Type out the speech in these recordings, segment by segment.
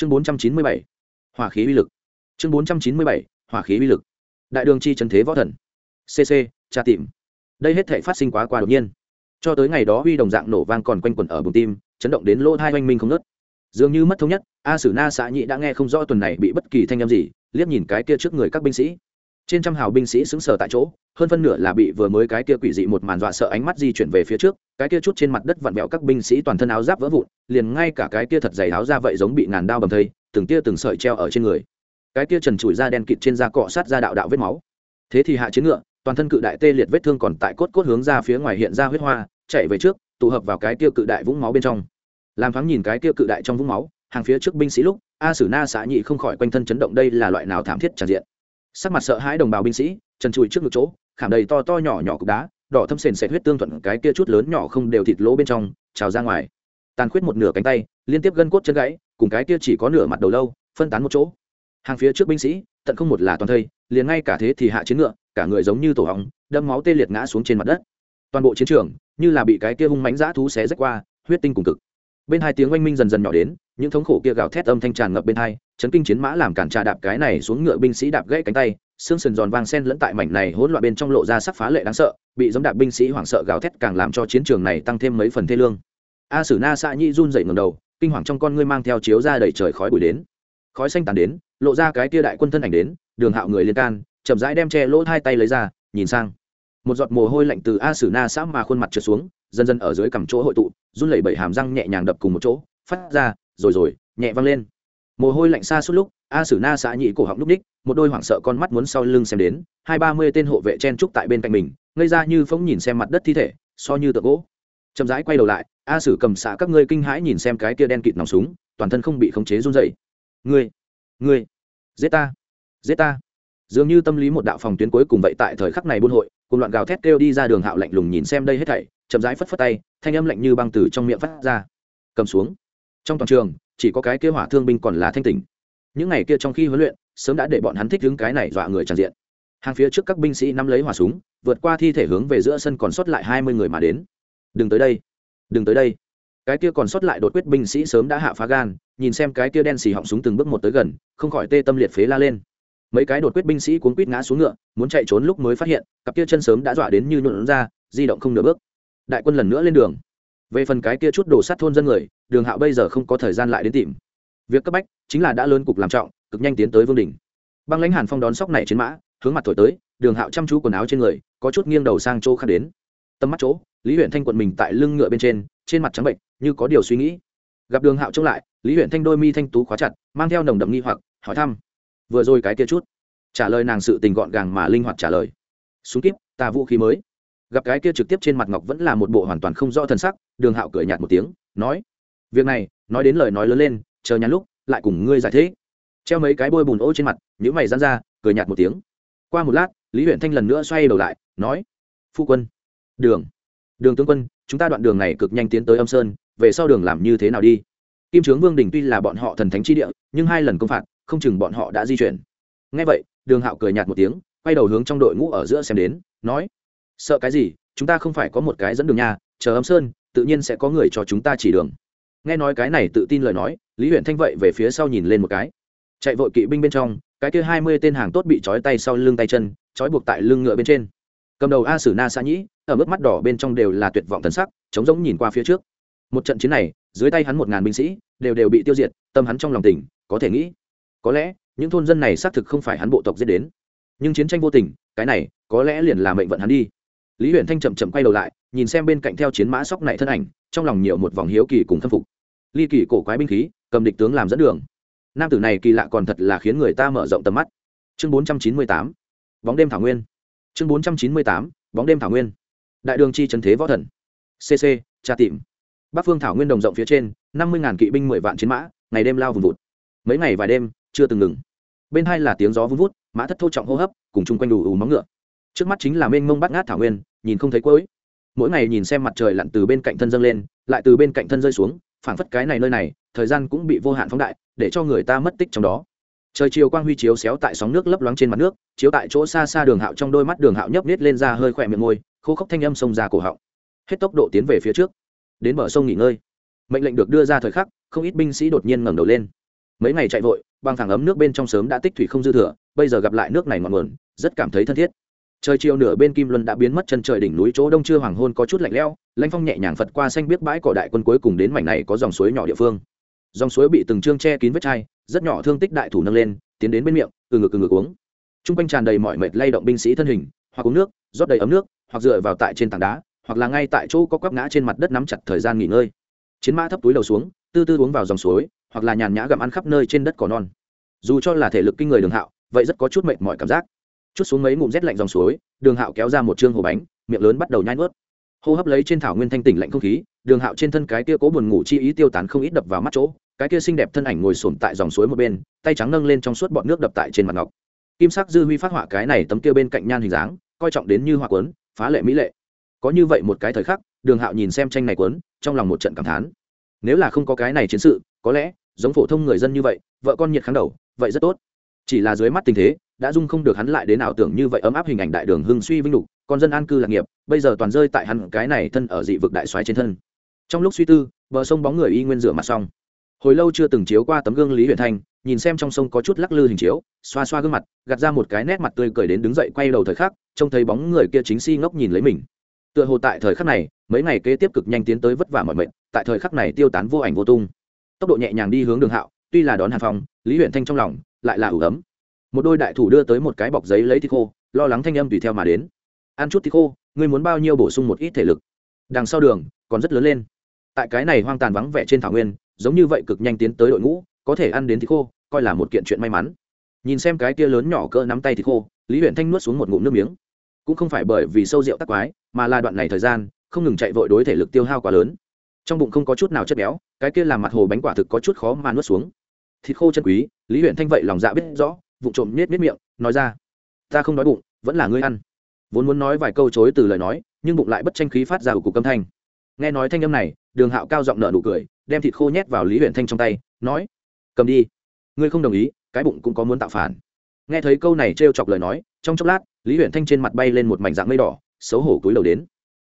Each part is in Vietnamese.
chương bốn trăm chín mươi bảy, hỏa khí uy lực. Chương bốn trăm chín mươi bảy, hỏa khí uy lực. Đại đường chi trần thế võ thần. Cc tra tìm. Đây hết thể phát sinh quá qua đột nhiên. Cho tới ngày đó huy đồng dạng nổ vang còn quanh quẩn ở bùng tim, chấn động đến lỗ hai oanh minh không nớt dường như mất thống nhất, a sử na xã nhị đã nghe không rõ tuần này bị bất kỳ thanh â m gì, liếc nhìn cái kia trước người các binh sĩ. Trên trăm hào binh sĩ xứng sờ tại chỗ hơn phân nửa là bị vừa mới cái kia quỷ dị một màn dọa sợ ánh mắt di chuyển về phía trước, cái kia chút trên mặt đất vặn vẹo các binh sĩ toàn thân áo giáp vỡ vụn, liền ngay cả cái kia thật dày áo ra vậy giống bị ngàn đao bầm thây, từng tia từng sợi treo ở trên người. Cái kia trần trụi da đen kịt trên da cọ sát ra đạo đạo vết máu. Thế thì hạ chiến ngựa, toàn thân cự đại tê liệt vết thương còn tại cốt cốt hướng ra phía ngoài hiện ra huyết hoa, chạy về trước, tụ hợp vào cái kia cự đại vũng máu bên trong. Làm thoáng nhìn cái kia cự đại trong vũng máu, hàng phía trước binh sĩ lúc, a sử na xã nhị không khỏi quanh thân chấn động đây là loại nào thảm thiết tràn diện. Sắc mặt sợ hãi đồng bào binh sĩ, trần trụi trước ngực chỗ khảm đầy to to nhỏ nhỏ cục đá, đỏ thâm sền sệt huyết tương thuận cái kia chút lớn nhỏ không đều thịt lỗ bên trong, trào ra ngoài. Tàn khuyết một nửa cánh tay, liên tiếp gân cốt chân gãy, cùng cái kia chỉ có nửa mặt đầu lâu, phân tán một chỗ. Hàng phía trước binh sĩ, tận không một là toàn thây, liền ngay cả thế thì hạ chiến ngựa, cả người giống như tổ hóng, đâm máu tê liệt ngã xuống trên mặt đất. Toàn bộ chiến trường, như là bị cái kia hung mánh dã thú xé rách qua, huyết tinh cùng cực. Bên hai tiếng oanh minh dần dần nhỏ đến, những thống khổ kia gào thét âm thanh tràn ngập bên hai, chấn kinh chiến mã làm cản trà đạp cái này xuống ngựa binh sĩ đạp gãy cánh tay xương sườn giòn vang sen lẫn tại mảnh này hỗn loạn bên trong lộ ra sắc phá lệ đáng sợ, bị giống đạp binh sĩ hoảng sợ gào thét càng làm cho chiến trường này tăng thêm mấy phần thê lương. A sử na xạ nhi run dậy ngầm đầu, kinh hoàng trong con ngươi mang theo chiếu ra đầy trời khói bụi đến. Khói xanh tàn đến, lộ ra cái tia đại quân thân ảnh đến, đường hạo người liên can, chậm rãi đem che lỗ hai tay lấy ra, nhìn sang. Một giọt mồ hôi lạnh từ a sử na xã mà khuôn mặt trượt xuống, dần dần ở dưới cằm chỗ hội tụ, run lẩy bẩy hàm răng nhẹ nhàng đập cùng một chỗ, phát ra, rồi rồi, nhẹ văng lên. Mồ hôi lạnh xa suốt lúc a sử na xã nhị cổ họng núp ních một đôi hoảng sợ con mắt muốn sau lưng xem đến, hai ba mươi tên hộ vệ chen trúc tại bên cạnh mình, ngây ra như phóng nhìn xem mặt đất thi thể, so như tượng gỗ. Chậm rãi quay đầu lại, a sử cầm xạ các ngươi kinh hãi nhìn xem cái kia đen kịt nòng súng, toàn thân không bị khống chế run dậy ngươi ngươi, giết ta giết ta. Dường như tâm lý một đạo phòng tuyến cuối cùng vậy tại thời khắc này buôn hội, cùng loạn gào thét kêu đi ra đường hạo lạnh lùng nhìn xem đây hết thảy, chậm rãi phất phất tay, thanh âm lạnh như băng từ trong miệng phát ra. Cầm xuống. Trong toàn trường, chỉ có cái kia hỏa thương binh còn là thanh tỉnh những ngày kia trong khi huấn luyện, sớm đã để bọn hắn thích đứng cái này dọa người tràn diện. Hàng phía trước các binh sĩ nắm lấy hỏa súng, vượt qua thi thể hướng về giữa sân còn sót lại hai mươi người mà đến. Đừng tới đây, đừng tới đây. Cái kia còn sót lại đột quyết binh sĩ sớm đã hạ phá gan, nhìn xem cái kia đen xì họng súng từng bước một tới gần, không khỏi tê tâm liệt phế la lên. Mấy cái đột quyết binh sĩ cuốn quýt ngã xuống ngựa, muốn chạy trốn lúc mới phát hiện, cặp kia chân sớm đã dọa đến như nhuộn ra, di động không nửa bước. Đại quân lần nữa lên đường. Về phần cái kia chút đổ sát thôn dân người, đường hạo bây giờ không có thời gian lại đến tìm việc cấp bách chính là đã lớn cục làm trọng, cực nhanh tiến tới vương đình băng lãnh hàn phong đón sóc này trên mã, hướng mặt thổi tới, đường hạo chăm chú quần áo trên người, có chút nghiêng đầu sang chỗ khác đến. Tầm mắt chỗ, lý huyện thanh quận mình tại lưng ngựa bên trên trên mặt trắng bệnh, như có điều suy nghĩ. Gặp đường hạo trông lại, lý huyện thanh đôi mi thanh tú khóa chặt, mang theo nồng đậm nghi hoặc, hỏi thăm. Vừa rồi cái kia chút. Trả lời nàng sự tình gọn gàng mà linh hoạt trả lời. Súng kíp ta vũ khí mới. Gặp cái kia trực tiếp trên mặt ngọc vẫn là một bộ hoàn toàn không rõ thân sắc, đường hạo cười nhạt một tiếng, nói. Việc này, nói đến lời nói lớn lên chờ nhắn lúc, lại cùng ngươi giải thích. Treo mấy cái bôi bùn ô trên mặt những mày dán ra, cười nhạt một tiếng. Qua một lát, lý huyện thanh lần nữa xoay đầu lại, nói, phu quân, đường đường tướng quân, chúng ta đoạn đường này cực nhanh tiến tới âm sơn, về sau đường làm như thế nào đi? Kim trướng vương đình tuy là bọn họ thần thánh chi địa, nhưng hai lần công phạt, không chừng bọn họ đã di chuyển. Ngay vậy, đường hạo cười nhạt một tiếng, quay đầu hướng trong đội ngũ ở giữa xem đến, nói, sợ cái gì? Chúng ta không phải có một cái dẫn đường nhà chờ âm sơn, tự nhiên sẽ có người cho chúng ta chỉ đường. Nghe nói cái này tự tin lời nói lý huyện thanh vậy về phía sau nhìn lên một cái. Chạy vội kỵ binh bên trong, cái kia hai mươi tên hàng tốt bị trói tay sau lưng tay chân, trói buộc tại lưng ngựa bên trên. Cầm đầu a sử na xã nhĩ, ở mức mắt đỏ bên trong đều là tuyệt vọng thần sắc chống giống nhìn qua phía trước. Một trận chiến này, dưới tay hắn một ngàn binh sĩ, đều đều bị tiêu diệt, tâm hắn trong lòng tỉnh, có thể nghĩ, có lẽ, những thôn dân này xác thực không phải hắn bộ tộc giết đến. Nhưng chiến tranh vô tình, cái này, có lẽ liền là mệnh vận hắn đi. Lý huyện thanh chậm chậm quay đầu lại, nhìn xem bên cạnh theo chiến mã sóc này thân ảnh, trong lòng nhiều một vòng hiếu kỳ cùng khâm phục ly kỳ cổ quái binh khí, cầm địch tướng làm dẫn đường. Nam tử này kỳ lạ còn thật là khiến người ta mở rộng tầm mắt. Chương bốn trăm chín mươi tám, bóng đêm thảo nguyên. Chương bốn trăm chín mươi tám, bóng đêm thảo nguyên. Đại đường chi trần thế võ thần. Cc tra tìm. Bắc phương thảo nguyên đồng rộng phía trên, năm mươi ngàn kỵ binh mười vạn chiến mã, ngày đêm lao vùng vụt. Mấy ngày vài đêm, chưa từng ngừng. Bên hai là tiếng gió vun vút, mã thất thô trọng hô hấp, cùng chung quanh đủ ù móng ngựa. Trước mắt chính là mênh mông bắt ngát thảo nguyên, nhìn không thấy cuối. Mỗi ngày nhìn xem mặt trời lặn từ bên cạnh thân dâng lên, lại từ bên cạnh thân rơi xuống phảng phất cái này nơi này, thời gian cũng bị vô hạn phóng đại, để cho người ta mất tích trong đó. Trời chiều quang huy chiếu xéo tại sóng nước lấp loáng trên mặt nước, chiếu tại chỗ xa xa đường hạo trong đôi mắt đường hạo nhấp nít lên ra hơi khỏe miệng môi, khô khốc thanh âm xông ra cổ họng. Hết tốc độ tiến về phía trước. Đến bờ sông nghỉ ngơi. Mệnh lệnh được đưa ra thời khắc, không ít binh sĩ đột nhiên ngẩng đầu lên. Mấy ngày chạy vội, băng thẳng ấm nước bên trong sớm đã tích thủy không dư thừa, bây giờ gặp lại nước này ngọn nguồn, rất cảm thấy thân thiết trời chiều nửa bên kim luân đã biến mất chân trời đỉnh núi, chỗ đông chưa hoàng hôn có chút lạnh lẽo, lãnh phong nhẹ nhàng phật qua xanh biết bãi cỏ đại quân cuối cùng đến mảnh này có dòng suối nhỏ địa phương. Dòng suối bị từng trương che kín vết chai, rất nhỏ thương tích đại thủ nâng lên, tiến đến bên miệng, từ ngực từ ngực uống. T r u n g quanh tràn đầy mọi mệt lay động binh sĩ thân hình, hoặc uống nước, rót đầy ấm nước, hoặc dựa vào tại trên tảng đá, hoặc là ngay tại chỗ có quắp ngã trên mặt đất nắm chặt thời gian nghỉ ngơi. Chiến mã thấp túi đầu xuống, tư tư uống vào dòng suối, hoặc là nhàn nhã gặm ăn khắp nơi trên đất cỏ non. Dù cho là thể lực kinh người đường hạo, vậy rất có chút mệt mỏi cảm giác chút xuống mấy ngụm rét lạnh dòng suối, đường hạo kéo ra một chương hồ bánh, miệng lớn bắt đầu nhai nuốt. Hô hấp lấy trên thảo nguyên thanh tỉnh lạnh không khí, đường hạo trên thân cái kia cố buồn ngủ chi ý tiêu tán không ít đập vào mắt chỗ, cái kia xinh đẹp thân ảnh ngồi sồn tại dòng suối một bên, tay trắng nâng lên trong suốt bọn nước đập tại trên mặt ngọc. Kim sắc dư huy phát họa cái này tấm kia bên cạnh nhan hình dáng, coi trọng đến như họa quấn, phá lệ mỹ lệ. Có như vậy một cái thời khắc, đường hạo nhìn xem tranh này quấn, trong lòng một trận cảm thán. Nếu là không có cái này chiến sự, có lẽ, giống phổ thông người dân như vậy, vợ con nhiệt kháng đầu, vậy rất tốt. Chỉ là dưới mắt tình thế đã dung không được hắn lại đến ảo tưởng như vậy ấm áp hình ảnh đại đường hưng suy vinh lục, con dân an cư lạc nghiệp, bây giờ toàn rơi tại hắn cái này thân ở dị vực đại xoáy trên thân. Trong lúc suy tư, bờ sông bóng người y nguyên rửa mặt xong. Hồi lâu chưa từng chiếu qua tấm gương lý huyền thanh, nhìn xem trong sông có chút lắc lư hình chiếu, xoa xoa gương mặt, gạt ra một cái nét mặt tươi cười đến đứng dậy quay đầu thời khắc, trông thấy bóng người kia chính si ngốc nhìn lấy mình. Tựa hồ tại thời khắc này, mấy ngày kế tiếp cực nhanh tiến tới vất vả mọi mệnh, tại thời khắc này tiêu tán vô ảnh vô tung. Tốc độ nhẹ nhàng đi hướng đường hạo, tuy là đón hàn phong, lý huyền thanh trong lòng lại là ủ ấm một đôi đại thủ đưa tới một cái bọc giấy lấy thịt khô, lo lắng thanh âm tùy theo mà đến. Ăn chút thịt khô, ngươi muốn bao nhiêu bổ sung một ít thể lực? Đằng sau đường, còn rất lớn lên. Tại cái này hoang tàn vắng vẻ trên thảo nguyên, giống như vậy cực nhanh tiến tới đội ngũ, có thể ăn đến thịt khô, coi là một kiện chuyện may mắn. Nhìn xem cái kia lớn nhỏ cỡ nắm tay thịt khô, lý huyện thanh nuốt xuống một ngụm nước miếng. Cũng không phải bởi vì sâu rượu tắc quái, mà là đoạn này thời gian, không ngừng chạy vội đối thể lực tiêu hao quá lớn. Trong bụng không có chút nào chất béo, cái kia làm mặt hồ bánh quả thực có chút khó mà nuốt xuống. Thịt khô chân quý, lý huyện thanh vậy lòng dạ biết rõ vụ trộm nết nết miệng, nói ra, ta không nói bụng, vẫn là ngươi ăn. Vốn muốn nói vài câu chối từ lời nói, nhưng bụng lại bất tranh khí phát ra của cục âm thanh. Nghe nói thanh âm này, đường hạo cao giọng nở nụ cười, đem thịt khô nhét vào lý huyện thanh trong tay, nói, cầm đi, ngươi không đồng ý, cái bụng cũng có muốn tạo phản. Nghe thấy câu này trêu chọc lời nói, trong chốc lát, lý huyện thanh trên mặt bay lên một mảnh dạng mây đỏ, xấu hổ cúi đầu đến.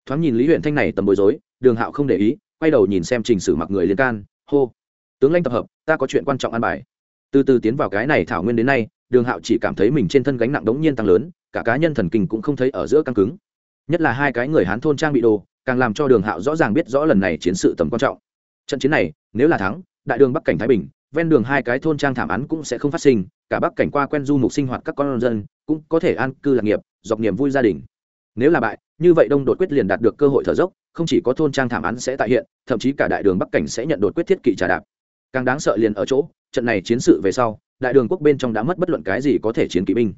Thoáng nhìn lý huyện thanh này tầm bối rối, đường hạo không để ý, quay đầu nhìn xem trình sử mặc người liên can, hô, tướng lanh tập hợp, ta có chuyện quan trọng an bài. Từ từ tiến vào cái này thảo nguyên đến nay đường hạo chỉ cảm thấy mình trên thân gánh nặng đống nhiên tăng lớn, cả cá nhân thần kinh cũng không thấy ở giữa căng cứng. Nhất là hai cái người hán thôn trang bị đồ, càng làm cho đường hạo rõ ràng biết rõ lần này chiến sự tầm quan trọng. Trận chiến này, nếu là thắng, đại đường bắc cảnh thái bình, ven đường hai cái thôn trang thảm án cũng sẽ không phát sinh, cả bắc cảnh qua quen du mục sinh hoạt các con dân cũng có thể an cư lạc nghiệp, dọc niềm vui gia đình. Nếu là bại, như vậy đông đột quyết liền đạt được cơ hội thở dốc, không chỉ có thôn trang thảm án sẽ tại hiện, thậm chí cả đại đường bắc cảnh sẽ nhận đột quyết thiết kỵ trà đạp càng đáng sợ liền ở chỗ, trận này chiến sự về sau, đại đường quốc bên trong đã mất bất luận cái gì có thể chiến kỵ binh.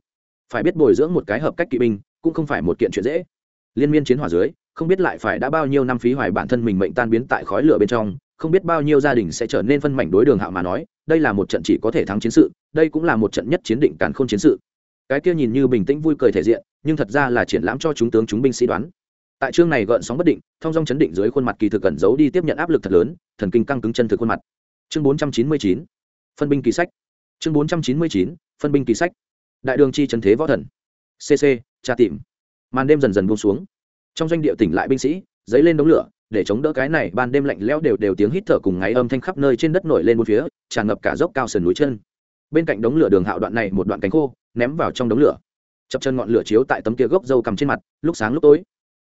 Phải biết bồi dưỡng một cái hợp cách kỵ binh, cũng không phải một kiện chuyện dễ. Liên miên chiến hỏa dưới, không biết lại phải đã bao nhiêu năm phí hoài bản thân mình mệnh tan biến tại khói lửa bên trong, không biết bao nhiêu gia đình sẽ trở nên phân mảnh đối đường hạo mà nói, đây là một trận chỉ có thể thắng chiến sự, đây cũng là một trận nhất chiến định càn khôn chiến sự. Cái kia nhìn như bình tĩnh vui cười thể diện, nhưng thật ra là triển lãm cho chúng tướng chúng binh sĩ đoán. Tại chương này gợn sóng bất định, thông dong chấn định dưới khuôn mặt kỳ thực cẩn giấu đi tiếp nhận áp lực thật lớn, thần kinh căng cứng chân thực khuôn mặt chương bốn trăm chín mươi chín, phân binh kỳ sách. Chương bốn trăm chín mươi chín, phân binh kỳ sách. Đại đường chi trần thế võ thần. Cc tra tìm. Màn đêm dần dần buông xuống. Trong doanh địa tỉnh lại binh sĩ dấy lên đống lửa, để chống đỡ cái này ban đêm lạnh lẽo đều đều tiếng hít thở cùng ngáy âm thanh khắp nơi trên đất nổi lên một phía, tràn ngập cả dốc cao sườn núi chân. Bên cạnh đống lửa đường hạo đoạn này một đoạn cánh khô, ném vào trong đống lửa. Chập chân ngọn lửa chiếu tại tấm kia gốc dâu cầm trên mặt, lúc sáng lúc tối.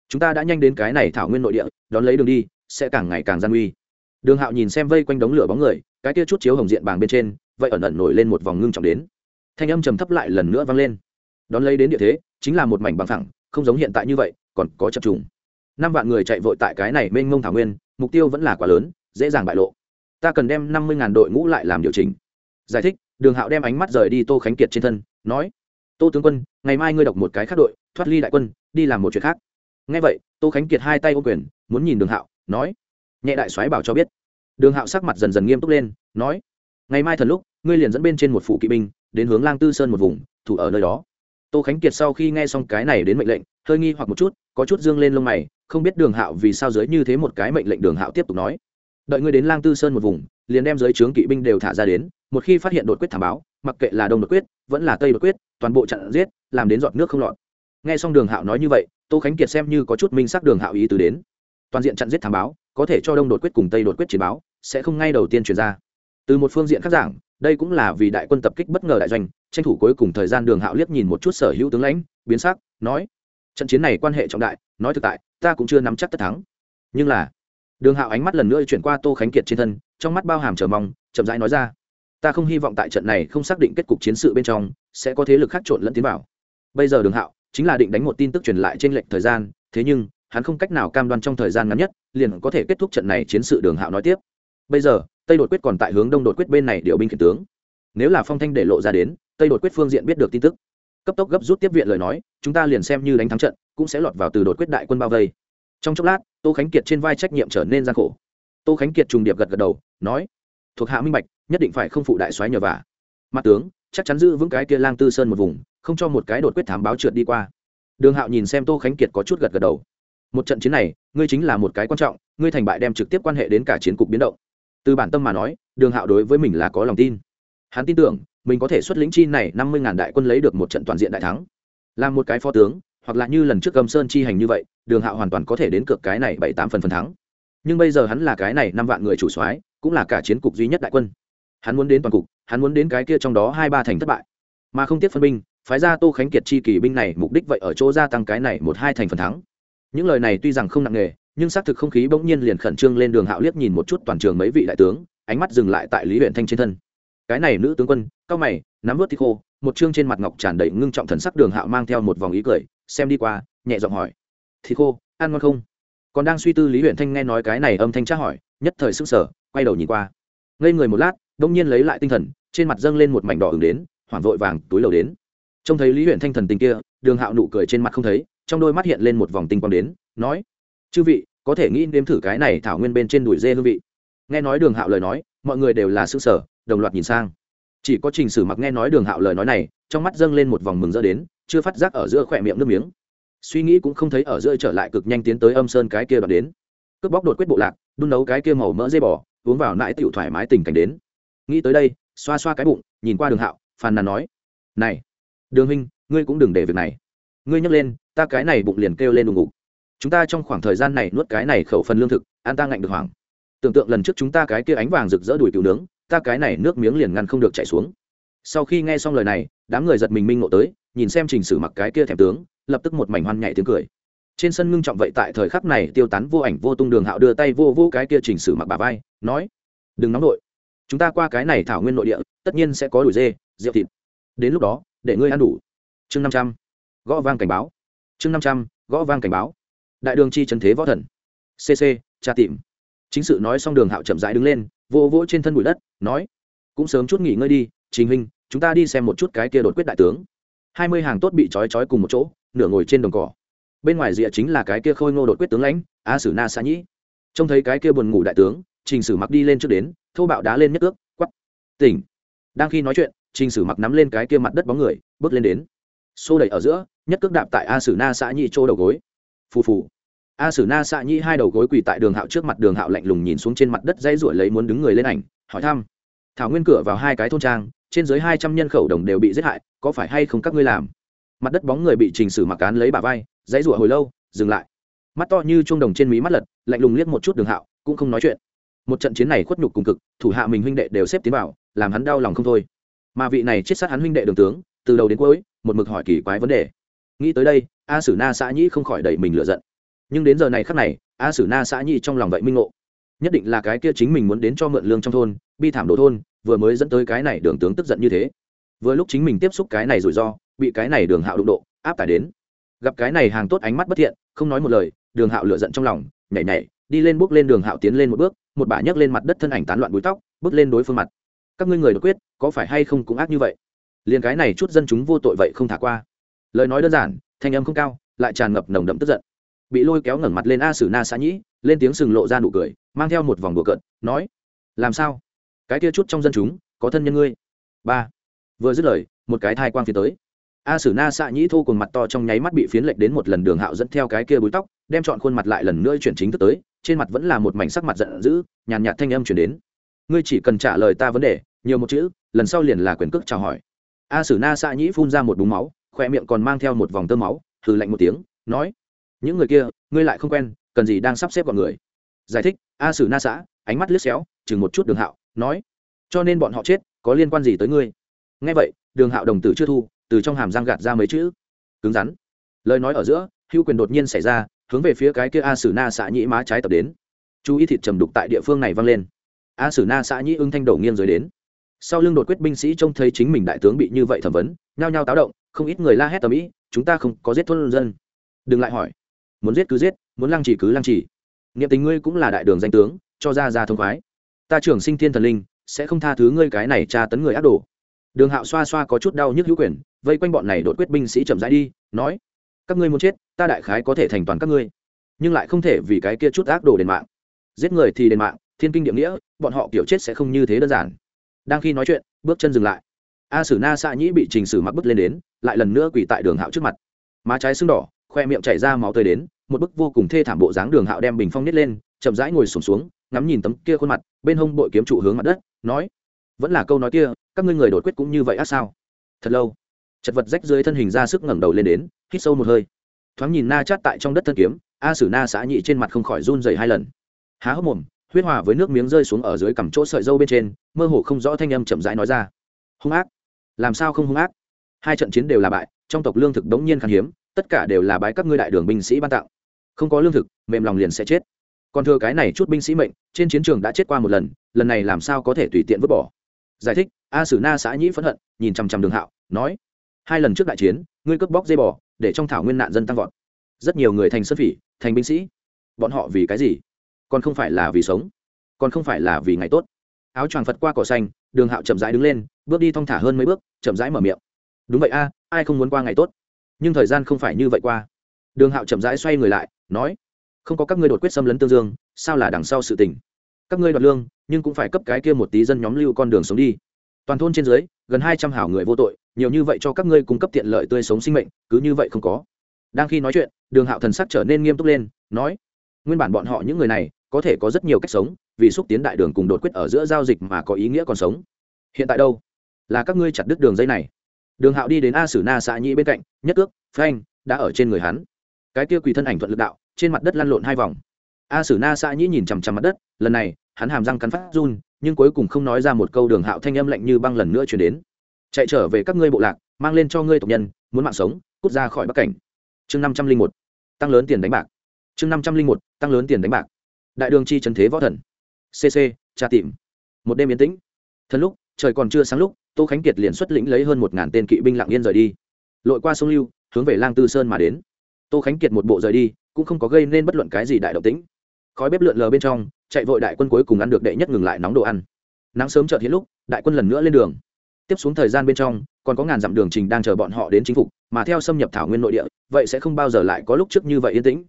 Chúng ta đã nhanh đến cái này thảo nguyên nội địa, đón lấy đường đi, sẽ càng ngày càng gian uy đường hạo nhìn xem vây quanh đống lửa bóng người, cái kia chút chiếu hồng diện bàng bên trên, vậy ẩn ẩn nổi lên một vòng ngưng trọng đến. Thanh âm trầm thấp lại lần nữa vang lên. Đón lấy đến địa thế, chính là một mảnh bằng thẳng không giống hiện tại như vậy, còn có chập trùng. Năm vạn người chạy vội tại cái này mênh mông thảo nguyên, mục tiêu vẫn là quá lớn, dễ dàng bại lộ. Ta cần đem năm mươi ngàn đội ngũ lại làm điều chỉnh. Giải thích, đường hạo đem ánh mắt rời đi tô khánh kiệt trên thân, nói, tô tướng quân, ngày mai ngươi đọc một cái khác đội, thoát ly đại quân, đi làm một chuyện khác. Ngay vậy, tô khánh kiệt hai tay ô quyền, muốn nhìn đường hạo, nói nhẹ đại soái bảo cho biết. Đường hạo sắc mặt dần dần nghiêm túc lên, nói, ngày mai thần lúc, ngươi liền dẫn bên trên một phủ kỵ binh, đến hướng lang tư sơn một vùng, thủ ở nơi đó. Tô khánh kiệt sau khi nghe xong cái này đến mệnh lệnh, hơi nghi hoặc một chút, có chút dương lên lông mày, không biết đường hạo vì sao dưới như thế một cái mệnh lệnh đường hạo tiếp tục nói, đợi ngươi đến lang tư sơn một vùng, liền đem dưới trướng kỵ binh đều thả ra đến, một khi phát hiện đột quyết thảm báo, mặc kệ là đông đột quyết, vẫn là tây đột quyết, toàn bộ chặn giết, làm đến giọt nước không lọt. Nghe xong đường hạo nói như vậy, tô khánh kiệt xem như có chút minh xác đường hạo ý tứ đến. Toàn diện chặn giết thảm báo có thể cho đông đột quyết cùng tây đột quyết chiến báo, sẽ không ngay đầu tiên chuyển ra. Từ một phương diện khác giảng, đây cũng là vì đại quân tập kích bất ngờ đại doanh, tranh thủ cuối cùng thời gian đường hạo liếc nhìn một chút sở hữu tướng lãnh, biến sắc, nói, trận chiến này quan hệ trọng đại, nói thực tại, ta cũng chưa nắm chắc tất thắng. Nhưng là đường hạo ánh mắt lần nữa chuyển qua tô khánh kiệt trên thân, trong mắt bao hàm chờ mong, chậm rãi nói ra, ta không hy vọng tại trận này không xác định kết cục chiến sự bên trong, sẽ có thế lực khác trộn lẫn tiến vào. Bây giờ đường hạo chính là định đánh một tin tức truyền lại trên lệnh thời gian, thế nhưng hắn không cách nào cam đoan trong thời gian ngắn nhất, liền có thể kết thúc trận này chiến sự đường hạo nói tiếp. Bây giờ, tây đột quyết còn tại hướng đông đột quyết bên này điều binh khiển tướng. Nếu là phong thanh để lộ ra đến, tây đột quyết phương diện biết được tin tức. Cấp tốc gấp rút tiếp viện lời nói, chúng ta liền xem như đánh thắng trận, cũng sẽ lọt vào từ đột quyết đại quân bao vây. Trong chốc lát, tô khánh kiệt trên vai trách nhiệm trở nên gian khổ. Tô khánh kiệt trùng điệp gật gật đầu, nói, thuộc hạ minh bạch, nhất định phải không phụ đại soái nhờ vả. Mặt tướng, chắc chắn giữ vững cái kia lang tư sơn một vùng, không cho một cái đột quyết thám báo trượt đi qua. Đường hạo nhìn xem tô khánh kiệt có chút gật gật đầu một trận chiến này, ngươi chính là một cái quan trọng, ngươi thành bại đem trực tiếp quan hệ đến cả chiến cục biến động. Từ bản tâm mà nói, đường hạo đối với mình là có lòng tin. Hắn tin tưởng, mình có thể xuất lĩnh chi này năm mươi ngàn đại quân lấy được một trận toàn diện đại thắng. Làm một cái phó tướng, hoặc là như lần trước gầm sơn chi hành như vậy, đường hạo hoàn toàn có thể đến cược cái này bảy tám phần phần thắng. Nhưng bây giờ hắn là cái này năm vạn người chủ soái, cũng là cả chiến cục duy nhất đại quân. Hắn muốn đến toàn cục, hắn muốn đến cái kia trong đó hai ba thành thất bại. Mà không tiếp phân binh, phái ra tô khánh kiệt chi kỳ binh này mục đích vậy ở chỗ gia tăng cái này một hai thành phần thắng những lời này tuy rằng không nặng nề, nhưng xác thực không khí bỗng nhiên liền khẩn trương lên đường hạo liếc nhìn một chút toàn trường mấy vị đại tướng, ánh mắt dừng lại tại lý huyện thanh trên thân. Cái này nữ tướng quân, cao mày, nắm vớt thi khô, một chương trên mặt ngọc tràn đầy ngưng trọng thần sắc đường hạo mang theo một vòng ý cười, xem đi qua, nhẹ giọng hỏi thì khô, ăn ngon không? Còn đang suy tư lý huyện thanh nghe nói cái này âm thanh tra hỏi, nhất thời sức sở quay đầu nhìn qua. Ngây người một lát đông nhiên lấy lại tinh thần, trên mặt dâng lên một mảnh đỏ ứng đến, hoảng vội vàng túi lầu đến. Trông thấy lý huyện thanh thần tình kia, đường hạo nụ cười trên mặt không thấy trong đôi mắt hiện lên một vòng tinh quang đến, nói, chư vị, có thể nghĩ nếm thử cái này thảo nguyên bên trên đùi dê hương vị. Nghe nói đường hạo lời nói, mọi người đều là s ư sở đồng loạt nhìn sang. Chỉ có trình sử mặc nghe nói đường hạo lời nói này, trong mắt dâng lên một vòng mừng rỡ đến, chưa phát giác ở giữa khỏe miệng nước miếng. Suy nghĩ cũng không thấy ở giữa trở lại cực nhanh tiến tới âm sơn cái kia đoạn đến. Cướp bóc đột quyết bộ lạc, đun nấu cái kia màu mỡ dây bò, uống vào nãi tựu thoải mái tình cảnh đến. Nghĩ tới đây, xoa xoa cái bụng, nhìn qua đường hạo, phàn nàn nói, này, đường huynh, ngươi cũng đừng để việc này ngươi nhấc lên, ta cái này bụng liền kêu lên đùng ngục. Chúng ta trong khoảng thời gian này nuốt cái này khẩu phần lương thực an ta ngạnh được hoảng. Tưởng tượng lần trước chúng ta cái kia ánh vàng rực rỡ đùi cừu nướng, ta cái này nước miếng liền ngăn không được chảy xuống. Sau khi nghe xong lời này, đám người giật mình minh ngộ tới, nhìn xem trình sử mặc cái kia thèm tướng, lập tức một mảnh hoan nhảy tiếng cười. Trên sân ngưng trọng vậy tại thời khắc này tiêu tán vô ảnh vô tung đường hạo đưa tay vô vô cái kia trình sử mặc bà vai, nói, đừng nóng nội. Chúng ta qua cái này thảo nguyên nội địa, tất nhiên sẽ có đùi dê, rượu thịt. Đến lúc đó, để ngươi ăn đủ. Chương năm trăm gõ vang cảnh báo. Chương năm trăm, gõ vang cảnh báo. Đại đường chi trần thế võ thần. Cc tra tìm. Chính sự nói xong đường hạo chậm rãi đứng lên vô vỗ trên thân bụi đất, nói, cũng sớm chút nghỉ ngơi đi, trình huynh, chúng ta đi xem một chút cái kia đột quyết đại tướng. Hai mươi hàng tốt bị trói trói cùng một chỗ, nửa ngồi trên đồng cỏ. Bên ngoài rìa chính là cái kia khôi ngô đột quyết tướng lãnh, a sử na xã nhĩ. Trông thấy cái kia buồn ngủ đại tướng, trình sử mặc đi lên trước đến, thô bạo đá lên nhất ước quắp tỉnh. Đang khi nói chuyện, trình sử mặc nắm lên cái kia mặt đất bóng người, bước lên đến xô đẩy ở giữa, nhất cước đạp tại a sử na xã Nhi chỗ đầu gối. Phù phù. A sử na xã Nhi hai đầu gối quỳ tại đường hạo trước mặt, đường hạo lạnh lùng nhìn xuống trên mặt đất dây ruổi lấy muốn đứng người lên ảnh, hỏi thăm. Thảo nguyên cửa vào hai cái thôn trang, trên dưới hai trăm nhân khẩu đồng đều bị giết hại, có phải hay không các ngươi làm? Mặt đất bóng người bị trình sử mặc cán lấy bà vai, dãy rủa hồi lâu, dừng lại. Mắt to như chuông đồng trên mí mắt lật, lạnh lùng liếc một chút đường hạo, cũng không nói chuyện. Một trận chiến này khuất nhục cùng cực, thủ hạ mình huynh đệ đều xếp tiến vào, làm hắn đau lòng không thôi. Mà vị này chết sát hắn huynh đệ đường tướng từ đầu đến cuối, một mực hỏi kỳ quái vấn đề. Nghĩ tới đây, a sử na xã nhĩ không khỏi đẩy mình lựa giận. Nhưng đến giờ này khắc này, a sử na xã nhĩ trong lòng vậy minh ngộ. Nhất định là cái kia chính mình muốn đến cho mượn lương trong thôn, bi thảm đồ thôn, vừa mới dẫn tới cái này đường tướng tức giận như thế. Vừa lúc chính mình tiếp xúc cái này rủi ro, bị cái này đường hạo đụng độ, áp tải đến. Gặp cái này hàng tốt ánh mắt bất thiện, không nói một lời, đường hạo lựa giận trong lòng, nhảy nhảy, đi lên bước lên đường hạo tiến lên một bước, một bả nhấc lên mặt đất thân ảnh tán loạn búi tóc, bước lên đối phương mặt. Các ngươi người đột quyết, có phải hay không cũng ác như vậy? Liền cái này chút dân chúng vô tội vậy không thả qua. Lời nói đơn giản, thanh âm không cao, lại tràn ngập nồng đậm tức giận. Bị lôi kéo ngẩng mặt lên a sử na xã nhĩ, lên tiếng sừng lộ ra nụ cười, mang theo một vòng đùa cợt, nói, làm sao? Cái kia chút trong dân chúng, có thân nhân ngươi? Ba. Vừa dứt lời, một cái thai quang phía tới. A sử na xạ nhĩ thu cùng mặt to trong nháy mắt bị phiến lệch đến một lần đường hạo dẫn theo cái kia búi tóc, đem chọn khuôn mặt lại lần nữa chuyển chính thức tới, trên mặt vẫn là một mảnh sắc mặt giận dữ, nhàn nhạt thanh âm chuyển đến. Ngươi chỉ cần trả lời ta vấn đề, nhiều một chữ, lần sau liền là quyền cước chào hỏi a sử na xạ nhĩ phun ra một búng máu, khoe miệng còn mang theo một vòng tơ máu thử lạnh một tiếng, nói, những người kia, ngươi lại không quen, cần gì đang sắp xếp bọn người? Giải thích, a sử na xã ánh mắt lướt xéo, chừng một chút đường hạo, nói, cho nên bọn họ chết, có liên quan gì tới ngươi? Nghe vậy, đường hạo đồng tử chưa thu, từ trong hàm răng gạt ra mấy chữ, cứng rắn. Lời nói ở giữa, hữu quyền đột nhiên xảy ra, hướng về phía cái kia a sử na xã nhĩ má trái tập đến. Chú ý thịt trầm đục tại địa phương này vang lên. A sử na xã nhĩ ưng thanh đổ nghiêng rồi đến sau lưng đột quyết binh sĩ trông thấy chính mình đại tướng bị như vậy thẩm vấn, nhao nhao táo động, không ít người la hét tầm ĩ, chúng ta không có giết thôn dân. Đừng lại hỏi. Muốn giết cứ giết, muốn lăng trì cứ lăng trì. Niệm tình ngươi cũng là đại đường danh tướng, cho ra ra thông khoái. Ta trưởng sinh thiên thần linh, sẽ không tha thứ ngươi cái này tra tấn người ác đồ. Đường hạo xoa xoa có chút đau nhức hữu quyền, vây quanh bọn này đột quyết binh sĩ chậm rãi đi, nói, các ngươi muốn chết, ta đại khái có thể thành toàn các ngươi, nhưng lại không thể vì cái kia chút ác đồ đền mạng. Giết người thì đền mạng, thiên kinh địa nghĩa, bọn họ kiểu chết sẽ không như thế đơn giản đang khi nói chuyện bước chân dừng lại. A sử na xạ nhĩ bị trình sử mặc bức lên đến lại lần nữa quỳ tại đường hạo trước mặt. Má trái sưng đỏ khoe miệng chảy ra máu tươi đến một bức vô cùng thê thảm bộ dáng đường hạo đem bình phong nít lên chậm rãi ngồi sùng xuống, xuống ngắm nhìn tấm kia khuôn mặt bên hông bội kiếm trụ hướng mặt đất nói vẫn là câu nói kia các ngươi người đột quyết cũng như vậy á sao? Thật lâu chật vật rách dưới thân hình ra sức ngẩng đầu lên đến hít sâu một hơi. Thoáng nhìn na chát tại trong đất thân kiếm a sử na xã nhị trên mặt không khỏi run dày hai lần. Há hốc mồm huyết hòa với nước miếng rơi xuống ở dưới cằm chỗ sợi dâu bên trên, mơ hồ không rõ thanh âm chậm rãi nói ra. Hung ác. Làm sao không hung ác? Hai trận chiến đều là bại, trong tộc lương thực đống nhiên khan hiếm, tất cả đều là bái các ngươi đại đường binh sĩ ban tặng. Không có lương thực, mềm lòng liền sẽ chết. Còn thừa cái này chút binh sĩ mệnh, trên chiến trường đã chết qua một lần lần này làm sao có thể tùy tiện vứt bỏ? Giải thích, a sử na xã nhĩ phẫn hận, nhìn chằm chằm đường hạo, nói, hai lần trước đại chiến, ngươi cướp bóc dây bò, để trong thảo nguyên nạn dân tăng vọt. Rất nhiều người thành sân phỉ, thành binh sĩ. Bọn họ vì cái gì? Còn không phải là vì sống, còn không phải là vì ngày tốt. Áo choàng phật qua cỏ xanh, đường hạo chậm rãi đứng lên, bước đi thong thả hơn mấy bước, chậm rãi mở miệng. Đúng vậy a, ai không muốn qua ngày tốt? Nhưng thời gian không phải như vậy qua. Đường hạo chậm rãi xoay người lại, nói, không có các ngươi đột quyết xâm lấn tương dương, sao là đằng sau sự tình? Các ngươi đoạt lương, nhưng cũng phải cấp cái kia một tí dân nhóm lưu con đường sống đi. Toàn thôn trên dưới, gần hai trăm hảo người vô tội, nhiều như vậy cho các ngươi cung cấp tiện lợi tươi sống sinh mệnh, cứ như vậy không có. Đang khi nói chuyện, đường hạo thần sắc trở nên nghiêm túc lên, nói nguyên bản bọn họ những người này, có thể có rất nhiều cách sống, vì xúc tiến đại đường cùng đột quyết ở giữa giao dịch mà có ý nghĩa còn sống. Hiện tại đâu? Là các ngươi chặt đứt đường dây này. Đường hạo đi đến a sử na xã nhĩ bên cạnh, nhất ước, phanh, đã ở trên người hắn. Cái kia quỳ thân ảnh thuận lực đạo, trên mặt đất lăn lộn hai vòng. A sử na xã nhĩ nhìn chằm chằm mặt đất, lần này, hắn hàm răng cắn phát run, nhưng cuối cùng không nói ra một câu đường hạo thanh âm lạnh như băng lần nữa chuyển đến. Chạy trở về các ngươi bộ lạc, mang lên cho ngươi tộc nhân, muốn mạng sống, cút ra khỏi bắc cảnh. Chương năm trăm linh một, tăng lớn tiền đánh bạc chương năm trăm linh một, tăng lớn tiền đánh bạc. Đại đường chi trần thế võ thần. Cc tra tìm. Một đêm yên tĩnh. Thân lúc, trời còn chưa sáng lúc, tô khánh kiệt liền xuất lĩnh lấy hơn một ngàn tên kỵ binh lặng yên rời đi. Lội qua sông lưu, hướng về lang tư sơn mà đến. Tô khánh kiệt một bộ rời đi, cũng không có gây nên bất luận cái gì đại động tĩnh. Khói bếp lượn lờ bên trong, chạy vội đại quân cuối cùng ăn được đệ nhất ngừng lại nóng đồ ăn. Nắng sớm chợt hiện lúc, đại quân lần nữa lên đường. Tiếp xuống thời gian bên trong, còn có ngàn dặm đường trình đang chờ bọn họ đến chính phục, mà theo xâm nhập thảo nguyên nội địa, vậy sẽ không bao giờ lại có lúc trước như vậy yên tĩnh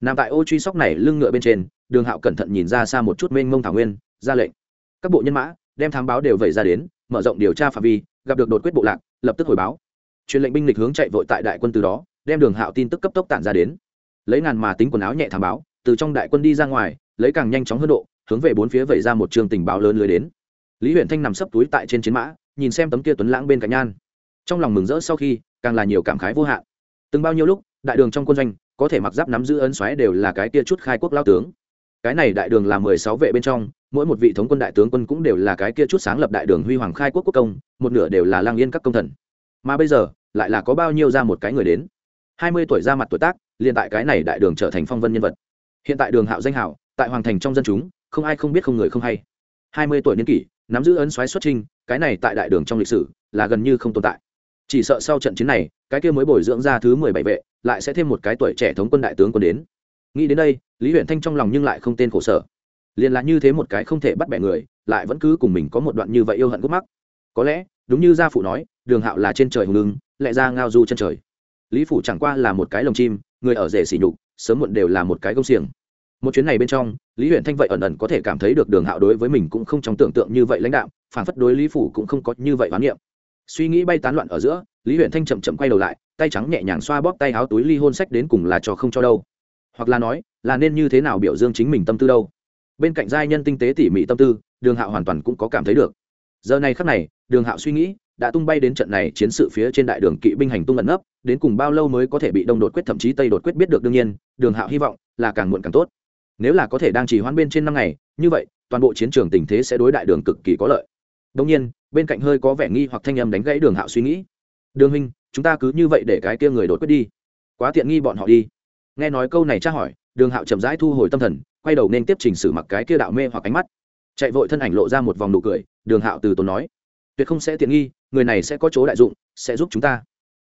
nằm tại ô truy sóc này lưng ngựa bên trên, đường hạo cẩn thận nhìn ra xa một chút mênh mông thảo nguyên, ra lệnh. Các bộ nhân mã đem thám báo đều vẩy ra đến, mở rộng điều tra phạm vi, gặp được đột quyết bộ lạc, lập tức hồi báo. Truyền lệnh binh lịch hướng chạy vội tại đại quân từ đó, đem đường hạo tin tức cấp tốc tản ra đến. Lấy ngàn mà tính quần áo nhẹ thám báo, từ trong đại quân đi ra ngoài, lấy càng nhanh chóng hơn độ, hướng về bốn phía vẩy ra một trường tình báo lớn lưới đến. Lý huyện thanh nằm sấp túi tại trên chiến mã, nhìn xem tấm kia tuấn lãng bên cạnh nhan. Trong lòng mừng rỡ sau khi, càng là nhiều cảm khái vô hạn. Từng bao nhiêu lúc, đại đường trong quân doanh có thể mặc giáp nắm giữ ấn xoáy đều là cái kia chút khai quốc lao tướng. Cái này đại đường là mười sáu vệ bên trong, mỗi một vị thống quân đại tướng quân cũng đều là cái kia chút sáng lập đại đường huy hoàng khai quốc quốc công, một nửa đều là lang yên các công thần. Mà bây giờ, lại là có bao nhiêu ra một cái người đến? Hai mươi tuổi ra mặt tuổi tác, liền tại cái này đại đường trở thành phong vân nhân vật. Hiện tại đường hạo danh hảo, tại hoàng thành trong dân chúng, không ai không biết không người không hay. Hai mươi tuổi niên kỷ, nắm giữ ấn xoáy xuất trinh cái này tại đại đường trong lịch sử là gần như không tồn tại. Chỉ sợ sau trận chiến này, cái kia mới bồi dưỡng ra thứ mười bảy vệ lại sẽ thêm một cái tuổi trẻ thống quân đại tướng quân đến. Nghĩ đến đây, lý huyện thanh trong lòng nhưng lại không tên khổ sở. Liền là như thế một cái không thể bắt bẻ người, lại vẫn cứ cùng mình có một đoạn như vậy yêu hận gốc mắc có lẽ, đúng như gia phụ nói, đường hạo là trên trời hùng lưng lại ra ngao du chân trời. Lý phủ chẳng qua là một cái lồng chim, người ở rể xỉ nhục, sớm muộn đều là một cái công xiềng. Một chuyến này bên trong, lý huyện thanh vậy ẩn ẩn có thể cảm thấy được đường hạo đối với mình cũng không trong tưởng tượng như vậy lãnh đạo phản phất đối lý phủ cũng không có như vậy oán niệm. Suy nghĩ bay tán loạn ở giữa, lý huyện thanh chậm chậm quay đầu lại tay trắng nhẹ nhàng xoa bóp tay áo túi ly hôn sách đến cùng là cho không cho đâu. Hoặc là nói, là nên như thế nào biểu dương chính mình tâm tư đâu? Bên cạnh giai nhân tinh tế tỉ mỉ tâm tư, đường hạo hoàn toàn cũng có cảm thấy được. Giờ này khắc này, đường hạo suy nghĩ, đã tung bay đến trận này chiến sự phía trên đại đường kỵ binh hành tung ẩn nấp, đến cùng bao lâu mới có thể bị đông đột quyết thậm chí tây đột quyết biết được đương nhiên, đường hạo hy vọng là càng muộn càng tốt. Nếu là có thể đang chỉ hoãn bên trên năm ngày, như vậy, toàn bộ chiến trường tình thế sẽ đối đại đường cực kỳ có lợi. Đông nhiên, bên cạnh hơi có vẻ nghi hoặc thanh âm đánh gãy đường hạo suy nghĩ. Đường huynh chúng ta cứ như vậy để cái kia người đột quyết đi quá tiện nghi bọn họ đi nghe nói câu này tra hỏi đường hạo chậm rãi thu hồi tâm thần quay đầu nên tiếp trình sử mặc cái kia đạo mê hoặc ánh mắt chạy vội thân ảnh lộ ra một vòng nụ cười đường hạo từ tốn nói tuyệt không sẽ tiện nghi người này sẽ có chỗ đại dụng sẽ giúp chúng ta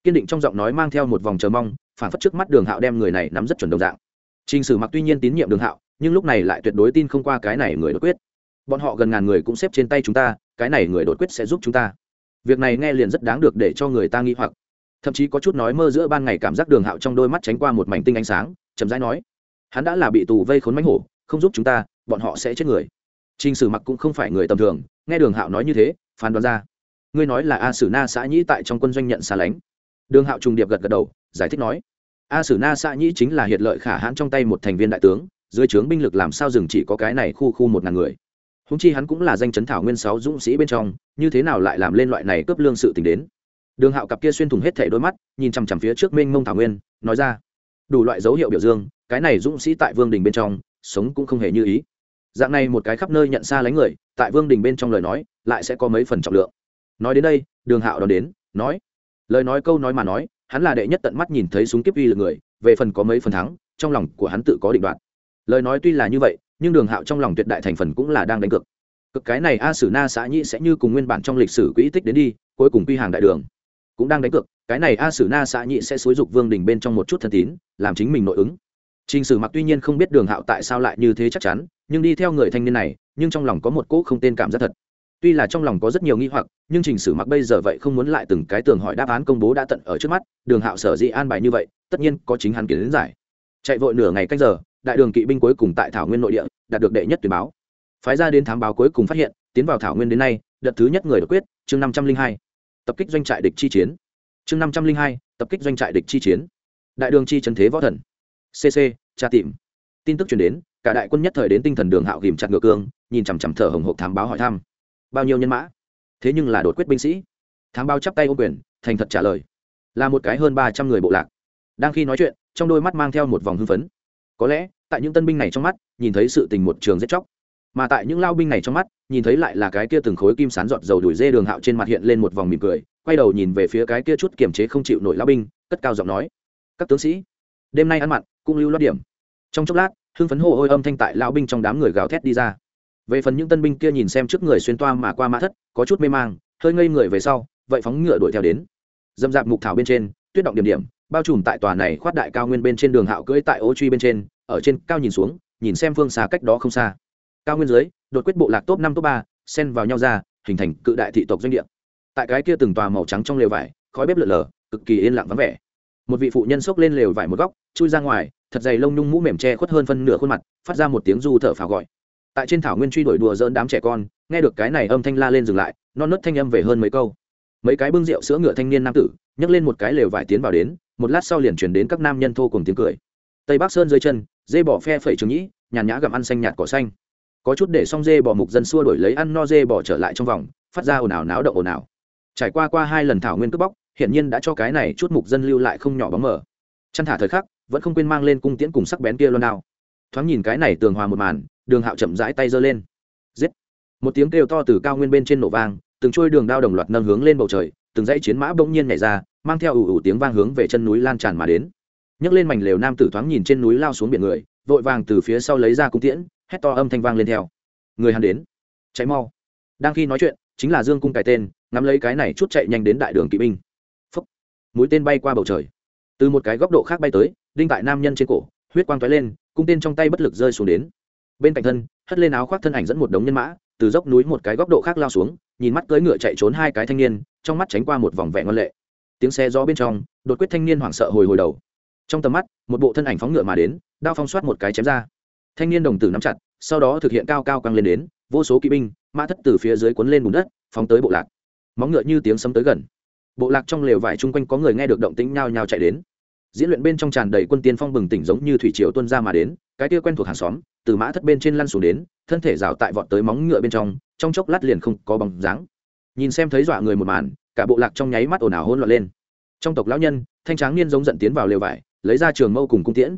kiên định trong giọng nói mang theo một vòng chờ mong phản phất trước mắt đường hạo đem người này nắm rất chuẩn đồng dạng Trình Sử Mặc tuy nhiên tín nhiệm Đường Hạo, nhưng lúc này lại tuyệt đối tin không qua cái này người đột quyết. Bọn họ gần ngàn người cũng xếp trên tay chúng ta, cái này người đột quyết sẽ giúp chúng ta. Việc này nghe liền rất đáng được để cho người ta nghi hoặc. Thậm chí có chút nói mơ giữa ban ngày cảm giác Đường Hạo trong đôi mắt tránh qua một mảnh tinh ánh sáng, chậm rãi nói: "Hắn đã là bị tù vây khốn mánh hổ, không giúp chúng ta, bọn họ sẽ chết người." Trình Sử Mặc cũng không phải người tầm thường, nghe Đường Hạo nói như thế, phán đoán ra. Ngươi nói là A Sử Na xã nhĩ tại trong quân doanh nhận xa lánh. Đường Hạo trùng điệp gật gật đầu, giải thích nói: a sử na xã nhĩ chính là hiện lợi khả hãn trong tay một thành viên đại tướng dưới trướng binh lực làm sao dừng chỉ có cái này khu khu một ngàn người húng chi hắn cũng là danh chấn thảo nguyên sáu dũng sĩ bên trong như thế nào lại làm lên loại này cướp lương sự t đến đường hạo cặp kia xuyên thủng hết thể đôi mắt, nhìn chằm chằm phía trước mênh mông thảo nguyên, nói ra, đủ loại dấu hiệu biểu dương, cái này dũng sĩ tại vương đình bên trong, sống cũng không hề như ý. Dạng này một cái khắp nơi nhận xa lánh người, tại vương đình bên trong lời nói, lại sẽ có mấy phần trọng lượng. Nói đến đây, đường hạo đón đến, nói, lời nói câu nói mà nói, hắn là đệ nhất tận mắt nhìn thấy súng kiếp uy lực người, về phần có mấy phần thắng, trong lòng của hắn tự có định đoạt. Lời nói tuy là như vậy, nhưng đường hạo trong lòng tuyệt đại thành phần cũng là đang đánh cược. Cực cái này a sử na xã nhĩ sẽ như cùng nguyên bản trong lịch sử quỹ tích đến đi, cuối cùng quy hàng đại đường cũng đang đánh cược cái này a sử na xã nhị sẽ xúi dục vương đình bên trong một chút thân tín làm chính mình nội ứng. Trình Sử Mặc tuy nhiên không biết Đường Hạo tại sao lại như thế chắc chắn, nhưng đi theo người thanh niên này, nhưng trong lòng có một cỗ không tên cảm giác thật. Tuy là trong lòng có rất nhiều nghi hoặc nhưng trình sử mặc bây giờ vậy không muốn lại từng cái tường hỏi đáp án công bố đã tận ở trước mắt đường hạo sở dĩ an bài như vậy tất nhiên có chính hắn kiến giải. Chạy vội nửa ngày canh giờ đại đường kỵ binh cuối cùng tại thảo nguyên nội địa đạt được đệ nhất tuyển báo. Phái ra đến thám báo cuối cùng phát hiện tiến vào thảo nguyên đến nay đợt thứ nhất người đột quyết chương năm trăm linh hai tập kích doanh trại địch chi chiến. Chương năm trăm linh hai, tập kích doanh trại địch chi chiến. Đại đường chi trần thế võ thần. Cc tra tìm. Tin tức chuyển đến, cả đại quân nhất thời đến tinh thần đường hạo ghìm chặt ngựa cương, nhìn chằm chằm thở hồng hộp thám báo hỏi thăm. Bao nhiêu nhân mã? Thế nhưng là đột quyết binh sĩ. Thám báo chắp tay ô quyền, thành thật trả lời. Là một cái hơn ba trăm người bộ lạc. Đang khi nói chuyện, trong đôi mắt mang theo một vòng hưng phấn. Có lẽ, tại những tân binh này trong mắt, nhìn thấy sự tình một trường giết chóc mà tại những lao binh này trong mắt, nhìn thấy lại là cái kia từng khối kim sán giọt dầu đuổi dê đường hạo trên mặt hiện lên một vòng mỉm cười, quay đầu nhìn về phía cái kia chút kiềm chế không chịu nổi lao binh, cất cao giọng nói, các tướng sĩ, đêm nay ăn mặn, cũng lưu loát điểm. Trong chốc lát, hưng phấn hồ ôi âm thanh tại lao binh trong đám người gào thét đi ra. Về phần những tân binh kia nhìn xem trước người xuyên toa mà qua mã thất, có chút mê mang, hơi ngây người về sau, vậy phóng ngựa đuổi theo đến. Dâm dạp mục thảo bên trên, tuyết động điểm điểm, bao trùm tại tòa này khoát đại cao nguyên bên trên đường hạo cưỡi tại ô truy bên trên, ở trên cao nhìn xuống, nhìn xem phương xa cách đó không xa cao nguyên dưới, đột quyết bộ lạc top năm, top ba, xen vào nhau ra, hình thành cự đại thị tộc doanh địa. Tại cái kia từng tòa màu trắng trong lều vải, khói bếp lượn lờ, cực kỳ yên lặng vắng vẻ. Một vị phụ nhân xốc lên lều vải một góc, chui ra ngoài, thật dày lông nhung mũ mềm che khuất hơn phân nửa khuôn mặt, phát ra một tiếng du thở phào gọi. Tại trên thảo nguyên truy đuổi đùa dỡn đám trẻ con, nghe được cái này âm thanh la lên dừng lại, non nớt thanh âm về hơn mấy câu. Mấy cái bưng rượu sữa ngựa thanh niên nam tử, nhấc lên một cái lều vải tiến vào đến, một lát sau liền chuyển đến các nam nhân thô cùng tiếng cười. Tây bắc sơn dưới chân, dê bỏ phe phẩy trường nhĩ, nhàn nhã gặm ăn xanh nhạt cỏ xanh có chút để xong dê bỏ mục dân xua đổi lấy ăn no dê bỏ trở lại trong vòng, phát ra ồn ào náo động ồn ào. Trải qua qua hai lần thảo nguyên cướp bóc hiện nhiên đã cho cái này chút mục dân lưu lại không nhỏ bóng mờ. Chăn thả thời khắc, vẫn không quên mang lên cung tiễn cùng sắc bén kia luôn nào thoáng nhìn cái này tường hòa một màn, đường hạo chậm rãi tay giơ lên. Giết! Một tiếng kêu to từ cao nguyên bên trên nổ vang, từng trôi đường đao đồng loạt nâng hướng lên bầu trời, từng dãy chiến mã bỗng nhiên nhảy ra, mang theo ủ ủ tiếng vang hướng về chân núi lan tràn mà đến. Nhấc lên mảnh lều nam tử thoáng nhìn trên núi lao xuống biển người, vội vàng từ phía sau lấy ra cung tiễn hét to âm thanh vang lên theo. Người hắn đến. Cháy mau. Đang khi nói chuyện, chính là dương cung cái tên, ngắm lấy cái này chút chạy nhanh đến đại đường kỵ binh. Phấp mũi tên bay qua bầu trời. Từ một cái góc độ khác bay tới, đinh tại nam nhân trên cổ, huyết quang tóe lên, cung tên trong tay bất lực rơi xuống đến. Bên cạnh thân, hất lên áo khoác thân ảnh dẫn một đống nhân mã, từ dốc núi một cái góc độ khác lao xuống, nhìn mắt cưỡi ngựa chạy trốn hai cái thanh niên, trong mắt tránh qua một vòng vẹn ngon lệ. Tiếng xe gió bên trong, đột quyết thanh niên hoảng sợ hồi hồi đầu. Trong tầm mắt, một bộ thân ảnh phóng ngựa mà đến, đao phong soát một cái chém ra thanh niên đồng tử nắm chặt, sau đó thực hiện cao cao căng lên đến, vô số kỵ binh, mã thất từ phía dưới cuốn lên bùn đất, phóng tới bộ lạc. Móng ngựa như tiếng sấm tới gần. Bộ lạc trong lều vải chung quanh có người nghe được động tĩnh nhao nhao chạy đến. Diễn luyện bên trong tràn đầy quân tiên phong bừng tỉnh giống như thủy triều tuân ra mà đến, cái kia quen thuộc hàng xóm, từ mã thất bên trên lăn xuống đến, thân thể rào tại vọt tới móng ngựa bên trong trong chốc lát liền không có bóng dáng. Nhìn xem thấy dọa người một màn, cả bộ lạc trong nháy mắt ồn ào hôn loạn lên. Trong tộc lão nhân, thanh tráng niên giống giận tiến vào lều vải, lấy ra trường mâu cùng cung tiễn.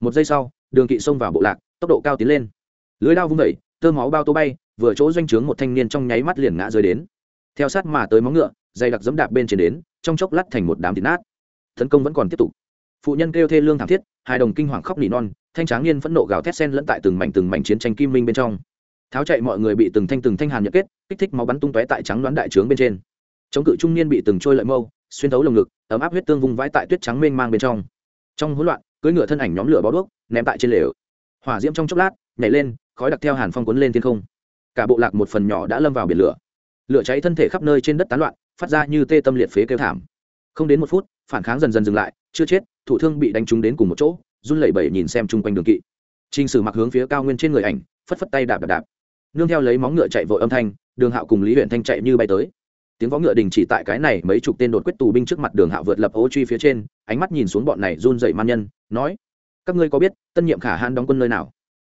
Một giây sau, đường kỵ xông vào bộ lạc tốc độ cao tiến lên. Lưới đao vung vẩy tơ máu bao tô bay, vừa chỗ doanh trướng một thanh niên trong nháy mắt liền ngã rơi đến. Theo sát mà tới móng ngựa dày đặc dẫm đạp bên trên đến, trong chốc lát thành một đám thịt nát. Tấn công vẫn còn tiếp tục. Phụ nhân kêu thê lương thảm thiết, hai đồng kinh hoàng khóc nỉ non, thanh tráng niên phẫn nộ gào thét sen lẫn tại từng mảnh từng mảnh chiến tranh kim minh bên trong. Tháo chạy mọi người bị từng thanh từng thanh hàn nhật kết, kích thích máu bắn tung tóe tại trắng đoán đại trướng bên trên. Chống cự trung niên bị từng trôi lợi mâu, xuyên thấu lồng ngực, ấm áp huyết tương vung vãi tại tuyết trắng mênh mang bên trong. Trong hỗn loạn, cưỡi ngựa thân ảnh nhóm lửa bó đuốc, ném tại trên lều hỏa diễm trong chốc lát, nhảy lên, khói đặc theo hàn phong cuốn lên thiên không. Cả bộ lạc một phần nhỏ đã lâm vào biển lửa. Lửa cháy thân thể khắp nơi trên đất tán loạn, phát ra như tê tâm liệt phế kêu thảm. Không đến một phút, phản kháng dần dần dừng lại, chưa chết, thủ thương bị đánh trúng đến cùng một chỗ, run lẩy bẩy nhìn xem chung quanh đường kỵ. T sử mặc hướng phía cao nguyên trên người ảnh, phất phất tay đạp đạp đạp. Nương theo lấy móng ngựa chạy vội âm thanh, đường hạo cùng lý huyện thanh chạy như bay tới. Tiếng võ ngựa đình chỉ tại cái này mấy chục tên đột quyết tù binh trước mặt đường hạo vượt lập ô truy phía trên, ánh mắt nhìn xuống bọn này run dậy man nhân, nói các ngươi có biết tân nhiệm khả hãn đóng quân nơi nào?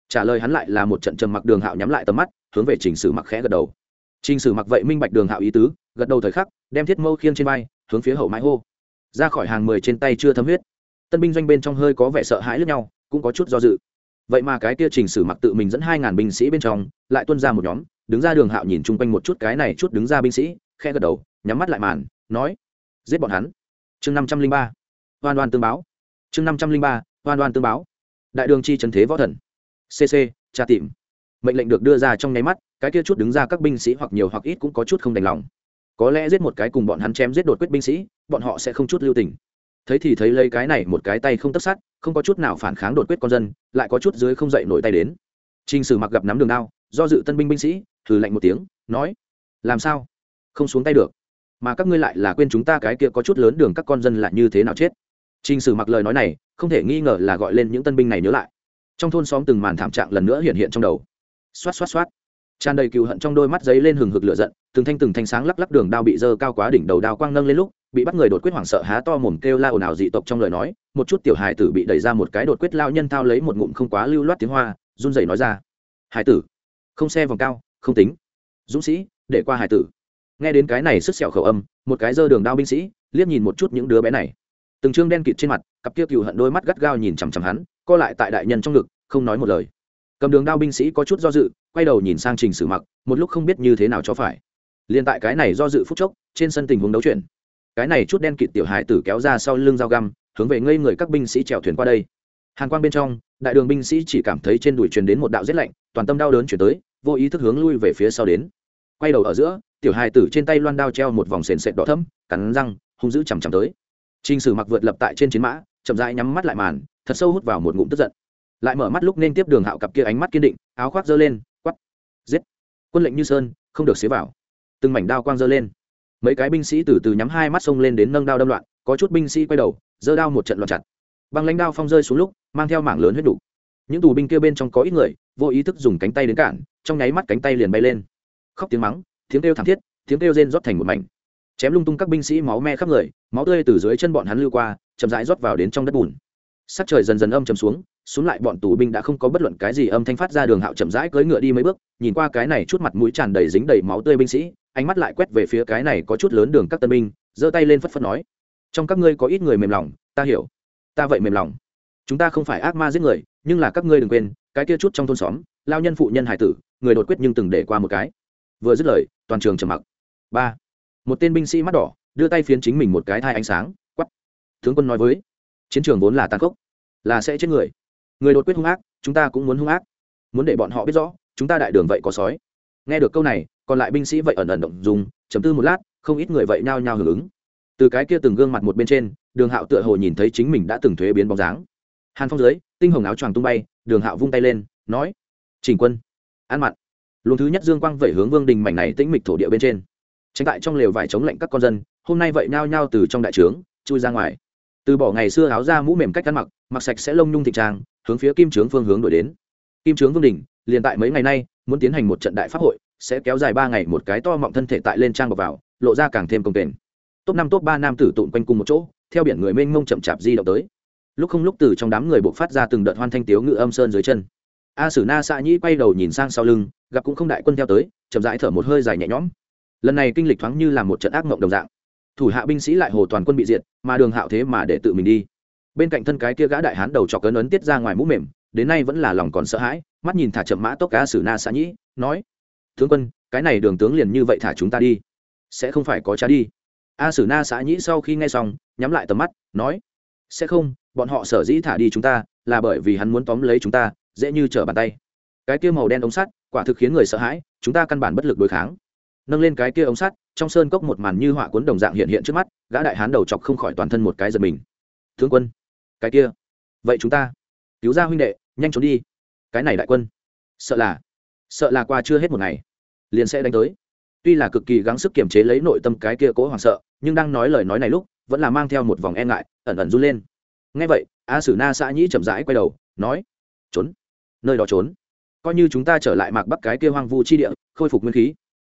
Trả lời hắn lại là một trận trầm mặc đường hạo nhắm lại tầm mắt, hướng về trình sử mặc khẽ gật đầu. Trình sử mặc vậy minh bạch đường hạo ý tứ, gật đầu thời khắc, đem thiết mâu khiêng trên vai, hướng phía hậu mãi hô. Ra khỏi hàng mười trên tay chưa thấm huyết. Tân binh doanh bên trong hơi có vẻ sợ hãi lẫn nhau, cũng có chút do dự. Vậy mà cái kia trình sử mặc tự mình dẫn hai ngàn binh sĩ bên trong, lại tuân ra một nhóm, đứng ra đường hạo nhìn chung quanh một chút cái này chút đứng ra binh sĩ khe gật đầu, nhắm mắt lại màn, nói, giết bọn hắn. Chương năm trăm linh ba. Hoan đoan tương báo. Chương năm trăm linh ba hoan oan tương báo. Đại đường chi trần thế võ thần. Cc tra tìm. Mệnh lệnh được đưa ra trong nháy mắt, cái kia chút đứng ra các binh sĩ hoặc nhiều hoặc ít cũng có chút không đành lòng. Có lẽ giết một cái cùng bọn hắn chém giết đột quyết binh sĩ, bọn họ sẽ không chút lưu tình. Thấy thì thấy lấy cái này một cái tay không tất sát, không có chút nào phản kháng đột quyết con dân, lại có chút dưới không dậy nổi tay đến. Trình sử mặc gặp nắm đường đao, do dự tân binh binh sĩ thử lạnh một tiếng, nói, làm sao? Không xuống tay được. Mà các ngươi lại là quên chúng ta cái kia có chút lớn đường các con dân là như thế nào chết? Trình sử mặc lời nói này, không thể nghi ngờ là gọi lên những tân binh này nhớ lại. Trong thôn xóm từng màn thảm trạng lần nữa hiện hiện trong đầu. Xoát xoát xoát. Tràn đầy cừu hận trong đôi mắt giấy lên hừng hực lửa giận, từng thanh từng thanh sáng lắc lắc đường đao bị dơ cao quá đỉnh đầu đao quang nâng lên lúc, bị bắt người đột quyết hoảng sợ há to mồm kêu la ồn ào dị tộc trong lời nói, một chút tiểu hài tử bị đẩy ra một cái đột quyết lao nhân thao lấy một ngụm không quá lưu loát tiếng hoa, run rẩy nói ra. Hải tử, không xe vòng cao, không tính. Dũng sĩ, để qua hải tử. Nghe đến cái này sức sẹo khẩu âm, một cái dơ đường đao binh sĩ, liếc nhìn một chút những đứa bé này từng trương đen kịt trên mặt, cặp kia cựu hận đôi mắt gắt gao nhìn chằm chằm hắn, co lại tại đại nhân trong ngực, không nói một lời. Cầm đường đao binh sĩ có chút do dự, quay đầu nhìn sang trình sử mặc, một lúc không biết như thế nào cho phải. Liền tại cái này do dự phút chốc, trên sân tình huống đấu chuyển. Cái này chút đen kịt tiểu hải tử kéo ra sau lưng dao găm, hướng về ngây người các binh sĩ chèo thuyền qua đây. Hàn quang bên trong, đại đường binh sĩ chỉ cảm thấy trên đùi truyền đến một đạo rét lạnh, toàn tâm đau đớn chuyển tới, vô ý thức hướng lui về phía sau đến. Quay đầu ở giữa, tiểu hài tử trên tay loan đao treo một vòng sền sệt đỏ thấm cắn răng, hung dữ chằm chằm tới. Trình sử mặc vượt lập tại trên chiến mã chậm rãi nhắm mắt lại màn thật sâu hút vào một ngụm tức giận. Lại mở mắt lúc nên tiếp đường hạo cặp kia ánh mắt kiên định áo khoác giơ lên quát, giết. Quân lệnh như sơn không được xế vào. Từng mảnh đao quang giơ lên. Mấy cái binh sĩ từ từ nhắm hai mắt xông lên đến nâng đao đâm loạn có chút binh sĩ quay đầu giơ đao một trận loạn chặt. Băng lãnh đao phong rơi xuống lúc mang theo mảng lớn huyết đủ. Những tù binh kia bên trong có ít người vô ý thức dùng cánh tay đến cản trong nháy mắt cánh tay liền bay lên. Khóc tiếng mắng tiếng kêu thảm thiết tiếng kêu rên rót thành một mảnh. Chém lung tung các binh sĩ máu me khắp người máu tươi từ dưới chân bọn hắn lưu qua, chậm rãi rót vào đến trong đất bùn. Sắc trời dần dần âm chầm xuống xuống lại bọn tù binh đã không có bất luận cái gì âm thanh phát ra đường hạo chậm rãi cưỡi ngựa đi mấy bước, nhìn qua cái này chút mặt mũi tràn đầy dính đầy máu tươi binh sĩ, ánh mắt lại quét về phía cái này có chút lớn đường các tân binh, giơ tay lên phất phất nói, trong các ngươi có ít người mềm lòng, ta hiểu. Ta vậy mềm lòng. Chúng ta không phải ác ma giết người, nhưng là các ngươi đừng quên, cái kia chút trong thôn xóm, lao nhân phụ nhân hải tử, người đột quyết nhưng từng để qua một cái. Vừa dứt lời, toàn trường trầm mặc. Ba. Một tên binh sĩ mắt đỏ đưa tay phiến chính mình một cái thai ánh sáng quắp tướng quân nói với, chiến trường vốn là tàn khốc, là sẽ chết người. Người đột quyết hung ác, chúng ta cũng muốn hung ác. Muốn để bọn họ biết rõ, chúng ta đại đường vậy có sói. Nghe được câu này, còn lại binh sĩ vậy ẩn ẩn động dùng chấm tư một lát, không ít người vậy nhao nhao hưởng ứng. Từ cái kia từng gương mặt một bên trên, đường hạo tựa hồ nhìn thấy chính mình đã từng thuế biến bóng dáng. Hàn phong dưới, tinh hồng áo choàng tung bay, đường hạo vung tay lên, nói chỉnh quân ăn mặn luồng thứ nhất dương quang vẩy hướng vương đình mảnh này tĩnh mịch thổ địa bên trên. Tránh tại trong lều vải chống lệnh các con dân hôm nay vậy nhao nhao từ trong đại trướng, chui ra ngoài. Từ bỏ ngày xưa áo ra mũ mềm cách ăn mặc mặc sạch sẽ lông nhung thịnh trang, hướng phía kim trướng phương hướng đổi đến. Kim trướng vương đình liền tại mấy ngày nay, muốn tiến hành một trận đại pháp hội, sẽ kéo dài ba ngày một cái to mọng thân thể tại lên trang bọc vào, lộ ra càng thêm công kềnh. Top năm top ba nam tử tụn quanh cùng một chỗ, theo biển người mênh mông chậm chạp di động tới. Lúc không lúc từ trong đám người buộc phát ra từng đợt hoan thanh tiếu ngự âm sơn dưới chân. A sử na xạ nhĩ quay đầu nhìn sang sau lưng, gặp cũng không đại quân theo tới, chậm rãi thở một hơi dài nhẹ nhõm. Lần này kinh lịch thoáng như là một trận ác mộng đồng dạng thủ hạ binh sĩ lại hồ toàn quân bị diệt, mà đường hạo thế mà để tự mình đi. Bên cạnh thân cái kia gã đại hán đầu trọc cấn ấn tiết ra ngoài mũ mềm, đến nay vẫn là lòng còn sợ hãi, mắt nhìn thả chậm mã tốc cá sử na xã nhĩ, nói, tướng quân, cái này đường tướng liền như vậy thả chúng ta đi, sẽ không phải có cha đi. A sử na xã nhĩ sau khi nghe xong, nhắm lại tầm mắt, nói, sẽ không, bọn họ sở dĩ thả đi chúng ta, là bởi vì hắn muốn tóm lấy chúng ta, dễ như trở bàn tay. Cái kia màu đen ống sắt, quả thực khiến người sợ hãi, chúng ta căn bản bất lực đối kháng nâng lên cái kia ống sắt, trong sơn cốc một màn như họa cuốn đồng dạng hiện hiện trước mắt, gã đại hán đầu chọc không khỏi toàn thân một cái giật mình. Tướng quân, cái kia, vậy chúng ta, cứu ra huynh đệ, nhanh trốn đi. Cái này đại quân, sợ là sợ là qua chưa hết một ngày, liền sẽ đánh tới. Tuy là cực kỳ gắng sức kiềm chế lấy nội tâm cái kia cố hoảng sợ, nhưng đang nói lời nói này lúc, vẫn là mang theo một vòng e ngại, ẩn ẩn run lên. Ngay vậy, a sử na xã nhĩ chậm rãi quay đầu, nói, trốn, nơi đó trốn. Coi như chúng ta trở lại mạc bắc cái kia hoang vu chi địa, khôi phục nguyên khí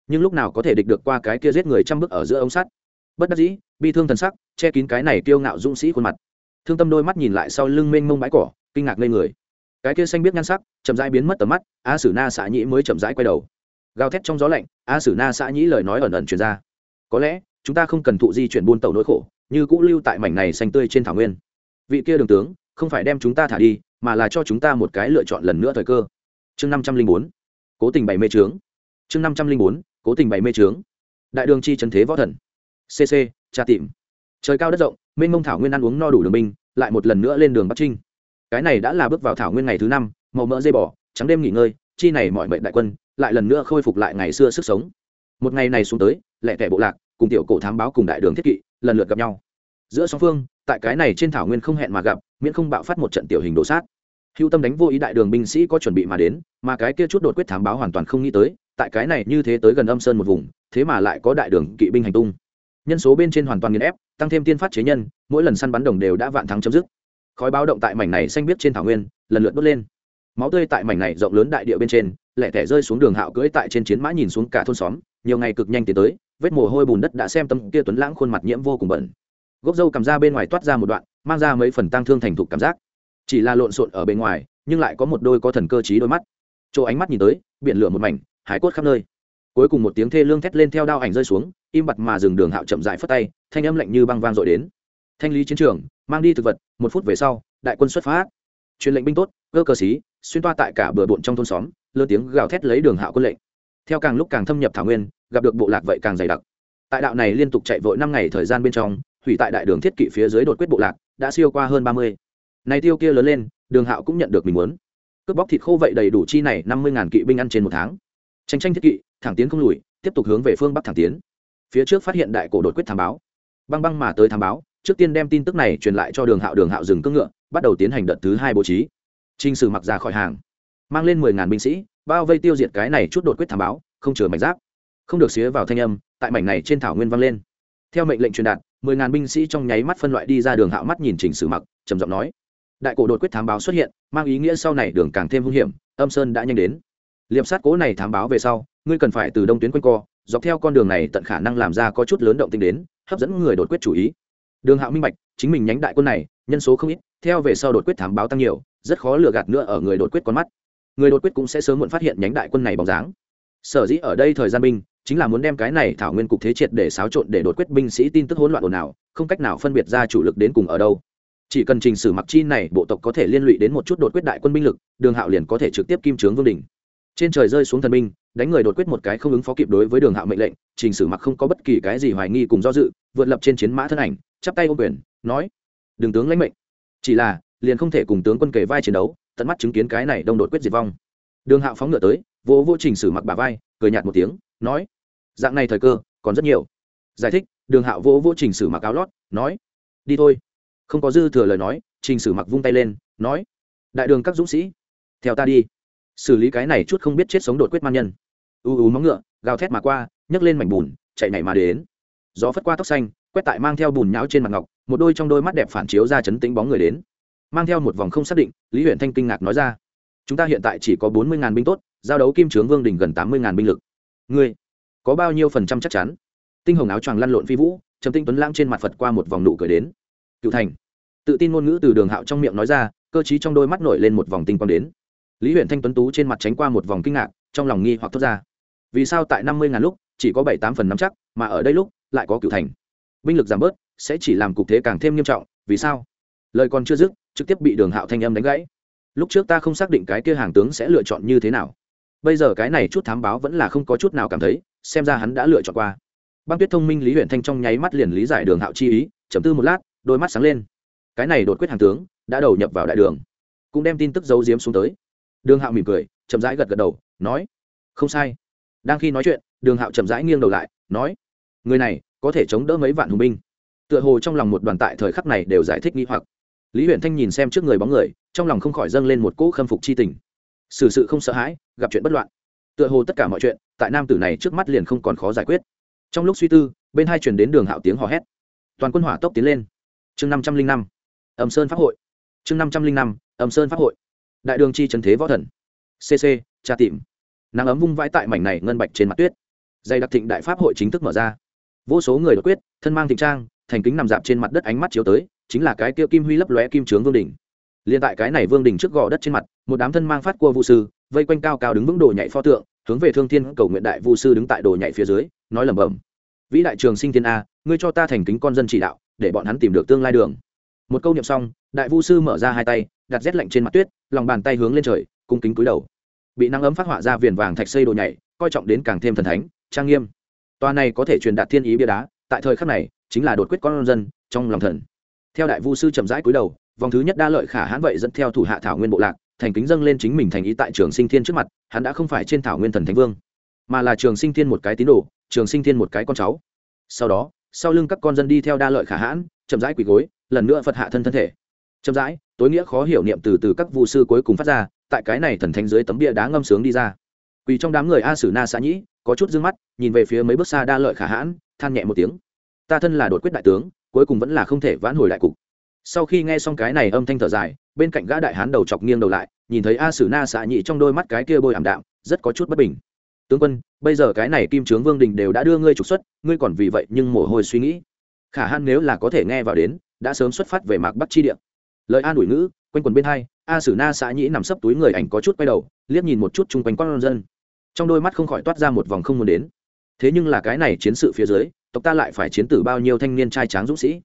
nhưng lúc nào có thể địch được qua cái kia giết người trăm bước ở giữa ống sắt? Bất đắc dĩ, bi thương thần sắc, che kín cái này kiêu ngạo dũng sĩ khuôn mặt. Thương tâm đôi mắt nhìn lại sau lưng mênh mông bãi cỏ, kinh ngạc lên người. Cái kia xanh biết nhan sắc, chậm rãi biến mất tầm mắt, a sử na xã nhĩ mới chậm rãi quay đầu. Gào thét trong gió lạnh, a sử na xã nhĩ lời nói ẩn ẩn truyền ra. Có lẽ, chúng ta không cần thụ di chuyển buôn tàu nỗi khổ, như cũ lưu tại mảnh này xanh tươi trên thảo nguyên. Vị kia đường tướng, không phải đem chúng ta thả đi, mà là cho chúng ta một cái lựa chọn lần nữa thời cơ. Chương năm trăm linh bốn, cố tình bày mê trướng chương năm trăm linh bốn cố tình bày mê trướng. Đại đường chi trần thế võ thần. Cc tra tìm. Trời cao đất rộng, mênh mông thảo nguyên ăn uống no đủ đường binh, lại một lần nữa lên đường bắc trinh. Cái này đã là bước vào thảo nguyên ngày thứ năm, màu mỡ dây bỏ trắng đêm nghỉ ngơi, chi này mọi mệnh đại quân, lại lần nữa khôi phục lại ngày xưa sức sống. Một ngày này xuống tới lẹ tẻ bộ lạc, cùng tiểu cổ thám báo cùng đại đường thiết kỵ, lần lượt gặp nhau. Giữa song phương, tại cái này trên thảo nguyên không hẹn mà gặp, miễn không bạo phát một trận tiểu hình đổ sát. Hữu tâm đánh vô ý đại đường binh sĩ có chuẩn bị mà đến, mà cái kia chút đột quyết thám báo hoàn toàn không nghĩ tới tại cái này như thế tới gần âm sơn một vùng, thế mà lại có đại đường kỵ binh hành tung. Nhân số bên trên hoàn toàn nghiền ép, tăng thêm tiên phát chế nhân, mỗi lần săn bắn đồng đều đã vạn thắng chấm dứt. Khói báo động tại mảnh này xanh biếc trên thảo nguyên, lần lượt bớt lên. Máu tươi tại mảnh này rộng lớn đại địa bên trên lẹ tẻ rơi xuống đường hạo cưỡi tại trên chiến mã nhìn xuống cả thôn xóm, nhiều ngày cực nhanh tiến tới, vết mồ hôi bùn đất đã xem tâm kia tuấn lãng khuôn mặt nhiễm vô cùng bẩn. Gốc dâu cầm ra bên ngoài toát ra một đoạn, mang ra mấy phần tang thương thành thục cảm giác. Chỉ là lộn xộn ở bên ngoài, nhưng lại có một đôi có thần cơ trí đôi mắt. Chỗ ánh mắt nhìn tới, biển lửa một mảnh hải cốt khắp nơi. Cuối cùng một tiếng thê lương thét lên theo đao ảnh rơi xuống, im bặt mà dừng đường hạo chậm dại phất tay, thanh âm lạnh như băng vang dội đến. Thanh lý chiến trường, mang đi thực vật, một phút về sau, đại quân xuất phát. Truyền lệnh binh tốt, cơ cờ xí xuyên toa tại cả bờ bộn trong thôn xóm lơ tiếng gào thét lấy đường hạo quân lệnh. Theo càng lúc càng thâm nhập thảo nguyên, gặp được bộ lạc vậy càng dày đặc. Tại đạo này liên tục chạy vội năm ngày thời gian bên trong, hủy tại đại đường thiết kỵ phía dưới đột quyết bộ lạc, đã siêu qua hơn ba mươi. Này tiêu kia lớn lên, đường hạo cũng nhận được mình muốn. Cướp bóc thịt khô vậy đầy đủ chi này năm mươi ngàn kỵ binh ăn trên một tháng tranh tranh thiết kỵ, thẳng tiến không lùi, tiếp tục hướng về phương bắc thẳng tiến. Phía trước phát hiện đại cổ đột quyết thám báo. Băng băng mà tới thám báo, trước tiên đem tin tức này truyền lại cho đường hạo đường hạo dừng cưỡng ngựa, bắt đầu tiến hành đợt thứ hai bố trí. Trinh sử mặc ra khỏi hàng, mang lên mười ngàn binh sĩ, bao vây tiêu diệt cái này chút đột quyết thám báo, không chừa mảnh giáp. Không được xía vào thanh âm, tại mảnh này trên thảo nguyên vang lên. Theo mệnh lệnh truyền đạt, mười ngàn binh sĩ trong nháy mắt phân loại đi ra đường hạo mắt nhìn trình sử mặc, trầm giọng nói. Đại cổ đột quyết thám báo xuất hiện, mang ý nghĩa sau này đường càng thêm hung hiểm, âm sơn đã nhanh đến liệp sát cố này thám báo về sau, ngươi cần phải từ đông tuyến quanh co, dọc theo con đường này tận khả năng làm ra có chút lớn động tinh đến, hấp dẫn người đột quyết chủ ý. Đường hạo minh bạch, chính mình nhánh đại quân này, nhân số không ít, theo về sau đột quyết thám báo tăng nhiều, rất khó lừa gạt nữa ở người đột quyết con mắt. Người đột quyết cũng sẽ sớm muộn phát hiện nhánh đại quân này bóng dáng. Sở dĩ ở đây thời gian binh, chính là muốn đem cái này thảo nguyên cục thế triệt để xáo trộn để đột quyết binh sĩ tin tức hỗn loạn ồn ào, không cách nào phân biệt ra chủ lực đến cùng ở đâu. Chỉ cần trình sử mặc chi này, bộ tộc có thể liên lụy đến một chút đột quyết đại quân binh lực, đường hạo liền có thể trực tiếp kim trướng vương đình trên trời rơi xuống thần binh, đánh người đột quyết một cái không ứng phó kịp đối với đường hạo mệnh lệnh, trình sử mặc không có bất kỳ cái gì hoài nghi cùng do dự, vượt lập trên chiến mã thân ảnh, chắp tay ô quyền, nói, đường tướng lãnh mệnh. Chỉ là, liền không thể cùng tướng quân kề vai chiến đấu, tận mắt chứng kiến cái này đông đột quyết diệt vong. Đường hạo phóng ngựa tới, vỗ vô trình sử mặc bà vai, cười nhạt một tiếng, nói, dạng này thời cơ, còn rất nhiều. Giải thích, đường hạo vỗ vô trình sử mặc áo lót, nói, đi thôi. Không có dư thừa lời nói, trình sử mặc vung tay lên, nói, đại đường các dũng sĩ, theo ta đi xử lý cái này chút không biết chết sống đột quyết man nhân. U u móng ngựa, gào thét mà qua, nhấc lên mảnh bùn, chạy nhảy mà đến. Gió phất qua tóc xanh, quét tại mang theo bùn nhão trên mặt ngọc, một đôi trong đôi mắt đẹp phản chiếu ra chấn tính bóng người đến. Mang theo một vòng không xác định, lý huyện thanh kinh ngạc nói ra, chúng ta hiện tại chỉ có bốn mươi ngàn binh tốt, giao đấu kim trướng vương đình gần tám mươi ngàn binh lực. Ngươi, có bao nhiêu phần trăm chắc chắn? Tinh hồng áo choàng lăn lộn phi vũ, trầm tinh tuấn lãng trên mặt phật qua một vòng nụ cười đến. Cựu thành. Tự tin ngôn ngữ từ đường hạo trong miệng nói ra, cơ chí trong đôi mắt nổi lên một vòng tinh quang đến lý huyện thanh tuấn tú trên mặt tránh qua một vòng kinh ngạc, trong lòng nghi hoặc thốt ra. Vì sao tại năm mươi ngàn lúc, chỉ có bảy tám phần năm chắc, mà ở đây lúc, lại có cựu thành? Binh lực giảm bớt, sẽ chỉ làm cục thế càng thêm nghiêm trọng, vì sao? Lời còn chưa dứt, trực tiếp bị đường hạo thanh âm đánh gãy. Lúc trước ta không xác định cái kia hàng tướng sẽ lựa chọn như thế nào. Bây giờ cái này chút thám báo vẫn là không có chút nào cảm thấy, xem ra hắn đã lựa chọn qua. Băng tuyết thông minh lý huyện thanh trong nháy mắt liền lý giải đường hạo chi ý, chấm tư một lát, đôi mắt sáng lên. Cái này đột quyết hàng tướng, đã đầu nhập vào đại đường. Cũng đem tin tức giấu giếm xuống tới đường hạo mỉm cười, chậm rãi gật gật đầu, nói, không sai. Đang khi nói chuyện, đường hạo chậm rãi nghiêng đầu lại, nói, người này có thể chống đỡ mấy vạn hùng binh. Tựa hồ trong lòng một đoàn tại thời khắc này đều giải thích nghĩ hoặc. Lý huyện thanh nhìn xem trước người bóng người, trong lòng không khỏi dâng lên một cỗ khâm phục c h i tình. Xử sự không sợ hãi, gặp chuyện bất loạn. Tựa hồ tất cả mọi chuyện, tại nam tử này trước mắt liền không còn khó giải quyết. Trong lúc suy tư, bên hai chuyển đến đường hạo tiếng hò hét. Toàn quân hỏa tốc tiến lên. Chương năm trăm linh năm ẩm sơn pháp hội. Chương năm trăm linh năm ẩm sơn pháp hội đại đường chi trần thế võ thần. Cc tra tìm. Nắng ấm vung vãi tại mảnh này ngân bạch trên mặt tuyết. Dày đặc thịnh đại pháp hội chính thức mở ra. Vô số người đột quyết, thân mang thịnh trang, thành kính nằm dạp trên mặt đất ánh mắt chiếu tới, chính là cái kia kim huy lấp lóe kim trướng vương đỉnh. Liền tại cái này vương đỉnh trước gò đất trên mặt, một đám thân mang phát cua vũ sư, vây quanh cao cao đứng vững đồ nhảy pho tượng, hướng về thương thiên cầu nguyện đại vũ sư đứng tại đồ nhảy phía dưới, nói lẩm bẩm. Vĩ đại trường sinh thiên a, ngươi cho ta thành kính con dân chỉ đạo, để bọn hắn tìm được tương lai đường. Một câu niệm xong đại vu sư mở ra hai tay, đặt rét lạnh trên mặt tuyết, lòng bàn tay hướng lên trời, cung kính cúi đầu. Bị nắng ấm phát họa ra viền vàng thạch xây đồ nhảy, coi trọng đến càng thêm thần thánh, trang nghiêm. Tòa này có thể truyền đạt thiên ý bia đá, tại thời khắc này, chính là đột quyết con dân, trong lòng thần. Theo đại vu sư chậm rãi cúi đầu, vòng thứ nhất đa lợi khả hãn vậy dẫn theo thủ hạ thảo nguyên bộ lạc, thành kính dâng lên chính mình thành ý tại trường sinh thiên trước mặt, hắn đã không phải trên thảo nguyên thần thánh vương, mà là trường sinh thiên một cái tín đồ, trường sinh thiên một cái con cháu. Sau đó, sau lưng các con dân đi theo đa lợi khả hãn, chậm rãi quỳ gối, lần nữa phật hạ thân thân thể chậm rãi, tối nghĩa khó hiểu niệm từ từ các vu sư cuối cùng phát ra, tại cái này thần thánh dưới tấm bia đá ngâm sướng đi ra. Quỳ trong đám người a sử na xã nhĩ, có chút d ư ơ n g mắt, nhìn về phía mấy bước xa đa lợi khả hãn, than nhẹ một tiếng. Ta thân là đột quyết đại tướng, cuối cùng vẫn là không thể vãn hồi đại cục. Sau khi nghe xong cái này âm thanh thở dài, bên cạnh gã đại hán đầu chọc nghiêng đầu lại, nhìn thấy a sử na xạ nhị trong đôi mắt cái kia bôi ảm đạm, rất có chút bất bình. Tướng quân, bây giờ cái này kim trướng vương đình đều đã đưa ngươi trục xuất, ngươi còn vì vậy nhưng mồ hôi suy nghĩ. Khả hãn nếu là có thể nghe vào đến, đã sớm xuất phát về mạc bắc chi điện lời an ủi ngữ, quanh quần bên hai, a sử na xã nhĩ nằm sấp túi người ảnh có chút quay đầu, liếc nhìn một chút chung quanh con dân. Trong đôi mắt không khỏi toát ra một vòng không muốn đến. Thế nhưng là cái này chiến sự phía dưới, tộc ta lại phải chiến tử bao nhiêu thanh niên trai tráng dũng sĩ?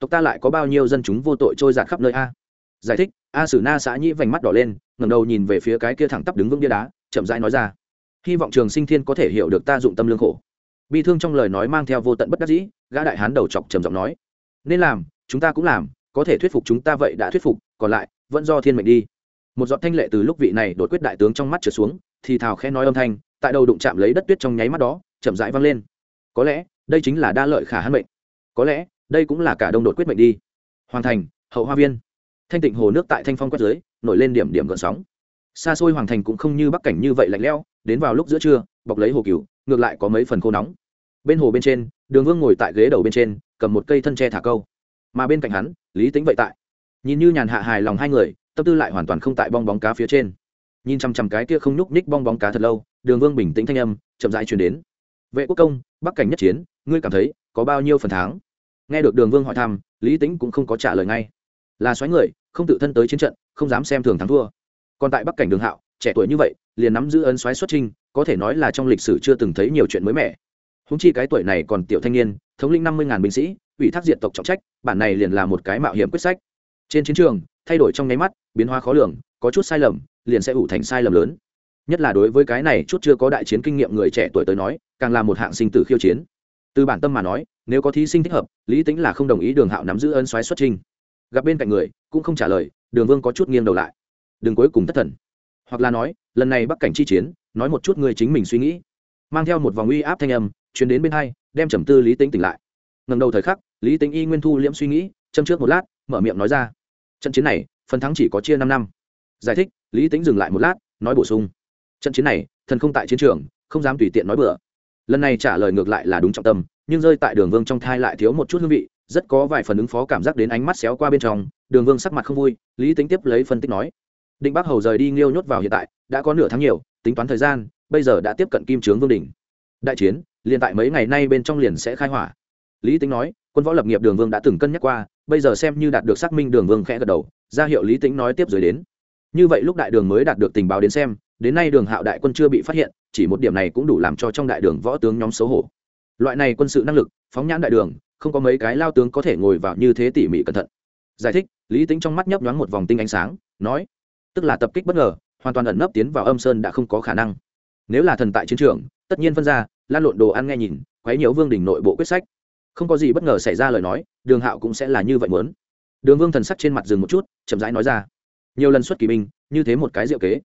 Tộc ta lại có bao nhiêu dân chúng vô tội trôi giạt khắp nơi a? Giải thích, a sử na xã nhĩ vành mắt đỏ lên ngầm đầu nhìn về phía cái kia thẳng tắp đứng vững bia đá, chậm rãi nói ra. Hy vọng trường sinh thiên có thể hiểu được ta dụng tâm lương khổ. Bi thương trong lời nói mang theo vô tận bất đắc dĩ, gã đại hán đầu chọc trầm giọng nói. Nên làm, chúng ta cũng làm có thể thuyết phục chúng ta vậy đã thuyết phục, còn lại, vẫn do thiên mệnh đi. Một giọt thanh lệ từ lúc vị này đột quyết đại tướng trong mắt trở xuống, thì thào khẽ nói âm thanh, tại đầu đụng chạm lấy đất tuyết trong nháy mắt đó, chậm rãi vang lên. Có lẽ, đây chính là đa lợi khả hãn mệnh. Có lẽ, đây cũng là cả đông đột quyết mệnh đi. Hoàn thành, hậu hoa viên. Thanh tịnh hồ nước tại thanh phong quét dưới, nổi lên điểm điểm gợn sóng. Xa xôi hoàng thành cũng không như bắc cảnh như vậy lạnh lẽo, đến vào lúc giữa trưa, bọc lấy hồ cửu ngược lại có mấy phần khô nóng. Bên hồ bên trên, đường vương ngồi tại ghế đầu bên trên, cầm một cây thân tre thả câu mà bên cạnh hắn, lý tính vậy tại. Nhìn như nhàn hạ hài lòng hai người, tâm tư lại hoàn toàn không tại bong bóng cá phía trên. Nhìn chằm chằm cái kia không nhúc ních bong bóng cá thật lâu, đường vương bình tĩnh thanh âm chậm rãi truyền đến. Vệ quốc công, bắc cảnh nhất chiến, ngươi cảm thấy có bao nhiêu phần thắng? Nghe được đường vương hỏi thăm, lý tính cũng không có trả lời ngay. Là xoáy người, không tự thân tới chiến trận, không dám xem thường thắng thua. Còn tại bắc cảnh đường hạo, trẻ tuổi như vậy, liền nắm giữ ấn xoáy xuất trinh có thể nói là trong lịch sử chưa từng thấy nhiều chuyện mới mẻ. Húng chi cái tuổi này còn tiểu thanh niên thống lĩnh năm mươi ngàn binh sĩ, ủy thác diện tộc trọng trách, bản này liền là một cái mạo hiểm quyết sách. Trên chiến trường, thay đổi trong nháy mắt, biến hóa khó lường, có chút sai lầm, liền sẽ ủ thành sai lầm lớn. Nhất là đối với cái này chút chưa có đại chiến kinh nghiệm người trẻ tuổi tới nói, càng là một hạng sinh tử khiêu chiến. Từ bản tâm mà nói, nếu có thí sinh thích hợp, lý tính là không đồng ý đường hạo nắm giữ ân xoáy xuất trình. Gặp bên cạnh người, cũng không trả lời, đường vương có chút nghiêng đầu lại. Đường cuối cùng thất thần. Hoặc là nói, lần này bắc cảnh chi chiến, nói một chút người chính mình suy nghĩ. Mang theo một vòng uy áp thanh âm, truyền đến bên hai đem trầm tư lý tính tỉnh lại. Ngầm đầu thời khắc, lý tính y nguyên thu liễm suy nghĩ, châm trước một lát, mở miệng nói ra. Trận chiến này, phần thắng chỉ có chia năm năm. Giải thích, lý tính dừng lại một lát, nói bổ sung. Trận chiến này, thần không tại chiến trường, không dám tùy tiện nói bừa. Lần này trả lời ngược lại là đúng trọng tâm, nhưng rơi tại đường vương trong thai lại thiếu một chút hương vị, rất có vài phần ứng phó cảm giác đến ánh mắt xéo qua bên trong, đường vương sắc mặt không vui, lý tính tiếp lấy phân tích nói. Định bắc hầu rời đi nghiêu nhốt vào hiện tại, đã có nửa tháng nhiều, tính toán thời gian, bây giờ đã tiếp cận kim trướng vương đình đại chiến liền tại mấy ngày nay bên trong liền sẽ khai hỏa. Lý tính nói, quân võ lập nghiệp đường vương đã từng cân nhắc qua, bây giờ xem như đạt được xác minh đường vương khẽ gật đầu, ra hiệu lý tính nói tiếp dưới đến. Như vậy lúc đại đường mới đạt được tình báo đến xem, đến nay đường hạo đại quân chưa bị phát hiện, chỉ một điểm này cũng đủ làm cho trong đại đường võ tướng nhóm xấu hổ. Loại này quân sự năng lực, phóng nhãn đại đường, không có mấy cái lao tướng có thể ngồi vào như thế tỉ mỉ cẩn thận. Giải thích, lý tính trong mắt nhấp nhoáng một vòng tinh ánh sáng, nói, tức là tập kích bất ngờ, hoàn toàn ẩn nấp tiến vào âm sơn đã không có khả năng. Nếu là thần tại chiến trường, tất nhiên phân ra lan lộn đồ ăn nghe nhìn, quấy nhiễu vương đình nội bộ quyết sách. Không có gì bất ngờ xảy ra lời nói, đường hạo cũng sẽ là như vậy muốn. Đường vương thần sắc trên mặt dừng một chút, chậm rãi nói ra. Nhiều lần xuất kỳ binh, như thế một cái diệu kế.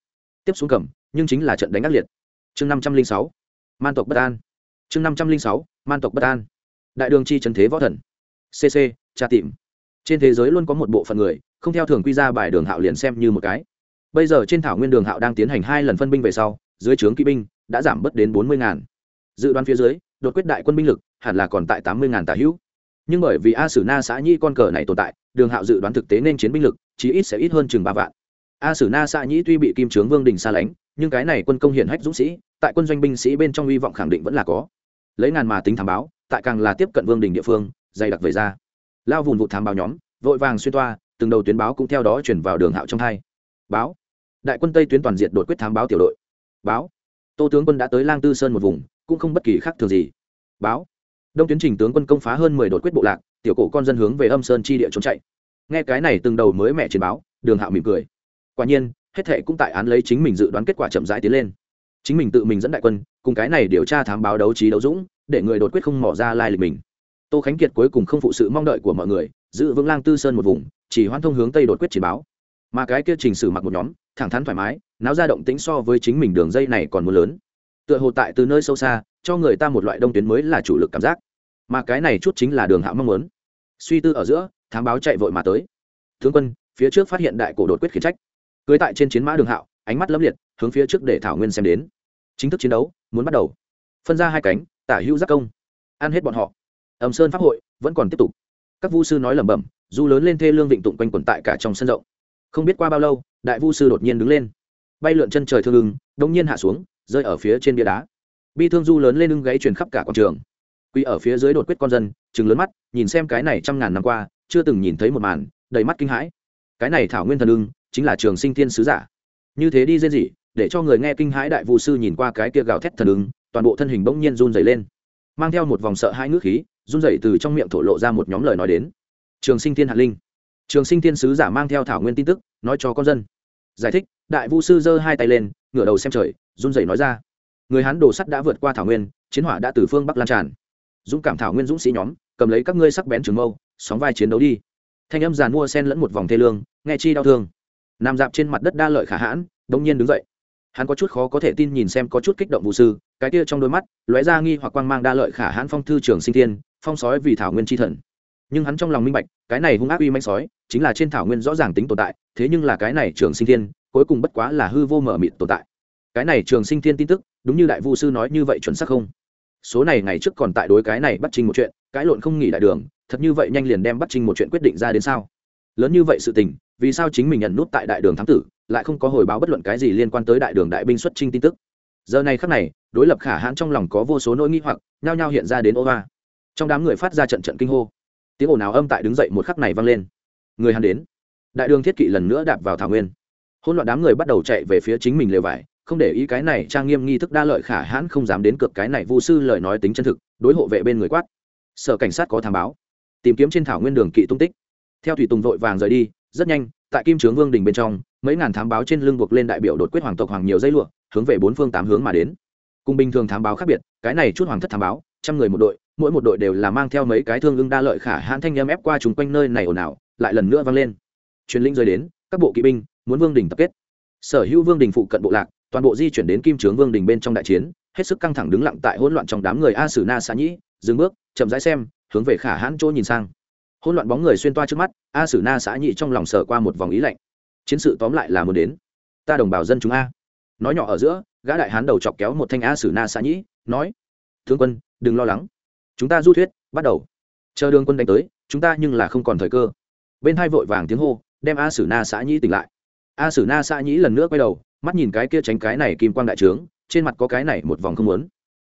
Tiếp xuống cầm, nhưng chính là trận đánh ác liệt. Chương năm trăm linh sáu, man tộc bất an. Chương năm trăm linh sáu, man tộc bất an. Đại đường chi trần thế võ thần. Cc tra tìm. Trên thế giới luôn có một bộ phận người, không theo thường quy ra bài đường hạo liền xem như một cái. Bây giờ trên thảo nguyên đường hạo đang tiến hành hai lần phân binh về sau, dưới trướng kỵ binh, đã giảm bớt đến bốn mươi ngàn dự đoán phía dưới, đột quyết đại quân binh lực, hẳn là còn tại tám mươi ngàn tà hữu. Nhưng bởi vì a sử na xã nhĩ con cờ này tồn tại, đường hạo dự đoán thực tế nên chiến binh lực, chí ít sẽ ít hơn chừng ba vạn. A sử na xã nhĩ tuy bị kim trướng vương đình xa lánh, nhưng cái này quân công hiển hách dũng sĩ, tại quân doanh binh sĩ bên trong hy vọng khẳng định vẫn là có. Lấy ngàn mà tính thám báo, tại càng là tiếp cận vương đình địa phương, dày đặc về ra. Lao vùn vụ thám báo nhóm, vội vàng xuyên toa, từng đầu tuyến báo cũng theo đó chuyển vào đường hạo trong hai. Báo. Đại quân tây tuyến toàn diện đột quyết thám báo tiểu đội. Báo. Tô tướng quân đã tới lang tư sơn một vùng cũng không bất kỳ khác thường gì. Báo. Đông tuyến trình tướng quân công phá hơn mười đột quyết bộ lạc, tiểu cổ con dân hướng về âm sơn chi địa trốn chạy. Nghe cái này từng đầu mới mẹ chiến báo, đường hạo mỉm cười. Quả nhiên, hết thệ cũng tại án lấy chính mình dự đoán kết quả chậm rãi tiến lên. Chính mình tự mình dẫn đại quân, cùng cái này điều tra thám báo đấu trí đấu dũng, để người đột quyết không mỏ ra lai lịch mình. Tô khánh kiệt cuối cùng không phụ sự mong đợi của mọi người, giữ vững lang tư sơn một vùng, chỉ hoan thông hướng tây đột quyết chỉ báo. Mà cái kia trình sử mặc một nhóm, thẳng thắn thoải mái, náo ra động tĩnh so với chính mình đường dây này còn muốn lớn tựa hồ tại từ nơi sâu xa, cho người ta một loại đông tuyến mới là chủ lực cảm giác. Mà cái này chút chính là đường hạo mong muốn. Suy tư ở giữa, thám báo chạy vội mà tới. Tướng quân, phía trước phát hiện đại cổ đột quyết khiển trách. Cưới tại trên chiến mã đường hạo, ánh mắt lấp liệt, hướng phía trước để thảo nguyên xem đến. Chính thức chiến đấu, muốn bắt đầu. Phân ra hai cánh, tả hữu giác công. Ăn hết bọn họ. Ẩm sơn pháp hội vẫn còn tiếp tục. Các vu sư nói lẩm bẩm, du lớn lên thê lương vịnh tụng quanh quẩn tại cả trong sân rộng. Không biết qua bao lâu, đại vu sư đột nhiên đứng lên. Bay lượn chân trời thương ưng, đông nhiên hạ xuống rơi ở phía trên bia đá. Bi thương du lớn lên lưng gáy truyền khắp cả quảng trường. Quy ở phía dưới đột quyết con dân chừng lớn mắt, nhìn xem cái này trăm ngàn năm qua, chưa từng nhìn thấy một màn, đầy mắt kinh hãi. Cái này thảo nguyên thần ưng, chính là trường sinh thiên sứ giả. Như thế đi dên gì để cho người nghe kinh hãi đại vu sư nhìn qua cái kia gào thét thần ưng, toàn bộ thân hình bỗng nhiên run dày lên. Mang theo một vòng sợ hai ngước khí, run dày từ trong miệng thổ lộ ra một nhóm lời nói đến. Trường sinh thiên hạ linh. Trường sinh thiên sứ giả mang theo thảo nguyên tin tức, nói cho con dân. Giải thích, đại vu sư giơ hai tay lên, ngửa đầu xem trời run rẩy nói ra. Người hán đồ sắt đã vượt qua thảo nguyên, chiến hỏa đã từ phương bắc lan tràn. Dũng cảm thảo nguyên dũng sĩ nhóm, cầm lấy các ngươi sắc bén trường mâu, sóng vai chiến đấu đi. Thanh âm giàn mua sen lẫn một vòng thê lương, nghe chi đau thương. Nằm dạp trên mặt đất đa lợi khả hãn đông nhiên đứng dậy. Hắn có chút khó có thể tin nhìn xem có chút kích động vụ sư, cái kia trong đôi mắt, lóe ra nghi hoặc quang mang đa lợi khả hãn phong thư trường sinh thiên, phong sói vì thảo nguyên tri thần. Nhưng hắn trong lòng minh bạch, cái này hung ác uy manh sói, chính là trên thảo nguyên rõ ràng tính tồn tại, thế nhưng là cái này trường sinh thiên, cuối cùng bất quá là hư vô mở mịt tồn tại cái này trường sinh thiên tin tức, đúng như đại vu sư nói như vậy chuẩn xác không? Số này ngày trước còn tại đối cái này bắt trinh một chuyện cãi lộn không nghỉ đại đường, thật như vậy nhanh liền đem bắt trinh một chuyện quyết định ra đến sao? Lớn như vậy sự tình, vì sao chính mình nhận nút tại đại đường thám tử, lại không có hồi báo bất luận cái gì liên quan tới đại đường đại binh xuất trinh tin tức? Giờ này khắc này, đối lập khả hãn trong lòng có vô số nỗi nghi hoặc, nhao nhao hiện ra đến ô va trong đám người phát ra trận trận kinh hô. Tiếng ồn ào âm tại đứng dậy một khắc này vang lên. Người hàn đến. Đại đường thiết kỵ lần nữa đạp vào thảo nguyên. Hôn loạn đám người bắt đầu chạy về phía chính mình lều vải không để ý cái này trang nghiêm nghi thức đa lợi khả hãn không dám đến cược cái này vu sư lời nói tính chân thực, đối hộ vệ bên người quát. Sở cảnh sát có thám báo. Tìm kiếm trên thảo nguyên đường kỵ tung tích. Theo thủy tùng vội vàng rời đi, rất nhanh, tại kim trướng vương đình bên trong, mấy ngàn thám báo trên lưng buộc lên đại biểu đột quyết hoàng tộc hoàng nhiều dây lụa, hướng về bốn phương tám hướng mà đến. Cùng bình thường thám báo khác biệt, cái này chút hoàng thất thám báo, trăm người một đội, mỗi một đội đều là mang theo mấy cái thương ưng đa lợi khả hãn thanh nhâm ép qua chung quanh nơi này ồn ào, lại lần nữa vang lên. Truyền linh rơi đến, các bộ kỵ binh muốn vương đình tập kết. Sở hữu vương đình phụ cận bộ lạc toàn bộ di chuyển đến kim trướng vương đình bên trong đại chiến, hết sức căng thẳng đứng lặng tại hỗn loạn trong đám người a sử na xã nhĩ, dừng bước, chậm rãi xem, hướng về khả hãn chỗ nhìn sang. Hỗn loạn bóng người xuyên toa trước mắt, a sử na xã Nhĩ trong lòng sở qua một vòng ý lạnh. Chiến sự tóm lại là muốn đến. Ta đồng bào dân chúng a. Nói nhỏ ở giữa, gã đại hán đầu chọc kéo một thanh a sử na xã nhĩ, nói thương quân, đừng lo lắng. Chúng ta du thuyết, bắt đầu. Chờ đường quân đánh tới, chúng ta nhưng là không còn thời cơ. Bên hai vội vàng tiếng hô, đem a sử na xã nhĩ tỉnh lại. A sử na xã nhĩ lần nữa quay đầu mắt nhìn cái kia tránh cái này kim quang đại trướng, trên mặt có cái này một vòng không muốn.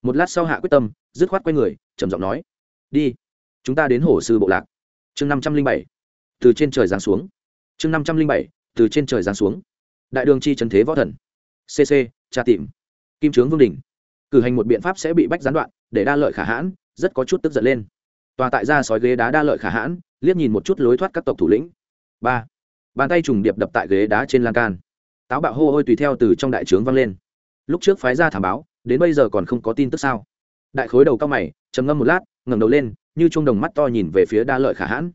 Một lát sau hạ quyết tâm, dứt khoát quay người, trầm giọng nói, đi, chúng ta đến hồ sư bộ lạc. Chương năm trăm linh bảy, từ trên trời giáng xuống. Chương năm trăm linh bảy, từ trên trời giáng xuống. Đại đường chi trần thế võ thần. Cc tra tìm. Kim trướng vương đình cử hành một biện pháp sẽ bị bách gián đoạn, để đa lợi khả hãn, rất có chút tức giận lên. Tòa tại ra sói ghế đá đa lợi khả hãn, liếc nhìn một chút lối thoát các tộc thủ lĩnh. Ba, bàn tay trùng điệp đập tại ghế đá trên lan can táo bạo hô hôi tùy theo từ trong đại trướng vang lên. Lúc trước phái ra thảm báo, đến bây giờ còn không có tin tức sao? Đại khối đầu cao mày, trầm ngâm một lát, ngẩng đầu lên, như chuông đồng mắt to nhìn về phía đa lợi khả hãn.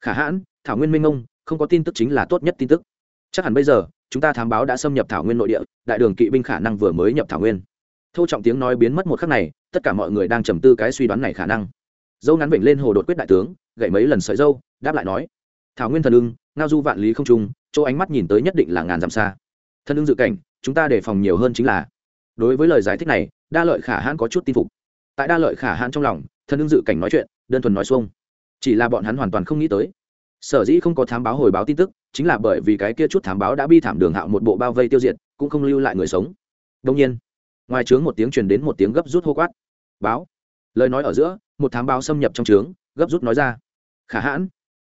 Khả hãn, thảo nguyên minh ông không có tin tức chính là tốt nhất tin tức. Chắc hẳn bây giờ, chúng ta thám báo đã xâm nhập thảo nguyên nội địa, đại đường kỵ binh khả năng vừa mới nhập thảo nguyên. Thâu trọng tiếng nói biến mất một khắc này, tất cả mọi người đang trầm tư cái suy đoán này khả năng. Dâu ngắn vểnh lên hồ đột quyết đại tướng, gậy mấy lần sợi dâu, đáp lại nói, thảo nguyên thần ưng, ngao du vạn lý không trung, chỗ ánh mắt nhìn tới nhất định là ngàn dặm xa thần ưng dự cảnh, chúng ta đề phòng nhiều hơn chính là, đối với lời giải thích này, đa lợi khả hãn có chút tin phục. Tại đa lợi khả hãn trong lòng thần ưng dự cảnh nói chuyện, đơn thuần nói xuông. Chỉ là bọn hắn hoàn toàn không nghĩ tới. Sở dĩ không có thám báo hồi báo tin tức, chính là bởi vì cái kia chút thám báo đã bi thảm đường hạo một bộ bao vây tiêu diệt, cũng không lưu lại người sống. Đông nhiên, ngoài trướng một tiếng truyền đến một tiếng gấp rút hô quát. Báo. Lời nói ở giữa, một thám báo xâm nhập trong trướng gấp rút nói ra. Khả hãn.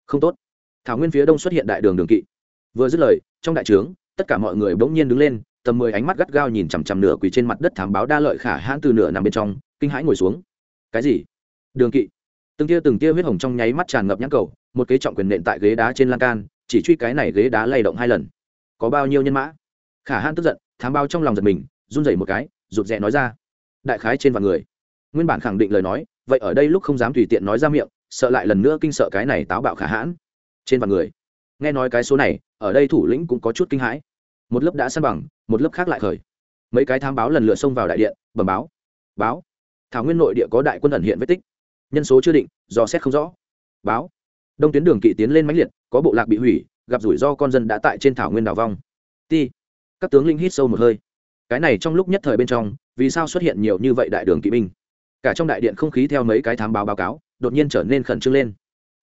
Không tốt. Thảo nguyên phía đông xuất hiện đại đường đường kỵ. Vừa dứt lời, trong đại trướng tất cả mọi người bỗng nhiên đứng lên, tầm mười ánh mắt gắt gao nhìn chằm chằm nửa quỳ trên mặt đất thám báo đa lợi khả hãn từ nửa nằm bên trong, kinh hãi ngồi xuống. Cái gì? Đường kỵ. Từng tia từng tia huyết hồng trong nháy mắt tràn ngập nhãn cầu, một kế trọng quyền nện tại ghế đá trên lan can, chỉ truy cái này ghế đá lay động hai lần. Có bao nhiêu nhân mã? Khả hãn tức giận, thám bao trong lòng giật mình, run rẩy một cái, rụt rè nói ra. Đại khái trên vạn người. Nguyên bản khẳng định lời nói, vậy ở đây lúc không dám tùy tiện nói ra miệng, sợ lại lần nữa kinh sợ cái này táo bạo khả hãn. Trên vạn người. Nghe nói cái số này, ở đây thủ lĩnh cũng có chút kinh hãi một lớp đã săn bằng, một lớp khác lại khởi. Mấy cái thám báo lần lượt xông vào đại điện, bẩm báo báo, thảo nguyên nội địa có đại quân ẩn hiện vết tích. Nhân số chưa định, do xét không rõ. Báo. Đông tuyến đường kỵ tiến lên mãnh liệt, có bộ lạc bị hủy, gặp rủi ro con dân đã tại trên thảo nguyên đảo vong. Ti. Các tướng linh hít sâu một hơi. Cái này trong lúc nhất thời bên trong, vì sao xuất hiện nhiều như vậy đại đường kỵ binh? Cả trong đại điện không khí theo mấy cái thám báo báo cáo, đột nhiên trở nên khẩn trương lên.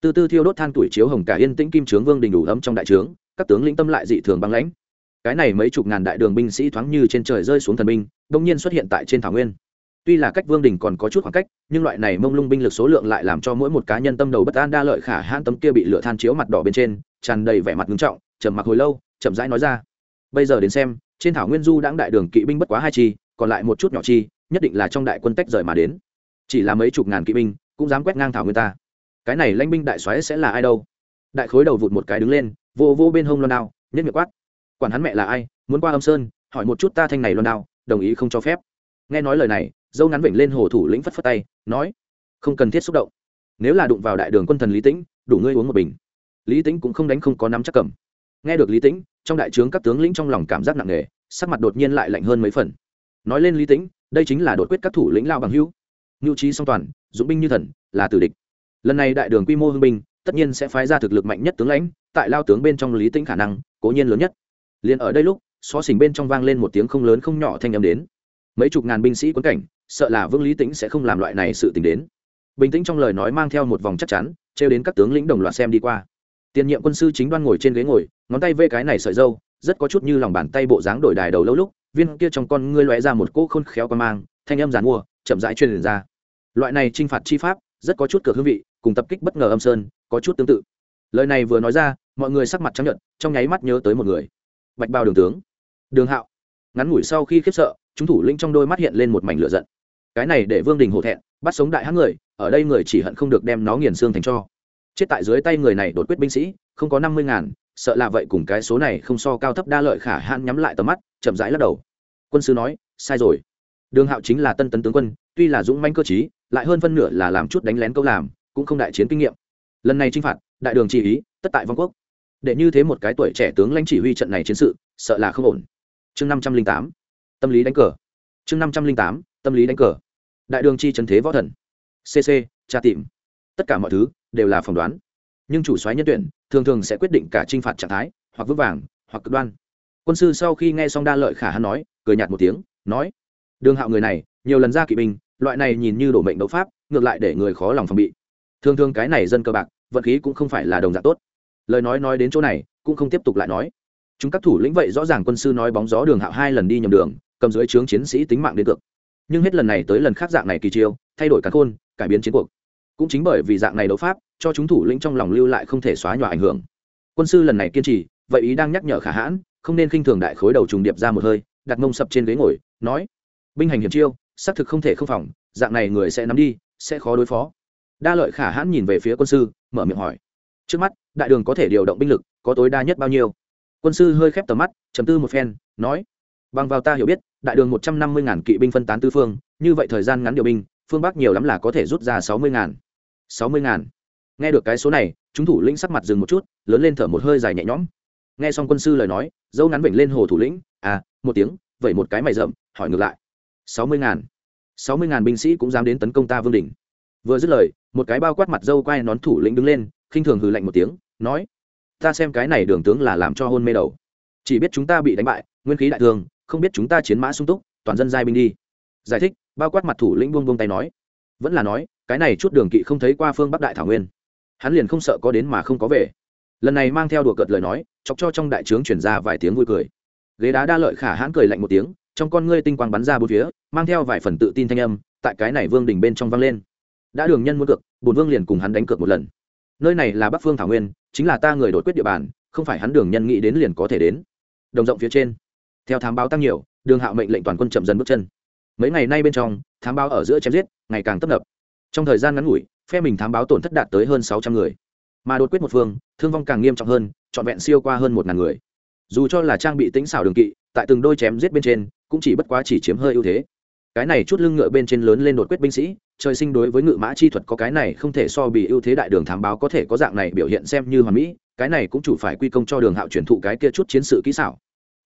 Từ từ thiêu đốt than tuổi chiếu hồng cả yên tĩnh kim trướng vương đình đủ ấm trong đại trướng, các tướng lĩnh tâm lại dị thường băng lãnh cái này mấy chục ngàn đại đường binh sĩ thoáng như trên trời rơi xuống thần binh đông nhiên xuất hiện tại trên thảo nguyên. Tuy là cách vương đình còn có chút khoảng cách, nhưng loại này mông lung binh lực số lượng lại làm cho mỗi một cá nhân tâm đầu bất an đa lợi khả hãn tấm kia bị lửa than chiếu mặt đỏ bên trên, tràn đầy vẻ mặt ngưng trọng, trầm mặc hồi lâu, chậm rãi nói ra. Bây giờ đến xem, trên thảo nguyên du đãng đại đường kỵ binh bất quá hai chi, còn lại một chút nhỏ chi, nhất định là trong đại quân tách rời mà đến. Chỉ là mấy chục ngàn kỵ binh, cũng dám quét ngang thảo nguyên ta. Cái này lãnh binh đại soái sẽ là ai đâu? Đại khối đầu vụt một cái đứng lên, vô vô bên hông loan đao nhất miệng quát quản hắn mẹ là ai, muốn qua âm sơn, hỏi một chút ta thanh này loan đao, đồng ý không cho phép. Nghe nói lời này, dâu ngắn vểnh lên hồ thủ lĩnh phất phất tay, nói, không cần thiết xúc động. Nếu là đụng vào đại đường quân thần lý tĩnh, đủ ngươi uống một bình. Lý tĩnh cũng không đánh không có nắm chắc cầm. Nghe được lý tĩnh, trong đại trướng các tướng lĩnh trong lòng cảm giác nặng nề, sắc mặt đột nhiên lại lạnh hơn mấy phần. Nói lên lý tĩnh, đây chính là đột quyết các thủ lĩnh lao bằng hữu. Nhu trí song toàn dũng binh như thần, là tử địch. Lần này đại đường quy mô hưng binh, tất nhiên sẽ phái ra thực lực mạnh nhất tướng lãnh, tại lao tướng bên trong lý tĩnh khả năng, cố nhiên lớn nhất liền ở đây lúc, xó xỉnh bên trong vang lên một tiếng không lớn không nhỏ thanh âm đến. Mấy chục ngàn binh sĩ quấn cảnh, sợ là vương lý tĩnh sẽ không làm loại này sự t đến. Bình tĩnh trong lời nói mang theo một vòng chắc chắn, trêu đến các tướng lĩnh đồng loạt xem đi qua. Tiền nhiệm quân sư chính đoan ngồi trên ghế ngồi, ngón tay vê cái này sợi dâu, rất có chút như lòng bàn tay bộ dáng đổi đài đầu lâu lúc, viên kia trong con ngươi loe ra một cỗ khôn khéo qua mang, thanh âm giàn mua, chậm rãi truyền ra. Loại này t r i n h phạt chi pháp, rất có chút cửa hương vị, cùng tập kích bất ngờ âm sơn, có chút tương tự. Lời này vừa nói ra, mọi người sắc mặt chấp nhận trong nháy mắt nhớ tới một người bạch bao đường tướng. Đường hạo. Ngắn ngủi sau khi khiếp sợ, chúng thủ lĩnh trong đôi mắt hiện lên một mảnh lửa giận. Cái này để vương đình hổ thẹn, bắt sống đại hãng người, ở đây người chỉ hận không được đem nó nghiền xương thành cho. Chết tại dưới tay người này đột quyết binh sĩ, không có năm mươi ngàn, sợ là vậy cùng cái số này không so cao thấp đa lợi khả hãn nhắm lại tầm mắt, chậm rãi lắc đầu. Quân sư nói, sai rồi. Đường hạo chính là tân tấn tướng quân, tuy là dũng manh cơ chí lại hơn phân nửa là làm chút đánh lén câu làm, cũng không đại chiến kinh nghiệm. Lần này t r i n h phạt, đại đường chỉ ý, tất tại vong quốc để như thế một cái tuổi trẻ tướng lãnh chỉ huy trận này chiến sự, sợ là không ổn. Chương năm trăm linh tám, tâm lý đánh cờ. Chương năm trăm linh tám, tâm lý đánh cờ. Đại đường chi trần thế võ thần. Cc tra tìm. Tất cả mọi thứ đều là phỏng đoán. Nhưng chủ soái nhân tuyển thường thường sẽ quyết định cả t r i n h phạt trạng thái, hoặc vững vàng, hoặc cực đoan. Quân sư sau khi nghe xong đa lợi khả hắn nói, cười nhạt một tiếng, nói, đường hạo người này, nhiều lần ra kỵ binh, loại này nhìn như đổ mệnh đấu pháp, ngược lại để người khó lòng phòng bị. Thường thường cái này dân cơ bạc, vận khí cũng không phải là đồng dạng tốt lời nói nói đến chỗ này, cũng không tiếp tục lại nói. Chúng các thủ lĩnh vậy rõ ràng quân sư nói bóng gió đường hạo hai lần đi nhầm đường, cầm dưới trướng chiến sĩ tính mạng đến cược. Nhưng hết lần này tới lần khác dạng này kỳ chiêu, thay đổi cả khôn, cải biến chiến cuộc. Cũng chính bởi vì dạng này đấu pháp, cho chúng thủ lĩnh trong lòng lưu lại không thể xóa nhòa ảnh hưởng. Quân sư lần này kiên trì, vậy ý đang nhắc nhở khả hãn, không nên khinh thường đại khối đầu trùng điệp ra một hơi, đặt mông sập trên ghế ngồi, nói binh hành hiểm chiêu, xác thực không thể không phòng, dạng này người sẽ nắm đi, sẽ khó đối phó. Đa lợi khả hãn nhìn về phía quân sư, mở miệng hỏi trước mắt đại đường có thể điều động binh lực, có tối đa nhất bao nhiêu? Quân sư hơi khép tầm mắt chấm tư một phen, nói, bằng vào ta hiểu biết, đại đường một trăm năm mươi ngàn kỵ binh phân tán tư phương, như vậy thời gian ngắn điều binh, phương bắc nhiều lắm là có thể rút ra sáu mươi ngàn. Sáu mươi ngàn? Nghe được cái số này, chúng thủ lĩnh sắc mặt dừng một chút, lớn lên thở một hơi dài nhẹ nhõm. Nghe xong quân sư lời nói, dâu ngắn vểnh lên hồ thủ lĩnh à một tiếng, vậy một cái mày rậm, hỏi ngược lại. Sáu mươi ngàn? Sáu mươi ngàn binh sĩ cũng dám đến tấn công ta vương đình vừa dứt lời, một cái bao quát mặt dâu quay nón thủ lĩnh đứng lên, khinh thường hừ lạnh một tiếng nói, ta xem cái này đường tướng là làm cho hôn mê đầu. Chỉ biết chúng ta bị đánh bại, nguyên khí đại thương không biết chúng ta chiến mã sung túc, toàn dân giai binh đi. Giải thích, bao quát mặt thủ lĩnh buông buông tay nói. Vẫn là nói, cái này chút đường kỵ không thấy qua phương bắc đại thảo nguyên. Hắn liền không sợ có đến mà không có về. Lần này mang theo đùa cợt lời nói, chọc cho trong đại trướng chuyển ra vài tiếng vui cười. Ghế đá đa lợi khả hãn cười lạnh một tiếng, trong con ngươi tinh quang bắn ra bốn phía, mang theo vài phần tự tin thanh âm, tại cái này vương đình bên trong vang lên. Đã đường nhân muốn cược bùn vương liền cùng hắn đánh cược một lần nơi này là bắc phương thảo nguyên, chính là ta người đột quyết địa bàn, không phải hắn đường nhân nghĩ đến liền có thể đến. Đồng rộng phía trên, theo thám báo tăng nhiều, đường hạo mệnh lệnh toàn quân chậm dần bước chân. Mấy ngày nay bên trong, thám báo ở giữa chém giết, ngày càng tấp nập. Trong thời gian ngắn ngủi, phe mình thám báo tổn thất đạt tới hơn sáu trăm người. Mà đột quyết một phương, thương vong càng nghiêm trọng hơn, trọn vẹn siêu qua hơn một ngàn người. Dù cho là trang bị tính xảo đường kỵ, tại từng đôi chém giết bên trên, cũng chỉ bất quá chỉ chiếm hơi ưu thế. Cái này chút lưng ngựa bên trên lớn lên đột quyết binh sĩ trời sinh đối với ngự mã chi thuật có cái này không thể so bị ưu thế đại đường thám báo có thể có dạng này biểu hiện xem như hoàn mỹ, cái này cũng chủ phải quy công cho đường hạo truyền thụ cái kia chút chiến sự kỹ xảo.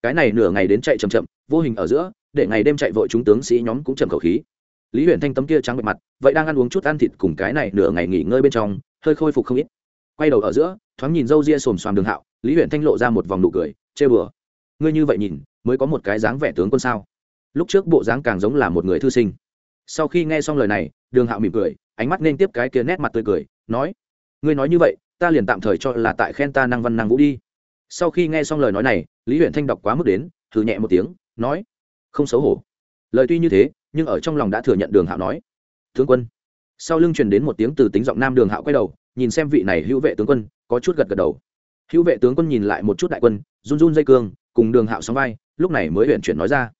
Cái này nửa ngày đến chạy chậm chậm, vô hình ở giữa, để ngày đêm chạy vội chúng tướng sĩ nhóm cũng chậm khẩu khí. Lý huyền thanh tấm kia trắng bệ mặt, vậy đang ăn uống chút ăn thịt cùng cái này nửa ngày nghỉ ngơi bên trong, hơi khôi phục không ít. Quay đầu ở giữa, thoáng nhìn râu ria xồm xoàm đường hạo, lý huyền thanh lộ ra một vòng nụ cười, chê bừa, ngươi như vậy nhìn, mới có một cái dáng vẻ tướng quân sao? Lúc trước bộ dáng càng giống là một người thư sinh sau khi nghe xong lời này, đường hạo mỉm cười, ánh mắt nên tiếp cái kia nét mặt tươi cười, nói, ngươi nói như vậy, ta liền tạm thời cho là tại khen ta năng văn năng vũ đi. Sau khi nghe xong lời nói này, lý huyện thanh đọc quá mức đến, thử nhẹ một tiếng, nói, không xấu hổ. Lời tuy như thế, nhưng ở trong lòng đã thừa nhận đường hạo nói, tướng quân. Sau lưng truyền đến một tiếng từ tính giọng nam đường hạo quay đầu, nhìn xem vị này hữu vệ tướng quân, có chút gật gật đầu. Hữu vệ tướng quân nhìn lại một chút đại quân, run run dây cương, cùng đường hạo sóng vai, lúc này mới huyện chuyển nói ra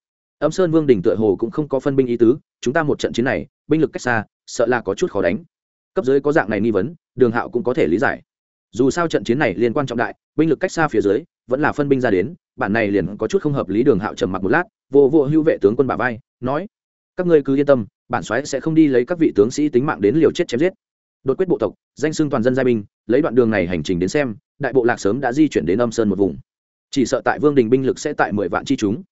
âm sơn vương đình tựa hồ cũng không có phân binh ý tứ, chúng ta một trận chiến này, binh lực cách xa, sợ là có chút khó đánh. Cấp dưới có dạng này nghi vấn, đường hạo cũng có thể lý giải. Dù sao trận chiến này liên quan trọng đại, binh lực cách xa phía dưới, vẫn là phân binh ra đến, bản này liền có chút không hợp lý, đường hạo trầm mặc một lát, vô vô hưu vệ tướng quân bà vai, nói, các ngươi cứ yên tâm, bản soái sẽ không đi lấy các vị tướng sĩ tính mạng đến liều chết chém giết. Đột quyết bộ tộc, danh xưng toàn dân giai binh, lấy đoạn đường này hành trình đến xem, đại bộ lạc sớm đã di chuyển đến âm sơn một vùng. Chỉ sợ tại vương đình binh lực sẽ tại mười vạn chi chúng.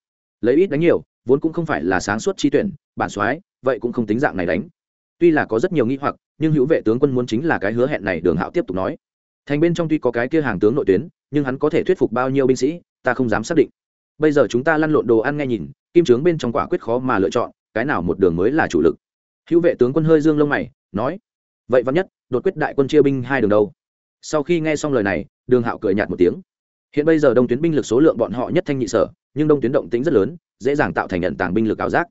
Lấy ít đánh nhiều vốn cũng không phải là sáng suốt chi tuyển, bản soái, vậy cũng không tính dạng này đánh. Tuy là có rất nhiều nghi hoặc, nhưng hữu vệ tướng quân muốn chính là cái hứa hẹn này, đường hạo tiếp tục nói. Thành bên trong tuy có cái kia hàng tướng nội tuyến, nhưng hắn có thể thuyết phục bao nhiêu binh sĩ, ta không dám xác định. Bây giờ chúng ta lăn lộn đồ ăn nghe nhìn, kim trướng bên trong quả quyết khó mà lựa chọn, cái nào một đường mới là chủ lực. Hữu vệ tướng quân hơi dương lông mày, nói, vậy vắn nhất, đột quyết đại quân chia binh hai đường đâu? Sau khi nghe xong lời này, đường hạo cười nhạt một tiếng. Hiện bây giờ đông tuyến binh lực số lượng bọn họ nhất thanh nhị sở, nhưng đông tuyến động tính rất lớn dễ dàng tạo thành nhận tàng binh lực ảo giác.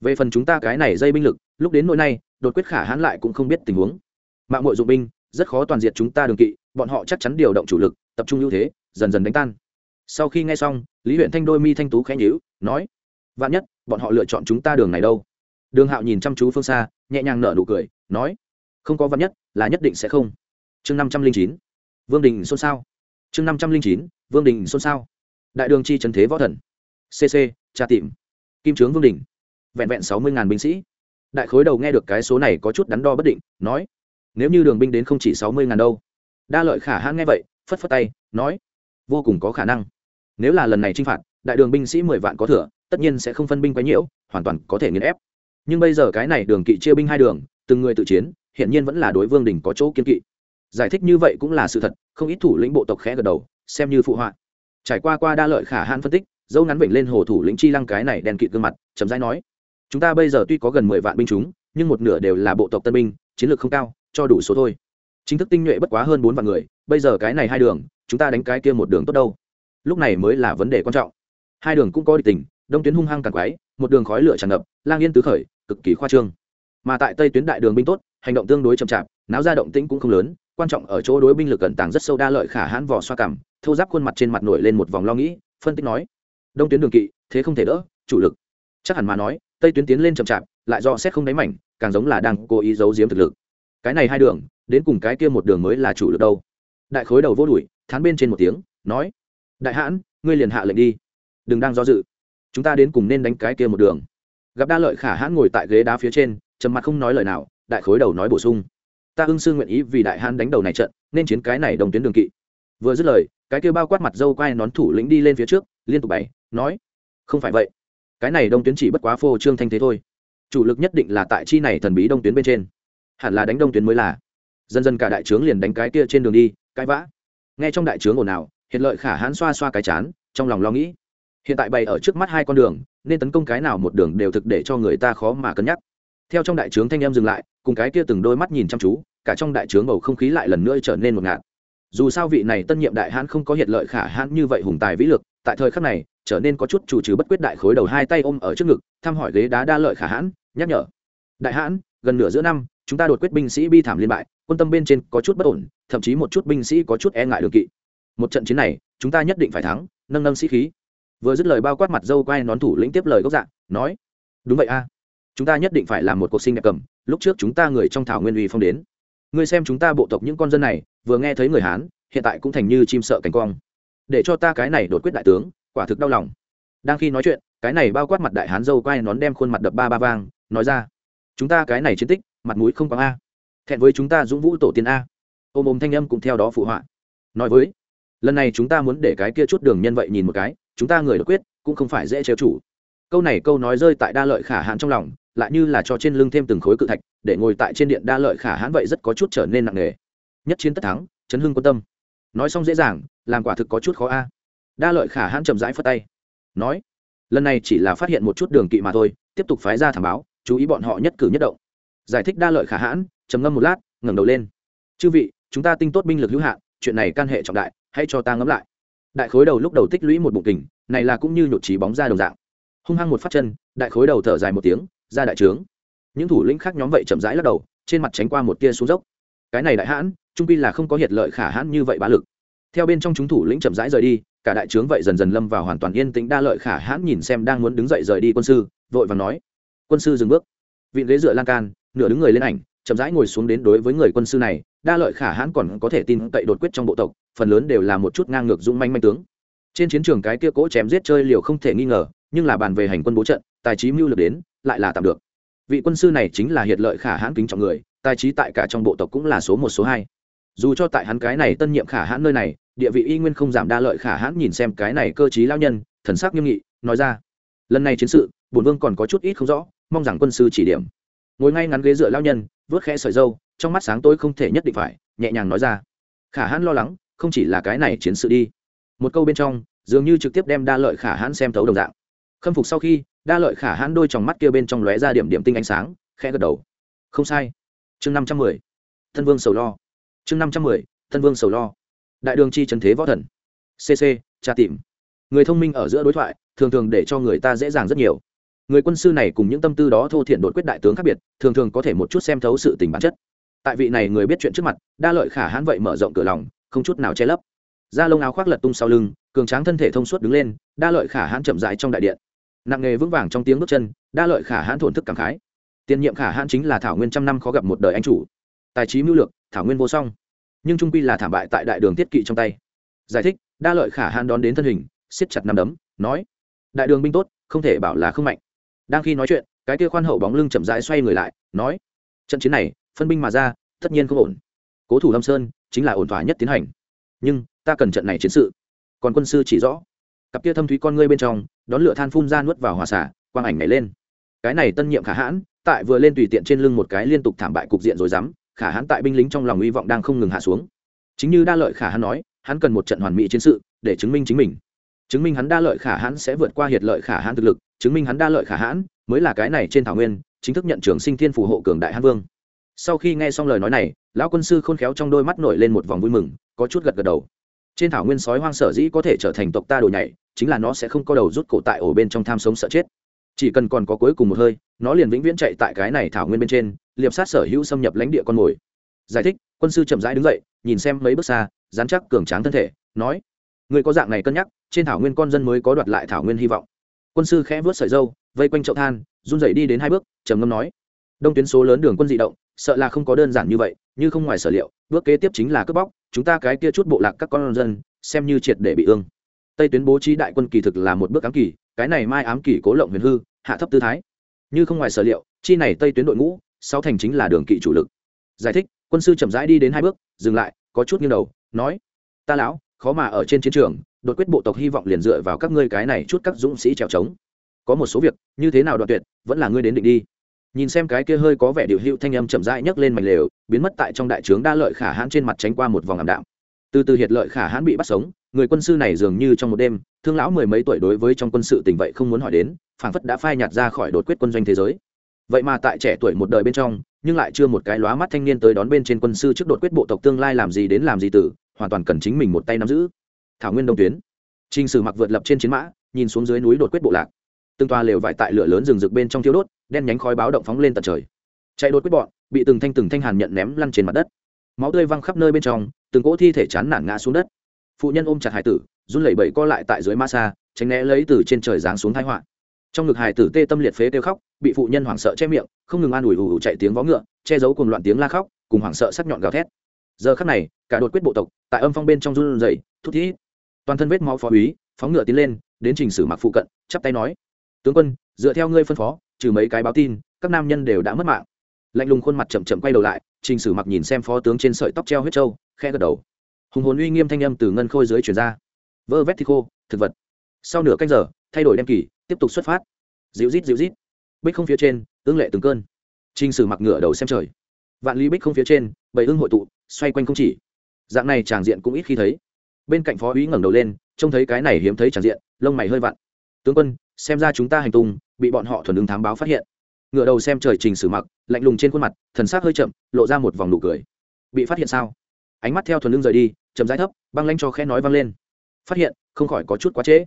Về phần chúng ta cái này dây binh lực, lúc đến nỗi nay đột quyết khả hãn lại cũng không biết tình huống. Mạng mội dụng binh, rất khó toàn diện chúng ta đường kỵ, bọn họ chắc chắn điều động chủ lực, tập trung ưu thế, dần dần đánh tan. Sau khi nghe xong, lý huyện thanh đôi mi thanh tú khẽ nhíu, nói, vạn nhất, bọn họ lựa chọn chúng ta đường này đâu? Đường hạo nhìn chăm chú phương xa, nhẹ nhàng nở nụ cười, nói, không có vạn nhất, là nhất định sẽ không. Chương năm trăm linh chín, vương đình xôn xao. Chương năm trăm linh chín, vương đình xôn xao. Đại đường chi trần thế võ thần. Cc tra tìm. Kim trướng vương đình, vẹn vẹn sáu mươi ngàn binh sĩ. Đại khối đầu nghe được cái số này có chút đắn đo bất định, nói, nếu như đường binh đến không chỉ sáu mươi ngàn đâu. Đa lợi khả hãn nghe vậy, phất phất tay, nói, vô cùng có khả năng. Nếu là lần này t r i n h phạt, đại đường binh sĩ mười vạn có thừa, tất nhiên sẽ không phân binh quấy nhiễu, hoàn toàn có thể nghiền ép. Nhưng bây giờ cái này đường kỵ chia binh hai đường, từng người tự chiến hiện nhiên vẫn là đối vương đình có chỗ kiên kỵ. Giải thích như vậy cũng là sự thật, không ít thủ lĩnh bộ tộc khẽ gật đầu, xem như phụ họa. Trải qua qua đa lợi khả hãn phân tích dâu ngắn vểnh lên hồ thủ lĩnh chi lăng cái này đèn kịt gương mặt chấm dãi nói, chúng ta bây giờ tuy có gần mười vạn binh chúng, nhưng một nửa đều là bộ tộc tân binh, chiến lược không cao, cho đủ số thôi. Chính thức tinh nhuệ bất quá hơn bốn vạn người, bây giờ cái này hai đường, chúng ta đánh cái kia một đường tốt đâu? Lúc này mới là vấn đề quan trọng. Hai đường cũng có địch tình, đông tuyến hung hăng càng quái, một đường khói lửa tràn ngập, lang yên tứ khởi, cực kỳ khoa trương. Mà tại tây tuyến đại đường binh tốt, hành động tương đối chậm chạp, náo ra động tĩnh cũng không lớn, quan trọng ở chỗ đối binh lực cẩn tàng rất sâu đa lợi khả hãn vỏ xoa cằm thâu giáp khuôn mặt trên mặt nổi lên một vòng lo nghĩ, phân tích nói đông tuyến đường kỵ, thế không thể đỡ, chủ lực. Chắc hẳn mà nói, tây tuyến tiến lên chậm chạp, lại do xét không đáy mảnh, càng giống là đang cố ý giấu giếm thực lực. Cái này hai đường, đến cùng cái kia một đường mới là chủ lực đâu? Đại khối đầu vô đuổi, thán bên trên một tiếng, nói, đại hãn, ngươi liền hạ lệnh đi. Đừng đang do dự. Chúng ta đến cùng nên đánh cái kia một đường. Gặp đa lợi khả hãn ngồi tại ghế đá phía trên, trầm mặt không nói lời nào, đại khối đầu nói bổ sung, ta ưng sư nguyện ý vì đại hãn đánh đầu này trận, nên chiến cái này đồng tuyến đường kỵ. Vừa dứt lời, cái kia bao quát mặt dâu quai nón thủ lĩnh đi lên phía trước, liên tục bày nói, không phải vậy. Cái này đông tuyến chỉ bất quá phô trương thanh thế thôi. Chủ lực nhất định là tại chi này thần bí đông tuyến bên trên. Hẳn là đánh đông tuyến mới là. Dần dần cả đại trướng liền đánh cái kia trên đường đi cãi vã. Nghe trong đại trướng ồn ào hiện lợi khả hãn xoa xoa cái chán, trong lòng lo nghĩ. Hiện tại bày ở trước mắt hai con đường, nên tấn công cái nào một đường đều thực để cho người ta khó mà cân nhắc. Theo trong đại trướng thanh em dừng lại, cùng cái kia từng đôi mắt nhìn chăm chú, cả trong đại trướng bầu không khí lại lần nữa trở nên một ngạt. Dù sao vị này tân nhiệm đại hãn không có hiện lợi khả hãn như vậy hùng tài vĩ lực tại thời khắc này, trở nên có chút chủ trừ bất quyết đại khối đầu hai tay ôm ở trước ngực, thăm hỏi ghế đá đa lợi khả hãn, nhắc nhở. Đại hãn, gần nửa giữa năm, chúng ta đột quyết binh sĩ bi thảm liên bại, quân tâm bên trên có chút bất ổn, thậm chí một chút binh sĩ có chút e ngại đường kỵ. Một trận chiến này, chúng ta nhất định phải thắng, nâng nâng sĩ khí. Vừa dứt lời bao quát mặt dâu quay nón thủ lĩnh tiếp lời gốc dạng nói, đúng vậy a, chúng ta nhất định phải làm một cuộc sinh đẹp cầm, lúc trước chúng ta người trong thảo nguyên uy phong đến. Ngươi xem chúng ta bộ tộc những con dân này, vừa nghe thấy người hán, hiện tại cũng thành như chim sợ cánh quang để cho ta cái này đột quyết đại tướng, quả thực đau lòng. Đang khi nói chuyện, cái này bao quát mặt đại hán dâu quay nón đem khuôn mặt đập ba ba vang, nói ra, chúng ta cái này chiến tích, mặt mũi không có a. Thẹn với chúng ta dũng vũ tổ tiên a. Ôm ôm thanh âm cũng theo đó phụ họa. Nói với, lần này chúng ta muốn để cái kia chút đường nhân vậy nhìn một cái, chúng ta người đột quyết, cũng không phải dễ trêu chủ. Câu này câu nói rơi tại đa lợi khả hãn trong lòng, lại như là cho trên lưng thêm từng khối cự thạch, để ngồi tại trên điện đa lợi khả hãn vậy rất có chút trở nên nặng nề. Nhất chiến tất thắng, chấn hưng quân tâm. Nói xong dễ dàng làm quả thực có chút khó a. Đa lợi khả hãn chậm rãi phất tay, nói, lần này chỉ là phát hiện một chút đường kỵ mà thôi, tiếp tục phái ra thảm báo, chú ý bọn họ nhất cử nhất động. Giải thích đa lợi khả hãn, trầm ngâm một lát, ngẩng đầu lên. Chư vị, chúng ta tinh tốt binh lực hữu hạn, chuyện này can hệ trọng đại, hãy cho ta ngẫm lại. Đại khối đầu lúc đầu tích lũy một bụng kình, này là cũng như nhột trí bóng ra đồng dạng. Hung hăng một phát chân, đại khối đầu thở dài một tiếng, ra đại trướng. Những thủ lĩnh khác nhóm vậy chậm rãi lắc đầu, trên mặt tránh qua một tia xuống dốc. Cái này đại hãn, trung pi là không có hiệt lợi khả hãn như vậy bá lực theo bên trong chúng thủ lĩnh chậm rãi rời đi, cả đại trướng vậy dần dần lâm vào hoàn toàn yên tĩnh, đa lợi khả hãn nhìn xem đang muốn đứng dậy rời đi quân sư, vội và nói. Quân sư dừng bước. Vị ghế dựa lan can, nửa đứng người lên ảnh, chậm rãi ngồi xuống đến đối với người quân sư này, đa lợi khả hãn còn có thể tin cậy đột quyết trong bộ tộc, phần lớn đều là một chút ngang ngược dũng manh manh tướng. Trên chiến trường cái kia cỗ chém giết chơi liều không thể nghi ngờ, nhưng là bàn về hành quân bố trận, tài trí mưu lược đến, lại là tạm được. Vị quân sư này chính là hiệt lợi khả hãn kính trọng người, tài trí tại cả trong bộ tộc cũng là số một, số hai. Dù cho tại hắn cái này tân nhiệm khả hãn nơi này địa vị y nguyên không giảm đa lợi khả hãn nhìn xem cái này cơ chí lao nhân, thần sắc nghiêm nghị, nói ra, lần này chiến sự, bổn vương còn có chút ít không rõ, mong rằng quân sư chỉ điểm. Ngồi ngay ngắn ghế dựa lao nhân, vớt khẽ sợi dâu, trong mắt sáng tôi không thể nhất định phải, nhẹ nhàng nói ra, khả hãn lo lắng, không chỉ là cái này chiến sự đi. Một câu bên trong, dường như trực tiếp đem đa lợi khả hãn xem thấu đồng dạng. Khâm phục sau khi, đa lợi khả hãn đôi trong mắt kia bên trong lóe ra điểm điểm tinh ánh sáng, khẽ gật đầu. Không sai. Chương năm trăm mười, thân vương sầu lo. Chương năm trăm mười, thân vương sầu lo đại đường chi trần thế võ thần. Cc tra tìm. Người thông minh ở giữa đối thoại, thường thường để cho người ta dễ dàng rất nhiều. Người quân sư này cùng những tâm tư đó thô thiện đột quyết đại tướng khác biệt, thường thường có thể một chút xem thấu sự tình bản chất. Tại vị này người biết chuyện trước mặt, đa lợi khả hãn vậy mở rộng cửa lòng, không chút nào che lấp. Da lông áo khoác lật tung sau lưng, cường tráng thân thể thông suốt đứng lên, đa lợi khả hãn chậm rãi trong đại điện. Nặng nghề vững vàng trong tiếng bước chân, đa lợi khả hãn thổn thức cảm khái. Tiền nhiệm khả hãn chính là thảo nguyên trăm năm khó gặp một đời anh chủ. Tài trí mưu lược, thảo nguyên vô song nhưng trung quy là thảm bại tại đại đường tiết kỵ trong tay. Giải thích, đa lợi khả hãn đón đến thân hình, siết chặt nằm đấm, nói, đại đường binh tốt, không thể bảo là không mạnh. Đang khi nói chuyện, cái kia khoan hậu bóng lưng chậm rãi xoay người lại, nói, trận chiến này, phân binh mà ra, tất nhiên không ổn. Cố thủ lâm sơn chính là ổn thỏa nhất tiến hành. Nhưng, ta cần trận này chiến sự. Còn quân sư chỉ rõ, cặp kia thâm thúy con ngươi bên trong, đón lửa than phun ra nuốt vào hòa xả quang ảnh này lên. Cái này tân nhiệm khả hãn, tại vừa lên tùy tiện trên lưng một cái liên tục thảm bại cục diện rồi dám khả hãn tại binh lính trong lòng hy vọng đang không ngừng hạ xuống. Chính như đa lợi khả hãn nói, hắn cần một trận hoàn mỹ chiến sự để chứng minh chính mình. Chứng minh hắn đa lợi khả hãn sẽ vượt qua hiệt lợi khả hãn thực lực, chứng minh hắn đa lợi khả hãn mới là cái này trên thảo nguyên, chính thức nhận trường sinh thiên phù hộ cường đại hãn vương. Sau khi nghe xong lời nói này, lão quân sư khôn khéo trong đôi mắt nổi lên một vòng vui mừng, có chút gật gật đầu. Trên thảo nguyên sói hoang sở dĩ có thể trở thành tộc ta đồ nhảy, chính là nó sẽ không có đầu rút cổ tại ổ bên trong tham sống sợ chết. Chỉ cần còn có cuối cùng một hơi, nó liền vĩnh viễn chạy tại cái này thảo nguyên bên trên liệp sát sở hữu xâm nhập lãnh địa con mồi. Giải thích, quân sư chậm rãi đứng dậy, nhìn xem mấy bước xa, dán chắc cường tráng thân thể, nói, người có dạng này cân nhắc, trên thảo nguyên con dân mới có đoạt lại thảo nguyên hy vọng. Quân sư khẽ vớt sợi dâu vây quanh chậu than, run dậy đi đến hai bước, trầm ngâm nói, đông tuyến số lớn đường quân di động, sợ là không có đơn giản như vậy, như không ngoài sở liệu, bước kế tiếp chính là cướp bóc, chúng ta cái kia chút bộ lạc các con dân, xem như triệt để bị ương. Tây tuyến bố trí đại quân kỳ thực là một bước ám kỳ, cái này mai ám kỳ cố lộng huyền hư, hạ thấp tư thái. Như không ngoài sở liệu, chi này tây tuyến đội ngũ sáu thành chính là đường kỵ chủ lực. Giải thích, quân sư chậm rãi đi đến hai bước, dừng lại, có chút nghiêng đầu, nói, ta lão, khó mà ở trên chiến trường, đột quyết bộ tộc hy vọng liền dựa vào các ngươi cái này chút các dũng sĩ trèo trống. Có một số việc, như thế nào đoạn tuyệt, vẫn là ngươi đến định đi. Nhìn xem cái kia hơi có vẻ điều hữu thanh âm chậm rãi nhấc lên mảnh lều, biến mất tại trong đại trướng đa lợi khả hãn trên mặt tránh qua một vòng ảm đạm. Từ từ hiệt lợi khả hãn bị bắt sống, người quân sư này dường như trong một đêm, thương lão mười mấy tuổi đối với trong quân sự tình vậy không muốn hỏi đến, phảng phất đã phai nhạt ra khỏi đột quyết quân doanh thế giới vậy mà tại trẻ tuổi một đời bên trong nhưng lại chưa một cái lóa mắt thanh niên tới đón bên trên quân sư trước đột quyết bộ tộc tương lai làm gì đến làm gì tử hoàn toàn cần chính mình một tay nắm giữ thảo nguyên đông tuyến Trình Sử Mặc vượt lập trên chiến mã, nhìn xuống dưới núi đột quyết bộ lạc. Từng toa lều vải tại lửa lớn rừng rực bên trong thiêu đốt, đen nhánh khói báo động phóng lên tận trời. Chạy đột quyết bọn, bị từng thanh từng thanh hàn nhận ném lăn trên mặt đất. Máu tươi văng khắp nơi bên trong, từng cỗ thi thể chán nản ngã xuống đất. Phụ nhân ôm chặt hải tử, run lẩy bẩy co lại tại dưới ma xa tránh né lấy từ trên trời giáng xuống thái họa. Trong ngực hải tử tê tâm liệt phế kêu khóc, bị phụ nhân hoảng sợ che miệng, không ngừng an ủi ù ù chạy tiếng vó ngựa, che giấu cùng loạn tiếng la khóc, cùng hoảng sợ sắc nhọn gào thét. Giờ khắc này, cả đột quyết bộ tộc, tại âm phong bên trong run rẩy, thút thít. Toàn thân vết máu phó úy phóng ngựa tiến lên đến trình sử mặc phụ cận chắp tay nói tướng quân dựa theo ngươi phân phó trừ mấy cái báo tin các nam nhân đều đã mất mạng. Lạnh lùng khuôn mặt chậm chậm quay đầu lại trình sử mặc nhìn xem phó tướng trên sợi tóc treo huyết trâu khe gật đầu. Hùng hồn uy nghiêm thanh âm từ ngân khôi dưới chuyển ra. Vơ vét thi khô thực vật. Sau nửa canh giờ thay đổi đem kỳ tiếp tục xuất phát. Dịu rít dịu rít. Bích không phía trên, ương lệ từng cơn. Trình sử mặc ngựa đầu xem trời. Vạn lý bích không phía trên bảy ương hội tụ, xoay quanh không chỉ. Dạng này tràng diện cũng ít khi thấy. Bên cạnh phó úy ngẩng đầu lên, trông thấy cái này hiếm thấy tràng diện, lông mày hơi vặn. Tướng quân, xem ra chúng ta hành tung, bị bọn họ thuần ứng thám báo phát hiện. Ngựa đầu xem trời trình sử mặc, lạnh lùng trên khuôn mặt, thần sắc hơi chậm, lộ ra một vòng nụ cười. Bị phát hiện sao? Ánh mắt theo thuần lưng rời đi, chậm rãi thấp, băng lanh cho khẽ nói vang lên. Phát hiện, không khỏi có chút quá trễ.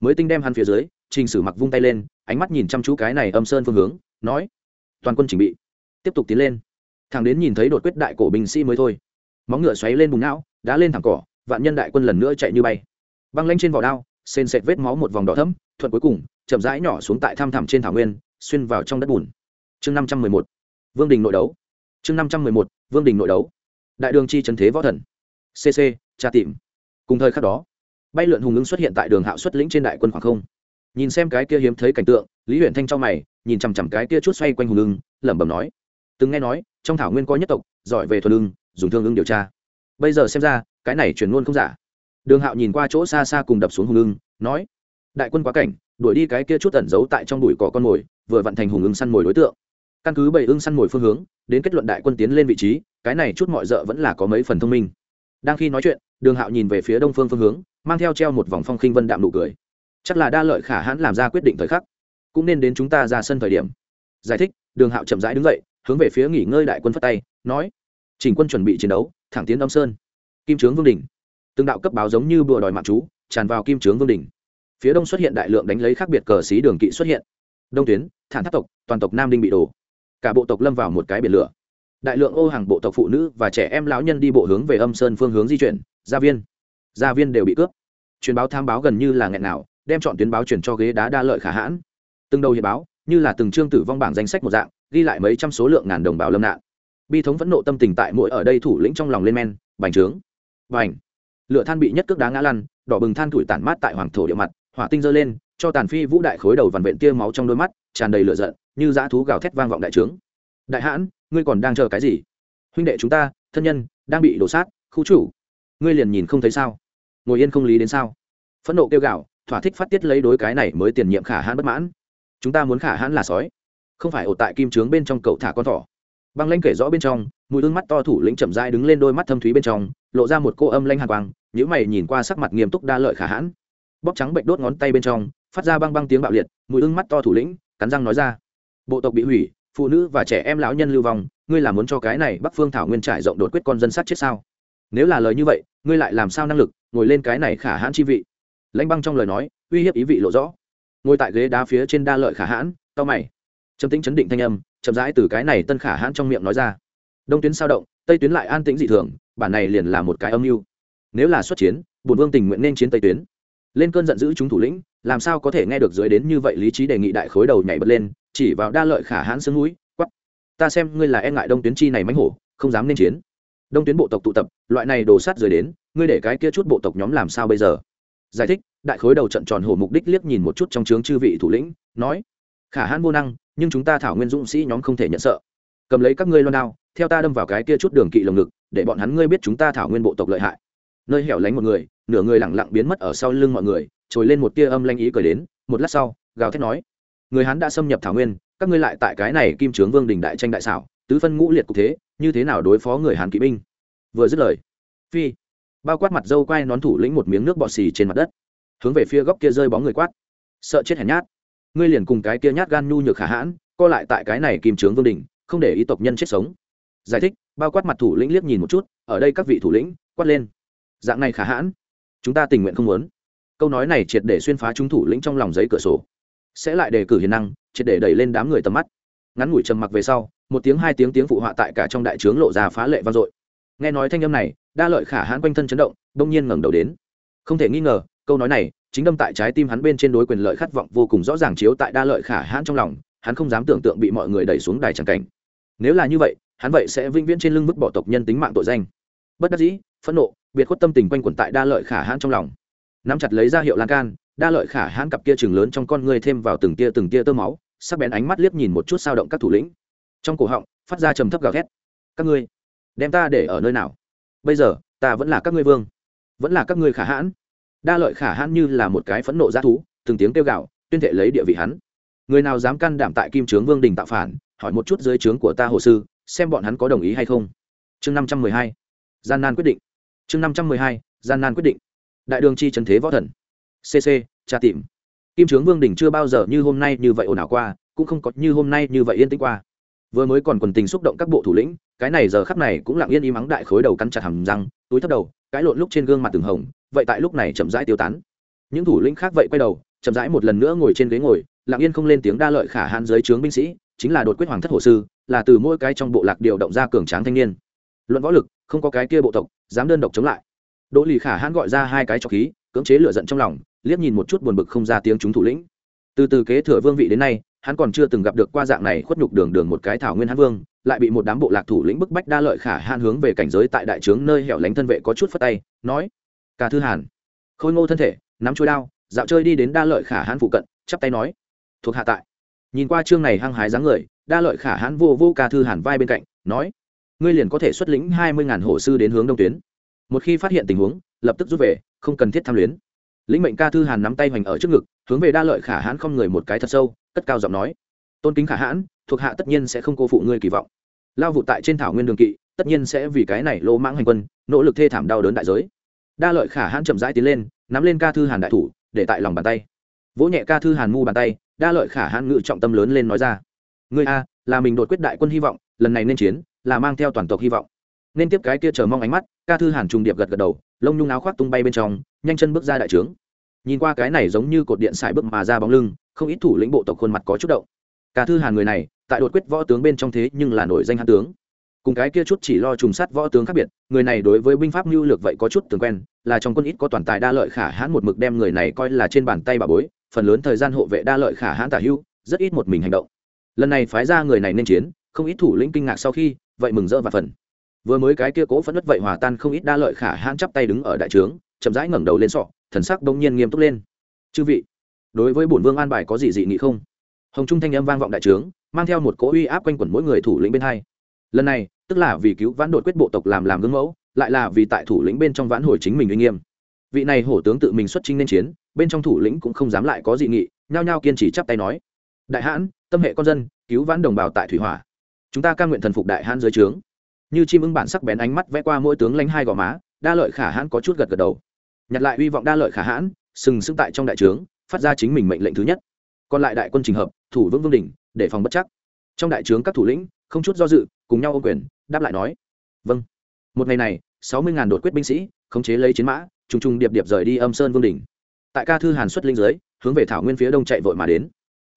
Mới tinh đem hắn phía dưới trình sử mặc vung tay lên, ánh mắt nhìn chăm chú cái này âm sơn phương hướng, nói, toàn quân chỉnh bị, tiếp tục tiến lên. Thằng đến nhìn thấy đột quyết đại cổ binh sĩ mới thôi. Móng ngựa xoáy lên bùng não đã lên thẳng cỏ, vạn nhân đại quân lần nữa chạy như bay. Băng lanh trên vỏ đao, sền sệt vết máu một vòng đỏ thấm thuận cuối cùng, chậm rãi nhỏ xuống tại tham thẳm trên thảo nguyên, xuyên vào trong đất bùn. Chương năm trăm mười một, vương đình nội đấu. Chương năm trăm mười một, vương đình nội đấu. Đại đường chi trần thế võ thần. Cc tra tìm. Cùng thời khắc đó, bay lượn hùng ứng xuất hiện tại đường hạo xuất lĩnh trên đại quân khoảng không nhìn xem cái kia hiếm thấy cảnh tượng, lý huyện thanh trong mày, nhìn chằm chằm cái kia chút xoay quanh hùng lưng lẩm bẩm nói, từng nghe nói, trong thảo nguyên có nhất tộc, giỏi về thuần lưng dùng thương ưng điều tra. Bây giờ xem ra, cái này chuyển luôn không giả. Đường hạo nhìn qua chỗ xa xa cùng đập xuống hùng lưng nói, đại quân quá cảnh, đuổi đi cái kia chút tẩn giấu tại trong bụi cỏ con mồi, vừa vận thành hùng ưng săn mồi đối tượng. Căn cứ bảy ưng săn mồi phương hướng, đến kết luận đại quân tiến lên vị trí, cái này chút mọi rợ vẫn là có mấy phần thông minh. Đang khi nói chuyện, đường hạo nhìn về phía đông phương phương hướng, mang theo treo một vòng phong khinh vân đạm nụ cười chắc là đa lợi khả hãn làm ra quyết định thời khắc. Cũng nên đến chúng ta ra sân thời điểm. Giải thích, đường hạo chậm rãi đứng dậy, hướng về phía nghỉ ngơi đại quân phất tay, nói chỉnh quân chuẩn bị chiến đấu, thẳng tiến đông sơn. Kim trướng vương đình từng đạo cấp báo giống như bùa đòi mạng chú, tràn vào kim trướng vương đình phía đông xuất hiện đại lượng đánh lấy khác biệt cờ xí đường kỵ xuất hiện. Đông tuyến, thản tháp tộc, toàn tộc nam đinh bị đổ. Cả bộ tộc lâm vào một cái biển lửa. Đại lượng ô hàng bộ tộc phụ nữ và trẻ em lão nhân đi bộ hướng về âm sơn phương hướng di chuyển, gia viên. Gia viên đều bị cướp. Truyền báo tham báo gần như là nghẹn nào đem chọn tuyến báo chuyển cho ghế đá đa lợi khả hãn. Từng đầu hiệp báo, như là từng chương tử vong bảng danh sách một dạng, ghi lại mấy trăm số lượng ngàn đồng bào lâm nạn. Bi thống vẫn nộ tâm tình tại mỗi ở đây thủ lĩnh trong lòng lên men, bành trướng. Bành! Lửa than bị nhất cước đá ngã lăn, đỏ bừng than thủi tản mát tại hoàng thổ địa mặt, hỏa tinh dơ lên, cho tàn phi vũ đại khối đầu vằn vện tia máu trong đôi mắt, tràn đầy lửa giận, như dã thú gào thét vang vọng đại trướng. Đại hãn, ngươi còn đang chờ cái gì? Huynh đệ chúng ta, thân nhân, đang bị đổ sát, khu chủ. Ngươi liền nhìn không thấy sao? Ngồi yên không lý đến sao? Phẫn nộ kêu gào thỏa thích phát tiết lấy đối cái này mới tiền nhiệm khả hãn bất mãn. Chúng ta muốn khả hãn là sói. Không phải ổ tại kim trướng bên trong cậu thả con thỏ. Băng lanh kể rõ bên trong mùi hương mắt to thủ lĩnh chậm dai đứng lên đôi mắt thâm thúy bên trong, lộ ra một cô âm lanh hàn quang nhữ mày nhìn qua sắc mặt nghiêm túc đa lợi khả hãn. Bóc trắng bệnh đốt ngón tay bên trong, phát ra băng băng tiếng bạo liệt mùi hương mắt to thủ lĩnh, cắn răng nói ra. Bộ tộc bị hủy, phụ nữ và trẻ em lão nhân lưu vong, ngươi là muốn cho cái này bắc phương thảo nguyên trải rộng đột quyết con dân sát chết sao? Nếu là lời như vậy, ngươi lại làm sao năng lực ngồi lên cái này khả hãn chi vị? Lãnh băng trong lời nói, uy hiếp ý vị lộ rõ. Ngồi tại ghế đá phía trên đa lợi khả hãn tao mày. Trầm tĩnh chấn định thanh âm, chậm rãi từ cái này tân khả hãn trong miệng nói ra. Đông tuyến sao động, tây tuyến lại an tĩnh dị thường, bản này liền là một cái âm mưu. Nếu là xuất chiến bùn vương tình nguyện nên chiến tây tuyến. Lên cơn giận dữ chúng thủ lĩnh, làm sao có thể nghe được dưới đến như vậy lý trí đề nghị đại khối đầu nhảy bật lên, chỉ vào đa lợi khả hãn xương núi quắp ta xem ngươi là e ngại đông tuyến chi này mánh hổ, không dám nên chiến. Đông tuyến bộ tộc tụ tập, loại này đồ sát dưới đến, ngươi để cái kia chút bộ tộc nhóm làm sao bây giờ? Giải thích, đại khối đầu trận tròn hổ mục đích liếc nhìn một chút trong trướng chư vị thủ lĩnh, nói, khả hãn vô năng, nhưng chúng ta thảo nguyên dũng sĩ nhóm không thể nhận sợ. Cầm lấy các ngươi loan đao, theo ta đâm vào cái kia chút đường kỵ lồng ngực, để bọn hắn ngươi biết chúng ta thảo nguyên bộ tộc lợi hại. Nơi hẻo lánh một người, nửa người lẳng lặng biến mất ở sau lưng mọi người, trồi lên một tia âm lanh ý cười đến, một lát sau, gào thét nói, người hắn đã xâm nhập thảo nguyên, các ngươi lại tại cái này kim trướng vương đình đại tranh đại xảo, tứ phân ngũ liệt cục thế, như thế nào đối phó người hàn kỵ binh? Vừa dứt lời, phi bao quát mặt dâu quay nón thủ lĩnh một miếng nước bọt xì trên mặt đất, hướng về phía góc kia rơi bóng người quát. Sợ chết hèn nhát. Ngươi liền cùng cái kia nhát gan nhu nhược khả hãn, co lại tại cái này kim trướng vương đình không để ý tộc nhân chết sống. Giải thích, bao quát mặt thủ lĩnh liếc nhìn một chút, ở đây các vị thủ lĩnh, quát lên. Dạng này khả hãn, chúng ta tình nguyện không muốn. Câu nói này triệt để xuyên phá chúng thủ lĩnh trong lòng giấy cửa sổ. Sẽ lại đề cử hiền năng, triệt để đẩy lên đám người tầm mắt. Ngắn ngủi trầm mặc về sau, một tiếng hai tiếng tiếng phụ họa tại cả trong đại trướng lộ ra phá lệ vang dội. Nghe nói thanh âm này đa lợi khả hãn quanh thân chấn động đông nhiên ngẩng đầu đến. Không thể nghi ngờ, câu nói này chính đâm tại trái tim hắn bên trên đối quyền lợi khát vọng vô cùng rõ ràng chiếu tại đa lợi khả hãn trong lòng, hắn không dám tưởng tượng bị mọi người đẩy xuống đài tràng cảnh. Nếu là như vậy, hắn vậy sẽ vĩnh viễn trên lưng vứt bỏ tộc nhân tính mạng tội danh. Bất đắc dĩ, phẫn nộ, biệt khuất tâm tình quanh quẩn tại đa lợi khả hãn trong lòng. Nắm chặt lấy ra hiệu lan can, đa lợi khả hãn cặp kia chừng lớn trong con ngươi thêm vào từng tia từng tia tơ máu, sắc bén ánh mắt liếc nhìn một chút sao động các thủ lĩnh. Trong cổ họng, phát ra trầm thấp gào thét. Các ngươi, đem ta để ở nơi nào? Bây giờ, ta vẫn là các ngươi vương. Vẫn là các ngươi khả hãn. Đa lợi khả hãn như là một cái phẫn nộ g thú, từng tiếng kêu gạo tuyên thệ lấy địa vị hắn. Người nào dám can đảm tại kim trướng vương đình tạo phản, hỏi một chút dưới trướng của ta hồ sư, xem bọn hắn có đồng ý hay không. Chương năm trăm mười hai. Gian nan quyết định. Chương năm trăm mười hai, gian nan quyết định. Đại đường chi trần thế võ thần. Cc tra tìm. Kim trướng vương đình chưa bao giờ như hôm nay như vậy ồn ào qua, cũng không có như hôm nay như vậy yên tĩnh qua. Vừa mới còn quần tình xúc động các bộ thủ lĩnh cái này giờ khắp này cũng lặng yên im mắng đại khối đầu cắn chặt hầm răng, túi thấp đầu, cái lộn lúc trên gương mặt từng hồng, vậy tại lúc này chậm rãi tiêu tán. Những thủ lĩnh khác vậy quay đầu, chậm rãi một lần nữa ngồi trên ghế ngồi, lặng yên không lên tiếng đa lợi khả hãn dưới trướng binh sĩ, chính là đột quyết hoàng thất hồ sư, là từ mỗi cái trong bộ lạc điều động ra cường tráng thanh niên. Luận võ lực, không có cái kia bộ tộc, dám đơn độc chống lại. Đỗ lì khả hãn gọi ra hai cái trọc khí, cưỡng chế lửa giận trong lòng, liếc nhìn một chút buồn bực không ra tiếng chúng thủ lĩnh. Từ từ kế thừa vương vị đến nay, hắn còn chưa từng gặp được qua dạng này khuất nhục đường đường một cái thảo nguyên hán vương lại bị một đám bộ lạc thủ lĩnh bức bách đa lợi khả hãn hướng về cảnh giới tại đại trướng nơi hẻo lánh thân vệ có chút phất tay, nói cả thư hàn. Khôi ngô thân thể, nắm chuôi đao, dạo chơi đi đến đa lợi khả hãn phụ cận, chắp tay nói, thuộc hạ tại. Nhìn qua chương này hăng hái dáng người, đa lợi khả hãn vô vô ca thư hàn vai bên cạnh, nói, ngươi liền có thể xuất lĩnh hai mươi ngàn hộ sư đến hướng đông tuyến. Một khi phát hiện tình huống, lập tức rút về, không cần thiết tham luyến. Lĩnh mệnh ca thư hàn nắm tay hoành ở trước ngực, hướng về đa lợi khả hãn không người một cái thật sâu, cất cao giọng nói, tôn kính khả hãn thuộc hạ tất nhiên sẽ không cô phụ ngươi kỳ vọng. Lao vụ tại trên thảo nguyên đường kỵ, tất nhiên sẽ vì cái này lô mãng hành quân, nỗ lực thê thảm đau đớn đại giới. Đa lợi khả hãn chậm rãi tiến lên, nắm lên ca thư hàn đại thủ, để tại lòng bàn tay. Vỗ nhẹ ca thư hàn mu bàn tay, đa lợi khả hãn ngự trọng tâm lớn lên nói ra. Ngươi a, là mình đột quyết đại quân hy vọng, lần này nên chiến, là mang theo toàn tộc hy vọng. Nên tiếp cái kia chờ mong ánh mắt, ca thư hàn trùng điệp gật gật đầu, lông nhung áo khoác tung bay bên trong, nhanh chân bước ra đại trướng. Nhìn qua cái này giống như cột điện xài bước mà ra bóng lưng, không ít thủ lĩnh bộ tộc khuôn mặt có chút động. Ca thư hàn người này tại đột quyết võ tướng bên trong thế nhưng là nổi danh hán tướng. Cùng cái kia chút chỉ lo trùng sát võ tướng khác biệt, người này đối với binh pháp mưu lược vậy có chút tường quen, là trong quân ít có toàn tài đa lợi khả hãn một mực đem người này coi là trên bàn tay bà bối, phần lớn thời gian hộ vệ đa lợi khả hãn tả hưu, rất ít một mình hành động. Lần này phái ra người này nên chiến, không ít thủ lĩnh kinh ngạc sau khi, vậy mừng rỡ và phần vừa mới cái kia cố phẫn nứt vậy hòa tan không ít đa lợi khả hãn chắp tay đứng ở đại trướng, chậm rãi ngẩng đầu lên sọ, thần sắc đông nhiên nghiêm túc lên. Chư vị, đối với bổn vương an bài có gì dị nghị không? Hồng trung thanh âm vang vọng đại trướng mang theo một cỗ uy áp quanh quẩn mỗi người thủ lĩnh bên hai. Lần này, tức là vì cứu vãn đột quyết bộ tộc làm làm gương mẫu, lại là vì tại thủ lĩnh bên trong vãn hồi chính mình uy nghiêm. Vị này hổ tướng tự mình xuất chinh nên chiến, bên trong thủ lĩnh cũng không dám lại có dị nghị, nhao nhao kiên trì chắp tay nói, đại hãn, tâm hệ con dân, cứu vãn đồng bào tại thủy hỏa. Chúng ta ca nguyện thần phục đại hãn dưới trướng. Như chim ưng bản sắc bén ánh mắt vẽ qua mỗi tướng lánh hai gò má, đa lợi khả hãn có chút gật gật đầu. Nhặt lại hy vọng đa lợi khả hãn, sừng sững tại trong đại trướng, phát ra chính mình mệnh lệnh thứ nhất còn lại đại quân trình hợp, thủ vững vương đỉnh, để phòng bất chắc. Trong đại trướng các thủ lĩnh, không chút do dự, cùng nhau ô quyền, đáp lại nói vâng. Một ngày này, sáu mươi ngàn đột quyết binh sĩ, khống chế lấy chiến mã, trùng trùng điệp điệp rời đi âm sơn vương đỉnh. Tại ca thư hàn xuất linh giới hướng về thảo nguyên phía đông chạy vội mà đến.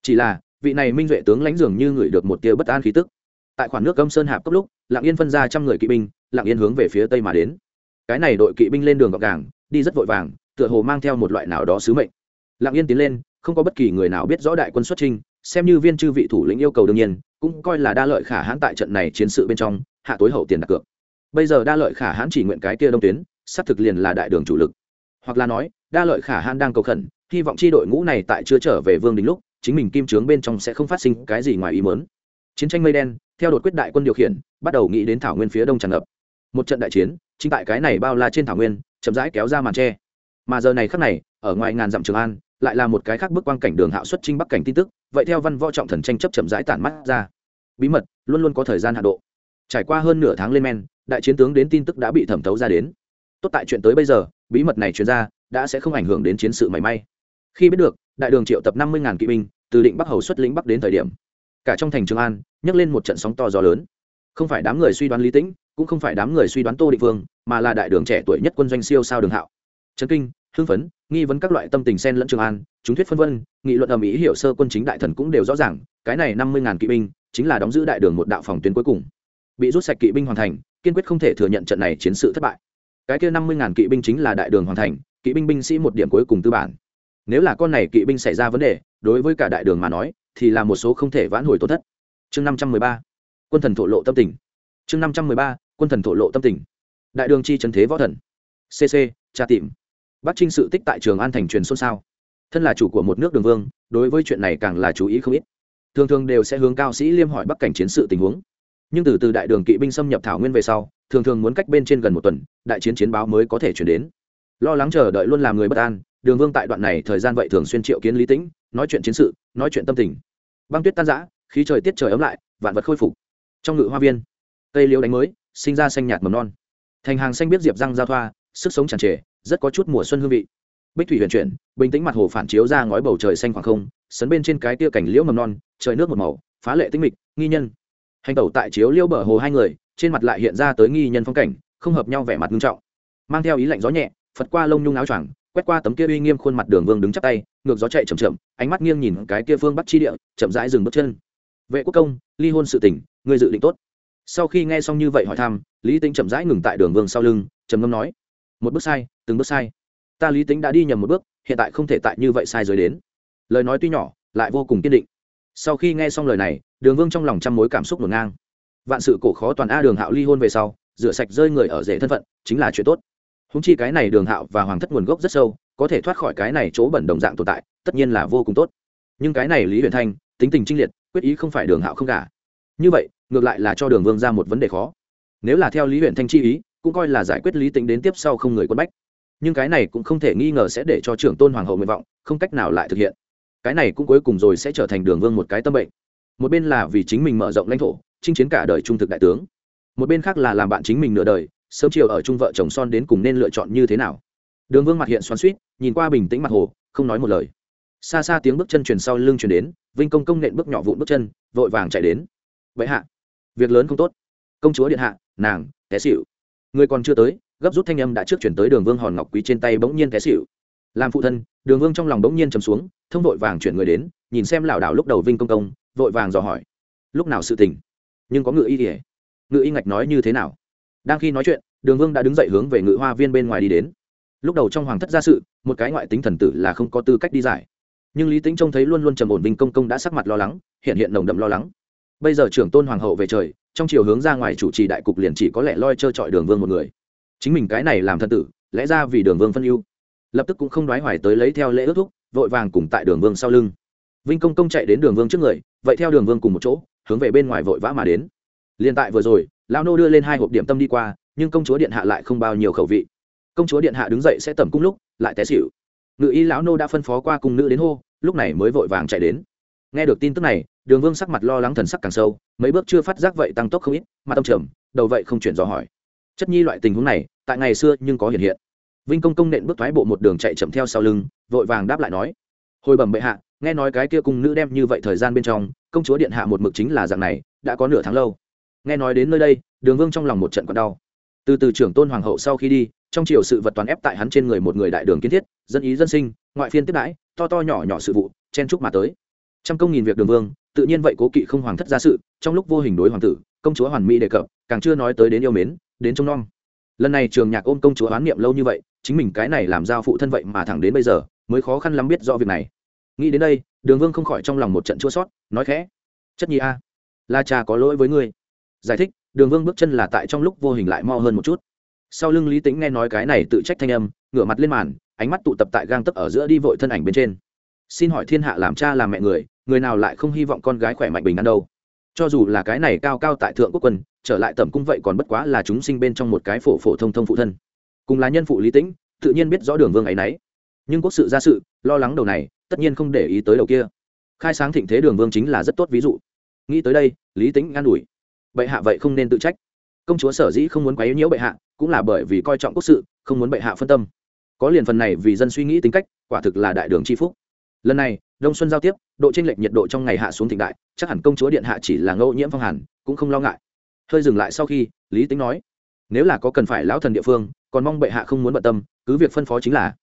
Chỉ là, vị này minh duệ tướng lãnh dường như ngửi được một tia bất an khí tức. Tại khoản nước âm sơn hạp cấp lúc, lạng yên phân ra trăm người kỵ binh, lạng yên hướng về phía tây mà đến. Cái này đội kỵ binh lên đường gọc gàng, đi rất vội vàng, tựa hồ mang theo một loại nào đó sứ mệnh. Lạng yên tiến lên không có bất kỳ người nào biết rõ đại quân xuất trinh xem như viên chư vị thủ lĩnh yêu cầu đương nhiên, cũng coi là đa lợi khả hãn tại trận này chiến sự bên trong, hạ tối hậu tiền đặt cược. Bây giờ đa lợi khả hãn chỉ nguyện cái kia đông tuyến sắp thực liền là đại đường chủ lực. Hoặc là nói, đa lợi khả hãn đang cầu khẩn, hy vọng chi đội ngũ này tại chưa trở về vương đình lúc, chính mình kim trướng bên trong sẽ không phát sinh cái gì ngoài ý mớn chiến tranh mây đen, theo đột quyết đại quân điều khiển, bắt đầu nghĩ đến thảo nguyên phía đông tràn ngập. Một trận đại chiến, chính tại cái này bao la trên thảo nguyên, chậm rãi kéo ra màn tre. Mà giờ này khắc này, ở ngoài ngàn dặm trường an lại là một cái khác bước quang cảnh đường hạo xuất trinh bắc cảnh tin tức, vậy theo văn võ trọng thần tranh chấp chậm rãi tản mắt ra. Bí mật, luôn luôn có thời gian hạ độ. Trải qua hơn nửa tháng lên men, đại chiến tướng đến tin tức đã bị thẩm thấu ra đến. Tốt tại chuyện tới bây giờ, bí mật này truyền ra, đã sẽ không ảnh hưởng đến chiến sự mảy may. Khi biết được, đại đường triệu tập năm mươi kỵ binh, từ định bắc hầu xuất lĩnh bắc đến thời điểm, cả trong thành trường an, nhấc lên một trận sóng to gió lớn. Không phải đám người suy đoán lý tĩnh, cũng không phải đám người suy đoán tô định vương, mà là đại đường trẻ tuổi nhất quân doanh siêu sao đường hạo. Trấn kinh hưng phấn, nghi vấn các loại tâm tình sen lẫn trường an, chúng thuyết phân vân, nghị luận ầm ĩ hiểu sơ quân chính đại thần cũng đều rõ ràng, cái này năm mươi ngàn kỵ binh chính là đóng giữ đại đường một đạo phòng tuyến cuối cùng. Bị rút sạch kỵ binh hoàn thành, kiên quyết không thể thừa nhận trận này chiến sự thất bại. Cái kia năm mươi ngàn kỵ binh chính là đại đường hoàn thành, kỵ binh binh sĩ một điểm cuối cùng tư bản. Nếu là con này kỵ binh xảy ra vấn đề, đối với cả đại đường mà nói, thì là một số không thể vãn hồi tổn thất. Chương năm trăm mười ba, quân thần thổ lộ tâm tình. Chương năm trăm mười ba, quân thần thổ lộ tâm tình. Đại đường chi trần thế võ thần. Cc tra tìm bắc trinh sự tích tại trường an thành truyền xôn xao. Thân là chủ của một nước đường vương, đối với chuyện này càng là chú ý không ít. Thường thường đều sẽ hướng cao sĩ liêm hỏi bắc cảnh chiến sự tình huống. Nhưng từ từ đại đường kỵ binh xâm nhập thảo nguyên về sau, thường thường muốn cách bên trên gần một tuần, đại chiến chiến báo mới có thể chuyển đến. Lo lắng chờ đợi luôn làm người bất an, đường vương tại đoạn này thời gian vậy thường xuyên triệu kiến lý tĩnh, nói chuyện chiến sự, nói chuyện tâm tình. Băng tuyết tan giã khí trời tiết trời ấm lại, vạn vật khôi phục. Trong ngự hoa viên, cây liễu đánh mới, sinh ra xanh nhạt mầm non. Thành hàng xanh biết diệp răng giao thoa, sức sống tràn trề rất có chút mùa xuân hương vị. Bích thủy huyền chuyển, bình tĩnh mặt hồ phản chiếu ra ngói bầu trời xanh khoảng không, sấn bên trên cái tia cảnh liễu mầm non, trời nước một màu, phá lệ tinh mịch, nghi nhân. Hành tẩu tại chiếu liễu bờ hồ hai người, trên mặt lại hiện ra tới nghi nhân phong cảnh, không hợp nhau vẻ mặt nghiêm trọng. Mang theo ý lạnh gió nhẹ, phật qua lông nhung áo choàng, quét qua tấm kia uy nghiêm khuôn mặt đường vương đứng chắp tay, ngược gió chạy chậm chậm, ánh mắt nghiêng nhìn cái kia phương bắc chi địa, chậm rãi dừng bước chân. Vệ quốc công, ly hôn sự tỉnh ngươi dự định tốt. Sau khi nghe xong như vậy hỏi thăm, lý tính chậm rãi ngừng tại đường vương sau lưng, trầm ngâm nói một bước sai, từng bước sai. Ta lý tính đã đi nhầm một bước, hiện tại không thể tại như vậy sai rồi đến. Lời nói tuy nhỏ, lại vô cùng kiên định. Sau khi nghe xong lời này, đường vương trong lòng trăm mối cảm xúc ngổn ngang. Vạn sự cổ khó toàn a đường hạo ly hôn về sau, rửa sạch rơi người ở rể thân phận, chính là chuyện tốt. Húng chi cái này đường hạo và hoàng thất nguồn gốc rất sâu, có thể thoát khỏi cái này chỗ bẩn đồng dạng tồn tại, tất nhiên là vô cùng tốt. Nhưng cái này lý huyền thanh, tính tình trinh liệt, quyết ý không phải đường hạo không cả như vậy, ngược lại là cho đường vương ra một vấn đề khó. Nếu là theo lý huyền thanh chi ý cũng coi là giải quyết lý tính đến tiếp sau không người quân bách. Nhưng cái này cũng không thể nghi ngờ sẽ để cho trưởng tôn hoàng hậu nguyện vọng, không cách nào lại thực hiện. Cái này cũng cuối cùng rồi sẽ trở thành đường vương một cái tâm bệnh. Một bên là vì chính mình mở rộng lãnh thổ, chinh chiến cả đời trung thực đại tướng. Một bên khác là làm bạn chính mình nửa đời, sớm chiều ở chung vợ chồng son đến cùng nên lựa chọn như thế nào. Đường vương mặt hiện xoắn suýt nhìn qua bình tĩnh mặt hồ, không nói một lời. Xa xa tiếng bước chân truyền sau lưng truyền đến, vinh công công nện bước nhỏ vụn bước chân, vội vàng chạy đến. Vậy hạ, việc lớn không tốt. Công chúa điện hạ, nàng, té xịu người còn chưa tới, gấp rút thanh âm đã trước chuyển tới đường vương hòn ngọc quý trên tay bỗng nhiên té xịu làm phụ thân, đường vương trong lòng bỗng nhiên chầm xuống, thông vội vàng chuyển người đến, nhìn xem lảo đảo lúc đầu vinh công công, vội vàng dò hỏi. Lúc nào sự tình? Nhưng có ngự y ỉa ngự y ngạch nói như thế nào? Đang khi nói chuyện, đường vương đã đứng dậy hướng về ngự hoa viên bên ngoài đi đến. Lúc đầu trong hoàng thất gia sự, một cái ngoại tính thần tử là không có tư cách đi giải. Nhưng lý tính trông thấy luôn luôn trầm ổn vinh công công đã sắc mặt lo lắng, hiện hiện nồng đậm lo lắng bây giờ trưởng tôn hoàng hậu về trời, trong chiều hướng ra ngoài chủ trì đại cục liền chỉ có lẽ loi trơ trọi đường vương một người. Chính mình cái này làm thân tử, lẽ ra vì đường vương phân ưu. Lập tức cũng không đoái hoài tới lấy theo lễ ước thúc, vội vàng cùng tại đường vương sau lưng. Vinh công công chạy đến đường vương trước người, vậy theo đường vương cùng một chỗ, hướng về bên ngoài vội vã mà đến. Liền tại vừa rồi, lão nô đưa lên hai hộp điểm tâm đi qua, nhưng công chúa điện hạ lại không bao nhiêu khẩu vị. Công chúa điện hạ đứng dậy sẽ tẩm cung lúc, lại té xịu ngự y lão nô đã phân phó qua cung nữ đến hô, lúc này mới vội vàng chạy đến nghe được tin tức này, đường vương sắc mặt lo lắng thần sắc càng sâu, mấy bước chưa phát giác vậy tăng tốc không ít, mà tâm trầm, đầu vậy không chuyển dò hỏi. Chất nhi loại tình huống này, tại ngày xưa nhưng có hiện hiện. Vinh công công nện bước thoái bộ một đường chạy chậm theo sau lưng, vội vàng đáp lại nói. Hồi bẩm bệ hạ, nghe nói cái kia cung nữ đem như vậy thời gian bên trong, công chúa điện hạ một mực chính là dạng này, đã có nửa tháng lâu. Nghe nói đến nơi đây, đường vương trong lòng một trận còn đau. Từ từ trưởng tôn hoàng hậu sau khi đi, trong chiều sự vật toàn ép tại hắn trên người một người đại đường kiến thiết, dân ý dân sinh, ngoại phiên tiếp đãi, to to nhỏ nhỏ sự vụ, chen chúc mà tới trăm công nghìn việc đường vương, tự nhiên vậy cố kỵ không hoàng thất gia sự, trong lúc vô hình đối hoàng tử, công chúa hoàn mỹ đề cập, càng chưa nói tới đến yêu mến, đến trông nom. Lần này trường nhạc ôm công chúa oán niệm lâu như vậy, chính mình cái này làm giao phụ thân vậy mà thẳng đến bây giờ, mới khó khăn lắm biết rõ việc này. Nghĩ đến đây, đường vương không khỏi trong lòng một trận chua sót, nói khẽ, chất nhi a, la cha có lỗi với ngươi. Giải thích, đường vương bước chân là tại trong lúc vô hình lại mo hơn một chút. Sau lưng lý tính nghe nói cái này tự trách thanh âm, ngửa mặt lên màn, ánh mắt tụ tập tại gang tấp ở giữa đi vội thân ảnh bên trên xin hỏi thiên hạ làm cha làm mẹ người người nào lại không hy vọng con gái khỏe mạnh bình an đâu? Cho dù là cái này cao cao tại thượng quốc quân, trở lại tẩm cung vậy còn bất quá là chúng sinh bên trong một cái phổ phổ thông thông phụ thân. Cùng là nhân phụ lý tĩnh, tự nhiên biết rõ đường vương ấy nấy. Nhưng quốc sự ra sự, lo lắng đầu này, tất nhiên không để ý tới đầu kia. Khai sáng thịnh thế đường vương chính là rất tốt ví dụ. Nghĩ tới đây, lý tính ngăn ủi. Bệ hạ vậy không nên tự trách. Công chúa sở dĩ không muốn quấy nhiễu bệ hạ, cũng là bởi vì coi trọng quốc sự, không muốn bệ hạ phân tâm. Có liền phần này vì dân suy nghĩ tính cách, quả thực là đại đường c h i phúc lần này, đông xuân giao tiếp, độ t r ê n lệch nhiệt độ trong ngày hạ xuống thịnh đại, chắc hẳn công chúa điện hạ chỉ là ngẫu nhiễm phong hàn, cũng không lo ngại. Hơi dừng lại sau khi, lý tính nói, nếu là có cần phải lão thần địa phương, còn mong bệ hạ không muốn bận tâm, cứ việc phân phó chính là.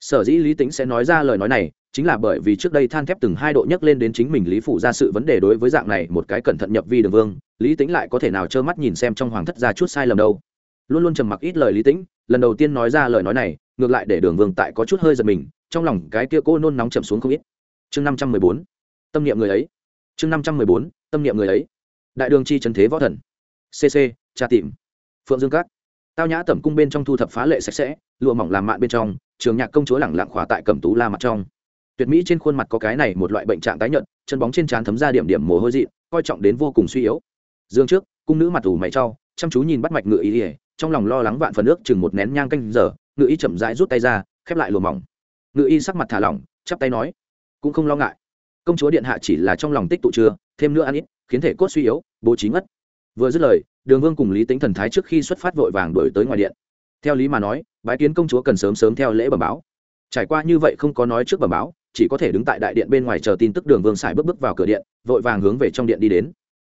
Sở dĩ lý tính sẽ nói ra lời nói này, chính là bởi vì trước đây than thép từng hai độ nhấc lên đến chính mình lý phủ ra sự vấn đề đối với dạng này một cái cẩn thận nhập vi đường vương, lý tính lại có thể nào trơ mắt nhìn xem trong hoàng thất ra chút sai lầm đâu. Luôn luôn trầm mặc ít lời lý tính lần đầu tiên nói ra lời nói này, ngược lại để đường vương tại có chút hơi giật mình trong lòng cái kia cô nôn nóng chậm xuống không ít. Chương năm trăm mười bốn, tâm niệm người ấy. Chương năm trăm mười bốn, tâm niệm người ấy. Đại đường chi trần thế võ thần. Cc tra tìm. Phượng dương cát tao nhã tẩm cung bên trong thu thập phá lệ sạch sẽ, lụa mỏng làm mạn bên trong, trường nhạc công chúa lẳng lặng khỏa tại cẩm tú la mặt trong. Tuyệt mỹ trên khuôn mặt có cái này một loại bệnh trạng tái nhợt, chân bóng trên trán thấm ra điểm điểm mồ hôi dị, coi trọng đến vô cùng suy yếu. Dương trước, cung nữ mặt ủ mày trau chăm chú nhìn bắt mạch ngựa ý ỉa trong lòng lo lắng vạn phần nước chừng một nén nhang canh giờ ngựa ý chậm rãi rút tay ra, khép lại lùa mỏng ngự y sắc mặt thả lỏng, chắp tay nói, cũng không lo ngại. Công chúa điện hạ chỉ là trong lòng tích tụ chưa, thêm nữa ăn ít, khiến thể cốt suy yếu, bố trí ngất. Vừa dứt lời, đường vương cùng lý tính thần thái trước khi xuất phát vội vàng đổi tới ngoài điện. Theo lý mà nói, bái kiến công chúa cần sớm sớm theo lễ bẩm báo. Trải qua như vậy không có nói trước bẩm báo, chỉ có thể đứng tại đại điện bên ngoài chờ tin tức đường vương xài bước bước vào cửa điện, vội vàng hướng về trong điện đi đến.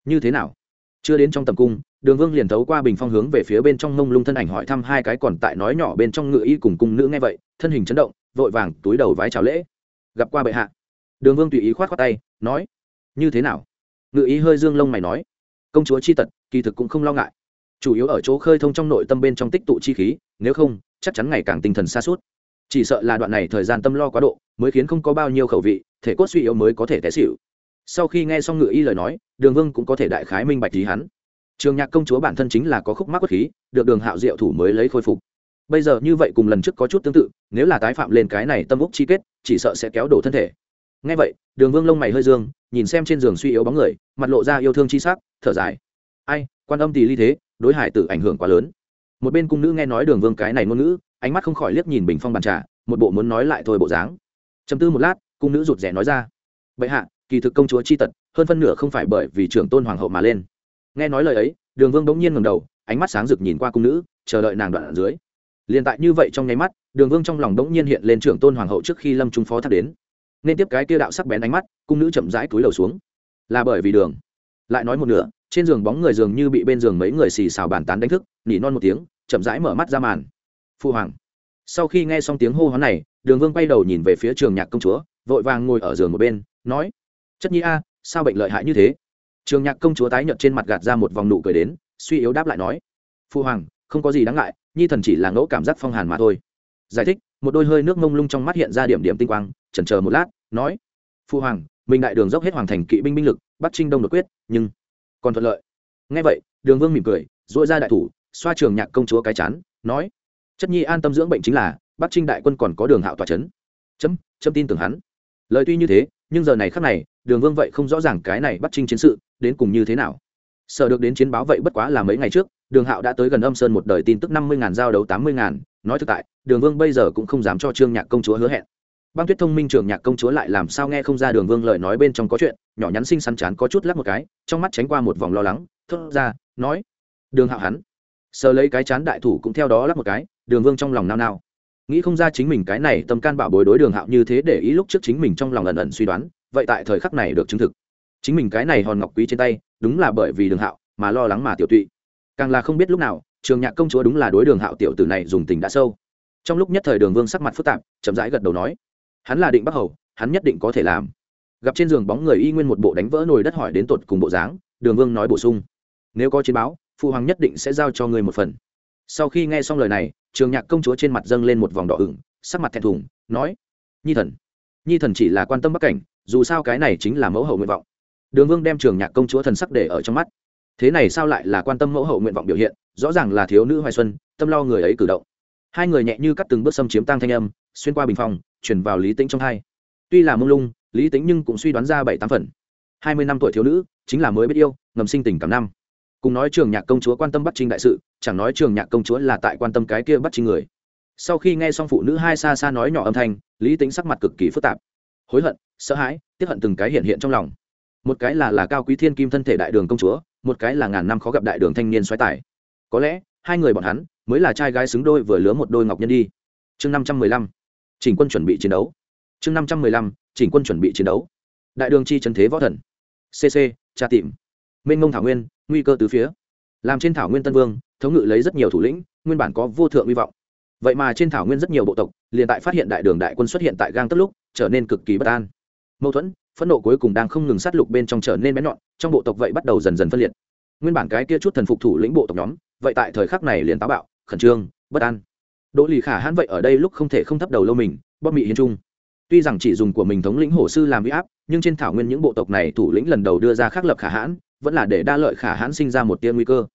Như thế nào? Chưa đến trong tầm cung, đường vương liền thấu qua bình phong hướng về phía bên trong mông lung thân ảnh hỏi thăm hai cái còn tại nói nhỏ bên trong ngự y cùng cung nữ nghe vậy, thân hình chấn động vội vàng túi đầu vái chào lễ. Gặp qua bệ hạ. Đường vương tùy ý khoát khoát tay, nói, như thế nào? Ngự y hơi dương lông mày nói, công chúa chi tật, kỳ thực cũng không lo ngại. Chủ yếu ở chỗ khơi thông trong nội tâm bên trong tích tụ chi khí, nếu không, chắc chắn ngày càng tinh thần xa suốt chỉ sợ là đoạn này thời gian tâm lo quá độ, mới khiến không có bao nhiêu khẩu vị, thể cốt suy yếu mới có thể té xịu sau khi nghe xong ngự y lời nói, đường vương cũng có thể đại khái minh bạch lý hắn. Trường nhạc công chúa bản thân chính là có khúc mắc bất khí, được đường hạo diệu thủ mới lấy khôi phục bây giờ như vậy cùng lần trước có chút tương tự, nếu là tái phạm lên cái này tâm úc chi kết, chỉ sợ sẽ kéo đổ thân thể. Ngay vậy, đường vương lông mày hơi dương, nhìn xem trên giường suy yếu bóng người, mặt lộ ra yêu thương chi sắc, thở dài. Ai, quan âm tỳ ly thế, đối hải tử ảnh hưởng quá lớn. Một bên cung nữ nghe nói đường vương cái này ngôn ngữ, ánh mắt không khỏi liếc nhìn bình phong bàn trà, một bộ muốn nói lại thôi bộ dáng. Chấm tư một lát, cung nữ rụt rẻ nói ra. Bệ hạ, kỳ thực công chúa chi tật, hơn phân nửa không phải bởi vì trưởng tôn hoàng hậu mà lên. Nghe nói lời ấy, đường vương bỗng nhiên ngầm đầu, ánh mắt sáng rực nhìn qua cung nữ, chờ đợi nàng đoạn ở dưới liền tại như vậy trong nháy mắt, đường vương trong lòng bỗng nhiên hiện lên trưởng tôn hoàng hậu trước khi lâm trung phó thác đến. Nên tiếp cái kia đạo sắc bén ánh mắt, cung nữ chậm rãi túi đầu xuống. Là bởi vì đường. Lại nói một nửa, trên giường bóng người dường như bị bên giường mấy người xì xào bàn tán đánh thức, nỉ non một tiếng, chậm rãi mở mắt ra màn. Phu hoàng. Sau khi nghe xong tiếng hô hoán này, đường vương quay đầu nhìn về phía trường nhạc công chúa, vội vàng ngồi ở giường một bên, nói, chất nhi a, sao bệnh lợi hại như thế? Trường nhạc công chúa tái nhợt trên mặt gạt ra một vòng nụ cười đến, suy yếu đáp lại nói, phu hoàng, không có gì đáng ngại nhi thần chỉ là ngẫu cảm giác phong hàn mà thôi. Giải thích, một đôi hơi nước mông lung trong mắt hiện ra điểm điểm tinh quang, chần chờ một lát, nói, phu hoàng, mình đại đường dốc hết hoàng thành kỵ binh binh lực bắt trinh đông đột quyết, nhưng còn thuận lợi. Ngay vậy, đường vương mỉm cười dội ra đại thủ, xoa trường nhạc công chúa cái chán, nói, chất nhi an tâm dưỡng bệnh chính là, bắc trinh đại quân còn có đường hạo tòa c h ấ n chấm chấm tin tưởng hắn. Lời tuy như thế, nhưng giờ này khắc này, đường vương vậy không rõ ràng cái này bắc trinh chiến sự, đến cùng như thế nào. Sợ được đến chiến báo vậy bất quá là mấy ngày trước đường hạo đã tới gần âm sơn một đời tin tức năm mươi ngàn, giao đấu tám mươi ngàn. Nói thực tại, đường vương bây giờ cũng không dám cho trương nhạc công chúa hứa hẹn. Băng tuyết thông minh trưởng nhạc công chúa lại làm sao nghe không ra đường vương lời nói bên trong có chuyện, nhỏ nhắn xinh xắn chán có chút lắc một cái, trong mắt tránh qua một vòng lo lắng, thốt ra, nói, đường hạo hắn. Sờ lấy cái chán đại thủ cũng theo đó lắc một cái, đường vương trong lòng nao nao. Nghĩ không ra chính mình cái này tâm can bảo bối đối đường hạo như thế để ý lúc trước chính mình trong lòng ẩn ẩn suy đoán, vậy tại thời khắc này được chứng thực. Chính mình cái này hòn ngọc quý trên tay, đúng là bởi vì đường hạo mà lo lắng mà tiểu tụy càng là không biết lúc nào, trường nhạc công chúa đúng là đối đường hạo tiểu tử này dùng tình đã sâu. Trong lúc nhất thời đường vương sắc mặt phức tạp, chậm rãi gật đầu nói, hắn là định bắc hầu, hắn nhất định có thể làm. Gặp trên giường bóng người y nguyên một bộ đánh vỡ nồi đất hỏi đến tột cùng bộ dáng, đường vương nói bổ sung, nếu có chiến báo, phụ hoàng nhất định sẽ giao cho người một phần. Sau khi nghe xong lời này, trường nhạc công chúa trên mặt dâng lên một vòng đỏ ửng, sắc mặt thẹn thùng, nói, nhi thần nhi thần chỉ là quan tâm bắc cảnh, dù sao cái này chính là mẫu hậu nguyện vọng. Đường vương đem trường nhạc công chúa thần sắc để ở trong mắt thế này sao lại là quan tâm mẫu hậu nguyện vọng biểu hiện, rõ ràng là thiếu nữ hoài xuân, tâm lo người ấy cử động. Hai người nhẹ như cắt từng bước xâm chiếm tăng thanh âm, xuyên qua bình phòng, chuyển vào lý tính trong hai. Tuy là mông lung, lý tính nhưng cũng suy đoán ra bảy tám phần. Hai mươi năm tuổi thiếu nữ, chính là mới biết yêu, ngầm sinh tình cảm năm. Cùng nói trường nhạc công chúa quan tâm bắt trinh đại sự, chẳng nói trường nhạc công chúa là tại quan tâm cái kia bắt trinh người. Sau khi nghe xong phụ nữ hai xa xa nói nhỏ âm thanh, lý tính sắc mặt cực kỳ phức tạp. Hối hận, sợ hãi tiếp hận từng cái hiện hiện trong lòng. Một cái là là cao quý thiên kim thân thể đại đường công chúa một cái là ngàn năm khó gặp đại đường thanh niên xoáy tài. Có lẽ, hai người bọn hắn mới là trai gái xứng đôi vừa lứa một đôi ngọc nhân đi. Chương năm trăm mười lăm, chỉnh quân chuẩn bị chiến đấu. Chương năm trăm mười lăm, chỉnh quân chuẩn bị chiến đấu. Đại đường chi trần thế võ thần. Cc tra tìm. Minh ngông thảo nguyên, nguy cơ từ phía. Làm trên thảo nguyên tân vương, thống ngự lấy rất nhiều thủ lĩnh, nguyên bản có vô thượng hy vọng. Vậy mà trên thảo nguyên rất nhiều bộ tộc, liền tại phát hiện đại đường đại quân xuất hiện tại gang tất lúc, trở nên cực kỳ bất an. Mâu thuẫn phẫn nộ cuối cùng đang không ngừng sát lục bên trong trở nên bén nhọn, trong bộ tộc vậy bắt đầu dần dần phân liệt. Nguyên bản cái kia chút thần phục thủ lĩnh bộ tộc nhóm, vậy tại thời khắc này liền táo bạo, khẩn trương, bất an. Đỗ lì khả hãn vậy ở đây lúc không thể không thấp đầu lâu mình, bóp mị hiên trung. Tuy rằng chỉ dùng của mình thống lĩnh hổ sư làm huy áp, nhưng trên thảo nguyên những bộ tộc này thủ lĩnh lần đầu đưa ra khắc lập khả hãn, vẫn là để đa lợi khả hãn sinh ra một tia nguy cơ.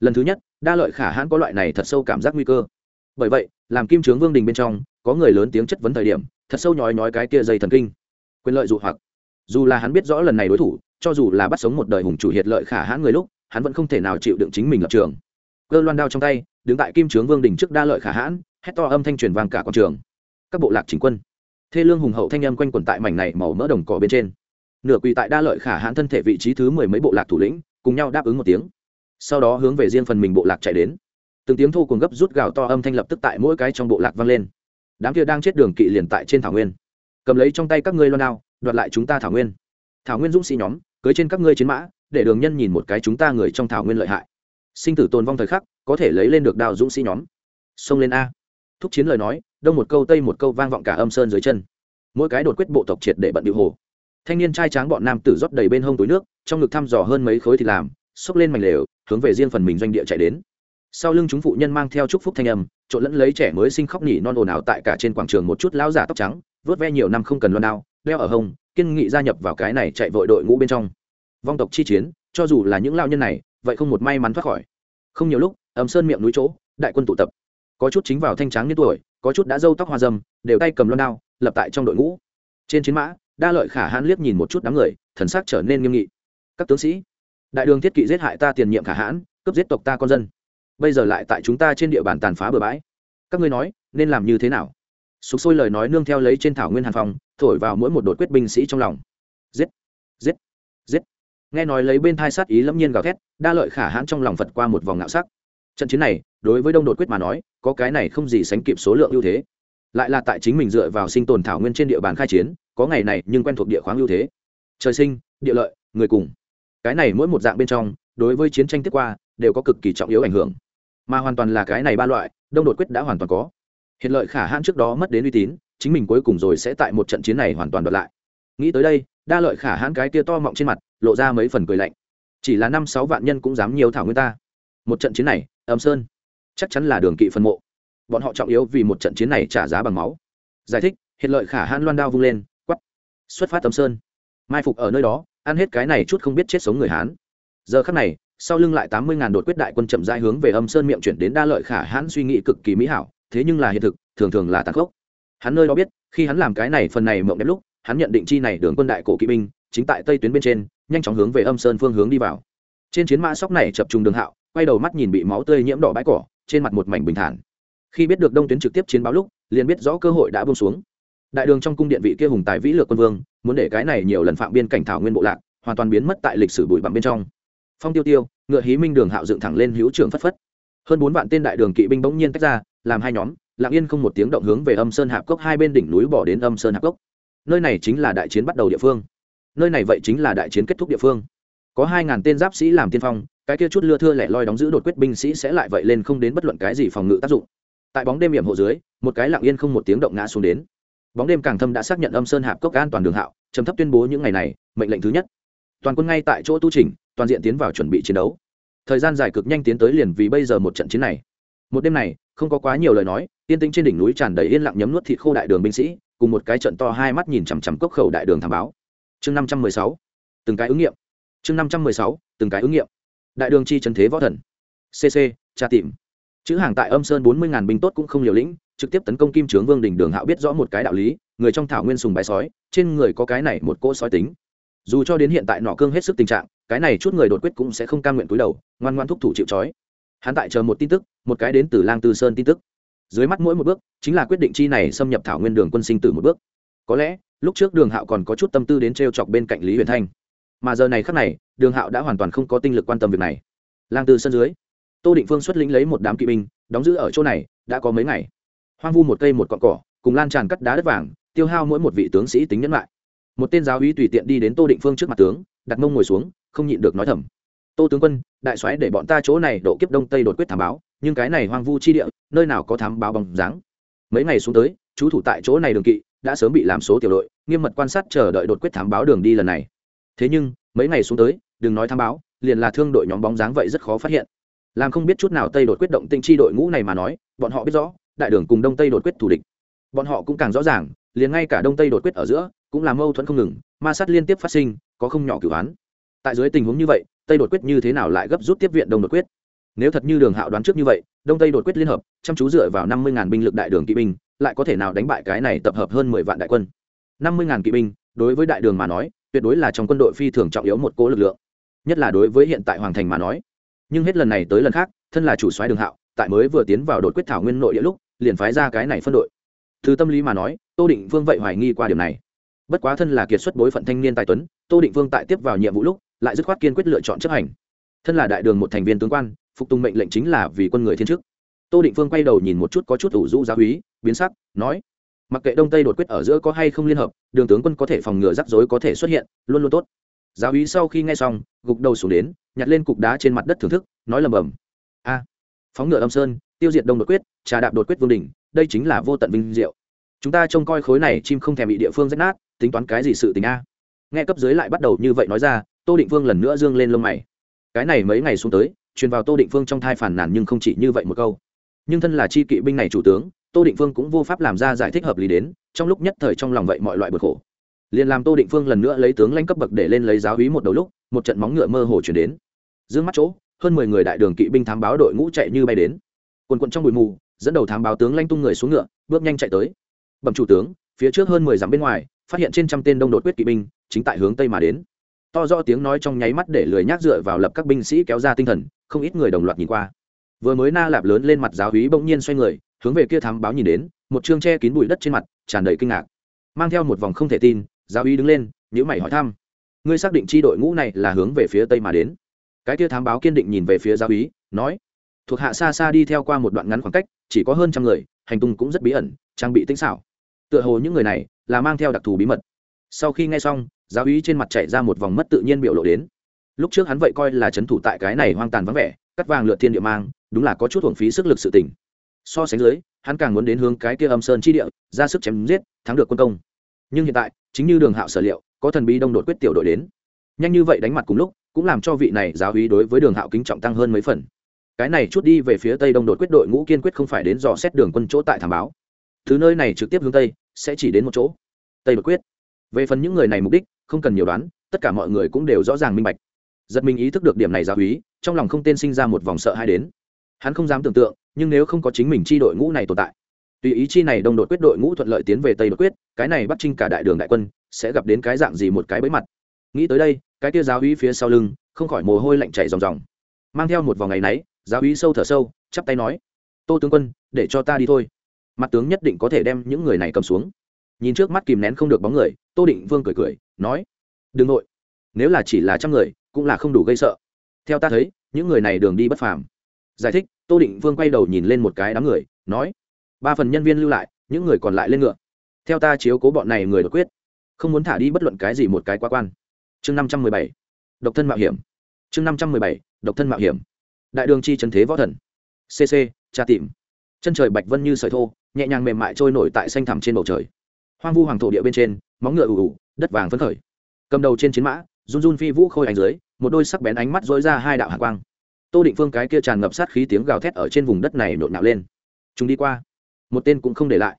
Lần thứ nhất, đa lợi khả hãn có loại này thật sâu cảm giác nguy cơ. Bởi vậy, làm kim trướng vương đình bên trong, có người lớn tiếng chất vấn thời điểm, thật sâu nhói nhói cái kia dây thần kinh. Quyền lợi dụ hoặc dù là hắn biết rõ lần này đối thủ, cho dù là bắt sống một đời hùng chủ hiệt lợi khả hãn người lúc, hắn vẫn không thể nào chịu đựng chính mình lập trường. Cơ loan đao trong tay, đứng tại kim trướng vương đình trước đa lợi khả hãn, hét to âm thanh truyền vang cả con trường. Các bộ lạc chính quân. Thê lương hùng hậu thanh âm quanh quẩn tại mảnh này màu mỡ đồng cỏ bên trên. Nửa quỳ tại đa lợi khả hãn thân thể vị trí thứ mười mấy bộ lạc thủ lĩnh, cùng nhau đáp ứng một tiếng. Sau đó hướng về riêng phần mình bộ lạc chạy đến. Từng tiếng thô cùng gấp rút gào to âm thanh lập tức tại mỗi cái trong bộ lạc vang lên. Đám kia đang chết đường kỵ liền tại trên thảo nguyên. Cầm lấy trong tay các ngươi loan đao đoạt lại chúng ta thảo nguyên. Thảo nguyên dũng sĩ nhóm, cưới trên các ngươi chiến mã, để đường nhân nhìn một cái chúng ta người trong thảo nguyên lợi hại. Sinh tử tồn vong thời khắc, có thể lấy lên được đao dũng sĩ nhóm. Xông lên a. Thúc chiến lời nói, đông một câu, tây một câu vang vọng cả âm sơn dưới chân. Mỗi cái đột quyết bộ tộc triệt để bận điệu hồ. Thanh niên trai tráng bọn nam tử rót đầy bên hông túi nước, trong ngực thăm dò hơn mấy khối thì làm, xốc lên mảnh lều, hướng về riêng phần mình doanh địa chạy đến. Sau lưng chúng phụ nhân mang theo chúc phúc thanh âm, trộn lẫn lấy trẻ mới sinh khóc nhỉ non ồn ào tại cả trên quảng trường một chút lão giả tóc trắng, vớt ve nhiều năm không cần loan đao đeo ở hông, kiên nghị gia nhập vào cái này chạy vội đội ngũ bên trong. Vong tộc chi chiến, cho dù là những lao nhân này, vậy không một may mắn thoát khỏi. Không nhiều lúc ấm sơn miệng núi chỗ, đại quân tụ tập. Có chút chính vào thanh tráng như tuổi, có chút đã râu tóc hoa dâm, đều tay cầm loan đao, lập tại trong đội ngũ. Trên chiến mã, đa lợi khả hãn liếc nhìn một chút đám người, thần sắc trở nên nghiêm nghị. Các tướng sĩ, đại đường thiết kỵ giết hại ta tiền nhiệm khả hãn, cướp giết tộc ta con dân. Bây giờ lại tại chúng ta trên địa bàn tàn phá bừa bãi. Các ngươi nói, nên làm như thế nào? Sục sôi lời nói nương theo lấy trên thảo nguyên hàn phòng thổi vào mỗi một đội quyết binh sĩ trong lòng. Giết giết giết. Nghe nói lấy bên thai sát ý lâm nhiên gào thét, đa lợi khả hãn trong lòng phật qua một vòng ngạo sắc. Trận chiến này, đối với đông đột quyết mà nói, có cái này không gì sánh kịp số lượng ưu thế. Lại là tại chính mình dựa vào sinh tồn thảo nguyên trên địa bàn khai chiến, có ngày này nhưng quen thuộc địa khoáng ưu thế. Trời sinh, địa lợi, người cùng. Cái này mỗi một dạng bên trong, đối với chiến tranh tiếp qua, đều có cực kỳ trọng yếu ảnh hưởng. Mà hoàn toàn là cái này ba loại, đông đột quyết đã hoàn toàn có. Hiện lợi khả hãn trước đó mất đến uy tín chính mình cuối cùng rồi sẽ tại một trận chiến này hoàn toàn đoạt lại. Nghĩ tới đây, đa lợi khả hãn cái tia to mọng trên mặt, lộ ra mấy phần cười lạnh. Chỉ là năm sáu vạn nhân cũng dám nhiều thảo nguyên ta. Một trận chiến này, âm sơn, chắc chắn là đường kỵ phân mộ. Bọn họ trọng yếu vì một trận chiến này trả giá bằng máu. Giải thích, hiện lợi khả hãn loan đao vung lên quắp xuất phát âm sơn. Mai phục ở nơi đó, ăn hết cái này chút không biết chết sống người hán. Giờ khắc này, sau lưng lại tám mươi ngàn đột quyết đại quân chậm rãi hướng về âm sơn miệng chuyển đến đa lợi khả hãn suy nghĩ cực kỳ mỹ hảo, thế nhưng là hiện thực, thường thường là tàn khốc hắn nơi đó biết, khi hắn làm cái này phần này mộng đẹp lúc, hắn nhận định chi này đường quân đại cổ kỵ binh, chính tại tây tuyến bên trên, nhanh chóng hướng về âm sơn phương hướng đi vào. Trên chiến mã sóc này chập trùng đường hạo, quay đầu mắt nhìn bị máu tươi nhiễm đỏ bãi cỏ, trên mặt một mảnh bình thản. Khi biết được đông tuyến trực tiếp chiến báo lúc, liền biết rõ cơ hội đã buông xuống. Đại đường trong cung điện vị kia hùng tài vĩ lược quân vương, muốn để cái này nhiều lần phạm biên cảnh thảo nguyên bộ lạc, hoàn toàn biến mất tại lịch sử bụi bặm bên trong. Phong tiêu tiêu, ngựa hí minh đường hạo dựng thẳng lên hữu trường phất phất. Hơn bốn vạn tên đại đường kỵ binh bỗng nhiên tách ra, làm hai nhóm lặng yên không một tiếng động hướng về âm sơn hạp cốc hai bên đỉnh núi bỏ đến âm sơn hạp cốc. Nơi này chính là đại chiến bắt đầu địa phương. Nơi này vậy chính là đại chiến kết thúc địa phương. Có hai ngàn tên giáp sĩ làm tiên phong, cái kia chút lưa thưa lẻ loi đóng giữ đột quyết binh sĩ sẽ lại vậy lên không đến bất luận cái gì phòng ngự tác dụng. Tại bóng đêm hiểm hộ dưới, một cái lặng yên không một tiếng động ngã xuống đến. Bóng đêm càng thâm đã xác nhận âm sơn hạp cốc an toàn đường hạo, trầm thấp tuyên bố những ngày này, mệnh lệnh thứ nhất. Toàn quân ngay tại chỗ tu trình toàn diện tiến vào chuẩn bị chiến đấu. Thời gian dài cực nhanh tiến tới liền vì bây giờ một trận chiến này một đêm này, không có quá nhiều lời nói yên tĩnh trên đỉnh núi tràn đầy yên lặng nhấm nuốt thịt khô đại đường binh sĩ, cùng một cái trận to hai mắt nhìn chằm chằm cốc khẩu đại đường thảm báo. Chương năm trăm mười sáu, từng cái ứng nghiệm. Chương năm trăm mười sáu, từng cái ứng nghiệm. Đại đường chi trần thế võ thần. Cc tra tìm. Chữ hàng tại âm sơn bốn mươi ngàn binh tốt cũng không liều lĩnh, trực tiếp tấn công kim trướng vương đình đường hạo biết rõ một cái đạo lý, người trong thảo nguyên sùng bài sói, trên người có cái này một cỗ sói tính. Dù cho đến hiện tại nọ cương hết sức tình trạng, cái này chút người đột quyết cũng sẽ không cam nguyện túi đầu, ngoan ngoan thúc thủ chịu trói hắn tại chờ một tin tức, một cái đến từ lang tư sơn tin tức. Dưới mắt mỗi một bước, chính là quyết định chi này xâm nhập thảo nguyên đường quân sinh tử một bước. Có lẽ, lúc trước đường hạo còn có chút tâm tư đến t r e o chọc bên cạnh lý huyền thanh. Mà giờ này khắc này, đường hạo đã hoàn toàn không có tinh lực quan tâm việc này. Lang tư sân dưới, tô định phương xuất lĩnh lấy một đám kỵ binh, đóng giữ ở chỗ này, đã có mấy ngày. Hoang vu một cây một cọn cỏ, cùng lan tràn cắt đá đất vàng, tiêu hao mỗi một vị tướng sĩ tính nhẫn lại. Một tên giáo úy tùy tiện đi đến tô định phương trước mặt tướng, đặt mông ngồi xuống, không nhịn được nói thầm tô tướng quân, đại soái để bọn ta chỗ này độ kiếp đông tây đột quyết thám báo, nhưng cái này hoang vu chi địa, nơi nào có thám báo bằng dáng? Mấy ngày xuống tới, chú thủ tại chỗ này đường kỵ, đã sớm bị làm số tiểu đội, nghiêm mật quan sát chờ đợi đột quyết thám báo đường đi lần này. Thế nhưng, mấy ngày xuống tới, đừng nói thám báo, liền là thương đội nhóm bóng dáng vậy rất khó phát hiện. Làm không biết chút nào tây đột quyết động tinh chi đội ngũ này mà nói, bọn họ biết rõ, đại đường cùng đông tây đột quyết thù địch. Bọn họ cũng càng rõ ràng, liền ngay cả đông tây đột quyết ở giữa, cũng là mâu thuẫn không ngừng, ma sát liên tiếp phát sinh, có không nhỏ cửu án. Tại dưới tình huống như vậy tây đột quyết như thế nào lại gấp rút tiếp viện đông đột quyết? Nếu thật như đường hạo đoán trước như vậy, đông tây đột quyết liên hợp, chăm chú dựa vào năm mươi binh lực đại đường kỵ binh, lại có thể nào đánh bại cái này tập hợp hơn mười vạn đại quân? năm mươi kỵ binh, đối với đại đường mà nói, tuyệt đối là trong quân đội phi thường trọng yếu một cố lực lượng. Nhất là đối với hiện tại hoàng thành mà nói. Nhưng hết lần này tới lần khác, thân là chủ soái đường hạo, tại mới vừa tiến vào đột quyết thảo nguyên nội địa lúc, liền phái ra cái này phân đội. Từ tâm lý mà nói, tô định vương vậy hoài nghi qua điểm này. Bất quá thân là kiệt xuất bối phận thanh niên tài tuấn, tô định vương tại tiếp vào nhiệm vụ lúc lại dứt khoát kiên quyết lựa chọn chấp hành. Thân là đại đường một thành viên tướng quan, phục tùng mệnh lệnh chính là vì quân người thiên chức. Tô định phương quay đầu nhìn một chút có chút ủ rũ giáo húy biến sắc, nói, mặc kệ đông tây đột quyết ở giữa có hay không liên hợp, đường tướng quân có thể phòng ngừa rắc rối có thể xuất hiện, luôn luôn tốt. Giáo húy sau khi nghe xong, gục đầu xuống đến, nhặt lên cục đá trên mặt đất thưởng thức, nói lầm bầm, a, phóng ngựa âm sơn, tiêu diệt đông đột quyết, trà đạp đột quyết vương đình đây chính là vô tận vinh diệu. Chúng ta trông coi khối này chim không thèm bị địa phương rách nát, tính toán cái gì sự tình a? Nghe cấp dưới lại bắt đầu như vậy nói ra tô định vương lần nữa dương lên lông mày. Cái này mấy ngày xuống tới, truyền vào tô định Vương trong thai phản nàn nhưng không chỉ như vậy một câu. Nhưng thân là chi kỵ binh này chủ tướng, tô định Vương cũng vô pháp làm ra giải thích hợp lý đến, trong lúc nhất thời trong lòng vậy mọi loại bực khổ. Liền làm tô định phương lần nữa lấy tướng lãnh cấp bậc để lên lấy giáo hí một đầu lúc, một trận móng ngựa mơ hồ chuyển đến. D mắt chỗ, hơn mười người đại đường kỵ binh thám báo đội ngũ chạy như bay đến. Quần quận trong bụi mù, dẫn đầu thám báo tướng lãnh tung người xuống ngựa, bước nhanh chạy tới. Bẩm chủ tướng, phía trước hơn mười dặm bên ngoài, phát hiện trên trăm tên đông đột quyết kỵ binh, chính tại hướng tây mà đến to do tiếng nói trong nháy mắt để lười nhác dựa vào lập các binh sĩ kéo ra tinh thần, không ít người đồng loạt nhìn qua. Vừa mới na lạp lớn lên mặt giáo hí bỗng nhiên xoay người, hướng về kia thám báo nhìn đến, một chương che kín bụi đất trên mặt, tràn đầy kinh ngạc. Mang theo một vòng không thể tin, giáo hí đứng lên nhữ mày hỏi thăm. Ngươi xác định chi đội ngũ này là hướng về phía tây mà đến? Cái kia thám báo kiên định nhìn về phía giáo hí, nói. Thuộc hạ xa xa đi theo qua một đoạn ngắn khoảng cách, chỉ có hơn trăm người, hành tung cũng rất bí ẩn, trang bị tinh xảo. Tựa hồ những người này là mang theo đặc thù bí mật. Sau khi nghe xong giáo úy trên mặt chạy ra một vòng mất tự nhiên biểu lộ đến. Lúc trước hắn vậy coi là c h ấ n thủ tại cái này hoang tàn vắng vẻ, cắt vàng lượt thiên địa mang, đúng là có chút hưởng phí sức lực sự tỉnh so sánh dưới, hắn càng muốn đến hướng cái kia âm sơn chi địa, ra sức chém giết, thắng được quân công. Nhưng hiện tại, chính như đường hạo sở liệu, có thần bí đông đột quyết tiểu đội đến. Nhanh như vậy đánh mặt cùng lúc, cũng làm cho vị này giáo úy đối với đường hạo kính trọng tăng hơn mấy phần. Cái này chút đi về phía tây đông đột quyết đội ngũ kiên quyết không phải đến dò xét đường quân chỗ tại thảm báo. Thứ nơi này trực tiếp hướng tây, sẽ chỉ đến một chỗ. Tây đột quyết. Về phần những người này mục đích không cần nhiều đoán, tất cả mọi người cũng đều rõ ràng minh bạch. Giật mình ý thức được điểm này giáo húy trong lòng không tên sinh ra một vòng sợ hai đến. Hắn không dám tưởng tượng, nhưng nếu không có chính mình chi đội ngũ này tồn tại, tùy ý chi này đông đội quyết đội ngũ thuận lợi tiến về tây đột quyết, cái này bắt trinh cả đại đường đại quân, sẽ gặp đến cái dạng gì một cái bẫy mặt. Nghĩ tới đây, cái kia giáo húy phía sau lưng, không khỏi mồ hôi lạnh chảy ròng ròng. Mang theo một vòng ngày náy, giáo húy sâu thở sâu, chắp tay nói, tô tướng quân, để cho ta đi thôi. Mặt tướng nhất định có thể đem những người này cầm xuống nhìn trước mắt kìm nén không được bóng người, tô định vương cười cười, nói, đừng nội, nếu là chỉ là trăm người, cũng là không đủ gây sợ. Theo ta thấy, những người này đường đi bất phàm. Giải thích, tô định vương quay đầu nhìn lên một cái đám người, nói, ba phần nhân viên lưu lại, những người còn lại lên ngựa. Theo ta chiếu cố bọn này người đột quyết, không muốn thả đi bất luận cái gì một cái quá quan. Chương năm trăm mười bảy, độc thân mạo hiểm. Chương năm trăm mười bảy, độc thân mạo hiểm. Đại đường chi trần thế võ thần. Cc tra tìm. Chân trời bạch vân như sợi thô, nhẹ nhàng mềm mại trôi nổi tại xanh thẳm trên bầu trời hoang vu hoàng thổ địa bên trên, móng ngựa ù ù, đất vàng phấn khởi. Cầm đầu trên chiến mã, run run phi vũ khôi ảnh dưới, một đôi sắc bén ánh mắt dối ra hai đạo hạ quang. Tô định phương cái kia tràn ngập sát khí tiếng gào thét ở trên vùng đất này nhộn nhạo lên. Chúng đi qua. Một tên cũng không để lại.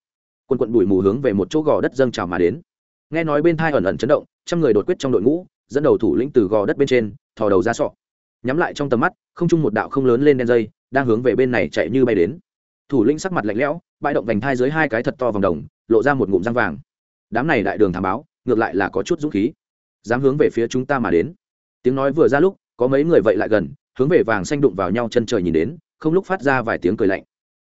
Quân quận bụi mù hướng về một chỗ gò đất dâng trào mà đến. Nghe nói bên thai ẩn ẩn chấn động, trăm người đột quyết trong đội ngũ, dẫn đầu thủ lĩnh từ gò đất bên trên, thò đầu ra sọ. Nhắm lại trong tầm mắt, không chung một đạo không lớn lên đen dây, đang hướng về bên này chạy như bay đến. Thủ lĩnh sắc mặt lạnh lẽo bãi động vành thai dưới hai cái thật to vòng đồng, lộ ra một ngụm răng vàng. Đám này đại đường thám báo, ngược lại là có chút dũng khí. Dám hướng về phía chúng ta mà đến. Tiếng nói vừa ra lúc, có mấy người vậy lại gần, hướng về vàng xanh đụng vào nhau chân trời nhìn đến, không lúc phát ra vài tiếng cười lạnh.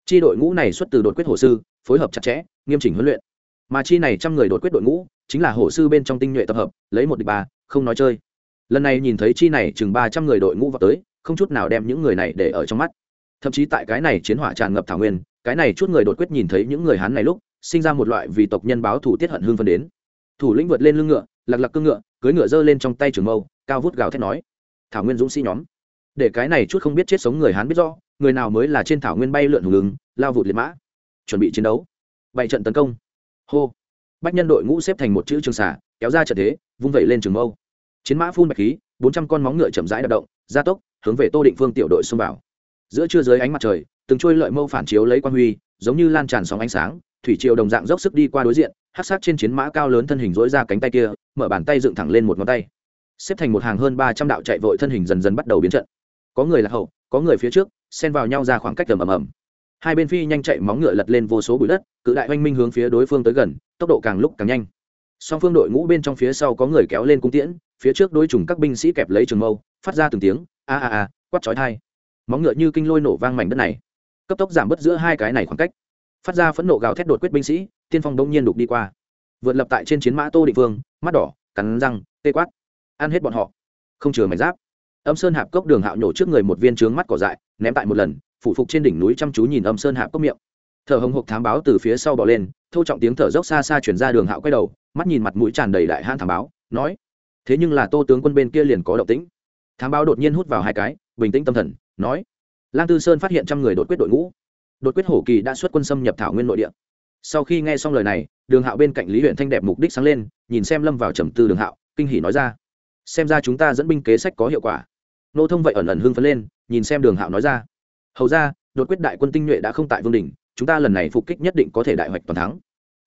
Chi đội ngũ này xuất từ đột quyết hồ sư, phối hợp chặt chẽ, nghiêm chỉnh huấn luyện. Mà chi này trăm người đột quyết đội ngũ, chính là hồ sư bên trong tinh nhuệ tập hợp, lấy một địch ba, không nói chơi. Lần này nhìn thấy chi này chừng ba trăm người đội ngũ vào tới, không chút nào đem những người này để ở trong mắt. Thậm chí tại cái này chiến hỏa tràn ngập thảo nguyên cái này chút người đột quyết nhìn thấy những người hán này lúc, sinh ra một loại vì tộc nhân báo thủ tiết hận hương phân đến. Thủ lĩnh vượt lên lưng ngựa lặc lặc cương ngựa, cưới ngựa giơ lên trong tay trường mâu, cao vút gào thét nói, thảo nguyên dũng sĩ nhóm, để cái này chút không biết chết sống người hán biết rõ, người nào mới là trên thảo nguyên bay lượn hùng ứng, lao vụt liệt mã, chuẩn bị chiến đấu. Bảy trận tấn công. Hô. Bách nhân đội ngũ xếp thành một chữ trường xả kéo ra trận thế, vung vẩy lên trường mâu. Chiến mã phun bạch khí, bốn trăm con móng ngựa chậm rãi đạp động, gia tốc, hướng về tô định phương tiểu đội xông vào. Giữa trưa dưới ánh mặt trời từng trôi lợi mâu phản chiếu lấy quan huy, giống như lan tràn sóng ánh sáng, thủy triều đồng dạng dốc sức đi qua đối diện hát sát trên chiến mã cao lớn thân hình dỗi ra cánh tay kia, mở bàn tay dựng thẳng lên một ngón tay. Xếp thành một hàng hơn ba trăm đạo chạy vội thân hình dần dần bắt đầu biến trận. Có người là hậu, có người phía trước, xen vào nhau ra khoảng cách tầm ầm ầm. Hai bên phi nhanh chạy móng ngựa lật lên vô số bụi đất, cự đại oanh minh hướng phía đối phương tới gần, tốc độ càng lúc càng nhanh. Song phương đội ngũ bên trong phía sau có người kéo lên cung tiễn, phía trước đối trùng các binh sĩ kẹp lấy trường mâu, phát ra từng tiếng, a a a, quát chói thai móng ngựa như kinh lôi nổ vang mảnh đất này cấp tốc giảm bớt giữa hai cái này khoảng cách. Phát ra phẫn nộ gào thét đột quyết binh sĩ, tiên phong đông nhiên đục đi qua. Vượt lập tại trên chiến mã tô định vương, mắt đỏ, cắn răng, tê quát. Ăn hết bọn họ. Không chừa mảnh giáp. Âm sơn hạp cốc đường hạo nhổ trước người một viên trướng mắt cỏ dại, ném tại một lần phụ phục trên đỉnh núi chăm chú nhìn âm sơn hạp cốc miệng. Thở hồng hộc thám báo từ phía sau bỏ lên, thô trọng tiếng thở dốc xa xa chuyển ra đường hạo quay đầu, mắt nhìn mặt mũi tràn đầy đại hãn thám báo, nói, thế nhưng là tô tướng quân bên kia liền có động tĩnh. Thám báo đột nhiên hút vào hai cái, bình tĩnh tâm thần, nói lang tư sơn phát hiện trăm người đột quyết đội ngũ. Đột quyết hổ kỳ đã xuất quân xâm nhập thảo nguyên nội địa. Sau khi nghe xong lời này, đường hạo bên cạnh lý huyện thanh đẹp mục đích sáng lên, nhìn xem lâm vào trầm tư đường hạo, kinh hỉ nói ra. Xem ra chúng ta dẫn binh kế sách có hiệu quả. Nô thông vậy ẩn ẩn hưng phấn lên, nhìn xem đường hạo nói ra. Hầu ra, đột quyết đại quân tinh nhuệ đã không tại vương đình chúng ta lần này phục kích nhất định có thể đại hoạch toàn thắng.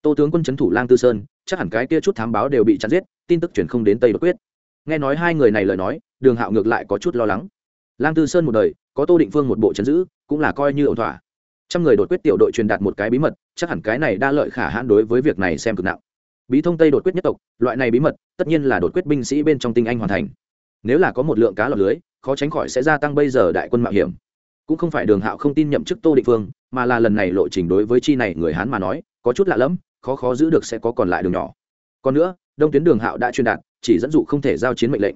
Tô tướng quân c thủ lang tư sơn, chắc hẳn cái kia chút thám báo đều bị chặn giết, tin tức chuyển không đến tây đột quyết. Nghe nói hai người này lời nói, đường hạo ngược lại có chút lo lắng lang tư sơn một đời, có tô định phương một bộ chấn giữ, cũng là coi như ổn thỏa. Trăm người đột quyết tiểu đội truyền đạt một cái bí mật, chắc hẳn cái này đa lợi khả hãn đối với việc này xem cực nặng. Bí thông tây đột quyết nhất tộc, loại này bí mật, tất nhiên là đột quyết binh sĩ bên trong tinh anh hoàn thành. Nếu là có một lượng cá lọc lưới, khó tránh khỏi sẽ gia tăng bây giờ đại quân mạo hiểm. Cũng không phải đường hạo không tin nhậm chức tô định phương, mà là lần này lộ trình đối với chi này người hán mà nói, có chút lạ lẫm, khó khó giữ được sẽ có còn lại đường nhỏ. Còn nữa, đông tuyến đường hạo đã truyền đạt, chỉ dẫn dụ không thể giao chiến mệnh lệnh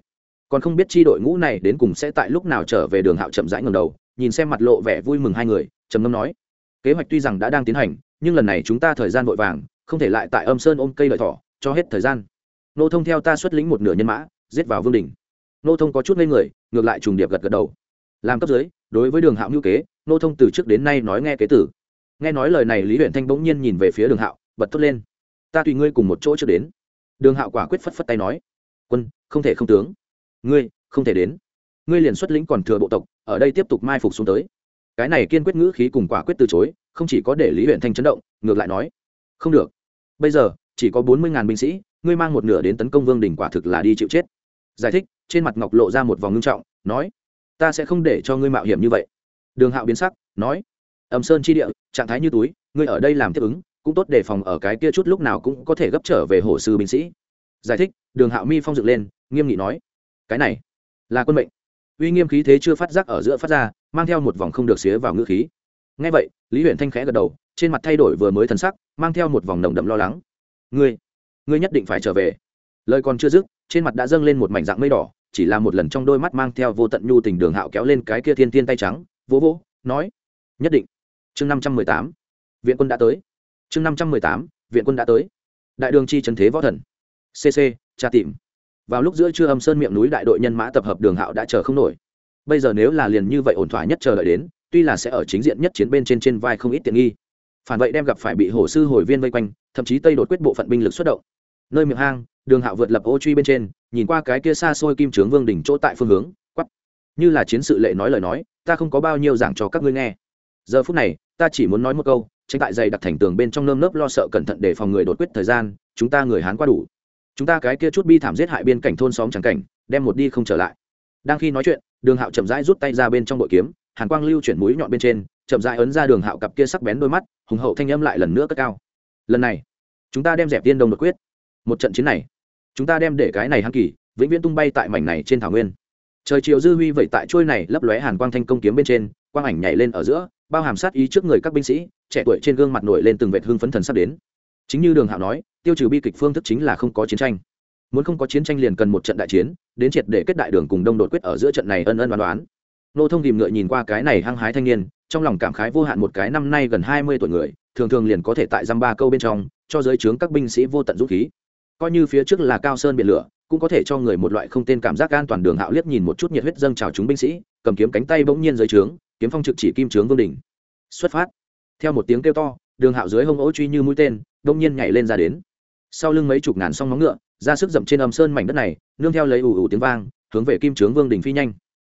còn không biết chi đội ngũ này đến cùng sẽ tại lúc nào trở về đường hạo chậm rãi ngầm đầu, nhìn xem mặt lộ vẻ vui mừng hai người, trầm ngâm nói, kế hoạch tuy rằng đã đang tiến hành, nhưng lần này chúng ta thời gian vội vàng, không thể lại tại âm sơn ôm cây lợi thỏ, cho hết thời gian. Nô thông theo ta xuất lĩnh một nửa nhân mã, giết vào vương đình nô thông có chút ngây người, ngược lại trùng điệp gật gật đầu. Làm cấp dưới, đối với đường hạo ngữ kế, nô thông từ trước đến nay nói nghe kế tử. Nghe nói lời này lý huyện thanh bỗng nhiên nhìn về phía đường hạo, bật thốt lên. Ta tùy ngươi cùng một chỗ trước đến. Đường hạo quả quyết phất phất tay nói. Quân, không thể không tướng ngươi, không thể đến. Ngươi liền xuất lĩnh còn thừa bộ tộc, ở đây tiếp tục mai phục xuống tới. Cái này kiên quyết ngữ khí cùng quả quyết từ chối, không chỉ có để lý huyện thanh chấn động, ngược lại nói, không được. Bây giờ, chỉ có bốn mươi ngàn binh sĩ, ngươi mang một nửa đến tấn công vương đình quả thực là đi chịu chết. Giải thích, trên mặt ngọc lộ ra một vòng ngưng trọng, nói, ta sẽ không để cho ngươi mạo hiểm như vậy. Đường hạo biến sắc, nói ẩm sơn chi địa, trạng thái như túi, ngươi ở đây làm tiếp ứng, cũng tốt để phòng ở cái kia chút lúc nào cũng có thể gấp trở về hồ sư binh sĩ. Giải thích, đường hạo mi phong dựng lên, nghiêm nghị nói cái này là quân mệnh. Uy nghiêm khí thế chưa phát giác ở giữa phát ra, mang theo một vòng không được xía vào ngữ khí. Ngay vậy, lý huyện thanh khẽ gật đầu, trên mặt thay đổi vừa mới thần sắc, mang theo một vòng nồng đậm lo lắng. Ngươi ngươi nhất định phải trở về. Lời còn chưa dứt, trên mặt đã dâng lên một mảnh dạng mây đỏ, chỉ là một lần trong đôi mắt mang theo vô tận nhu tình đường hạo kéo lên cái kia thiên tiên tay trắng, vỗ vỗ, nói, nhất định. Chương năm trăm mười tám, viện quân đã tới. Chương năm trăm mười tám, viện quân đã tới. Đại đường chi trần thế võ thần. Cc tra tìm vào lúc giữa trưa âm sơn miệng núi đại đội nhân mã tập hợp đường hạo đã chờ không nổi. Bây giờ nếu là liền như vậy ổn thỏa nhất chờ đợi đến, tuy là sẽ ở chính diện nhất chiến bên trên trên vai không ít tiện nghi. Phản vậy đem gặp phải bị hổ sư hồi viên vây quanh, thậm chí tây đột quyết bộ phận binh lực xuất động. Nơi miệng hang, đường hạo vượt lập ô truy bên trên, nhìn qua cái kia xa xôi kim trướng vương đỉnh chỗ tại phương hướng, quắp. Như là chiến sự lệ nói lời nói, ta không có bao nhiêu giảng cho các ngươi nghe. Giờ phút này, ta chỉ muốn nói một câu tranh tại dày đặt thành tường bên trong nơm nớp lo sợ cẩn thận để phòng người đột quyết thời gian, chúng ta người hán qua đủ chúng ta cái kia chút bi thảm giết hại biên cảnh thôn xóm trắng cảnh, đem một đi không trở lại. Đang khi nói chuyện, đường hạo chậm rãi rút tay ra bên trong bội kiếm, hàn quang lưu chuyển mũi nhọn bên trên, chậm rãi ấn ra đường hạo cặp kia sắc bén đôi mắt, hùng hậu thanh âm lại lần nữa cất cao. Lần này, chúng ta đem dẹp tiên đông đột quyết. Một trận chiến này, chúng ta đem để cái này hăng kỳ, vĩnh viễn tung bay tại mảnh này trên thảo nguyên. Trời chiều dư huy vậy tại trôi này lấp lóe hàn quang thanh công kiếm bên trên, quang ảnh nhảy lên ở giữa, bao hàm sát ý trước người các binh sĩ, trẻ tuổi trên gương mặt nổi lên từng vệt hương phấn thần sắp đến. Chính như đường hạo nói tiêu trừ bi kịch phương thức chính là không có chiến tranh. Muốn không có chiến tranh liền cần một trận đại chiến, đến triệt để kết đại đường cùng đông đột quyết ở giữa trận này ân ân đoán đoán nô thông tìm ngựa nhìn qua cái này hăng hái thanh niên, trong lòng cảm khái vô hạn một cái năm nay gần hai mươi tuổi người, thường thường liền có thể tại dăm ba câu bên trong, cho giới trướng các binh sĩ vô tận dũng khí. Coi như phía trước là cao sơn biển lửa, cũng có thể cho người một loại không tên cảm giác an toàn đường hạo liếc nhìn một chút nhiệt huyết dâng trào chúng binh sĩ, cầm kiếm cánh tay bỗng nhiên dưới trướng, kiếm phong trực chỉ kim trướng vương đình xuất phát. Theo một tiếng kêu to, đường hạo dưới hông ố truy như mũi tên, bỗng nhiên nhảy lên ra đến sau lưng mấy chục ngàn song móng ngựa, ra sức dậm trên âm sơn mảnh đất này, nương theo lấy ủ ủ tiếng vang, hướng về kim trướng vương đình phi nhanh.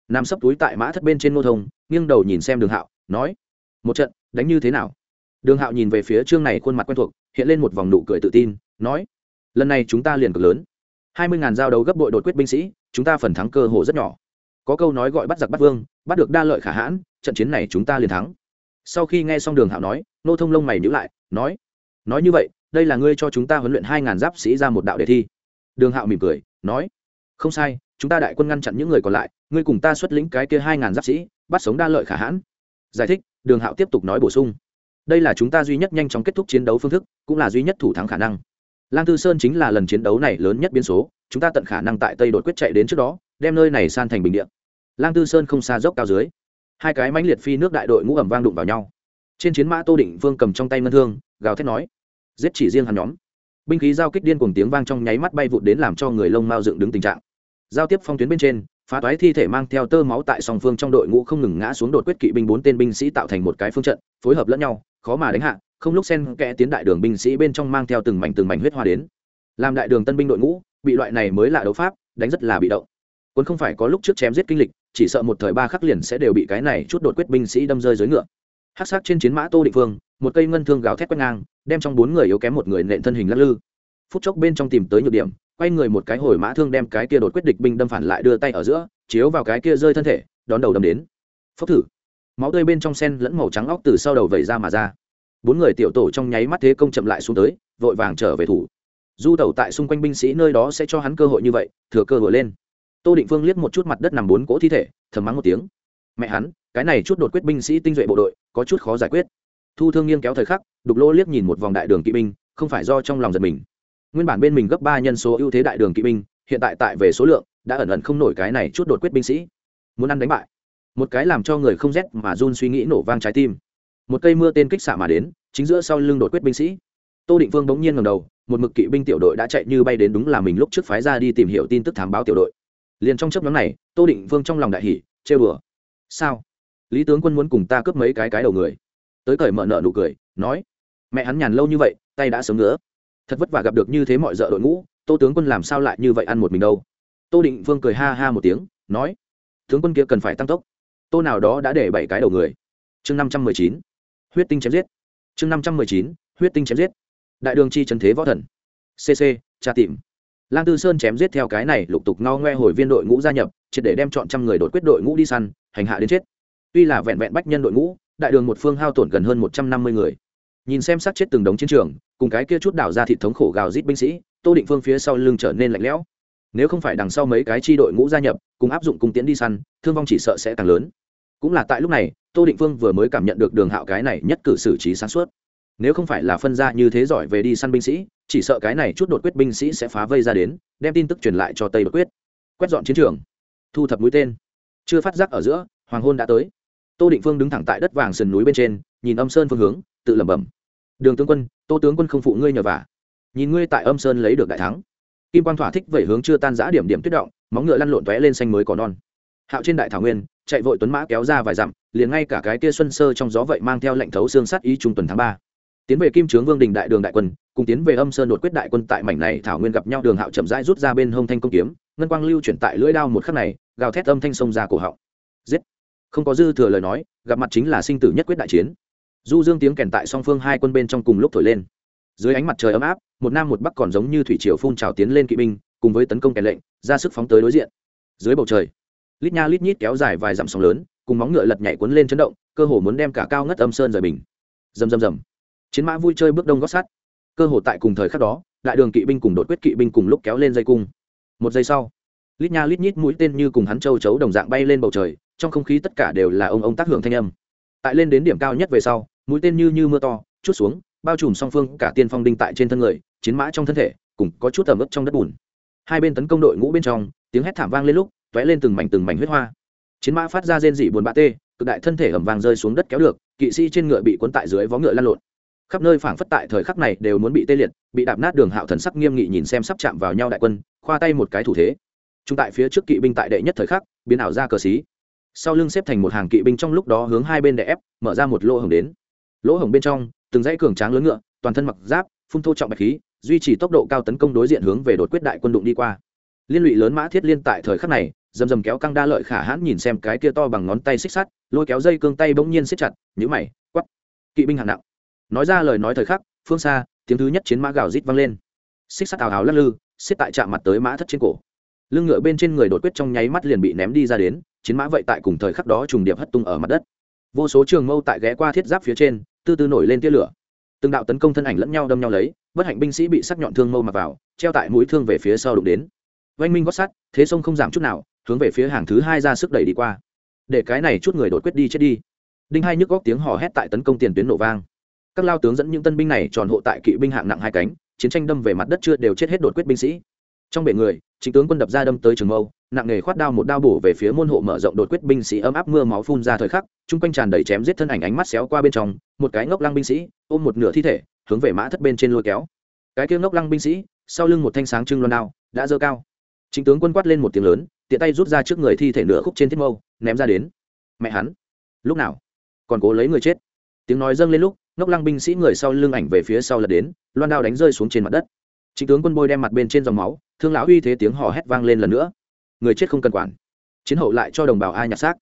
Nam sấp túi tại mã thất bên trên ngô thông, nghiêng đầu nhìn xem đường hạo, nói, một trận, đánh như thế nào? Đường hạo nhìn về phía trương này khuôn mặt quen thuộc, hiện lên một vòng nụ cười tự tin, nói, lần này chúng ta liền cực lớn. Hai mươi ngàn giao đấu gấp bội đột quyết binh sĩ, chúng ta phần thắng cơ hồ rất nhỏ. Có câu nói gọi bắt giặc bắt vương, bắt được đa lợi khả hãn, trận chiến này chúng ta liền thắng. Sau khi nghe xong đường hạo nói nô thông lông mày nhữ lại, nói nói như vậy đây là ngươi cho chúng ta huấn luyện hai ngàn giáp sĩ ra một đạo đề thi. Đường hạo mỉm cười, nói, không sai, chúng ta đại quân ngăn chặn những người còn lại, ngươi cùng ta xuất lĩnh cái kia hai ngàn giáp sĩ, bắt sống đa lợi khả hãn. Giải thích, đường hạo tiếp tục nói bổ sung. Đây là chúng ta duy nhất nhanh chóng kết thúc chiến đấu phương thức, cũng là duy nhất thủ thắng khả năng. Lang tư sơn chính là lần chiến đấu này lớn nhất biến số, chúng ta tận khả năng tại tây đột quyết chạy đến trước đó, đem nơi này san thành bình điện lang tư sơn không xa dốc cao dưới, hai cái mãnh liệt phi nước đại đội ngũ ẩm vang đụng vào nhau. Trên chiến mã tô định vương cầm trong tay ngân thương, gào thét nói giết chỉ riêng hắn nhóm. Binh khí giao kích điên cùng tiếng vang trong nháy mắt bay vụt đến làm cho người lông mao dựng đứng tình trạng. Giao tiếp phong tuyến bên trên, phá toái thi thể mang theo tơ máu tại song phương trong đội ngũ không ngừng ngã xuống đột quyết kỵ binh bốn tên binh sĩ tạo thành một cái phương trận, phối hợp lẫn nhau, khó mà đánh hạ, không lúc xen kẽ tiến đại đường binh sĩ bên trong mang theo từng mảnh từng mảnh huyết hoa đến. Làm đại đường tân binh đội ngũ, bị loại này mới là đấu pháp, đánh rất là bị động. Quân không phải có lúc trước chém giết kinh lịch, chỉ sợ một thời ba khắc liền sẽ đều bị cái này chút đột quyết binh sĩ đâm rơi dưới ngựa hát sắc trên chiến mã tô định phương, một cây ngân thương gào thét quét ngang, đem trong bốn người yếu kém một người nện thân hình lắc lư. Phút chốc bên trong tìm tới nhược điểm, quay người một cái hồi mã thương đem cái kia đột quyết địch binh đâm phản lại đưa tay ở giữa, chiếu vào cái kia rơi thân thể, đón đầu đâm đến. Phốc thử. Máu tươi bên trong sen lẫn màu trắng óc từ sau đầu vẩy ra mà ra. Bốn người tiểu tổ trong nháy mắt thế công chậm lại xuống tới, vội vàng trở về thủ. Du tẩu tại xung quanh binh sĩ nơi đó sẽ cho hắn cơ hội như vậy, thừa cơ vừa lên. Tô định phương liếc một chút mặt đất nằm bốn cỗ thi thể, thầm mắng một tiếng. Mẹ hắn cái này chút đột quyết binh sĩ tinh duệ bộ đội, có chút khó giải quyết. Thu thương nghiêng kéo thời khắc, đục lỗ liếc nhìn một vòng đại đường kỵ binh, không phải do trong lòng giật mình. Nguyên bản bên mình gấp ba nhân số ưu thế đại đường kỵ binh, hiện tại tại về số lượng, đã ẩn ẩn không nổi cái này chút đột quyết binh sĩ. Muốn ăn đánh bại. Một cái làm cho người không rét mà run suy nghĩ nổ vang trái tim. Một cây mưa tên kích xạ mà đến, chính giữa sau lưng đột quyết binh sĩ. Tô định phương bỗng nhiên ngầm đầu, một mực kỵ binh tiểu đội đã chạy như bay đến đúng là mình lúc trước phái ra đi tìm hiểu tin tức thám báo tiểu đội. Liền trong chấp nhóm này, tô định phương trong lòng đại hỷ chê bừa sao? Lý tướng quân muốn cùng ta cướp mấy cái cái đầu người tới cởi mở nợ nụ cười nói mẹ hắn nhàn lâu như vậy tay đã sớm nữa thật vất vả gặp được như thế mọi d đội ngũ tô tướng quân làm sao lại như vậy ăn một mình đâu tô định vương cười ha ha một tiếng nói tướng quân kia cần phải tăng tốc tô nào đó đã để bảy cái đầu người chương năm trăm mười chín huyết tinh chém giết chương năm trăm mười chín huyết tinh chém giết đại đường chi trần thế võ thần cc tra tìm lang tư sơn chém giết theo cái này lục tục ngao ngoe hồi viên đội ngũ gia nhập triệt để đem chọn trăm người đột quyết đội ngũ đi săn hành hạ đến chết tuy là vẹn vẹn bách nhân đội ngũ, đại đường một phương hao tổn gần hơn một trăm năm mươi người. Nhìn xem sát chết từng đống chiến trường, cùng cái kia chút đảo ra thị thống khổ gào rít binh sĩ, tô định phương phía sau lưng trở nên lạnh lẽo. Nếu không phải đằng sau mấy cái chi đội ngũ gia nhập, cùng áp dụng cung tiễn đi săn, thương vong chỉ sợ sẽ càng lớn. Cũng là tại lúc này, tô định phương vừa mới cảm nhận được đường hạo cái này nhất cử xử trí sáng suốt. Nếu không phải là phân ra như thế giỏi về đi săn binh sĩ, chỉ sợ cái này chút đột quyết binh sĩ sẽ phá vây ra đến, đem tin tức truyền lại cho tây đột quyết. Quét dọn chiến trường. Thu thập mũi tên. Chưa phát giác ở giữa, hoàng hôn đã tới tô định phương đứng thẳng tại đất vàng sườn núi bên trên, nhìn âm sơn phương hướng, tự lẩm bẩm. Đường tướng quân, tô tướng quân không phụ ngươi nhờ vả. Nhìn ngươi tại âm sơn lấy được đại thắng. Kim quan thỏa thích vẩy hướng chưa tan giã điểm điểm tuyết động, móng ngựa lăn lộn tóe lên xanh mới có non. Hạo trên đại thảo nguyên, chạy vội tuấn mã kéo ra vài dặm, liền ngay cả cái kia xuân sơ trong gió vậy mang theo lệnh thấu xương sát ý trung tuần tháng ba. Tiến về kim trướng vương đình đại đường đại quân, cùng tiến về âm sơn đột quyết đại quân tại mảnh này thảo nguyên gặp nhau đường hạo chậm rãi rút ra bên hông thanh công kiếm, ngân quang lưu chuyển tại lưỡi đao một khắc này, gào thét âm thanh sông ra cổ họng. Giết! Không có dư thừa lời nói gặp mặt chính là sinh tử nhất quyết đại chiến. Du dương tiếng kèn tại song phương hai quân bên trong cùng lúc thổi lên. Dưới ánh mặt trời ấm áp một nam một bắc còn giống như thủy triều phun trào tiến lên kỵ binh cùng với tấn công kèn lệnh ra sức phóng tới đối diện. Dưới bầu trời lít nha lít nhít kéo dài vài dặm sóng lớn cùng móng ngựa lật nhảy cuốn lên chấn động cơ hồ muốn đem cả cao ngất âm sơn rời bình rầm rầm rầm. Chiến mã vui chơi bước đông gót sắt, cơ hồ tại cùng thời khắc đó đại đường kỵ binh cùng đột quyết kỵ binh cùng lúc kéo lên dây cung. Một giây sau lít nha lít nhít mũi tên như cùng hắn châu chấu đồng dạng bay lên bầu trời trong không khí tất cả đều là ông ông tác hưởng thanh âm. Tại lên đến điểm cao nhất về sau, mũi tên như như mưa to, chút xuống, bao trùm song phương, cả tiên phong đinh tại trên thân người, chiến mã trong thân thể, cùng có chút tầm ướt trong đất bùn. Hai bên tấn công đội ngũ bên trong, tiếng hét thảm vang lên lúc t ó é lên từng mảnh từng mảnh huyết hoa. Chiến mã phát ra rên dị buồn bã tê, cực đại thân thể ẩm vàng rơi xuống đất kéo được, kỵ sĩ trên ngựa bị cuốn tại dưới vó ngựa lăn lộn. Khắp nơi phảng phất tại thời khắc này đều muốn bị tê liệt, bị đạp nát đường hạo thần sắc nghiêm nghị nhìn xem sắp chạm vào nhau đại quân, khoa tay một cái thủ thế. Trung tại phía trước kỵ binh tại đệ nhất thời khắc, biến ảo ra cờ xí sau lưng xếp thành một hàng kỵ binh trong lúc đó hướng hai bên đè ép, mở ra một lỗ hổng đến. Lỗ hổng bên trong, từng dãy cường tráng lớn ngựa, toàn thân mặc giáp, phun thô trọng bạch khí, duy trì tốc độ cao tấn công đối diện hướng về đột quyết đại quân đụng đi qua. Liên lụy lớn mã thiết liên tại thời khắc này dầm dầm kéo căng đa lợi khả hãn nhìn xem cái kia to bằng ngón tay xích sắt, lôi kéo dây cương tay bỗng nhiên xích chặt nhữ mày quắp kỵ binh hạng nặng. Nói ra lời nói thời khắc, phương xa, tiếng thứ nhất chiến mã gào rít vang lên. Xích sắt ào ào lắc lư xích tại chạm mặt tới mã thất trên cổ. Lưng ngựa bên trên người đột quyết trong nháy mắt liền bị ném đi ra đến chiến mã vậy tại cùng thời khắc đó trùng điệp hất tung ở mặt đất. Vô số trường mâu tại ghé qua thiết giáp phía trên, tư tư nổi lên tia lửa. Từng đạo tấn công thân ảnh lẫn nhau đâm nhau lấy, bất hạnh binh sĩ bị sắc nhọn thương mâu mặc vào, treo tại mũi thương về phía sau đụng đến. Oanh minh gót sắt, thế sông không giảm chút nào, hướng về phía hàng thứ hai ra sức đẩy đi qua. Để cái này chút người đột quyết đi chết đi. Đinh hai nhức góc tiếng hò hét tại tấn công tiền tuyến nổ vang. Các lao tướng dẫn những tân binh này tròn hộ tại kỵ binh hạng nặng hai cánh, chiến tranh đâm về mặt đất chưa đều chết hết đột quyết binh sĩ. Trong bể người, chính tướng quân đập ra đâm tới trường mâu nặng nghề khoát đao một đao bổ về phía môn hộ mở rộng đột quyết binh sĩ ấm áp mưa máu phun ra thời khắc, chung quanh tràn đầy chém giết thân ảnh ánh mắt xéo qua bên trong, một cái ngốc lăng binh sĩ, ôm một nửa thi thể, hướng về mã thất bên trên lôi kéo. Cái kia ngốc lăng binh sĩ, sau lưng một thanh sáng trưng loan đao, đã dơ cao. Chính tướng quân quát lên một tiếng lớn, tiện tay rút ra trước người thi thể nửa khúc trên thiết mâu, ném ra đến. Mẹ hắn, lúc nào? Còn cố lấy người chết. Tiếng nói dâng lên lúc, ngốc lăng binh sĩ người sau lưng ảnh về phía sau lật đến, loan đao đánh rơi xuống trên mặt đất. Chính tướng quân bôi đem mặt bên trên dòng máu, thương lão uy thế tiếng hò hét vang lên lần nữa người chết không cần quản. Chiến hậu lại cho đồng bào ai nhặt xác.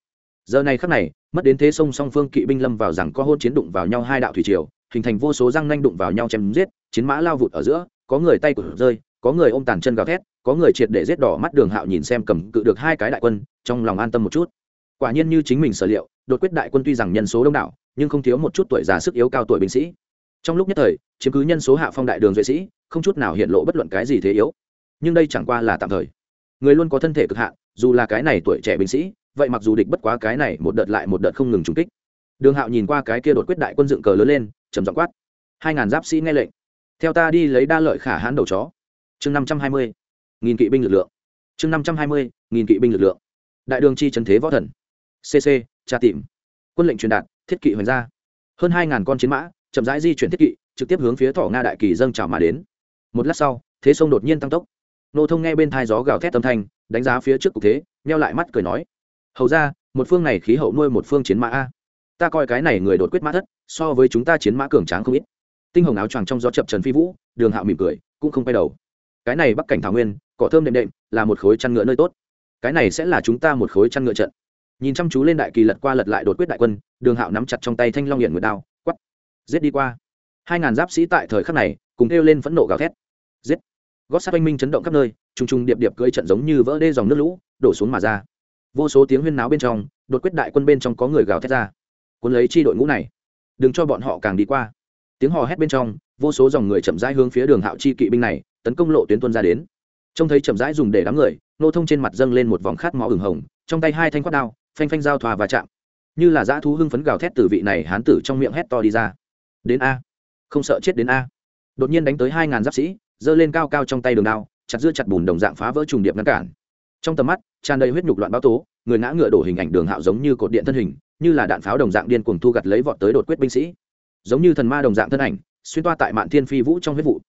Giờ này khắc này, mất đến thế sông song phương kỵ binh lâm vào rằng có hôn chiến đụng vào nhau hai đạo thủy triều, hình thành vô số răng nanh đụng vào nhau chém giết, chiến mã lao vụt ở giữa, có người tay của rơi, có người ôm tàn chân gào thét, có người triệt để giết đỏ mắt đường hạo nhìn xem cầm cự được hai cái đại quân, trong lòng an tâm một chút. Quả nhiên như chính mình sở liệu, đột quyết đại quân tuy rằng nhân số đông đảo, nhưng không thiếu một chút tuổi già sức yếu cao tuổi binh sĩ. Trong lúc nhất thời, chiếm cứ nhân số hạ phong đại đường duệ sĩ, không chút nào hiện lộ bất luận cái gì thế yếu. Nhưng đây chẳng qua là tạm thời người luôn có thân thể cực hạn, dù là cái này tuổi trẻ binh sĩ, vậy mặc dù địch bất quá cái này một đợt lại một đợt không ngừng trúng kích. Đường hạo nhìn qua cái kia đột quyết đại quân dựng cờ lớn lên, trầm giọng quát, hai ngàn giáp sĩ nghe lệnh. Theo ta đi lấy đa lợi khả hãn đầu chó. Chương năm trăm hai mươi, nghìn kỵ binh lực lượng. Chương năm trăm hai mươi, nghìn kỵ binh lực lượng. Đại đường chi trần thế võ thần. Cc tra tìm. Quân lệnh truyền đạt, thiết kỵ hoành ra. Hơn hai ngàn con chiến mã, chậm rãi di chuyển thiết kỵ, trực tiếp hướng phía thỏ nga đại kỳ dâng trào mà đến. Một lát sau, thế sông đột nhiên tăng tốc nô thông nghe bên thai gió gào thét âm thanh, đánh giá phía trước cục thế neo lại mắt cười nói, hầu ra một phương này khí hậu nuôi một phương chiến mã a. Ta coi cái này người đột quyết mã thất, so với chúng ta chiến mã cường tráng không ít. Tinh hồng áo choàng trong gió chập trần phi vũ, đường hạo mỉm cười, cũng không quay đầu. Cái này bắc cảnh thảo nguyên, cỏ thơm đệm đệm, là một khối chăn ngựa nơi tốt. Cái này sẽ là chúng ta một khối chăn ngựa trận. Nhìn chăm chú lên đại kỳ lật qua lật lại đột quyết đại quân, đường hạo nắm chặt trong tay thanh long hiển nguyệt đao quắp giết đi qua. Hai ngàn giáp sĩ tại thời khắc này, cùng kêu lên phẫn nộ gào thét. Giết gót sát oanh minh chấn động khắp nơi t r n g t r n g điệp điệp cưỡi trận giống như vỡ đê dòng nước lũ, đổ xuống mà ra. Vô số tiếng huyên náo bên trong, đột quyết đại quân bên trong có người gào thét ra. Quân lấy chi đội ngũ này, đừng cho bọn họ càng đi qua. Tiếng hò hét bên trong, vô số dòng người chậm rãi hướng phía đường hạo chi kỵ binh này, tấn công lộ tuyến tuân ra đến. Trông thấy chậm rãi dùng để đám người, nô thông trên mặt dâng lên một vòng khát máu ửng hồng, trong tay hai thanh quát đao, phanh phanh giao thoa và chạm. Như là dã thú hưng phấn gào thét từ vị này hán tử trong miệng hét to đi ra. Đến a. Không sợ chết đến a. Đột nhiên đánh tới hai ngàn giáp sĩ giơ lên cao cao trong tay đường đao, chặt dưa chặt bùn đồng dạng phá vỡ trùng điệp ngăn cản. Trong tầm mắt, tràn đầy huyết nhục loạn báo tố, người ngã ngựa đổ hình ảnh đường hạo giống như cột điện thân hình, như là đạn pháo đồng dạng điên cuồng thu gặt lấy vọt tới đột quyết binh sĩ. Giống như thần ma đồng dạng thân ảnh, xuyên toa tại mạn thiên phi vũ trong huyết vụ.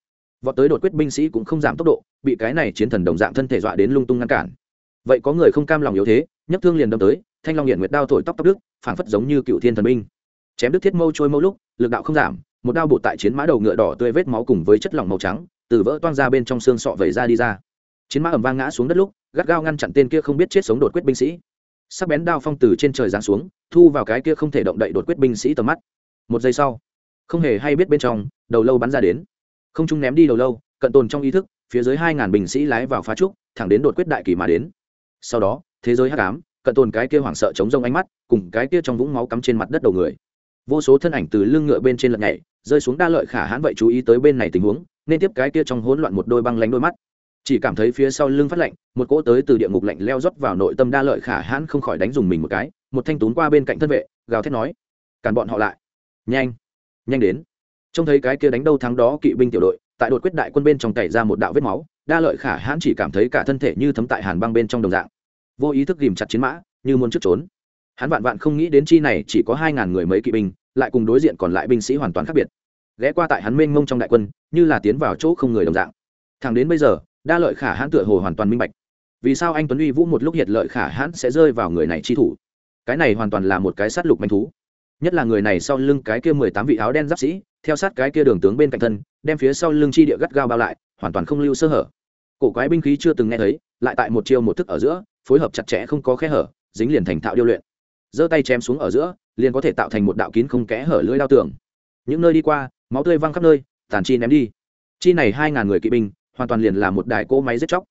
Vọt tới đột quyết binh sĩ cũng không giảm tốc độ, bị cái này chiến thần đồng dạng thân thể dọa đến lung tung ngăn cản. Vậy có người không cam lòng yếu thế, nhấc thương liền đâm tới, thanh long hiện nguyệt đao thổi tóc tóc đức phảng phất giống như cựu thiên thần binh. Chém đứt thiết mâu trôi mâu lúc, lực đạo không giảm, một đao bổ tại chiến mã đầu ngựa đỏ tươi vết máu cùng với chất lỏng màu trắng từ vỡ toang ra bên trong xương sọ vẩy ra đi ra. Chiến mã ẩm vang ngã xuống đất lúc, gắt gao ngăn chặn tên kia không biết chết sống đột quyết binh sĩ. Sắc bén đao phong từ trên trời giáng xuống, thu vào cái kia không thể động đậy đột quyết binh sĩ tầm mắt. Một giây sau, không hề hay biết bên trong, đầu lâu bắn ra đến. Không trung ném đi đầu lâu, cận tồn trong ý thức, phía dưới hai ngàn binh sĩ lái vào phá trúc, thẳng đến đột quyết đại kỳ mà đến. Sau đó, thế giới hắc ám, cận tồn cái kia hoảng sợ chống rông ánh mắt, cùng cái kia trong vũng máu cắm trên mặt đất đầu người. Vô số thân ảnh từ lưng ngựa bên trên lật nhảy, rơi xuống đa lợi khả hãn vậy chú ý tới bên này tình huống nên tiếp cái kia trong hỗn loạn một đôi băng lánh đôi mắt. Chỉ cảm thấy phía sau lưng phát lạnh, một cỗ tới từ địa ngục lạnh leo rót vào nội tâm đa lợi khả hãn không khỏi đánh dùng mình một cái, một thanh tún qua bên cạnh thân vệ, gào thét nói, cản bọn họ lại. Nhanh nhanh đến. Trông thấy cái kia đánh đâu thắng đó kỵ binh tiểu đội, tại đột quyết đại quân bên trong tẩy ra một đạo vết máu, đa lợi khả hãn chỉ cảm thấy cả thân thể như thấm tại hàn băng bên trong đồng dạng. Vô ý thức ghìm chặt chiến mã, như muốn trước trốn. Hắn vạn vạn không nghĩ đến chi này chỉ có hai ngàn người mấy kỵ binh, lại cùng đối diện còn lại binh sĩ hoàn toàn khác biệt ghé qua tại hắn mênh mông trong đại quân, như là tiến vào chỗ không người đồng dạng. Thẳng đến bây giờ, đa lợi khả hãn tựa hồ hoàn toàn minh bạch. Vì sao anh tuấn uy vũ một lúc hiệt lợi khả hãn sẽ rơi vào người này chi thủ? Cái này hoàn toàn là một cái sát lục manh thú. Nhất là người này sau lưng cái kia mười tám vị áo đen giáp sĩ, theo sát cái kia đường tướng bên cạnh thân, đem phía sau lưng chi địa gắt gao bao lại, hoàn toàn không lưu sơ hở. Cổ quái binh khí chưa từng nghe thấy, lại tại một chiêu một thức ở giữa, phối hợp chặt chẽ không có khe hở, dính liền thành thạo điêu luyện. Giơ tay chém xuống ở giữa, liền có thể tạo thành một đạo kín không kẽ hở lưỡi lao tường. Những nơi đi qua máu tươi văng khắp nơi, tàn chi ném đi. Chi này hai ngàn người kỵ binh, hoàn toàn liền là một đài cỗ máy giết chóc.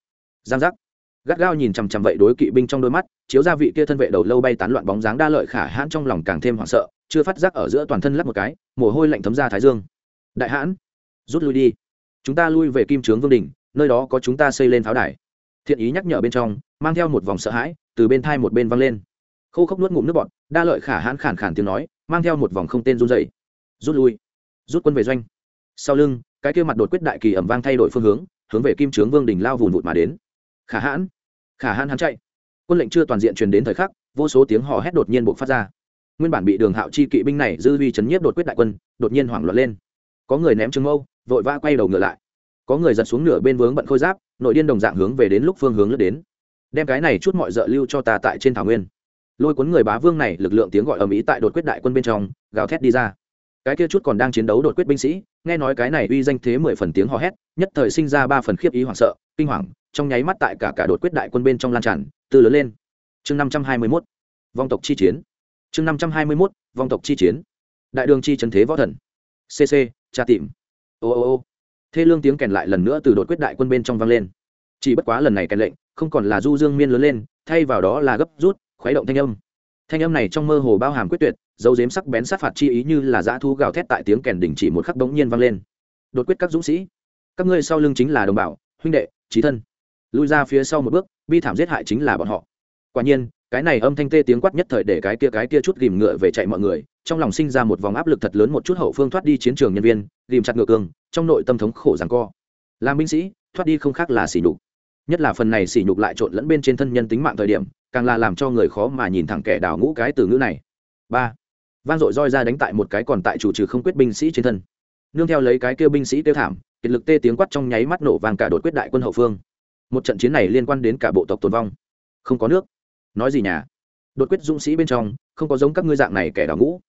Giang giác. Gắt gao nhìn chằm chằm vậy đối kỵ binh trong đôi mắt, chiếu ra vị kia thân vệ đầu lâu bay tán loạn bóng dáng đa lợi khả hãn trong lòng càng thêm hoảng sợ, chưa phát giác ở giữa toàn thân lắp một cái, mồ hôi lạnh thấm ra thái dương. Đại hãn, rút lui đi. Chúng ta lui về kim trướng vương đình nơi đó có chúng ta xây lên pháo đài. Thiện ý nhắc nhở bên trong, mang theo một vòng sợ hãi, từ bên thai một bên văng lên. Khô khốc nuốt ngụm nước bọt, đa lợi khả hãn khản khản tiếng nói, mang theo một vòng không tên run dày rút lui rút quân về doanh. Sau lưng, cái kia mặt đột quyết đại kỳ ẩm vang thay đổi phương hướng hướng về kim trướng vương đình lao vùn vụt mà đến. Khả hãn khả hãn hắn chạy. Quân lệnh chưa toàn diện truyền đến thời khắc, vô số tiếng hò hét đột nhiên buộc phát ra. Nguyên bản bị đường hạo chi kỵ binh này dư vi chấn nhiếp đột quyết đại quân, đột nhiên hoảng loạn lên. Có người ném trứng mâu, vội vã quay đầu ngựa lại. Có người giật xuống nửa bên vướng bận khôi giáp, nội điên đồng dạng hướng về đến lúc phương hướng lướt đến. Đem cái này chút mọi dợ lưu cho ta tại trên thảo nguyên. Lôi cuốn người bá vương này, lực lượng tiếng gọi ở mỹ tại đột quyết đại quân bên trong, gào thét đi ra cái kia chút còn đang chiến đấu đột quyết binh sĩ, nghe nói cái này uy danh thế mười phần tiếng hò hét, nhất thời sinh ra ba phần khiếp ý hoảng sợ, kinh hoàng, trong nháy mắt tại cả cả đột quyết đại quân bên trong lan tràn, từ lớn lên. Chương năm trăm hai mươi mốt, vong tộc chi chiến. Chương năm trăm hai mươi mốt, vong tộc chi chiến. Đại đường chi trần thế võ thần. Cc tra tìm. Ô ô ô. Thê lương tiếng kèn lại lần nữa từ đột quyết đại quân bên trong vang lên. Chỉ bất quá lần này kèn lệnh, không còn là du dương miên lớn lên, thay vào đó là gấp rút, khuấy động thanh âm. Thanh âm này trong mơ hồ bao hàm quyết tuyệt dấu dếm sắc bén sát phạt chi ý như là dã thu gào thét tại tiếng kèn đỉnh chỉ một khắc bỗng nhiên vang lên. Đột quyết các dũng sĩ, các ngươi sau lưng chính là đồng bào, huynh đệ trí thân. Lui ra phía sau một bước, bi thảm giết hại chính là bọn họ. Quả nhiên, cái này âm thanh tê tiếng quát nhất thời để cái kia cái kia chút ghìm ngựa về chạy mọi người, trong lòng sinh ra một vòng áp lực thật lớn một chút hậu phương thoát đi chiến trường nhân viên, ghìm chặt ngựa cường, trong nội tâm thống khổ rằng co. Làm binh sĩ, thoát đi không khác là sỉ nhục. Nhất là phần này sỉ nhục lại trộn lẫn bên trên thân nhân tính mạng thời điểm, càng là làm cho người khó mà nhìn thẳng kẻ đào ngũ cái từ ngữ này. Ba vang dội roi ra đánh tại một cái còn tại chủ trừ không quyết binh sĩ trên thân. Nương theo lấy cái kêu binh sĩ tiêu thảm, kiệt lực tê tiếng quát trong nháy mắt nổ vàng cả đột quyết đại quân hậu phương. Một trận chiến này liên quan đến cả bộ tộc tồn vong. Không có nước. Nói gì nhà? Đột quyết dũng sĩ bên trong, không có giống các ngươi dạng này kẻ đào ngũ.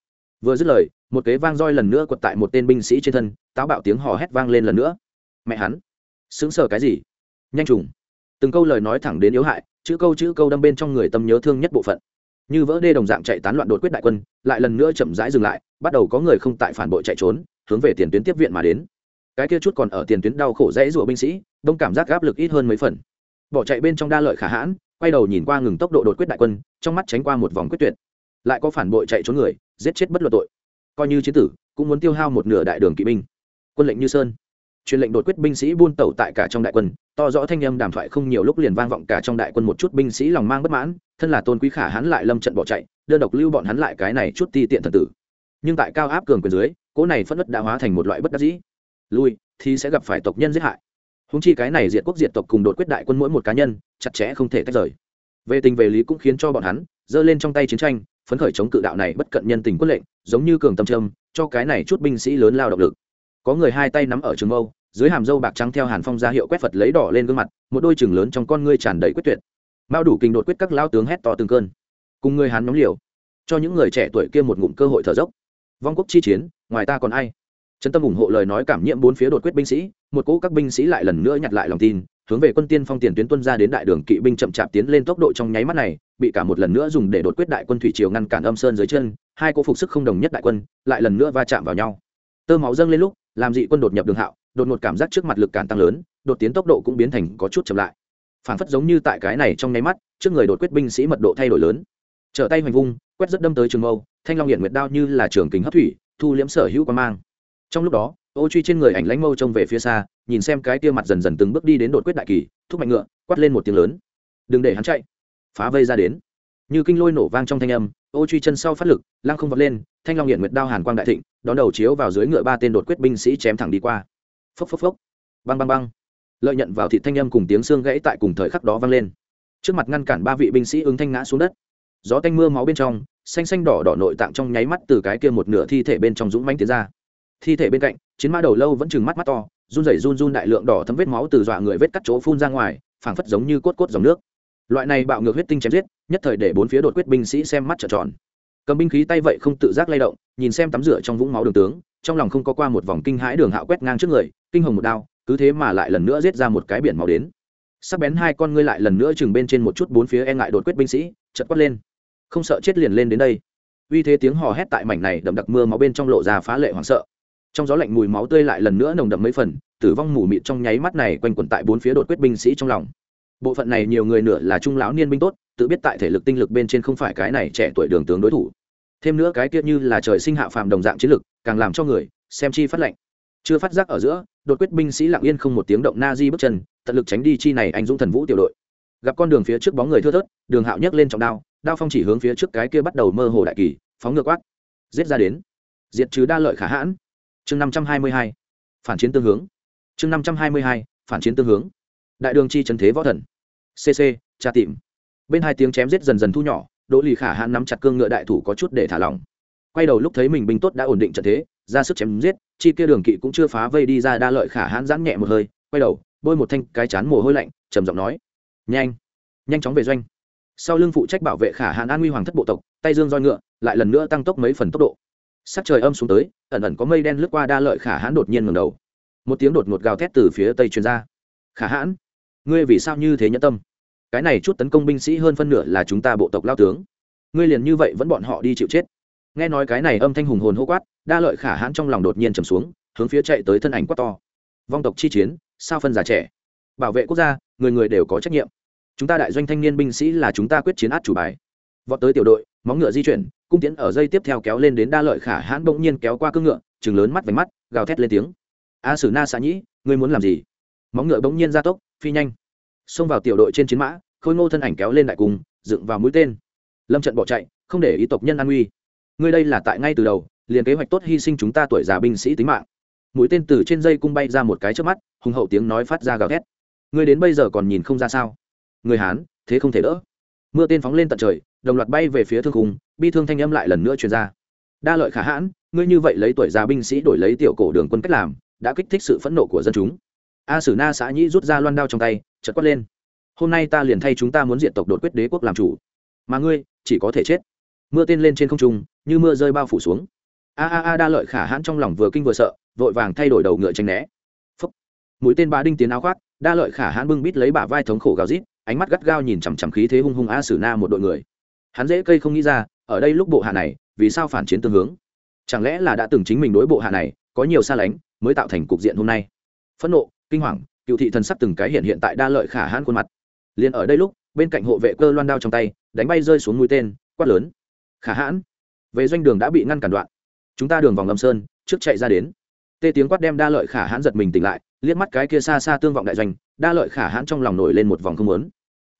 Vừa dứt lời, một kế vang roi lần nữa quật tại một tên binh sĩ trên thân, táo bạo tiếng hò hét vang lên lần nữa. Mẹ hắn xứng sờ cái gì? Nhanh trùng. Từng câu lời nói thẳng đến yếu hại, chữ câu chữ câu đâm bên trong người tâm nhớ thương nhất bộ phận như vỡ đê đồng dạng chạy tán loạn đột quyết đại quân, lại lần nữa chậm rãi dừng lại, bắt đầu có người không tại phản bội chạy trốn, hướng về tiền tuyến tiếp viện mà đến. Cái kia chút còn ở tiền tuyến đau khổ dễ rụa binh sĩ, đông cảm giác áp lực ít hơn mấy phần. Bỏ chạy bên trong đa lợi khả hãn, quay đầu nhìn qua ngừng tốc độ đột quyết đại quân, trong mắt tránh qua một vòng quyết tuyệt. Lại có phản bội chạy trốn người, giết chết bất luận tội. Coi như chiến tử, cũng muốn tiêu hao một nửa đại đường kỵ binh. Quân lệnh như sơn. Truyền lệnh đột quyết binh sĩ buôn tẩu tại cả trong đại quân to rõ thanh âm đàm thoại không nhiều lúc liền vang vọng cả trong đại quân một chút binh sĩ lòng mang bất mãn, thân là tôn quý khả hắn lại lâm trận bỏ chạy, đơn độc lưu bọn hắn lại cái này chút ti tiện thần tử. Nhưng tại cao áp cường quyền dưới, cỗ này phất đất đã hóa thành một loại bất đắc dĩ. Lui, thì sẽ gặp phải tộc nhân giết hại. Húng chi cái này diệt quốc diệt tộc cùng đột quyết đại quân mỗi một cá nhân, chặt chẽ không thể tách rời. Về tình về lý cũng khiến cho bọn hắn, giơ lên trong tay chiến tranh, phấn khởi chống cự đạo này bất cận nhân tình quân lệnh, giống như cường tâm trâm, cho cái này chút binh sĩ lớn lao động lực. Có người hai tay nắm ở trường mâu dưới hàm dâu bạc trắng theo hàn phong ra hiệu quét phật lấy đỏ lên gương mặt, một đôi chừng lớn trong con ngươi tràn đầy quyết tuyệt. Mao đủ kinh đột quyết các lao tướng hét to từng cơn. Cùng người hàn nhóm liều, cho những người trẻ tuổi kia một ngụm cơ hội thở dốc. Vong quốc chi chiến, ngoài ta còn ai? Trấn tâm ủng hộ lời nói cảm nhiễm bốn phía đột quyết binh sĩ, một cỗ các binh sĩ lại lần nữa nhặt lại lòng tin, hướng về quân tiên phong tiền tuyến tuân ra đến đại đường kỵ binh chậm chạp tiến lên tốc độ trong nháy mắt này, bị cả một lần nữa dùng để đột quyết đại quân thủy triều ngăn cản âm sơn dưới chân, hai cỗ phục sức không đồng nhất đại quân lại lần nữa va chạm vào nhau. Tơ máu dâng lên lúc, làm dị quân đột nhập đường hạo đột ngột cảm giác trước mặt lực cản tăng lớn, đột tiến tốc độ cũng biến thành có chút chậm lại. Phản phất giống như tại cái này trong nháy mắt, trước người đột quyết binh sĩ mật độ thay đổi lớn. Trở tay hoành vung, quét rất đâm tới trường mâu, thanh long hiện nguyệt đao như là trường kính hấp thủy, thu liễm sở hữu quan mang. Trong lúc đó, ô truy trên người ảnh lãnh mâu trông về phía xa, nhìn xem cái tia mặt dần dần từng bước đi đến đột quyết đại kỳ, thúc mạnh ngựa, quát lên một tiếng lớn. Đừng để hắn chạy. Phá vây ra đến. Như kinh lôi nổ vang trong thanh âm, ô truy chân sau phát lực, lăng không vọt lên, thanh long hiện nguyệt đao hàn quang đại thịnh, đón đầu chiếu vào dưới ngựa ba tên đột quyết binh sĩ chém thẳng đi qua phốc phốc phốc. Băng băng băng. Lợi nhận vào thị thanh âm cùng tiếng xương gãy tại cùng thời khắc đó vang lên. Trước mặt ngăn cản ba vị binh sĩ ứng thanh ngã xuống đất. Gió tanh mưa máu bên trong, xanh xanh đỏ đỏ nội tạng trong nháy mắt từ cái kia một nửa thi thể bên trong dũng manh tiến ra. Thi thể bên cạnh, chiến mã đầu lâu vẫn chừng mắt mắt to, run rẩy run run đại lượng đỏ thấm vết máu từ dọa người vết cắt chỗ phun ra ngoài, phảng phất giống như cốt cốt dòng nước. Loại này bạo ngược huyết tinh chém giết, nhất thời để bốn phía đột quyết binh sĩ xem mắt trợn tròn. Cầm binh khí tay vậy không tự giác lay động, nhìn xem tắm rửa trong vũng máu đường tướng trong lòng không có qua một vòng kinh hãi đường hạo quét ngang trước người, kinh hồng một đao, cứ thế mà lại lần nữa giết ra một cái biển máu đến. Sắc bén hai con ngươi lại lần nữa chừng bên trên một chút bốn phía e ngại đột quyết binh sĩ chật quát lên. Không sợ chết liền lên đến đây. Uy thế tiếng hò hét tại mảnh này đậm đặc mưa máu bên trong lộ ra phá lệ hoảng sợ. Trong gió lạnh mùi máu tươi lại lần nữa nồng đậm mấy phần, tử vong mù mịt trong nháy mắt này quanh quẩn tại bốn phía đột quyết binh sĩ trong lòng. Bộ phận này nhiều người nửa là trung lão niên binh tốt, tự biết tại thể lực tinh lực bên trên không phải cái này trẻ tuổi đường tướng đối thủ. Thêm nữa cái kia như là trời sinh hạ phàm đồng dạng chiến lực càng làm cho người xem chi phát lệnh. Chưa phát giác ở giữa, đột quyết binh sĩ lặng yên không một tiếng động na di bước chân, tận lực tránh đi chi này anh dũng thần vũ tiểu đội. Gặp con đường phía trước bóng người thưa thớt, đường hạo nhấc lên trọng đao đao phong chỉ hướng phía trước cái kia bắt đầu mơ hồ đại kỳ, phóng ngược quát. Giết ra đến. Diệt trừ đa lợi khả hãn. Chương năm trăm hai mươi hai. Phản chiến tương hướng. Chương năm trăm hai mươi hai. Phản chiến tương hướng. Đại đường chi trần thế võ thần. Cc tra tìm. Bên hai tiếng chém giết dần dần thu nhỏ, đỗ lì khả hãn nắm chặt cương ngựa đại thủ có chút để thả lỏng quay đầu lúc thấy mình binh tốt đã ổn định trận thế, ra sức chém giết, chi kia đường kỵ cũng chưa phá vây đi ra đa lợi khả hãn giãn nhẹ một hơi, quay đầu, bôi một thanh cái chán mồ hôi lạnh, trầm giọng nói, nhanh nhanh chóng về doanh. Sau lưng phụ trách bảo vệ khả hãn an nguy hoàng thất bộ tộc, tay dương roi ngựa, lại lần nữa tăng tốc mấy phần tốc độ. Sắc trời âm xuống tới, ẩn ẩn có mây đen lướt qua đa lợi khả hãn đột nhiên ngầm đầu. Một tiếng đột ngột gào thét từ phía tây truyền ra. Khả hãn, ngươi vì sao như thế nhẫn tâm? Cái này chút tấn công binh sĩ hơn phân nửa là chúng ta bộ tộc lao tướng. Ngươi liền như vậy vẫn bọn họ đi chịu chết nghe nói cái này âm thanh hùng hồn hô quát đa lợi khả hãn trong lòng đột nhiên trầm xuống hướng phía chạy tới thân ảnh quát to. Vong tộc chi chiến sao phân già trẻ? Bảo vệ quốc gia người người đều có trách nhiệm. Chúng ta đại doanh thanh niên binh sĩ là chúng ta quyết chiến át chủ bài. Vọt tới tiểu đội móng ngựa di chuyển cung tiến ở dây tiếp theo kéo lên đến đa lợi khả hãn bỗng nhiên kéo qua cương ngựa chừng lớn mắt vánh mắt gào thét lên tiếng. A sử na xạ nhĩ ngươi muốn làm gì? Móng ngựa bỗng nhiên ra tốc phi nhanh. Xông vào tiểu đội trên chiến mã khôi ngô thân ảnh kéo lên đại cùng, dựng vào mũi tên. Lâm trận bỏ chạy không để ý tộc nhân an nguy ngươi đây là tại ngay từ đầu, liền kế hoạch tốt hy sinh chúng ta tuổi già binh sĩ tính mạng. Mũi tên từ trên dây cung bay ra một cái trước mắt, hùng hậu tiếng nói phát ra gào thét. Ngươi đến bây giờ còn nhìn không ra sao? Người hán, thế không thể đỡ. Mưa tên phóng lên tận trời, đồng loạt bay về phía thương hùng. bi thương thanh âm lại lần nữa truyền ra. Đa lợi khả hãn, ngươi như vậy lấy tuổi già binh sĩ đổi lấy tiểu cổ đường quân cách làm, đã kích thích sự phẫn nộ của dân chúng. A sử na xã nhĩ rút ra loan đao trong tay chật quát lên. Hôm nay ta liền thay chúng ta muốn diện tộc đột quyết đế quốc làm chủ. Mà ngươi, chỉ có thể chết mưa tên lên trên không trung, như mưa rơi bao phủ xuống. A a a, đa lợi khả hãn trong lòng vừa kinh vừa sợ, vội vàng thay đổi đầu ngựa tranh né. Phấp mũi tên ba đinh tiến áo khoác, đa lợi khả hãn bưng bít lấy bả vai thống khổ gào rít, ánh mắt gắt gao nhìn chằm chằm khí thế hung hung a sử na một đội người. Hắn dễ cây không nghĩ ra, ở đây lúc bộ hạ này, vì sao phản chiến tương hướng? Chẳng lẽ là đã từng chính mình đối bộ hạ này, có nhiều xa lánh, mới tạo thành cục diện hôm nay? Phẫn nộ, kinh hoàng, cựu thị thần sắc từng cái hiện hiện tại đa lợi khả hãn khuôn mặt. Liền ở đây lúc, bên cạnh hộ vệ cơ loan đao trong tay, đánh bay rơi xuống mũi tên, quát lớn khả hãn. Về doanh đường đã bị ngăn cản đoạn. Chúng ta đường vòng lâm sơn, trước chạy ra đến. Tê tiếng quát đem đa lợi khả hãn giật mình tỉnh lại, liếc mắt cái kia xa xa tương vọng đại doanh, đa lợi khả hãn trong lòng nổi lên một vòng không lớn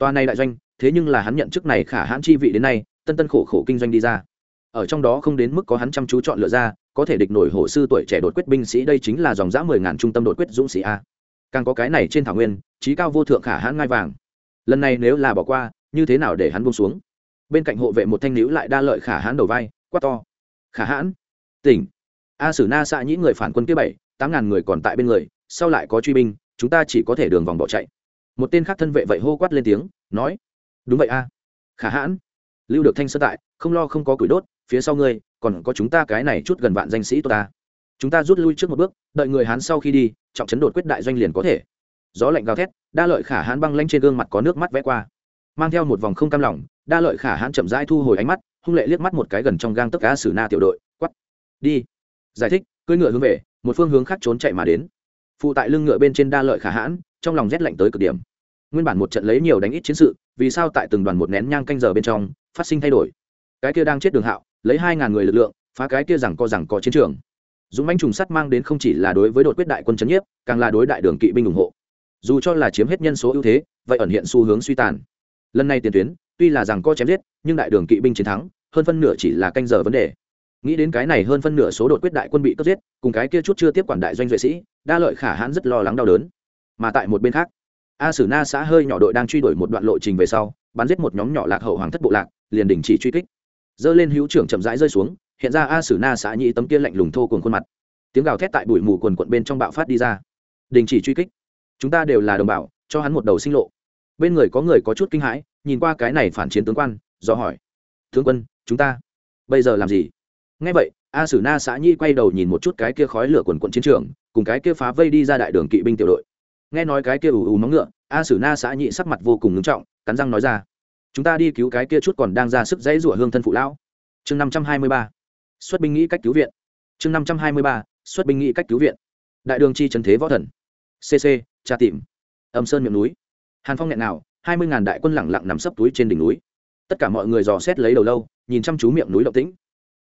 toa này đại doanh, thế nhưng là hắn nhận chức này khả hãn chi vị đến nay, tân tân khổ khổ kinh doanh đi ra. Ở trong đó không đến mức có hắn chăm chú chọn lựa ra, có thể địch nổi hổ sư tuổi trẻ đột quyết binh sĩ đây chính là dòng giã mười ngàn trung tâm đột quyết dũng sĩ a. Càng có cái này trên thảo nguyên, trí cao vô thượng khả hãn ngai vàng. Lần này nếu là bỏ qua, như thế nào để hắn buông xuống? Bên cạnh hộ vệ một thanh nữ lại đa lợi khả hãn đầu vai, quát to. Khả hãn? Tỉnh. A sử na xạ nhĩ người phản quân kia bảy, tám ngàn người còn tại bên người, sau lại có truy binh, chúng ta chỉ có thể đường vòng bỏ chạy. Một tên khác thân vệ vậy hô quát lên tiếng, nói. Đúng vậy a. Khả hãn. Lưu được thanh sơ tại, không lo không có củi đốt, phía sau ngươi, còn có chúng ta cái này chút gần vạn danh sĩ tốt ta. Chúng ta rút lui trước một bước, đợi người hán sau khi đi, trọng chấn đột quyết đại doanh liền có thể. Gió lạnh gào thét, đa lợi khả hãn băng lanh trên gương mặt có nước mắt vẽ qua. Mang theo một vòng không cam lỏng đa lợi khả hãn chậm rãi thu hồi ánh mắt, hung lệ liếc mắt một cái gần trong gang tất cá sử na tiểu đội quắp đi. Giải thích, cưỡi ngựa hướng về, một phương hướng khác trốn chạy mà đến. Phụ tại lưng ngựa bên trên đa lợi khả hãn, trong lòng rét lạnh tới cực điểm. Nguyên bản một trận lấy nhiều đánh ít chiến sự, vì sao tại từng đoàn một nén nhang canh giờ bên trong, phát sinh thay đổi? Cái kia đang chết đường hạo, lấy hai ngàn người lực lượng, phá cái kia rằng co rằng có chiến trường. Dũng bánh trùng sắt mang đến không chỉ là đối với đột quyết đại quân c nhiếp, càng là đối đại đường kỵ binh ủng hộ. Dù cho là chiếm hết nhân số ưu thế, vậy ẩn hiện xu hướng suy tàn. Lần này tiền tuyến tuy là rằng co chém giết, nhưng đại đường kỵ binh chiến thắng, hơn phân nửa chỉ là canh giờ vấn đề. Nghĩ đến cái này hơn phân nửa số đột quyết đại quân bị cướp giết, cùng cái kia chút chưa tiếp quản đại doanh duệ sĩ, đa lợi khả hãn rất lo lắng đau đớn. Mà tại một bên khác, a sử na xã hơi nhỏ đội đang truy đuổi một đoạn lộ trình về sau, bắn giết một nhóm nhỏ lạc hậu hoàng thất bộ lạc, liền đình chỉ truy kích. Dơ lên hữu trưởng chậm rãi rơi xuống, hiện ra a sử na xã nhị tấm kia lạnh lùng thô cùng khuôn mặt. Tiếng gào thét tại bụi mù quần quận bên trong bạo phát đi ra. Đình chỉ truy kích. Chúng ta đều là đồng bào, cho hắn một đầu sinh lộ. Bên người có người có chút kinh hãi nhìn qua cái này phản chiến tướng quan, do hỏi, tướng quân, chúng ta bây giờ làm gì? Ngay vậy, a sử na xã nhi quay đầu nhìn một chút cái kia khói lửa quần quận chiến trường, cùng cái kia phá vây đi ra đại đường kỵ binh tiểu đội. Nghe nói cái kia ù ù móng ngựa, a sử na xã nhị sắc mặt vô cùng ngưng trọng, cắn răng nói ra, chúng ta đi cứu cái kia chút còn đang ra sức dãy rủa hương thân phụ lão. Chương năm trăm hai mươi ba, xuất binh nghĩ cách cứu viện. Chương năm trăm hai mươi ba, xuất binh nghĩ cách cứu viện. Đại đường chi trần thế võ thần. Cc tra tìm. Âm sơn miệng núi. Hàn phong nghẹn nào hai mươi ngàn đại quân lẳng lặng nằm sấp túi trên đỉnh núi. Tất cả mọi người dò xét lấy đầu lâu, nhìn chăm chú miệng núi động tĩnh.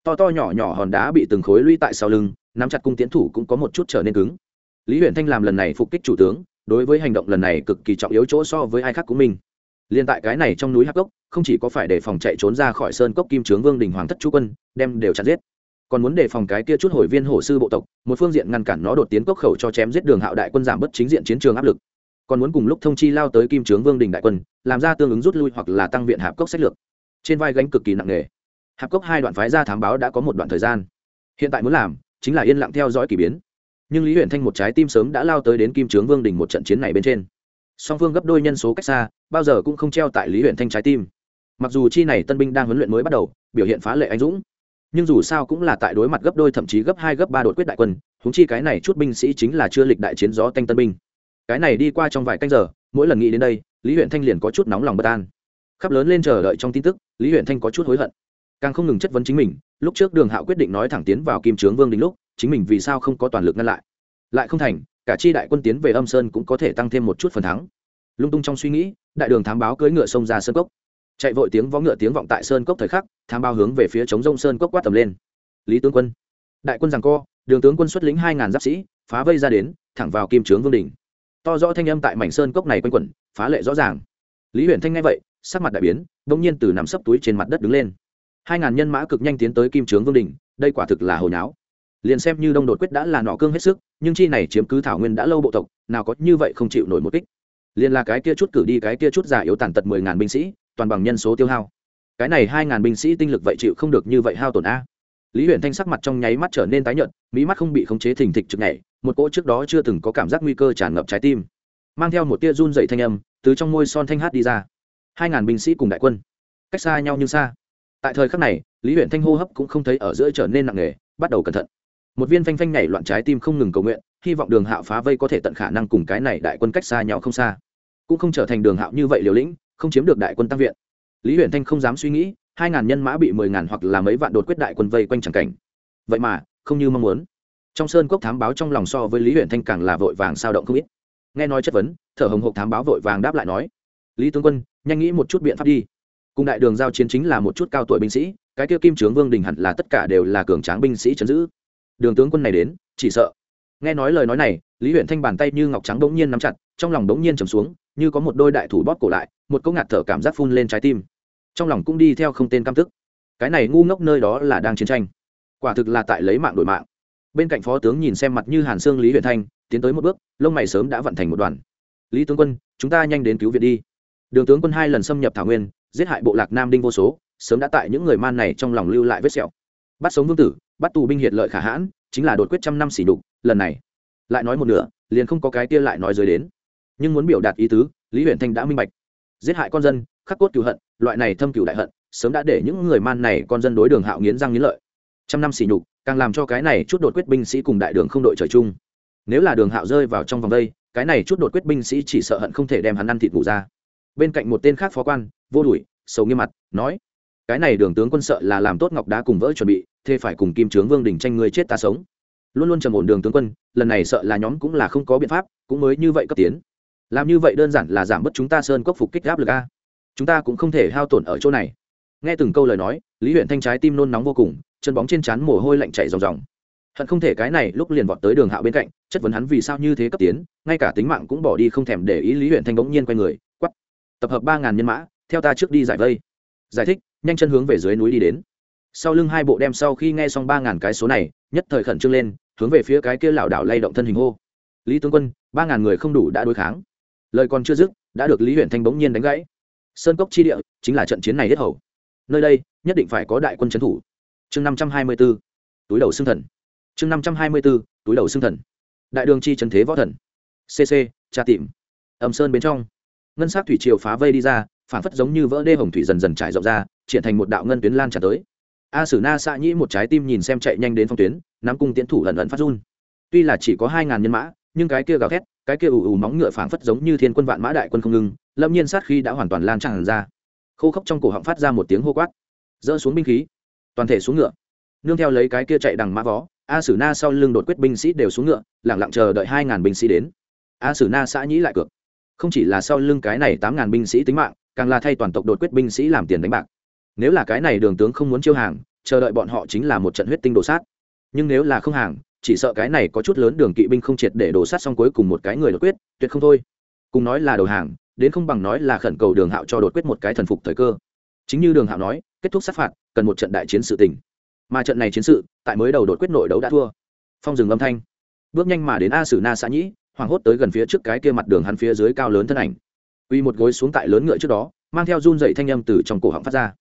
To to nhỏ nhỏ hòn đá bị từng khối lũy tại sau lưng, nắm chặt cung tiến thủ cũng có một chút trở nên cứng. Lý huyện thanh làm lần này phục kích chủ tướng, đối với hành động lần này cực kỳ trọng yếu chỗ so với ai khác của mình. Liên tại cái này trong núi hắc cốc, không chỉ có phải để phòng chạy trốn ra khỏi sơn cốc kim trướng vương đình hoàng thất chú quân, đem đều chặt giết. Còn muốn đề phòng cái kia chút hồi viên hổ sư bộ tộc, một phương diện ngăn cản nó đột tiến cốc khẩu cho chém giết đường hạo đại quân giảm bất chính diện chiến trường áp lực còn muốn cùng lúc thông chi lao tới kim trướng vương đình đại quân, làm ra tương ứng rút lui hoặc là tăng viện hạp cốc sách lược. Trên vai gánh cực kỳ nặng nề. Hạp cốc hai đoạn phái ra thám báo đã có một đoạn thời gian. Hiện tại muốn làm chính là yên lặng theo dõi k ỳ biến. Nhưng lý huyện thanh một trái tim sớm đã lao tới đến kim trướng vương đình một trận chiến này bên trên. Song phương gấp đôi nhân số cách xa, bao giờ cũng không treo tại lý huyện thanh trái tim. Mặc dù chi này tân binh đang huấn luyện mới bắt đầu, biểu hiện phá lệ anh dũng, nhưng dù sao cũng là tại đối mặt gấp đôi thậm chí gấp hai, gấp ba đột quyết đại quân húng chi cái này chút binh sĩ chính là chưa lịch đại chiến gió tanh tân binh cái này đi qua trong vài canh giờ, mỗi lần nghĩ đến đây, lý huyện thanh liền có chút nóng lòng bất an. Khắp lớn lên chờ đợi trong tin tức, lý huyện thanh có chút hối hận. Càng không ngừng chất vấn chính mình, lúc trước đường hạo quyết định nói thẳng tiến vào kim trướng vương đình lúc, chính mình vì sao không có toàn lực ngăn lại. Lại không thành, cả chi đại quân tiến về âm sơn cũng có thể tăng thêm một chút phần thắng. Lung tung trong suy nghĩ, đại đường thám báo cưỡi ngựa xông ra sơn cốc. Chạy vội tiếng vó ngựa tiếng vọng tại sơn cốc thời khắc, thám báo hướng về phía chống rông sơn cốc quát tầm lên. Lý tướng quân. Đại quân rằng co, đường tướng quân xuất lĩnh hai ngàn giáp sĩ, phá vây ra đến, thẳng vào kim trướng vương đình to rõ thanh âm tại mảnh sơn cốc này quanh quẩn, phá lệ rõ ràng. Lý huyền thanh nghe vậy, sắc mặt đại biến bỗng nhiên từ nằm sấp túi trên mặt đất đứng lên. Hai ngàn nhân mã cực nhanh tiến tới kim trướng vương đình, đây quả thực là hồi náo liền xem như đông đột quyết đã là nọ cương hết sức, nhưng chi này chiếm cứ thảo nguyên đã lâu bộ tộc, nào có như vậy không chịu nổi một kích. Liền là cái kia chút cử đi, cái kia chút giả yếu tàn tật mười ngàn binh sĩ, toàn bằng nhân số tiêu hao. Cái này hai ngàn binh sĩ tinh lực vậy chịu không được như vậy hao tổn a. Lý huyền thanh sắc mặt trong nháy mắt trở nên tái nhợt mỹ mắt không bị khống chế thình thịch trực nhảy một cỗ trước đó chưa từng có cảm giác nguy cơ tràn ngập trái tim, mang theo một tia run dậy thanh âm từ trong môi son thanh hát đi ra. Hai ngàn binh sĩ cùng đại quân, cách xa nhau như xa. Tại thời khắc này, lý huyện thanh hô hấp cũng không thấy ở giữa trở nên nặng nề, bắt đầu cẩn thận. Một viên phanh phanh nhảy loạn trái tim không ngừng cầu nguyện, hy vọng đường hạo phá vây có thể tận khả năng cùng cái này đại quân cách xa nhau không xa. Cũng không trở thành đường hạo như vậy liều lĩnh, không chiếm được đại quân tăng viện. Lý huyện thanh không dám suy nghĩ, hai ngàn nhân mã bị mười ngàn hoặc là mấy vạn đột quyết đại quân vây quanh chẳng cảnh. Vậy mà, không như mong muốn trong sơn cốc thám báo trong lòng so với lý huyện thanh càng là vội vàng sao động không ít. Nghe nói chất vấn, thở hồng hộc thám báo vội vàng đáp lại nói, lý tướng quân, nhanh nghĩ một chút biện pháp đi. Cùng đại đường giao chiến chính là một chút cao tuổi binh sĩ, cái kia kim trướng vương đình hẳn là tất cả đều là cường tráng binh sĩ chấn giữ. Đường tướng quân này đến, chỉ sợ. Nghe nói lời nói này, lý huyện thanh bàn tay như ngọc trắng bỗng nhiên nắm chặt, trong lòng bỗng nhiên trầm xuống, như có một đôi đại thủ bóp cổ lại, một câu ngạt thở cảm giác phun lên trái tim. Trong lòng cũng đi theo không tên cam tức. Cái này ngu ngốc nơi đó là đang chiến tranh. Quả thực là tại lấy mạng đổi mạng bên cạnh phó tướng nhìn xem mặt như hàn xương lý huyền thanh, tiến tới một bước, lông mày sớm đã vận thành một đoàn. Lý tướng quân, chúng ta nhanh đến cứu viện đi. Đường tướng quân hai lần xâm nhập thảo nguyên, giết hại bộ lạc nam đinh vô số, sớm đã tại những người man này trong lòng lưu lại vết sẹo. Bắt sống vương tử, bắt tù binh hiệt lợi khả hãn, chính là đột quyết trăm năm xỉ đục lần này, lại nói một nửa, liền không có cái kia lại nói dưới đến. Nhưng muốn biểu đạt ý tứ, lý huyền thanh đã minh bạch. Giết hại con dân, khắc cốt cựu hận, loại này thâm cựu đại hận, sớm đã để những người man này con dân đối đường hạo nghiến răng nghiến lợi. Trăm năm xỉ nhục càng làm cho cái này chút đột quyết binh sĩ cùng đại đường không đội trời chung. Nếu là đường hạo rơi vào trong vòng đây, cái này chút đột quyết binh sĩ chỉ sợ hận không thể đem hắn ăn thịt ngủ ra. Bên cạnh một tên khác phó quan, vô đuổi, sầu nghiêm mặt, nói, cái này đường tướng quân sợ là làm tốt ngọc đá cùng vỡ chuẩn bị, thế phải cùng kim trướng vương đình tranh người chết ta sống. Luôn luôn trầm ổn đường tướng quân, lần này sợ là nhóm cũng là không có biện pháp, cũng mới như vậy cấp tiến. Làm như vậy đơn giản là giảm bớt chúng ta sơn cốc phục kích áp lực a. Chúng ta cũng không thể hao tổn ở chỗ này nghe từng câu lời nói, lý huyện thanh trái tim nôn nóng vô cùng, chân bóng trên trán mồ hôi lạnh chảy ròng ròng. Hận không thể cái này lúc liền vọt tới đường hạo bên cạnh, chất vấn hắn vì sao như thế cấp tiến, ngay cả tính mạng cũng bỏ đi không thèm để ý lý huyện thanh bỗng nhiên quay người quắp tập hợp ba ngàn nhân mã, theo ta trước đi giải vây. Giải thích, nhanh chân hướng về dưới núi đi đến. Sau lưng hai bộ đem sau khi nghe xong ba ngàn cái số này, nhất thời khẩn trương lên, hướng về phía cái kia lảo đảo lay động thân hình hô. Lý tướng quân, ba ngàn người không đủ đã đối kháng. Lời còn chưa dứt, đã được lý huyện thanh bỗng nhiên đánh gãy. Sơn cốc chi địa, chính là trận chiến này hết hầu nơi đây nhất định phải có đại quân trấn thủ chương năm trăm hai mươi b ố túi đầu xương thần chương năm trăm hai mươi b ố túi đầu xương thần đại đường chi trần thế võ thần cc tra tìm ẩm sơn bên trong ngân s á c thủy triều phá vây đi ra phản phất giống như vỡ đê hồng thủy dần dần trải rộng ra triển thành một đạo ngân tuyến lan tràn tới a sử na xạ nhĩ một trái tim nhìn xem chạy nhanh đến phong tuyến nắm cung tiến thủ lần lần phát run tuy là chỉ có hai ngàn nhân mã nhưng cái kia gào thét cái kia ù ù móng ngựa phảng phất giống như thiên quân vạn mã đại quân không ngừng, lâm nhiên sát khi đã hoàn toàn lan tràn ra khô khốc trong cổ họng phát ra một tiếng hô quát, dỡ xuống binh khí, toàn thể xuống ngựa. Nương theo lấy cái kia chạy đằng mã vó, a sử na sau lưng đột quyết binh sĩ đều xuống ngựa lẳng lặng chờ đợi hai ngàn binh sĩ đến. A sử na xã nhĩ lại cược. Không chỉ là sau lưng cái này tám ngàn binh sĩ tính mạng, càng là thay toàn tộc đột quyết binh sĩ làm tiền đánh bạc. Nếu là cái này đường tướng không muốn chiêu hàng, chờ đợi bọn họ chính là một trận huyết tinh đồ sát. Nhưng nếu là không hàng, chỉ sợ cái này có chút lớn đường kỵ binh không triệt để đổ sát xong cuối cùng một cái người đột quyết, tuyệt không thôi. Cùng nói là đầu hàng đến không bằng nói là khẩn cầu đường hạo cho đột quyết một cái thần phục thời cơ. Chính như đường hạo nói, kết thúc sát phạt, cần một trận đại chiến sự tình. Mà trận này chiến sự, tại mới đầu đột quyết nội đấu đã thua. Phong dừng âm thanh. Bước nhanh mà đến a sử na xã nhĩ, hoảng hốt tới gần phía trước cái kia mặt đường hắn phía dưới cao lớn thân ảnh. Uy một gối xuống tại lớn ngựa trước đó, mang theo run dậy thanh âm từ trong cổ họng phát ra.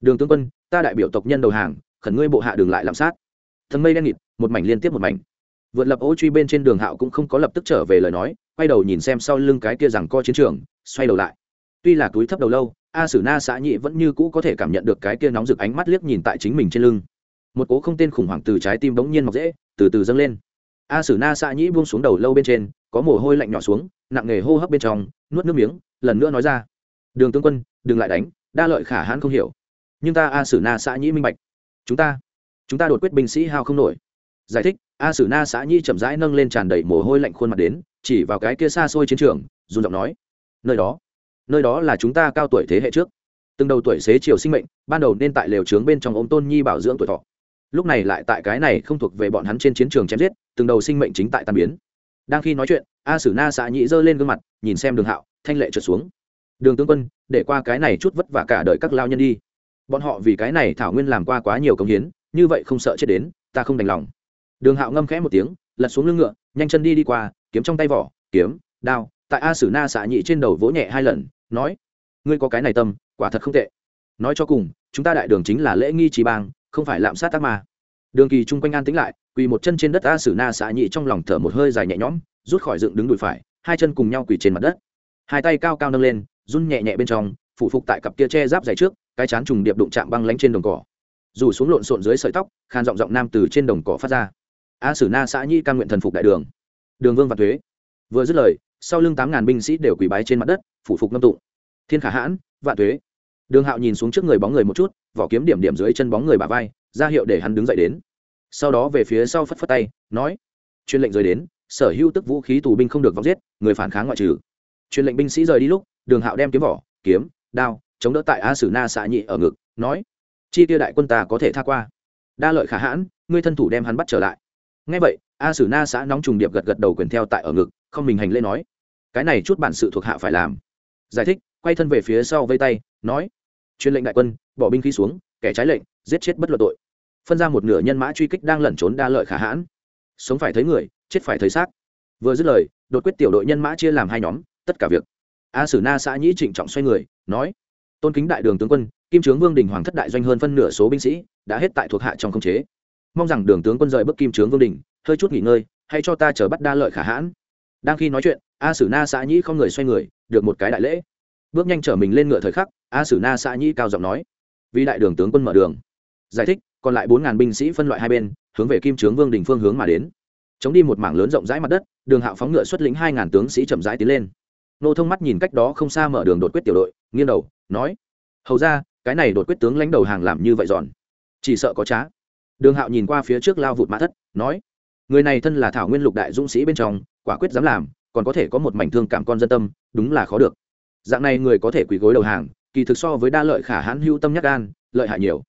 Đường tướng quân, ta đại biểu tộc nhân đầu hàng, khẩn ngươi bộ hạ đường lại làm sát. Thần mây đen nghịt, một mảnh liên tiếp một mảnh. Vượt lập ô truy bên trên đường hạo cũng không có lập tức trở về lời nói quay đầu nhìn xem sau lưng cái kia rằng co chiến trường, xoay đầu lại. Tuy là túi thấp đầu lâu, a sử na xã nhị vẫn như cũ có thể cảm nhận được cái kia nóng rực ánh mắt liếc nhìn tại chính mình trên lưng. Một cố không tên khủng hoảng từ trái tim bỗng nhiên mọc dễ, từ từ dâng lên. A sử na xã nhĩ buông xuống đầu lâu bên trên, có mồ hôi lạnh nhỏ xuống, nặng nghề hô hấp bên trong, nuốt nước miếng, lần nữa nói ra. Đường tướng quân, đừng lại đánh, đa lợi khả hãn không hiểu. Nhưng ta, a sử na xã nhĩ minh bạch. Chúng ta chúng ta đột quyết binh sĩ hao không nổi. Giải thích a sử na xã nhi chậm rãi nâng lên tràn đầy mồ hôi lạnh khuôn mặt đến, chỉ vào cái kia xa xôi chiến trường dùng giọng nói, nơi đó nơi đó là chúng ta cao tuổi thế hệ trước. Từng đầu tuổi xế chiều sinh mệnh, ban đầu nên tại lều trướng bên trong ôm tôn nhi bảo dưỡng tuổi thọ. Lúc này lại tại cái này không thuộc về bọn hắn trên chiến trường chém giết, từng đầu sinh mệnh chính tại tàn biến. Đang khi nói chuyện, a sử na xã nhị giơ lên gương mặt, nhìn xem đường hạo, thanh lệ trượt xuống. Đường tướng quân, để qua cái này chút vất vả cả đời các lao nhân đi. Bọn họ vì cái này thảo nguyên làm qua quá nhiều công hiến, như vậy không sợ chết đến, ta không đành lòng đường hạo ngâm khẽ một tiếng, lật xuống lưng ngựa, nhanh chân đi đi qua, kiếm trong tay vỏ, kiếm, đao, tại a sử na xạ nhị trên đầu vỗ nhẹ hai lần, nói, ngươi có cái này tâm, quả thật không tệ. Nói cho cùng, chúng ta đại đường chính là lễ nghi trí bang, không phải lạm sát tác mà đường kỳ chung quanh an tĩnh lại, quỳ một chân trên đất a sử na xạ nhị trong lòng thở một hơi dài nhẹ nhõm, rút khỏi dựng đứng đùi phải, hai chân cùng nhau quỳ trên mặt đất. Hai tay cao cao nâng lên, run nhẹ nhẹ bên trong phụ phục tại cặp kia che giáp dày trước, cái chán trùng điệp đụng chạm băng lánh trên đồng cỏ. Dù xuống lộn xộn dưới sợi tóc khan giọng giọng nam từ trên đồng cỏ phát ra a sử na xã nhi căn nguyện thần phục đại đường. Đường vương và thuế. Vừa dứt lời, sau lưng tám ngàn binh sĩ đều quỳ bái trên mặt đất phụ phục ngâm tụng. Thiên khả hãn, vạn thuế. Đường hạo nhìn xuống trước người bóng người một chút, vỏ kiếm điểm điểm dưới chân bóng người bà vai, ra hiệu để hắn đứng dậy đến. Sau đó về phía sau phất phất tay, nói, chuyên lệnh rời đến, sở hữu tức vũ khí tù binh không được vong giết, người phản kháng ngoại trừ. Truyền lệnh binh sĩ rời đi lúc, đường hạo đem kiếm vỏ, kiếm, đao, chống đỡ tại a sử na xạ nhị ở ngực, nói, chi tiêu đại quân ta có thể tha qua. Đa lợi khả hãn, ngươi thân thủ đem hắn bắt trở lại ngay vậy, a sử na xã nóng trùng điệp gật gật đầu quyền theo tại ở ngực, không mình hành lễ nói, cái này chút bản sự thuộc hạ phải làm. Giải thích, quay thân về phía sau vây tay, nói truyền lệnh đại quân, bỏ binh khí xuống, kẻ trái lệnh, giết chết bất luận tội. Phân ra một nửa nhân mã truy kích đang lẩn trốn đa lợi khả hãn. Sống phải thấy người, chết phải thấy xác. Vừa dứt lời, đột quyết tiểu đội nhân mã chia làm hai nhóm, tất cả việc. A sử na xã nhĩ trịnh trọng xoay người, nói, tôn kính đại đường tướng quân, kim trướng vương đình hoàng thất đại doanh hơn phân nửa số binh sĩ, đã hết tại thuộc hạ trong không chế mong rằng đường tướng quân rời bước kim trướng vương đình, hơi chút nghỉ ngơi hay cho ta chờ bắt đa lợi khả hãn. Đang khi nói chuyện, a sử na xã nhĩ không người xoay người, được một cái đại lễ. Bước nhanh chở mình lên ngựa thời khắc, a sử na xã nhĩ cao giọng nói, vì đại đường tướng quân mở đường. Giải thích, còn lại bốn ngàn binh sĩ phân loại hai bên, hướng về kim trướng vương đình phương hướng mà đến. Chống đi một mảng lớn rộng rãi mặt đất, đường hạo phóng ngựa xuất lĩnh hai ngàn tướng sĩ chậm rãi tiến lên. Nô thông mắt nhìn cách đó không xa mở đường đột quyết tiểu đội, nghiêng đầu, nói, hầu ra, cái này đột quyết tướng lãnh đầu hàng làm như vậy giòn chỉ sợ có trá đường hạo nhìn qua phía trước lao vụt mã thất, nói, người này thân là thảo nguyên lục đại dũng sĩ bên trong, quả quyết dám làm, còn có thể có một mảnh thương cảm con dân tâm, đúng là khó được. Dạng này người có thể quỳ gối đầu hàng, kỳ thực so với đa lợi khả hãn hưu tâm nhắc gan, lợi hại nhiều.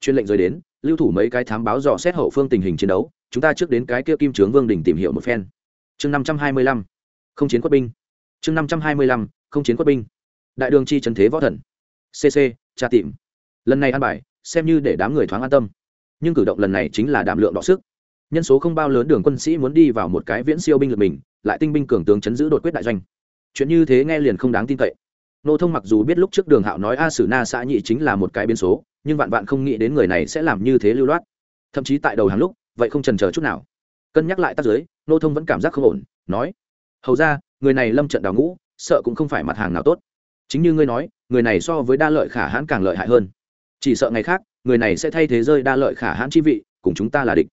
Chuyên lệnh rời đến, lưu thủ mấy cái thám báo dò xét hậu phương tình hình chiến đấu, chúng ta trước đến cái kia kim trướng vương đình tìm hiểu một phen. Chương năm trăm hai mươi lăm, không chiến quất binh. Chương năm trăm hai mươi lăm, không chiến quất binh. Đại đường chi trần thế võ thần. Cc tra tìm. Lần này ăn bài, xem như để đám người thoáng an tâm nhưng cử động lần này chính là đảm lượng đọ sức. Nhân số không bao lớn đường quân sĩ muốn đi vào một cái viễn siêu binh lực mình, lại tinh binh cường tướng chấn giữ đột quyết đại doanh. Chuyện như thế nghe liền không đáng tin cậy. Nô thông mặc dù biết lúc trước đường hạo nói a sử na xã nhị chính là một cái biến số, nhưng vạn vạn không nghĩ đến người này sẽ làm như thế lưu loát. Thậm chí tại đầu hàng lúc, vậy không trần chờ chút nào. Cân nhắc lại tác giới nô thông vẫn cảm giác không ổn, nói, hầu ra, người này lâm trận đào ngũ, sợ cũng không phải mặt hàng nào tốt. Chính như ngươi nói, người này so với đa lợi khả hãn càng lợi hại hơn chỉ sợ ngày khác, người này sẽ thay thế rơi đa lợi khả hãn chi vị, cùng chúng ta là địch.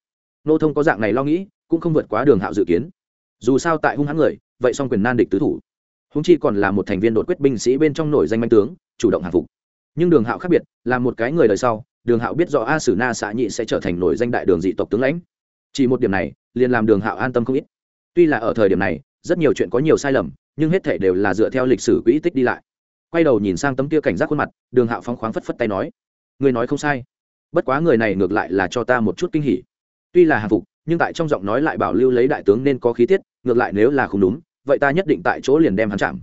Nô thông có dạng này lo nghĩ, cũng không vượt quá đường hạo dự kiến. Dù sao tại hung hãn người, vậy song quyền nan địch tứ thủ. Húng chi còn là một thành viên đột quyết binh sĩ bên trong nổi danh manh tướng, chủ động hạ phục. Nhưng đường hạo khác biệt, là một cái người đời sau, đường hạo biết rõ a sử na xã nhị sẽ trở thành nổi danh đại đường dị tộc tướng lãnh. Chỉ một điểm này, liền làm đường hạo an tâm không ít. Tuy là ở thời điểm này, rất nhiều chuyện có nhiều sai lầm, nhưng hết thể đều là dựa theo lịch sử quỹ tích đi lại. Quay đầu nhìn sang tấm kia cảnh giác khuôn mặt, đường hạo phóng khoáng phất phất tay nói người nói không sai. Bất quá người này ngược lại là cho ta một chút kinh hỉ. Tuy là hàng phục, nhưng tại trong giọng nói lại bảo lưu lấy đại tướng nên có khí tiết, ngược lại nếu là không đúng, vậy ta nhất định tại chỗ liền đem hắn chạm.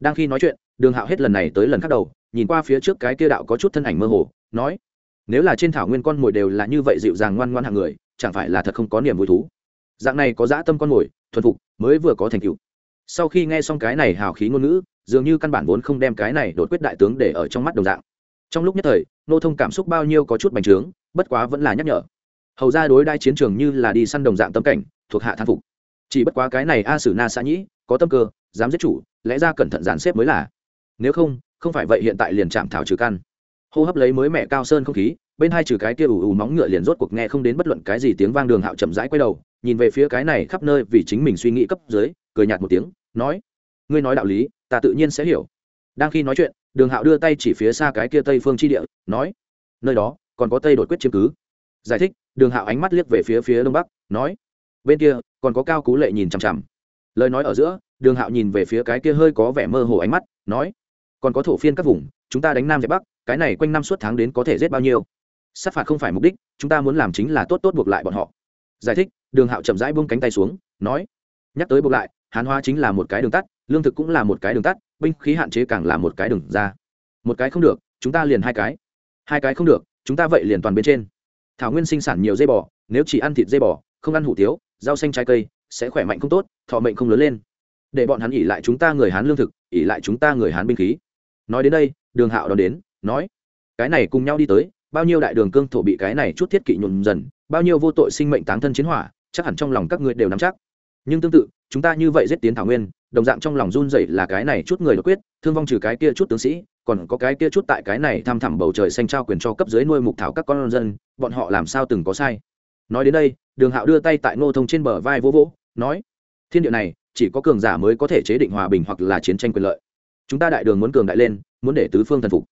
Đang khi nói chuyện, đường hạo hết lần này tới lần khác đầu, nhìn qua phía trước cái kia đạo có chút thân ảnh mơ hồ, nói, nếu là trên thảo nguyên con mồi đều là như vậy dịu dàng ngoan ngoan hạng người, chẳng phải là thật không có niềm vui thú? Dạng này có dã tâm con mồi, thuần phục, mới vừa có thành tựu. Sau khi nghe xong cái này hào khí ngôn ngữ, dường như căn bản vốn không đem cái này đột quyết đại tướng để ở trong mắt đồng dạng. Trong lúc nhất thời nô thông cảm xúc bao nhiêu có chút bành trướng, bất quá vẫn là nhắc nhở. Hầu ra đối đai chiến trường như là đi săn đồng dạng tâm cảnh, thuộc hạ thang phục. Chỉ bất quá cái này a sử na xã nhĩ, có tâm cơ, dám giết chủ, lẽ ra cẩn thận dàn xếp mới là. Nếu không không phải vậy hiện tại liền chạm thảo trừ căn. Hô hấp lấy mới mẹ cao sơn không khí, bên hai trừ cái kia ù ù móng ngựa liền rốt cuộc nghe không đến bất luận cái gì tiếng vang đường hạo chậm rãi quay đầu, nhìn về phía cái này khắp nơi vì chính mình suy nghĩ cấp dưới, cười nhạt một tiếng, nói, ngươi nói đạo lý, ta tự nhiên sẽ hiểu. Đang khi nói chuyện đường hạo đưa tay chỉ phía xa cái kia tây phương chi địa, nói, nơi đó, còn có tây đột quyết chiếm cứ. Giải thích, đường hạo ánh mắt liếc về phía phía đông bắc, nói, bên kia, còn có cao cú lệ nhìn chằm chằm. Lời nói ở giữa, đường hạo nhìn về phía cái kia hơi có vẻ mơ hồ ánh mắt, nói, còn có thổ phiên các vùng, chúng ta đánh nam dẹp bắc, cái này quanh năm suốt tháng đến có thể giết bao nhiêu? Sát phạt không phải mục đích, chúng ta muốn làm chính là tốt tốt buộc lại bọn họ. Giải thích, đường hạo chậm rãi buông cánh tay xuống, nói, nhắc tới buộc lại, hán hóa chính là một cái đường tắt lương thực cũng là một cái đường tắt, binh khí hạn chế càng là một cái đường ra. Một cái không được, chúng ta liền hai cái. Hai cái không được, chúng ta vậy liền toàn bên trên. Thảo nguyên sinh sản nhiều dây bò, nếu chỉ ăn thịt dây bò, không ăn hủ tiếu, rau xanh trái cây, sẽ khỏe mạnh không tốt, thọ mệnh không lớn lên. Để bọn hắn ỉ lại chúng ta người hán lương thực ỉ lại chúng ta người hán binh khí. Nói đến đây, đường hạo đón đến, nói, cái này cùng nhau đi tới, bao nhiêu đại đường cương thổ bị cái này chút thiết kỵ nhuộm dần, bao nhiêu vô tội sinh mệnh táng thân chiến hỏa, chắc hẳn trong lòng các ngươi đều nắm chắc. Nhưng tương tự chúng ta như vậy giết tiến thảo nguyên, đồng dạng trong lòng run rẩy là cái này chút người đột quyết, thương vong trừ cái kia chút tướng sĩ, còn có cái kia chút tại cái này tham thẳm bầu trời xanh trao quyền cho cấp dưới nuôi mục thảo các con dân, bọn họ làm sao từng có sai. Nói đến đây, đường hạo đưa tay tại ngô thông trên bờ vai vỗ vỗ, nói, thiên địa này, chỉ có cường giả mới có thể chế định hòa bình hoặc là chiến tranh quyền lợi. Chúng ta đại đường muốn cường đại lên, muốn để tứ phương thần phục.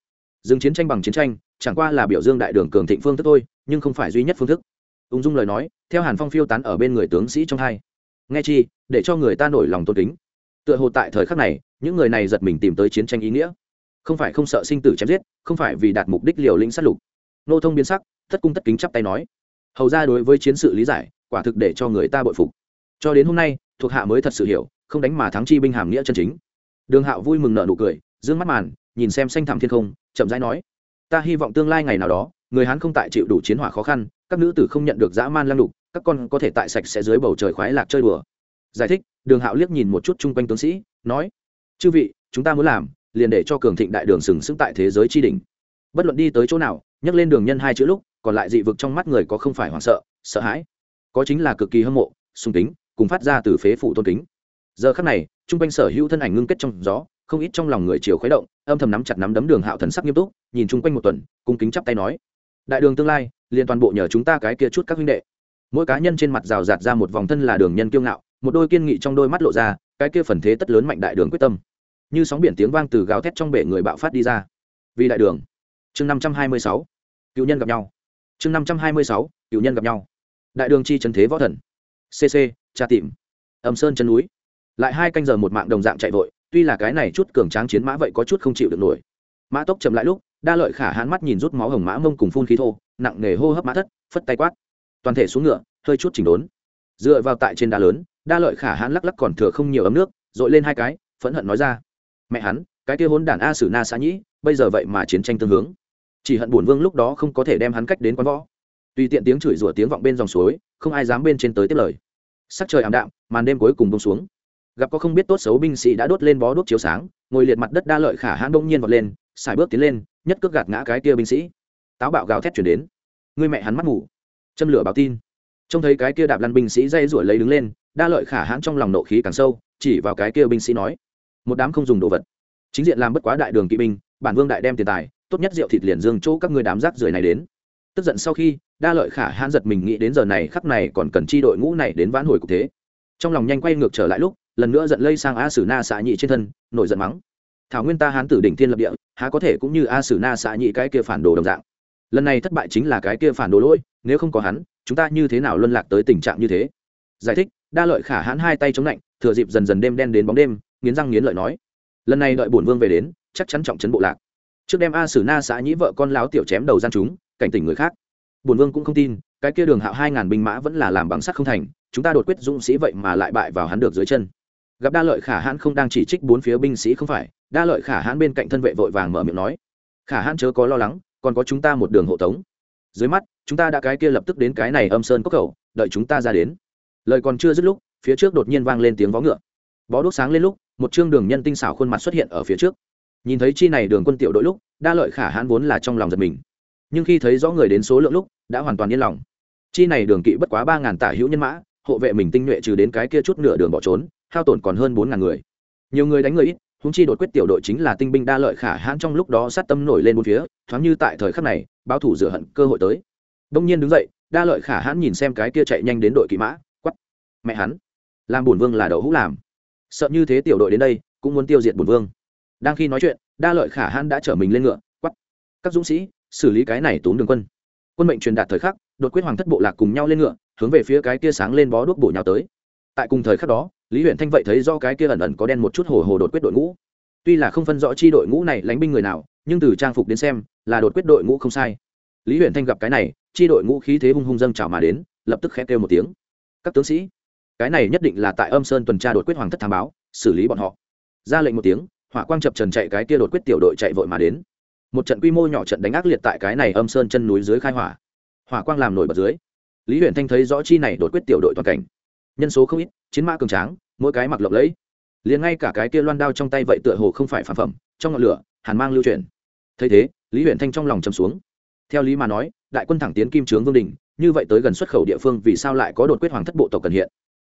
Dừng chiến tranh bằng chiến tranh, chẳng qua là biểu dương đại đường cường thịnh phương thức thôi, nhưng không phải duy nhất phương thức. Ung dung lời nói, theo hàn phong phiêu tán ở bên người tướng sĩ trong hai nghe chi, để cho người ta nổi lòng tôn kính. Tựa hồ tại thời khắc này, những người này giật mình tìm tới chiến tranh ý nghĩa. Không phải không sợ sinh tử chém giết, không phải vì đạt mục đích liều lĩnh sát lục. Nô thông biến sắc tất cung tất kính chắp tay nói. Hầu ra đối với chiến sự lý giải, quả thực để cho người ta bội phục. Cho đến hôm nay, thuộc hạ mới thật sự hiểu, không đánh mà thắng chi binh hàm nghĩa chân chính. Đường hạo vui mừng nợ nụ cười d ư ơ n g mắt màn, nhìn xem xanh thẳm thiên không, chậm rãi nói. Ta hy vọng tương lai ngày nào đó, người hán không tại chịu đủ chiến hỏa khó khăn, các nữ tử không nhận được dã man lăng đục các con có thể tại sạch sẽ dưới bầu trời khoái lạc chơi đùa. Giải thích, đường hạo liếc nhìn một chút chung quanh tướng sĩ, nói, chư vị, chúng ta muốn làm, liền để cho cường thịnh đại đường sừng sững tại thế giới tri đình bất luận đi tới chỗ nào, nhắc lên đường nhân hai chữ lúc, còn lại dị vực trong mắt người có không phải hoảng sợ sợ hãi. Có chính là cực kỳ hâm mộ sung kính, cùng phát ra từ phế phủ tôn kính. Giờ khắc này, chung quanh sở hữu thân ảnh ngưng kết trong gió, không ít trong lòng người chiều khuấy động, âm thầm nắm chặt nắm đấm đường hạo thần sắc nghiêm túc, nhìn chung quanh một tuần, cung kính chắp tay nói, đại đường tương lai, liền toàn bộ nhờ chúng ta cái kia chút các huynh đệ mỗi cá nhân trên mặt rào rạt ra một vòng thân là đường nhân kiêu ngạo, một đôi kiên nghị trong đôi mắt lộ ra, cái kia phần thế tất lớn mạnh đại đường quyết tâm. Như sóng biển tiếng vang từ gào thét trong bể người bạo phát đi ra. Vì đại đường. Chương năm trăm hai mươi sáu, cựu nhân gặp nhau. Chương năm trăm hai mươi sáu, cựu nhân gặp nhau. Đại đường chi trần thế võ thần. Cc tra tìm. Ẩm sơn chân núi. Lại hai canh giờ một mạng đồng dạng chạy vội, tuy là cái này chút cường tráng chiến mã vậy có chút không chịu được nổi. Mã tốc chậm lại lúc, đa lợi khả hãn mắt nhìn rút máu hồng mã mông cùng phun khí thô, nặng nề hô hấp mã thất, phất tay quát toàn thể xuống ngựa, hơi chút chỉnh đốn. Dựa vào tại trên đá lớn, đa lợi khả hãn lắc lắc còn thừa không nhiều ấm nước, dội lên hai cái, phẫn hận nói ra. Mẹ hắn, cái kia hôn đản a sử na xã nhĩ, bây giờ vậy mà chiến tranh tương hướng. Chỉ hận bổn vương lúc đó không có thể đem hắn cách đến quán võ. Tùy tiện tiếng chửi rủa tiếng vọng bên dòng suối, không ai dám bên trên tới tiếp lời. Sắc trời ảm đạm, màn đêm cuối cùng bông xuống. Gặp có không biết tốt xấu binh sĩ đã đốt lên bó đốt chiếu sáng, ngồi liệt mặt đất đa lợi khả hãn đông nhiên vọt lên xài bước tiến lên, nhất cước gạt ngã cái kia binh sĩ. Táo bạo gào thét chuyển đến. Người mẹ hắn mắt ngủ châm lửa báo tin. Trông thấy cái kia đạp lăn binh sĩ dây rủi lấy đứng lên, đa lợi khả hãn trong lòng nộ khí càng sâu, chỉ vào cái kia binh sĩ nói, một đám không dùng đồ vật. Chính diện làm bất quá đại đường kỵ binh, bản vương đại đem tiền tài, tốt nhất rượu thịt liền dương chỗ các ngươi đám rác rưởi này đến. Tức giận sau khi, đa lợi khả hãn giật mình nghĩ đến giờ này khắc này còn cần chi đội ngũ này đến vãn hồi cục thế. Trong lòng nhanh quay ngược trở lại lúc, lần nữa giận lây sang a sử na xạ nhị trên thân, nổi giận mắng, thảo nguyên ta hán tử đỉnh thiên lập địa, há có thể cũng như a sử na xạ nhị cái kia phản đồ đồng dạng lần này thất bại chính là cái kia phản đồ lỗi, nếu không có hắn, chúng ta như thế nào luân lạc tới tình trạng như thế? Giải thích, đa lợi khả hãn hai tay chống lạnh, thừa dịp dần dần đêm đen đến bóng đêm, nghiến răng nghiến lợi nói. Lần này đợi bổn vương về đến, chắc chắn trọng trấn bộ lạc. Trước đem a sử na xã nhĩ vợ con láo tiểu chém đầu gian chúng, cảnh tỉnh người khác. Bổn vương cũng không tin, cái kia đường hạo hai ngàn binh mã vẫn là làm bằng sắt không thành, chúng ta đột quyết dũng sĩ vậy mà lại bại vào hắn được dưới chân. Gặp đa lợi khả hãn không đang chỉ trích bốn phía binh sĩ không phải, đa lợi khả hãn bên cạnh thân vệ vội vàng mở miệng nói. Khả hãn chớ có lo lắng còn có chúng ta một đường hộ tống. Dưới mắt, chúng ta đã cái kia lập tức đến cái này âm sơn cốc khẩu, đợi chúng ta ra đến. Lời còn chưa dứt lúc, phía trước đột nhiên vang lên tiếng vó ngựa. Bó đốt sáng lên lúc, một chương đường nhân tinh xảo khuôn mặt xuất hiện ở phía trước. Nhìn thấy chi này đường quân tiểu đội lúc, đa lợi khả hãn vốn là trong lòng giật mình. Nhưng khi thấy rõ người đến số lượng lúc, đã hoàn toàn yên lòng. Chi này đường kỵ bất quá ba ngàn tả hữu nhân mã, hộ vệ mình tinh nhuệ trừ đến cái kia chút nửa đường bỏ trốn, hao tổn còn hơn bốn ngàn người. Nhiều người đánh người ít húng chi đột quyết tiểu đội chính là tinh binh đa lợi khả hãn trong lúc đó sát tâm nổi lên bốn phía, thoáng như tại thời khắc này, báo thủ rửa hận cơ hội tới. Đông nhiên đứng dậy, đa lợi khả hãn nhìn xem cái kia chạy nhanh đến đội kỵ mã quắp mẹ hắn, làm bổn vương là đậu hũ làm. Sợ như thế tiểu đội đến đây, cũng muốn tiêu diệt bổn vương. Đang khi nói chuyện, đa lợi khả hãn đã trở mình lên ngựa quắp các dũng sĩ, xử lý cái này tốn đường quân. Quân mệnh truyền đạt thời khắc, đột quyết hoàng thất bộ lạc cùng nhau lên ngựa, hướng về phía cái kia sáng lên bó đuốc bổ nhau tới. Tại cùng thời khắc đó lý huyện thanh vậy thấy do cái kia ẩn ẩn có đen một chút hồ hồ đột quyết đội ngũ. Tuy là không phân rõ chi đội ngũ này lánh binh người nào, nhưng từ trang phục đến xem, là đột quyết đội ngũ không sai. Lý huyện thanh gặp cái này, chi đội ngũ khí thế hung hung dâng trào mà đến, lập tức khẽ kêu một tiếng. Các tướng sĩ, cái này nhất định là tại âm sơn tuần tra đột quyết hoàng thất thám báo, xử lý bọn họ. Ra lệnh một tiếng, hỏa quang chập trần chạy cái kia đột quyết tiểu đội chạy vội mà đến. Một trận quy mô nhỏ trận đánh ác liệt tại cái này âm sơn chân núi dưới khai hỏa. Hỏa quang làm nổi bật dưới. Lý huyện thanh thấy rõ chi này đột quyết tiểu đội toàn cảnh nhân số không ít, chiến mã cường tráng, mỗi cái mặc lộng lẫy. Liền ngay cả cái kia loan đao trong tay vậy tựa hồ không phải phản phẩm, trong ngọn lửa, hàn mang lưu truyền thấy thế, lý huyện thanh trong lòng trầm xuống. Theo lý mà nói, đại quân thẳng tiến kim trướng vương đình, như vậy tới gần xuất khẩu địa phương vì sao lại có đột quyết hoàng thất bộ tộc cần hiện?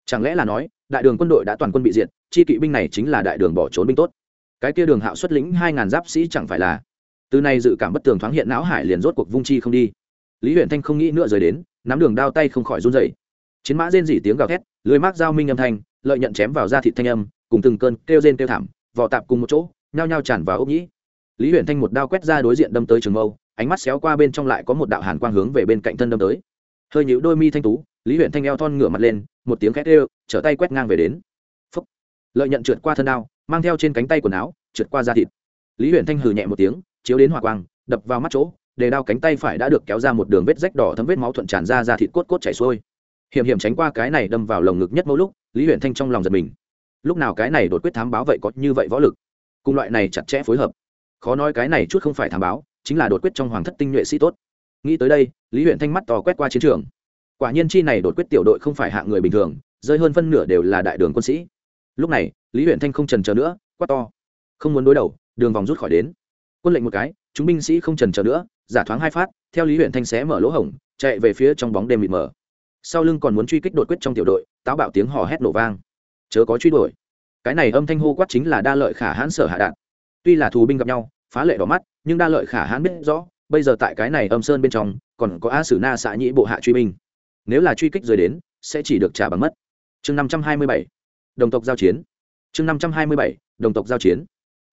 Chẳng lẽ là nói, đại đường quân đội đã toàn quân bị diệt, chi kỵ binh này chính là đại đường bỏ trốn binh tốt? Cái kia đường hạo xuất lĩnh hai ngàn giáp sĩ chẳng phải là? Từ nay dự cảm bất tường thoáng hiện não hải liền rốt cuộc vung chi không đi. Lý huyện thanh không nghĩ nữa rời đến, nắm đường đao tay không khỏi run dậy chiến mã rên dỉ tiếng gào thét lưới mác giao minh âm thanh, lợi nhận chém vào da thịt thanh âm, cùng từng cơn kêu rên kêu thảm vỏ tạp cùng một chỗ, nhao nhao tràn vào ốc nhĩ. Lý Huyền thanh một đao quét ra đối diện đâm tới trường mâu, ánh mắt xéo qua bên trong lại có một đạo hàn quang hướng về bên cạnh thân đâm tới. Hơi nhíu đôi mi thanh tú, lý Huyền thanh eo thon ngửa mặt lên, một tiếng khét ê trở tay quét ngang về đến. Phúc. lợi nhận trượt qua thân đao, mang theo trên cánh tay quần áo, trượt qua da thịt. Lý Huyền thanh hừ nhẹ một tiếng, chiếu đến hỏa quang, đập vào mắt chỗ, để đao cánh tay phải đã được kéo ra một đường vết rách đỏ thấm vết máu thuận tràn ra da thịt cốt cốt chảy xuôi hiểm hiểm tránh qua cái này đâm vào lồng ngực nhất mỗi lúc, lý huyện thanh trong lòng giật mình. Lúc nào cái này đột quyết thám báo vậy có như vậy võ lực? Cùng loại này chặt chẽ phối hợp. Khó nói cái này chút không phải thám báo, chính là đột quyết trong hoàng thất tinh nhuệ sĩ tốt. Nghĩ tới đây, lý huyện thanh mắt tò quét qua chiến trường. Quả nhiên chi này đột quyết tiểu đội không phải hạ người bình thường, rơi hơn phân nửa đều là đại đường quân sĩ. Lúc này, lý huyện thanh không trần chờ nữa, quát to. Không muốn đối đầu, đường vòng rút khỏi đến. Quân lệnh một cái, chúng binh sĩ không trần chờ nữa, giả thoáng hai phát, theo lý huyện thanh xé mở lỗ hổng, chạy về phía trong bóng đêm mịt mờ sau lưng còn muốn truy kích đột quyết trong tiểu đội, táo bạo tiếng hò hét nổ vang. Chớ có truy đuổi. Cái này âm thanh hô quát chính là đa lợi khả hãn sở hạ đạn tuy là thù binh gặp nhau, phá lệ đỏ mắt, nhưng đa lợi khả hãn biết rõ, bây giờ tại cái này âm sơn bên trong, còn có a sử na xạ nhĩ bộ hạ truy binh. Nếu là truy kích rời đến, sẽ chỉ được trả bằng mất. Chương năm trăm hai mươi bảy. Đồng tộc giao chiến. Chương năm trăm hai mươi bảy. Đồng tộc giao chiến.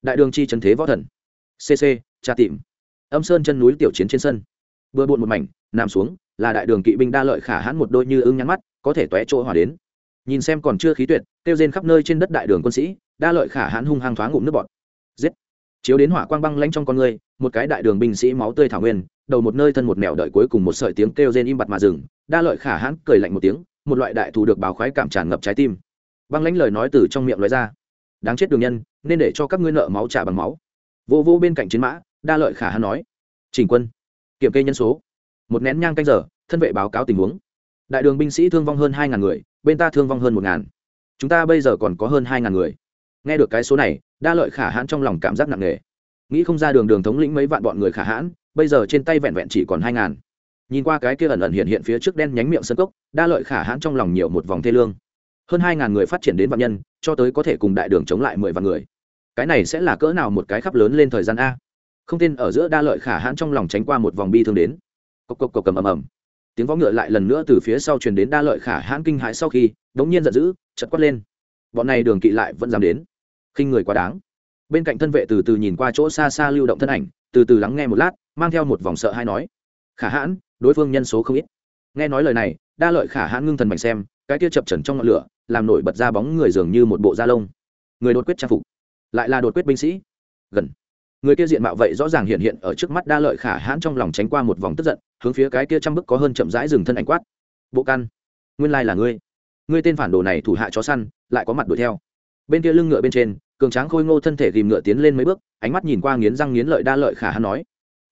Đại đường chi trần thế võ thần. Cc tra tìm. Âm sơn chân núi tiểu chiến trên sân. Bừa bộn một mảnh, nằm xuống là đại đường kỵ binh đa lợi khả hãn một đôi như ưng nhắn mắt, có thể tóe chỗ hỏa đến. Nhìn xem còn chưa khí tuyệt, kêu rên khắp nơi trên đất đại đường quân sĩ, đa lợi khả hãn hung hăng thoáng ngụm nước bọt. Giết! Chiếu đến hỏa quang băng lanh trong con người, một cái đại đường binh sĩ máu tươi thảo nguyên, đầu một nơi thân một mèo đợi cuối cùng một sợi tiếng kêu rên im bặt mà dừng, đa lợi khả hãn cười lạnh một tiếng, một loại đại thù được báo khoái cảm tràn ngập trái tim. Băng lãnh lời nói từ trong miệng nói ra. Đáng chết đường nhân, nên để cho các ngươi nợ máu trả bằng máu. Vô vô bên cạnh chiến mã, đa lợi khả hãn nói. Chỉnh quân, kiểm kê nhân số một nén nhang canh giờ, thân vệ báo cáo tình huống. Đại đường binh sĩ thương vong hơn hai ngàn người, bên ta thương vong hơn một ngàn. Chúng ta bây giờ còn có hơn hai ngàn người. Nghe được cái số này, đa lợi khả hãn trong lòng cảm giác nặng nề. Nghĩ không ra đường đường thống lĩnh mấy vạn bọn người khả hãn, bây giờ trên tay vẹn vẹn chỉ còn hai ngàn. Nhìn qua cái kia ẩn ẩn hiện hiện phía trước đen nhánh miệng sân cốc, đa lợi khả hãn trong lòng nhiều một vòng thê lương. Hơn hai ngàn người phát triển đến vạn nhân, cho tới có thể cùng đại đường chống lại mười vạn người. Cái này sẽ là cỡ nào một cái khắp lớn lên thời gian a? Không tin ở giữa đa lợi khả hãn trong lòng tránh qua một vòng bi thương đến cộc cộc cộc cầm ầm ầm. Tiếng võ ngựa lại lần nữa từ phía sau truyền đến đa lợi khả hãn kinh hãi sau khi, đống nhiên giận dữ chật quát lên. Bọn này đường kỵ lại vẫn dám đến. Khinh người quá đáng. Bên cạnh thân vệ từ từ nhìn qua chỗ xa xa lưu động thân ảnh, từ từ lắng nghe một lát, mang theo một vòng sợ hay nói. Khả hãn, đối phương nhân số không ít. Nghe nói lời này, đa lợi khả hãn ngưng thần mạnh xem, cái kia chập trần trong ngọn lửa, làm nổi bật ra bóng người dường như một bộ da lông. Người đột quyết trang phục. Lại là đột quyết binh sĩ. Gần người kia diện mạo vậy rõ ràng hiện hiện ở trước mắt đa lợi khả hãn trong lòng tránh qua một vòng tức giận, hướng phía cái kia trăm bức có hơn chậm rãi dừng thân ảnh quát. Bộ căn nguyên lai là ngươi. Ngươi tên phản đồ này thủ hạ chó săn, lại có mặt đuổi theo. Bên kia lưng ngựa bên trên, cường tráng khôi ngô thân thể ghìm ngựa tiến lên mấy bước, ánh mắt nhìn qua nghiến răng nghiến lợi đa lợi khả hãn nói,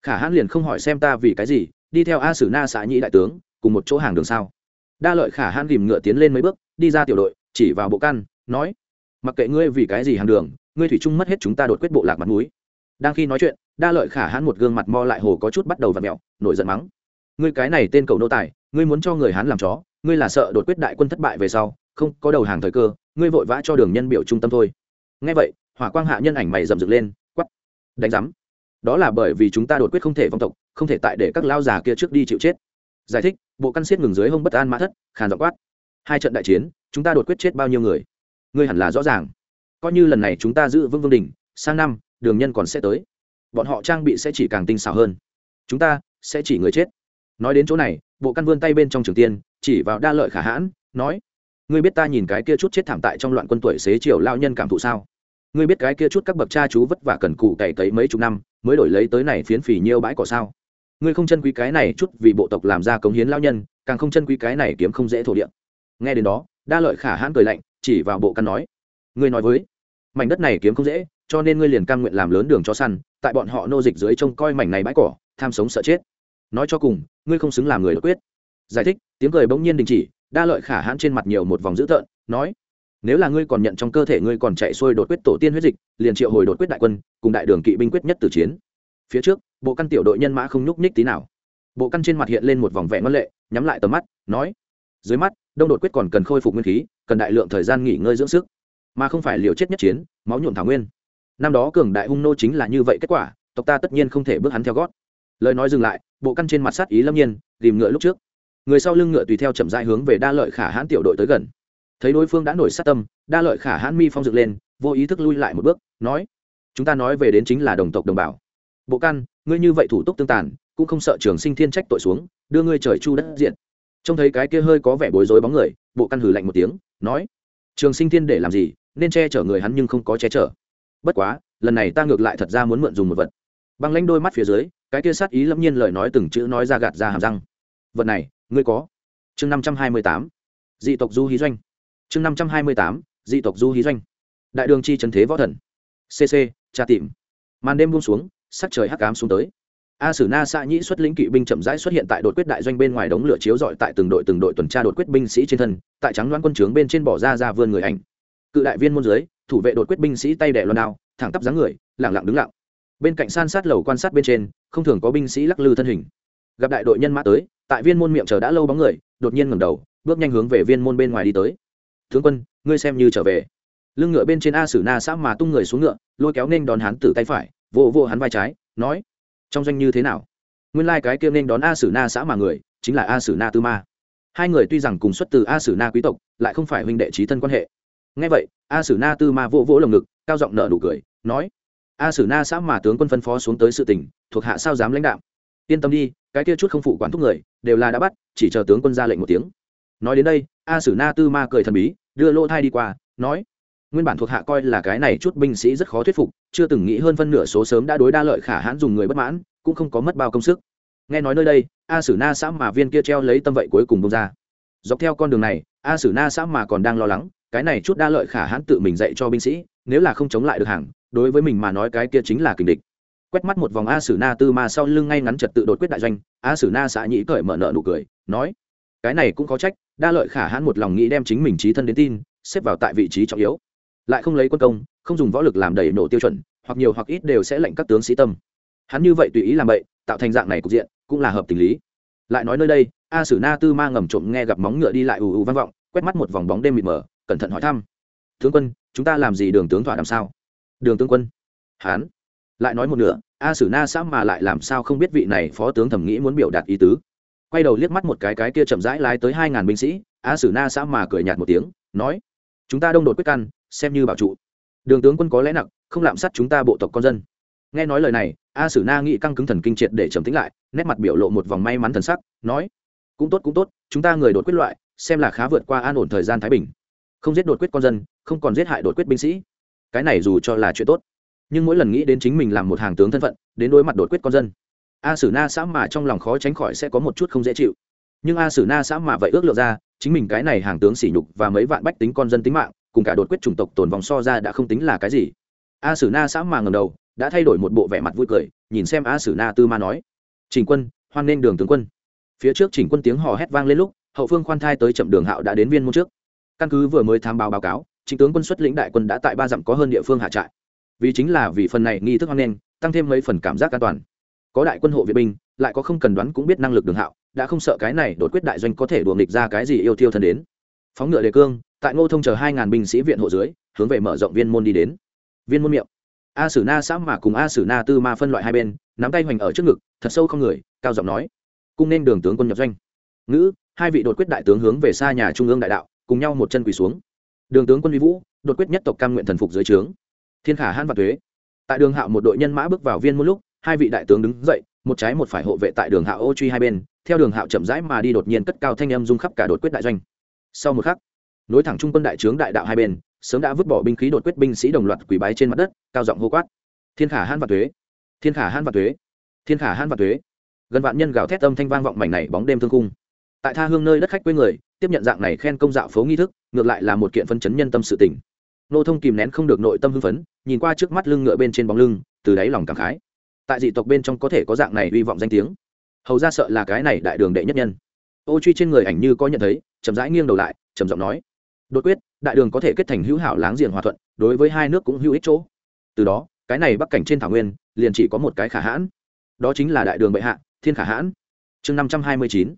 khả hãn liền không hỏi xem ta vì cái gì, đi theo a sử na xã nhĩ đại tướng, cùng một chỗ hàng đường sao? Đa lợi khả hãn ghìm ngựa tiến lên mấy bước, đi ra tiểu đội, chỉ vào bộ căn nói, mặc kệ ngươi vì cái gì hàng đường, ngươi thủy chung mất hết chúng ta đột quyết bộ lạc mặt núi đang khi nói chuyện, đa lợi khả hãn một gương mặt mo lại hồ có chút bắt đầu v ặ mẹo, nổi giận mắng. Ngươi cái này tên cầu nô tài, ngươi muốn cho người hán làm chó, ngươi là sợ đột quyết đại quân thất bại về sau, không có đầu hàng thời cơ, ngươi vội vã cho đường nhân biểu trung tâm thôi. Ngay vậy, hỏa quang hạ nhân ảnh mày rậm rực lên quắp đánh giám. Đó là bởi vì chúng ta đột quyết không thể vong tộc, không thể tại để các lao già kia trước đi chịu chết. Giải thích, bộ căn xiết ngừng dưới hông bất an mã thất, khàn dọ quát. Hai trận đại chiến, chúng ta đột quyết chết bao nhiêu người? Ngươi hẳn là rõ ràng. Coi như lần này chúng ta giữ vững vương đình sang năm, đường nhân còn sẽ tới. Bọn họ trang bị sẽ chỉ càng tinh xảo hơn. Chúng ta sẽ chỉ người chết. Nói đến chỗ này, bộ căn vươn tay bên trong trường tiên, chỉ vào đa lợi khả hãn, nói, ngươi biết ta nhìn cái kia chút chết thảm tại trong loạn quân tuổi xế chiều lao nhân cảm thụ sao? Ngươi biết cái kia chút các bậc cha chú vất vả cần cụ cày cấy mấy chục năm mới đổi lấy tới này phiến phì nhiêu bãi cỏ sao? Ngươi không chân quý cái này chút vì bộ tộc làm ra cống hiến lao nhân, càng không chân quý cái này kiếm không dễ thổ địa. Nghe đến đó, đa lợi khả hãn cười lạnh, chỉ vào bộ căn nói, ngươi nói với, mảnh đất này kiếm không dễ cho nên ngươi liền cam nguyện làm lớn đường cho săn, tại bọn họ nô dịch dưới trông coi mảnh này bãi cỏ, tham sống sợ chết. Nói cho cùng, ngươi không xứng làm người đột quyết. Giải thích, tiếng cười bỗng nhiên đình chỉ, đa lợi khả hãn trên mặt nhiều một vòng dữ tợn, nói, nếu là ngươi còn nhận trong cơ thể ngươi còn chạy xuôi đột quyết tổ tiên huyết dịch, liền triệu hồi đột quyết đại quân, cùng đại đường kỵ binh quyết nhất từ chiến. Phía trước, bộ căn tiểu đội nhân mã không nhúc nhích tí nào. Bộ căn trên mặt hiện lên một vòng vẻ ngân lệ, nhắm lại tầm mắt, nói, dưới mắt, đông đột quyết còn cần khôi phục nguyên khí, cần đại lượng thời gian nghỉ ngơi dưỡng sức, mà không phải liều chết nhất chiến, máu nhuộm thảo nguyên năm đó cường đại hung nô chính là như vậy kết quả, tộc ta tất nhiên không thể bước hắn theo gót. Lời nói dừng lại, bộ căn trên mặt sát ý lâm nhiên, tìm ngựa lúc trước. Người sau lưng ngựa tùy theo chậm rãi hướng về đa lợi khả hãn tiểu đội tới gần. Thấy đối phương đã nổi sát tâm, đa lợi khả hãn mi phong dựng lên, vô ý thức lui lại một bước, nói, chúng ta nói về đến chính là đồng tộc đồng bào. Bộ căn, ngươi như vậy thủ tục tương tàn, cũng không sợ trường sinh thiên trách tội xuống, đưa ngươi trời chu đất diện. Trông thấy cái kia hơi có vẻ bối rối bóng người, bộ căn hừ lạnh một tiếng, nói, trường sinh thiên để làm gì, nên che chở người hắn nhưng không có che chở bất quá, lần này ta ngược lại thật ra muốn mượn dùng một vật. Băng lanh đôi mắt phía dưới, cái kia sát ý lâm nhiên lời nói từng chữ nói ra gạt ra hàm răng. Vật này, ngươi có. Chương năm trăm hai mươi tám, dị tộc du hí doanh. Chương năm trăm hai mươi tám, dị tộc du hí doanh. Đại đường chi trần thế võ thần. Cc tra tìm. Màn đêm buông xuống, sắc trời hắc cám xuống tới. A sử na xạ nhĩ xuất lĩnh kỵ binh chậm rãi xuất hiện tại đột quyết đại doanh bên ngoài đống lửa chiếu dọi tại từng đội từng đội tuần tra đột quyết binh sĩ trên thân, tại trắng đoán quân trướng bên trên bỏ ra ra vươn người ảnh cự đại viên môn dưới, thủ vệ đột quyết binh sĩ tay đẻ loan đao, thẳng tắp dáng người, lẳng lặng đứng lặng. Bên cạnh san sát lầu quan sát bên trên, không thường có binh sĩ lắc lư thân hình. Gặp đại đội nhân mã tới, tại viên môn miệng chờ đã lâu bóng người, đột nhiên ngẩng đầu, bước nhanh hướng về viên môn bên ngoài đi tới. Tướng quân, ngươi xem như trở về. Lưng ngựa bên trên a sử na xã mà tung người xuống ngựa, lôi kéo nên đón hắn từ tay phải vô vô hắn vai trái, nói, trong doanh như thế nào? Nguyên lai、like、cái kia nên đón a sử na xã mà người, chính là a sử na tư ma. Hai người tuy rằng cùng xuất từ a sử na quý tộc, lại không phải huynh đệ trí thân quan hệ ngay vậy a sử na tư ma vỗ vỗ lồng ngực cao giọng nở nụ cười nói a sử na xã mà tướng quân phân phó xuống tới sự tình, thuộc hạ sao dám lãnh đạo? Yên tâm đi cái kia chút không phụ quản thúc người đều là đã bắt chỉ chờ tướng quân ra lệnh một tiếng. Nói đến đây a sử na tư ma cười thần bí đưa lô thai đi qua nói nguyên bản thuộc hạ coi là cái này chút binh sĩ rất khó thuyết phục chưa từng nghĩ hơn phân nửa số sớm đã đối đa lợi khả hãn dùng người bất mãn cũng không có mất bao công sức. Nghe nói nơi đây a sử na xã mà viên kia treo lấy tâm vậy cuối cùng bông ra. Dọc theo con đường này a sử na xã mà còn đang lo lắng cái này chút đa lợi khả hãn tự mình dạy cho binh sĩ, nếu là không chống lại được hàng, đối với mình mà nói cái kia chính là kình địch. Quét mắt một vòng a sử na tư mà sau lưng ngay ngắn trật tự đột quyết đại doanh, a sử na xã nhĩ cởi mở nợ nụ cười, nói, cái này cũng có trách, đa lợi khả hãn một lòng nghĩ đem chính mình trí thân đến tin, xếp vào tại vị trí trọng yếu. Lại không lấy quân công, không dùng võ lực làm đầy nổ tiêu chuẩn, hoặc nhiều hoặc ít đều sẽ lệnh các tướng sĩ tâm. Hắn như vậy tùy ý làm vậy, tạo thành dạng này cục diện, cũng là hợp tình lý. Lại nói nơi đây, a sử na tư ma ngầm trộm nghe gặp móng ngựa đi lại ù ù vang vọng, quét mắt một vòng bóng đêm mịt mờ cẩn thận hỏi thăm. Tướng quân, chúng ta làm gì đường tướng thỏa làm sao? Đường tướng quân. Hán. Lại nói một nửa, a sử na xã mà lại làm sao không biết vị này phó tướng thẩm nghĩ muốn biểu đạt ý tứ. Quay đầu liếc mắt một cái cái kia chậm rãi lái tới hai ngàn binh sĩ, a sử na xã mà cười nhạt một tiếng, nói, chúng ta đông đột quyết căn, xem như bảo trụ. Đường tướng quân có lẽ nặng, không lạm sát chúng ta bộ tộc con dân. Nghe nói lời này, a sử na nghĩ căng cứng thần kinh triệt để trầm tính lại, nét mặt biểu lộ một vòng may mắn thần sắc, nói, cũng tốt cũng tốt, chúng ta người đột quyết loại, xem là khá vượt qua an ổn thời gian thái bình không giết đột quyết con dân, không còn giết hại đột quyết binh sĩ. Cái này dù cho là chuyện tốt, nhưng mỗi lần nghĩ đến chính mình làm một hàng tướng thân phận, đến đối mặt đột quyết con dân, a sử na xã mà trong lòng khó tránh khỏi sẽ có một chút không dễ chịu. Nhưng a sử na xã mà vậy ước lượng ra, chính mình cái này hàng tướng sỉ nhục và mấy vạn bách tính con dân tính mạng, cùng cả đột quyết chủng tộc tồn vòng so ra đã không tính là cái gì. A sử na xã mà ngầm đầu, đã thay đổi một bộ vẻ mặt vui cười, nhìn xem a sử na tư ma nói, trình quân, hoan nên đường tướng quân. Phía trước chỉnh quân tiếng hò hét vang lên lúc, hậu phương khoan thai tới chậm đường hạo đã đến viên môn trước căn cứ vừa mới tham báo báo cáo, chính tướng quân xuất lĩnh đại quân đã tại ba dặm có hơn địa phương hạ trại. Vì chính là vì phần này nghi thức hoan nghênh, tăng thêm mấy phần cảm giác an toàn. Có đại quân hộ viện binh, lại có không cần đoán cũng biết năng lực đường hạo, đã không sợ cái này đột quyết đại doanh có thể đùa nghịch ra cái gì yêu thiêu thân đến. Phóng ngựa đề cương, tại ngô thông chờ hai ngàn binh sĩ viện hộ dưới, hướng về mở rộng viên môn đi đến. Viên môn miệng. A sử na xã mà cùng a sử na tư ma phân loại hai bên, nắm tay hoành ở trước ngực, thật sâu không người, cao giọng nói. Cung nên đường tướng quân nhập doanh. Ngữ, hai vị đột quyết đại tướng hướng về xa nhà trung ương đại đạo cùng nhau một chân quỳ xuống. Đường tướng quân vi vũ, đột quyết nhất tộc cam nguyện thần phục dưới trướng. Thiên khả hãn và thuế tại đường hạo một đội nhân mã bước vào viên một lúc, hai vị đại tướng đứng dậy, một trái một phải hộ vệ tại đường hạo ô truy hai bên, theo đường hạo chậm rãi mà đi đột nhiên cất cao thanh âm dung khắp cả đột quyết đại doanh. Sau một khắc, nối thẳng trung quân đại trướng đại đạo hai bên, sớm đã vứt bỏ binh khí đột quyết binh sĩ đồng loạt quỳ bái trên mặt đất, cao giọng hô quát. Thiên khả hãn và thuế thiên khả hãn và thuế thiên khả hãn và thuế gần vạn nhân gào thét âm thanh vang vọng mảnh này bóng đêm thương cung tại tha hương nơi đất khách quê người, tiếp nhận dạng này khen công dạo phố nghi thức, ngược lại là một kiện phân chấn nhân tâm sự tỉnh nô thông kìm nén không được nội tâm hưng phấn, nhìn qua trước mắt lưng ngựa bên trên bóng lưng, từ đáy lòng cảm khái. Tại dị tộc bên trong có thể có dạng này hy vọng danh tiếng. Hầu ra sợ là cái này đại đường đệ nhất nhân. Ô truy trên người ảnh như có nhận thấy, chậm rãi nghiêng đầu lại, trầm giọng nói, đột quyết, đại đường có thể kết thành hữu hảo láng giềng hòa thuận, đối với hai nước cũng hữu ích chỗ. Từ đó, cái này bắc cảnh trên thảo nguyên, liền chỉ có một cái khả hãn. Đó chính là đại đường bệ hạ, thiên khả hãn. Chương năm trăm hai mươi chín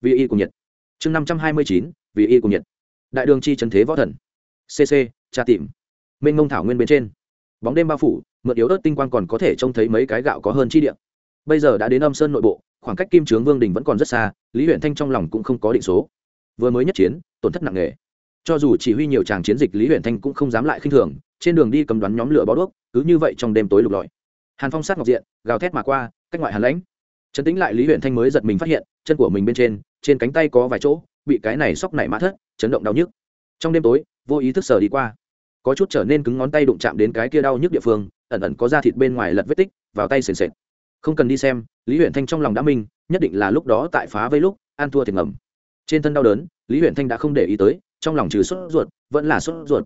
vì y cùng nhiệt. Chương năm trăm hai mươi chín, vì y cùng nhiệt. Đại đường chi trần thế võ thần. Cc tra tìm. Mênh Ngông thảo nguyên bên trên. Bóng đêm bao phủ, mượn yếu ớt tinh quang còn có thể trông thấy mấy cái gạo có hơn chi điện bây giờ đã đến âm sơn nội bộ, khoảng cách kim trướng vương đình vẫn còn rất xa, lý huyện thanh trong lòng cũng không có định số. Vừa mới nhất chiến, tổn thất nặng nề. Cho dù chỉ huy nhiều tràng chiến dịch, lý huyện thanh cũng không dám lại khinh thường, trên đường đi cầm đoán nhóm lửa bó đuốc, cứ như vậy trong đêm tối lục lọi. Hàn phong sát ngọc diện, gào thét mà qua, cách ngoại hàn lãnh. Trấn tĩnh lại, lý huyện thanh mới giật mình phát hiện chân của mình bên trên trên cánh tay có vài chỗ, bị cái này sóc này mã thất, chấn động đau nhức. Trong đêm tối, vô ý thức sờ đi qua. Có chút trở nên cứng ngón tay đụng chạm đến cái kia đau nhức địa phương, ẩn ẩn có da thịt bên ngoài lật vết tích, vào tay sền sệt. Không cần đi xem, lý huyện thanh trong lòng đã minh, nhất định là lúc đó tại phá vây lúc an thua thiệt ngầm. Trên thân đau đớn, lý huyện thanh đã không để ý tới, trong lòng trừ sốt ruột, vẫn là sốt ruột.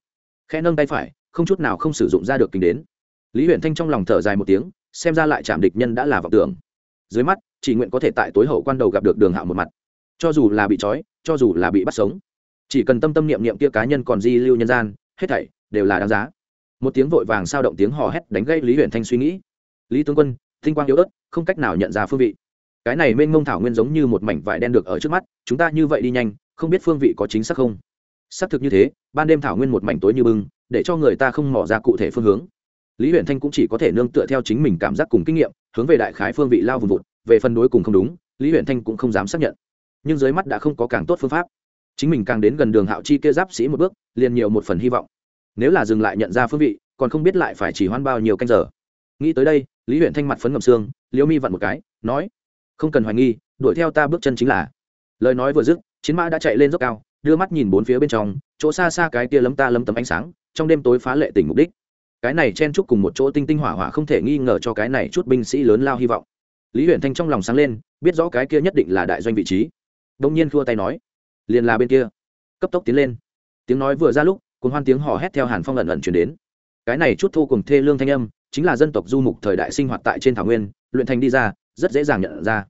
Khe nâng tay phải, không chút nào không sử dụng ra được kính đến. Lý huyện thanh trong lòng thở dài một tiếng, xem ra lại chạm địch nhân đã là vọng tưởng dưới mắt, chỉ nguyện có thể tại tối hậu quan đầu gặp được đường hạo một mặt. Cho dù là bị trói, cho dù là bị bắt sống, chỉ cần tâm tâm niệm niệm kia cá nhân còn di lưu nhân gian, hết thảy đều là đáng giá. Một tiếng vội vàng sao động tiếng hò hét đánh gây lý huyền thanh suy nghĩ. Lý tướng quân, tinh quang yếu ớt, không cách nào nhận ra phương vị. Cái này mênh mông thảo nguyên giống như một mảnh vải đen được ở trước mắt, chúng ta như vậy đi nhanh, không biết phương vị có chính xác không? Xác thực như thế, ban đêm thảo nguyên một mảnh tối như bưng, để cho người ta không mỏ ra cụ thể phương hướng. Lý huyền thanh cũng chỉ có thể nương tựa theo chính mình cảm giác cùng kinh nghiệm hướng về đại khái phương vị lao vùng vụt, về phần đối cùng không đúng, lý huyện thanh cũng không dám xác nhận. Nhưng dưới mắt đã không có càng tốt phương pháp. Chính mình càng đến gần đường hạo chi kia giáp sĩ một bước, liền nhiều một phần hy vọng. Nếu là dừng lại nhận ra phương vị, còn không biết lại phải chỉ hoan bao nhiêu canh giờ. Nghĩ tới đây, lý huyện thanh mặt phấn ngầm xương liễu mi vặn một cái, nói, không cần hoài nghi, đuổi theo ta bước chân chính là. Lời nói vừa dứt, chiến mã đã chạy lên dốc cao, đưa mắt nhìn bốn phía bên trong, chỗ xa xa cái kia lấm ta lấm tấm ánh sáng, trong đêm tối phá lệ tỉnh mục đích cái này chen chúc cùng một chỗ tinh tinh hỏa hỏa không thể nghi ngờ cho cái này chút binh sĩ lớn lao hy vọng. Lý huyền thanh trong lòng sáng lên, biết rõ cái kia nhất định là đại doanh vị trí. Đông nhiên khua tay nói, liền là bên kia. Cấp tốc tiến lên. Tiếng nói vừa ra lúc cùng hoan tiếng hò hét theo hàn phong ẩn ẩn chuyển đến. Cái này chút thô cùng thê lương thanh âm, chính là dân tộc du mục thời đại sinh hoạt tại trên thảo nguyên, luyện thành đi ra, rất dễ dàng nhận ra.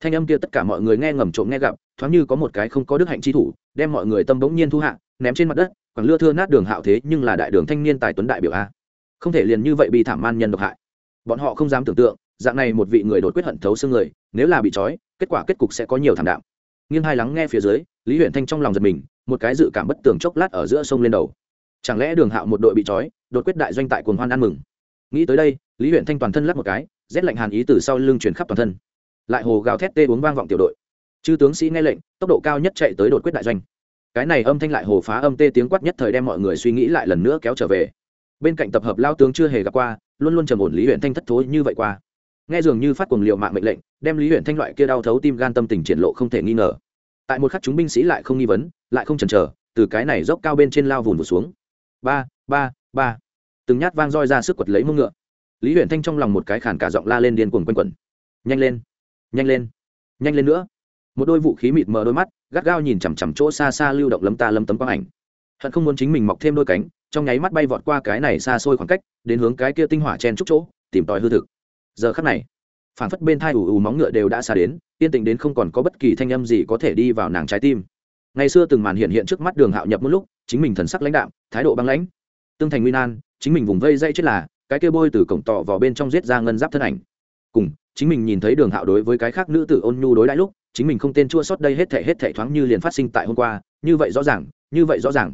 Thanh âm kia tất cả mọi người nghe ngầm trộm nghe gặp, thoáng như có một cái không có đức hạnh chi thủ, đem mọi người tâm bỗng nhiên thu hạ, ném trên mặt đất quẳng lưa thưa nát đường hạo thế nhưng là đại đường thanh niên tài tuấn đại biểu a không thể liền như vậy bị thảm man nhân độc hại. Bọn họ không dám tưởng tượng, dạng này một vị người đột quyết hận thấu xương người, nếu là bị trói, kết quả kết cục sẽ có nhiều thảm đạm. Nghiêng hai lắng nghe phía dưới, lý huyện thanh trong lòng giật mình, một cái dự cảm bất tường chốc lát ở giữa sông lên đầu. Chẳng lẽ đường hạo một đội bị trói, đột quyết đại doanh tại cuồng hoan ăn mừng? Nghĩ tới đây, lý huyện thanh toàn thân lắc một cái, rét lạnh hàn ý từ sau lưng chuyển khắp toàn thân. Lại hồ gào thét tê uống vang vọng tiểu đội. Chư tướng sĩ nghe lệnh, tốc độ cao nhất chạy tới đột quyết đại doanh. Cái này âm thanh lại hồ phá âm tê tiếng quát nhất thời đem mọi người suy nghĩ lại lần nữa kéo trở về bên cạnh tập hợp lao tướng chưa hề gặp qua, luôn luôn trầm ổn lý huyện thanh thất thối như vậy qua. Nghe dường như phát cuồng liệu mạng mệnh lệnh, đem lý huyện thanh loại kia đau thấu tim gan tâm tình triển lộ không thể nghi ngờ. Tại một khắc chúng binh sĩ lại không nghi vấn, lại không chần chờ, từ cái này dốc cao bên trên lao vùn vụt xuống. Ba ba ba. Từng nhát vang roi ra sức quật lấy mông ngựa. Lý huyện thanh trong lòng một cái khản cả giọng la lên điên cuồng quanh quẩn. Nhanh lên nhanh lên nhanh lên nữa. Một đôi vũ khí mịt mờ đôi mắt, gắt gao nhìn chằm chằm chỗ xa xa lưu động lấm ta lấm tấm quang ảnh. Hận không muốn chính mình mọc thêm đôi cánh trong nháy mắt bay vọt qua cái này xa xôi khoảng cách đến hướng cái kia tinh hỏa chen trúc chỗ tìm tòi hư thực. Giờ khắc này phản phất bên thai ù ù móng ngựa đều đã xa đến yên tĩnh đến không còn có bất kỳ thanh âm gì có thể đi vào nàng trái tim. Ngày xưa từng màn hiện hiện trước mắt đường hạo nhập một lúc chính mình thần sắc lãnh đạm thái độ băng lãnh. Tương thành Nguyên An, chính mình vùng vây dây chết là cái kia bôi từ cổng tọ vào bên trong giết ra ngân giáp thân ảnh. Cùng chính mình nhìn thấy đường hạo đối với cái khác nữ tử ôn nhu đối đãi lúc chính mình không tên chua sót đây hết thể hết thể thoáng như liền phát sinh tại hôm qua như vậy rõ ràng như vậy rõ ràng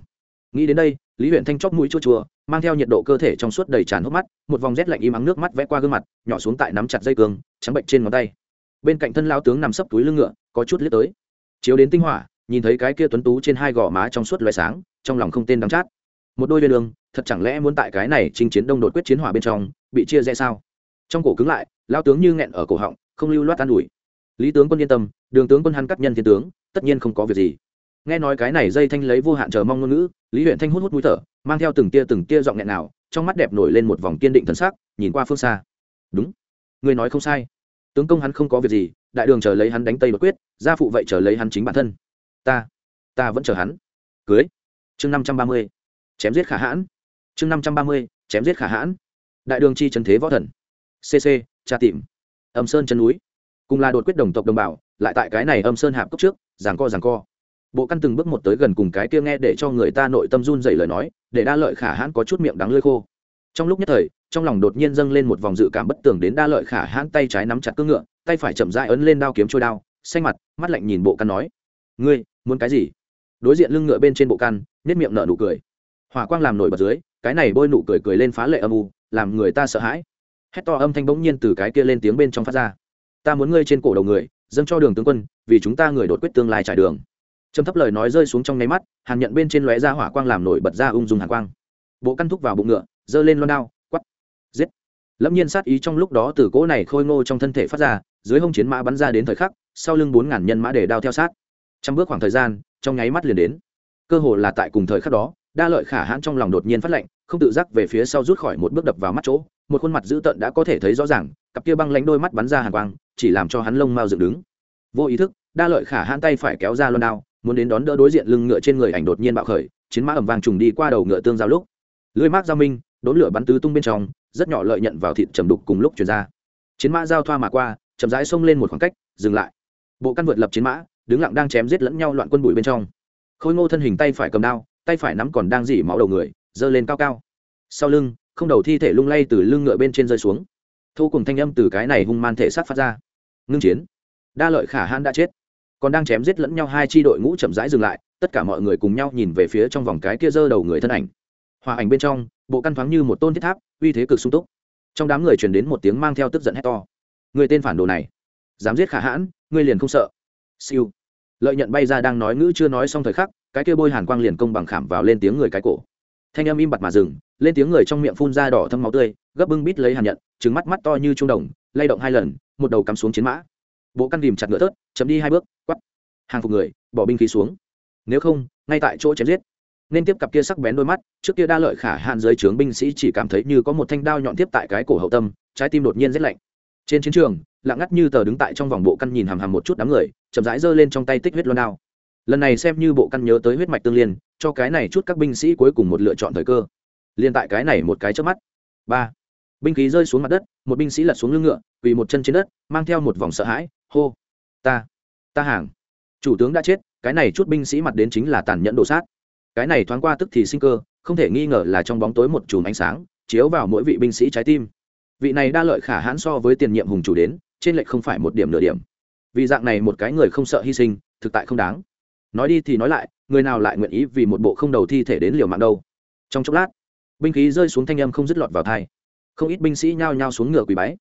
nghĩ đến đây, lý huyện thanh chóc mũi chua chua, mang theo nhiệt độ cơ thể trong suốt đầy tràn hốc mắt, một vòng rét lạnh im ắng nước mắt vẽ qua gương mặt, nhỏ xuống tại nắm chặt dây cường trắng bệnh trên ngón tay. Bên cạnh thân lao tướng nằm sấp túi lưng ngựa, có chút liếc tới. Chiếu đến tinh hỏa, nhìn thấy cái kia tuấn tú trên hai gò má trong suốt loài sáng, trong lòng không tên đắng chát. Một đôi viên đường, thật chẳng lẽ muốn tại cái này chinh chiến đông đột quyết chiến hỏa bên trong, bị chia rẽ sao? Trong cổ cứng lại lao tướng như nghẹn ở cổ họng, không lưu loát an ủi. Lý tướng quân yên tâm, đường tướng quân hắn cắt nhân thiên tướng, tất nhiên không có việc gì nghe nói cái này dây thanh lấy vô hạn chờ mong ngôn ngữ, lý huyện thanh hút hút mũi thở, mang theo từng tia từng tia giọng nghẹn nào, trong mắt đẹp nổi lên một vòng kiên định thần sắc, nhìn qua phương xa. Đúng. Người nói không sai. Tướng công hắn không có việc gì, đại đường chờ lấy hắn đánh tây bất quyết, gia phụ vậy chờ lấy hắn chính bản thân. Ta ta vẫn chờ hắn. Cưới. Chương năm trăm ba mươi. Chém giết khả hãn. Chương năm trăm ba mươi. Chém giết khả hãn. Đại đường chi trần thế võ thần. Cc tra tìm. Âm sơn chân núi. Cùng là đột quyết đồng tộc đồng bào, lại tại cái này âm sơn hạp cốc trước giảng co giảng co bộ căn từng bước một tới gần cùng cái kia nghe để cho người ta nội tâm run dày lời nói, để đa lợi khả hãn có chút miệng đắng lơi khô. Trong lúc nhất thời, trong lòng đột nhiên dâng lên một vòng dự cảm bất tường đến đa lợi khả hãn tay trái nắm chặt cương ngựa, tay phải chậm dai ấn lên đao kiếm trôi đao, xanh mặt, mắt lạnh nhìn bộ căn nói, ngươi, muốn cái gì? Đối diện lưng ngựa bên trên bộ căn nếp miệng nở nụ cười. Hỏa quang làm nổi bật dưới, cái này bôi nụ cười cười lên phá lệ âm u, làm người ta sợ hãi. Hét to âm thanh bỗng nhiên từ cái kia lên tiếng bên trong phát ra. Ta muốn ngươi trên cổ đầu người, dâng cho đường tướng quân, vì chúng ta người đột quyết tương lai trải đường trầm thấp lời nói rơi xuống trong nháy mắt, hàn nhận bên trên lóe ra hỏa quang làm nổi bật ra ung dung hàn quang. Bộ căn thúc vào bụng ngựa, giơ lên loan đao quắp giết. Lâm nhiên sát ý trong lúc đó từ cỗ này khôi ngô trong thân thể phát ra, dưới hông chiến mã bắn ra đến thời khắc, sau lưng bốn ngàn nhân mã để đao theo sát. Trong bước khoảng thời gian, trong nháy mắt liền đến. Cơ hồ là tại cùng thời khắc đó, đa lợi khả hãn trong lòng đột nhiên phát lệnh, không tự giác về phía sau rút khỏi một bước đập vào mắt chỗ, một khuôn mặt dữ tợn đã có thể thấy rõ ràng, cặp kia băng lánh đôi mắt bắn ra hàn quang, chỉ làm cho hắn lông mau dựng đứng. Vô ý thức, đa lợi khả hãn tay phải kéo ra loan đao muốn đến đón đỡ đối diện lưng ngựa trên người ảnh đột nhiên bạo khởi, chiến mã ẩm vàng trùng đi qua đầu ngựa tương giao lúc. Lưới mác giao minh, đốn lửa bắn tứ tung bên trong, rất nhỏ lợi nhận vào thịt trầm đục cùng lúc chuyển ra. Chiến mã giao thoa mà qua, chậm rãi xông lên một khoảng cách, dừng lại. Bộ căn vượt lập chiến mã, đứng lặng đang chém giết lẫn nhau loạn quân bụi bên trong. Khôi ngô thân hình tay phải cầm đao, tay phải nắm còn đang dỉ máu đầu người, giơ lên cao cao. Sau lưng, không đầu thi thể lung lay từ lưng ngựa bên trên rơi xuống. Thu cùng thanh âm từ cái này hung man thể sát phát ra. Ngưng chiến. Đa lợi khả hãn đã chết còn đang chém giết lẫn nhau, hai chi đội ngũ chậm rãi dừng lại, tất cả mọi người cùng nhau nhìn về phía trong vòng cái kia giơ đầu người thân ảnh. Hòa ảnh bên trong, bộ căn thoáng như một tôn thiết tháp, uy thế cực sung túc. Trong đám người truyền đến một tiếng mang theo tức giận hét to. Người tên phản đồ này, dám giết khả hãn, ngươi liền không sợ. Siêu. Lợi nhận bay ra đang nói ngữ chưa nói xong thời khắc, cái kia bôi hàn quang liền công bằng khảm vào lên tiếng người cái cổ. Thanh âm im bặt mà dừng, lên tiếng người trong miệng phun ra đỏ thâm máu tươi, gấp bưng bít lấy hàn nhận trứng mắt mắt to như trung đồng, lay động hai lần, một đầu cắm xuống chiến mã bộ căn ghìm chặt ngựa thớt chấm đi hai bước, quắp. Hàng phục người, bỏ binh khí xuống. Nếu không, ngay tại chỗ chém giết. Nên tiếp cặp kia sắc bén đôi mắt, trước kia đa lợi khả hạn dưới trướng binh sĩ chỉ cảm thấy như có một thanh đao nhọn tiếp tại cái cổ hậu tâm, trái tim đột nhiên rét lạnh. Trên chiến trường, lặng ngắt như tờ đứng tại trong vòng bộ căn nhìn hàm hàm một chút đám người, chậm rãi giơ lên trong tay tích huyết loan đao. Lần này xem như bộ căn nhớ tới huyết mạch tương liên, cho cái này chút các binh sĩ cuối cùng một lựa chọn thời cơ. Liên tại cái này một cái trước mắt. Ba. Binh khí rơi xuống mặt đất, một binh sĩ lật xuống lưng ngựa quỳ một chân trên đất, mang theo một vòng sợ hãi, hô, ta ta hàng. Chủ tướng đã chết, cái này chút binh sĩ mặt đến chính là tàn nhẫn đồ sát. Cái này thoáng qua tức thì sinh cơ, không thể nghi ngờ là trong bóng tối một chùm ánh sáng, chiếu vào mỗi vị binh sĩ trái tim. Vị này đa lợi khả hãn so với tiền nhiệm hùng chủ đến, trên lệch không phải một điểm nửa điểm. Vì dạng này một cái người không sợ hy sinh, thực tại không đáng. Nói đi thì nói lại, người nào lại nguyện ý vì một bộ không đầu thi thể đến liều mạng đâu? Trong chốc lát, binh khí rơi xuống thanh âm không dứt lọt vào thai không ít binh sĩ nhao nhao xuống ngựa quỳ bái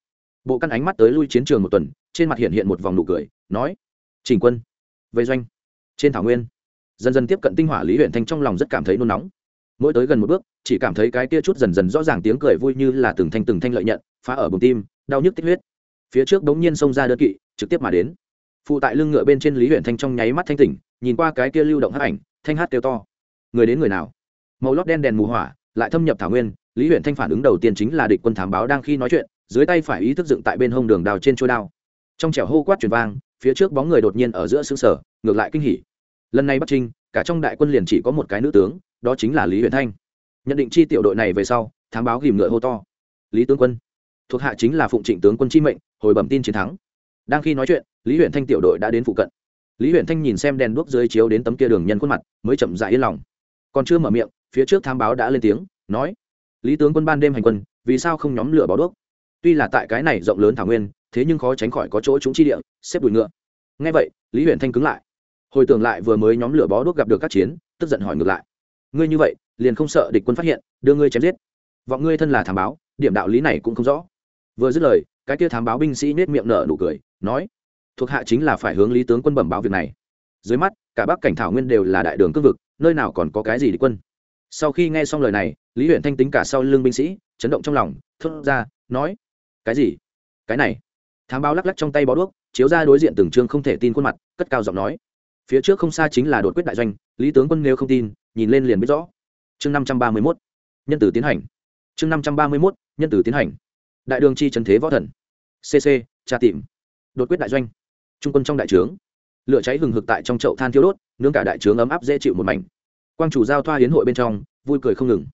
bộ căn ánh mắt tới lui chiến trường một tuần, trên mặt hiện hiện một vòng nụ cười, nói chỉnh quân về doanh, trên thảo nguyên. Dần dần tiếp cận tinh hỏa lý huyện thanh trong lòng rất cảm thấy nôn nóng. Mỗi tới gần một bước, chỉ cảm thấy cái kia chút dần dần rõ ràng tiếng cười vui như là từng thanh từng thanh lợi nhận, phá ở bụng tim, đau nhức tích huyết. Phía trước đống nhiên xông ra đơn kỵ, trực tiếp mà đến. Phụ tại lưng ngựa bên trên lý huyện thanh trong nháy mắt thanh tỉnh, nhìn qua cái kia lưu động hát ảnh, thanh hát kêu to. Người đến người nào? Màu lót đen đèn mù hỏa, lại thâm nhập thảo nguyên, lý huyện thanh phản ứng đầu tiên chính là địch quân thám báo đang khi nói chuyện dưới tay phải ý thức dựng tại bên hông đường đào trên trôi đao. Trong trẻo hô quát truyền vang, phía trước bóng người đột nhiên ở giữa xương sở ngược lại kinh hỉ. Lần này bắc trinh, cả trong đại quân liền chỉ có một cái nữ tướng, đó chính là lý huyền thanh. Nhận định chi tiểu đội này về sau, thám báo ghìm ngựa hô to. Lý tướng quân, thuộc hạ chính là phụng trịnh tướng quân chi mệnh, hồi bẩm tin chiến thắng. Đang khi nói chuyện, lý huyền thanh tiểu đội đã đến phụ cận. Lý huyền thanh nhìn xem đèn đuốc dưới chiếu đến tấm kia đường nhân khuôn mặt, mới chậm dại yên lòng. Còn chưa mở miệng, phía trước thám báo đã lên tiếng, nói, lý tướng quân ban đêm hành quân, vì sao không nhóm lửa báo đuốc? Tuy là tại cái này rộng lớn thảo nguyên, thế nhưng khó tránh khỏi có chỗ chúng chi địa, xếp đùi ngựa. Ngay vậy, lý huyền thanh cứng lại. Hồi tưởng lại vừa mới nhóm lửa bó đuốc gặp được các chiến, tức giận hỏi ngược lại. Ngươi như vậy, liền không sợ địch quân phát hiện, đưa ngươi chém giết? Vọng ngươi thân là thám báo, điểm đạo lý này cũng không rõ. Vừa dứt lời, cái kia thám báo binh sĩ nết miệng nở nụ cười, nói, thuộc hạ chính là phải hướng lý tướng quân bẩm báo việc này. Dưới mắt, cả bắc cảnh thảo nguyên đều là đại đường cương vực, nơi nào còn có cái gì địch quân? Sau khi nghe xong lời này, lý huyện thanh tính cả sau lưng binh sĩ, chấn động trong lòng, thốt ra, nói cái gì? Cái này. Thám báo lắc lắc trong tay bó đuốc, chiếu ra đối diện từng chương không thể tin khuôn mặt, cất cao giọng nói. Phía trước không xa chính là đột quyết đại doanh, lý tướng quân nếu không tin, nhìn lên liền biết rõ. Chương năm trăm ba mươi mốt. Nhân tử tiến hành. Chương năm trăm ba mươi mốt. Nhân tử tiến hành. Đại đường chi trần thế võ thần. Cc tra tìm. Đột quyết đại doanh. Trung quân trong đại trướng. Lửa cháy hừng hực tại trong chậu than thiêu đốt, nướng cả đại trướng ấm áp dễ chịu một mảnh. Quang chủ giao thoa hiến hội bên trong, vui cười không ngừng.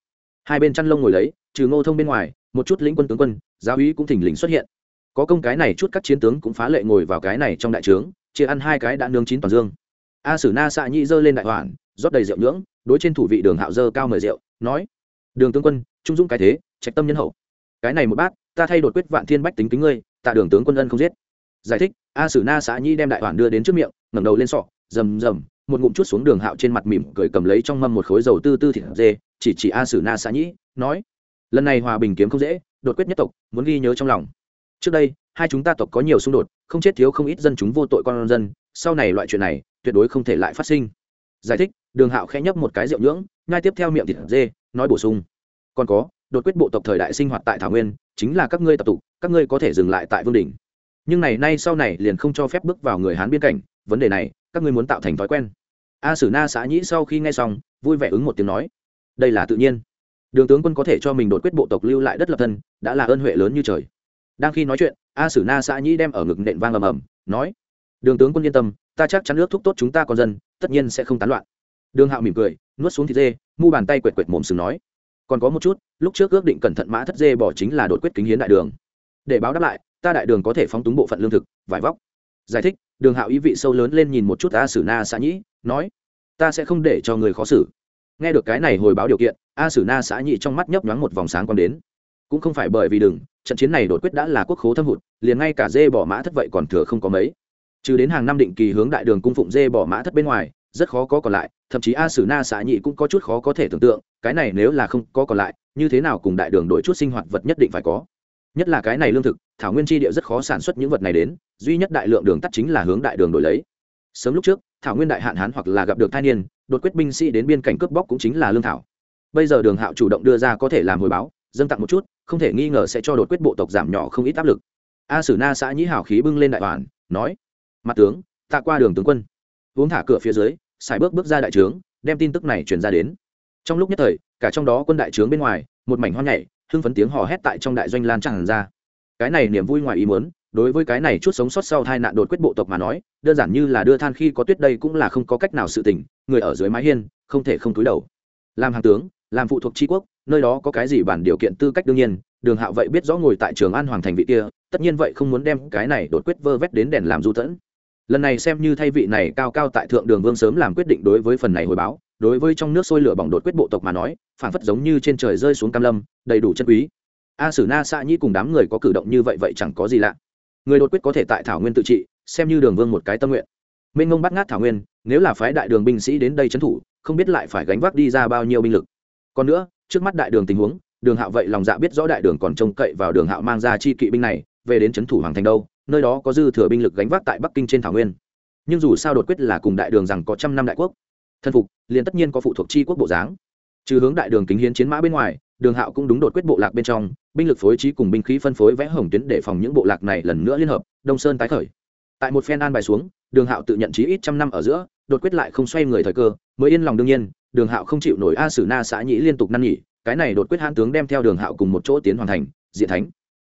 Hai bên chăn lông ngồi lấy, trừ ngô thông bên ngoài một chút lĩnh quân tướng quân giáo úy cũng thỉnh lình xuất hiện. Có công cái này chút các chiến tướng cũng phá lệ ngồi vào cái này trong đại trướng chia ăn hai cái đã nướng chín toàn dương. A sử na xạ nhị dơ lên đại hoàn rót đầy rượu nhưỡng đối trên thủ vị đường hạo dơ cao mời rượu nói đường tướng quân trung dũng cái thế trạch tâm nhân hậu. Cái này một bát ta thay đột quyết vạn thiên bách tính kính ngươi tạ đường tướng quân ân không giết. Giải thích a sử na xã nhi đem đại hoàn đưa đến trước miệng ngẩng đầu lên sọ rầm rầm một ngụm chút xuống đường hạo trên mặt mỉm cười cầm lấy trong mâm một khối dầu tư tư thịt dê chỉ chỉ a sử na xã nhị, nói lần này hòa bình kiếm không dễ, đột quyết nhất tộc, muốn ghi nhớ trong lòng. Trước đây, hai chúng ta tộc có nhiều xung đột, không chết thiếu không ít dân chúng vô tội con dân, sau này loại chuyện này, tuyệt đối không thể lại phát sinh. Giải thích, đường hạo khẽ nhấp một cái rượu nhưỡng ngay tiếp theo miệng thịt dê, nói bổ sung. Còn có, đột quyết bộ tộc thời đại sinh hoạt tại thảo nguyên, chính là các ngươi tập tục, các ngươi có thể dừng lại tại vương đình nhưng này nay sau này liền không cho phép bước vào người hán biên cảnh, vấn đề này, các ngươi muốn tạo thành thói quen. A sử na xã nhĩ sau khi nghe xong, vui vẻ ứng một tiếng nói. Đây là tự nhiên đường tướng quân có thể cho mình đột quyết bộ tộc lưu lại đất lập thân, đã là ơn huệ lớn như trời. Đang khi nói chuyện, a sử na xã nhĩ đem ở ngực nện vang ầm ầm, nói, đường tướng quân yên tâm, ta chắc chắn nước thúc tốt chúng ta con dân, tất nhiên sẽ không tán loạn. Đường hạo mỉm cười, nuốt xuống thịt dê, mu bàn tay quệt quệt mồm sừng nói, còn có một chút, lúc trước ước định cẩn thận mã thất dê bỏ chính là đột quyết kính hiến đại đường. Để báo đáp lại, ta đại đường có thể phóng túng bộ phận lương thực, vải vóc. Giải thích, đường hạo ý vị sâu lớn lên nhìn một chút a sử na xã nhĩ, nói, ta sẽ không để cho người khó xử nghe được cái này hồi báo điều kiện, a sử na xã nhị trong mắt nhấp nhoáng một vòng sáng còn đến. Cũng không phải bởi vì đừng, trận chiến này đột quyết đã là quốc khố thâm hụt, liền ngay cả dê bỏ mã thất vậy còn thừa không có mấy. Trừ đến hàng năm định kỳ hướng đại đường cung phụng dê bỏ mã thất bên ngoài, rất khó có còn lại, thậm chí a sử na xã nhị cũng có chút khó có thể tưởng tượng, cái này nếu là không có còn lại, như thế nào cùng đại đường đổi chút sinh hoạt vật nhất định phải có. Nhất là cái này lương thực, thảo nguyên tri địa rất khó sản xuất những vật này đến, duy nhất đại lượng đường tắt chính là hướng đại đường đổi lấy. Sớm lúc trước thảo nguyên đại hạn hán hoặc là gặp được thai niên, đột quyết binh sĩ đến biên cảnh cướp bóc cũng chính là lương thảo. Bây giờ đường hạo chủ động đưa ra có thể làm hồi báo, dâng tặng một chút, không thể nghi ngờ sẽ cho đột quyết bộ tộc giảm nhỏ không ít áp lực. A sử na xã nhĩ hảo khí bưng lên đại bản nói, mặt tướng tạ qua đường tướng quân. Uống thả cửa phía dưới xài bước bước ra đại trướng, đem tin tức này truyền ra đến. Trong lúc nhất thời, cả trong đó quân đại trướng bên ngoài, một mảnh hoan nhảy, hưng phấn tiếng hò hét tại trong đại doanh lan tràn ra. Cái này niềm vui ngoài ý muốn đối với cái này chút sống sót sau tai nạn đột quyết bộ tộc mà nói, đơn giản như là đưa than khi có tuyết đây cũng là không có cách nào sự tình, người ở dưới mái hiên, không thể không túi đầu. Làm hàng tướng, làm phụ thuộc tri quốc, nơi đó có cái gì bản điều kiện tư cách đương nhiên, đường hạo vậy biết rõ ngồi tại trường an hoàng thành vị kia, tất nhiên vậy không muốn đem cái này đột quyết vơ vét đến đèn làm du tẫn. Lần này xem như thay vị này cao cao tại thượng đường vương sớm làm quyết định đối với phần này hồi báo, đối với trong nước sôi lửa bỏng đột quyết bộ tộc mà nói, phản phất giống như trên trời rơi xuống cam lâm, đầy đủ chân quý. A sử na xạ nhĩ cùng đám người có cử động như vậy vậy chẳng có gì lạ người đột quyết có thể tại thảo nguyên tự trị, xem như đường vương một cái tâm nguyện. Minh ngông bắt ngát thảo nguyên, nếu là phái đại đường binh sĩ đến đây trấn thủ, không biết lại phải gánh vác đi ra bao nhiêu binh lực. Còn nữa, trước mắt đại đường tình huống, đường hạo vậy lòng dạ biết rõ đại đường còn trông cậy vào đường hạo mang ra chi kỵ binh này, về đến trấn thủ hoàng thành đâu, nơi đó có dư thừa binh lực gánh vác tại bắc kinh trên thảo nguyên. Nhưng dù sao đột quyết là cùng đại đường rằng có trăm năm đại quốc. Thân phục, liền tất nhiên có phụ thuộc chi quốc bộ dáng. Trừ hướng đại đường kính hiến chiến mã bên ngoài, đường hạo cũng đúng đột quyết bộ lạc bên trong binh lực phối trí cùng binh khí phân phối vẽ hồng tuyến để phòng những bộ lạc này lần nữa liên hợp, đông sơn tái khởi. Tại một phen an bài xuống, đường hạo tự nhận trí ít trăm năm ở giữa, đột quyết lại không xoay người thời cơ, mới yên lòng đương nhiên, đường hạo không chịu nổi a sử na xã nhĩ liên tục năn nhỉ cái này đột quyết hãn tướng đem theo đường hạo cùng một chỗ tiến hoàn thành, diện thánh.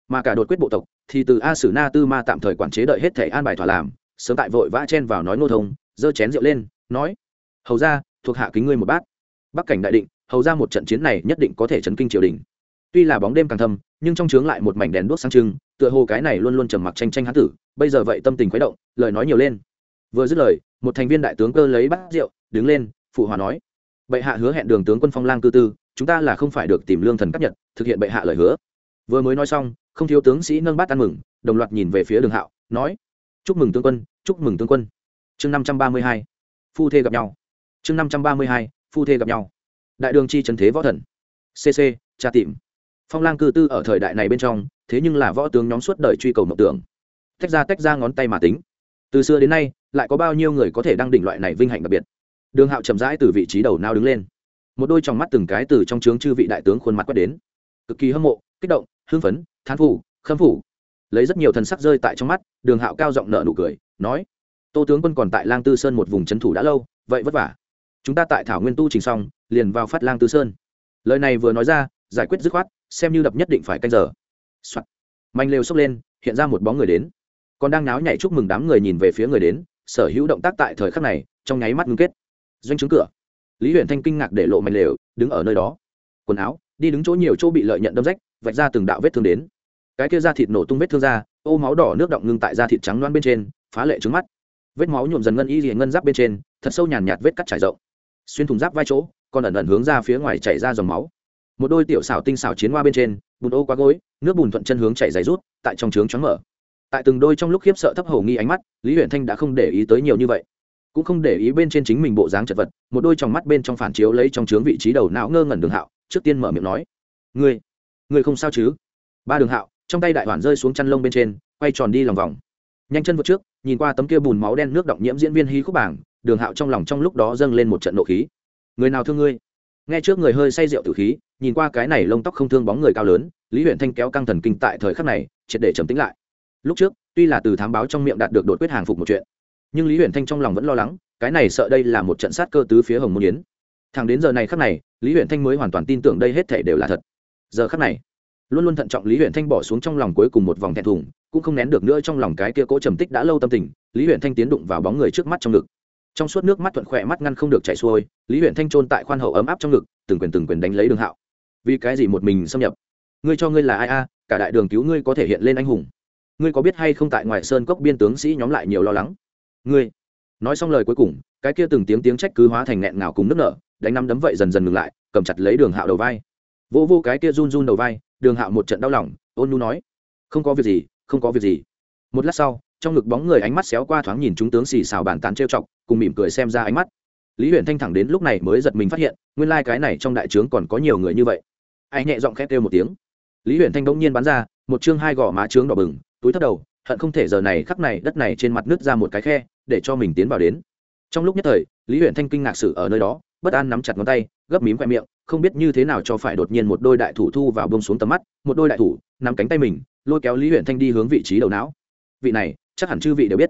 Mà cả đột quyết bộ tộc, thì từ a sử na tư ma tạm thời quản chế đợi hết thể an bài thỏa làm, sớm tại vội vã chen vào nói nô thông, giơ chén rượu lên, nói, hầu ra thuộc hạ kính ngươi một bát. Bắc cảnh đại định, hầu ra một trận chiến này nhất định có thể chấn kinh triều đình tuy là bóng đêm càng thâm, nhưng trong trướng lại một mảnh đèn đuốc sáng trưng, tựa hồ cái này luôn luôn trầm mặc tranh tranh hán tử, bây giờ vậy tâm tình khuấy động, lời nói nhiều lên. Vừa dứt lời, một thành viên đại tướng cơ lấy bát rượu, đứng lên, phụ hòa nói, bệ hạ hứa hẹn đường tướng quân phong lang cư tư, chúng ta là không phải được tìm lương thần cấp nhật, thực hiện bệ hạ lời hứa. Vừa mới nói xong, không thiếu tướng sĩ nâng bát ăn mừng, đồng loạt nhìn về phía đường hạo, nói, chúc mừng tướng quân, chúc mừng tướng quân. Chương năm trăm ba mươi hai, phu thê gặp nhau. Chương năm trăm ba mươi hai, phu thê gặp nhau. Đại đường chi trần thế võ thần. Cc tra tìm phong lang cư tư ở thời đại này bên trong, thế nhưng là võ tướng nhóm suốt đời truy cầu mộng tưởng. Tách ra tách ra ngón tay mà tính. Từ xưa đến nay, lại có bao nhiêu người có thể đăng đỉnh loại này vinh hạnh đặc biệt? Đường hạo chậm rãi từ vị trí đầu nao đứng lên. Một đôi trong mắt từng cái từ trong trướng chư vị đại tướng khuôn mặt quét đến. Cực kỳ hâm mộ, kích động, hưng phấn, thán phủ khâm phủ lấy rất nhiều thần sắc rơi tại trong mắt, đường hạo cao giọng nợ nụ cười, nói, tô tướng quân còn tại lang tư sơn một vùng trấn thủ đã lâu, vậy vất vả. Chúng ta tại thảo nguyên tu trình xong, liền vào phát lang tư sơn. Lời này vừa nói ra giải quyết dứt khoát, xem như đập nhất định phải canh giờ. Soạn. manh lều xốc lên, hiện ra một bóng người đến. Còn đang náo nhảy chúc mừng đám người nhìn về phía người đến, sở hữu động tác tại thời khắc này, trong nháy mắt ngưng kết. Doanh trướng cửa. Lý huyện thanh kinh ngạc để lộ manh lều, đứng ở nơi đó. Quần áo, đi đứng chỗ nhiều chỗ bị lợi nhận đâm rách, vạch ra từng đạo vết thương đến. Cái kia da thịt nổ tung vết thương ra, ô máu đỏ nước động ngưng tại da thịt trắng loan bên trên, phá lệ trứng mắt. Vết máu nhuộm dần ngân y liền ngân giáp bên trên, thật sâu nhàn nhạt vết cắt trải rộng. Xuyên thùng giáp vai chỗ, còn ẩn ẩn hướng ra phía ngoài chảy ra dòng máu một đôi tiểu xảo tinh xảo chiến hoa bên trên, bùn ô quá gối, nước bùn thuận chân hướng chảy dày rút, tại trong trướng choáng mở. Tại từng đôi trong lúc khiếp sợ thấp hầu nghi ánh mắt, lý huyện thanh đã không để ý tới nhiều như vậy. Cũng không để ý bên trên chính mình bộ dáng chật vật, một đôi trong mắt bên trong phản chiếu lấy trong trướng vị trí đầu não ngơ ngẩn đường hạo, trước tiên mở miệng nói, ngươi ngươi không sao chứ? Ba đường hạo, trong tay đại hoàn rơi xuống chăn lông bên trên, quay tròn đi lòng vòng. Nhanh chân vượt trước, nhìn qua tấm kia bùn máu đen nước động nhiễm diễn viên hí khúc bảng, đường hạo trong lòng trong lúc đó dâng lên một trận nộ khí. Người nào thương ngươi? Nghe trước người hơi say rượu tử khí, nhìn qua cái này lông tóc không thương bóng người cao lớn, lý huyện thanh kéo căng thần kinh tại thời khắc này, triệt để trầm tính lại. Lúc trước, tuy là từ thám báo trong miệng đạt được đột quyết hàng phục một chuyện, nhưng lý huyện thanh trong lòng vẫn lo lắng, cái này sợ đây là một trận sát cơ tứ phía hồng môn yến. Thằng đến giờ này khắc này, lý huyện thanh mới hoàn toàn tin tưởng đây hết thể đều là thật. Giờ khắc này, luôn luôn thận trọng lý huyện thanh bỏ xuống trong lòng cuối cùng một vòng thẹn thùng, cũng không nén được nữa trong lòng cái kia cỗ trầm tích đã lâu tâm tình, lý huyện thanh tiến đụng vào bóng người trước mắt trong ngực trong suốt nước mắt thuận khỏe mắt ngăn không được chảy xuôi, lý huyện thanh trôn tại khoan hậu ấm áp trong ngực, từng quyền từng quyền đánh lấy đường hạo. Vì cái gì một mình xâm nhập? Ngươi cho ngươi là ai a? À, cả đại đường cứu ngươi có thể hiện lên anh hùng. Ngươi có biết hay không tại ngoài sơn cốc biên tướng sĩ nhóm lại nhiều lo lắng? Ngươi. Nói xong lời cuối cùng, cái kia từng tiếng tiếng trách cứ hóa thành nghẹn ngào cùng nước nở, đánh năm đấm vậy dần dần ngừng lại, cầm chặt lấy đường hạo đầu vai. Vô vô cái kia run run đầu vai, đường hạo một trận đau lòng, ôn nu nói, không có việc gì, không có việc gì. Một lát sau trong ngực bóng người ánh mắt xéo qua thoáng nhìn chúng tướng xì xào bàn tán trêu chọc, cùng mỉm cười xem ra ánh mắt. Lý huyền thanh thẳng đến lúc này mới giật mình phát hiện, nguyên lai、like、cái này trong đại trướng còn có nhiều người như vậy. Anh nhẹ giọng khét kêu một tiếng. Lý huyền thanh bỗng nhiên bắn ra, một chương hai gò má trướng đỏ bừng, túi thất đầu, hận không thể giờ này khắc này đất này trên mặt nứt ra một cái khe, để cho mình tiến vào đến. Trong lúc nhất thời, lý huyền thanh kinh ngạc sự ở nơi đó, bất an nắm chặt ngón tay, gấp mím khoe miệng, không biết như thế nào cho phải đột nhiên một đôi đại thủ thu vào bông xuống tầm mắt, một đôi đại thủ, nắm cánh tay mình, lôi kéo lý Huyền thanh đi hướng vị trí đầu não. Vị này chắc hẳn chư vị đều biết.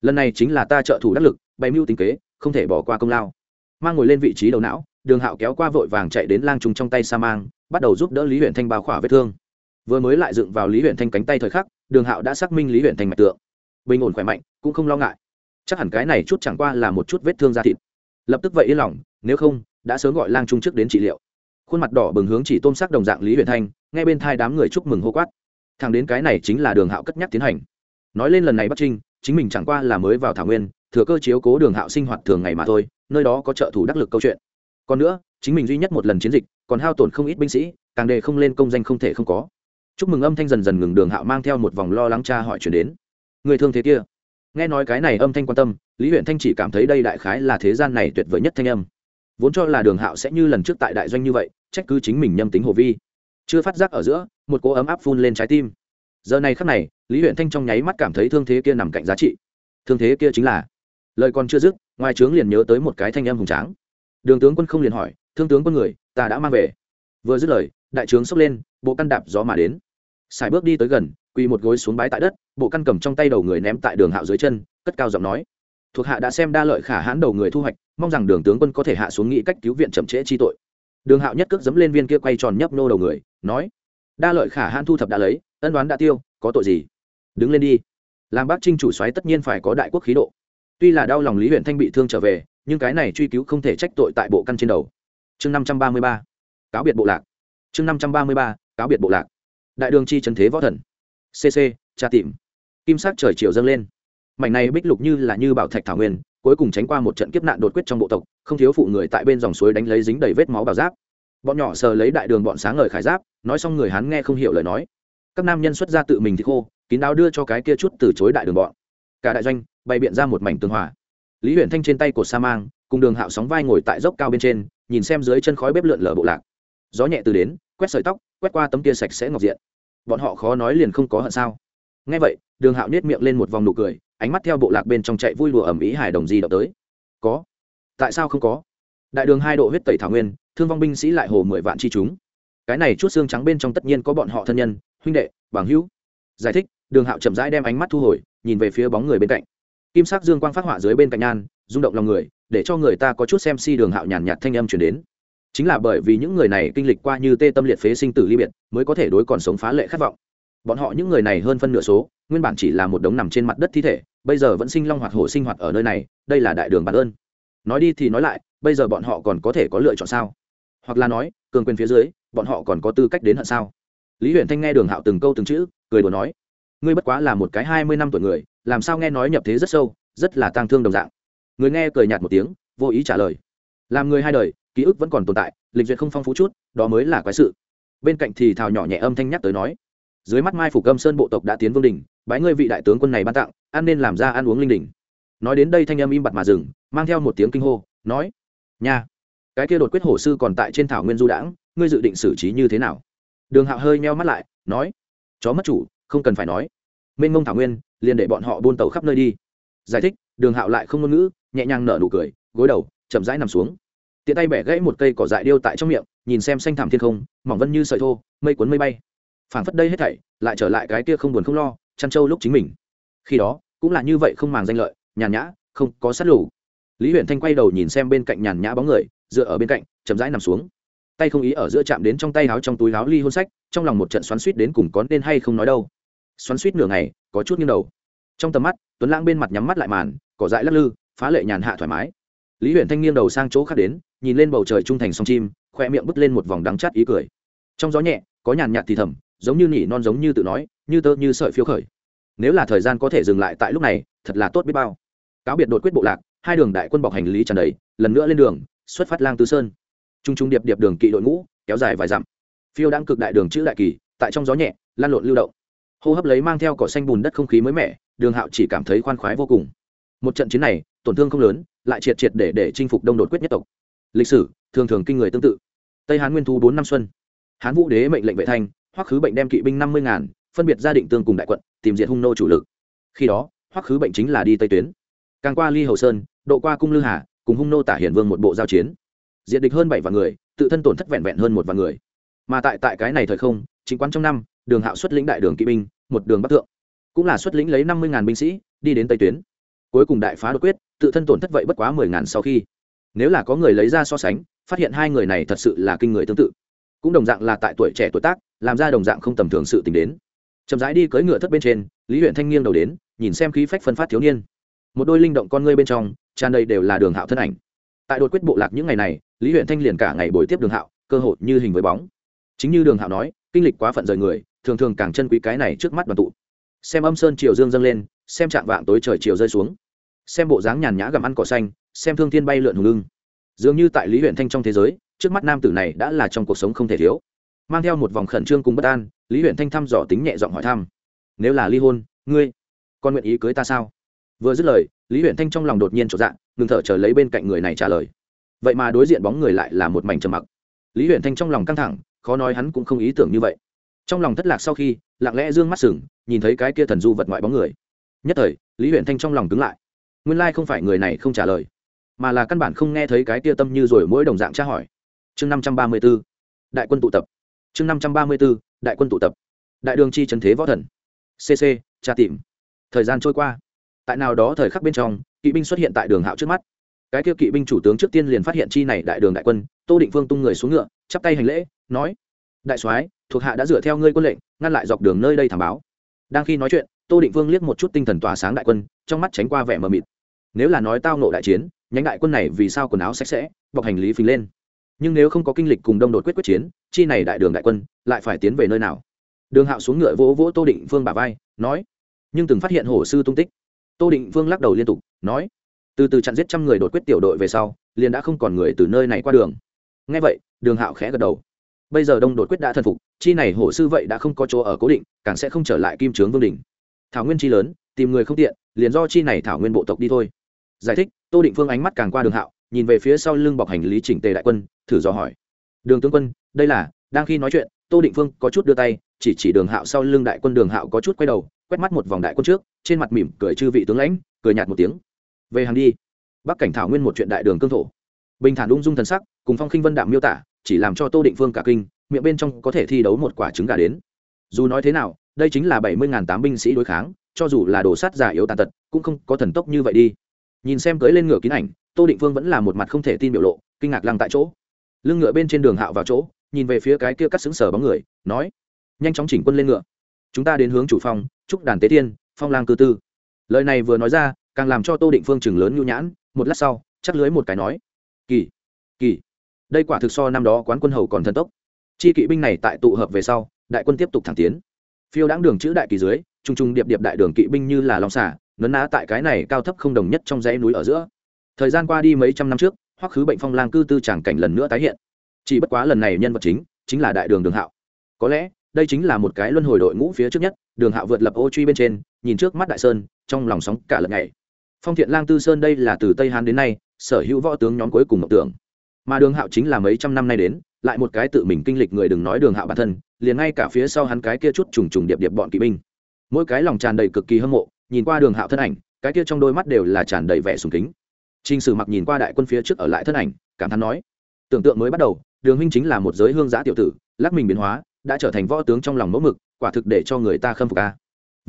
Lần này chính là ta trợ thủ đắc lực, bày mưu tính kế, không thể bỏ qua công lao. Mang ngồi lên vị trí đầu não, đường hạo kéo qua vội vàng chạy đến lang trùng trong tay sa mang, bắt đầu giúp đỡ lý huyện thanh bao khỏa vết thương. Vừa mới lại dựng vào lý huyện thanh cánh tay thời khắc, đường hạo đã xác minh lý huyện thanh mạch tượng. Bình ổn khỏe mạnh, cũng không lo ngại. Chắc hẳn cái này chút chẳng qua là một chút vết thương da thịt. Lập tức vậy yên lòng, nếu không, đã sớm gọi lang trung trước đến trị liệu. Khuôn mặt đỏ bừng hướng chỉ tôm sắc đồng dạng lý huyện thanh, ngay bên thai đám người chúc mừng hô quát. Thằng đến cái này chính là đường hạo cất nhắc tiến hành nói lên lần này bắc trinh, chính mình chẳng qua là mới vào thảo nguyên, thừa cơ chiếu cố đường hạo sinh hoạt thường ngày mà thôi, nơi đó có trợ thủ đắc lực câu chuyện. Còn nữa, chính mình duy nhất một lần chiến dịch, còn hao tổn không ít binh sĩ, càng đề không lên công danh không thể không có. Chúc mừng âm thanh dần dần ngừng đường hạo mang theo một vòng lo lắng cha hỏi chuyển đến. Người thương thế kia. Nghe nói cái này âm thanh quan tâm, lý huyện thanh chỉ cảm thấy đây đại khái là thế gian này tuyệt vời nhất thanh âm. Vốn cho là đường hạo sẽ như lần trước tại đại doanh như vậy, trách cứ chính mình nhâm tính hồ vi. Chưa phát giác ở giữa, một cỗ ấm áp phun lên trái tim giờ này khắc này, lý huyện thanh trong nháy mắt cảm thấy thương thế kia nằm cạnh giá trị. Thương thế kia chính là, lời còn chưa dứt, ngoài trướng liền nhớ tới một cái thanh âm hùng tráng. Đường tướng quân không liền hỏi, thương tướng quân người, ta đã mang về. Vừa dứt lời, đại trướng xốc lên, bộ căn đạp gió mà đến. Sài bước đi tới gần, quỳ một gối xuống bái tại đất, bộ căn cầm trong tay đầu người ném tại đường hạo dưới chân, cất cao giọng nói, thuộc hạ đã xem đa lợi khả hãn đầu người thu hoạch, mong rằng đường tướng quân có thể hạ xuống nghĩ cách cứu viện chậm trễ chi tội. Đường hạo nhất cước dấm lên viên kia quay tròn nhấp nô đầu người, nói, đa lợi khả hãn thu thập đã lấy ân đoán đã tiêu, có tội gì? Đứng lên đi. Làm bác trinh chủ xoáy tất nhiên phải có đại quốc khí độ. Tuy là đau lòng lý huyện thanh bị thương trở về, nhưng cái này truy cứu không thể trách tội tại bộ căn trên đầu. Chương năm trăm ba mươi ba. Cáo biệt bộ lạc. Chương năm trăm ba mươi ba. Cáo biệt bộ lạc. Đại đường chi trần thế võ thần. Cc tra tìm. Kim sắc trời chiều dâng lên. Mảnh này bích lục như là như bảo thạch thảo nguyên, cuối cùng tránh qua một trận kiếp nạn đột quyết trong bộ tộc, không thiếu phụ người tại bên dòng suối đánh lấy dính đầy vết máu bảo giáp. Bọn nhỏ sờ lấy đại đường bọn sáng ngời khải giáp, nói xong người hắn nghe không hiểu lời nói các nam nhân xuất ra tự mình thì khô, kín đáo đưa cho cái kia chút từ chối đại đường bọn. Cả đại doanh bày biện ra một mảnh tương hòa. Lý huyện thanh trên tay cột sa mang, cùng đường hạo sóng vai ngồi tại dốc cao bên trên, nhìn xem dưới chân khói bếp lượn lở bộ lạc. Gió nhẹ từ đến, quét sợi tóc, quét qua tấm kia sạch sẽ ngọc diện. Bọn họ khó nói liền không có hận sao. Ngay vậy, đường hạo nết miệng lên một vòng nụ cười, ánh mắt theo bộ lạc bên trong chạy vui lùa ẩm ý hải đồng di động tới. Có. Tại sao không có? Đại đường hai độ huyết tẩy thảo nguyên, thương vong binh sĩ lại hồ mười vạn chi chúng cái này chút xương trắng bên trong tất nhiên có bọn họ thân nhân, huynh đệ, bằng hữu. Giải thích, đường hạo chậm rãi đem ánh mắt thu hồi, nhìn về phía bóng người bên cạnh. Kim sắc dương quang phát họa dưới bên cạnh nhan, rung động lòng người, để cho người ta có chút xem si đường hạo nhàn nhạt thanh âm chuyển đến. Chính là bởi vì những người này kinh lịch qua như tê tâm liệt phế sinh tử ly biệt, mới có thể đối còn sống phá lệ khát vọng. Bọn họ những người này hơn phân nửa số, nguyên bản chỉ là một đống nằm trên mặt đất thi thể, bây giờ vẫn sinh long hoạt hổ sinh hoạt ở nơi này, đây là đại đường bản ơn. Nói đi thì nói lại, bây giờ bọn họ còn có thể có lựa chọn sao? Hoặc là nói, cường quyền phía dưới bọn họ còn có tư cách đến hận sao? Lý Huyền thanh nghe đường hạo từng câu từng chữ, cười đùa nói, ngươi bất quá là một cái hai mươi năm tuổi người, làm sao nghe nói nhập thế rất sâu, rất là tang thương đồng dạng. Người nghe cười nhạt một tiếng, vô ý trả lời, làm người hai đời, ký ức vẫn còn tồn tại, lịch duyệt không phong phú chút, đó mới là quái sự. Bên cạnh thì thào nhỏ nhẹ âm thanh nhắc tới nói, dưới mắt mai phủ câm sơn bộ tộc đã tiến vương đình bái ngươi vị đại tướng quân này ban tặng, ăn nên làm ra ăn uống linh đình nói đến đây thanh âm im bặt mà dừng, mang theo một tiếng kinh hô, nói, nha, cái kia đột quyết hổ sư còn tại trên thảo nguyên du đãng ngươi dự định xử trí như thế nào? Đường hạo hơi meo mắt lại, nói, chó mất chủ, không cần phải nói. Mênh mông thảo nguyên, liền để bọn họ buôn tàu khắp nơi đi. Giải thích, đường hạo lại không ngôn ngữ, nhẹ nhàng nở nụ cười, gối đầu, chậm rãi nằm xuống. Tiện tay bẻ gãy một cây cỏ dại điêu tại trong miệng, nhìn xem xanh thảm thiên không, mỏng vân như sợi thô, mây cuốn mây bay. Phảng phất đây hết thảy, lại trở lại cái kia không buồn không lo, chăn trâu lúc chính mình. Khi đó, cũng là như vậy không màng danh lợi, nhàn nhã, không có sát lù. Lý huyện thanh quay đầu nhìn xem bên cạnh nhàn nhã bóng người, dựa ở bên cạnh, chậm rãi nằm xuống tay không ý ở giữa chạm đến trong tay áo trong túi áo ly hôn sách, trong lòng một trận xoắn suýt đến cùng có nên hay không nói đâu. Xoắn suýt nửa ngày, có chút nghiêng đầu. Trong tầm mắt, tuấn lãng bên mặt nhắm mắt lại màn, cỏ dại lắc lư, phá lệ nhàn hạ thoải mái. Lý huyện thanh nghiêng đầu sang chỗ khác đến, nhìn lên bầu trời trung thành sông chim, khoe miệng bứt lên một vòng đắng chát ý cười. Trong gió nhẹ, có nhàn nhạt thì thầm, giống như nỉ non giống như tự nói, như tơ như sợi phiêu khởi. Nếu là thời gian có thể dừng lại tại lúc này, thật là tốt biết bao. Cáo biệt đột quyết bộ lạc, hai đường đại quân bọc hành lý tràn đầy, lần nữa lên đường, xuất phát lang tứ sơn t r u n g t r u n g điệp điệp đường kỵ đội ngũ, kéo dài vài dặm. Phiêu đang cực đại đường chữ đại kỳ, tại trong gió nhẹ, lan lộn lưu động. Hô hấp lấy mang theo cỏ xanh bùn đất không khí mới mẻ, đường hạo chỉ cảm thấy khoan khoái vô cùng. Một trận chiến này, tổn thương không lớn, lại triệt triệt để để chinh phục đông đột quyết nhất tộc. Lịch sử, thường thường kinh người tương tự. Tây hán nguyên thu bốn năm xuân. Hán vũ đế mệnh lệnh vệ thanh, hoắc khứ bệnh đem kỵ binh năm mươi ngàn, phân biệt gia định tương cùng đại quận, tìm diện hung nô chủ lực. Khi đó, hoắc khứ bệnh chính là đi tây tuyến. Càng qua ly hầu sơn, độ qua cung lư hà, cùng hung nô tả hiển vương một bộ giao chiến diện địch hơn bảy vạn người, tự thân tổn thất vẹn vẹn hơn một vạn người. Mà tại tại cái này thời không, chính quán trong năm, đường hạo xuất lĩnh đại đường kỵ binh, một đường bắc thượng. Cũng là xuất lĩnh lấy năm mươi ngàn binh sĩ, đi đến tây tuyến. Cuối cùng đại phá đột quyết, tự thân tổn thất vậy bất quá mười ngàn sau khi. Nếu là có người lấy ra so sánh, phát hiện hai người này thật sự là kinh người tương tự. Cũng đồng dạng là tại tuổi trẻ tuổi tác, làm ra đồng dạng không tầm thường sự t ì n h đến. Chậm rãi đi cưỡi ngựa thất bên trên, lý huyện thanh nghiêng đầu đến, nhìn xem khí phách phân phát thiếu niên. Một đôi linh động con ngươi bên trong, tràn đầy đều là đường hạo thân ảnh. Tại đột quyết bộ lạc những ngày này lý huyện thanh liền cả ngày buổi tiếp đường hạo, cơ hội như hình với bóng. Chính như đường hạo nói, kinh lịch quá phận rời người, thường thường càng chân quý cái này trước mắt đoàn tụ. Xem âm sơn triều dương dâng lên, xem trạng vạng tối trời chiều rơi xuống. Xem bộ dáng nhàn nhã gặm ăn cỏ xanh, xem thương thiên bay lượn hùng lưng dường như tại lý huyện thanh trong thế giới, trước mắt nam tử này đã là trong cuộc sống không thể thiếu. Mang theo một vòng khẩn trương cùng bất an, lý huyện thanh thăm dò tính nhẹ giọng hỏi thăm. Nếu là ly hôn, ngươi con nguyện ý cưới ta sao? Vừa dứt lời, lý huyện thanh trong lòng đột nhiên trộn dạng ngừng thở chờ lấy bên cạnh người này trả lời vậy mà đối diện bóng người lại là một mảnh trầm mặc. Lý huyện thanh trong lòng căng thẳng, khó nói hắn cũng không ý tưởng như vậy. Trong lòng thất lạc sau khi, lặng lẽ d ư ơ n g mắt sừng, nhìn thấy cái kia thần du vật ngoại bóng người. Nhất thời, lý huyện thanh trong lòng cứng lại. Nguyên lai không phải người này không trả lời, mà là căn bản không nghe thấy cái kia tâm như rồi mỗi đồng dạng tra hỏi. Chương năm trăm ba mươi b ố đại quân tụ tập. Chương năm trăm ba mươi b ố đại quân tụ tập. Đại đường chi trần thế võ thần. Cc tra tìm. Thời gian trôi qua. Tại nào đó thời khắc bên trong, kỵ binh xuất hiện tại đường hạo trước mắt cái kia kỵ binh chủ tướng trước tiên liền phát hiện chi này đại đường đại quân, tô định phương tung người xuống ngựa, chắp tay hành lễ, nói, đại soái, thuộc hạ đã dựa theo ngươi quân lệnh, ngăn lại dọc đường nơi đây thảm báo. Đang khi nói chuyện, tô định vương liếc một chút tinh thần tỏa sáng đại quân, trong mắt tránh qua vẻ mờ mịt. Nếu là nói tao nộ đại chiến, nhánh đại quân này vì sao quần áo sạch sẽ, bọc hành lý phình lên? Nhưng nếu không có kinh lịch cùng đông đột quyết quyết chiến, chi này đại đường đại quân lại phải tiến về nơi nào? Đường hạo xuống ngựa vỗ vỗ tô định vương bà vai, nói, nhưng từng phát hiện hổ sư tung tích. Tô định vương lắc đầu liên tục, nói từ từ chặn giết trăm người đột quyết tiểu đội về sau, liền đã không còn người từ nơi này qua đường. Ngay vậy, đường hạo khẽ gật đầu. Bây giờ đông đột quyết đã thần phục, chi này hổ sư vậy đã không có chỗ ở cố định, càng sẽ không trở lại kim trướng vương đình thảo nguyên chi lớn, tìm người không tiện, liền do chi này thảo nguyên bộ tộc đi thôi. Giải thích, tô định phương ánh mắt càng qua đường hạo, nhìn về phía sau lưng bọc hành lý chỉnh tề đại quân, thử dò hỏi. Đường tướng quân, đây là, đang khi nói chuyện, tô định phương có chút đưa tay, chỉ chỉ đường hạo sau lưng đại quân. Đường hạo có chút quay đầu, quét mắt một vòng đại quân trước, trên mặt mỉm cười chư vị tướng lãnh, cười nhạt một tiếng về hàng đi. Bắc cảnh thảo nguyên một chuyện đại đường cương thổ. Bình thản ung dung thần sắc, cùng phong khinh vân đạm miêu tả, chỉ làm cho tô định phương cả kinh, miệng bên trong có thể thi đấu một quả trứng gà đến. Dù nói thế nào, đây chính là bảy mươi ngàn tám binh sĩ đối kháng, cho dù là đồ sát giả yếu tàn tật, cũng không có thần tốc như vậy đi. Nhìn xem cưới lên ngựa kín ảnh, tô định phương vẫn là một mặt không thể tin biểu lộ, kinh ngạc lăng tại chỗ. Lưng ngựa bên trên đường hạo vào chỗ, nhìn về phía cái kia cắt xứng sở bóng người, nói, nhanh chóng chỉnh quân lên ngựa. Chúng ta đến hướng chủ phong chúc đàn tế tiên, phong lang cư tư. Lời này vừa nói ra càng làm cho tô định phương chừng lớn nhu nhãn, một lát sau, chắc lưới một cái nói, kỳ kỳ, đây quả thực so năm đó quán quân hầu còn thần tốc. Chi kỵ binh này tại tụ hợp về sau, đại quân tiếp tục thẳng tiến. Phiêu đáng đường chữ đại kỳ dưới t r u n g t r u n g điệp điệp đại đường kỵ binh như là long xả nấn ná tại cái này cao thấp không đồng nhất trong dãy núi ở giữa. Thời gian qua đi mấy trăm năm trước, hoắc khứ bệnh phong lang cư tư tràng cảnh lần nữa tái hiện. Chỉ bất quá lần này nhân vật chính chính là đại đường đường hạo. Có lẽ, đây chính là một cái luân hồi đội ngũ phía trước nhất, đường hạo vượt lập ô truy bên trên, nhìn trước mắt đại sơn, trong lòng sóng cả lần ngày phong thiện lang tư sơn đây là từ tây hán đến nay, sở hữu võ tướng nhóm cuối cùng mộng tưởng. Mà đường hạo chính là mấy trăm năm nay đến, lại một cái tự mình kinh lịch người đừng nói đường hạo bản thân, liền ngay cả phía sau hắn cái kia chút trùng trùng điệp điệp bọn kỵ binh. Mỗi cái lòng tràn đầy cực kỳ hâm mộ, nhìn qua đường hạo thân ảnh, cái kia trong đôi mắt đều là tràn đầy vẻ sùng kính. T r ì n h sử mặc nhìn qua đại quân phía trước ở lại thân ảnh, cảm thán nói, tưởng tượng mới bắt đầu, đường huynh chính là một giới hương giã tiểu tử, lắc mình biến hóa, đã trở thành võ tướng trong lòng mẫu mực, quả thực để cho người ta khâm phục ca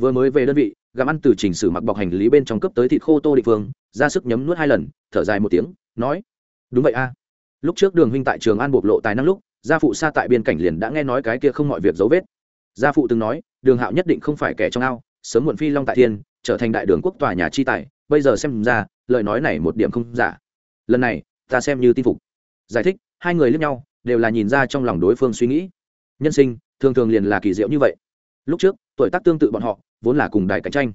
vừa mới về đơn vị gặm ăn từ trình sử mặc bọc hành lý bên trong cấp tới thịt khô tô địa phương, ra sức nhấm nuốt hai lần, thở dài một tiếng, nói, đúng vậy a. Lúc trước đường huynh tại trường an bộc lộ tài năng lúc, gia phụ xa tại biên cảnh liền đã nghe nói cái kia không mọi việc dấu vết. Gia phụ từng nói, đường hạo nhất định không phải kẻ trong ao, sớm muộn phi long tại thiên, trở thành đại đường quốc tòa nhà chi tài, bây giờ xem ra, lời nói này một điểm không giả. Lần này, ta xem như tin phục. Giải thích, hai người lướt nhau, đều là nhìn ra trong lòng đối phương suy nghĩ. Nhân sinh, thường thường liền là kỳ diệu như vậy. Lúc trước tuổi tác tương tự bọn họ, vốn là cùng đài cạnh tranh.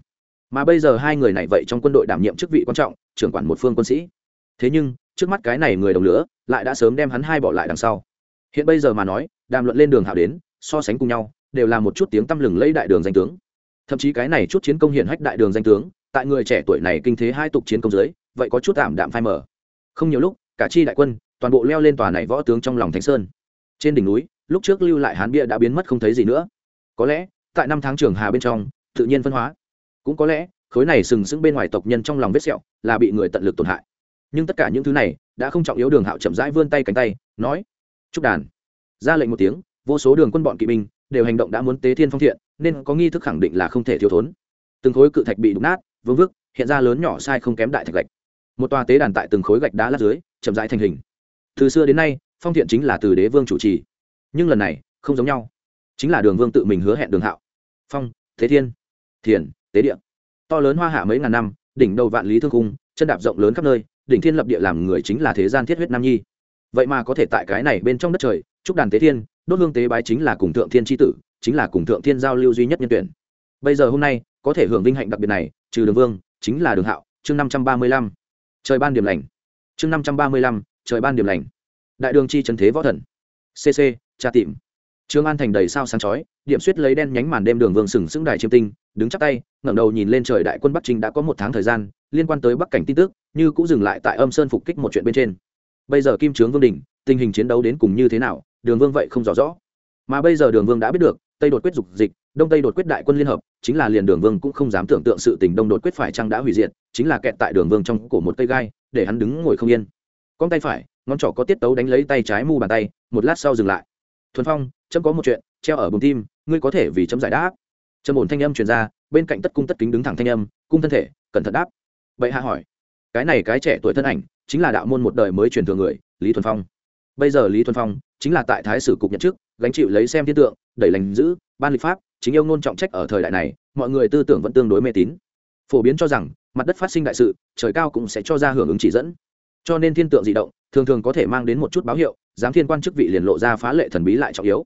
Mà bây giờ hai người này vậy trong quân đội đảm nhiệm chức vị quan trọng, trưởng quản một phương quân sĩ. Thế nhưng, trước mắt cái này người đồng lửa lại đã sớm đem hắn hai bỏ lại đằng sau. Hiện bây giờ mà nói, đàm luận lên đường hạo đến, so sánh cùng nhau, đều là một chút tiếng tăm lừng lấy đại đường danh tướng. Thậm chí cái này chút chiến công hiển hách đại đường danh tướng, tại người trẻ tuổi này kinh thế hai tục chiến công dưới, vậy có chút tạm đạm phai mở không nhiều lúc, cả chi đại quân, toàn bộ leo lên tòa này võ tướng trong lòng thánh sơn. Trên đỉnh núi, lúc trước lưu lại hán bia đã biến mất không thấy gì nữa. Có lẽ tại năm tháng trường hà bên trong, tự nhiên phân hóa. Cũng có lẽ, khối này sừng sững bên ngoài tộc nhân trong lòng vết sẹo, là bị người tận lực tổn hại. Nhưng tất cả những thứ này, đã không trọng yếu đường hạo chậm rãi vươn tay cánh tay, nói chúc đàn. Ra lệnh một tiếng, vô số đường quân bọn kỵ binh đều hành động đã muốn tế thiên phong thiện, nên có nghi thức khẳng định là không thể thiếu thốn. Từng khối cự thạch bị đục nát, vương vức, hiện ra lớn nhỏ sai không kém đại thạch gạch. Một tòa tế đàn tại từng khối gạch đá lát dưới, chậm rãi thành hình. Từ xưa đến nay, phong thiện chính là từ đế vương chủ trì. Nhưng lần này, không giống nhau. Chính là đường vương tự mình hứa hẹn đường hạo phong, thế thiên, thiền, tế địa. To lớn hoa hạ mấy ngàn năm, đỉnh đầu vạn lý thương cung, chân đạp rộng lớn khắp nơi, đỉnh thiên lập địa làm người chính là thế gian thiết huyết nam nhi. Vậy mà có thể tại cái này bên trong đất trời, chúc đàn tế thiên, đốt hương tế bái chính là cùng thượng thiên tri tử, chính là cùng thượng thiên giao lưu duy nhất nhân tuyển. Bây giờ hôm nay, có thể hưởng vinh hạnh đặc biệt này, trừ đường vương, chính là đường hạo, chương năm trăm ba mươi lăm. Trời ban điểm lành. Chương năm trăm ba mươi lăm, trời ban điểm lành. Đại đường chi trần thế võ thần. Cc tra tìm. Trương an thành đầy sao sáng chói điểm suýt lấy đen nhánh màn đêm đường vương sừng sững đài chiêm tinh, đứng chắp tay, ngẩng đầu nhìn lên trời đại quân bắc trinh đã có một tháng thời gian, liên quan tới bắc cảnh tin tức, như cũng dừng lại tại âm sơn phục kích một chuyện bên trên. Bây giờ kim trướng vương đình, tình hình chiến đấu đến cùng như thế nào, đường vương vậy không rõ rõ. Mà bây giờ đường vương đã biết được, tây đột quyết dục dịch, đông tây đột quyết đại quân liên hợp, chính là liền đường vương cũng không dám tưởng tượng sự tình đông đột quyết phải chăng đã hủy diệt, chính là kẹt tại đường vương trong cổ một cây gai, để hắn đứng ngồi không yên. Con tay phải, ngón trỏ có tiết tấu đánh lấy tay trái mu bàn tay, một lát sau dừng lại. Thuần phong, chấm có một chuyện treo ở bùng tim, ngươi có thể vì chấm giải đáp. Trầm ổn thanh âm truyền ra, bên cạnh tất cung tất kính đứng thẳng thanh âm, cung thân thể, cẩn thận đáp. Vậy hạ hỏi, cái này cái trẻ tuổi thân ảnh, chính là đạo môn một đời mới truyền thừa người, lý thuần phong. Bây giờ lý thuần phong chính là tại thái sử cục nhận chức, gánh chịu lấy xem thiên tượng, đẩy lành giữ, ban lịch pháp, chính yêu ngôn trọng trách ở thời đại này, mọi người tư tưởng vẫn tương đối mê tín. Phổ biến cho rằng, mặt đất phát sinh đại sự, trời cao cũng sẽ cho ra hưởng ứng chỉ dẫn. Cho nên thiên tượng di động, thường thường có thể mang đến một chút báo hiệu, giám thiên quan chức vị liền lộ ra phá lệ thần bí lại trọng yếu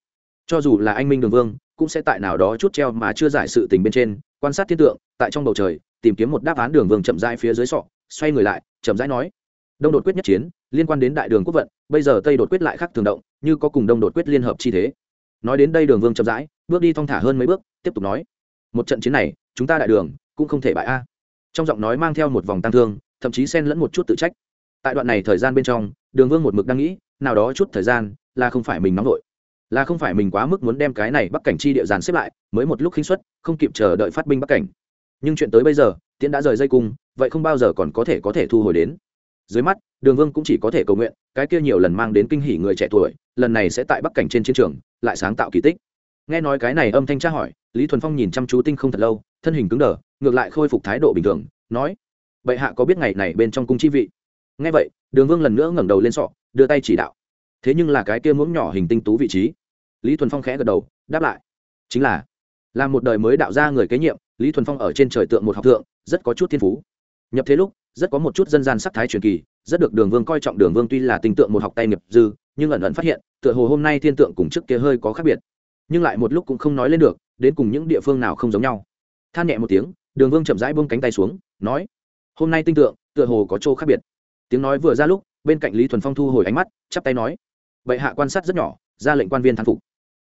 cho dù là anh minh đường vương, cũng sẽ tại nào đó chút treo mà chưa giải sự tình bên trên, quan sát thiên tượng, tại trong bầu trời, tìm kiếm một đáp án đường vương chậm rãi phía dưới sọ, xoay người lại, chậm rãi nói, đông đột quyết nhất chiến, liên quan đến đại đường quốc vận, bây giờ tây đột quyết lại khác thường động, như có cùng đông đột quyết liên hợp chi thế. Nói đến đây đường vương chậm rãi, bước đi thong thả hơn mấy bước, tiếp tục nói, một trận chiến này, chúng ta đại đường, cũng không thể bại a. Trong giọng nói mang theo một vòng tăng thương, thậm chí xen lẫn một chút tự trách. Tại đoạn này thời gian bên trong, đường vương một mực đang nghĩ, nào đó chút thời gian là không phải mình nóng vội là không phải mình quá mức muốn đem cái này bắc cảnh chi địa dàn xếp lại, mới một lúc khinh xuất không kịp chờ đợi phát binh bắc cảnh. Nhưng chuyện tới bây giờ, tiễn đã rời dây cung, vậy không bao giờ còn có thể có thể thu hồi đến. Dưới mắt, đường vương cũng chỉ có thể cầu nguyện, cái kia nhiều lần mang đến kinh hỉ người trẻ tuổi, lần này sẽ tại bắc cảnh trên chiến trường, lại sáng tạo kỳ tích. Nghe nói cái này âm thanh tra hỏi, lý thuần phong nhìn chăm chú tinh không thật lâu, thân hình cứng đờ, ngược lại khôi phục thái độ bình thường, nói, bệ hạ có biết ngày này bên trong cung chi vị? Nghe vậy, đường vương lần nữa ngẩng đầu lên sọ, đưa tay chỉ đạo thế nhưng là cái kia muỗng nhỏ hình tinh tú vị trí. Lý thuần phong khẽ gật đầu, đáp lại. Chính là là một đời mới đạo ra người kế nhiệm, lý thuần phong ở trên trời tượng một học thượng, rất có chút thiên phú. Nhập thế lúc, rất có một chút dân gian sắc thái truyền kỳ, rất được đường vương coi trọng. Đường vương tuy là tình tượng một học tay nghiệp dư, nhưng ẩn ẩn phát hiện, tựa hồ hôm nay thiên tượng cùng trước kia hơi có khác biệt. Nhưng lại một lúc cũng không nói lên được, đến cùng những địa phương nào không giống nhau. Than nhẹ một tiếng, đường vương chậm rãi buông cánh tay xuống, nói, hôm nay tinh tượng, tựa hồ có chỗ khác biệt. Tiếng nói vừa ra lúc, bên cạnh lý thuần phong thu hồi ánh mắt, chắp tay nói bệ hạ quan sát rất nhỏ, ra lệnh quan viên thán phục.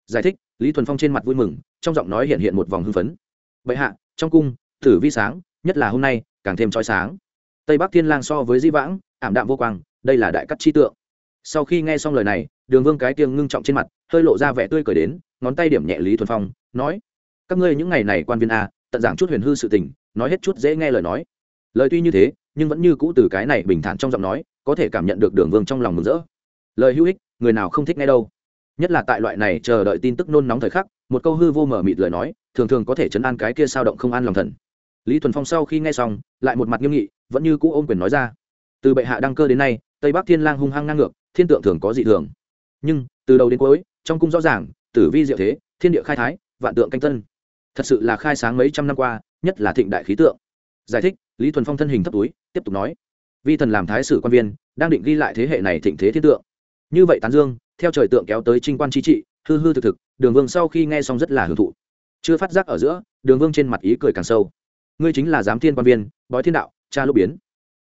Giải thích, lý thuần phong trên mặt vui mừng, trong giọng nói hiện hiện một vòng hưng phấn. Bệ hạ, trong cung, tử vi sáng, nhất là hôm nay, càng thêm trói sáng. Tây bắc thiên lang so với di vãng, ảm đạm vô quang, đây là đại cắt chi tượng. Sau khi nghe xong lời này, đường vương cái tiêng ngưng trọng trên mặt, hơi lộ ra vẻ tươi cười đến, ngón tay điểm nhẹ lý thuần phong, nói, các ngươi những ngày này quan viên a, tận giảng chút huyền hư sự tình, nói hết chút dễ nghe lời nói. Lời tuy như thế, nhưng vẫn như cũ từ cái này bình thản trong giọng nói, có thể cảm nhận được đường vương trong lòng mừng rỡ. Lời hữu ích người nào không thích nghe đâu. Nhất là tại loại này chờ đợi tin tức nôn nóng thời khắc, một câu hư vô mở mịt lời nói, thường thường có thể chấn an cái kia sao động không an lòng thần. Lý thuần phong sau khi nghe xong, lại một mặt nghiêm nghị, vẫn như cũ ôm quyền nói ra. Từ bệ hạ đăng cơ đến nay, tây bắc thiên lang hung hăng ngang ngược, thiên tượng thường có dị thường. Nhưng, từ đầu đến cuối, trong cung rõ ràng, tử vi diệu thế, thiên địa khai thái, vạn tượng canh tân. Thật sự là khai sáng mấy trăm năm qua, nhất là thịnh đại khí tượng. Giải thích, lý thuần phong thân hình thấp túi, tiếp tục nói. Vi thần làm thái sử quan viên, đang định ghi lại thế hệ này thịnh thế thiên tượng như vậy tán dương, theo trời tượng kéo tới trinh quan chi trị, hư hư thực thực, đường vương sau khi nghe xong rất là hưởng thụ. Chưa phát giác ở giữa, đường vương trên mặt ý cười càng sâu. Ngươi chính là giám thiên quan viên, bói thiên đạo, cha lúc biến.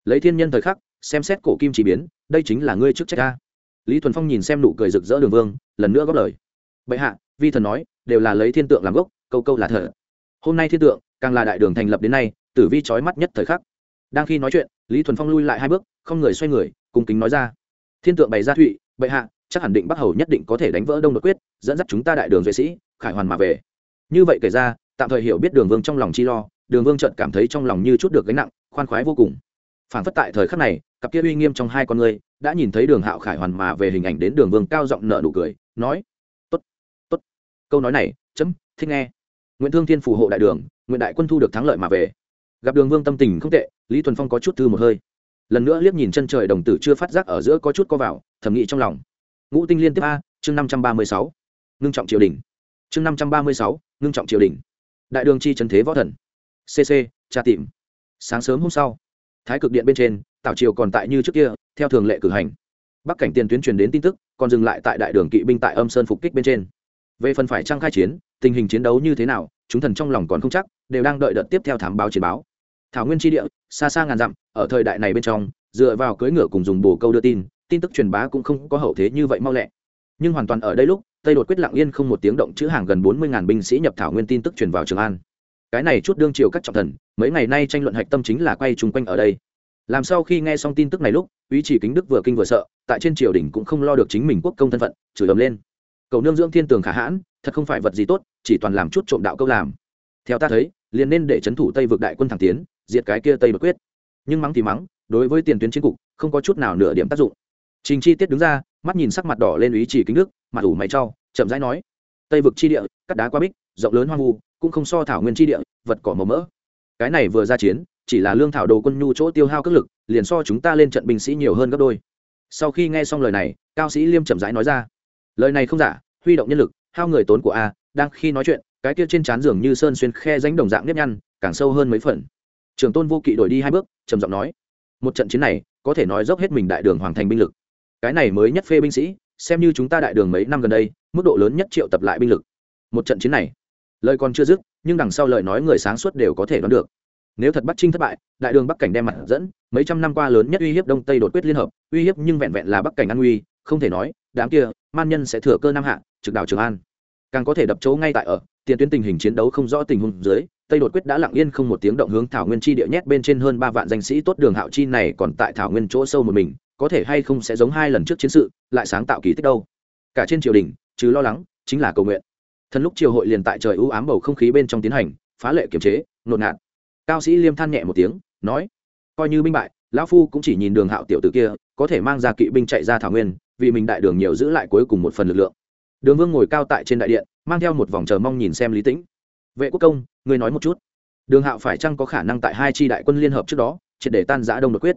Lấy thiên nhân thời khắc, xem xét cổ kim chỉ biến, đây chính là ngươi chức trách ca lý thuần phong nhìn xem nụ cười rực rỡ đường vương, lần nữa góp lời. Bệ hạ, vi thần nói, đều là lấy thiên tượng làm gốc, câu câu là thở. Hôm nay thiên tượng, càng là đại đường thành lập đến nay, tử vi trói mắt nhất thời khắc. Đang khi nói chuyện, lý thuần phong lui lại hai bước, không người xoay người cùng kính nói ra. Thiên tượng bày ra thụy bệ hạ, chắc hẳn định bắc hầu nhất định có thể đánh vỡ đông đột quyết, dẫn dắt chúng ta đại đường duệ sĩ, khải hoàn mà về. Như vậy kể ra, tạm thời hiểu biết đường vương trong lòng chi lo, đường vương trợt cảm thấy trong lòng như chút được gánh nặng, khoan khoái vô cùng. Phản phất tại thời khắc này, cặp kia uy nghiêm trong hai con người đã nhìn thấy đường hạo khải hoàn mà về hình ảnh đến đường vương cao giọng nợ nụ cười, nói, tốt tốt. Câu nói này, chấm, thích nghe. Nguyễn thương thiên phù hộ đại đường nguyễn đại quân thu được thắng lợi mà về. Gặp đường vương tâm tình không tệ, lý thuần phong có chút thư một hơi. Lần nữa liếc nhìn chân trời đồng tử chưa phát giác ở giữa có chút co vào thầm nghĩ trong lòng. Ngũ tinh liên tiếp a, chương năm trăm ba mươi sáu. Ngưng trọng triều đình. Chương năm trăm ba mươi sáu, ngưng trọng triều đình. Đại đường chi trần thế võ thần. Cc tra tìm. Sáng sớm hôm sau, thái cực điện bên trên, tảo triều còn tại như trước kia, theo thường lệ cử hành. Bắc cảnh tiền tuyến truyền đến tin tức, còn dừng lại tại đại đường kỵ binh tại âm sơn phục kích bên trên. Về phần phải trang khai chiến, tình hình chiến đấu như thế nào, chúng thần trong lòng còn không chắc, đều đang đợi đợt tiếp theo thám báo chiến báo. Thảo nguyên tri địa, xa xa ngàn dặm, ở thời đại này bên trong, dựa vào cưỡi ngựa cùng dùng bồ câu đưa tin tin tức truyền bá cũng không có hậu thế như vậy mau lẹ. Nhưng hoàn toàn ở đây lúc, tây đột quyết lặng yên không một tiếng động chữ hàng gần bốn mươi binh sĩ nhập thảo nguyên tin tức truyền vào trường an. Cái này chút đương triều các trọng thần, mấy ngày nay tranh luận hạch tâm chính là quay chung quanh ở đây. Làm sau khi nghe xong tin tức này lúc, ý chỉ kính đức vừa kinh vừa sợ, tại trên triều đình cũng không lo được chính mình quốc công thân phận, chửi ầm lên. Cầu nương dưỡng thiên tường khả hãn, thật không phải vật gì tốt, chỉ toàn làm chút trộm đạo câu làm. Theo ta thấy, liền nên để c thủ tây vực đại quân thẳng tiến, diệt cái kia tây đột quyết. Nhưng mắng thì mắng, đối với tiền tuyến chiến cục, không có chút nào nửa điểm tác dụng trình chi tiết đứng ra, mắt nhìn sắc mặt đỏ lên ý chỉ kính đức, mặt ủ mày trau chậm rãi nói, tây vực chi địa, cắt đá qua bích, rộng lớn hoang vu, cũng không so thảo nguyên chi địa, vật cỏ màu mỡ. Cái này vừa ra chiến, chỉ là lương thảo đồ quân nhu chỗ tiêu hao cất lực, liền so chúng ta lên trận binh sĩ nhiều hơn gấp đôi. Sau khi nghe xong lời này, cao sĩ liêm chậm rãi nói ra, lời này không giả, huy động nhân lực, hao người tốn của a, đang khi nói chuyện, cái kia trên trán giường như sơn xuyên khe ránh đồng dạng nếp nhăn, càng sâu hơn mấy phần. Trường tôn vô kỵ đổi đi hai bước, trầm giọng nói, một trận chiến này, có thể nói dốc hết mình đại đường hoàng thành binh lực cái này mới nhất phê binh sĩ, xem như chúng ta đại đường mấy năm gần đây, mức độ lớn nhất triệu tập lại binh lực. Một trận chiến này, lời còn chưa dứt, nhưng đằng sau lời nói người sáng suốt đều có thể đoán được. Nếu thật bắc trinh thất bại, đại đường bắc cảnh đem mặt dẫn, mấy trăm năm qua lớn nhất uy hiếp đông tây đột quyết liên hợp, uy hiếp nhưng vẹn vẹn là bắc cảnh an uy không thể nói, đám kia, man nhân sẽ thừa cơ nam hạ, trực đảo trường an. Càng có thể đập chỗ ngay tại ở, tiền tuyến tình hình chiến đấu không rõ tình huống dưới, tây đột quyết đã lặng yên không một tiếng động hướng thảo nguyên chi địa nhét bên trên hơn ba vạn danh sĩ tốt đường hạo chi này còn tại thảo nguyên chỗ sâu một mình có thể hay không sẽ giống hai lần trước chiến sự, lại sáng tạo kỳ tích đâu. Cả trên triều đình chứ lo lắng, chính là cầu nguyện. Thần lúc triều hội liền tại trời ưu ám bầu không khí bên trong tiến hành, phá lệ kiềm chế, nột ngạt. Cao sĩ liêm than nhẹ một tiếng, nói, coi như binh bại, lão phu cũng chỉ nhìn đường hạo tiểu t ử kia, có thể mang ra kỵ binh chạy ra thảo nguyên, vì mình đại đường nhiều giữ lại cuối cùng một phần lực lượng. Đường vương ngồi cao tại trên đại điện, mang theo một vòng chờ mong nhìn xem lý tĩnh. Vệ quốc công, ngươi nói một chút. Đường hạo phải chăng có khả năng tại hai tri đại quân liên hợp trước đó, triệt để tan giã đông đột quyết?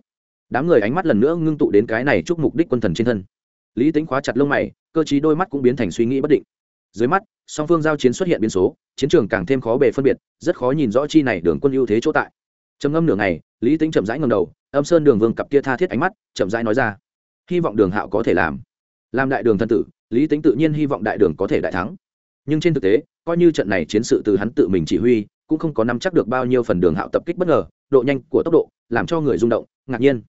Đám người ánh mắt lần nữa ngưng tụ đến cái này chúc mục đích quân thần trên thân. Lý tính khóa chặt lông mày, cơ chí đôi mắt cũng biến thành suy nghĩ bất định. Dưới mắt, song phương giao chiến xuất hiện biến số, chiến trường càng thêm khó bề phân biệt, rất khó nhìn rõ chi này đường quân ưu thế chỗ tại. Trầm ngâm nửa ngày, lý tính chậm rãi ngầm đầu, âm sơn đường vương cặp kia tha thiết ánh mắt, chậm rãi nói ra, hy vọng đường hạo có thể làm. Làm đại đường thân tử, lý tính tự nhiên hy vọng đại đường có thể đại thắng. Nhưng trên thực tế, coi như trận này chiến sự từ hắn tự mình chỉ huy, cũng không có nắm chắc được bao nhiêu phần đường hạo tập kích bất ngờ, độ nhanh của tốc độ, làm cho người rung động, ngạc nhiên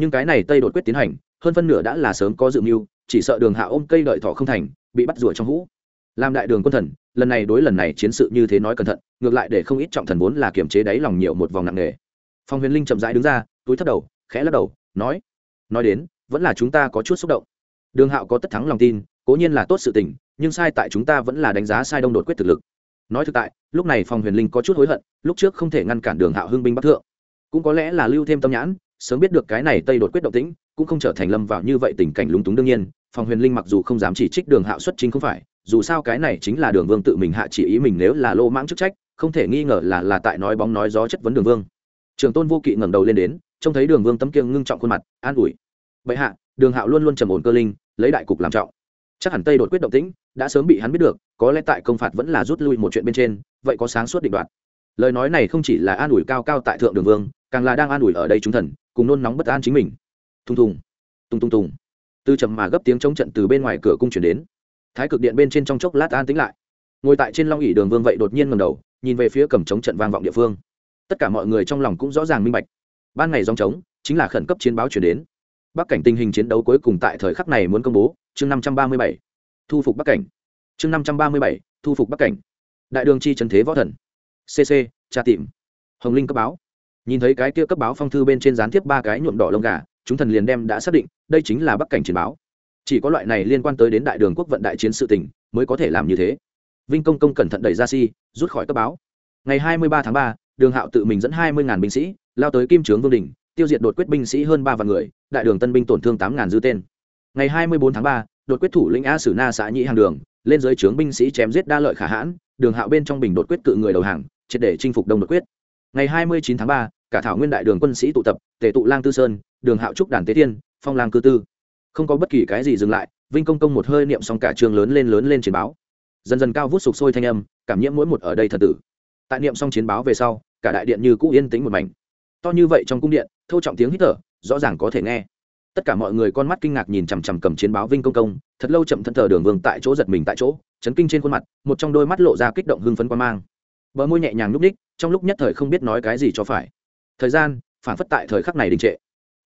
nhưng cái này tây đột quyết tiến hành, hơn phân nửa đã là sớm có dự mưu, chỉ sợ đường hạ ôm cây đợi thọ không thành, bị bắt rủa trong hũ. Làm đại đường quân thần, lần này đối lần này chiến sự như thế nói cẩn thận, ngược lại để không ít trọng thần vốn là kiềm chế đáy lòng nhiều một vòng nặng nề. Phong huyền linh chậm rãi đứng ra, túi thấp đầu, khẽ lắc đầu, nói nói đến, vẫn là chúng ta có chút xúc động. Đường hạo có tất thắng lòng tin, cố nhiên là tốt sự tình, nhưng sai tại chúng ta vẫn là đánh giá sai đông đột quyết thực lực. Nói thực tại, lúc này phong huyền linh có chút hối hận, lúc trước không thể ngăn cản đường hạo hưng binh bắc thượng. Cũng có lẽ là lưu thêm tâm nhãn sớm biết được cái này tây đột quyết động tĩnh, cũng không trở thành lâm vào như vậy tình cảnh lúng túng đương nhiên phòng huyền linh mặc dù không dám chỉ trích đường hạo xuất chính không phải, dù sao cái này chính là đường vương tự mình hạ chỉ ý mình nếu là lô mãng chức trách, không thể nghi ngờ là là tại nói bóng nói gió chất vấn đường vương. Trường tôn vô kỵ ngẩng đầu lên đến, trông thấy đường vương tấm kiêng ngưng trọng khuôn mặt, an ủi. Bệ hạ, đường hạo luôn luôn trầm ổn cơ linh, lấy đại cục làm trọng. Chắc hẳn tây đột quyết động tĩnh, đã sớm bị hắn biết được, có lẽ tại công phạt vẫn là rút lui một chuyện bên trên, vậy có sáng suốt định đoạt. Lời nói này không chỉ là an ủi cao cao tại thượng đường vương, càng là đang an ủi ở đây chúng thần cùng nôn nóng bất an chính mình. Thùng thùng, tung tung tùng từ trầm mà gấp tiếng chống trận từ bên ngoài cửa cung chuyển đến. Thái cực điện bên trên trong chốc lát an tính lại. Ngồi tại trên long ỉ đường vương vậy đột nhiên ngầm đầu, nhìn về phía cầm chống trận vang vọng địa phương. Tất cả mọi người trong lòng cũng rõ ràng minh bạch. Ban ngày dòng trống, chính là khẩn cấp chiến báo chuyển đến. Bắc cảnh tình hình chiến đấu cuối cùng tại thời khắc này muốn công bố, chương năm trăm ba mươi bảy. Thu phục bắc cảnh. Chương năm trăm ba mươi bảy, thu phục bắc cảnh. Đại đường chi trần thế võ thần. Cc tra tìm. Hồng linh cấp báo nhìn thấy cái kia cấp báo phong thư bên trên gián tiếp ba cái nhuộm đỏ lông gà, chúng thần liền đem đã xác định, đây chính là bắc cảnh chiến báo. Chỉ có loại này liên quan tới đến đại đường quốc vận đại chiến sự tỉnh mới có thể làm như thế. Vinh công công cẩn thận đẩy ra si, rút khỏi cấp báo. Ngày hai mươi ba tháng ba, đường hạo tự mình dẫn hai mươi binh sĩ, lao tới kim trướng vương đình, tiêu diệt đột quyết binh sĩ hơn ba vạn người, đại đường tân binh tổn thương tám dư tên. Ngày hai mươi bốn tháng ba, đột quyết thủ lĩnh a sử na xã nhị hàng đường, lên dưới trướng binh sĩ chém giết đa lợi khả hãn, đường hạo bên trong bình đột quyết cự người đầu hàng, triệt để chinh phục đông đột quyết. Ngày hai mươi chín tháng ba cả thảo nguyên đại đường quân sĩ tụ tập, tề tụ lang tư sơn, đường hạo trúc đàn tế thiên, phong lang cư tư. Không có bất kỳ cái gì dừng lại, vinh công công một hơi niệm xong cả trường lớn lên lớn lên chiến báo. Dần dần cao vút sục sôi thanh âm, cảm nhiễm mỗi một ở đây thật tử. Tại niệm xong chiến báo về sau, cả đại điện như cũ yên tĩnh một mảnh. To như vậy trong cung điện thâu trọng tiếng hít thở, rõ ràng có thể nghe. Tất cả mọi người con mắt kinh ngạc nhìn chằm chằm cầm chiến báo vinh công công, thật lâu chậm thân thờ đường vương tại chỗ giật mình tại chỗ, chấn kinh trên khuôn mặt, một trong đôi mắt lộ ra kích động hưng phấn quan mang. Bờ môi nhẹ nhàng núp ních, trong lúc nhất thời không biết nói cái gì cho phải thời gian, phản phất tại thời khắc này đình trệ.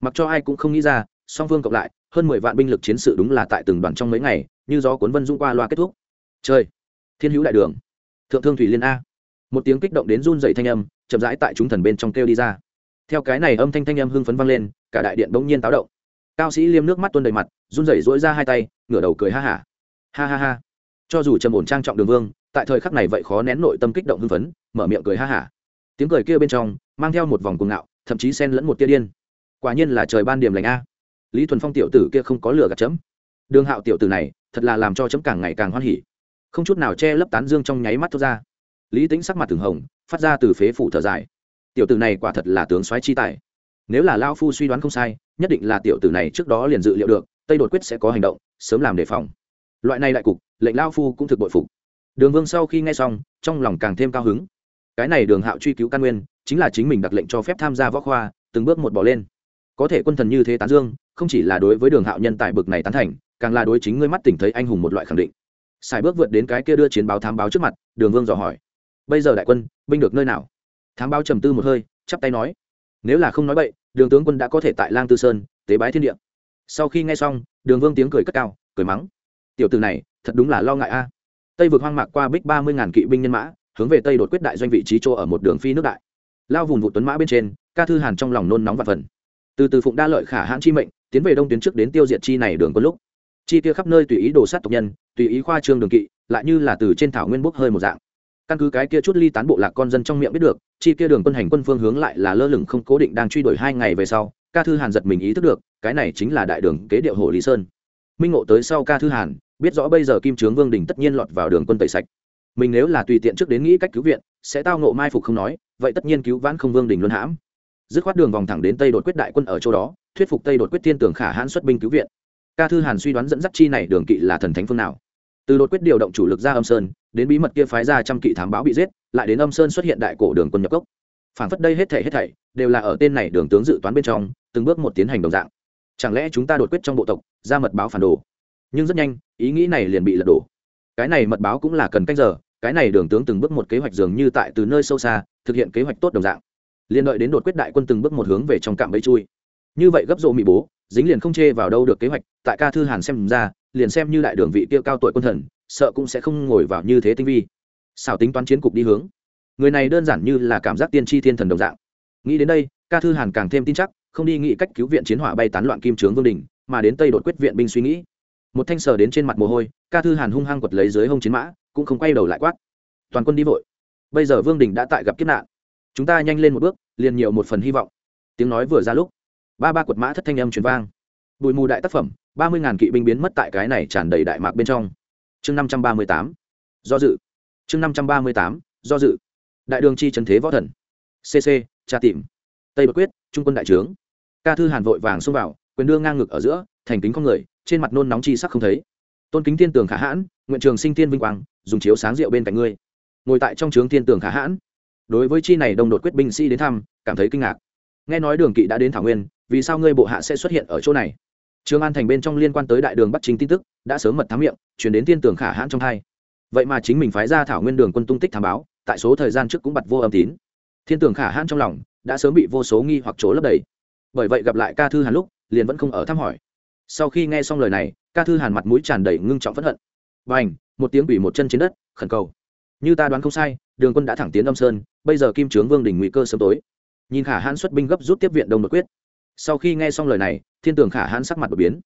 Mặc cho ai cũng không nghĩ ra, song phương cộng lại, hơn mười vạn binh lực chiến sự đúng là tại từng đoàn trong mấy ngày, như gió cuốn vân dung qua loa kết thúc. Chơi thiên hữu đại đường! Thượng thương thủy liên a! Một tiếng kích động đến run dậy thanh âm, chậm rãi tại chúng thần bên trong kêu đi ra. Theo cái này âm thanh thanh âm hưng phấn vang lên, cả đại điện bỗng nhiên táo động. Cao sĩ liêm nước mắt tuôn đầy mặt, run rẩy rỗi ra hai tay, ngửa đầu cười ha hả. Ha. ha ha ha! Cho dù trầm ổn trang trọng đường vương, tại thời khắc này vậy khó nén nội tâm kích động hưng phấn, mở miệng cười ha hả tiếng cười kia bên trong mang theo một vòng cuồng ngạo, thậm chí xen lẫn một tia điên. Quả nhiên là trời ban điểm lành a. Lý thuần phong tiểu tử kia không có lửa gạt chấm. Đường hạo tiểu tử này thật là làm cho chấm càng ngày càng hoan hỉ. Không chút nào che lấp tán dương trong nháy mắt thốt ra. Lý tính sắc mặt thường hồng, phát ra từ phế phủ thở dài. Tiểu tử này quả thật là tướng soái chi tài. Nếu là lao phu suy đoán không sai, nhất định là tiểu tử này trước đó liền dự liệu được, tây đột quyết sẽ có hành động, sớm làm đề phòng. Loại này đại cục, lệnh lao phu cũng thực bội phục. Đường vương sau khi nghe xong, trong lòng càng thêm cao hứng cái này đường hạo truy cứu căn nguyên, chính là chính mình đặt lệnh cho phép tham gia võ khoa, từng bước một bỏ lên. Có thể quân thần như thế tán dương, không chỉ là đối với đường hạo nhân tài bực này tán thành, càng là đối chính ngươi mắt tỉnh thấy anh hùng một loại khẳng định. Xài bước vượt đến cái kia đưa chiến báo thám báo trước mặt, đường vương dò hỏi. Bây giờ đại quân, binh được nơi nào? Thám báo trầm tư một hơi, chắp tay nói. Nếu là không nói bậy, đường tướng quân đã có thể tại lang tư sơn, tế bái thiên địa. Sau khi nghe xong, đường vương tiếng cười cất cao, cười mắng. Tiểu từ này, thật đúng là lo ngại a. Tây vượt hoang mạc qua bích ba mươi ngàn kỵ binh nhân mã hướng về tây đột quyết đại doanh vị trí chỗ ở một đường phi nước đại lao vùng vụ tuấn mã bên trên ca thư hàn trong lòng nôn nóng và phần từ từ phụng đa lợi khả hãn chi mệnh tiến về đông tuyến trước đến tiêu diệt chi này đường có lúc chi kia khắp nơi tùy ý đồ sát tộc nhân tùy ý khoa trương đường kỵ lại như là từ trên thảo nguyên bốc hơi một dạng căn cứ cái kia chút ly tán bộ lạc con dân trong miệng biết được chi kia đường quân hành quân phương hướng lại là lơ lửng không cố định đang truy đuổi hai ngày về sau ca thư hàn giật mình ý thức được cái này chính là đại đường kế điệu hồ lý sơn minh ngộ tới sau ca thư hàn biết rõ bây giờ kim trướng vương đình tất nhiên lọt vào đường quân tẩy sạch mình nếu là tùy tiện trước đến nghĩ cách cứu viện, sẽ tao ngộ mai phục không nói, vậy tất nhiên cứu vãn không vương đình luân hãm. Dứt khoát đường vòng thẳng đến tây đột quyết đại quân ở chỗ đó, thuyết phục tây đột quyết thiên tưởng khả hãn xuất binh cứu viện. Ca thư hàn suy đoán dẫn dắt chi này đường kỵ là thần thánh phương nào. Từ đột quyết điều động chủ lực ra âm sơn, đến bí mật kia phái ra trăm kỵ thám báo bị giết, lại đến âm sơn xuất hiện đại cổ đường quân nhập cốc. Phản phất đây hết thảy hết thảy, đều là ở tên này đường tướng dự toán bên trong, từng bước một tiến hành đồng dạng. Chẳng lẽ chúng ta đột quyết trong bộ tộc, ra mật báo phản đồ? Nhưng rất nhanh, ý nghĩ này liền bị lật đổ cái này mật báo cũng là cần canh giờ, cái này đường tướng từng bước một kế hoạch dường như tại từ nơi sâu xa, thực hiện kế hoạch tốt đồng dạng. Liên đợi đến đột quyết đại quân từng bước một hướng về trong cạm bẫy chui. Như vậy gấp rộ mỹ bố, dính liền không chê vào đâu được kế hoạch, tại ca thư hàn xem ra, liền xem như đại đường vị kia cao tuổi quân thần, sợ cũng sẽ không ngồi vào như thế tinh vi. Xảo tính toán chiến cục đi hướng. Người này đơn giản như là cảm giác tiên tri thiên thần đồng dạng. Nghĩ đến đây, ca thư hàn càng thêm tin chắc, không đi nghĩ cách cứu viện chiến hỏa bay tán loạn kim trướng vương đình, mà đến tây đột quyết viện binh suy nghĩ một thanh sờ đến trên mặt mồ hôi, ca thư hàn hung hăng quật lấy dưới hông chiến mã, cũng không quay đầu lại quát. Toàn quân đi vội. Bây giờ vương đình đã tại gặp kiếp nạn. Chúng ta nhanh lên một bước, liền nhiều một phần hy vọng. Tiếng nói vừa ra lúc, ba ba quật mã thất thanh âm truyền vang. Bụi mù đại tác phẩm, ba mươi ngàn kỵ binh biến mất tại cái này tràn đầy đại mạc bên trong. Chương năm trăm ba mươi tám. Do dự. Chương năm trăm ba mươi tám. Do dự. Đại đường chi trần thế võ thần. Cc tra tìm. Tây bất quyết, trung quân đại trướng. Ca thư hàn vội vàng xông vào, quyền đương ngang ngực ở giữa, thành kính con người trên mặt nôn nóng chi sắc không thấy. Tôn kính thiên tường khả hãn, nguyện trường sinh thiên vinh quang, dùng chiếu sáng rượu bên cạnh ngươi. Ngồi tại trong trướng thiên tường khả hãn. Đối với chi này đông đột quyết binh sĩ đến thăm, cảm thấy kinh ngạc. Nghe nói đường kỵ đã đến thảo nguyên, vì sao ngươi bộ hạ sẽ xuất hiện ở chỗ này? Trường an thành bên trong liên quan tới đại đường bắc chính tin tức, đã sớm mật thám miệng, chuyển đến thiên tường khả hãn trong hai. Vậy mà chính mình phái ra thảo nguyên đường quân tung tích thám báo, tại số thời gian trước cũng bật vô âm tín. Thiên tường khả hãn trong lòng, đã sớm bị vô số nghi hoặc chỗ lấp đầy. Bởi vậy gặp lại ca thư hàn lúc, liền vẫn không ở thăm hỏi sau khi nghe xong lời này, ca thư hàn mặt mũi tràn đầy ngưng trọng phẫn hận. B à n h một tiếng quỷ một chân trên đất, khẩn cầu. Như ta đoán không sai, đường quân đã thẳng tiến âm sơn, bây giờ kim trướng vương đình nguy cơ sớm tối. Nhìn khả hãn xuất binh gấp rút tiếp viện đông đột quyết. Sau khi nghe xong lời này, thiên tường khả hãn sắc mặt đột biến.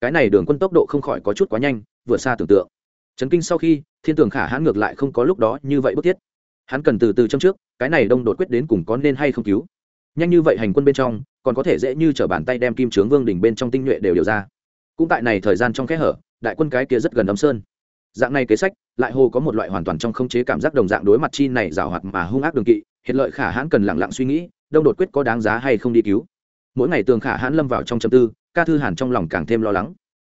Cái này đường quân tốc độ không khỏi có chút quá nhanh, vượt xa tưởng tượng. Trấn kinh sau khi, thiên tường khả hãn ngược lại không có lúc đó như vậy bức thiết. Hắn cần từ từ châm trước, cái này đông đột quyết đến cùng có nên hay không cứu. Nhanh như vậy hành quân bên trong còn có thể dễ như t bàn tay đem kim trướng vương đỉnh bên trong tinh nhuệ đều điều ra. Cũng tại này thời gian trong kẽ hở, đại quân cái kia rất gần đấm sơn. Dạng này kế sách, lại hồ có một loại hoàn toàn trong không chế cảm giác đồng dạng đối mặt chi này rào hoạt mà hung ác đường kỵ, hiện lợi khả hãn cần lẳng lặng suy nghĩ, đông đột quyết có đáng giá hay không đi cứu? Mỗi ngày tường khả hãn lâm vào trong châm tư, ca thư hàn trong lòng càng thêm lo lắng.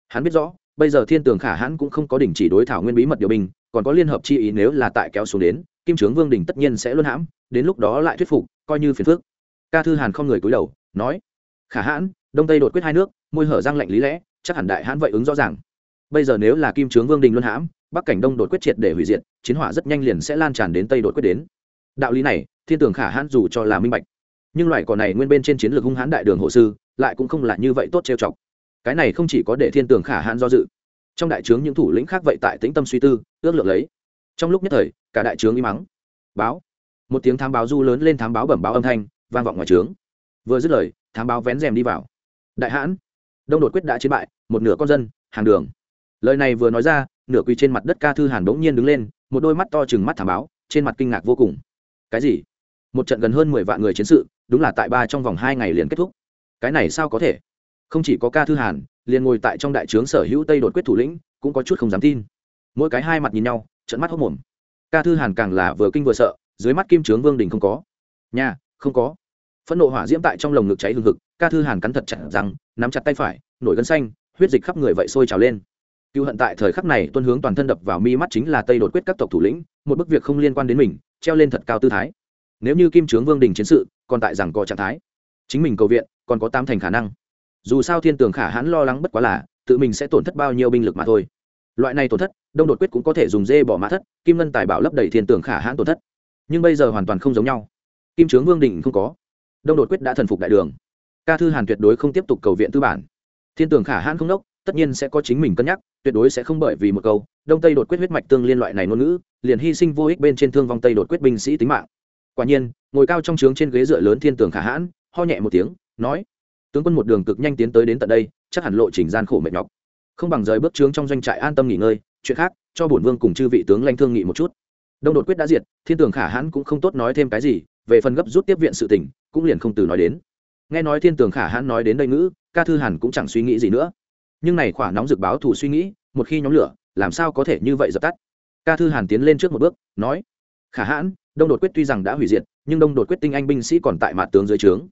Hắn biết rõ, bây giờ thiên tường khả hãn cũng không có đình chỉ đối thảo nguyên bí mật điều binh còn có liên hợp chi ý nếu là tại kéo xuống đến, kim trướng vương đình tất nhiên sẽ luôn hãm, đến lúc đó lại thuyết phục, coi như phiền phước ca thư hàn không người cúi đầu nói, khả hãn, đông tây đột quyết hai nước, môi hở răng lạnh lý lẽ, chắc hẳn đại hãn vậy ứng rõ ràng. Bây giờ nếu là kim trướng vương đình luân hãm, bắc cảnh đông đột quyết triệt để hủy diệt, chiến hỏa rất nhanh liền sẽ lan tràn đến tây đột quyết đến. Đạo lý này, thiên tường khả hãn dù cho là minh bạch, nhưng loại cỏ này nguyên bên trên chiến lược hung hãn đại đường hộ sư, lại cũng không là như vậy tốt trêu chọc. Cái này không chỉ có để thiên tường khả hãn do dự, trong đại trướng những thủ lĩnh khác vậy tại tĩnh tâm suy tư, ước lượng lấy. Trong lúc nhất thời, cả đại trướng im mắng, báo, một tiếng thám báo du lớn lên thám báo bẩm báo âm thanh, vang vọng ngoài trướng vừa dứt lời, thám báo vén rèm đi vào. Đại hãn, đông đột quyết đã chiến bại, một nửa con dân, hàng đường. Lời này vừa nói ra, nửa quỳ trên mặt đất ca thư hàn bỗng nhiên đứng lên, một đôi mắt to chừng mắt thảm báo, trên mặt kinh ngạc vô cùng. Cái gì? Một trận gần hơn mười vạn người chiến sự, đúng là tại ba trong vòng hai ngày liền kết thúc. Cái này sao có thể? Không chỉ có ca thư hàn, liền ngồi tại trong đại trướng sở hữu tây đột quyết thủ lĩnh, cũng có chút không dám tin. Mỗi cái hai mặt nhìn nhau trận mắt hốc mồm. Ca thư hàn càng là vừa kinh vừa sợ, dưới mắt kim trướng vương đình không có. Nhà, không có phẫn nộ hỏa diễm tại trong lồng ngực cháy hừng hực, ca thư hàn cắn thật chặt rằng nắm chặt tay phải, nổi gân xanh, huyết dịch khắp người vậy sôi trào lên. Cựu hận tại thời khắc này tuân hướng toàn thân đập vào mi mắt chính là tây đột quyết các tộc thủ lĩnh, một bức việc không liên quan đến mình, treo lên thật cao tư thái. Nếu như kim trướng vương đình chiến sự, còn tại rằng có trạng thái, chính mình cầu viện, còn có tám thành khả năng. Dù sao thiên tường khả hãn lo lắng bất quá là, tự mình sẽ tổn thất bao nhiêu binh lực mà thôi. Loại này tổn thất, đông đột quyết cũng có thể dùng dê bỏ mã thất, kim ngân tài bảo lấp đầy thiên tường khả hãn tổn thất. Nhưng bây giờ hoàn toàn không giống nhau. Kim trướng vương đình không có đông đột quyết đã thần phục đại đường. Ca thư hàn tuyệt đối không tiếp tục cầu viện tư bản. Thiên tường khả hãn không đốc, tất nhiên sẽ có chính mình cân nhắc, tuyệt đối sẽ không bởi vì một câu, đông tây đột quyết huyết mạch tương liên loại này ngôn ngữ, liền hy sinh vô ích bên trên thương vong tây đột quyết binh sĩ tính mạng. Quả nhiên, ngồi cao trong trướng trên ghế dựa lớn thiên tường khả hãn, ho nhẹ một tiếng, nói, tướng quân một đường cực nhanh tiến tới đến tận đây, chắc hẳn lộ trình gian khổ mệt nhọc. Không bằng rời bước trướng trong doanh trại an tâm nghỉ ngơi, chuyện khác, cho bổn vương cùng chư vị tướng lanh thương nghị một chút. Đông đột quyết đã diệt, thiên tường khả hãn cũng không tốt nói thêm cái gì, về phần gấp rút tiếp viện sự tỉnh cũng liền không từ nói đến. Nghe nói thiên tường khả hãn nói đến đây ngữ, ca thư hàn cũng chẳng suy nghĩ gì nữa. Nhưng này khỏa nóng rực báo thủ suy nghĩ, một khi nhóm lửa, làm sao có thể như vậy dập tắt? Ca thư hàn tiến lên trước một bước, nói, khả hãn, đông đột quyết tuy rằng đã hủy diệt, nhưng đông đột quyết tinh anh binh sĩ còn tại mặt tướng dưới trướng.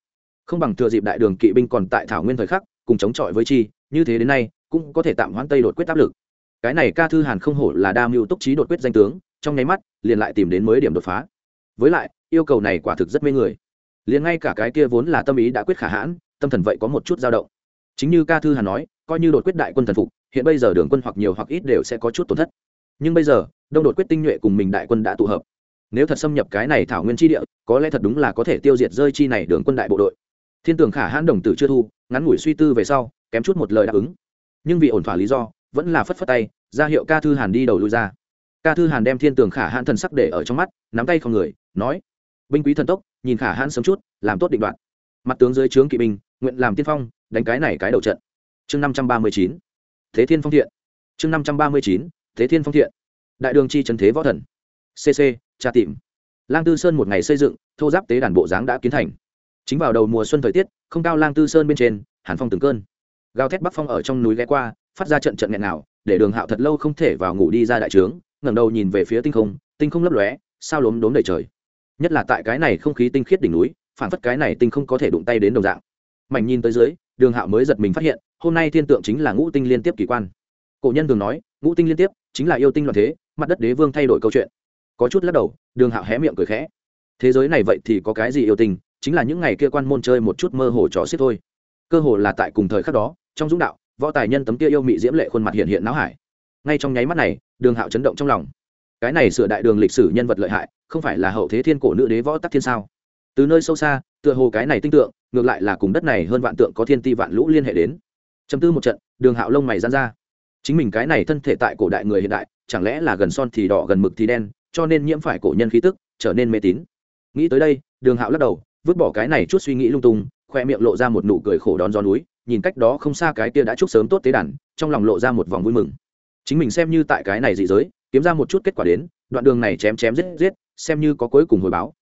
Không bằng thừa dịp đại đường kỵ binh còn tại thảo nguyên thời khắc, cùng chống chọi với chi, như thế đến nay, cũng có thể tạm hoãn tây đột quyết áp lực. Cái này ca thư hàn không hổ là đa mưu túc trí đột quyết danh tướng, trong nháy mắt, liền lại tìm đến mới điểm đột phá. Với lại, yêu cầu này quả thực rất mê người liền ngay cả cái kia vốn là tâm ý đã quyết khả hãn, tâm thần vậy có một chút dao động. Chính như ca thư hàn nói, coi như đột quyết đại quân thần phục, hiện bây giờ đường quân hoặc nhiều hoặc ít đều sẽ có chút tổn thất. Nhưng bây giờ, đông đột quyết tinh nhuệ cùng mình đại quân đã tụ hợp. Nếu thật xâm nhập cái này thảo nguyên tri địa, có lẽ thật đúng là có thể tiêu diệt rơi chi này đường quân đại bộ đội. Thiên tường khả hãn đồng tử chưa thu, ngắn ngủi suy tư về sau, kém chút một lời đáp ứng. Nhưng vì ổn thỏa lý do, vẫn là phất phất tay, ra hiệu ca thư hàn đi đầu lui ra. Ca thư hàn đem thiên tường khả hãn thần sắc để ở trong mắt, nắm tay không người, nói, binh quý thần tốc nhìn khả hãn sớm chút, làm tốt định đoạn mặt tướng dưới trướng kỵ binh, nguyện làm tiên phong, đánh cái này cái đầu trận. Chương năm trăm ba mươi chín, thế thiên phong thiện. Chương năm trăm ba mươi chín, thế thiên phong thiện. Đại đường chi trần thế võ thần. Cc tra tìm. Lang tư sơn một ngày xây dựng, thô giáp tế đàn bộ dáng đã kiến thành. Chính vào đầu mùa xuân thời tiết, không cao lang tư sơn bên trên, hàn phong từng cơn. Gào thét bắc phong ở trong núi ghé qua, phát ra trận trận nghẹn nào để đường hạo thật lâu không thể vào ngủ đi ra đại trướng, ngẩng đầu nhìn về phía tinh không tinh không lấp lóe, sao lốm đốm đầy trời nhất là tại cái này không khí tinh khiết đỉnh núi phản phất cái này tinh không có thể đụng tay đến đồng dạng. Mảnh nhìn tới dưới, đường hạo mới giật mình phát hiện, hôm nay thiên tượng chính là ngũ tinh liên tiếp kỳ quan. Cổ nhân thường nói, ngũ tinh liên tiếp chính là yêu tinh loạn thế, mặt đất đế vương thay đổi câu chuyện. Có chút lắc đầu, đường hạo hé miệng cười khẽ. Thế giới này vậy thì có cái gì yêu tinh, chính là những ngày kia quan môn chơi một chút mơ hồ trò xiết thôi. Cơ hồ là tại cùng thời khắc đó, trong dũng đạo, võ tài nhân tấm kia yêu mị diễm lệ khuôn mặt hiện hiện não hải. Ngay trong nháy mắt này, đường hạo chấn động trong lòng cái này sửa đại đường lịch sử nhân vật lợi hại, không phải là hậu thế thiên cổ nữ đế võ tắc thiên sao? Từ nơi sâu xa, tựa hồ cái này tinh tượng, ngược lại là cùng đất này hơn vạn tượng có thiên ti vạn lũ liên hệ đến. Chấm tư một trận, đường hạo lông mày gian ra. Chính mình cái này thân thể tại cổ đại người hiện đại, chẳng lẽ là gần son thì đỏ, gần mực thì đen, cho nên nhiễm phải cổ nhân khí tức, trở nên mê tín. Nghĩ tới đây, đường hạo lắc đầu, vứt bỏ cái này chút suy nghĩ lung tung, khoe miệng lộ ra một nụ cười khổ đón gió núi, nhìn cách đó không xa cái kia đã chúc sớm tốt tế đàn, trong lòng lộ ra một vòng vui mừng. Chính mình xem như tại cái này dị giới kiếm ra một chút kết quả đến, đoạn đường này chém chém giết giết, xem như có cuối cùng hồi báo.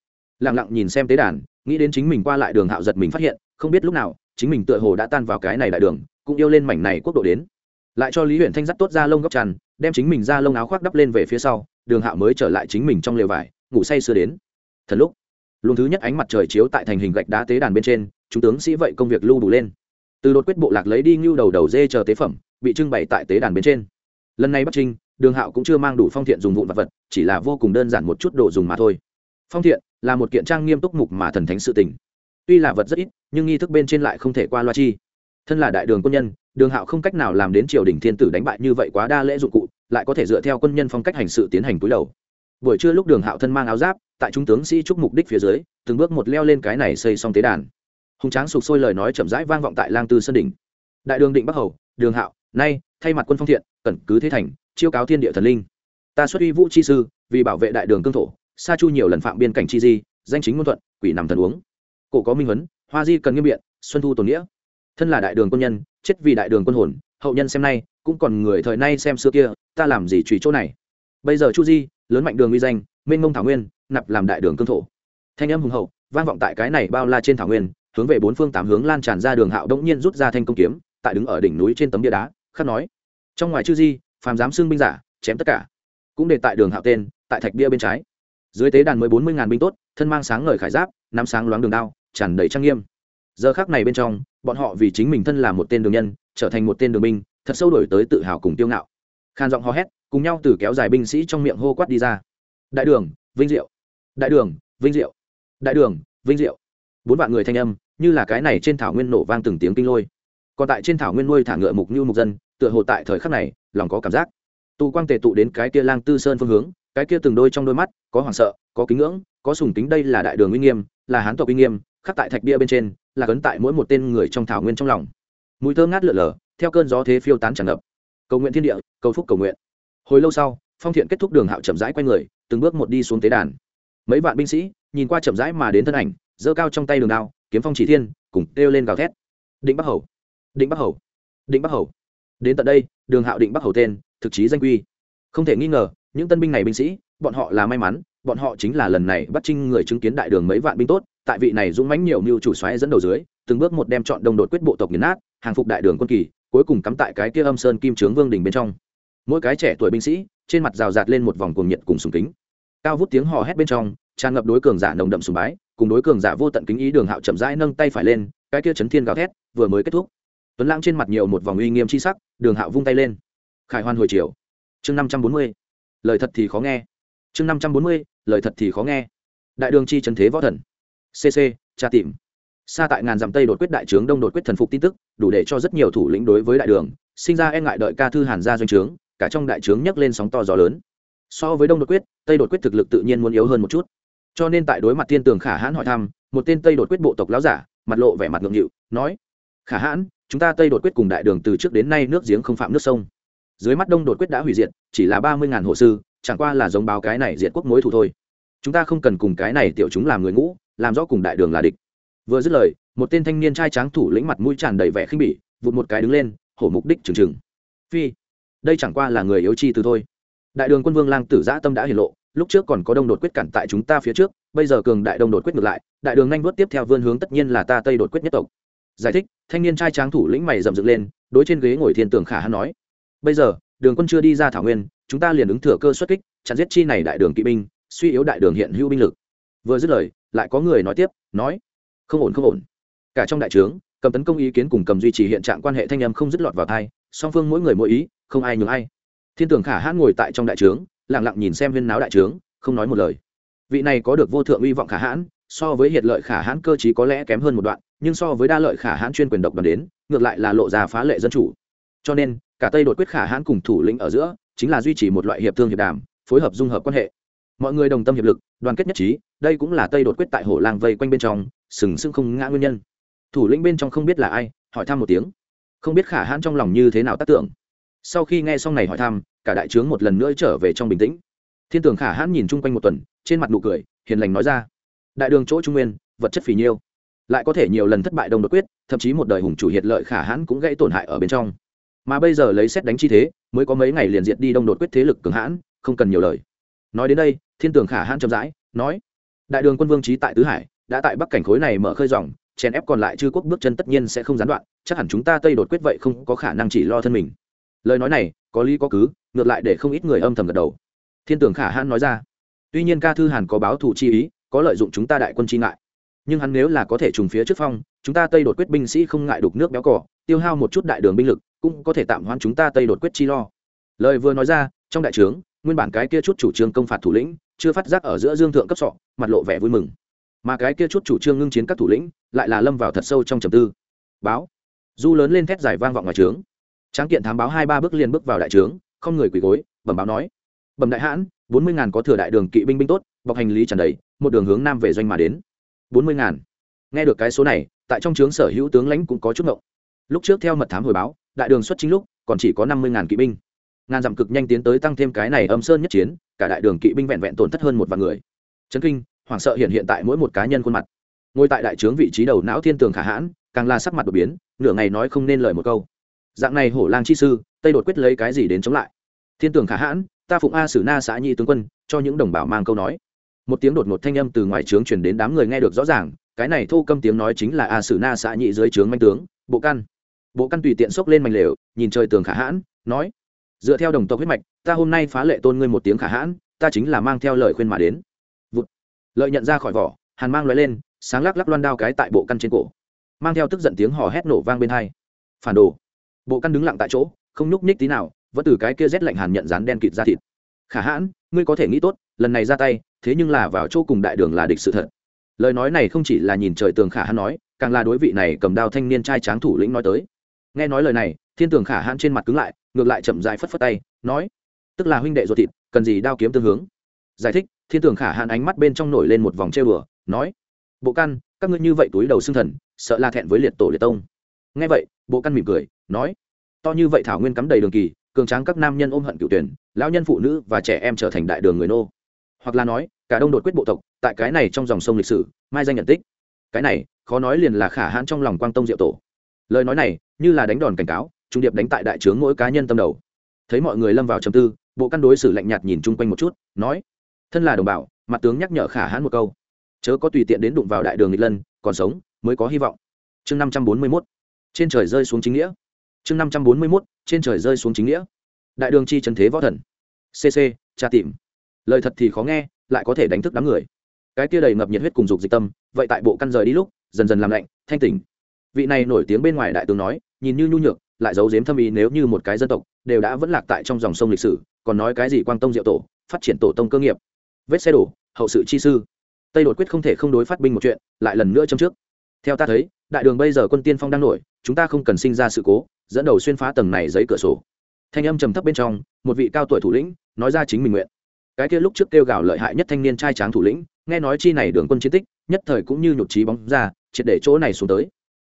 Lặng lặng nhìn xem tế đàn, nghĩ đến chính mình qua lại đường hạo giật mình phát hiện, không biết lúc nào, chính mình tựa hồ đã tan vào cái này đại đường, cũng yêu lên mảnh này quốc độ đến. Lại cho lý huyện thanh dắt tốt ra lông góc tràn đem chính mình ra lông áo khoác đắp lên về phía sau, đường hạo mới trở lại chính mình trong lều vải, ngủ say sưa đến. Thần lúc, luồng thứ nhất ánh mặt trời chiếu tại thành hình gạch đá tế đàn bên trên, chúng tướng sĩ vậy công việc lưu đủ lên. Từ đột quyết bộ lạc lấy đi ngưu đầu đầu dê chờ tế phẩm, bị trưng bày tại tế đàn bên trên lần này bắc trinh, đường hạo cũng chưa mang đủ phong thiện dùng vụn vật vật, chỉ là vô cùng đơn giản một chút đồ dùng mà thôi. Phong thiện là một kiện trang nghiêm túc mục mà thần thánh sự tình. Tuy là vật rất ít, nhưng nghi thức bên trên lại không thể qua loa chi. Thân là đại đường quân nhân, đường hạo không cách nào làm đến triều đình thiên tử đánh bại như vậy quá đa lễ dụng cụ, lại có thể dựa theo quân nhân phong cách hành sự tiến hành túi đầu. Buổi trưa lúc đường hạo thân mang áo giáp, tại trung tướng sĩ trúc mục đích phía dưới, từng bước một leo lên cái này xây xong tế đàn. Hùng tráng sụp sôi lời nói chậm rãi vang vọng tại lang tư sơn đỉnh. Đại đường định bắc hầu, đường hạo, nay, thay mặt quân phong thiện cẩn cứ thế thành, chiêu cáo thiên địa thần linh. Ta xuất uy vũ chi sư, vì bảo vệ đại đường cương thổ, sa chu nhiều lần phạm biên cảnh chi di, danh chính ngôn thuận, quỷ nằm thần uống. Cổ có minh huấn, hoa di cần nghiêm biện, xuân thu tồn nghĩa. Thân là đại đường quân nhân, chết vì đại đường quân hồn, hậu nhân xem nay, cũng còn người thời nay xem xưa kia, ta làm gì trùy chỗ này? Bây giờ chu di, lớn mạnh đường uy danh, mênh mông thảo nguyên, nạp làm đại đường cương thổ. Thanh âm hùng hậu, vang vọng tại cái này bao la trên thảo nguyên, hướng về bốn phương tám hướng lan tràn ra đường hạo đống nhiên rút ra thanh công kiếm, tại đứng ở đỉnh núi trên tấm bia đá, khắc nói trong ngoài chư di, phàm giám xương binh giả, chém tất cả. Cũng để tại đường hạo tên, tại thạch bia bên trái. Dưới tế đàn mới bốn mươi ngàn binh tốt, thân mang sáng ngời khải giáp, nắm sáng loáng đường đao, tràn đầy trang nghiêm. Giờ khác này bên trong, bọn họ vì chính mình thân là một tên đường nhân, trở thành một tên đường binh, thật sâu đổi tới tự hào cùng tiêu ngạo. Khan giọng hò hét, cùng nhau từ kéo dài binh sĩ trong miệng hô quát đi ra. Đại đường, vinh diệu. Đại đường, vinh diệu. Đại đường, vinh diệu. Bốn vạn người thanh âm, như là cái này trên thảo nguyên nổ vang từng tiếng kinh lôi. Còn tại trên thảo nguyên nuôi thả ngựa mục như mục dân tựa hồ tại thời khắc này, lòng có cảm giác. Tụ quang tề tụ đến cái kia lang tư sơn phương hướng, cái kia từng đôi trong đôi mắt, có hoảng sợ, có kính ngưỡng, có sùng kính đây là đại đường uy nghiêm, là hán tộc uy nghiêm, khắc tại thạch bia bên trên, là cấn tại mỗi một tên người trong thảo nguyên trong lòng. Mùi thơ ngát lượn lờ, theo cơn gió thế phiêu tán tràn ngập. Cầu nguyện thiên địa, cầu phúc cầu nguyện. Hồi lâu sau, phong thiện kết thúc đường hạo chậm rãi q u a y người, từng bước một đi xuống tế đàn. Mấy vạn binh sĩ, nhìn qua chậm rãi mà đến thân ảnh, giơ cao trong tay đường đao, kiếm phong chỉ thiên, cùng kêu lên gào thét. Định bắc hầu. Định bắc hầu. Định bắc hầu đến tận đây, đường hạo định bắc hầu tên, thực chí danh quy. Không thể nghi ngờ, những tân binh này binh sĩ, bọn họ là may mắn, bọn họ chính là lần này bắt trinh người chứng kiến đại đường mấy vạn binh tốt, tại vị này dũng mãnh nhiều mưu chủ xoáy dẫn đầu dưới, từng bước một đem chọn đông đột quyết bộ tộc nghiền nát, hàng phục đại đường quân kỳ, cuối cùng cắm tại cái kia âm sơn kim trướng vương đình bên trong. Mỗi cái trẻ tuổi binh sĩ, trên mặt rào rạt lên một vòng cuồng nhiệt cùng sùng kính. Cao vút tiếng hò hét bên trong, tràn ngập đối cường giả nồng đậm sùng bái, cùng đối cường giả vô tận kính ý đường hạo chậm rãi nâng tay phải lên, cái kia chấn thiên gào thét vừa mới kết thúc tuấn lãng trên mặt nhiều một vòng uy nghiêm chi sắc, đường hạo vung tay lên. Khải hoan hồi chiều. Chương năm trăm bốn mươi. Lời thật thì khó nghe. Chương năm trăm bốn mươi. Lời thật thì khó nghe. Đại đường chi trần thế võ thần. Cc tra tìm. Xa tại ngàn dặm tây đột quyết đại trướng, đông đột quyết thần phục tin tức, đủ để cho rất nhiều thủ lĩnh đối với đại đường, sinh ra e ngại đợi ca thư hàn ra doanh trướng, cả trong đại trướng nhấc lên sóng to gió lớn. So với đông đột quyết, tây đột quyết thực lực tự nhiên muốn yếu hơn một chút. Cho nên tại đối mặt thiên tường khả hãn hỏi thăm, một tên tây đột quyết bộ tộc láo giả, mặt lộ vẻ mặt ngượng nghịu, nói, khả hãn chúng ta tây đột quyết cùng đại đường từ trước đến nay nước giếng không phạm nước sông. Dưới mắt đông đột quyết đã hủy diệt, chỉ là ba mươi ngàn hộ sư, chẳng qua là giống báo cái này diệt quốc mối thủ thôi. Chúng ta không cần cùng cái này tiểu chúng làm người ngũ, làm rõ cùng đại đường là địch. Vừa dứt lời, một tên thanh niên trai tráng thủ lĩnh mặt mũi tràn đầy vẻ khinh bỉ, vụt một cái đứng lên, hổ mục đích trừng trừng. Phi, đây chẳng qua là người yếu chi từ thôi. Đại đường quân vương lang tử giã tâm đã hiển lộ, lúc trước còn có đông đột quyết cản tại chúng ta phía trước, bây giờ cường đại đông đột quyết ngược lại, đại đường nhanh vớt tiếp theo vươn hướng tất nhiên là ta tây đột quyết nhất tộc giải thích, thanh niên trai tráng thủ lĩnh mày dậm dựng lên, đối trên ghế ngồi thiên tường khả hắn nói, bây giờ, đường quân chưa đi ra thảo nguyên, chúng ta liền ứng thừa cơ xuất kích, chặn giết chi này đại đường kỵ binh, suy yếu đại đường hiện hữu binh lực. Vừa dứt lời, lại có người nói tiếp, nói, không ổn không ổn. Cả trong đại trướng, cầm tấn công ý kiến cùng cầm duy trì hiện trạng quan hệ thanh âm không dứt lọt vào thai song phương mỗi người mỗi ý, không ai nhường ai. Thiên tưởng khả hãn ngồi tại trong đại trướng lẳng lặng nhìn xem viên náo đại trướng, không nói một lời. Vị này có được vô thượng uy vọng khả hãn, so với hiện lợi khả hãn cơ chí có lẽ kém hơn một đoạn nhưng so với đa lợi khả hãn chuyên quyền độc đoàn đến, ngược lại là lộ ra phá lệ dân chủ. Cho nên, cả tây đột quyết khả hãn cùng thủ lĩnh ở giữa, chính là duy trì một loại hiệp thương hiệp đàm, phối hợp dung hợp quan hệ. Mọi người đồng tâm hiệp lực, đoàn kết nhất trí, đây cũng là tây đột quyết tại hồ lang vây quanh bên trong, sừng sững không ngã nguyên nhân. Thủ lĩnh bên trong không biết là ai, hỏi thăm một tiếng. Không biết khả hãn trong lòng như thế nào tác tưởng. Sau khi nghe xong này hỏi thăm, cả đại trướng một lần nữa trở về trong bình tĩnh. Thiên tường khả hãn nhìn chung quanh một tuần, trên mặt nụ cười, hiền lành nói ra. Đại đường chỗ trung nguyên, vật chất phì nhiêu lại có thể nhiều lần thất bại đồng đột quyết, thậm chí một đời hùng chủ hiệt lợi khả hãn cũng gây tổn hại ở bên trong. Mà bây giờ lấy xét đánh chi thế, mới có mấy ngày liền diệt đi đông đột quyết thế lực cường hãn, không cần nhiều lời. Nói đến đây, thiên tường khả hãn chậm rãi, nói, đại đường quân vương trí tại tứ hải, đã tại bắc cảnh khối này mở khơi dòng, chèn ép còn lại chư quốc bước chân tất nhiên sẽ không gián đoạn, chắc hẳn chúng ta tây đột quyết vậy không có khả năng chỉ lo thân mình. Lời nói này, có lý có cứ, ngược lại để không ít người âm thầm gật đầu. Thiên tường khả hãn nói ra, tuy nhiên ca thư hàn có báo thù chi ý, có lợi dụng chúng ta đại quân chi ngại nhưng hắn nếu là có thể trùng phía trước phong, chúng ta tây đột quyết binh sĩ không ngại đục nước béo cỏ, tiêu hao một chút đại đường binh lực, cũng có thể tạm hoãn chúng ta tây đột quyết chi lo. Lời vừa nói ra, trong đại trướng, nguyên bản cái kia chút chủ trương công phạt thủ lĩnh, chưa phát giác ở giữa dương thượng cấp sọ, mặt lộ vẻ vui mừng. Mà cái kia chút chủ trương ngưng chiến các thủ lĩnh, lại là lâm vào thật sâu trong trầm tư. Báo. Du lớn lên thét giải vang vọng ngoài trướng. Tráng kiện thám báo hai ba bước liền bước vào đại trướng, không người quỳ gối, bẩm báo nói. Bẩm đại hãn, bốn mươi ngàn có thừa đại đường kỵ binh binh tốt, bọc hành lý tràn đầy, một đường hướng nam về doanh mà đến bốn mươi ngàn. Nghe được cái số này, tại trong trướng sở hữu tướng lãnh cũng có chút ngộng. Lúc trước theo mật thám hồi báo, đại đường xuất chính lúc, còn chỉ có năm mươi ngàn kỵ binh. Ngàn dặm cực nhanh tiến tới tăng thêm cái này âm sơn nhất chiến, cả đại đường kỵ binh vẹn vẹn tổn thất hơn một vạn người. Chấn kinh, hoảng sợ hiện hiện tại mỗi một cá nhân khuôn mặt. Ngồi tại đại trướng vị trí đầu não thiên tường khả hãn, càng là sắc mặt đột biến, nửa ngày nói không nên lời một câu. Dạng này hổ lang chi sư, tây đột quyết lấy cái gì đến chống lại? Thiên tường khả hãn, ta phụng a sử na xã nhi tướng quân, cho những đồng bào mang câu nói một tiếng đột ngột thanh âm từ ngoài trướng truyền đến đám người nghe được rõ ràng, cái này thu câm tiếng nói chính là a sử na xã nhị dưới trướng manh tướng, bộ căn. Bộ căn tùy tiện xốc lên mảnh lều, nhìn trời tường khả hãn, nói, dựa theo đồng tộc huyết mạch, ta hôm nay phá lệ tôn ngươi một tiếng khả hãn, ta chính là mang theo lời khuyên mà đến. Vụt. lợi nhận ra khỏi vỏ, hàn mang loại lên, sáng lắc lắc loan đao cái tại bộ căn trên cổ. Mang theo tức giận tiếng hò hét nổ vang bên hai. Phản đồ. Bộ căn đứng lặng tại chỗ, không nhúc nhích tí nào, vẫn từ cái kia rét lạnh hàn nhận rán đen kịt ra thịt. Khả hãn, ngươi có thể nghĩ tốt, lần này ra tay thế nhưng là vào chỗ cùng đại đường là địch sự thật. Lời nói này không chỉ là nhìn trời tường khả hãn nói càng là đối vị này cầm đao thanh niên trai tráng thủ lĩnh nói tới. Nghe nói lời này thiên tường khả hãn trên mặt cứng lại ngược lại chậm rãi phất phất tay nói tức là huynh đệ ruột thịt cần gì đao kiếm tương hướng? Giải thích thiên tường khả hãn ánh mắt bên trong nổi lên một vòng treo đùa, nói bộ căn các ngươi như vậy túi đầu xương thần sợ là thẹn với liệt tổ liệt tông. Nghe vậy bộ căn mỉm cười nói to như vậy thảo nguyên cắm đầy đường kỳ cường tráng các nam nhân ôm hận cựu tuyển lão nhân phụ nữ và trẻ em trở thành đại đường người nô hoặc là nói, cả đông đột quyết bộ tộc, tại cái này trong dòng sông lịch sử, mai danh nhận tích. Cái này, khó nói liền là khả hãn trong lòng quang tông diệu tổ. Lời nói này, như là đánh đòn cảnh cáo, trung điệp đánh tại đại trướng mỗi cá nhân tâm đầu. Thấy mọi người lâm vào trầm tư, bộ căn đối xử lạnh nhạt nhìn chung quanh một chút, nói, thân là đồng bào, mặt tướng nhắc nhở khả hãn một câu. Chớ có tùy tiện đến đụng vào đại đường nghịch lân, còn sống mới có hy vọng. Chương năm trăm bốn mươi mốt. Trên trời rơi xuống chính nghĩa. Chương năm trăm bốn mươi mốt. Trên trời rơi xuống chính nghĩa. Đại đường chi trần thế võ thần. Cc tra tìm lời thật thì khó nghe, lại có thể đánh thức đám người. Cái kia đầy ngập nhiệt huyết cùng dục dịch tâm, vậy tại bộ căn rời đi lúc, dần dần làm lạnh, thanh tỉnh. Vị này nổi tiếng bên ngoài đại tướng nói, nhìn như nhu nhược, lại giấu giếm thâm ý nếu như một cái dân tộc, đều đã vẫn lạc tại trong dòng sông lịch sử, còn nói cái gì quang tông diệu tổ, phát triển tổ tông cơ nghiệp. Vết xe đổ, hậu sự chi sư. Tây đột quyết không thể không đối phát binh một chuyện, lại lần nữa châm trước. Theo ta thấy, đại đường bây giờ quân tiên phong đang nổi, chúng ta không cần sinh ra sự cố, dẫn đầu xuyên phá tầng này giấy cửa sổ. Thanh âm trầm thấp bên trong, một vị cao tuổi thủ lĩnh, nói ra chính mình nguyện cái kia lúc trước kêu gào lợi hại nhất thanh niên trai tráng thủ lĩnh, nghe nói chi này đường quân chiến tích, nhất thời cũng như nhụt trí bóng ra, triệt để chỗ này xuống tới.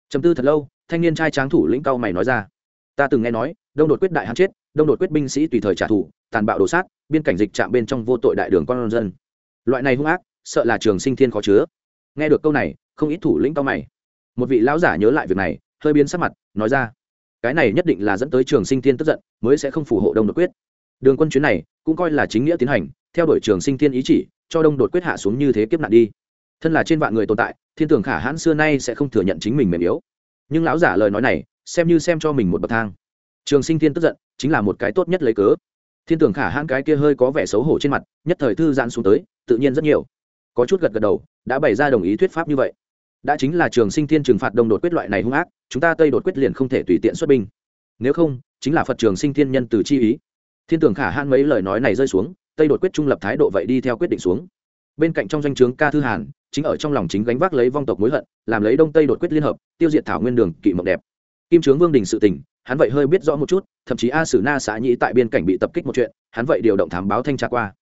Trầm tư thật lâu, thanh niên trai tráng thủ lĩnh cao mày nói ra, ta từng nghe nói, đông đột quyết đại hán chết, đông đột quyết binh sĩ tùy thời trả thù, tàn bạo đổ sát, biên cảnh dịch chạm bên trong vô tội đại đường con dân. Loại này hung ác, sợ là trường sinh thiên khó chứa. Nghe được câu này, không ít thủ lĩnh cao mày. Một vị lão giả nhớ lại việc này, hơi biến sắc mặt, nói ra, cái này nhất định là dẫn tới trường sinh thiên tức giận, mới sẽ không phù hộ đông đột quyết đường quân chuyến này cũng coi là chính nghĩa tiến hành, theo đuổi trường sinh thiên ý chỉ, cho đông đột quyết hạ xuống như thế kiếp nạn đi. Thân là trên vạn người tồn tại, thiên tưởng khả hãn xưa nay sẽ không thừa nhận chính mình mềm yếu. Nhưng lão giả lời nói này, xem như xem cho mình một bậc thang. Trường sinh thiên tức giận, chính là một cái tốt nhất lấy cớ. Thiên tưởng khả hãn cái kia hơi có vẻ xấu hổ trên mặt, nhất thời thư giãn xuống tới, tự nhiên rất nhiều. Có chút gật gật đầu, đã bày ra đồng ý thuyết pháp như vậy. Đã chính là trường sinh thiên trừng phạt đông đột quyết loại này hung ác, chúng ta tây đột quyết liền không thể tùy tiện xuất binh. Nếu không, chính là phật trường sinh thiên nhân từ chi ý thiên tưởng khả hãn mấy lời nói này rơi xuống, tây đột quyết trung lập thái độ vậy đi theo quyết định xuống. Bên cạnh trong danh o ca thư hàn, chính ở trong lòng chính gánh vác lấy vong tộc mối hận, làm lấy đông tây đột quyết liên hợp, tiêu diệt thảo nguyên đường, kỵ mộng đẹp. Kim trướng vương đình sự tình, hắn vậy hơi biết rõ một chút, thậm chí a sử na xã nhĩ tại biên cảnh bị tập kích một chuyện, hắn vậy điều động thám báo thanh tra qua.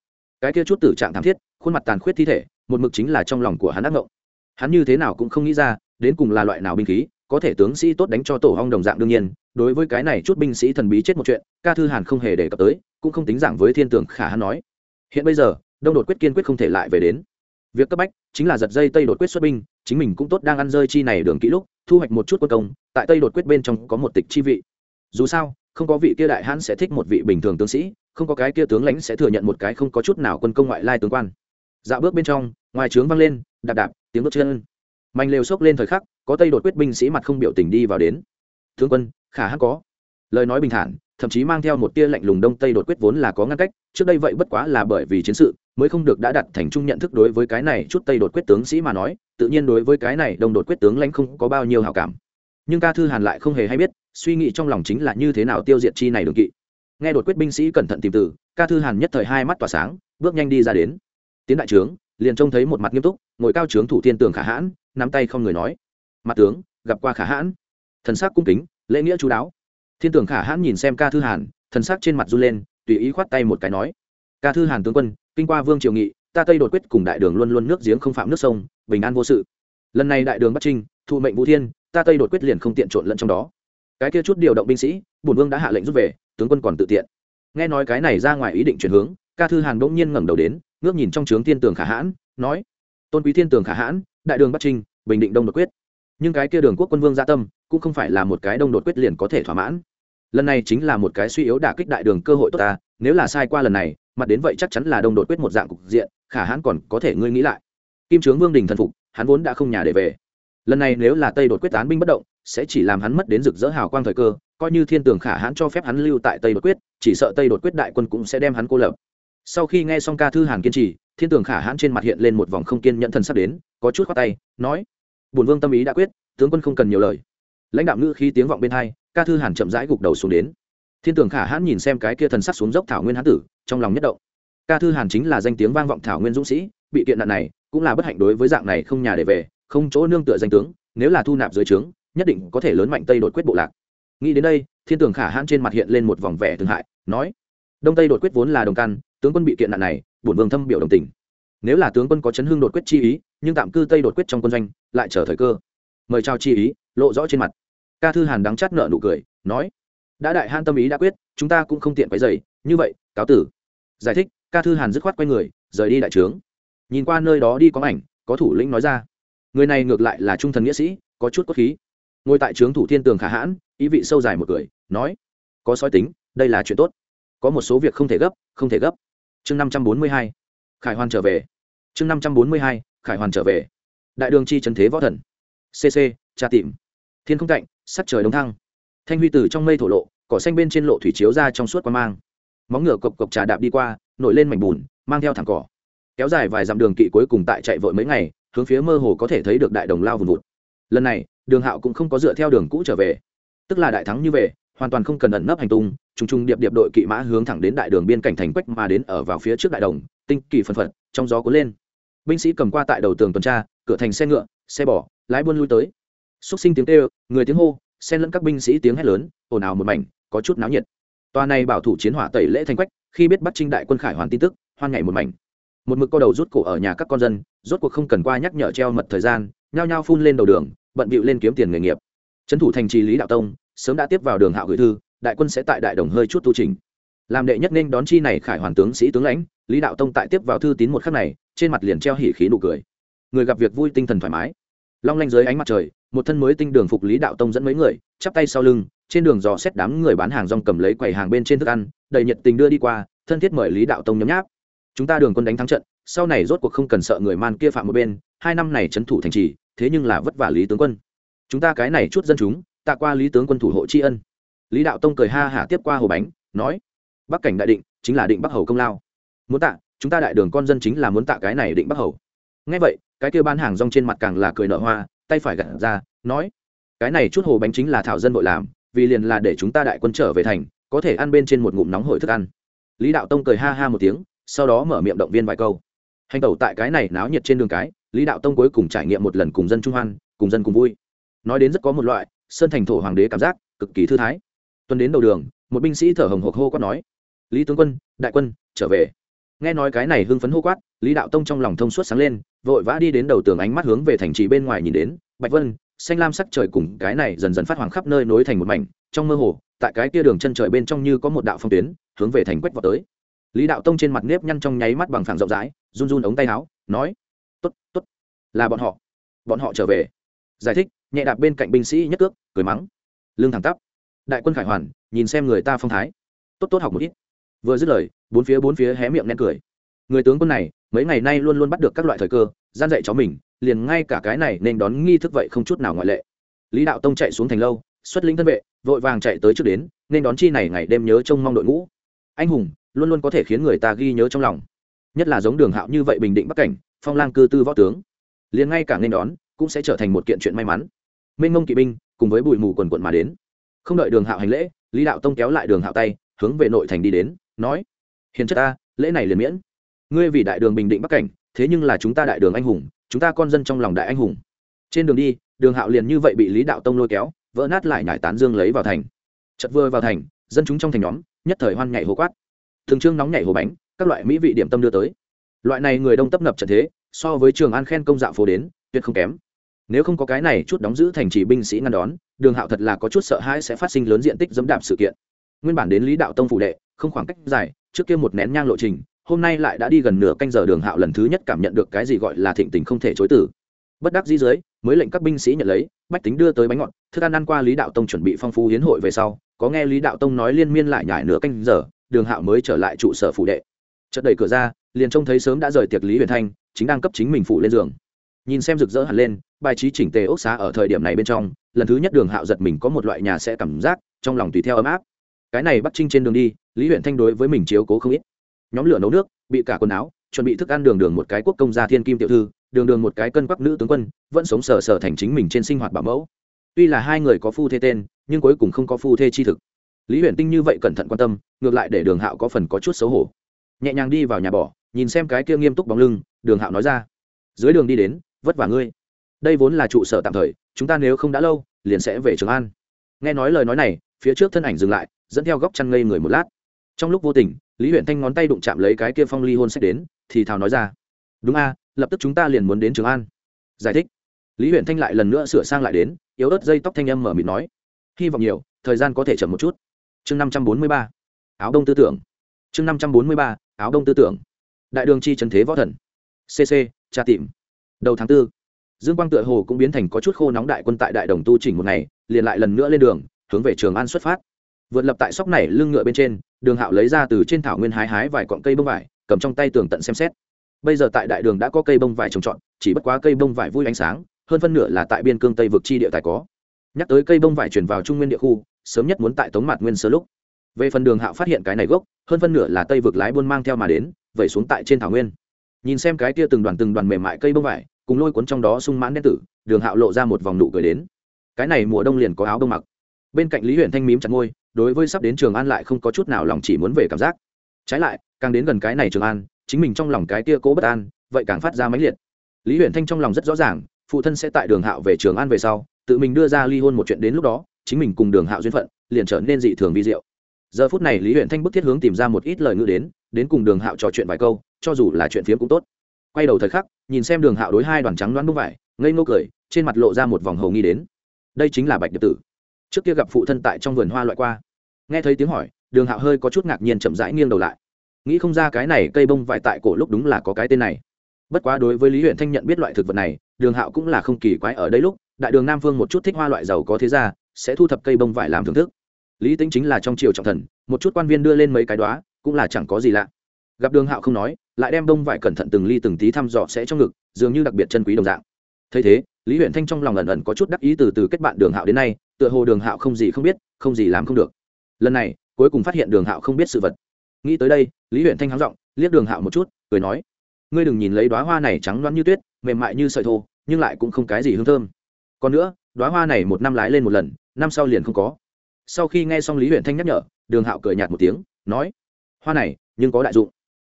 Cái kia chút tử trạng thảm thiết, khuôn mặt tàn khuyết thi thể, một mực chính là trong lòng của hắn ác ngộng. Hắn như thế nào cũng không nghĩ ra, đến cùng là loại nào binh khí có thể tướng sĩ tốt đánh cho tổ hong đồng dạng đương nhiên, đối với cái này chút binh sĩ thần bí chết một chuyện, ca thư hàn không hề đề cập tới, cũng không tính giảng với thiên tường khả hắn nói. Hiện bây giờ, đông đột quyết kiên quyết không thể lại về đến. Việc cấp bách chính là giật dây tây đột quyết xuất binh, chính mình cũng tốt đang ăn rơi chi này đường kỹ lúc, thu hoạch một chút quân công, tại tây đột quyết bên trong có một tịch chi vị. Dù sao, không có vị kia đại hãn sẽ thích một vị bình thường tướng sĩ, không có cái kia tướng lãnh sẽ thừa nhận một cái không có chút nào quân công ngoại lai tướng quan. Dạo bước bên trong, ngoài trướng vang lên, đạp đạp, tiếng bước chân. Manh lều xốc lên thời khắc có tây đột quyết binh sĩ mặt không biểu tình đi vào đến. Thương quân, khả hãn có. Lời nói bình thản, thậm chí mang theo một tia lạnh lùng đông tây đột quyết vốn là có ngăn cách, trước đây vậy bất quá là bởi vì chiến sự, mới không được đã đặt thành chung nhận thức đối với cái này chút tây đột quyết tướng sĩ mà nói, tự nhiên đối với cái này đông đột quyết tướng lãnh không có bao nhiêu hào cảm. Nhưng ca thư hàn lại không hề hay biết, suy nghĩ trong lòng chính là như thế nào tiêu diệt chi này đường kỵ. Nghe đột quyết binh sĩ cẩn thận tìm từ, ca thư hàn nhất thời hai mắt tỏa sáng, bước nhanh đi ra đến. Tiến đại trướng, liền trông thấy một mặt nghiêm túc, ngồi cao trướng thủ thiên tường khả hãn, nắm tay không người nói mặt tướng, gặp qua khả hãn. Thần sắc cung kính, lễ nghĩa chú đáo. Thiên tường khả hãn nhìn xem ca thư hàn, thần sắc trên mặt run lên, tùy ý khoát tay một cái nói, ca thư hàn tướng quân, kinh qua vương triều nghị, ta tây đột quyết cùng đại đường luôn luôn nước giếng không phạm nước sông, bình an vô sự. Lần này đại đường bắc trinh, thụ mệnh vũ thiên, ta tây đột quyết liền không tiện trộn lẫn trong đó. Cái kia chút điều động binh sĩ, bổn vương đã hạ lệnh rút về, tướng quân còn tự tiện. Nghe nói cái này ra ngoài ý định chuyển hướng, ca thư hàn bỗng nhiên ngẩng đầu đến, ngước nhìn trong trướng thiên tường khả hãn, nói, tôn quý thiên tường khả hãn, đại đường bắc trinh, bình định đông đột quyết nhưng cái kia đường quốc quân vương gia tâm cũng không phải là một cái đông đột quyết liền có thể thỏa mãn. Lần này chính là một cái suy yếu đả kích đại đường cơ hội tốt ta, nếu là sai qua lần này, mặt đến vậy chắc chắn là đông đột quyết một dạng cục diện, khả hãn còn có thể ngươi nghĩ lại. Kim trướng vương đình thần phục, hắn vốn đã không nhà để về. Lần này nếu là tây đột quyết tán binh bất động, sẽ chỉ làm hắn mất đến rực rỡ hào quang thời cơ, coi như thiên tường khả hãn cho phép hắn lưu tại tây đột quyết, chỉ sợ tây đột quyết đại quân cũng sẽ đem hắn cô lập. Sau khi nghe xong ca thư hàn kiên trì, thiên tường khả hãn trên mặt hiện lên một vòng không kiên nhận thần sắp đến, có chút khoát tay, nói Bổn vương tâm ý đã quyết, tướng quân không cần nhiều lời. Lãnh đạo ngữ khi tiếng vọng bên hai, ca thư hàn chậm rãi gục đầu xuống đến. Thiên tường khả hãn nhìn xem cái kia thần sắc xuống dốc thảo nguyên hán tử, trong lòng nhất động. Ca thư hàn chính là danh tiếng vang vọng thảo nguyên dũng sĩ, bị kiện nạn này, cũng là bất hạnh đối với dạng này không nhà để về, không chỗ nương tựa danh tướng, nếu là thu nạp dưới trướng, nhất định có thể lớn mạnh tây đột quyết bộ lạc. Nghĩ đến đây, thiên tường khả hãn trên mặt hiện lên một vòng vẻ thương hại, nói, đông tây đột quyết vốn là đồng căn, tướng quân bị kiện nạn này, bổn vương thâm biểu đồng tình nếu là tướng quân có chấn hương đột quyết chi ý, nhưng tạm cư tây đột quyết trong quân doanh, lại chờ thời cơ. Mời trao chi ý, lộ rõ trên mặt. Ca thư hàn đắng chát nợ nụ cười, nói, đã đại han tâm ý đã quyết, chúng ta cũng không tiện quấy dày như vậy, cáo tử. Giải thích, ca thư hàn dứt khoát quay người, rời đi đại trướng. Nhìn qua nơi đó đi có ảnh, có thủ lĩnh nói ra, người này ngược lại là trung thần nghĩa sĩ, có chút cốt khí. Ngồi tại trướng thủ thiên tường khả hãn, ý vị sâu dài một cười, nói, có sói tính, đây là chuyện tốt. Có một số việc không thể gấp, không thể gấp. Chương năm trăm bốn mươi hai, khải hoàn trở về chương năm trăm bốn mươi hai, khải hoàn trở về. đại đường chi trần thế võ thần. cc, tra tìm. thiên không cạnh sắt trời đông thăng. thanh huy từ trong mây thổ lộ, cỏ xanh bên trên lộ thủy chiếu ra trong suốt quan mang. móng ngựa cộc cộc trà đạp đi qua, nổi lên mảnh bùn, mang theo thẳng cỏ. kéo dài vài dặm đường kỵ cuối cùng tại chạy vội mấy ngày, hướng phía mơ hồ có thể thấy được đại đồng lao vùn vụt. lần này, đường hạo cũng không có dựa theo đường cũ trở về. tức là đại thắng như về, hoàn toàn không cần ẩn nấp hành tung, trùng trùng điệp điệp đội kỵ mã hướng thẳng đến đại đường biên cảnh thành quách mà đến ở vào phía trước đại đồng, tinh kỳ phân phật, trong gió cuốn lên binh sĩ cầm qua tại đầu tường tuần tra, cửa thành xe ngựa, xe bỏ lái buôn lui tới. Xúc sinh tiếng kêu, người tiếng hô, xen lẫn các binh sĩ tiếng hét lớn, ồn ào một mảnh, có chút náo nhiệt. Tòa này bảo thủ chiến hỏa tẩy lễ thành quách, khi biết bắt trinh đại quân khải hoàn tin tức, hoan ngày một mảnh. Một mực co đầu rút cổ ở nhà các con dân, rốt cuộc không cần qua nhắc nhở treo mật thời gian, nhao nhao phun lên đầu đường, bận bịu lên kiếm tiền nghề nghiệp. Trấn thủ thành trì lý đạo tông, sớm đã tiếp vào đường hạo gửi thư, đại quân sẽ tại đại đồng hơi chút tu trình làm đệ nhất nên đón chi này khải hoàn tướng sĩ tướng lãnh, lý đạo tông tại tiếp vào thư tín một khắc này, trên mặt liền treo hỉ khí nụ cười. Người gặp việc vui tinh thần thoải mái. Long lanh dưới ánh mặt trời, một thân mới tinh đường phục lý đạo tông dẫn mấy người, chắp tay sau lưng, trên đường dò xét đám người bán hàng rong cầm lấy quầy hàng bên trên thức ăn, đầy nhiệt tình đưa đi qua, thân thiết mời lý đạo tông nhấm nháp. Chúng ta đường quân đánh thắng trận, sau này rốt cuộc không cần sợ người man kia phạm một bên, hai năm này trấn thủ thành trì, thế nhưng là vất vả lý tướng quân. Chúng ta cái này chút dân chúng, tạ qua lý tướng quân thủ hộ tri ân. Lý đạo tông cười ha hả tiếp qua hồ bánh, nói bắc cảnh đại định chính là định bắc hầu công lao. Muốn tạ, chúng ta đại đường con dân chính là muốn tạ cái này định bắc hầu. Ngay vậy, cái kia bán hàng rong trên mặt càng là cười nở hoa, tay phải gặt ra, nói, cái này chút hồ bánh chính là thảo dân vội làm, vì liền là để chúng ta đại quân trở về thành, có thể ăn bên trên một ngụm nóng hổi thức ăn. Lý đạo tông cười ha ha một tiếng, sau đó mở miệng động viên vài câu. Hành tẩu tại cái này náo nhiệt trên đường cái, lý đạo tông cuối cùng trải nghiệm một lần cùng dân trung hoan, cùng dân cùng vui. Nói đến rất có một loại, sơn thành thổ hoàng đế cảm giác cực kỳ thư thái. Tuần đến đầu đường, một binh sĩ thở hồng hộc hô quát nói lý tướng quân, đại quân, trở về. Nghe nói cái này hưng phấn hô quát, lý đạo tông trong lòng thông suốt sáng lên, vội vã đi đến đầu tường ánh mắt hướng về thành trì bên ngoài nhìn đến, bạch vân, xanh lam sắc trời cùng cái này dần dần phát hoàng khắp nơi nối thành một mảnh, trong mơ hồ, tại cái kia đường chân trời bên trong như có một đạo phong tuyến, hướng về thành quách vào tới. Lý đạo tông trên mặt nếp nhăn trong nháy mắt bằng phẳng rộng rãi, run run ống tay áo, nói t ố t t ố t là bọn họ. Bọn họ trở về. Giải thích, nhẹ đạp bên cạnh binh sĩ nhất cước, cười mắng, lương thẳng tắp. Đại quân khải hoàn, nhìn xem người ta phong thái. Tốt tốt học một ít vừa dứt lời, bốn phía bốn phía hé miệng nén cười. Người tướng quân này, mấy ngày nay luôn luôn bắt được các loại thời cơ, gian dạy cháu mình, liền ngay cả cái này nên đón nghi thức vậy không chút nào ngoại lệ. Lý đạo tông chạy xuống thành lâu, xuất lĩnh thân vệ, vội vàng chạy tới trước đến, nên đón chi này ngày đêm nhớ trông mong đội ngũ. Anh hùng, luôn luôn có thể khiến người ta ghi nhớ trong lòng. Nhất là giống đường hạo như vậy bình định bắc cảnh, phong lang cư tư võ tướng. Liền ngay cả nên đón, cũng sẽ trở thành một kiện chuyện may mắn. Minh mông kỵ binh, cùng với bụi mù quần quận mà đến. Không đợi đường hạo hành lễ, lý đạo tông kéo lại đường hạo tay, hướng về nội thành đi đến nói, hiền chất ta, lễ này liền miễn. Ngươi vì đại đường bình định bắc cảnh, thế nhưng là chúng ta đại đường anh hùng, chúng ta con dân trong lòng đại anh hùng. Trên đường đi, đường hạo liền như vậy bị lý đạo tông lôi kéo, vỡ nát lại nhải tán dương lấy vào thành. Chật vừa vào thành, dân chúng trong thành nhóm, nhất thời hoan nhảy hồ quát. Thường trương nóng nhảy hồ bánh, các loại mỹ vị điểm tâm đưa tới. Loại này người đông tấp nập trận thế, so với trường an khen công dạo phố đến, tuyệt không kém. Nếu không có cái này chút đóng giữ thành trì binh sĩ ngăn đón, đường hạo thật là có chút sợ hãi sẽ phát sinh lớn diện tích dẫm đạp sự kiện nguyên bản đến lý đạo tông phụ đệ, không khoảng cách dài, trước kia một nén nhang lộ trình, hôm nay lại đã đi gần nửa canh giờ đường hạo lần thứ nhất cảm nhận được cái gì gọi là thịnh tình không thể chối từ. Bất đắc dĩ dưới, mới lệnh các binh sĩ nhận lấy, bách tính đưa tới bánh ngọt, thức ăn ăn qua lý đạo tông chuẩn bị phong phú hiến hội về sau, có nghe lý đạo tông nói liên miên lại nhải nửa canh giờ, đường hạo mới trở lại trụ sở phủ đệ. Chợt đẩy cửa ra, liền trông thấy sớm đã rời tiệc lý huyền thanh, chính đang cấp chính mình phủ lên giường. Nhìn xem rực rỡ hẳn lên, bài trí chỉnh tề ốc xá ở thời điểm này bên trong, lần thứ nhất đường hạo giật mình có một loại nhà sẽ cảm giác, trong lòng tùy theo ấm áp cái này bắt trinh trên đường đi, lý huyện thanh đối với mình chiếu cố không ít. Nhóm lửa nấu nước, bị cả quần áo, chuẩn bị thức ăn đường đường một cái quốc công gia thiên kim tiểu thư, đường đường một cái cân quắc nữ tướng quân, vẫn sống sờ sờ thành chính mình trên sinh hoạt bảo mẫu. Tuy là hai người có phu thê tên, nhưng cuối cùng không có phu thê chi thực. Lý huyện tinh như vậy cẩn thận quan tâm, ngược lại để đường hạo có phần có chút xấu hổ. Nhẹ nhàng đi vào nhà bỏ nhìn xem cái kia nghiêm túc bóng lưng, đường hạo nói ra, dưới đường đi đến, vất vả ngươi. Đây vốn là trụ sở tạm thời, chúng ta nếu không đã lâu, liền sẽ về trường an. Nghe nói lời nói này, phía trước thân ảnh dừng lại dẫn theo góc chăn ngây người một lát. Trong lúc vô tình lý huyện thanh ngón tay đụng chạm lấy cái kia phong ly hôn sách đến thì thào nói ra đúng a lập tức chúng ta liền muốn đến trường an. Giải thích. Lý huyện thanh lại lần nữa sửa sang lại đến yếu ớt dây tóc thanh âm mở mịt nói hy vọng nhiều thời gian có thể chậm một chút. Chương năm trăm bốn mươi ba. Áo đông tư tưởng. Chương năm trăm bốn mươi ba áo đông tư tưởng. Đại đường chi trần thế võ thần. Cc tra tìm. Đầu tháng 4, dương quang tựa hồ cũng biến thành có chút khô nóng đại quân tại đại đồng tu chỉnh một ngày liền lại lần nữa lên đường hướng về trường an xuất phát vượt lập tại sóc này lưng ngựa bên trên, đường hạo lấy ra từ trên thảo nguyên hái hái vài cọn cây bông vải, cầm trong tay tường tận xem xét. Bây giờ tại đại đường đã có cây bông vải trồng trọt, chỉ bất quá cây bông vải vui ánh sáng, hơn phân nửa là tại biên cương tây vực chi địa tài có. Nhắc tới cây bông vải chuyển vào trung nguyên địa khu, sớm nhất muốn tại tống mạt nguyên sơ lúc. Về phần đường hạo phát hiện cái này gốc, hơn phân nửa là tây vực lái buôn mang theo mà đến, vẩy xuống tại trên thảo nguyên. Nhìn xem cái kia từng đoàn từng đoàn mềm mại cây bông vải, cùng lôi cuốn trong đó sung mãn đen tử, đường hạo lộ ra một vòng nụ cười đến. Cái này mùa đông liền có áo đông mặc. Bên cạnh lý huyện thanh mím chặt ngôi đối với sắp đến trường an lại không có chút nào lòng chỉ muốn về cảm giác. Trái lại, càng đến gần cái này trường an, chính mình trong lòng cái kia cố bất an, vậy càng phát ra mãnh liệt. Lý Huyền thanh trong lòng rất rõ ràng, phụ thân sẽ tại đường hạo về trường an về sau, tự mình đưa ra ly hôn một chuyện đến lúc đó, chính mình cùng đường hạo duyên phận, liền trở nên dị thường vi diệu. Giờ phút này lý Huyền thanh bức thiết hướng tìm ra một ít lời ngữ đến đến cùng đường hạo trò chuyện vài câu, cho dù là chuyện phiếm cũng tốt. Quay đầu thời khắc, nhìn xem đường hạo đối hai đoàn trắng đoán bông vải, ngây ngô cười, trên mặt lộ ra một vòng hầu nghi đến. Đây chính là bạch điệp tử trước kia gặp phụ thân tại trong vườn hoa loại qua. Nghe thấy tiếng hỏi, đường hạo hơi có chút ngạc nhiên chậm rãi nghiêng đầu lại. Nghĩ không ra cái này cây bông vải tại cổ lúc đúng là có cái tên này. Bất quá đối với lý huyện thanh nhận biết loại thực vật này, đường hạo cũng là không kỳ quái ở đây lúc, đại đường nam phương một chút thích hoa loại giàu có thế ra sẽ thu thập cây bông vải làm thưởng thức. Lý tính chính là trong triều trọng thần, một chút quan viên đưa lên mấy cái đó cũng là chẳng có gì lạ. Gặp đường hạo không nói, lại đem bông vải cẩn thận từng ly từng tí thăm dò sẽ trong ngực, dường như đặc biệt chân quý đồng dạng. Thấy thế, lý huyện thanh trong lòng ẩn ẩn có chút đắc ý từ từ kết bạn đường hạo đến nay tựa hồ đường hạo không gì không biết, không gì làm không được. Lần này, cuối cùng phát hiện đường hạo không biết sự vật. Nghĩ tới đây, lý huyện thanh hắng giọng, liếc đường hạo một chút, cười nói, ngươi đừng nhìn lấy đoá hoa này trắng loáng như tuyết, mềm mại như sợi thô, nhưng lại cũng không cái gì hương thơm. Còn nữa đoá hoa này một năm lái lên một lần, năm sau liền không có. Sau khi nghe xong lý huyện thanh nhắc nhở, đường hạo cười nhạt một tiếng, nói, hoa này, nhưng có đại dụng.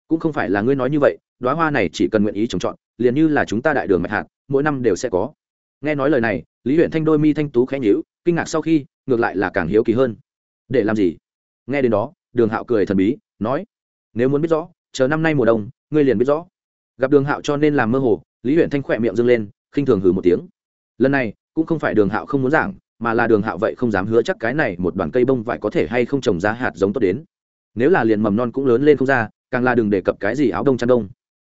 Cũng không phải là ngươi nói như vậy đoá hoa này chỉ cần nguyện ý trồng trọt, liền như là chúng ta đại đường mạch hạt mỗi năm đều sẽ có. Nghe nói lời này, lý huyện thanh đôi mi thanh tú khẽ nhíu kinh ngạc sau khi, ngược lại là càng hiếu kỳ hơn. Để làm gì? Nghe đến đó, đường hạo cười thần bí, nói, nếu muốn biết rõ, chờ năm nay mùa đông, ngươi liền biết rõ. Gặp đường hạo cho nên làm mơ hồ, lý huyện thanh khỏe miệng dâng lên, khinh thường hừ một tiếng. Lần này, cũng không phải đường hạo không muốn giảng, mà là đường hạo vậy không dám hứa chắc cái này một đoàn cây bông vải có thể hay không trồng ra hạt giống tốt đến. Nếu là liền mầm non cũng lớn lên không ra, càng là đừng đề cập cái gì áo đông chăn đông.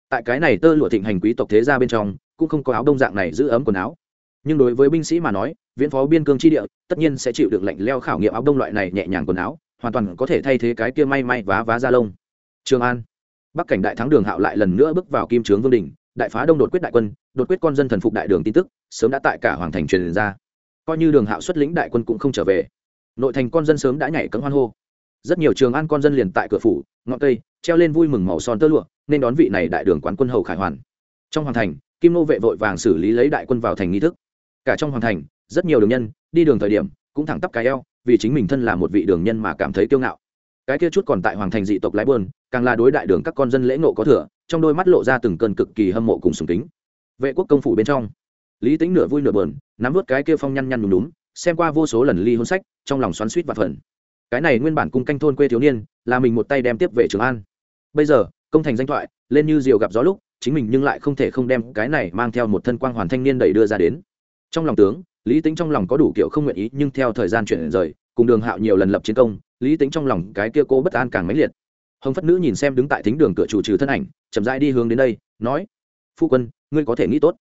Tại cái này tơ lụa thịnh hành quý tộc thế ra bên trong, cũng không có áo đông dạng này giữ ấm quần áo nhưng đối với binh sĩ mà nói, viễn phó biên cương tri địa, tất nhiên sẽ chịu được lệnh leo khảo nghiệm áo đông loại này nhẹ nhàng quần áo, hoàn toàn có thể thay thế cái kia may may vá vá da lông. Trường an. Bắc cảnh đại thắng đường hạo lại lần nữa bước vào kim trướng vương đình đại phá đông đột quyết đại quân, đột quyết con dân thần phục đại đường tin tức, sớm đã tại cả hoàng thành truyền ra. Coi như đường hạo xuất lĩnh đại quân cũng không trở về. Nội thành con dân sớm đã nhảy cấm hoan hô. Rất nhiều trường an con dân liền tại cửa phủ, ngọn cây, treo lên vui mừng màu son tơ lụa, nên đón vị này đại đường quán quân hầu khải hoàn. Trong hoàng thành, kim nô vệ vội vàng xử lý lấy đại quân vào thành nghi thức cả trong hoàng thành, rất nhiều đường nhân, đi đường thời điểm, cũng thẳng tắp cái eo, vì chính mình thân là một vị đường nhân mà cảm thấy kiêu ngạo. Cái kia chút còn tại hoàng thành dị tộc lái bơn, càng là đối đại đường các con dân lễ nộ có thừa, trong đôi mắt lộ ra từng cơn cực kỳ hâm mộ cùng sùng kính. Vệ quốc công phủ bên trong, lý tính nửa vui nửa bờn nắm vớt cái kia phong nhăn nhăn nhùm đúng xem qua vô số lần ly hôn sách, trong lòng xoắn suýt và phần cái này nguyên bản cung canh thôn quê thiếu niên, là mình một tay đem tiếp về trường an. Bây giờ, công thành danh thoại, lên như diều gặp gió lúc, chính mình nhưng lại không thể không đem cái này mang theo một thân quang hoàn thanh niên đẩy đưa ra đến trong lòng tướng, lý tính trong lòng có đủ kiểu không nguyện ý, nhưng theo thời gian chuyển rời, cùng đường hạo nhiều lần lập chiến công, lý tính trong lòng cái kia cô bất an càng mãnh liệt. Hồng phất nữ nhìn xem đứng tại thính đường cửa chủ trừ thân ảnh, chậm rãi đi hướng đến đây, nói, phu quân, ngươi có thể nghĩ tốt.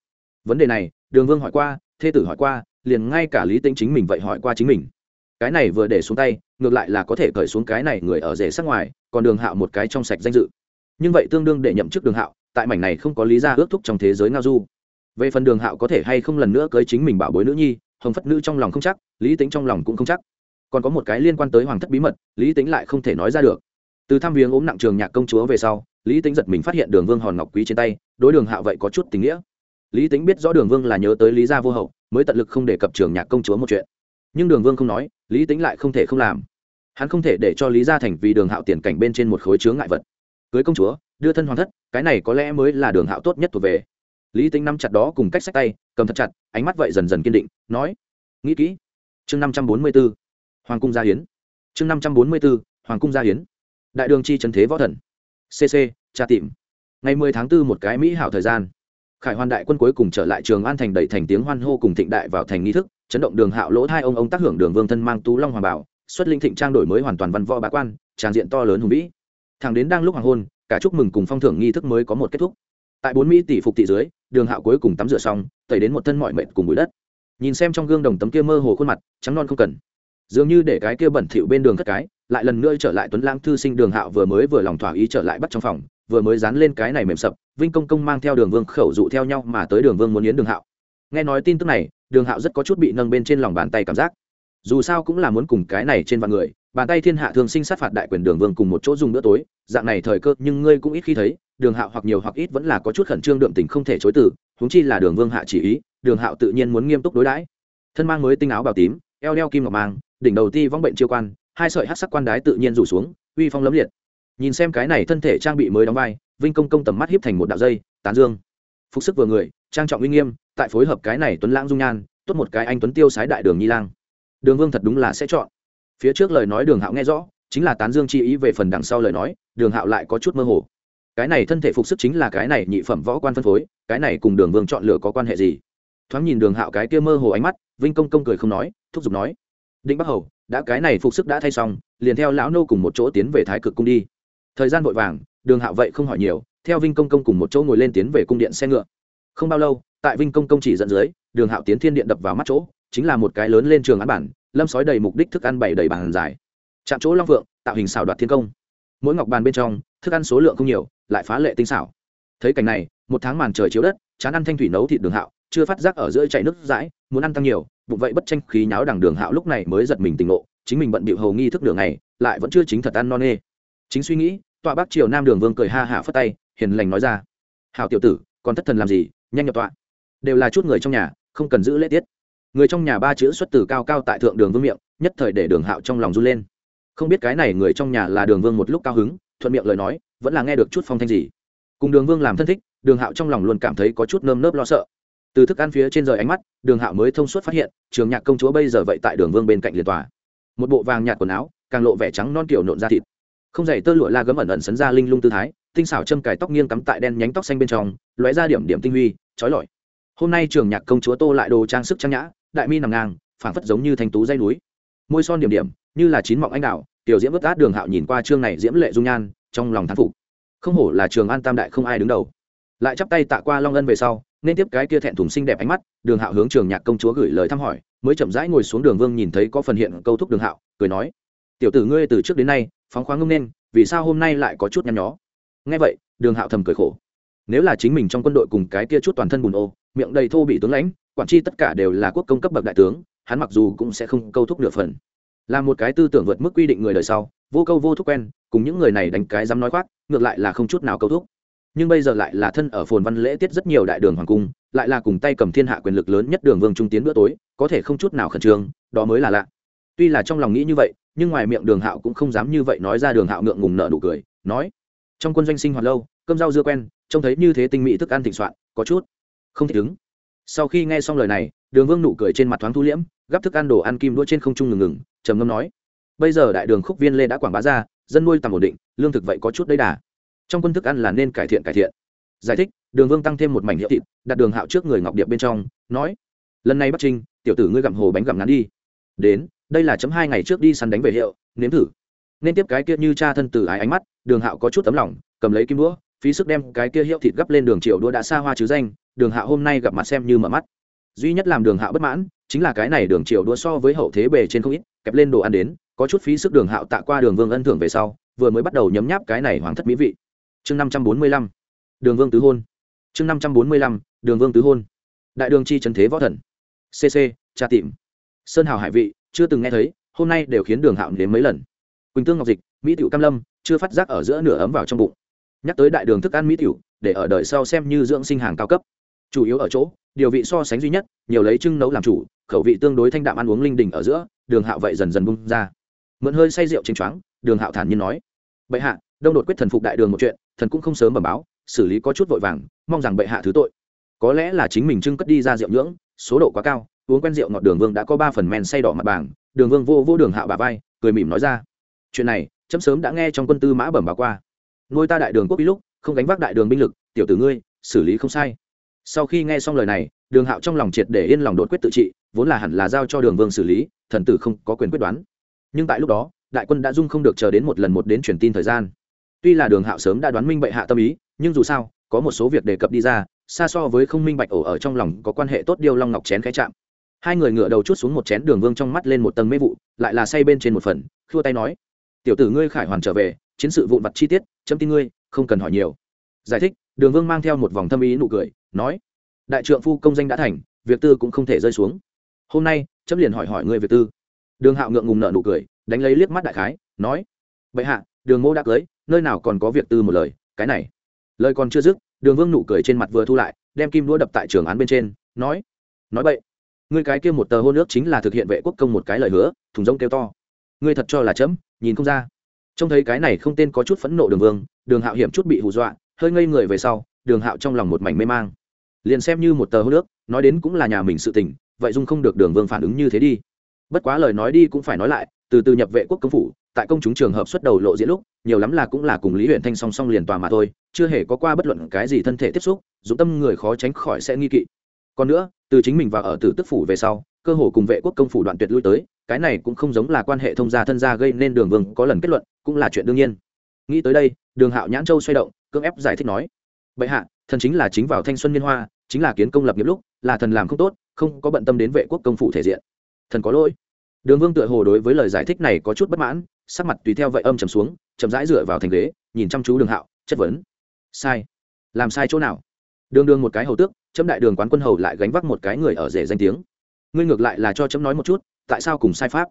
Vấn đề này, đường vương hỏi qua, thê tử hỏi qua, liền ngay cả lý tính chính mình vậy hỏi qua chính mình. Cái này vừa để xuống tay, ngược lại là có thể cởi xuống cái này người ở rể sắc ngoài, còn đường hạo một cái trong sạch danh dự. Nhưng vậy tương đương để nhậm chức đường hạo, tại mảnh này không có lý ra ước thúc trong thế giới ngao du về phần đường hạo có thể hay không lần nữa cưới chính mình bảo bối nữ nhi, hồng phất nữ trong lòng không chắc, lý tính trong lòng cũng không chắc. Còn có một cái liên quan tới hoàng thất bí mật, lý tính lại không thể nói ra được. Từ thăm viếng ốm nặng trường nhạc công chúa về sau, lý tính giật mình phát hiện đường vương hòn ngọc quý trên tay, đối đường hạo vậy có chút tình nghĩa. Lý tính biết rõ đường vương là nhớ tới lý gia vô hậu, mới tận lực không đề cập trường nhạc công chúa một chuyện. Nhưng đường vương không nói, lý tính lại không thể không làm. Hắn không thể để cho lý gia thành vì đường hạo tiền cảnh bên trên một khối chướng ngại vật. Cưới công chúa, đưa thân hoàng thất, cái này có lẽ mới là đường hạo tốt nhất thuộc về lý tính nắm chặt đó cùng cách sách tay, cầm thật chặt, ánh mắt vậy dần dần kiên định, nói, nghĩ kỹ. Chương năm trăm bốn mươi b ố hoàng cung gia hiến chương năm trăm bốn mươi b ố hoàng cung gia hiến đại đường chi trần thế võ thần. Cc tra tìm. Ngày mười tháng 4 một cái mỹ hảo thời gian. Khải hoàn đại quân cuối cùng trở lại trường an thành đẩy thành tiếng hoan hô cùng thịnh đại vào thành nghi thức, chấn động đường hạo lỗ hai ông ông tác hưởng đường vương thân mang tú long hoàng bảo, xuất linh thịnh trang đổi mới hoàn toàn văn võ bá quan tràng diện to lớn hùng vĩ. Thẳng đến đang lúc hoàng hôn, cả chúc mừng cùng phong thưởng nghi thức mới có một kết thúc tại bốn mỹ tỷ phục thị dưới, đường hạo cuối cùng tắm rửa xong, tẩy đến một thân mọi mệt cùng bụi đất. Nhìn xem trong gương đồng tấm kia mơ hồ khuôn mặt, trắng non không cần. Dường như để cái kia bẩn thỉu bên đường cất cái, lại lần nữa trở lại tuấn lãng thư sinh đường hạo vừa mới vừa lòng thỏa ý trở lại bắt trong phòng, vừa mới dán lên cái này mềm sập, vinh công công mang theo đường vương khẩu dụ theo nhau mà tới đường vương muốn yến đường hạo. Nghe nói tin tức này, đường hạo rất có chút bị nâng bên trên lòng bàn tay cảm giác. Dù sao cũng là muốn cùng cái này trên vạn người, bàn tay thiên hạ thường sinh sát phạt đại quyền đường vương cùng một chỗ dùng bữa tối, dạng này thời cơ nhưng ngươi cũng ít khi thấy đường hạo hoặc nhiều hoặc ít vẫn là có chút khẩn trương đượm tình không thể chối từ, huống chi là đường vương hạ chỉ ý, đường hạo tự nhiên muốn nghiêm túc đối đãi. Thân mang mới tinh áo bào tím, eo đeo kim ngọc mang, đỉnh đầu ti vong bệnh chiêu quan, hai sợi hát sắc quan đái tự nhiên rủ xuống, uy phong lấm liệt. Nhìn xem cái này thân thể trang bị mới đóng vai, vinh công công tầm mắt hiếp thành một đạo dây, tán dương. Phục sức vừa người, trang trọng uy nghiêm, tại phối hợp cái này tuấn lãng dung nhan, tốt một cái anh tuấn tiêu sái đại đường nhi lang. Đường vương thật đúng là sẽ chọn. Phía trước lời nói đường hạo nghe rõ, chính là tán dương chi ý về phần đằng sau lời nói, đường hạo lại có chút mơ hồ cái này thân thể phục sức chính là cái này nhị phẩm võ quan phân phối, cái này cùng đường vương chọn lựa có quan hệ gì? Thoáng nhìn đường hạo cái kia mơ hồ ánh mắt, vinh công công cười không nói, thúc giục nói, định bắc hầu, đã cái này phục sức đã thay xong, liền theo lão nô cùng một chỗ tiến về thái cực cung đi. Thời gian vội vàng, đường hạo vậy không hỏi nhiều, theo vinh công công cùng một chỗ ngồi lên tiến về cung điện xe ngựa. Không bao lâu, tại vinh công công chỉ dẫn dưới, đường hạo tiến thiên điện đập vào mắt chỗ, chính là một cái lớn lên trường án bản, lâm sói đầy mục đích thức ăn bày đầy bàn dài. Chạm chỗ long vượng, tạo hình xảo đoạt thiên công mỗi ngọc bàn bên trong, thức ăn số lượng không nhiều, lại phá lệ tinh xảo. Thấy cảnh này, một tháng màn trời chiếu đất, chán ăn thanh thủy nấu thịt đường hạo, chưa phát giác ở giữa chạy nước dãi muốn ăn tăng nhiều, bụng vậy bất tranh khí nháo đằng đường hạo lúc này mới giật mình tỉnh ngộ, chính mình bận bịu hầu nghi thức đường này lại vẫn chưa chính thật ăn non nê. Chính suy nghĩ, tọa bác triều nam đường vương cười ha hả phất tay, hiền lành nói ra. Hảo tiểu tử, còn thất thần làm gì, nhanh nhập tọa. Đều là chút người trong nhà, không cần giữ lễ tiết. Người trong nhà ba chữ xuất từ cao cao tại thượng đường vương miệng, nhất thời để đường hạo trong lòng run lên không biết cái này người trong nhà là đường vương một lúc cao hứng, thuận miệng lời nói, vẫn là nghe được chút phong thanh gì. Cùng đường vương làm thân thích, đường hạo trong lòng luôn cảm thấy có chút nơm nớp lo sợ. Từ thức ăn phía trên rời ánh mắt, đường hạo mới thông suốt phát hiện, trường nhạc công chúa bây giờ vậy tại đường vương bên cạnh liền tòa. Một bộ vàng nhạt quần áo, càng lộ vẻ trắng non kiểu nộn ra thịt. Không dày tơ lụa la gấm ẩn ẩn sấn ra linh lung tư thái, tinh xảo châm cài tóc nghiêng cắm tại đen nhánh tóc xanh bên trong, lóe ra điểm điểm tinh huy trói lọi. Hôm nay trường nhạc công chúa tô lại đồ trang sức trang nhã, đại mi nằm ngang, phảng phất giống như thành tú dây núi. Môi son điểm điểm như là chín mọng anh đạo tiểu diễm vớt át đường hạo nhìn qua chương này diễm lệ dung nhan, trong lòng thán phục. Không hổ là trường an tam đại không ai đứng đầu. Lại chắp tay tạ qua long ân về sau, nên tiếp cái kia thẹn thùng xinh đẹp ánh mắt, đường hạo hướng trường nhạc công chúa gửi lời thăm hỏi, mới chậm rãi ngồi xuống đường vương nhìn thấy có phần hiện câu thúc đường hạo, cười nói, tiểu tử ngươi từ trước đến nay, phóng khoáng ngông nên, vì sao hôm nay lại có chút nhăn nhó? Nghe vậy, đường hạo thầm cười khổ, nếu là chính mình trong quân đội cùng cái kia chút toàn thân bùn ô, miệng đầy thô bị tướng lãnh, quản tri tất cả đều là quốc công cấp bậc đại tướng, hắn mặc dù cũng sẽ không câu thúc nửa phần là một cái tư tưởng vượt mức quy định người đời sau, vô câu vô thúc quen, cùng những người này đánh cái dám nói khoác, ngược lại là không chút nào câu thúc. Nhưng bây giờ lại là thân ở phồn văn lễ tiết rất nhiều đại đường hoàng cung, lại là cùng tay cầm thiên hạ quyền lực lớn nhất đường vương trung tiến bữa tối, có thể không chút nào khẩn trương, đó mới là lạ. Tuy là trong lòng nghĩ như vậy, nhưng ngoài miệng đường hạo cũng không dám như vậy nói ra đường hạo ngượng ngùng nợ nụ cười, nói, trong quân doanh sinh hoạt lâu, cơm rau dưa quen, trông thấy như thế tinh mỹ thức ăn thịnh soạn, có chút không thích ứng. Sau khi nghe xong lời này, đường vương nụ cười trên mặt thoáng thu liễm, gắp thức ăn đồ ăn kim đũa trên không trung ngừng ngừng trầm ngâm nói, bây giờ đại đường khúc viên lê đã quảng bá ra, dân nuôi tầm ổn định, lương thực vậy có chút đấy đà. Trong quân thức ăn là nên cải thiện cải thiện. Giải thích, đường vương tăng thêm một mảnh hiệu thịt, đặt đường hạo trước người ngọc điệp bên trong, nói, lần này bắt trinh, tiểu tử ngươi gặm hồ bánh gặm ngắn đi. Đến, đây là chấm hai ngày trước đi săn đánh về hiệu, nếm thử. Nên tiếp cái kia như cha thân tử ái ánh mắt, đường hạo có chút tấm lòng, cầm lấy kim đũa, phí sức đem cái kia hiệu thịt gấp lên đường triệu đũa đã xa hoa chứ danh, đường hạo hôm nay gặp mặt xem như mở mắt duy nhất làm đường hạo bất mãn chính là cái này đường triều đua so với hậu thế bề trên không ít, kẹp lên đồ ăn đến, có chút phí sức đường hạo tạ qua đường vương ân thưởng về sau, vừa mới bắt đầu nhấm nháp cái này hoàng thất mỹ vị. Chương năm trăm bốn mươi lăm, đường vương tứ hôn. Chương năm trăm bốn mươi lăm, đường vương tứ hôn. Đại đường chi trần thế võ thần. Cc tra tìm. Sơn hào hải vị, chưa từng nghe thấy, hôm nay đều khiến đường hạo đến mấy lần. Quỳnh tương ngọc dịch, mỹ tiểu cam lâm, chưa phát giác ở giữa nửa ấm vào trong bụng. Nhắc tới đại đường thức ăn mỹ tiểu, để ở đời sau xem như dưỡng sinh hàng cao cấp chủ yếu ở chỗ, điều vị so sánh duy nhất, nhiều lấy trưng nấu làm chủ, khẩu vị tương đối thanh đạm ăn uống linh đình ở giữa, đường hạo vậy dần dần bung ra. Mượn hơi say rượu chênh choáng, đường hạo thản nhiên nói, bệ hạ, đông đột quyết thần phục đại đường một chuyện, thần cũng không sớm bẩm báo, xử lý có chút vội vàng, mong rằng bệ hạ thứ tội. Có lẽ là chính mình trưng cất đi ra rượu nhưỡng, số độ quá cao, uống quen rượu ngọt đường vương đã có ba phần men say đỏ mặt bảng đường vương vô vô đường hạo bà vai, cười mỉm nói ra, chuyện này, chấm sớm đã nghe trong quân tư mã bẩm báo qua. Ngôi ta đại đường quốc bí lúc, không gánh vác đại đường binh lực, tiểu tử ngươi, xử lý không sai sau khi nghe xong lời này, đường hạo trong lòng triệt để yên lòng đột quyết tự trị, vốn là hẳn là giao cho đường vương xử lý, thần tử không có quyền quyết đoán. Nhưng tại lúc đó, đại quân đã dung không được chờ đến một lần một đến truyền tin thời gian. Tuy là đường hạo sớm đã đoán minh bệ hạ tâm ý, nhưng dù sao, có một số việc đề cập đi ra, xa so với không minh bạch ổ ở trong lòng có quan hệ tốt điêu long ngọc chén khẽ chạm. Hai người ngựa đầu chút xuống một chén đường vương trong mắt lên một tầng mê vụ, lại là say bên trên một phần, khua tay nói, tiểu tử ngươi khải hoàn trở về, chiến sự vụn vặt chi tiết, chấm tin ngươi, không cần hỏi nhiều. Giải thích, đường vương mang theo một vòng thâm ý nụ cười nói, đại trượng phu công danh đã thành, việc tư cũng không thể rơi xuống. Hôm nay chấm liền hỏi hỏi ngươi việc tư. Đường hạo ngượng ngùng nợ nụ cười, đánh lấy liếc mắt đại khái, nói vậy hạ, đường mô đã cưới, nơi nào còn có việc tư một lời, cái này. Lời còn chưa dứt, đường vương nụ cười trên mặt vừa thu lại, đem kim đũa đập tại trường án bên trên, nói nói vậy ngươi cái kia một tờ hôn ước chính là thực hiện vệ quốc công một cái lời hứa, thùng rông kêu to. Ngươi thật cho là chấm, nhìn không ra. Trông thấy cái này không tên có chút phẫn nộ đường vương, đường hạo hiểm chút bị hù dọa, hơi ngây người về sau, đường hạo trong lòng một mảnh mê mang liền xem như một tờ hôn ước, nói đến cũng là nhà mình sự tình, vậy dung không được đường vương phản ứng như thế đi. Bất quá lời nói đi cũng phải nói lại, từ từ nhập vệ quốc công phủ, tại công chúng trường hợp xuất đầu lộ diễn lúc, nhiều lắm là cũng là cùng lý huyện thanh song song liền tòa mà thôi, chưa hề có qua bất luận cái gì thân thể tiếp xúc dũng tâm người khó tránh khỏi sẽ nghi kỵ. Còn nữa, từ chính mình và ở tử tức phủ về sau, cơ hồ cùng vệ quốc công phủ đoạn tuyệt lui tới, cái này cũng không giống là quan hệ thông gia thân gia gây nên đường vương có lần kết luận, cũng là chuyện đương nhiên. Nghĩ tới đây, đường hạo nhãn châu xoay động, cưỡng ép giải thích nói, bệ hạ thần chính là chính vào thanh xuân niên hoa, chính là kiến công lập nghiệp lúc, là thần làm không tốt, không có bận tâm đến vệ quốc công phụ thể diện. Thần có lỗi. Đường vương tựa hồ đối với lời giải thích này có chút bất mãn, sắc mặt tùy theo vậy âm trầm xuống, chậm rãi dựa vào thành ghế, nhìn chăm chú đường hạo, chất vấn. Sai. Làm sai chỗ nào? Đường đường một cái hầu tước, chấm đại đường quán quân hầu lại gánh vác một cái người ở rể danh tiếng. Ngươi ngược lại là cho chấm nói một chút, tại sao cùng sai pháp?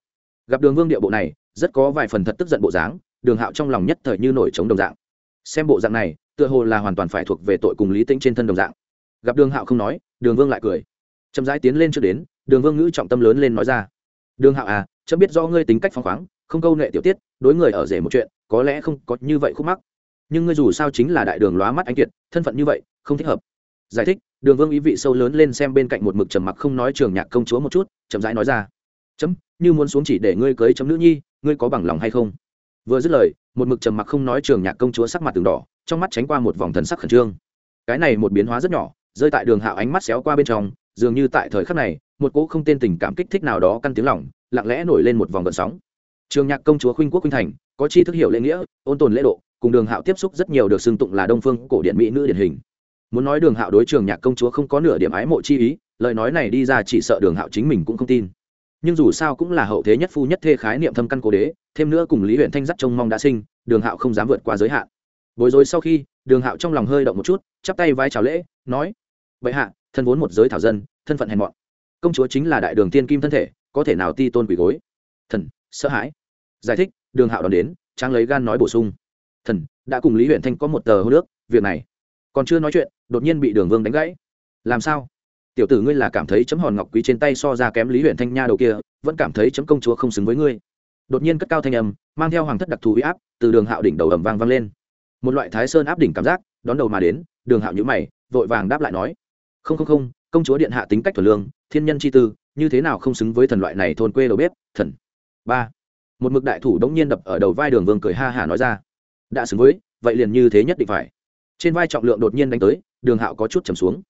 Gặp đường vương địa bộ này, rất có vài phần thật tức giận bộ dáng, đường hạo trong lòng nhất thời như nổi trống đồng dạng. Xem bộ dạng này tựa hồ là hoàn toàn phải thuộc về tội cùng lý tĩnh trên thân đồng dạng. Gặp đường hạo không nói, đường vương lại cười. Chậm rãi tiến lên trước đến, đường vương ngữ trọng tâm lớn lên nói ra. Đường hạo à chấm biết do ngươi tính cách phăng khoáng, không câu nệ tiểu tiết, đối người ở rể một chuyện, có lẽ không có như vậy khúc mắc. Nhưng ngươi dù sao chính là đại đường lóa mắt anh kiệt, thân phận như vậy, không thích hợp. Giải thích, đường vương ý vị sâu lớn lên xem bên cạnh một mực trầm mặc không nói trường nhạc công chúa một chút, chậm rãi nói ra. Chấm, như muốn xuống chỉ để ngươi cưới chấm nữ nhi, ngươi có bằng lòng hay không? Vừa dứt lời, một mực trầm mặc không nói trường nhạc công chúa sắc mặt từng đỏ trong mắt tránh qua một vòng thần sắc khẩn trương. Cái này một biến hóa rất nhỏ, rơi tại đường hạo ánh mắt xéo qua bên trong, dường như tại thời khắc này, một cỗ không tên tình cảm kích thích nào đó căn tiếng lỏng lặng lẽ nổi lên một vòng gợn sóng. Trường nhạc công chúa khuynh quốc khuynh thành, có chi thức hiểu lễ nghĩa, ôn tồn lễ độ, cùng đường hạo tiếp xúc rất nhiều được xưng tụng là đông phương cổ điển mỹ nữ điển hình. Muốn nói đường hạo đối trường nhạc công chúa không có nửa điểm ái mộ chi ý, lời nói này đi ra chỉ sợ đường hạo chính mình cũng không tin. Nhưng dù sao cũng là hậu thế nhất phu nhất thê khái niệm thâm căn cố đế, thêm nữa cùng lý huyện thanh dắt trông mong đã sinh, đường hạo không dám vượt qua giới hạn bối rối sau khi, đường hạo trong lòng hơi động một chút, chắp tay vai chào lễ, nói vậy hạ, thân vốn một giới thảo dân, thân phận hèn mọn. Công chúa chính là đại đường tiên kim thân thể, có thể nào ti tôn quỷ gối? Thần, sợ hãi. Giải thích, đường hạo đón đến trang lấy gan nói bổ sung, thần, đã cùng lý huyện thanh có một tờ hô nước việc này còn chưa nói chuyện, đột nhiên bị đường vương đánh gãy. Làm sao? Tiểu tử ngươi là cảm thấy chấm hòn ngọc quý trên tay so ra kém lý huyện thanh nha đầu kia, vẫn cảm thấy chấm công chúa không xứng với ngươi. Đột nhiên cất cao thanh âm, mang theo hoàng thất đặc thù huy áp, từ đường hạo đỉnh đầu ầm vang vang lên một loại thái sơn áp đỉnh cảm giác, đón đầu mà đến, đường hạo nhữ mày, vội vàng đáp lại nói, không không không, công chúa điện hạ tính cách thuần lương, thiên nhân chi tư, như thế nào không xứng với thần loại này thôn quê đầu bếp, thần. Ba. Một mực đại thủ đống nhiên đập ở đầu vai đường vương cười ha hả nói ra, đã xứng với, vậy liền như thế nhất định phải. Trên vai trọng lượng đột nhiên đánh tới, đường hạo có chút trầm xuống.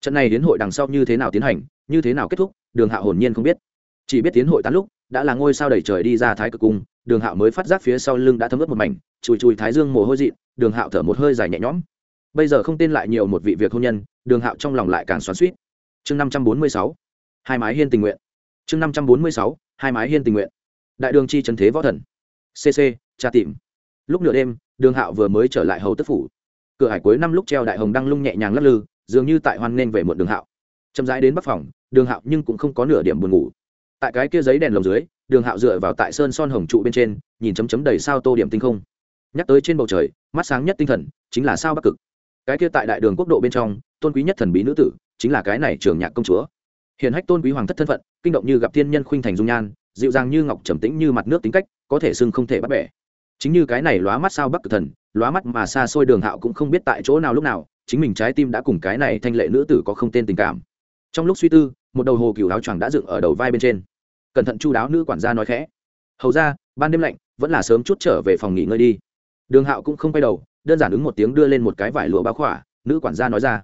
Trận này đến hội đằng sau như thế nào tiến hành, như thế nào kết thúc, đường hạo hồn nhiên không biết. Chỉ biết tiến hội tán lúc, đã là ngôi sao đầy trời đi ra thái cực cung, đường hạo mới phát giác phía sau lưng đã thấm ướt một mảnh, chùi chùi thái dương mồ hôi dị đường hạo thở một hơi dài nhẹ nhõm. Bây giờ không tên lại nhiều một vị việc hôn nhân, đường hạo trong lòng lại càng xoắn suýt chương năm trăm bốn mươi sáu, hai mái hiên tình nguyện. Chương năm trăm bốn mươi sáu, hai mái hiên tình nguyện. Đại đường chi trần thế võ thần. Cc tra tìm. Lúc nửa đêm, đường hạo vừa mới trở lại hầu tức phủ. Cửa hải cuối năm lúc treo đại hồng đăng lung nhẹ nhàng lắc lư, dường như tại hoan nên về muộn đường hạo. Chậm rãi đến bắc phòng, đường hạo nhưng cũng không có nửa điểm buồn ngủ. Tại cái kia giấy đèn lồng dưới, đường hạo dựa vào tại sơn son hồng trụ bên trên, nhìn chấm chấm đầy sao tô điểm tinh không nhắc tới trên bầu trời, mắt sáng nhất tinh thần chính là sao bắc cực. Cái kia tại đại đường quốc độ bên trong, tôn quý nhất thần bí nữ tử chính là cái này trường nhạc công chúa. Hiện hách tôn quý hoàng thất thân phận, kinh động như gặp thiên nhân khuynh thành dung nhan, dịu dàng như ngọc trầm tĩnh như mặt nước tính cách, có thể xưng không thể bắt bẻ. Chính như cái này lóa mắt sao bắc cực thần, lóa mắt mà xa xôi đường hạo cũng không biết tại chỗ nào lúc nào, chính mình trái tim đã cùng cái này thanh lệ nữ tử có không tên tình cảm. Trong lúc suy tư, một đầu hồ cựu áo choàng đã dựng ở đầu vai bên trên. Cẩn thận chu đáo nữ quản gia nói khẽ. Hầu ra, ban đêm lạnh, vẫn là sớm chút trở về phòng nghỉ ngơi đi đường hạo cũng không quay đầu, đơn giản ứng một tiếng đưa lên một cái vải lụa bao khỏa, nữ quản gia nói ra.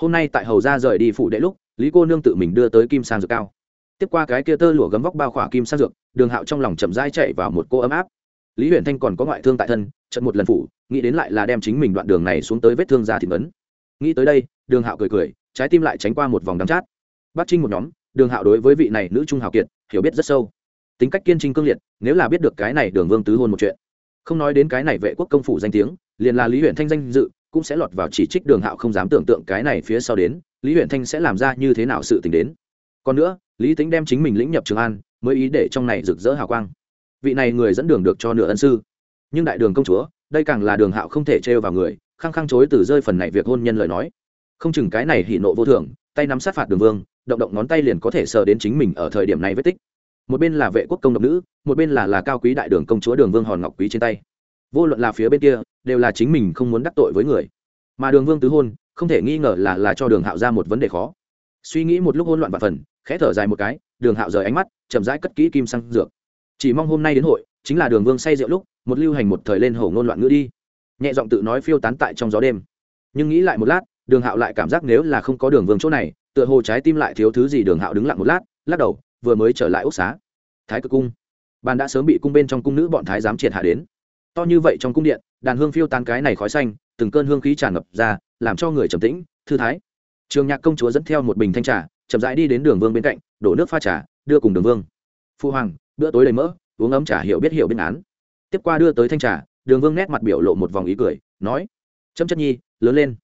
Hôm nay tại hầu gia rời đi phụ đệ lúc, lý cô nương tự mình đưa tới kim sang dược cao. Tiếp qua cái kia tơ lụa gấm vóc bao khỏa kim sang dược, đường hạo trong lòng chậm rãi chạy vào một cô ấm áp. Lý huyền thanh còn có ngoại thương tại thân trận một lần phủ, nghĩ đến lại là đem chính mình đoạn đường này xuống tới vết thương ra thịt vấn nghĩ tới đây, đường hạo cười cười, trái tim lại tránh qua một vòng đắm chát. Bắt trinh một nhóm, đường hạo đối với vị này nữ trung hào kiệt, hiểu biết rất sâu. Tính cách kiên trinh cương liệt, nếu là biết được cái này đường vương tứ hôn một chuyện không nói đến cái này vệ quốc công phủ danh tiếng, liền là lý huyện thanh danh dự, cũng sẽ lọt vào chỉ trích đường hạo không dám tưởng tượng cái này phía sau đến, lý huyện thanh sẽ làm ra như thế nào sự t ì n h đến. Còn nữa, lý tính đem chính mình lĩnh nhập trường an, mới ý để trong này rực rỡ hào quang. Vị này người dẫn đường được cho nửa ân sư. Nhưng đại đường công chúa, đây càng là đường hạo không thể trêu vào người, khăng khăng chối từ rơi phần này việc hôn nhân lời nói. Không chừng cái này hỉ nộ vô thường, tay nắm sát phạt đường vương, động động ngón tay liền có thể sờ đến chính mình ở thời điểm này vết tích một bên là vệ quốc công độc nữ, một bên là là cao quý đại đường công chúa đường vương hòn ngọc quý trên tay. Vô luận là phía bên kia, đều là chính mình không muốn đắc tội với người. Mà đường vương tứ hôn, không thể nghi ngờ là là cho đường hạo ra một vấn đề khó. Suy nghĩ một lúc hôn loạn và phần, khẽ thở dài một cái, đường hạo rời ánh mắt, chậm rãi cất kỹ kim sang dược. Chỉ mong hôm nay đến hội, chính là đường vương say rượu lúc, một lưu hành một thời lên hổ ngôn loạn ngữ đi. Nhẹ giọng tự nói phiêu tán tại trong gió đêm. Nhưng nghĩ lại một lát, đường hạo lại cảm giác nếu là không có đường vương chỗ này, tựa hồ trái tim lại thiếu thứ gì đường hạo đứng lặng một lát, lắc đầu vừa mới trở lại ốc xá. Thái cực cung. Bàn đã sớm bị cung bên trong cung nữ bọn thái giám triệt hạ đến. To như vậy trong cung điện, đàn hương phiêu tan cái này khói xanh, từng cơn hương khí tràn ngập ra, làm cho người trầm tĩnh, thư thái. Trường nhạc công chúa dẫn theo một bình thanh trà, chậm rãi đi đến đường vương bên cạnh, đổ nước pha trà, đưa cùng đường vương. Phu hoàng, bữa tối đầy mỡ, uống ấm trà hiểu biết hiểu biên án. Tiếp qua đưa tới thanh trà, đường vương nét mặt biểu lộ một vòng ý cười, nói chấm chất nhi, lớn lên.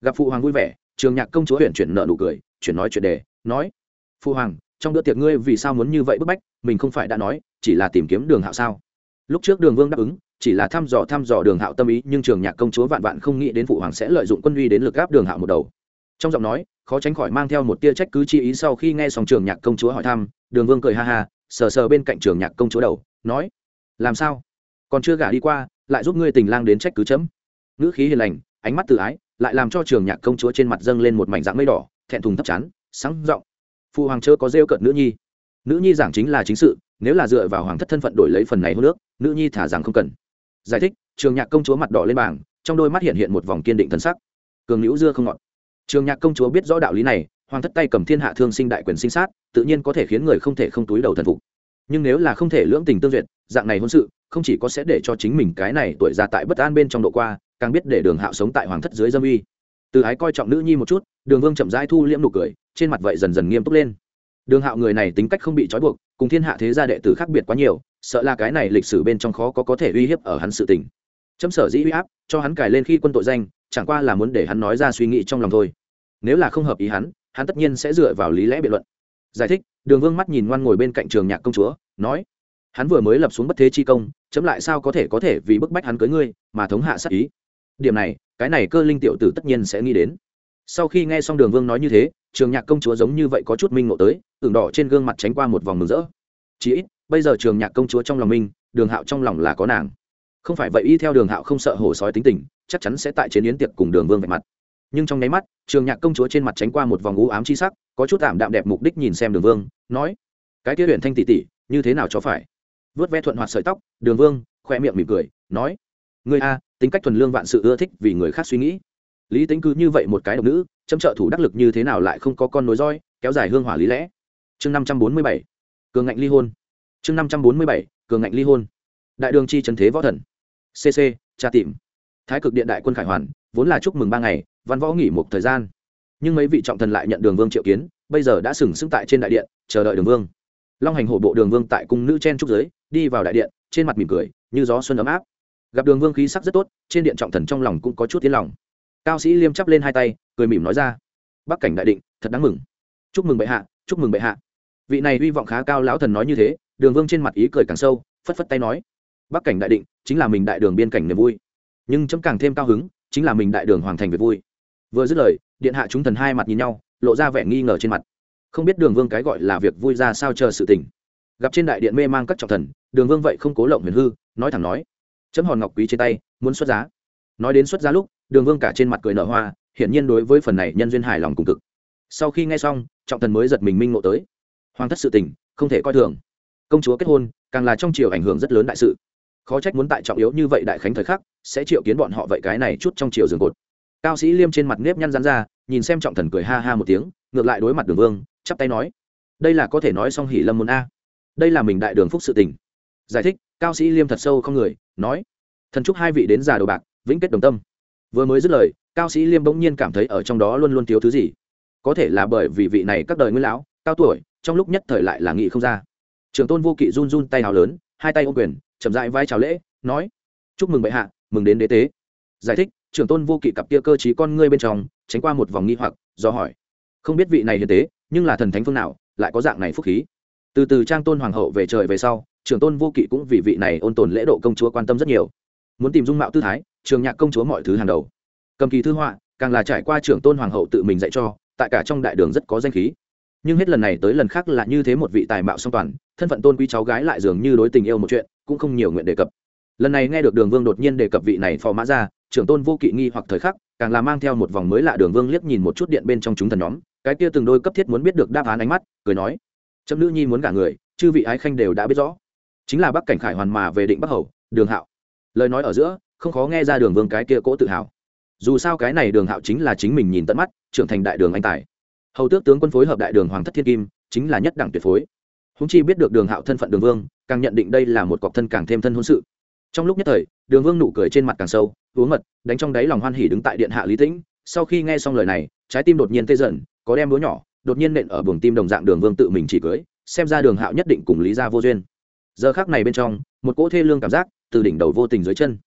Gặp phụ hoàng vui vẻ, trường nhạc công chúa huyện chuyển nợ nụ cười, chuyển nói chuyện đề, nói phụ hoàng trong bữa tiệc ngươi vì sao muốn như vậy bức bách, mình không phải đã nói, chỉ là tìm kiếm đường hạo sao? Lúc trước đường vương đáp ứng, chỉ là thăm dò thăm dò đường hạo tâm ý, nhưng trường nhạc công chúa vạn vạn không nghĩ đến phụ hoàng sẽ lợi dụng quân uy đến lực gáp đường hạo một đầu. Trong giọng nói, khó tránh khỏi mang theo một tia trách cứ chi ý sau khi nghe xong trường nhạc công chúa hỏi thăm, đường vương cười ha ha, sờ sờ bên cạnh trường nhạc công chúa đầu, nói, làm sao? Còn chưa gả đi qua, lại giúp ngươi tình lang đến trách cứ chấm. Ngữ khí hiền lành, ánh mắt tự ái, lại làm cho trường nhạc công chúa trên mặt dâng lên một mảnh dạng mây đỏ, thẹn thùng thấp chán, sáng giọng phụ hoàng chớ có rêu cận nữ nhi. Nữ nhi giảng chính là chính sự, nếu là dựa vào hoàng thất thân phận đổi lấy phần này hô nước nữ nhi thả rằng không cần. Giải thích, trường nhạc công chúa mặt đỏ lên bảng, trong đôi mắt hiện hiện một vòng kiên định thân sắc. Cường hữu dưa không ngọt. Trường nhạc công chúa biết rõ đạo lý này, hoàng thất tay cầm thiên hạ thương sinh đại quyền sinh sát, tự nhiên có thể khiến người không thể không túi đầu thần phục. Nhưng nếu là không thể lưỡng tình tương duyệt, dạng này hôn sự, không chỉ có sẽ để cho chính mình cái này tuổi già tại bất an bên trong độ qua, càng biết để đường hạo sống tại hoàng thất dưới dâm uy. Từ ái coi trọng nữ nhi một chút, đường vương chậm rãi thu liễm nụ cười trên mặt vậy dần dần nghiêm túc lên. Đường hạo người này tính cách không bị trói buộc, cùng thiên hạ thế gia đệ tử khác biệt quá nhiều, sợ là cái này lịch sử bên trong khó có có thể uy hiếp ở hắn sự tình. Chấm sở dĩ uy áp, cho hắn cài lên khi quân tội danh, chẳng qua là muốn để hắn nói ra suy nghĩ trong lòng thôi. Nếu là không hợp ý hắn hắn tất nhiên sẽ dựa vào lý lẽ biện luận. Giải thích, đường vương mắt nhìn ngoan ngồi bên cạnh trường nhạc công chúa, nói, hắn vừa mới lập xuống bất thế chi công, chấm lại sao có thể có thể vì bức bách hắn cưới ngươi, mà thống hạ sát ý? Điểm này, cái này cơ linh tiểu tử tất nhiên sẽ nghĩ đến. Sau khi nghe xong đường vương nói như thế trường nhạc công chúa giống như vậy có chút minh ngộ tới tưởng đỏ trên gương mặt tránh qua một vòng mừng rỡ. Chí ít, bây giờ trường nhạc công chúa trong lòng minh đường hạo trong lòng là có nàng. Không phải vậy y theo đường hạo không sợ hổ sói tính tình, chắc chắn sẽ tại chế yến tiệc cùng đường vương vạch mặt. Nhưng trong nháy mắt, trường nhạc công chúa trên mặt tránh qua một vòng u ám chi sắc, có chút tạm đạm đẹp mục đích nhìn xem đường vương, nói, cái kia huyện thanh tỷ tỷ, như thế nào cho phải? Vớt ve thuận hoạt sợi tóc, đường vương khoe miệng mỉm cười, nói người a, tính cách thuần lương vạn sự ưa thích vì người khác suy nghĩ lý tính cứ như vậy một cái độc nữ chấm trợ thủ đắc lực như thế nào lại không có con nối roi, kéo dài hương hỏa lý lẽ. Chương năm trăm bốn mươi bảy, cường ngạnh ly hôn. Chương năm trăm bốn mươi bảy, cường ngạnh ly hôn. Đại đường chi trần thế võ thần. Cc tra tìm. Thái cực điện đại quân khải hoàn, vốn là chúc mừng ba ngày, văn võ nghỉ một thời gian. Nhưng mấy vị trọng thần lại nhận đường vương triệu kiến, bây giờ đã sừng sững tại trên đại điện, chờ đợi đường vương. Long hành hổ bộ đường vương tại cung nữ chen trúc giới, đi vào đại điện, trên mặt mỉm cười, như gió xuân ấm áp. Gặp đường vương khí sắc rất tốt, trên điện trọng thần trong lòng cũng có chút tiến lòng cao sĩ liêm chắp lên hai tay, cười mỉm nói ra, bắc cảnh đại định, thật đáng mừng. Chúc mừng bệ hạ, chúc mừng bệ hạ. Vị này hy vọng khá cao lão thần nói như thế, đường vương trên mặt ý cười càng sâu, phất phất tay nói, bắc cảnh đại định, chính là mình đại đường biên cảnh niềm vui. Nhưng chấm càng thêm cao hứng, chính là mình đại đường hoàng thành về vui. Vừa dứt lời, điện hạ chúng thần hai mặt nhìn nhau, lộ ra vẻ nghi ngờ trên mặt. Không biết đường vương cái gọi là việc vui ra sao chờ sự tình. Gặp trên đại điện mê mang các trọng thần, đường vương vậy không cố lộng huyền hư, nói thẳng nói, chấm hòn ngọc quý trên tay, muốn xuất giá. Nói đến xuất giá lúc đường vương cả trên mặt cười nở hoa, hiển nhiên đối với phần này nhân duyên hài lòng cùng cực. Sau khi nghe xong, trọng thần mới giật mình minh ngộ tới. Hoàng thất sự tình, không thể coi thường. Công chúa kết hôn, càng là trong triều ảnh hưởng rất lớn đại sự. Khó trách muốn tại trọng yếu như vậy đại khánh thời khắc, sẽ triệu kiến bọn họ vậy cái này chút trong triều giường cột. Cao sĩ liêm trên mặt nếp nhăn rán ra, nhìn xem trọng thần cười ha ha một tiếng, ngược lại đối mặt đường vương, chắp tay nói, đây là có thể nói xong hỉ lâm môn a. Đây là mình đại đường phúc sự tình. Giải thích, cao sĩ liêm thật sâu không người, nói, thần chúc hai vị đến già đồ bạc, vĩnh kết đồng tâm vừa mới dứt lời, cao sĩ liêm bỗng nhiên cảm thấy ở trong đó luôn luôn thiếu thứ gì. Có thể là bởi vì vị này các đời nguyên lão, cao tuổi, trong lúc nhất thời lại là nghị không ra. Trường tôn vô kỵ run run tay hào lớn, hai tay ô quyền, chậm dại vai chào lễ, nói, chúc mừng bệ hạ, mừng đến đế tế. Giải thích trường tôn vô kỵ cặp kia cơ t con ngươi bên trong, tránh qua một vòng nghi hoặc, do hỏi, không biết vị này hiền tế, nhưng là thần thánh phương nào, lại có dạng này phúc khí? Từ từ trang tôn hoàng hậu về trời về sau trường tôn vô kỵ cũng vì vị này ôn tồn lễ độ công chúa quan tâm rất nhiều. Muốn tìm dung mạo tư thái trường nhạc công chúa mọi thứ hàng đầu. Cầm kỳ thư họa, càng là trải qua trưởng tôn hoàng hậu tự mình dạy cho, tại cả trong đại đường rất có danh khí. Nhưng hết lần này tới lần khác là như thế một vị tài mạo song toàn, thân phận tôn quý cháu gái lại dường như đối tình yêu một chuyện, cũng không nhiều nguyện đề cập. Lần này nghe được đường vương đột nhiên đề cập vị này phò mã ra, trưởng tôn vô kỵ nghi hoặc thời khắc, càng là mang theo một vòng mới lạ đường vương liếc nhìn một chút điện bên trong chúng thần nhóm, cái kia từng đôi cấp thiết muốn biết được đáp án ánh mắt, cười nói, chấm nữ nhi muốn cả người, chư vị ái khanh đều đã biết rõ. Chính là bắc cảnh khải hoàn mà về định bắc hầu, đường hạo. Lời nói ở giữa không khó nghe ra đường vương cái kia cỗ tự hào. Dù sao cái này đường hạo chính là chính mình nhìn tận mắt, trưởng thành đại đường anh tài. Hầu tước tướng quân phối hợp đại đường hoàng thất thiên kim, chính là nhất đẳng tuyệt phối. Húng chi biết được đường hạo thân phận đường vương, càng nhận định đây là một cọc thân càng thêm thân hôn sự. Trong lúc nhất thời, đường vương nụ cười trên mặt càng sâu, uống mật, đánh trong đáy lòng hoan hỉ đứng tại điện hạ lý tĩnh. Sau khi nghe xong lời này, trái tim đột nhiên tê dần, có đem búa nhỏ, đột nhiên nện ở buồng tim đồng dạng đường vương tự mình chỉ cưới, xem ra đường hạo nhất định cùng lý ra vô duyên. Giờ khác này bên trong, một cỗ thê lương cảm giác từ đỉnh đầu vô tình dưới chân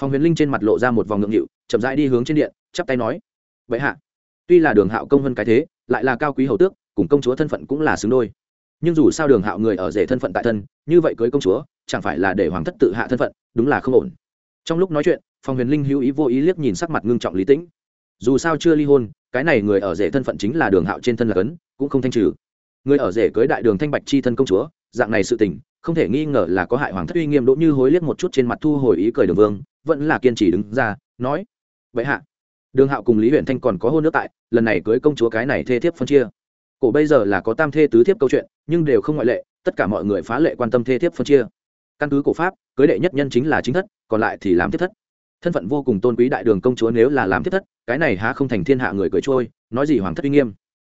phòng huyền linh trên mặt lộ ra một vòng ngượng nghịu, chậm rãi đi hướng trên điện, chắp tay nói, vậy hạ, tuy là đường hạo công hơn cái thế, lại là cao quý hầu tước, cùng công chúa thân phận cũng là xứng đôi. Nhưng dù sao đường hạo người ở rể thân phận tại thân, như vậy cưới công chúa, chẳng phải là để hoàng thất tự hạ thân phận, đúng là không ổn. Trong lúc nói chuyện phòng huyền linh hữu ý vô ý liếc nhìn sắc mặt ngưng trọng lý tĩnh. Dù sao chưa ly hôn, cái này người ở rể thân phận chính là đường hạo trên thân là cấn, cũng không thanh trừ. Người ở rể cưới đại đường thanh bạch chi thân công chúa, dạng này sự tình, không thể nghi ngờ là có hại hoàng thất uy nghiêm đỗ như hối liếc một chút trên mặt thu hồi ý cười đường vương vẫn là kiên trì đứng ra, nói, vậy hạ, đường hạo cùng lý huyện thanh còn có hôn nước tại, lần này cưới công chúa cái này thê thiếp phân chia. Cổ bây giờ là có tam thê tứ thiếp câu chuyện, nhưng đều không ngoại lệ, tất cả mọi người phá lệ quan tâm thê thiếp phân chia. Căn cứ cổ pháp, cưới đệ nhất nhân chính là chính thất, còn lại thì làm thiết thất. Thân phận vô cùng tôn quý đại đường công chúa nếu là làm thiết thất, cái này há không thành thiên hạ người cười trôi, nói gì hoàng thất uy nghiêm.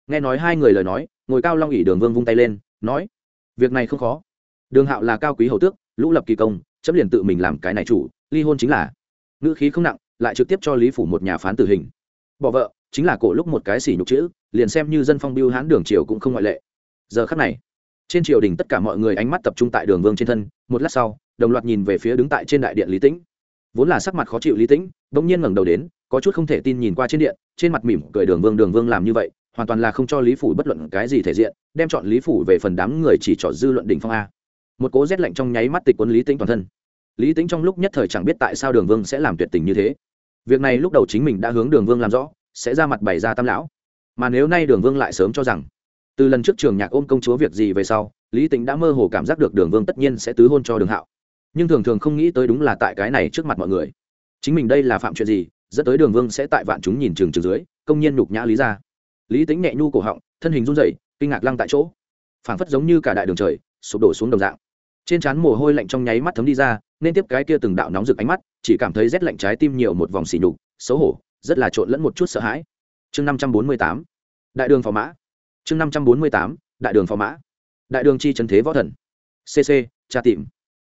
Nghe nói hai người lời nói, ngồi cao long ỉ đường vương vung tay lên, nói, việc này không khó. Đường hạo là cao quý hầu tước, lũ lập kỳ công, chấm liền tự mình làm cái này chủ ly hôn chính là. Ngữ khí không nặng, lại trực tiếp cho lý phủ một nhà phán tử hình. Bỏ vợ, chính là cổ lúc một cái xỉ nhục chữ, liền xem như dân phong biêu hán đường triều cũng không ngoại lệ. Giờ khắc này, trên triều đình tất cả mọi người ánh mắt tập trung tại đường vương trên thân, một lát sau, đồng loạt nhìn về phía đứng tại trên đại điện lý tĩnh. Vốn là sắc mặt khó chịu lý tĩnh, bỗng nhiên ngẩng đầu đến, có chút không thể tin nhìn qua trên điện, trên mặt mỉm cười đường vương đường vương làm như vậy, hoàn toàn là không cho lý phủ bất luận cái gì thể diện, đem chọn lý phủ về phần đám người chỉ trỏ dư luận đỉnh phong a. Một cố rét lạnh trong nháy mắt tịch quân lý tĩnh toàn thân lý tĩnh trong lúc nhất thời chẳng biết tại sao đường vương sẽ làm tuyệt tình như thế. Việc này lúc đầu chính mình đã hướng đường vương làm rõ, sẽ ra mặt bày ra tam lão. Mà nếu nay đường vương lại sớm cho rằng, từ lần trước trường nhạc ôm công chúa việc gì về sau, lý tính đã mơ hồ cảm giác được đường vương tất nhiên sẽ tứ hôn cho đường hạo. Nhưng thường thường không nghĩ tới đúng là tại cái này trước mặt mọi người. Chính mình đây là phạm chuyện gì, dẫn tới đường vương sẽ tại vạn chúng nhìn trường trường dưới, công nhiên nhục nhã lý ra lý tính nhẹ nhu cổ họng, thân hình run rẩy, kinh ngạc lăng tại chỗ. Phảng phất giống như cả đại đường trời, sụp đổ xuống đồng dạng. Trên trán mồ hôi lạnh trong nháy mắt thấm đi ra nên tiếp cái kia từng đạo nóng rực ánh mắt, chỉ cảm thấy rét lạnh trái tim nhiều một vòng xỉ nhục, xấu hổ, rất là trộn lẫn một chút sợ hãi. Chương năm trăm bốn mươi tám. Đại đường phò mã. Chương năm trăm bốn mươi tám. Đại đường phò mã. Đại đường chi trần thế võ thần. Cc tra tìm.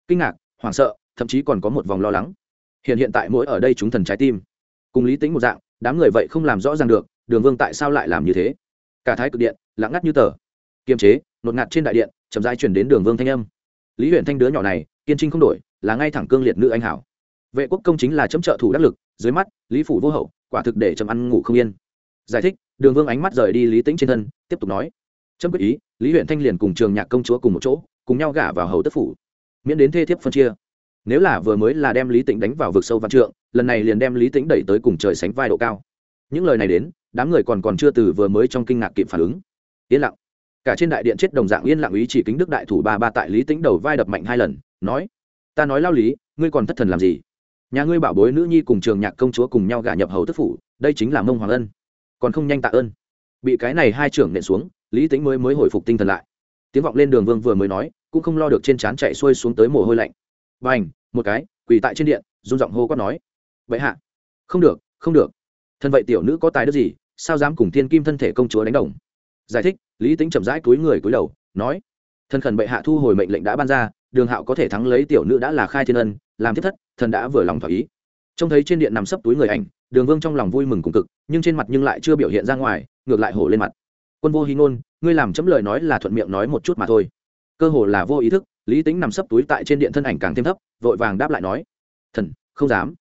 Kinh ngạc, hoảng sợ, thậm chí còn có một vòng lo lắng. Hiện hiện tại mỗi ở đây chúng thần trái tim. Cùng lý tính một dạng, đám người vậy không làm rõ ràng được, đường vương tại sao lại làm như thế? Cả thái cực điện, lặng ngắt như tờ. Kiềm chế, nột ngạt trên đại điện, chậm dai chuyển đến đường vương thanh âm. Lý huyện thanh đứa nhỏ này, kiên trinh không đổi là ngay thẳng cương liệt nữ anh hảo. Vệ quốc công chính là chấm trợ thủ đắc lực, dưới mắt, lý phủ vô hậu, quả thực để chấm ăn ngủ không yên. Giải thích, đường vương ánh mắt rời đi lý tĩnh trên thân, tiếp tục nói. Trâm quyết ý, lý huyện thanh liền cùng trường nhạc công chúa cùng một chỗ, cùng nhau gả vào hầu tất phủ. Miễn đến thê thiếp phân chia. Nếu là vừa mới là đem lý tĩnh đánh vào vực sâu văn trượng, lần này liền đem lý tĩnh đẩy tới cùng trời sánh vai độ cao. Những lời này đến, đám người còn còn chưa từ vừa mới trong kinh ngạc kịp phản ứng. Yên lặng. Cả trên đại điện chết đồng dạng yên lặng ý chỉ kính đức đại thủ ba ba tại lý tĩnh đầu vai đập mạnh hai lần, nói ta nói lao lý, ngươi còn thất thần làm gì? Nhà ngươi bảo bối nữ nhi cùng trường nhạc công chúa cùng nhau gả nhập hầu tức phủ, đây chính là mông hoàng ân. Còn không nhanh tạ ơn. Bị cái này hai trưởng nện xuống, lý tính mới mới hồi phục tinh thần lại. Tiếng vọng lên đường vương vừa mới nói, cũng không lo được trên trán chạy xuôi xuống tới mồ hôi lạnh. B à n h một cái, quỳ tại trên điện, run giọng hô quát nói. Vậy hạ. Không được không được. Thân vậy tiểu nữ có tài đức gì, sao dám cùng thiên kim thân thể công chúa đánh đồng? Giải thích, lý tính chậm rãi túi người cúi đầu, nói. Thân khẩn bệ hạ thu hồi mệnh lệnh đã ban ra đường hạo có thể thắng lấy tiểu nữ đã là khai thiên ân, làm thiết thất, thần đã vừa lòng thỏa ý. Trông thấy trên điện nằm sấp túi người ảnh, đường vương trong lòng vui mừng cùng cực, nhưng trên mặt nhưng lại chưa biểu hiện ra ngoài, ngược lại hổ lên mặt. Quân vô hy ngôn, ngươi làm chấm lời nói là thuận miệng nói một chút mà thôi. Cơ hồ là vô ý thức, lý tính nằm sấp túi tại trên điện thân ảnh càng thêm thấp, vội vàng đáp lại nói, thần, không dám.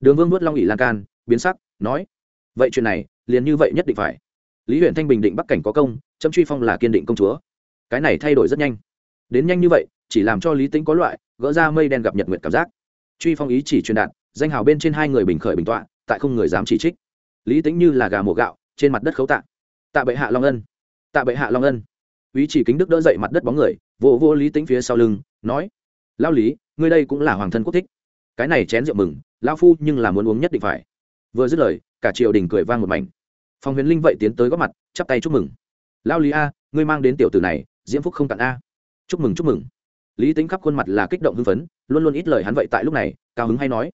Đường vương nuốt long ỉ lan can, biến sắc, nói, vậy chuyện này, liền như vậy nhất định phải. Lý huyện thanh bình định bắc cảnh có công, chấm truy phong là kiên định công chúa. Cái này thay đổi rất nhanh. Đến nhanh như vậy chỉ làm cho lý tính có loại, gỡ ra mây đen gặp nhật nguyện cảm giác. Truy phong ý chỉ truyền đạt, danh hào bên trên hai người bình khởi bình tọa, tại không người dám chỉ trích. Lý tính như là gà mổ gạo, trên mặt đất khấu tạ. Tạ bệ hạ long ân. Tạ bệ hạ long ân. Ý chỉ kính đức đỡ dậy mặt đất bóng người vô vô lý tính phía sau lưng, nói lao lý, ngươi đây cũng là hoàng thân quốc thích. Cái này chén rượu mừng lao phu nhưng là muốn uống nhất định phải. Vừa dứt lời, cả triều đình cười vang một mảnh. Phong huyền linh vậy tiến tới góp mặt, chắp tay chúc mừng. Lao lý a, ngươi mang đến tiểu tử này, diễm phúc không tặng a. Chúc mừng chúc mừng lý tính khắp khuôn mặt là kích động hưng phấn, luôn luôn ít lời hắn vậy tại lúc này, cao hứng hay nói.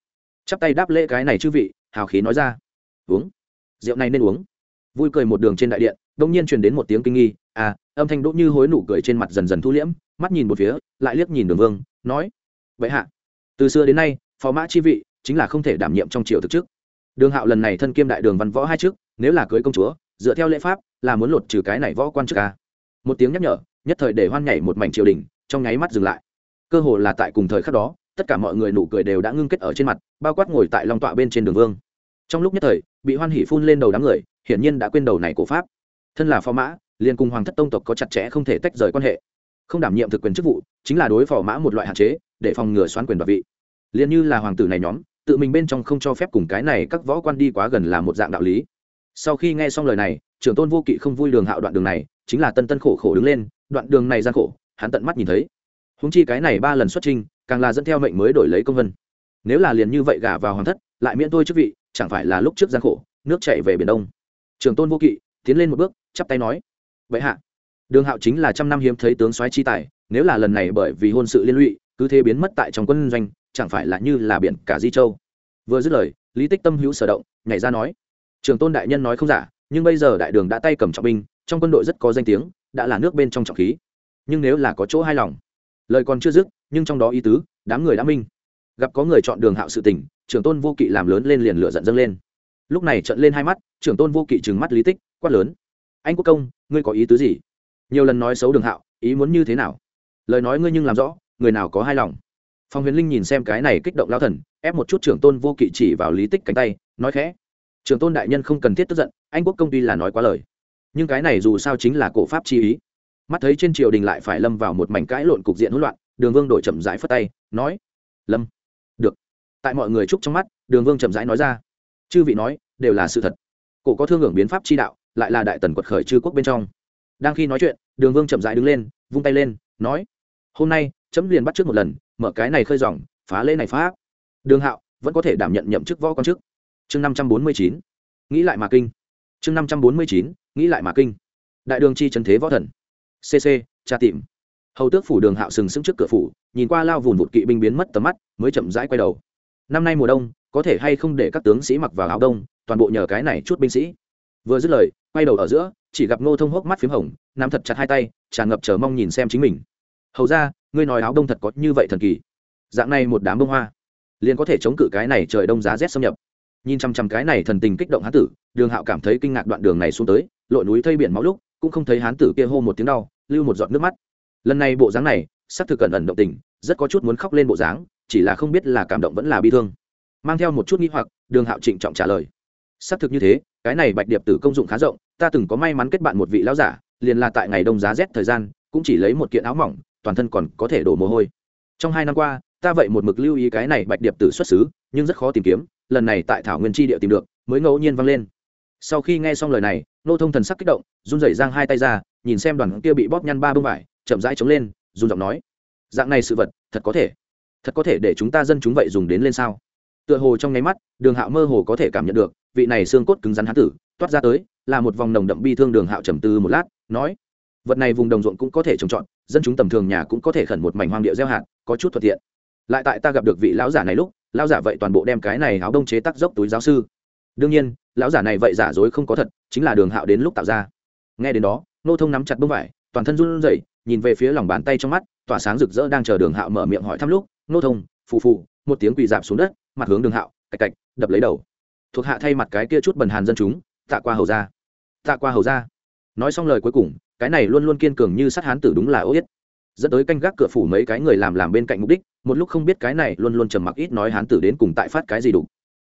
Chắp tay đáp lễ cái này chư vị, hào khí nói ra. Uống. Rượu này nên uống. Vui cười một đường trên đại điện, đông nhiên truyền đến một tiếng kinh nghi. À âm thanh đỗ như hối nụ cười trên mặt dần dần thu liễm, mắt nhìn một phía, lại liếc nhìn đường vương, nói. Vậy hạ, từ xưa đến nay, phó mã chi vị chính là không thể đảm nhiệm trong triều thực chức. Đường hạo lần này thân kiêm đại đường văn võ hai chức, nếu là cưới công chúa, dựa theo lễ pháp, là muốn lột trừ cái này võ quan chức ca à. một tiếng nhắc nhở, nhất thời để hoan nhảy một mảnh triều đình trong nháy mắt dừng lại. Cơ hồ là tại cùng thời khắc đó, tất cả mọi người nụ cười đều đã ngưng kết ở trên mặt, bao quát ngồi tại long tọa bên trên đường vương. Trong lúc nhất thời, bị hoan hỉ phun lên đầu đám người, hiển nhiên đã quên đầu này của pháp. Thân là phò mã, liền cùng hoàng thất tông tộc có chặt chẽ không thể tách rời quan hệ. Không đảm nhiệm thực quyền chức vụ, chính là đối phò mã một loại hạn chế, để phòng ngừa xoán quyền và vị. Liền như là hoàng tử này nhóm, tự mình bên trong không cho phép cùng cái này các võ quan đi quá gần là một dạng đạo lý. Sau khi nghe xong lời này, trưởng tôn vô kỵ không vui đường hạo đoạn đường này, chính là tân tân khổ khổ đứng lên, đoạn đường này gian khổ hắn tận mắt nhìn thấy. Húng chi cái này ba lần xuất trinh càng là dẫn theo mệnh mới đổi lấy công vân. Nếu là liền như vậy gả vào hoàng thất, lại miễn tôi chức vị, chẳng phải là lúc trước gian khổ, nước chạy về biển đông. Trường tôn vô kỵ tiến lên một bước, chắp tay nói, vậy hạ, đường hạo chính là trăm năm hiếm thấy tướng soái chi tài, nếu là lần này bởi vì hôn sự liên lụy, cứ thế biến mất tại trong quân doanh, chẳng phải là như là biển cả di châu? Vừa dứt lời, lý tích tâm hữu sở động, nhảy ra nói, trường tôn đại nhân nói không giả, nhưng bây giờ đại đường đã tay cầm trọng binh, trong quân đội rất có danh tiếng, đã là nước bên trong trọng khí nhưng nếu là có chỗ hài lòng, lời còn chưa dứt, nhưng trong đó ý tứ, đám người đã minh. Gặp có người chọn đường hạo sự tình, trưởng tôn vô kỵ làm lớn lên liền lửa giận dâng lên. Lúc này trận lên hai mắt, trưởng tôn vô kỵ trừng mắt lý tích, quát lớn. Anh quốc công, ngươi có ý tứ gì? Nhiều lần nói xấu đường hạo, ý muốn như thế nào? Lời nói ngươi nhưng làm rõ, người nào có hai lòng? Phong huyền linh nhìn xem cái này kích động lao thần, ép một chút trưởng tôn vô kỵ chỉ vào lý tích cánh tay, nói khẽ. Trưởng tôn đại nhân không cần thiết tức giận, anh quốc công ty là nói quá lời, nhưng cái này dù sao chính là cổ pháp chi ý mắt thấy trên triều đình lại phải lâm vào một mảnh cãi lộn cục diện hỗn loạn, đường vương đổi chậm rãi phất tay, nói, lâm. Được. Tại mọi người chúc trong mắt, đường vương chậm rãi nói ra, chư vị nói, đều là sự thật. Cổ có thương hưởng biến pháp chi đạo, lại là đại tần quật khởi chư quốc bên trong. Đang khi nói chuyện, đường vương chậm rãi đứng lên, vung tay lên, nói, hôm nay, chấm liền bắt trước một lần, mở cái này khơi dòng, phá lễ này phá đường hạo vẫn có thể đảm nhận nhậm chức võ quan chức chương năm trăm bốn mươi chín, nghĩ lại mà kinh. Chương năm trăm bốn mươi chín, nghĩ lại mà kinh. Đại đường chi trần thế võ thần cc tra tìm. Hầu tước phủ đường hạo sừng sững trước cửa phủ, nhìn qua lao vùn vụt kỵ binh biến mất tầm mắt, mới chậm rãi quay đầu. Năm nay mùa đông, có thể hay không để các tướng sĩ mặc vào áo đông, toàn bộ nhờ cái này chút binh sĩ. Vừa dứt lời, quay đầu ở giữa, chỉ gặp ngô thông hốc mắt p h í m hồng, nắm thật chặt hai tay, tràn ngập chờ mong nhìn xem chính mình. Hầu ra ngươi nói áo đông thật có như vậy thần kỳ. Dạng này một đám bông hoa, liền có thể chống cự cái này trời đông giá rét xâm nhập. Nhìn chằm chằm cái này thần tình kích động hán tử, đường hạo cảm thấy kinh ngạc đoạn đường này xuống tới, lội núi thây biển máu lúc cũng không thấy hán tử kia hô một tiếng đau, lưu một giọt nước mắt. Lần này bộ dáng này xác thực cẩn ẩn động tình, rất có chút muốn khóc lên bộ dáng, chỉ là không biết là cảm động vẫn là bi thương. Mang theo một chút nghi hoặc, đường hạo trịnh trọng trả lời. Xác thực như thế, cái này bạch điệp tử công dụng khá rộng, ta từng có may mắn kết bạn một vị lão giả, liền là tại ngày đông giá rét thời gian, cũng chỉ lấy một kiện áo mỏng, toàn thân còn có thể đổ mồ hôi. Trong hai năm qua, ta vậy một mực lưu ý cái này bạch điệp tử xuất xứ, nhưng rất khó tìm kiếm, lần này tại thảo nguyên tri địa tìm được, mới ngẫu nhiên vang lên. Sau khi nghe xong lời này nô thông thần sắc kích động, run rẩy giang hai tay ra, nhìn xem đoàn kia bị bóp nhăn ba bông vải, chậm rãi chống lên, run giọng nói, dạng này sự vật, thật có thể, thật có thể để chúng ta dân chúng vậy dùng đến lên sao? Tựa hồ trong nháy mắt, đường hạo mơ hồ có thể cảm nhận được, vị này xương cốt cứng rắn hán tử, toát ra tới, là một vòng nồng đậm bi thương đường hạo trầm tư một lát, nói, vật này vùng đồng ruộng cũng có thể trồng trọt, dân chúng tầm thường nhà cũng có thể khẩn một mảnh hoang địa gieo hạt, có chút thuận tiện. Lại tại ta gặp được vị lão giả này lúc, lão giả vậy toàn bộ đem cái này áo đông chế tắc dốc túi giáo sư đương nhiên, lão giả này vậy giả dối không có thật, chính là đường hạo đến lúc tạo ra. Nghe đến đó nô thông nắm chặt bông vải, toàn thân run rẩy, nhìn về phía lòng bàn tay trong mắt, tỏa sáng rực rỡ đang chờ đường hạo mở miệng hỏi thăm lúc nô thông, phù phù, một tiếng quỳ dạp xuống đất, mặt hướng đường hạo, cạch cạch, đập lấy đầu. Thuộc hạ thay mặt cái kia chút bần hàn dân chúng, tạ qua hầu ra. Tạ qua hầu ra. Nói xong lời cuối cùng, cái này luôn luôn kiên cường như sát hán tử đúng là ô yết. Dẫn tới canh gác cửa phủ mấy cái người làm làm bên cạnh mục đích, một lúc không biết cái này luôn luôn trầm mặc ít nói hán tử đến cùng tại phát cái gì đủ.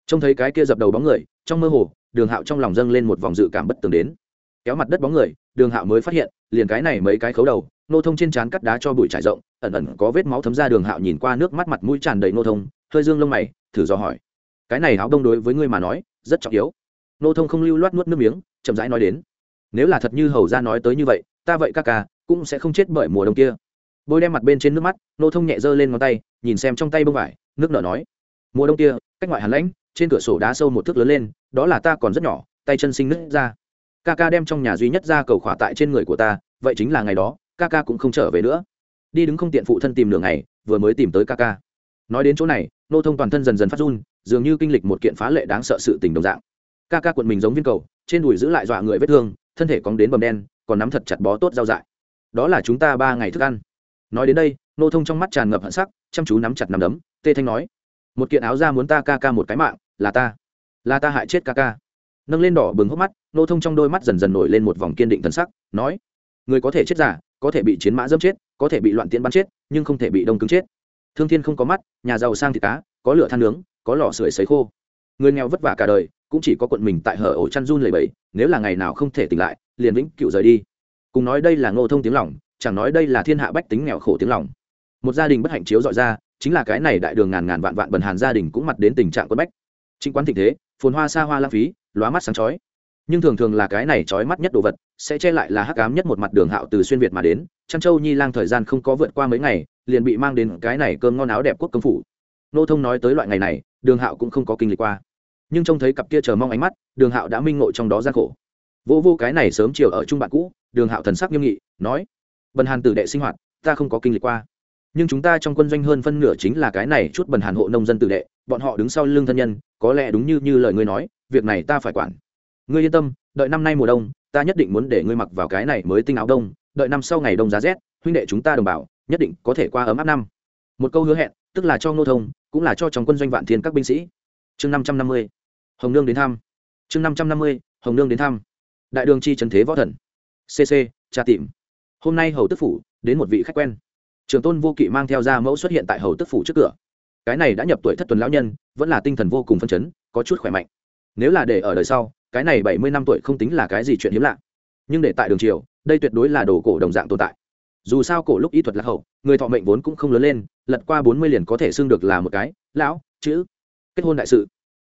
Trông thấy cái kia dập đầu bóng người trong mơ hồ, đường hạo trong lòng dâng lên một vòng dự cảm bất tường đến. Kéo mặt đất bóng người, đường hạo mới phát hiện, liền cái này mấy cái khấu đầu, nô thông trên trán cắt đá cho bụi trải rộng, ẩn ẩn có vết máu thấm ra đường hạo nhìn qua nước mắt mặt mũi tràn đầy nô thông, hơi dương lông mày, thử dò hỏi. Cái này áo đông đối với ngươi mà nói, rất trọng yếu. Nô thông không lưu loát nuốt nước miếng, chậm rãi nói đến. Nếu là thật như hầu ra nói tới như vậy, ta vậy ca ca cũng sẽ không chết bởi mùa đông kia. Bôi đem mặt bên trên nước mắt, nô thông nhẹ giơ lên ngón tay, nhìn xem trong tay bông vải, nước nở nói. Mùa đông kia, cách ngoại hàn lãnh trên cửa sổ đá sâu một thước lớn lên, đó là ta còn rất nhỏ, tay chân sinh nứt ra. Ca ca đem trong nhà duy nhất ra cầu khỏa tại trên người của ta, vậy chính là ngày đó ca ca cũng không trở về nữa. Đi đứng không tiện phụ thân tìm đường này vừa mới tìm tới ca ca nói đến chỗ này, nô thông toàn thân dần dần phát run, dường như kinh lịch một kiện phá lệ đáng sợ sự tình đồng dạng. Ca ca cuộn mình giống viên cầu, trên đùi giữ lại dọa người vết thương, thân thể cóng đến bầm đen, còn nắm thật chặt bó tốt dao dại. Đó là chúng ta ba ngày thức ăn. Nói đến đây, nô thông trong mắt tràn ngập hận sắc, chăm chú nắm chặt nắm đấm, tê thanh nói, một kiện áo ra muốn ta ca ca một cái mạng là ta là ta hại chết ca ca. Nâng lên đỏ bừng hốc mắt, nô thông trong đôi mắt dần dần nổi lên một vòng kiên định thần sắc, nói, người có thể chết giả có thể bị chiến mã dâm chết, có thể bị loạn tiễn bắn chết, nhưng không thể bị đông cứng chết. Thương thiên không có mắt, nhà giàu sang thịt cá, có lửa than nướng, có lò sưởi sấy khô. Người nghèo vất vả cả đời, cũng chỉ có quận mình tại hở ổ chăn run lầy bẫy nếu là ngày nào không thể tỉnh lại, liền vĩnh cựu rời đi. Cùng nói đây là ngô thông tiếng lòng, chẳng nói đây là thiên hạ bách tính nghèo khổ tiếng lòng. Một gia đình bất hạnh chiếu dọi ra, chính là cái này đại đường ngàn ngàn vạn vạn bần hàn gia đình cũng mặt đến tình trạng quất bách chính quán thịnh thế, phồn hoa xa hoa lãng phí, lóa mắt sáng chói. Nhưng thường thường là cái này chói mắt nhất đồ vật, sẽ che lại là hắc ám nhất một mặt đường hạo từ xuyên việt mà đến. Trăn châu nhi lang thời gian không có vượt qua mấy ngày, liền bị mang đến cái này cơm ngon áo đẹp quốc công phủ. Nô thông nói tới loại ngày này, đường hạo cũng không có kinh lịch qua. Nhưng trông thấy cặp kia chờ mong ánh mắt, đường hạo đã minh ngộ trong đó gian khổ. Vô vô cái này sớm chiều ở trung bạn cũ, đường hạo thần sắc nghiêm nghị, nói, bần hàn tử đệ sinh hoạt, ta không có kinh lịch qua. Nhưng chúng ta trong quân doanh hơn phân nửa chính là cái này chút bần hàn hộ nông dân tử đệ bọn họ đứng sau lưng thân nhân, có lẽ đúng như như lời ngươi nói, việc này ta phải quản. Ngươi yên tâm, đợi năm nay mùa đông, ta nhất định muốn để ngươi mặc vào cái này mới tinh áo đông, đợi năm sau ngày đông giá rét, huynh đệ chúng ta đồng bào, nhất định có thể qua ấm áp năm. Một câu hứa hẹn, tức là cho ngô thông, cũng là cho trong quân doanh vạn thiên các binh sĩ. Chương năm trăm năm mươi, hồng nương đến thăm. Chương năm trăm năm mươi, hồng nương đến thăm. Đại đường chi trần thế võ thần. Cc tra tìm hôm nay hầu tức phủ, đến một vị khách quen. Trường tôn vô kỵ mang theo ra mẫu xuất hiện tại hầu tức phủ trước cửa cái này đã nhập tuổi thất tuần lão nhân, vẫn là tinh thần vô cùng phân chấn, có chút khỏe mạnh. Nếu là để ở đời sau, cái này bảy mươi năm tuổi không tính là cái gì chuyện hiếm lạ. Nhưng để tại đường triều, đây tuyệt đối là đồ cổ đồng dạng tồn tại. Dù sao cổ lúc y thuật lạc hậu, người thọ mệnh vốn cũng không lớn lên, lật qua bốn mươi liền có thể xưng được là một cái, lão, chữ, kết hôn đại sự.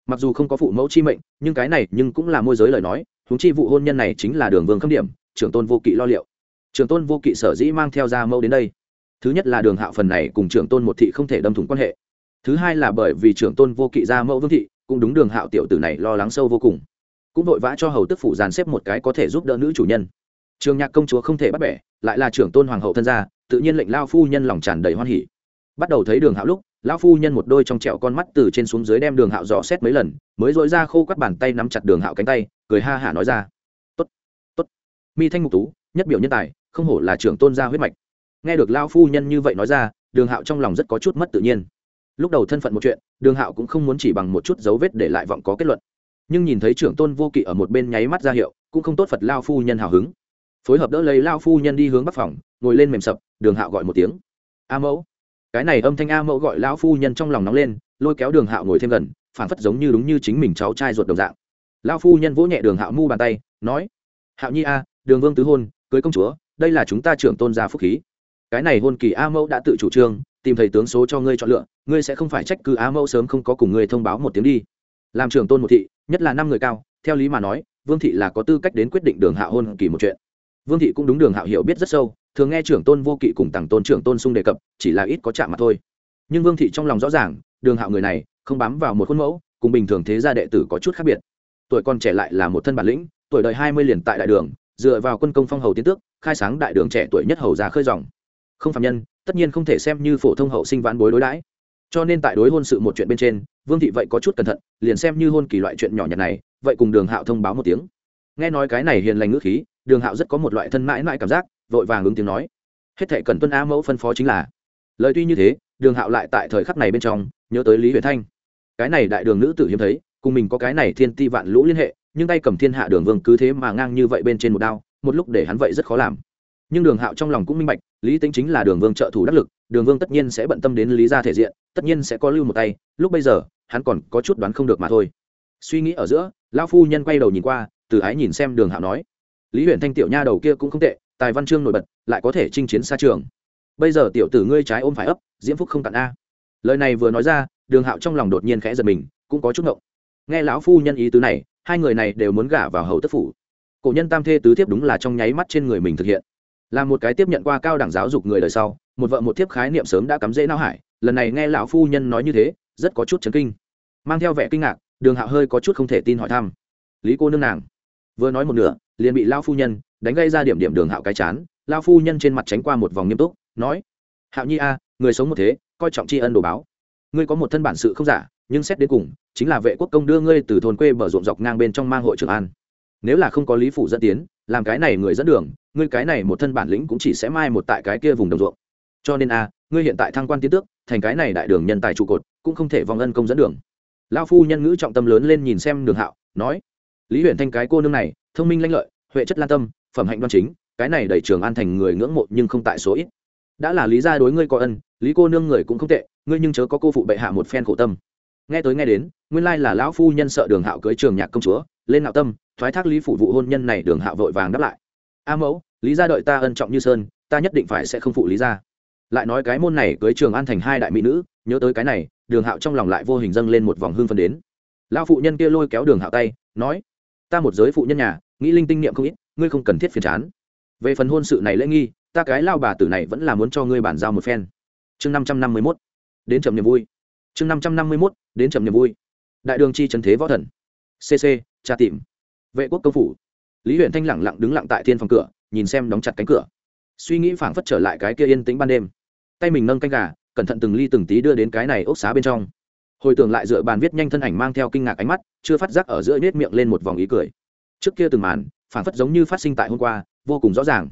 Mặc dù không có phụ mẫu chi mệnh, nhưng cái này nhưng cũng là môi giới lời nói húng chi vụ hôn nhân này chính là đường vương khâm điểm, trưởng tôn vô kỵ lo liệu. Trưởng tôn vô kỵ sở dĩ mang theo gia mẫu đến đây. Thứ nhất là đường hạo phần này cùng trưởng tôn một thị không thể đâm thủng quan hệ thứ hai là bởi vì trưởng tôn vô kỵ gia mẫu vương thị, cũng đúng đường hạo tiểu tử này lo lắng sâu vô cùng. Cũng vội vã cho hầu tức phủ dàn xếp một cái có thể giúp đỡ nữ chủ nhân. Trường nhạc công chúa không thể bắt bẻ, lại là trưởng tôn hoàng hậu thân gia, tự nhiên lệnh lao phu nhân lòng tràn đầy hoan hỉ. Bắt đầu thấy đường hạo lúc lão phu nhân một đôi trong trẹo con mắt từ trên xuống dưới đem đường hạo dò xét mấy lần, mới dội ra khô quắt bàn tay nắm chặt đường hạo cánh tay, cười ha hả nói ra. Tốt tốt. Mi thanh mục tú, nhất biểu nhân tài, không hổ là trưởng tôn gia huyết mạch. Nghe được lao phu nhân như vậy nói ra, đường hạo trong lòng rất có chút mất tự nhiên lúc đầu thân phận một chuyện, đường hạo cũng không muốn chỉ bằng một chút dấu vết để lại vọng có kết luận. Nhưng nhìn thấy trưởng tôn vô kỵ ở một bên nháy mắt ra hiệu, cũng không tốt phật lao phu nhân hào hứng. Phối hợp đỡ lấy lao phu nhân đi hướng bắc phòng, ngồi lên mềm sập, đường hạo gọi một tiếng. A mẫu. Cái này âm thanh a mẫu gọi lão phu nhân trong lòng nóng lên, lôi kéo đường hạo ngồi thêm gần phản phất giống như đúng như chính mình cháu trai ruột đồng dạng. Lão phu nhân vỗ nhẹ đường hạo mu bàn tay, nói, hạo nhi a, đường vương tứ hôn, cưới công chúa, đây là chúng ta trưởng tôn gia phúc khí. Cái này hôn kỳ a mẫu đã tự chủ trương tìm thầy tướng số cho ngươi chọn lựa, ngươi sẽ không phải trách cứ á mẫu sớm không có cùng ngươi thông báo một tiếng đi. Làm trưởng tôn một thị, nhất là năm người cao, theo lý mà nói, vương thị là có tư cách đến quyết định đường hạ hôn kỳ một chuyện. Vương thị cũng đúng đường hạ hiểu biết rất sâu, thường nghe trưởng tôn vô kỵ cùng tặng tôn trưởng tôn sung đề cập, chỉ là ít có chạm mặt thôi. Nhưng vương thị trong lòng rõ ràng, đường hạo người này, không bám vào một khuôn mẫu, cùng bình thường thế gia đệ tử có chút khác biệt. Tuổi còn trẻ lại là một thân bản lĩnh, tuổi đời hai mươi liền tại đại đường, dựa vào quân công phong hầu tiến tước, khai sáng đại đường trẻ tuổi nhất hầu già khơi dòng. Không phạm nhân tất nhiên không thể xem như phổ thông hậu sinh vãn bối đối đãi. Cho nên tại đối hôn sự một chuyện bên trên, vương thị vậy có chút cẩn thận, liền xem như hôn kỳ loại chuyện nhỏ nhặt này, vậy cùng đường hạo thông báo một tiếng. Nghe nói cái này hiền lành ngữ khí, đường hạo rất có một loại thân mãi mãi cảm giác, vội vàng ứng tiếng nói. Hết thệ cần tuân a mẫu phân phó chính là. Lời tuy như thế, đường hạo lại tại thời khắc này bên trong, nhớ tới lý huyền thanh. Cái này đại đường nữ tử hiếm thấy, cùng mình có cái này thiên ti vạn lũ liên hệ, nhưng tay cầm thiên hạ đường vương cứ thế mà ngang như vậy bên trên một đao, một lúc để hắn vậy rất khó làm nhưng đường hạo trong lòng cũng minh bạch, lý tính chính là đường vương trợ thủ đắc lực, đường vương tất nhiên sẽ bận tâm đến lý gia thể diện, tất nhiên sẽ có lưu một tay, lúc bây giờ, hắn còn có chút đoán không được mà thôi. Suy nghĩ ở giữa, lão phu nhân quay đầu nhìn qua, từ ái nhìn xem đường hạo nói, lý huyện thanh tiểu nha đầu kia cũng không tệ, tài văn chương nổi bật, lại có thể chinh chiến xa trường. Bây giờ tiểu tử ngươi trái ôm phải ấp, diễm phúc không cạn a. Lời này vừa nói ra, đường hạo trong lòng đột nhiên khẽ giật mình, cũng có chút ngộng. Nghe lão phu nhân ý tứ này, hai người này đều muốn gả vào hầu tất phủ. Cổ nhân tam thê tứ thiếp đúng là trong nháy mắt trên người mình thực hiện là một cái tiếp nhận qua cao đẳng giáo dục người đời sau, một vợ một thiếp khái niệm sớm đã cắm rễ não hải, lần này nghe lão phu nhân nói như thế, rất có chút chấn kinh. Mang theo vẻ kinh ngạc, đường hạo hơi có chút không thể tin hỏi thăm. Lý cô nương nàng? Vừa nói một nửa, liền bị lao phu nhân đánh gây ra điểm điểm đường hạo cái chán lao phu nhân trên mặt tránh qua một vòng nghiêm túc, nói, hạo nhi a, người sống một thế, coi trọng tri ân đồ báo. Ngươi có một thân bản sự không giả, nhưng xét đến cùng, chính là vệ quốc công đưa ngươi từ thôn quê bờ ruộng dọc ngang bên trong mang hội trường an. Nếu là không có lý phủ dẫn tiến, làm cái này người dẫn đường ngươi cái này một thân bản lĩnh cũng chỉ sẽ mai một tại cái kia vùng đồng ruộng. Cho nên a ngươi hiện tại thăng quan tiến tước, thành cái này đại đường nhân tài trụ cột, cũng không thể vong ân công dẫn đường. Lao phu nhân ngữ trọng tâm lớn lên nhìn xem đường hạo, nói, lý huyện thanh cái cô nương này, thông minh lanh lợi, huệ chất lan tâm, phẩm hạnh đoan chính, cái này đẩy trường an thành người ngưỡng mộ nhưng không tại số ít. Đã là lý gia đối ngươi có ân, lý cô nương người cũng không tệ, ngươi nhưng chớ có cô phụ bệ hạ một phen khổ tâm. Nghe tới nghe đến, nguyên lai là lão phu nhân sợ đường hạo cưới trường nhạc công chúa, lên nạo tâm, thoái thác lý phụ vụ hôn nhân này đường hạo vội vàng đáp lại, a mẫu lý gia đợi ta ân trọng như sơn, ta nhất định phải sẽ không phụ lý gia. Lại nói cái môn này cưới trường an thành hai đại mỹ nữ, nhớ tới cái này, đường hạo trong lòng lại vô hình dâng lên một vòng hương phân đến. Lão phụ nhân kia lôi kéo đường hạo tay, nói, ta một giới phụ nhân nhà, nghĩ linh tinh niệm không ít, ngươi không cần thiết phiền chán. Về phần hôn sự này lễ nghi, ta cái lao bà tử này vẫn là muốn cho ngươi bản giao một phen. Chương năm trăm năm mươi mốt, đến trầm niềm vui. Chương năm trăm năm mươi mốt, đến trầm niềm vui. Đại đường chi trần thế võ thần. Cc tra tìm. Vệ quốc công phủ. Lý huyện thanh lẳng lặng đứng lặng tại thiên phòng cửa nhìn xem đóng chặt cánh cửa. Suy nghĩ phảng phất trở lại cái kia yên tĩnh ban đêm. Tay mình nâng canh gà, cẩn thận từng ly từng tí đưa đến cái này ốc xá bên trong. Hồi tưởng lại dựa bàn viết nhanh thân ảnh mang theo kinh ngạc ánh mắt, chưa phát giác ở giữa nết miệng lên một vòng ý cười. Trước kia từng màn, phảng phất giống như phát sinh tại hôm qua, vô cùng rõ ràng.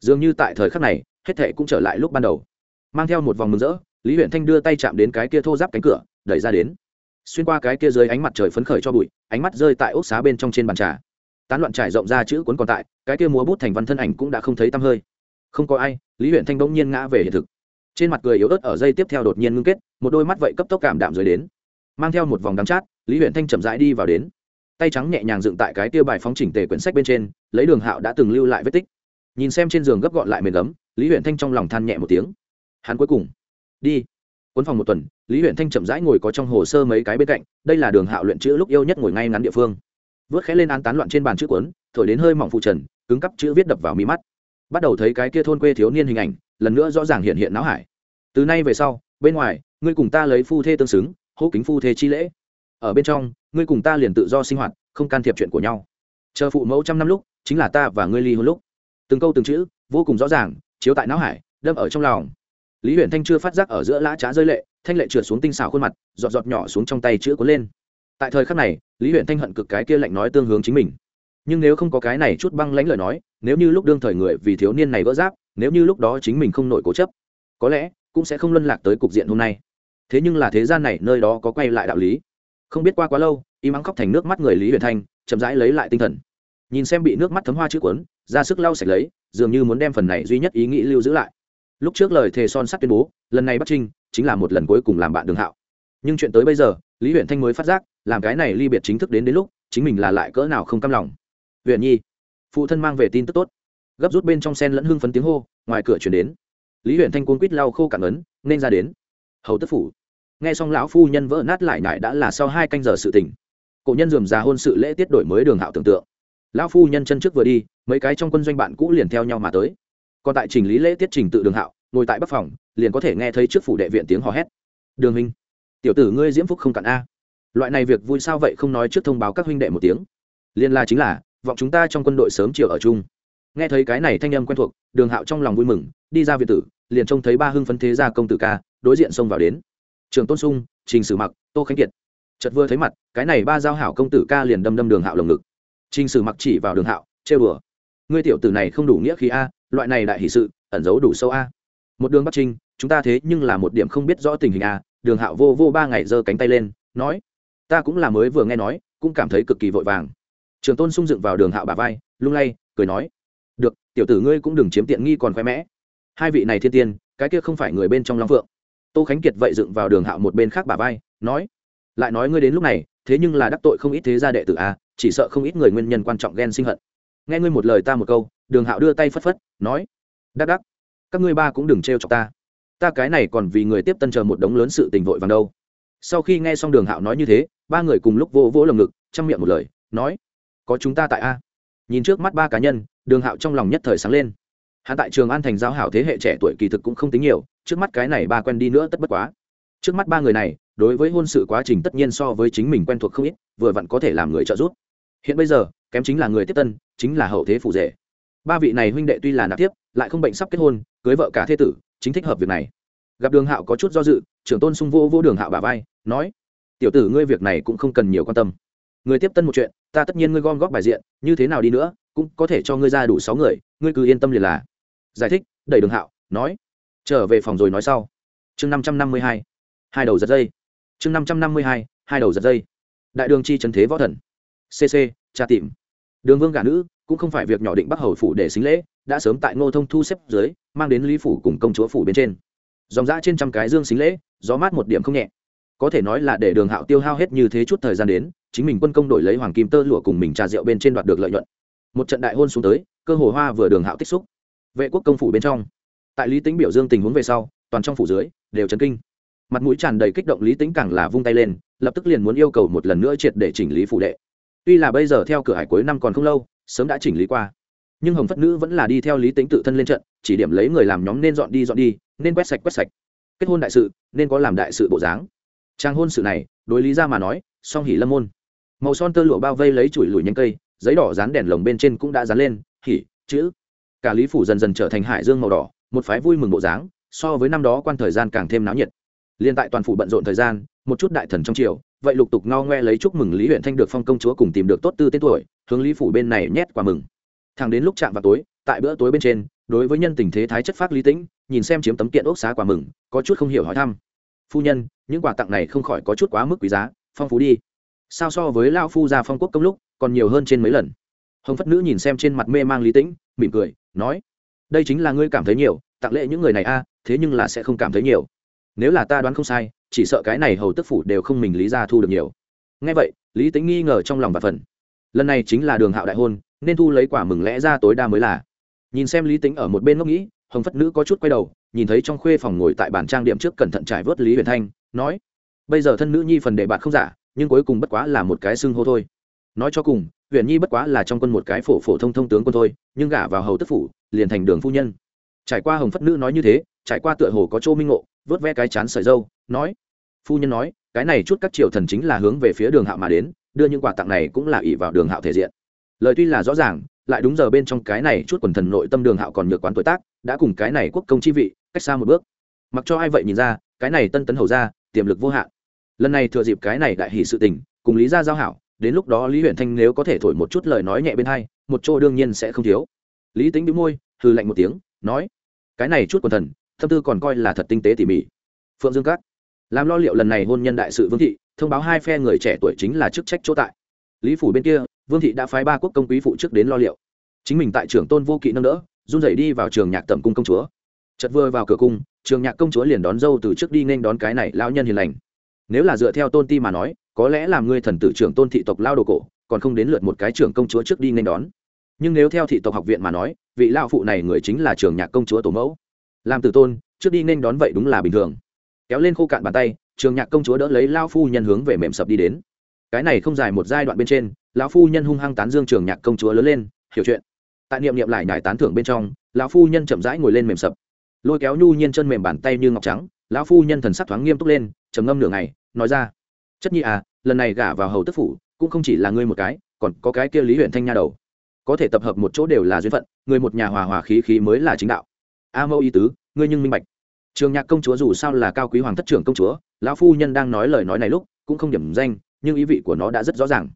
Dường như tại thời khắc này, hết thệ cũng trở lại lúc ban đầu. Mang theo một vòng mừng rỡ, lý huyện thanh đưa tay chạm đến cái kia thô giáp cánh cửa, đẩy ra đến. Xuyên qua cái kia dưới ánh mặt trời phấn khởi cho bụi, ánh mắt rơi tại ốc xá bên trong trên bàn trà tán loạn trải rộng ra chữ cuốn còn tại, cái kia múa bút thành văn thân ảnh cũng đã không thấy tăm hơi. Không có ai, lý huyện thanh bỗng nhiên ngã về hiện thực. Trên mặt cười yếu ớt ở dây tiếp theo đột nhiên ngưng kết, một đôi mắt vậy cấp tốc cảm đạm dưới đến. Mang theo một vòng đắng chát, lý huyện thanh chậm rãi đi vào đến. Tay trắng nhẹ nhàng dựng tại cái tiêu bài phóng chỉnh tề quyển sách bên trên, lấy đường hạo đã từng lưu lại vết tích. Nhìn xem trên giường gấp gọn lại mềm gấm lý huyện thanh trong lòng than nhẹ một tiếng. Hắn cuối cùng đi. Cuốn phòng một tuần, lý huyện thanh chậm rãi ngồi có trong hồ sơ mấy cái bên cạnh, đây là đường hạo luyện chữ lúc yêu nhất ngồi ngay ngắn địa phương vớt khẽ lên án tán loạn trên bàn chữ cuốn, thổi đến hơi mỏng phụ trần, cứng cắp chữ viết đập vào mí mắt. Bắt đầu thấy cái kia thôn quê thiếu niên hình ảnh, lần nữa rõ ràng hiện hiện não hải. Từ nay về sau, bên ngoài, ngươi cùng ta lấy phu thê tương xứng, hô kính phu thê chi lễ. Ở bên trong, ngươi cùng ta liền tự do sinh hoạt, không can thiệp chuyện của nhau. Chờ phụ mẫu trăm năm lúc, chính là ta và ngươi ly hôn lúc. Từng câu từng chữ, vô cùng rõ ràng, chiếu tại não hải, đâm ở trong lòng. Lý huyền thanh chưa phát giác ở giữa lã trá rơi lệ, thanh lệ trượt xuống tinh xảo khuôn mặt, giọt giọt nhỏ xuống trong tay chữ cuốn lên tại thời khắc này, lý huyền thanh hận cực cái kia lạnh nói tương hướng chính mình. Nhưng nếu không có cái này chút băng lãnh lời nói, nếu như lúc đương thời người vì thiếu niên này vỡ giáp, nếu như lúc đó chính mình không nổi cố chấp, có lẽ cũng sẽ không luân lạc tới cục diện hôm nay. Thế nhưng là thế gian này nơi đó có quay lại đạo lý. Không biết qua quá lâu, y mắng khóc thành nước mắt người lý huyền thanh, chậm rãi lấy lại tinh thần. Nhìn xem bị nước mắt thấm hoa chữ cuốn, ra sức lau sạch lấy, dường như muốn đem phần này duy nhất ý nghĩ lưu giữ lại. Lúc trước lời thề son sắt tuyên bố, lần này bắt trinh, chính là một lần cuối cùng làm bạn đường hạo. Nhưng chuyện tới bây giờ, lý huyện thanh mới phát giác làm cái này ly biệt chính thức đến đến lúc chính mình là lại cỡ nào không cam lòng. Huyện nhi phụ thân mang về tin tức tốt. Gấp rút bên trong sen lẫn hưng phấn tiếng hô ngoài cửa chuyển đến. Lý huyện thanh cuốn quýt lau khô cạn ấn nên ra đến. Hầu tất phủ. Nghe xong lão phu nhân vỡ nát lại nại đã là sau hai canh giờ sự tình. Cổ nhân dườm già hôn sự lễ tiết đổi mới đường hạo tưởng tượng. Lão phu nhân chân trước vừa đi mấy cái trong quân doanh bạn cũ liền theo nhau mà tới. Còn tại trình lý lễ tiết trình tự đường hạo ngồi tại bắc phòng liền có thể nghe thấy trước phủ đệ viện tiếng hò hét. Đường Minh, tiểu tử ngươi diễm phúc không cạn a loại này việc vui sao vậy không nói trước thông báo các huynh đệ một tiếng. Liên la chính là, vọng chúng ta trong quân đội sớm chiều ở chung. Nghe thấy cái này thanh âm quen thuộc, đường hạo trong lòng vui mừng, đi ra việt tử, liền trông thấy ba hưng phấn thế gia công tử ca, đối diện xông vào đến. Trường tôn sung, trình sử mặc, tô khánh kiệt. Chợt vừa thấy mặt, cái này ba giao hảo công tử ca liền đâm đâm đường hạo lồng ngực. Trình sử mặc chỉ vào đường hạo chê bừa ngươi tiểu tử này không đủ nghĩa khí a, loại này đại hỷ sự, ẩn giấu đủ sâu a. Một đường bắc trinh, chúng ta thế nhưng là một điểm không biết rõ tình hình a. Đường hạo vô vô ba ngày giơ cánh tay lên, nói ta cũng là mới vừa nghe nói cũng cảm thấy cực kỳ vội vàng. Trường tôn sung dựng vào đường hạo bà vai lung lay cười nói được tiểu tử ngươi cũng đừng chiếm tiện nghi còn khoe mẽ. Hai vị này thiên tiên cái kia không phải người bên trong long phượng. Tô khánh kiệt vậy dựng vào đường hạo một bên khác bà vai nói lại nói ngươi đến lúc này thế nhưng là đắc tội không ít thế gia đệ tử à, chỉ sợ không ít người nguyên nhân quan trọng ghen sinh hận. Nghe ngươi một lời ta một câu đường hạo đưa tay phất phất nói đắc đắc các ngươi ba cũng đừng trêu chọc ta. Ta cái này còn vì người tiếp tân chờ một đống lớn sự tình vội vàng đâu. Sau khi nghe xong đường hạo nói như thế ba người cùng lúc vô vỗ lồng ngực, chăm miệng một lời, nói, có chúng ta tại a? Nhìn trước mắt ba cá nhân, đường hạo trong lòng nhất thời sáng lên. Hạ tại trường an thành giáo hảo thế hệ trẻ tuổi kỳ thực cũng không tính nhiều, trước mắt cái này ba quen đi nữa tất bất quá. Trước mắt ba người này, đối với hôn sự quá trình tất nhiên so với chính mình quen thuộc không ít, vừa vặn có thể làm người trợ giúp. Hiện bây giờ, kém chính là người tiếp tân, chính là hậu thế phụ rể. Ba vị này huynh đệ tuy là nạp tiếp, lại không bệnh sắp kết hôn, cưới vợ cả thế tử, chính thích hợp việc này. Gặp đường hạo có chút do dự, trưởng tôn sung vô vô đường hạo bà vai, nói tiểu tử ngươi việc này cũng không cần nhiều quan tâm. Người tiếp tân một chuyện, ta tất nhiên ngươi gom góp bài diện, như thế nào đi nữa, cũng có thể cho ngươi ra đủ sáu người, ngươi cứ yên tâm liền là. Giải thích, đẩy đường hạo, nói. Trở về phòng rồi nói sau. Chương năm trăm năm mươi hai hai đầu giật dây. Chương năm trăm năm mươi hai hai đầu giật dây. Đại đường chi trần thế võ thần. Cc tra tìm. Đường vương gả nữ, cũng không phải việc nhỏ định bắc hầu phủ để xính lễ, đã sớm tại ngô thông thu xếp dưới, mang đến lý phủ cùng công chúa phủ bên trên. Dòng dã trên trăm cái dương xính lễ, gió mát một điểm không nhẹ có thể nói là để đường hạo tiêu hao hết như thế chút thời gian đến, chính mình quân công đổi lấy hoàng kim tơ lụa cùng mình trà rượu bên trên đoạt được lợi nhuận. Một trận đại hôn xuống tới, cơ hồ hoa vừa đường hạo tích xúc. Vệ quốc công phủ bên trong. Tại lý tính biểu dương tình huống về sau, toàn trong phủ dưới, đều chấn kinh. Mặt mũi tràn đầy kích động lý tính càng là vung tay lên, lập tức liền muốn yêu cầu một lần nữa triệt để chỉnh lý phủ đệ. Tuy là bây giờ theo cửa hải cuối năm còn không lâu, sớm đã chỉnh lý qua. Nhưng hồng phất nữ vẫn là đi theo lý tính tự thân lên trận, chỉ điểm lấy người làm nhóm nên dọn đi dọn đi, nên quét sạch quét sạch. Kết hôn đại sự, nên có làm đại sự bộ dáng trang hôn sự này, đối lý ra mà nói, song hỉ lâm môn. Màu son tơ lụa bao vây lấy chùi lùi nhánh cây, giấy đỏ dán đèn lồng bên trên cũng đã dán lên, hỉ, chữ. Cả lý phủ dần dần trở thành hải dương màu đỏ, một phái vui mừng bộ dáng, so với năm đó quan thời gian càng thêm náo nhiệt. Liên tại toàn phủ bận rộn thời gian, một chút đại thần trong triều, vậy lục tục ngao ngoe lấy chúc mừng lý huyện thanh được phong công chúa cùng tìm được tốt tư tên tuổi, hướng lý phủ bên này nhét quà mừng. Thẳng đến lúc chạm vào tối, tại bữa tối bên trên, đối với nhân tình thế thái chất phát lý tĩnh, nhìn xem chiếm tấm kiện ốc xá quà mừng, có chút không hiểu hỏi thăm phu nhân, những quà tặng này không khỏi có chút quá mức quý giá, phong phú đi. Sao so với lao phu gia phong quốc công lúc, còn nhiều hơn trên mấy lần. Hồng phất nữ nhìn xem trên mặt mê mang lý tĩnh, mỉm cười, nói, đây chính là ngươi cảm thấy nhiều, tặng lễ những người này a à, thế nhưng là sẽ không cảm thấy nhiều. Nếu là ta đoán không sai, chỉ sợ cái này hầu tức phủ đều không mình lý ra thu được nhiều. Ngay vậy, lý tính nghi ngờ trong lòng và phần. Lần này chính là đường hạo đại hôn, nên thu lấy quả mừng lẽ ra tối đa mới là. Nhìn xem lý tính ở một bên ngốc nghĩ hồng phất nữ có chút quay đầu, nhìn thấy trong khuê phòng ngồi tại bàn trang điểm trước cẩn thận trải vớt lý huyền thanh, nói, bây giờ thân nữ nhi phần đề bạt không giả, nhưng cuối cùng bất quá là một cái xưng hô thôi. Nói cho cùng, Huyền nhi bất quá là trong quân một cái phổ phổ thông thông tướng quân thôi, nhưng gả vào hầu tức phủ, liền thành đường phu nhân. Trải qua hồng phất nữ nói như thế, trải qua tựa hồ có chỗ minh ngộ, vớt ve cái chán sợi dâu, nói, phu nhân nói, cái này chút các triều thần chính là hướng về phía đường hạo mà đến, đưa những quà tặng này cũng là ỷ vào đường hạo thể diện. Lời tuy là rõ ràng lại đúng giờ bên trong cái này chút quần thần nội tâm đường hạo còn nhược quán tuổi tác, đã cùng cái này quốc công chi vị cách xa một bước. Mặc cho ai vậy nhìn ra, cái này tân tấn hầu ra tiềm lực vô hạn. Lần này thừa dịp cái này đại hỷ sự tình, cùng lý gia giao hảo, đến lúc đó lý huyện thanh nếu có thể thổi một chút lời nói nhẹ bên hai, một chỗ đương nhiên sẽ không thiếu. Lý tính đĩu môi hư lạnh một tiếng, nói, cái này chút quần thần thâm tư còn coi là thật tinh tế tỉ mỉ. Phượng dương cát làm lo liệu lần này hôn nhân đại sự vương thị, thông báo hai phe người trẻ tuổi chính là chức trách chỗ tại. Lý phủ bên kia vương thị đã phái ba quốc công quý phụ trước đến lo liệu. Chính mình tại trưởng tôn vô kỵ nâng đỡ, run rẩy đi vào trường nhạc tẩm cung công chúa. Chật vừa vào cửa cung, trường nhạc công chúa liền đón dâu từ trước đi nên đón cái này lao nhân hiền lành. Nếu là dựa theo tôn ti mà nói, có lẽ làm ngươi thần tử trưởng tôn thị tộc lao đồ cổ, còn không đến lượt một cái trưởng công chúa trước đi nên đón. Nhưng nếu theo thị tộc học viện mà nói, vị lao phụ này người chính là trường nhạc công chúa tổ mẫu. Làm tử tôn, trước đi nên đón vậy đúng là bình thường. Kéo lên khô cạn bàn tay, trường nhạc công chúa đỡ lấy lao phu nhân hướng về mềm sập đi đến cái này không dài một giai đoạn bên trên, lão phu nhân hung hăng tán dương trường nhạc công chúa lớn lên, hiểu chuyện. Tại niệm niệm lại nhải tán thưởng bên trong, lão phu nhân chậm rãi ngồi lên mềm sập. Lôi kéo nhu nhiên chân mềm bàn tay như ngọc trắng, lão phu nhân thần sắc thoáng nghiêm túc lên, trầm ngâm nửa ngày, nói ra, chất nhi à lần này gả vào hầu tức phủ, cũng không chỉ là ngươi một cái, còn có cái kia lý huyện thanh nha đầu. Có thể tập hợp một chỗ đều là duyên phận, người một nhà hòa hòa khí khí mới là chính đạo. A mẫu y tứ, ngươi nhưng minh bạch. Trường nhạc công chúa dù sao là cao quý hoàng thất trưởng công chúa, lão phu nhân đang nói lời nói này lúc, cũng không điểm danh nhưng ý vị của nó đã rất rõ ràng.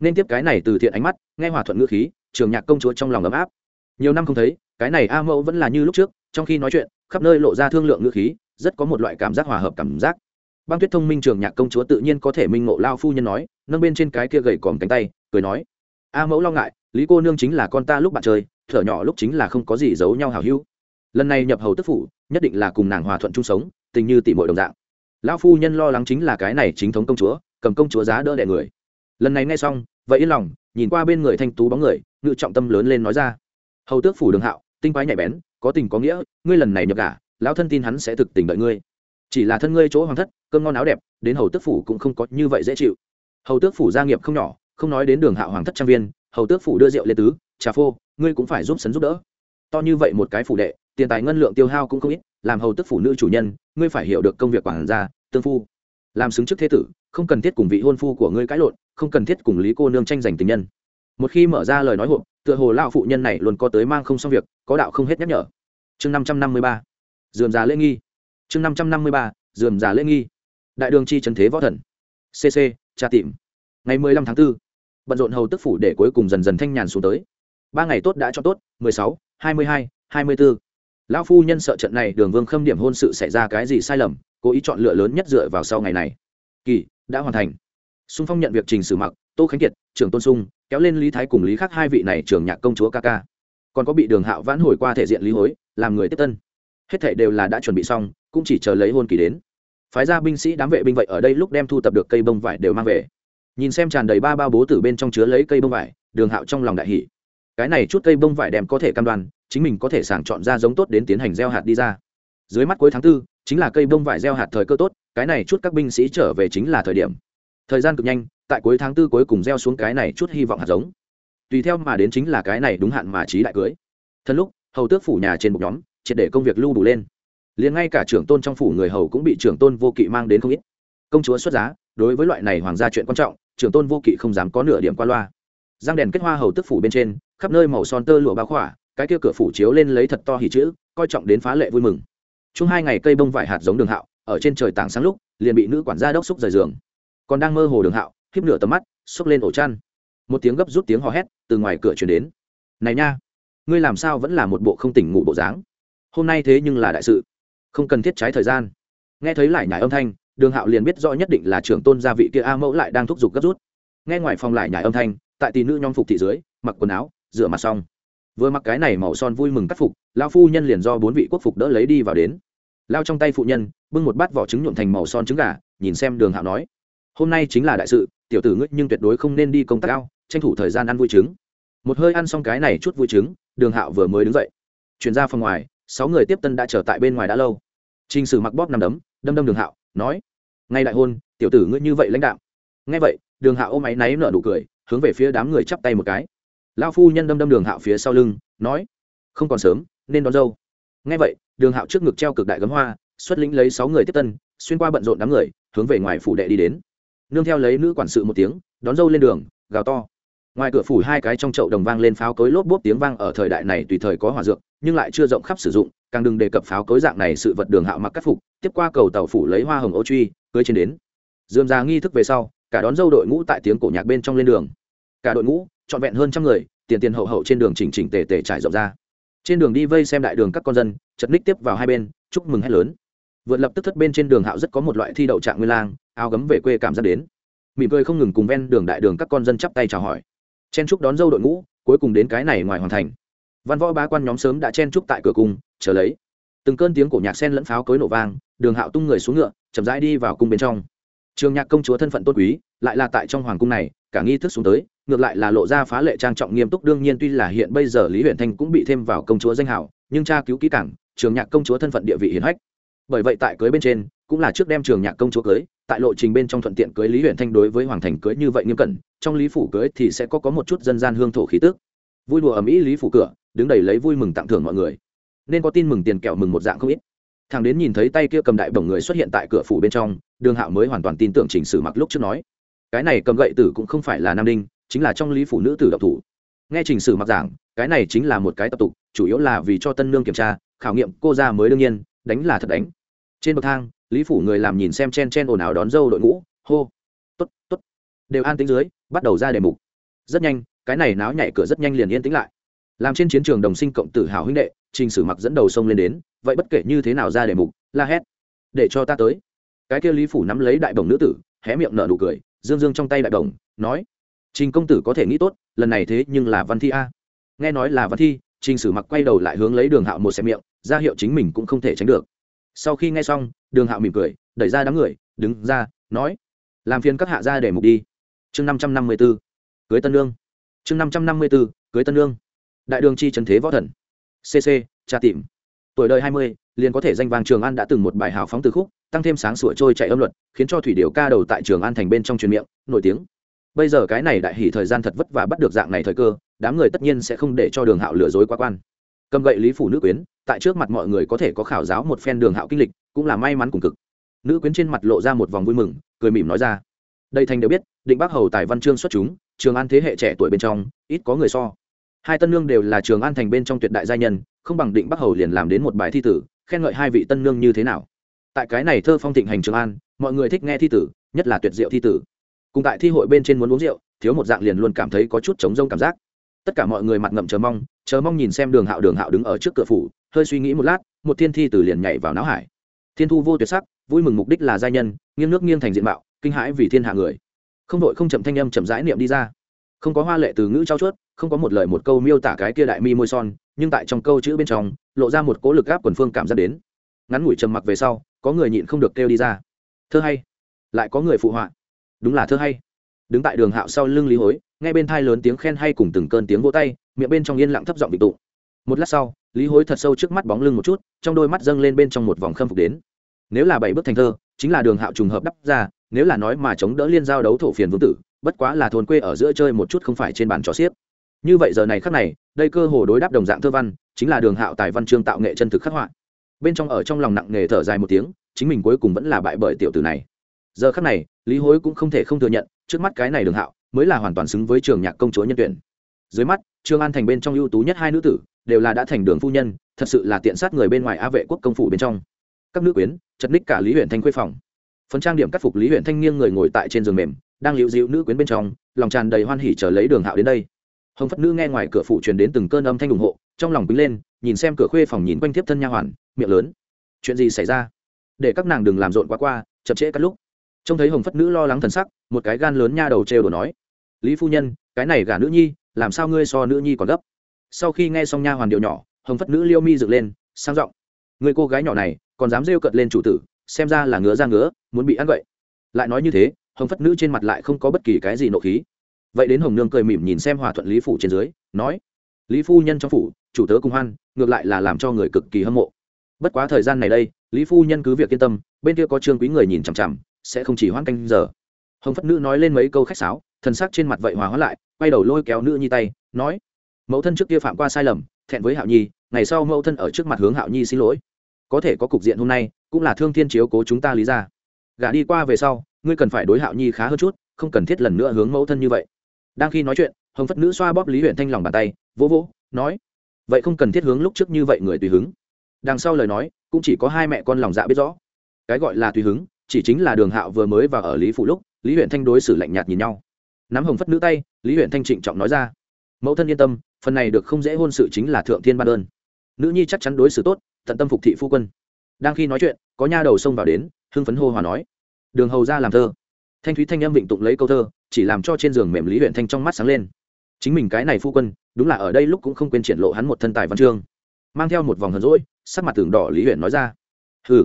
Nên tiếp cái này từ thiện ánh mắt, nghe hòa thuận ngữ khí, trường nhạc công chúa trong lòng ấm áp. Nhiều năm không thấy, cái này a mẫu vẫn là như lúc trước, trong khi nói chuyện, khắp nơi lộ ra thương lượng ngữ khí, rất có một loại cảm giác hòa hợp cảm giác. Băng tuyết thông minh trường nhạc công chúa tự nhiên có thể minh ngộ lao phu nhân nói, nâng bên trên cái kia gầy còm cánh tay, cười nói, a mẫu lo ngại, lý cô nương chính là con ta lúc bạn chơi, thở nhỏ lúc chính là không có gì giấu nhau hào hữu. Lần này nhập hầu tức phủ, nhất định là cùng nàng hòa thuận chung sống, tình như tỷ muội đồng dạng. Lão phu nhân lo lắng chính là cái này chính thống công chúa cầm công chúa giá đỡ đẻ người. Lần này nghe xong, vậy yên lòng, nhìn qua bên người thanh tú bóng người, ngự trọng tâm lớn lên nói ra. Hầu tước phủ đường hạo, tinh quái nhạy bén, có tình có nghĩa, ngươi lần này nhập cả lão thân tin hắn sẽ thực tình đợi ngươi. Chỉ là thân ngươi chỗ hoàng thất, cơm ngon áo đẹp, đến hầu tước phủ cũng không có như vậy dễ chịu. Hầu tước phủ gia nghiệp không nhỏ, không nói đến đường hạo hoàng thất trang viên, hầu tước phủ đưa rượu lên tứ, trà phô, ngươi cũng phải giúp sấn giúp đỡ. To như vậy một cái phủ đệ, tiền tài ngân lượng tiêu hao cũng không ít, làm hầu tước phủ nữ chủ nhân, ngươi phải hiểu được công việc quản gia, tương phu làm xứng trước thế tử không cần thiết cùng vị hôn phu của ngươi cãi lộn không cần thiết cùng lý cô nương tranh giành tình nhân. Một khi mở ra lời nói hộp tựa hồ lao phụ nhân này luôn có tới mang không xong việc có đạo không hết nhắc nhở. Chương năm trăm năm mươi ba dườm già lễ nghi. Chương năm trăm năm mươi ba dườm già lễ nghi. Đại đường chi trần thế võ thần. Cc tra tìm. Ngày mười lăm tháng 4, bận rộn hầu tức phủ để cuối cùng dần dần thanh nhàn xuống tới. Ba ngày tốt đã cho tốt mười sáu hai mươi hai hai mươi bốn lão phu nhân sợ trận này đường vương khâm điểm hôn sự xảy ra cái gì sai lầm cố ý chọn lựa lớn nhất dựa vào sau ngày này. Kỳ, đã hoàn thành. Xung phong nhận việc trình sử mặc, tô khánh kiệt, trưởng tôn sung, kéo lên lý thái cùng lý Khắc hai vị này trưởng nhạc công chúa ca ca. Còn có bị đường hạo vãn hồi qua thể diện lý hối, làm người tiếp tân. Hết thể đều là đã chuẩn bị xong, cũng chỉ chờ lấy hôn kỳ đến. Phái ra binh sĩ đám vệ binh vậy ở đây lúc đem thu tập được cây bông vải đều mang về. Nhìn xem tràn đầy ba ba bố từ bên trong chứa lấy cây bông vải, đường hạo trong lòng đại hỷ cái này chút cây bông vải đem có thể cam đoan, chính mình có thể sàng chọn ra giống tốt đến tiến hành gieo hạt đi ra. Dưới mắt cuối tháng tư chính là cây bông vải gieo hạt thời cơ tốt, cái này chút các binh sĩ trở về chính là thời điểm. Thời gian cực nhanh, tại cuối tháng tư cuối cùng gieo xuống cái này chút hy vọng hạt giống. Tùy theo mà đến chính là cái này đúng hạn mà trí đại cưới. Thân lúc, hầu tước phủ nhà trên một nhóm, triệt để công việc lưu đủ lên. Liền ngay cả trưởng tôn trong phủ người hầu cũng bị trưởng tôn vô kỵ mang đến không ít. Công chúa xuất giá, đối với loại này hoàng gia chuyện quan trọng, trưởng tôn vô kỵ không dám có nửa điểm qua loa. Giang đèn kết hoa hầu tức phủ bên trên, khắp nơi màu son tơ lụa bao khỏa, cái kia cửa phủ chiếu lên lấy thật to hỉ chữ, coi trọng đến phá lệ vui mừng chung hai ngày cây bông vải hạt giống đường hạo, ở trên trời tảng sáng lúc, liền bị nữ quản gia đốc xúc rời giường. Còn đang mơ hồ đường hạo khiếp nửa tầm mắt, xúc lên ổ chăn. Một tiếng gấp rút tiếng hò hét từ ngoài cửa chuyển đến. Này nha, ngươi làm sao vẫn là một bộ không tỉnh ngủ bộ dáng? Hôm nay thế nhưng là đại sự. Không cần thiết trái thời gian. Nghe thấy lại nhải âm thanh, đường hạo liền biết rõ nhất định là trưởng tôn gia vị kia a mẫu lại đang thúc giục gấp rút. Nghe ngoài phòng lại nhải âm thanh, tại tỷ nữ nhóm phục thị dưới, mặc quần áo, rửa mặt xong vừa mặc cái này màu son vui mừng cắt phục lao phu nhân liền do bốn vị quốc phục đỡ lấy đi vào đến. Lao trong tay phụ nhân, bưng một bát vỏ trứng nhuộm thành màu son trứng gà, nhìn xem đường hạo nói, hôm nay chính là đại sự, tiểu tử ngươi nhưng tuyệt đối không nên đi công tác cao tranh thủ thời gian ăn vui trứng. Một hơi ăn xong cái này chút vui trứng, đường hạo vừa mới đứng dậy, chuyển ra phòng ngoài, sáu người tiếp tân đã trở tại bên ngoài đã lâu. T r ì n h sử mặc bóp nằm đấm, đâm đâm đường hạo, nói, ngay đại hôn, tiểu tử ngươi như vậy lãnh đạo nghe vậy, đường hạo ôm áy náy nở nụ cười, hướng về phía đám người chắp tay một cái lao phu nhân đâm đâm đường hạo phía sau lưng, nói, không còn sớm, nên đón dâu. Ngay vậy, đường hạo trước ngực treo cực đại gấm hoa, xuất lĩnh lấy sáu người tiếp tân, xuyên qua bận rộn đám người, hướng về ngoài phủ đệ đi đến. Nương theo lấy nữ quản sự một tiếng, đón dâu lên đường, gào to. Ngoài cửa phủ hai cái trong chậu đồng vang lên pháo cối lốp bốp tiếng vang ở thời đại này tùy thời có hòa dược, nhưng lại chưa rộng khắp sử dụng, càng đừng đề cập pháo cối dạng này sự vật đường hạo mặc cắt phục, tiếp qua cầu tàu phủ lấy hoa hồng ô truy, cưới trên đến. Dườm ra nghi thức về sau, cả đón dâu đội ngũ tại tiếng cổ nhạc bên trong lên đường. Cả đội ngũ trọn vẹn hơn trăm người, tiền tiền hậu hậu trên đường chỉnh chỉnh tề tề trải rộng ra. Trên đường đi vây xem đại đường các con dân, chật ních tiếp vào hai bên, chúc mừng hét lớn. Vượt lập tức thất bên trên đường hạo rất có một loại thi đậu trạng nguyên lang, áo gấm về quê cảm giác đến. Mỉm cười không ngừng cùng ven đường đại đường các con dân chắp tay chào hỏi. Chen trúc đón dâu đội ngũ, cuối cùng đến cái này ngoài hoàn thành. Văn võ bá quan nhóm sớm đã chen trúc tại cửa cung, chờ lấy. Từng cơn tiếng cổ nhạc sen lẫn pháo cối nổ vang, đường hạo tung người xuống ngựa, chậm rãi đi vào cung bên trong. Trường nhạc công chúa thân phận tôn quý, lại là tại trong hoàng cung này, cả nghi thức xuống tới ngược lại là lộ ra phá lệ trang trọng nghiêm túc. Đương nhiên tuy là hiện bây giờ lý huyện thanh cũng bị thêm vào công chúa danh hảo nhưng cha cứu kỹ cảng trường nhạc công chúa thân phận địa vị hiển hách. Bởi vậy tại cưới bên trên, cũng là trước đem trường nhạc công chúa cưới, tại lộ trình bên trong thuận tiện cưới lý huyện thanh đối với hoàng thành cưới như vậy nghiêm cẩn, trong lý phủ cưới thì sẽ có có một chút dân gian hương thổ khí tước vui đùa ở mỹ lý phủ cửa, đứng đầy lấy vui mừng tặng thưởng mọi người. Nên có tin mừng tiền kẹo mừng một dạng không ít. Thằng đến nhìn thấy tay kia cầm đại bổng người xuất hiện tại cửa phủ bên trong, đường hạo mới hoàn toàn tin tưởng chỉnh sử mặc lúc trước nói. Cái này cầm gậy tử cũng không phải là nam đinh chính là trong lý phủ nữ tử độc thủ. Nghe trình sử mặc giảng, cái này chính là một cái tập tục, chủ yếu là vì cho tân nương kiểm tra, khảo nghiệm, cô ra mới đương nhiên, đánh là thật đánh. Trên bậc thang, lý phủ người làm nhìn xem chen chen ồn ào đón dâu đội ngũ, hô t ố t t ố t đều an tính dưới, bắt đầu ra đề mục. Rất nhanh, cái này náo nhảy cửa rất nhanh liền yên tĩnh lại. Làm trên chiến trường đồng sinh cộng tử hào huynh đệ, trình sử mặc dẫn đầu sông lên đến, vậy bất kể như thế nào ra đề mục, la hét, để cho ta tới. Cái kia lý phủ nắm lấy đại bồng nữ tử, hé miệng nở nụ cười, dương dương trong tay đại bồng nói trình công tử có thể nghĩ tốt, lần này thế nhưng là văn thi a. Nghe nói là văn thi, trình sử mặc quay đầu lại hướng lấy đường hạo một xem miệng, ra hiệu chính mình cũng không thể tránh được. Sau khi nghe xong, đường hạo mỉm cười, đẩy ra đám người, đứng ra, nói, làm phiền các hạ ra để mục đi. Chương năm trăm năm mươi b ố cưới tân lương chương năm trăm năm mươi b ố cưới tân lương đại đường chi trần thế võ thần. Cc tra tìm. Tuổi đời hai mươi, liền có thể danh vàng trường an đã từng một bài hào phóng từ khúc, tăng thêm sáng sủa trôi chạy âm luật, khiến cho thủy điệu ca đầu tại trường an thành bên trong truyền miệng, nổi tiếng bây giờ cái này đại hỉ thời gian thật vất vả bắt được dạng này thời cơ, đám người tất nhiên sẽ không để cho đường hạo lừa dối quá quan. Cầm gậy lý phủ nữ quyến, tại trước mặt mọi người có thể có khảo giáo một phen đường hạo kinh lịch, cũng là may mắn cùng cực. Nữ quyến trên mặt lộ ra một vòng vui mừng, cười mỉm nói ra. Đây thành đều biết, định bác hầu tài văn chương xuất chúng, trường an thế hệ trẻ tuổi bên trong, ít có người so. Hai tân nương đều là trường an thành bên trong tuyệt đại gia nhân, không bằng định bắc hầu liền làm đến một bài thi tử, khen ngợi hai vị tân nương như thế nào. Tại cái này thơ phong thịnh hành trường an, mọi người thích nghe thi tử, nhất là tuyệt diệu thi tử cùng tại thi hội bên trên muốn uống rượu, thiếu một dạng liền luôn cảm thấy có chút trống rông cảm giác. Tất cả mọi người mặt ngậm chờ mong chờ mong nhìn xem đường hạo đường hạo đứng ở trước cửa phủ, hơi suy nghĩ một lát, một thiên thi tử liền nhảy vào não hải. Thiên thu vô tuyệt sắc, vui mừng mục đích là gia nhân, nghiêng nước nghiêng thành diện mạo, kinh hãi vì thiên hạ người. Không đội không chậm thanh âm chậm rãi niệm đi ra. Không có hoa lệ từ ngữ trao chuốt, không có một lời một câu miêu tả cái kia đại mi môi son, nhưng tại trong câu chữ bên trong, lộ ra một cố lực gáp quần phương cảm giác đến. Ngắn ngủi trầm mặc về sau, có người nhịn không được kêu đi ra. Thơ hay, lại có người phụ họa đúng là thơ hay. Đứng tại đường hạo sau lưng lý hối, nghe bên thai lớn tiếng khen hay cùng từng cơn tiếng vỗ tay, miệng bên trong yên lặng thấp giọng bị tụ. Một lát sau, lý hối thật sâu trước mắt bóng lưng một chút, trong đôi mắt dâng lên bên trong một vòng khâm phục đến. Nếu là bảy bước thành thơ, chính là đường hạo trùng hợp đắp ra, nếu là nói mà chống đỡ liên giao đấu thổ phiền vương tử, bất quá là thôn quê ở giữa chơi một chút không phải trên bàn trò xiếc. Như vậy giờ này khắc này, đây cơ hồ đối đáp đồng dạng thơ văn, chính là đường hạo tài văn chương tạo nghệ chân thực khắc họa. Bên trong ở trong lòng nặng nghề thở dài một tiếng, chính mình cuối cùng vẫn là bại bởi tiểu tử này giờ khắc này, lý hối cũng không thể không thừa nhận, trước mắt cái này đường hạo, mới là hoàn toàn xứng với trường nhạc công chúa nhân tuyển. Dưới mắt, trương an thành bên trong ưu tú nhất hai nữ tử, đều là đã thành đường phu nhân, thật sự là tiện sát người bên ngoài a vệ quốc công phủ bên trong. Các nữ quyến, chật ních cả lý huyện thanh khuê phòng. Phần trang điểm cắt phục lý huyện thanh nghiêng người ngồi tại trên giường mềm, đang liễu dịu nữ quyến bên trong, lòng tràn đầy hoan hỉ chờ lấy đường hạo đến đây. Hồng phất nữ nghe ngoài cửa phủ truyền đến từng cơn âm thanh ủng hộ, trong lòng bính lên, nhìn xem cửa khuê phòng nhìn quanh tiếp thân nha hoàn, miệng lớn. Chuyện gì xảy ra? Để các nàng đừng làm rộn quá qua, chậm trễ các lúc trông thấy hồng phất nữ lo lắng thần sắc, một cái gan lớn nha đầu trêu đồ nói, lý phu nhân, cái này gả nữ nhi, làm sao ngươi so nữ nhi còn gấp? Sau khi nghe xong nha hoàn điệu nhỏ, hồng phất nữ liêu mi dựng lên, sang giọng, người cô gái nhỏ này, còn dám rêu cợt lên chủ tử, xem ra là ngứa ra ngứa, muốn bị ăn vậy lại nói như thế, hồng phất nữ trên mặt lại không có bất kỳ cái gì nộ khí. Vậy đến hồng nương cười mỉm nhìn xem hòa thuận lý phủ trên dưới, nói, lý phu nhân trong phủ, chủ tớ cùng hoan, ngược lại là làm cho người cực kỳ hâm mộ. Bất quá thời gian này đây, lý phu nhân cứ việc yên tâm, bên kia có trương quý người nhìn chằm chằm sẽ không chỉ hoãn canh giờ. Hồng phất nữ nói lên mấy câu khách sáo, thần sắc trên mặt vậy hòa hóa lại, quay đầu lôi kéo nữ nhi tay, nói, mẫu thân trước kia phạm qua sai lầm, thẹn với hạo nhi, ngày sau mẫu thân ở trước mặt hướng hạo nhi xin lỗi. Có thể có cục diện hôm nay, cũng là thương thiên chiếu cố chúng ta lý ra. Gả đi qua về sau, ngươi cần phải đối hạo nhi khá hơn chút, không cần thiết lần nữa hướng mẫu thân như vậy. Đang khi nói chuyện, hồng phất nữ xoa bóp lý huyện thanh lòng bàn tay, vỗ vỗ, nói, vậy không cần thiết hướng lúc trước như vậy người tùy hứng. Đằng sau lời nói, cũng chỉ có hai mẹ con lòng dạ biết rõ. Cái gọi là tùy hứng chỉ chính là đường hạo vừa mới vào ở lý phụ lúc, lý huyện thanh đối xử lạnh nhạt nhìn nhau. Nắm hồng phất nữ tay, lý huyện thanh trịnh trọng nói ra. Mẫu thân yên tâm, phần này được không dễ hôn sự chính là thượng thiên ban đơn nữ nhi chắc chắn đối xử tốt, tận tâm phục thị phu quân. Đang khi nói chuyện, có nha đầu xông vào đến, hưng phấn hô hòa nói. Đường hầu ra làm thơ. Thanh thúy thanh âm vịnh tụng lấy câu thơ, chỉ làm cho trên giường mềm lý huyện thanh trong mắt sáng lên. Chính mình cái này phu quân, đúng là ở đây lúc cũng không quên triển lộ hắn một thân tài văn chương. Mang theo một vòng hờn rỗi sắc mặt tường đỏ lý huyện nói ra. Hừ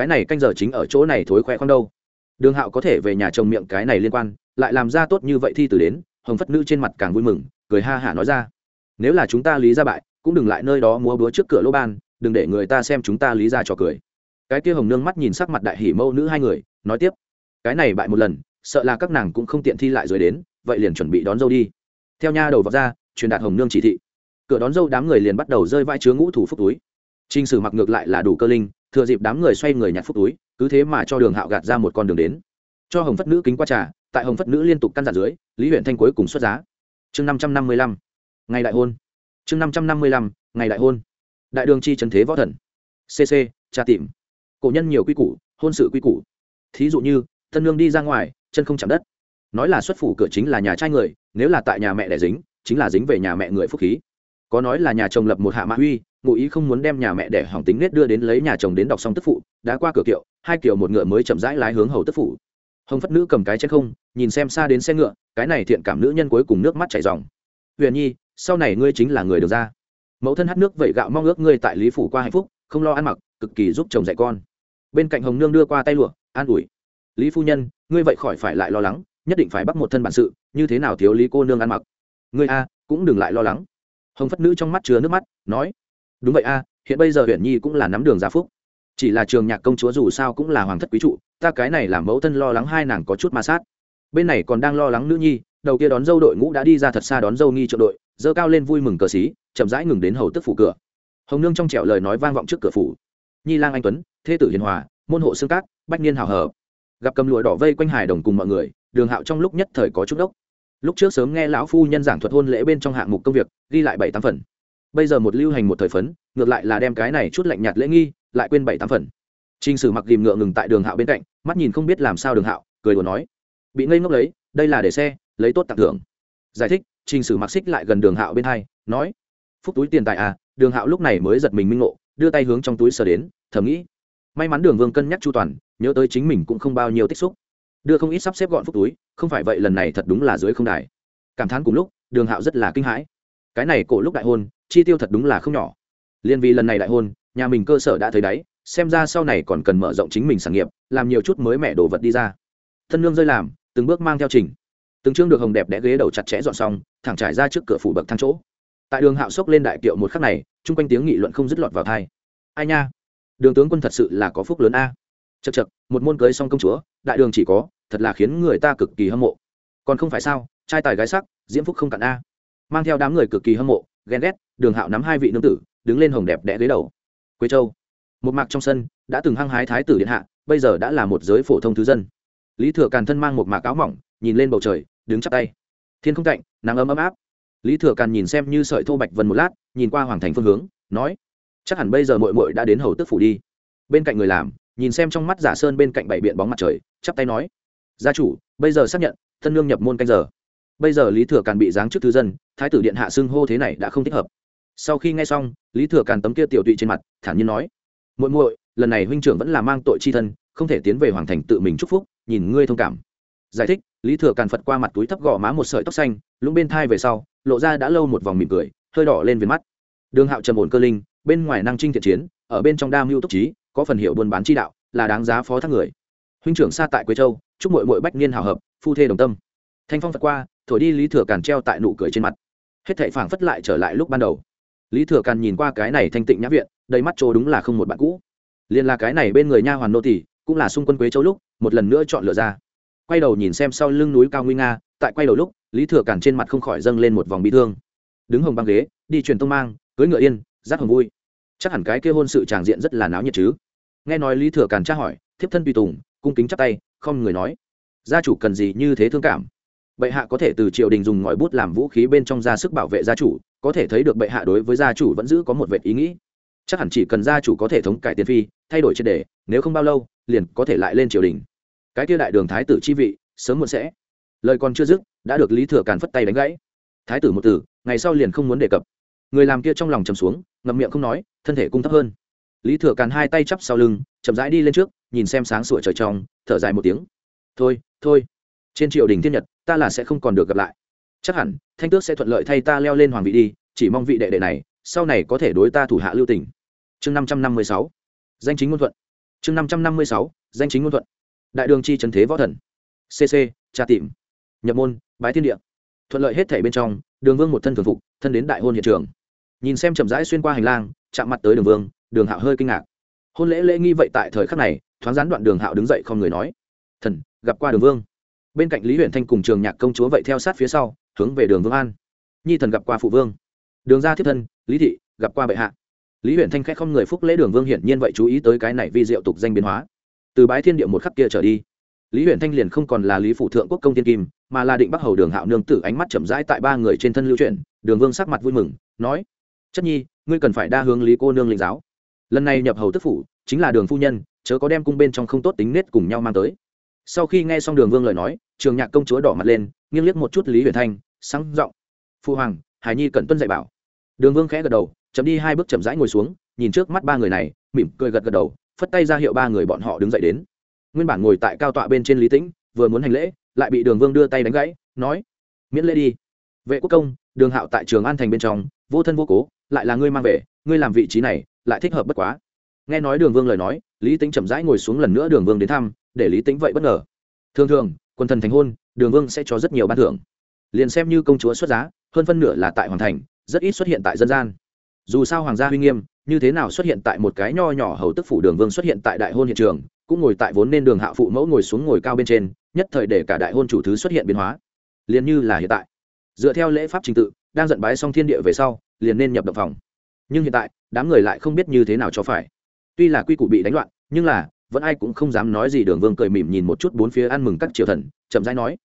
cái này canh giờ chính ở chỗ này thối khoe khoang đâu. Đường hạo có thể về nhà chồng miệng cái này liên quan, lại làm ra tốt như vậy thi từ đến, hồng phất nữ trên mặt càng vui mừng, cười ha hả nói ra. Nếu là chúng ta lý ra bại, cũng đừng lại nơi đó múa búa trước cửa lỗ ban, đừng để người ta xem chúng ta lý ra trò cười. Cái kia hồng nương mắt nhìn sắc mặt đại hỉ mâu nữ hai người, nói tiếp. Cái này bại một lần, sợ là các nàng cũng không tiện thi lại rồi đến, vậy liền chuẩn bị đón dâu đi. Theo nha đầu vào ra, truyền đạt hồng nương chỉ thị. Cửa đón dâu đám người liền bắt đầu rơi vai chứa ngũ thủ phúc túi trình sử mặc ngược lại là đủ cơ linh, thừa dịp đám người xoay người nhặt phúc túi, cứ thế mà cho đường hạo gạt ra một con đường đến. Cho hồng phất nữ kính qua trà, tại hồng phất nữ liên tục căn dặn dưới, lý huyện thanh cuối cùng xuất giá. Chương năm trăm năm mươi lăm. Ngày đại hôn. Chương năm trăm năm mươi lăm, ngày đại hôn. Đại đường chi trấn thế võ thần. Cc trà tìm cổ nhân nhiều quy củ, hôn sự quy củ. Thí dụ như, thân lương đi ra ngoài, chân không chạm đất. Nói là xuất phủ cửa chính là nhà trai người, nếu là tại nhà mẹ đẻ dính, chính là dính về nhà mẹ người phúc khí. Có nói là nhà chồng lập một hạ mã huy ngụ ý không muốn đem nhà mẹ để hỏng tính nết đưa đến lấy nhà chồng đến đọc xong tức phụ, đã qua cửa kiệu, hai kiểu một ngựa mới chậm rãi lái hướng hầu tức phụ. Hồng phất nữ cầm cái chén không, nhìn xem xa đến xe ngựa, cái này thiện cảm nữ nhân cuối cùng nước mắt chảy dòng huyền nhi, sau này ngươi chính là người được ra. Mẫu thân hát nước vẩy gạo mong ước ngươi tại lý phủ qua hạnh phúc, không lo ăn mặc, cực kỳ giúp chồng dạy con. Bên cạnh hồng nương đưa qua tay lụa, an ủi. Lý phu nhân, ngươi vậy khỏi phải lại lo lắng, nhất định phải bắt một thân bản sự, như thế nào thiếu lý cô nương ăn mặc? Ngươi a, cũng đừng lại lo lắng. Hồng phất nữ trong mắt chứa nước mắt, nói đúng vậy a, hiện bây giờ huyện nhi cũng là nắm đường gia phúc. Chỉ là trường nhạc công chúa dù sao cũng là hoàng thất quý trụ, ta cái này làm mẫu thân lo lắng hai nàng có chút ma sát. Bên này còn đang lo lắng nữ nhi, đầu kia đón dâu đội ngũ đã đi ra thật xa đón dâu nghi trợ đội dơ cao lên vui mừng cờ xí, chậm rãi ngừng đến hầu tức phủ cửa. Hồng nương trong trẻo lời nói vang vọng trước cửa phủ. Nhi lang anh tuấn thê tử hiền hòa, môn hộ xương cát bách niên hào hở gặp cầm lụa đỏ vây quanh hải đồng cùng mọi người, đường hạo trong lúc nhất thời có chút đốc. Lúc trước sớm nghe lão phu nhân giảng thuật hôn lễ bên trong hạng mục công việc, ghi lại bảy tám phần bây giờ một lưu hành một thời phấn, ngược lại là đem cái này chút lạnh nhạt lễ nghi lại quên bảy tám phần. T r i n h sử mặc ghìm ngựa ngừng tại đường hạo bên cạnh, mắt nhìn không biết làm sao đường hạo, cười đùa nói, bị ngây ngốc lấy đây là để xe, lấy tốt tặng thưởng. Giải thích t r i n h sử mặc xích lại gần đường hạo bên hai, nói, phúc túi tiền tài à đường hạo lúc này mới giật mình minh ngộ, đưa tay hướng trong túi sờ đến, thầm nghĩ, may mắn đường vương cân nhắc chu toàn, nhớ tới chính mình cũng không bao nhiêu tích xúc. Đưa không ít sắp xếp gọn phúc túi, không phải vậy lần này thật đúng là dưới không đài. Cảm thán cùng lúc, đường hạo rất là kinh hãi cái này cổ lúc đại hôn, chi tiêu thật đúng là không nhỏ. Liên vì lần này đại hôn, nhà mình cơ sở đã thấy đáy, xem ra sau này còn cần mở rộng chính mình sản nghiệp, làm nhiều chút mới mẻ đồ vật đi ra. Thân lương rơi làm, từng bước mang theo trình. Từng chương được hồng đẹp đẽ ghế đầu chặt chẽ dọn xong, thẳng trải ra trước cửa phủ bậc thang chỗ. Tại đường hạo sốc lên đại kiệu một khắc này, chung quanh tiếng nghị luận không dứt lọt vào thai ai nha? Đường tướng quân thật sự là có phúc lớn a. Chật chật một môn cưới xong công chúa, đại đường chỉ có, thật là khiến người ta cực kỳ hâm mộ. Còn không phải sao, trai tài gái sắc, diễm phúc không cạn a mang theo đám người cực kỳ hâm mộ, ghen ghét, đường hạo nắm hai vị nương tử, đứng lên hồng đẹp đẽ ghế đầu. Quế châu, một mạc trong sân, đã từng hăng hái thái tử điện hạ, bây giờ đã là một giới phổ thông thứ dân. Lý thừa càn thân mang một mạc áo mỏng, nhìn lên bầu trời, đứng chắp tay. Thiên không cạnh, nắng ấm ấm áp. Lý thừa càn nhìn xem như sợi thô bạch vần một lát, nhìn qua hoàng thành phương hướng, nói, chắc hẳn bây giờ mội mội đã đến hầu tức phủ đi. Bên cạnh người làm, nhìn xem trong mắt giả sơn bên cạnh bảy biện bóng mặt trời, chắp tay nói, gia chủ, bây giờ xác nhận, thân lương nhập môn canh giờ bây giờ lý thừa càn bị giáng chức thư dân thái tử điện hạ xưng hô thế này đã không thích hợp sau khi nghe xong lý thừa càn tấm kia tiểu tụy trên mặt thản nhiên nói muội muội lần này huynh trưởng vẫn là mang tội chi thân không thể tiến về hoàng thành tự mình chúc phúc nhìn ngươi thông cảm giải thích lý thừa càn phật qua mặt túi thấp gò má một sợi tóc xanh lũng bên thai về sau lộ ra đã lâu một vòng mỉm cười hơi đỏ lên viền mắt đường hạo trầm ổn cơ linh bên ngoài năng trinh thiện chiến ở bên trong đa mưu túc trí có phần hiệu buôn bán chi đạo là đáng giá phó thác người huynh trưởng xa tại quế châu chúc mội mội bách niên hào hợp phu thê đồng tâm thanh phong phật qua thổi đi lý thừa càn treo tại nụ cười trên mặt. Hết thệ phảng phất lại trở lại lúc ban đầu. Lý thừa càn nhìn qua cái này thanh tịnh nhã viện, đầy mắt chỗ đúng là không một bạn cũ. Liền là cái này bên người nha hoàn nô tỷ cũng là xung quân quế châu lúc, một lần nữa chọn lựa ra. Quay đầu nhìn xem sau lưng núi cao nguy nga, tại quay đầu lúc, lý thừa càn trên mặt không khỏi dâng lên một vòng bị thương. Đứng hồng băng ghế, đi truyền tông mang cưới ngựa yên, giáp hồng vui. Chắc hẳn cái kia hôn sự tràng diện rất là náo nhiệt chứ. Nghe nói lý thừa càn tra hỏi, thiếp thân tùy tùng, cung kính chắp tay, không người nói. Gia chủ cần gì như thế thương cảm? Bệ hạ có thể từ triều đình dùng ngòi bút làm vũ khí bên trong ra sức bảo vệ gia chủ, có thể thấy được bệ hạ đối với gia chủ vẫn giữ có một vệ ý nghĩ. Chắc hẳn chỉ cần gia chủ có thể thống cải tiền phi, thay đổi triệt đề, nếu không bao lâu, liền có thể lại lên triều đình. Cái kia đại đường thái tử chi vị, sớm muộn sẽ. Lời còn chưa dứt, đã được lý thừa càn phất tay đánh gãy. Thái tử một từ ngày sau liền không muốn đề cập. Người làm kia trong lòng trầm xuống, ngậm miệng không nói, thân thể cung thấp hơn. Lý thừa càn hai tay chắp sau lưng, chậm rãi đi lên trước, nhìn xem sáng sủa trời trong, thở dài một tiếng. Thôi thôi. Trên triều đình thiên nhật ta là sẽ không còn được gặp lại. Chắc hẳn, thanh tước sẽ thuận lợi thay ta leo lên hoàng vị đi, chỉ mong vị đệ đệ này, sau này có thể đối ta thủ hạ lưu tỉnh chương năm trăm năm mươi sáu. Danh chính ngôn thuận. Chương năm trăm năm mươi sáu. Danh chính ngôn thuận. Đại đường chi trần thế võ thần. Cc tra tìm nhập môn, bái thiên địa. Thuận lợi hết thể bên trong, đường vương một thân thường phục, thân đến đại hôn hiện trường. Nhìn xem chậm rãi xuyên qua hành lang, chạm mặt tới đường vương, đường hạo hơi kinh ngạc. Hôn lễ lễ nghi vậy tại thời khắc này, thoáng gián đoạn đường hạo đứng dậy không người nói. Thần, gặp qua đường vương bên cạnh lý huyện thanh cùng trường nhạc công chúa vậy theo sát phía sau, hướng về đường vương an. Nhi thần gặp qua phụ vương. Đường ra thiết thân, lý thị, gặp qua bệ hạ. Lý huyện thanh khẽ không người phúc lễ đường vương hiển nhiên vậy chú ý tới cái này vi diệu tục danh biến hóa. Từ bái thiên địa một khắc kia trở đi, lý huyện thanh liền không còn là lý phụ thượng quốc công tiên kim, mà là định bắc hầu đường hạo nương tử ánh mắt chậm rãi tại ba người trên thân lưu chuyển, đường vương sắc mặt vui mừng, nói, chất nhi, ngươi cần phải đa hướng lý cô nương linh giáo. Lần này nhập hầu tức phủ, chính là đường phu nhân, chớ có đem cung bên trong không tốt tính nết cùng nhau mang tới sau khi nghe xong đường vương lời nói, trường nhạc công chúa đỏ mặt lên, nghiêng liếc một chút lý huyền thanh, sáng giọng. Phu hoàng, hải nhi cẩn tuân dạy bảo. Đường vương khẽ gật đầu chấm đi hai bước chậm rãi ngồi xuống, nhìn trước mắt ba người này, mỉm cười gật gật đầu, phất tay ra hiệu ba người bọn họ đứng dậy đến. Nguyên bản ngồi tại cao tọa bên trên lý tĩnh, vừa muốn hành lễ, lại bị đường vương đưa tay đánh gãy, nói, miễn lễ đi. Vệ quốc công, đường hạo tại trường an thành bên trong, vô thân vô cố, lại là ngươi mang về, ngươi làm vị trí này, lại thích hợp bất quá. Nghe nói đường vương lời nói, lý tính chậm rãi ngồi xuống lần nữa đường vương đến thăm để lý tính vậy bất ngờ. Thường thường quân thần thành hôn, đường vương sẽ cho rất nhiều ban thưởng. Liền xem như công chúa xuất giá, hơn phân nửa là tại hoàng thành, rất ít xuất hiện tại dân gian. Dù sao hoàng gia huy nghiêm, như thế nào xuất hiện tại một cái nho nhỏ hầu tức phủ đường vương xuất hiện tại đại hôn hiện trường, cũng ngồi tại vốn nên đường hạ phụ mẫu ngồi xuống ngồi cao bên trên, nhất thời để cả đại hôn chủ thứ xuất hiện biến hóa. Liền như là hiện tại. Dựa theo lễ pháp trình tự, đang giận bái xong thiên địa về sau, liền nên nhập động phòng. Nhưng hiện tại, đám người lại không biết như thế nào cho phải. Tuy là quy củ bị đánh loạn, nhưng là vẫn ai cũng không dám nói gì, đường vương cười mỉm nhìn một chút bốn phía ăn mừng các triều thần, chậm rãi nói,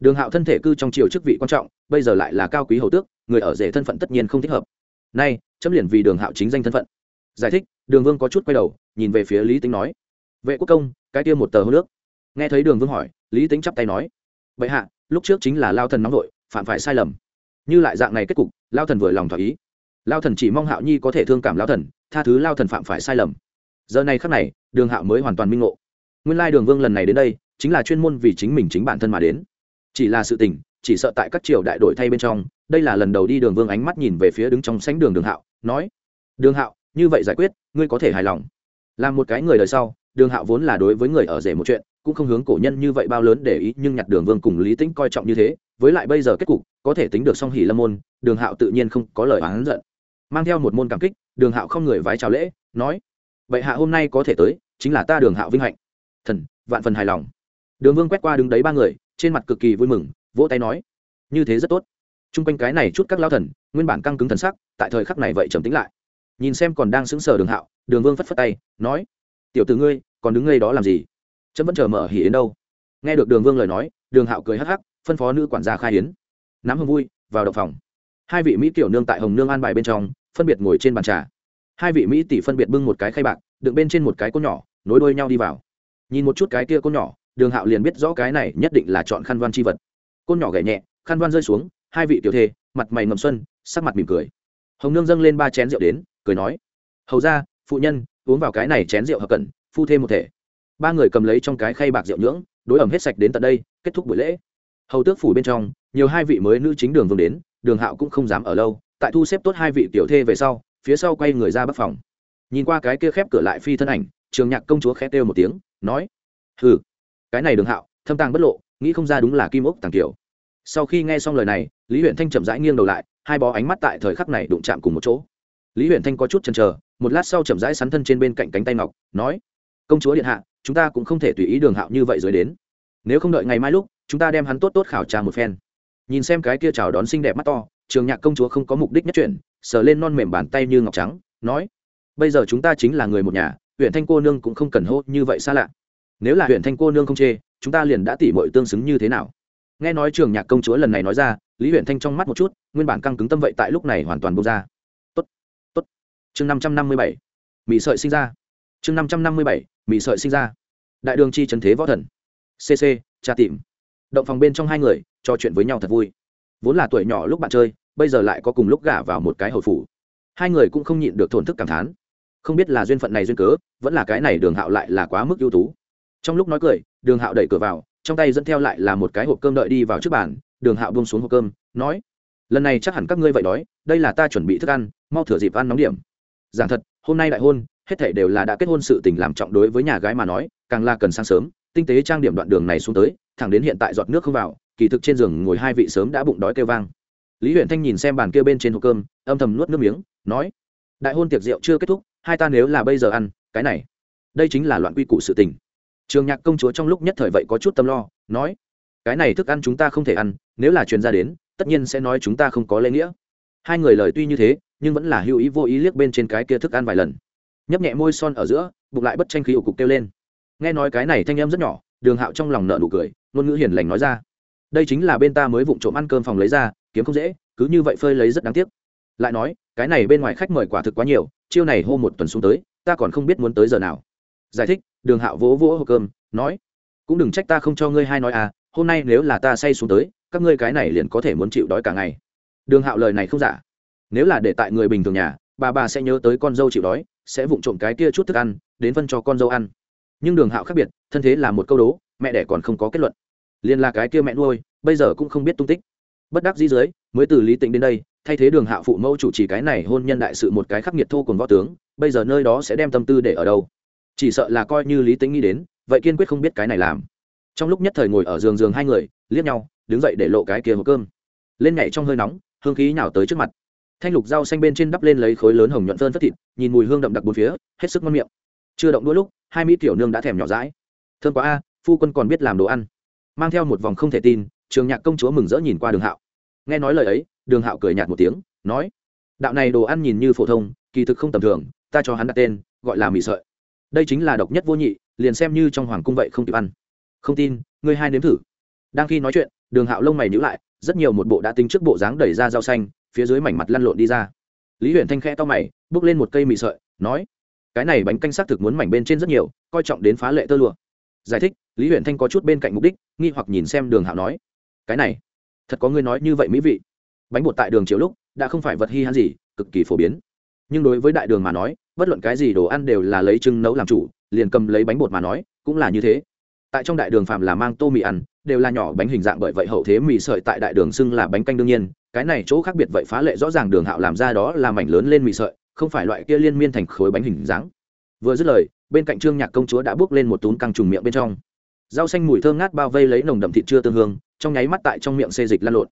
đường hạo thân thể cư trong triều chức vị quan trọng, bây giờ lại là cao quý hầu tước, người ở rể thân phận tất nhiên không thích hợp. Nay, chấm liền vì đường hạo chính danh thân phận. Giải thích, đường vương có chút quay đầu, nhìn về phía lý tính nói, vệ quốc công, cái kia một tờ hô nước. Nghe thấy đường vương hỏi, lý tính chắp tay nói vậy hạ, lúc trước chính là lao thần nóng vội, phạm phải sai lầm. Như lại dạng này kết cục, lao thần vừa lòng thỏa ý. Lao thần chỉ mong hạo nhi có thể thương cảm lao thần, tha thứ lao thần phạm phải sai lầm giờ này khắc này, đường hạo mới hoàn toàn minh ngộ. Nguyên lai đường vương lần này đến đây, chính là chuyên môn vì chính mình chính bản thân mà đến. Chỉ là sự tình, chỉ sợ tại các triều đại đổi thay bên trong, đây là lần đầu đi đường vương ánh mắt nhìn về phía đứng trong sánh đường đường hạo, nói, đường hạo, như vậy giải quyết, ngươi có thể hài lòng. Làm một cái người đời sau, đường hạo vốn là đối với người ở rể một chuyện, cũng không hướng cổ nhân như vậy bao lớn để ý, nhưng nhặt đường vương cùng lý tĩnh coi trọng như thế, với lại bây giờ kết cục, có thể tính được song hỷ lâm môn, đường hạo tự nhiên không có lời oán giận. Mang theo một môn cảm kích, đường hạo không người vái chào lễ, nói vậy hạ hôm nay có thể tới, chính là ta đường hạo vinh hạnh. Thần, vạn phần hài lòng. Đường vương quét qua đứng đấy ba người, trên mặt cực kỳ vui mừng, vỗ tay nói, như thế rất tốt. T r u n g quanh cái này chút các lao thần, nguyên bản căng cứng thần sắc, tại thời khắc này vậy trầm tính lại. Nhìn xem còn đang sững sờ đường hạo, đường vương phất phất tay, nói, tiểu t ử ngươi, còn đứng ngay đó làm gì? Chấm vẫn chờ mở hỉ đến đâu. Nghe được đường vương lời nói, đường hạo cười hắc hắc, phân phó nữ quản gia khai hiến nắm hồng vui, vào đậu phòng. Hai vị mỹ tiểu nương tại hồng nương an bài bên trong, phân biệt ngồi trên bàn trà hai vị mỹ tỷ phân biệt bưng một cái khay bạc, đựng bên trên một cái côn nhỏ, nối đuôi nhau đi vào. Nhìn một chút cái kia côn nhỏ, đường hạo liền biết rõ cái này nhất định là chọn khăn văn chi vật. Côn nhỏ gậy nhẹ, khăn văn rơi xuống, hai vị tiểu thê, mặt mày ngầm xuân, sắc mặt mỉm cười. Hồng nương dâng lên ba chén rượu đến, cười nói, hầu ra phụ nhân, uống vào cái này chén rượu hợp cẩn, phu thêm một thể. Ba người cầm lấy trong cái khay bạc rượu nhưỡng, đối ẩm hết sạch đến tận đây, kết thúc buổi lễ. Hầu tước phủ bên trong, nhiều hai vị mới nữ chính đường vương đến, đường hạo cũng không dám ở lâu, tại thu xếp tốt hai vị tiểu thê về sau phía sau quay người ra bắc phòng. Nhìn qua cái kia khép cửa lại phi thân ảnh, trường nhạc công chúa khẽ kêu một tiếng, nói, hừ, cái này đường hạo, thâm tàng bất lộ, nghĩ không ra đúng là kim ốc tàng kiểu. Sau khi nghe xong lời này, lý huyện thanh chậm rãi nghiêng đầu lại, hai bó ánh mắt tại thời khắc này đụng chạm cùng một chỗ. Lý huyện thanh có chút chần chờ, một lát sau chậm rãi sắn thân trên bên cạnh cánh tay ngọc, nói, công chúa điện hạ, chúng ta cũng không thể tùy ý đường hạo như vậy rồi đến. Nếu không đợi ngày mai lúc, chúng ta đem hắn tốt tốt khảo tra một phen. Nhìn xem cái kia chào đón xinh đẹp mắt to trường nhạc công chúa không có mục đích nhất chuyển, sờ lên non mềm bàn tay như ngọc trắng, nói, bây giờ chúng ta chính là người một nhà, huyện thanh cô nương cũng không cần hô như vậy xa lạ. Nếu là huyện thanh cô nương không chê, chúng ta liền đã tỉ mọi tương xứng như thế nào? Nghe nói trường nhạc công chúa lần này nói ra, lý huyện thanh trong mắt một chút, nguyên bản căng cứng tâm vậy tại lúc này hoàn toàn bông ra. Tốt tốt. Chương năm trăm năm mươi bảy. Mỹ sợi sinh ra. Chương năm trăm năm mươi bảy. Mỹ sợi sinh ra. Đại đường chi trần thế võ thần. Cc tra tìm. Động phòng bên trong hai người, trò chuyện với nhau thật vui vốn là tuổi nhỏ lúc bạn chơi, bây giờ lại có cùng lúc gả vào một cái hậu phủ. Hai người cũng không nhịn được thổn thức cảm thán. Không biết là duyên phận này duyên cớ, vẫn là cái này đường hạo lại là quá mức ưu tú. Trong lúc nói cười, đường hạo đẩy cửa vào, trong tay dẫn theo lại là một cái hộp cơm đợi đi vào trước bàn, đường hạo buông xuống hộp cơm, nói, lần này chắc hẳn các ngươi vậy đói, đây là ta chuẩn bị thức ăn, mau thửa dịp ăn nóng điểm. Giảng thật, hôm nay đại hôn, hết thảy đều là đã kết hôn sự tình làm trọng đối với nhà gái mà nói, càng là cần sáng sớm, tinh tế trang điểm đoạn đường này xuống tới, thẳng đến hiện tại giọt nước không vào kỳ thực trên giường ngồi hai vị sớm đã bụng đói kêu vang. Lý huyện thanh nhìn xem bàn kia bên trên hộp cơm, âm thầm nuốt nước miếng, nói, đại hôn tiệc rượu chưa kết thúc, hai ta nếu là bây giờ ăn, cái này, đây chính là loạn quy củ sự tình. Trường nhạc công chúa trong lúc nhất thời vậy có chút tâm lo, nói, cái này thức ăn chúng ta không thể ăn, nếu là truyền ra đến, tất nhiên sẽ nói chúng ta không có lễ nghĩa. Hai người lời tuy như thế, nhưng vẫn là hữu ý vô ý liếc bên trên cái kia thức ăn vài lần. Nhấp nhẹ môi son ở giữa, bụng lại bất tranh khí ủ cục kêu lên. Nghe nói cái này thanh em rất nhỏ, đường hạo trong lòng nợ nụ cười, ngôn ngữ hiền lành nói ra đây chính là bên ta mới vụng trộm ăn cơm phòng lấy ra, kiếm không dễ, cứ như vậy phơi lấy rất đáng tiếc. Lại nói, cái này bên ngoài khách mời quả thực quá nhiều, chiêu này hô một tuần xuống tới, ta còn không biết muốn tới giờ nào. Giải thích, đường hạo vỗ vỗ hộp cơm, nói, cũng đừng trách ta không cho ngươi hai nói à hôm nay nếu là ta say xuống tới, các ngươi cái này liền có thể muốn chịu đói cả ngày. Đường hạo lời này không giả. Nếu là để tại người bình thường nhà, bà bà sẽ nhớ tới con dâu chịu đói, sẽ vụng trộm cái kia chút thức ăn, đến phân cho con dâu ăn. Nhưng đường hạo khác biệt, thân thế là một câu đố, mẹ đẻ còn không có kết luận liền là cái kia mẹ nuôi, bây giờ cũng không biết tung tích. Bất đắc dĩ dưới, mới từ lý tĩnh đến đây, thay thế đường Hạ phụ mẫu chủ trì cái này hôn nhân đại sự một cái khắc nghiệt thô cùng võ tướng, bây giờ nơi đó sẽ đem tâm tư để ở đâu? Chỉ sợ là coi như lý tĩnh nghĩ đến, vậy kiên quyết không biết cái này làm. Trong lúc nhất thời ngồi ở giường giường hai người, liếc nhau, đứng dậy để lộ cái kia hộp cơm. Lên nhảy trong hơi nóng, hương khí nhào tới trước mặt. Thanh lục rau xanh bên trên đắp lên lấy khối lớn hồng nhuận phơn phất thịt, nhìn mùi hương đậm đặc bốn phía, hết sức ngon miệng. Chưa động đôi lúc, hai mỹ tiểu nương đã thèm nhỏ rãi thương quá a, phu quân còn biết làm đồ ăn mang theo một vòng không thể tin, trường nhạc công chúa mừng rỡ nhìn qua đường hạo. Nghe nói lời ấy, đường hạo cười nhạt một tiếng, nói, đạo này đồ ăn nhìn như phổ thông, kỳ thực không tầm thường, ta cho hắn đặt tên, gọi là mì sợi. Đây chính là độc nhất vô nhị, liền xem như trong hoàng cung vậy không kịp ăn. Không tin, ngươi hai nếm thử. Đang khi nói chuyện, đường hạo lông mày nhữ lại, rất nhiều một bộ đã tính trước bộ dáng đẩy ra rau xanh, phía dưới mảnh mặt lăn lộn đi ra. Lý huyện thanh khẽ to mày, bước lên một cây mì sợi, nói, cái này bánh canh xác thực muốn mảnh bên trên rất nhiều, coi trọng đến phá lệ tơ lụa. Giải thích lý huyện thanh có chút bên cạnh mục đích, nghi hoặc nhìn xem đường hạo nói, cái này, thật có ngươi nói như vậy mỹ vị. Bánh bột tại đường chiều lúc, đã không phải vật hy hãn gì, cực kỳ phổ biến. Nhưng đối với đại đường mà nói, bất luận cái gì đồ ăn đều là lấy trưng nấu làm chủ, liền cầm lấy bánh bột mà nói, cũng là như thế. Tại trong đại đường phạm là mang tô mì ăn, đều là nhỏ bánh hình dạng bởi vậy hậu thế mì sợi tại đại đường xưng là bánh canh đương nhiên, cái này chỗ khác biệt vậy phá lệ rõ ràng đường hạo làm ra đó là mảnh lớn lên mì sợi, không phải loại kia liên miên thành khối bánh hình dáng. Vừa dứt lời, bên cạnh trương nhạc công chúa đã bước lên một túm căng trùng miệng bên trong rau xanh mùi thơm ngát bao vây lấy nồng đậm thịt chưa tương hương, trong nháy mắt tại trong miệng xê dịch lan lộn.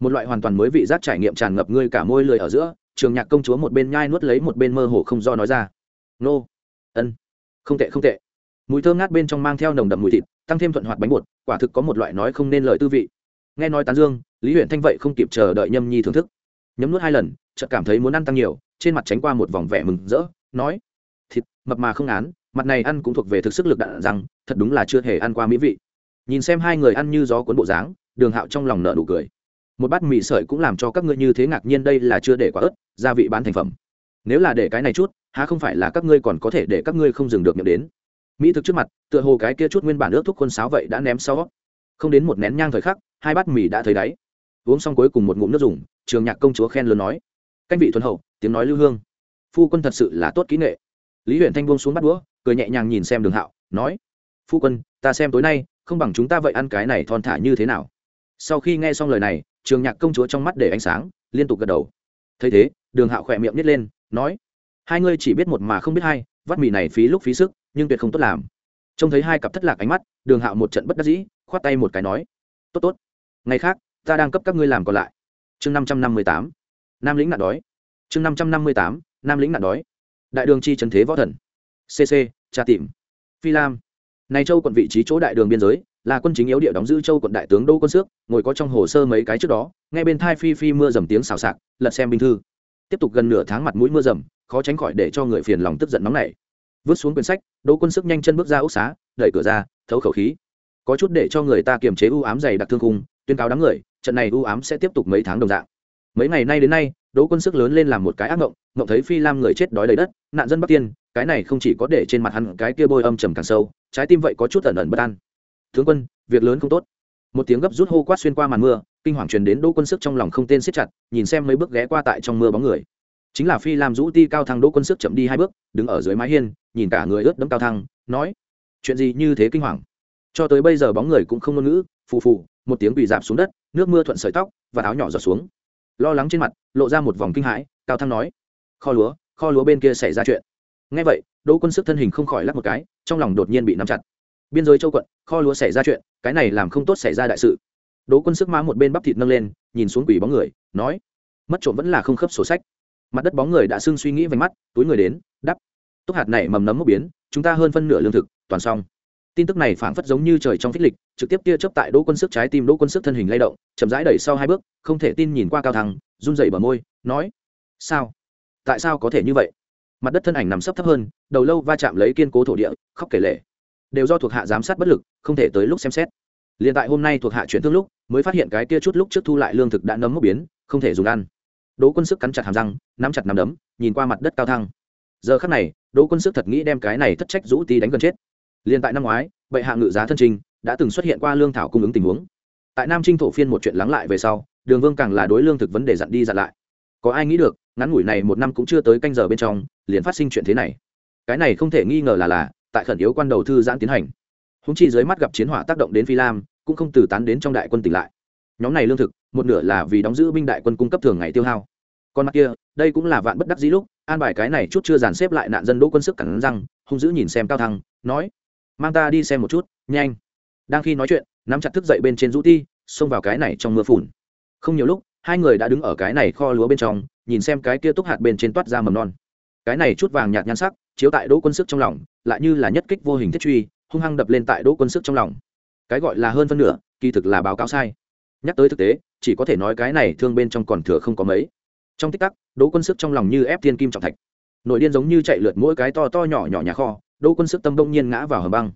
Một loại hoàn toàn mới vị giác trải nghiệm tràn ngập ngươi cả môi lười ở giữa, trường nhạc công chúa một bên nhai nuốt lấy một bên mơ hồ không do nói ra. Nô. Ân. Không tệ không tệ. Mùi thơm ngát bên trong mang theo nồng đậm mùi thịt, tăng thêm thuận hoạt bánh bột, quả thực có một loại nói không nên lời tư vị. Nghe nói tán dương, lý huyện thanh vậy không kịp chờ đợi nhâm nhi thưởng thức. Nhấm nuốt hai lần, chợt cảm thấy muốn ăn tăng nhiều, trên mặt tránh qua một vòng vẻ mừng rỡ, nói, thịt, mập mà không án mặt này ăn cũng thuộc về thực sức lực đạn rằng thật đúng là chưa hề ăn qua mỹ vị. Nhìn xem hai người ăn như gió cuốn bộ dáng, đường hạo trong lòng nợ nụ cười. Một bát mì sợi cũng làm cho các ngươi như thế ngạc nhiên đây là chưa để quả ớt, gia vị bán thành phẩm. Nếu là để cái này chút, há không phải là các ngươi còn có thể để các ngươi không dừng được miệng đến. Mỹ thực trước mặt, tựa hồ cái kia chút nguyên bản ước thuốc quân sáo vậy đã ném sau. Không đến một nén nhang thời khắc, hai bát mì đã thấy đáy. Uống xong cuối cùng một ngụm nước dùng, trường nhạc công chúa khen lớn nói. Canh vị thuần hậu, tiếng nói lưu hương. Phu quân thật sự là tốt kỹ nghệ lý huyện thanh buông xuống bắt đũa, cười nhẹ nhàng nhìn xem đường hạo, nói, phu quân, ta xem tối nay, không bằng chúng ta vậy ăn cái này thon thả như thế nào? Sau khi nghe xong lời này, trường nhạc công chúa trong mắt để ánh sáng, liên tục gật đầu. Thấy thế, đường hạo khỏe miệng nít lên, nói, hai ngươi chỉ biết một mà không biết hai, vắt mì này phí lúc phí sức, nhưng tuyệt không tốt làm. Trông thấy hai cặp thất lạc ánh mắt, đường hạo một trận bất đắc dĩ, khoát tay một cái nói, tốt tốt, ngày khác, ta đang cấp các ngươi làm còn lại. Chương năm trăm năm mươi tám, nam lĩnh nạn đói. Chương năm trăm năm mươi tám, nam lĩnh nạn đói đại đường chi trần thế võ thần. Cc tra tìm phi lam. Này châu quận vị trí chỗ đại đường biên giới, là quân chính yếu địa đóng giữ châu quận đại tướng đô quân xước ngồi có trong hồ sơ mấy cái trước đó, ngay bên thai phi phi mưa dầm tiếng xào xạc, lật xem binh thư. Tiếp tục gần nửa tháng mặt mũi mưa dầm, khó tránh khỏi để cho người phiền lòng tức giận nóng này vứt xuống quyển sách, đỗ quân sức nhanh chân bước ra ốc xá, đẩy cửa ra, thấu khẩu khí. Có chút để cho người ta kiềm chế ưu ám dày đặc thương khung, tuyên cáo đám người, trận này ưu ám sẽ tiếp tục mấy tháng đồng dạng mấy ngày nay đến nay, đỗ quân sức lớn lên làm một cái ác mộng mộng thấy phi lam người chết đói đầy đất, nạn dân bắc tiên, cái này không chỉ có để trên mặt hắn cái kia bôi âm trầm càng sâu, trái tim vậy có chút ẩn ẩn bất an. Tướng quân, việc lớn không tốt. Một tiếng gấp rút hô quát xuyên qua màn mưa, kinh hoàng truyền đến đỗ quân sức trong lòng không tên siết chặt, nhìn xem mấy bước ghé qua tại trong mưa bóng người. Chính là phi làm rũ ti cao thăng đỗ quân sức chậm đi hai bước, đứng ở dưới mái hiên, nhìn cả người ướt đẫm cao thăng, nói, chuyện gì như thế kinh hoàng? Cho tới bây giờ bóng người cũng không ngôn ngữ, phù phù, một tiếng quỳ dạp xuống đất, nước mưa thuận sợi tóc, và áo nhỏ giọt xuống lo lắng trên mặt, lộ ra một vòng kinh hãi, cao thăng nói, kho lúa kho lúa bên kia xảy ra chuyện. Ngay vậy, đỗ quân sức thân hình không khỏi lắc một cái, trong lòng đột nhiên bị nắm chặt. Biên giới châu quận, kho lúa xảy ra chuyện, cái này làm không tốt xảy ra đại sự. Đỗ quân sức má một bên bắp thịt nâng lên, nhìn xuống quỷ bóng người, nói, mất trộm vẫn là không khớp sổ sách. Mặt đất bóng người đã sưng suy nghĩ vành mắt, túi người đến, đắp. Túc hạt này mầm nấm mốc biến, chúng ta hơn phân nửa lương thực, toàn xong tin tức này phảng phất giống như trời trong phích lịch, trực tiếp tia chớp tại đỗ quân sức trái tim đỗ quân sức thân hình lay động, chậm rãi đẩy sau hai bước, không thể tin nhìn qua cao thăng run rẩy bờ môi, nói, sao? Tại sao có thể như vậy? Mặt đất thân ảnh nằm sấp thấp hơn, đầu lâu va chạm lấy kiên cố thổ địa, khóc kể lệ đều do thuộc hạ giám sát bất lực, không thể tới lúc xem xét. Liền tại hôm nay thuộc hạ chuyển thương lúc, mới phát hiện cái kia chút lúc trước thu lại lương thực đã nấm mốc biến, không thể dùng ăn. Đỗ quân sức cắn chặt hàm răng, nắm chặt nắm đấm, nhìn qua mặt đất cao thăng. Giờ khắc này, đỗ quân sức thật nghĩ đem cái này thất trách rũ tí đánh gần chết liên tại năm ngoái, bệ hạ ngự giá thân trình, đã từng xuất hiện qua lương thảo cung ứng tình huống. Tại nam trinh thổ phiên một chuyện lắng lại về sau, đường vương càng là đối lương thực vấn đề dặn đi dặn lại. Có ai nghĩ được, ngắn ngủi này một năm cũng chưa tới canh giờ bên trong, liền phát sinh chuyện thế này. Cái này không thể nghi ngờ là là, tại khẩn yếu quan đầu thư giãn tiến hành. Húng chi dưới mắt gặp chiến hỏa tác động đến phi lam, cũng không từ tán đến trong đại quân tỉnh lại. Nhóm này lương thực, một nửa là vì đóng giữ binh đại quân cung cấp thường ngày tiêu hao. Còn mặt kia, đây cũng là vạn bất đắc dĩ lúc, an bài cái này chút chưa dàn xếp lại nạn dân đỗ quân sức cắn răng, hung dữ nhìn xem cao thăng, nói mang ta đi xem một chút, nhanh. Đang khi nói chuyện, nắm chặt thức dậy bên trên rũ ti, xông vào cái này trong mưa phùn. Không nhiều lúc, hai người đã đứng ở cái này kho lúa bên trong, nhìn xem cái kia túc hạt bên trên toát ra mầm non. Cái này chút vàng nhạt nhan sắc, chiếu tại đỗ quân sức trong lòng, lại như là nhất kích vô hình thiết truy, hung hăng đập lên tại đỗ quân sức trong lòng. Cái gọi là hơn phân nửa, kỳ thực là báo cáo sai. Nhắc tới thực tế, chỉ có thể nói cái này thương bên trong còn thừa không có mấy. Trong tích tắc, đỗ quân sức trong lòng như ép thiên kim trọng thạch. Nội điên giống như chạy lượt mỗi cái to to nhỏ nhỏ nhà kho đỗ quân sức tâm đông nhiên ngã vào hầm băng.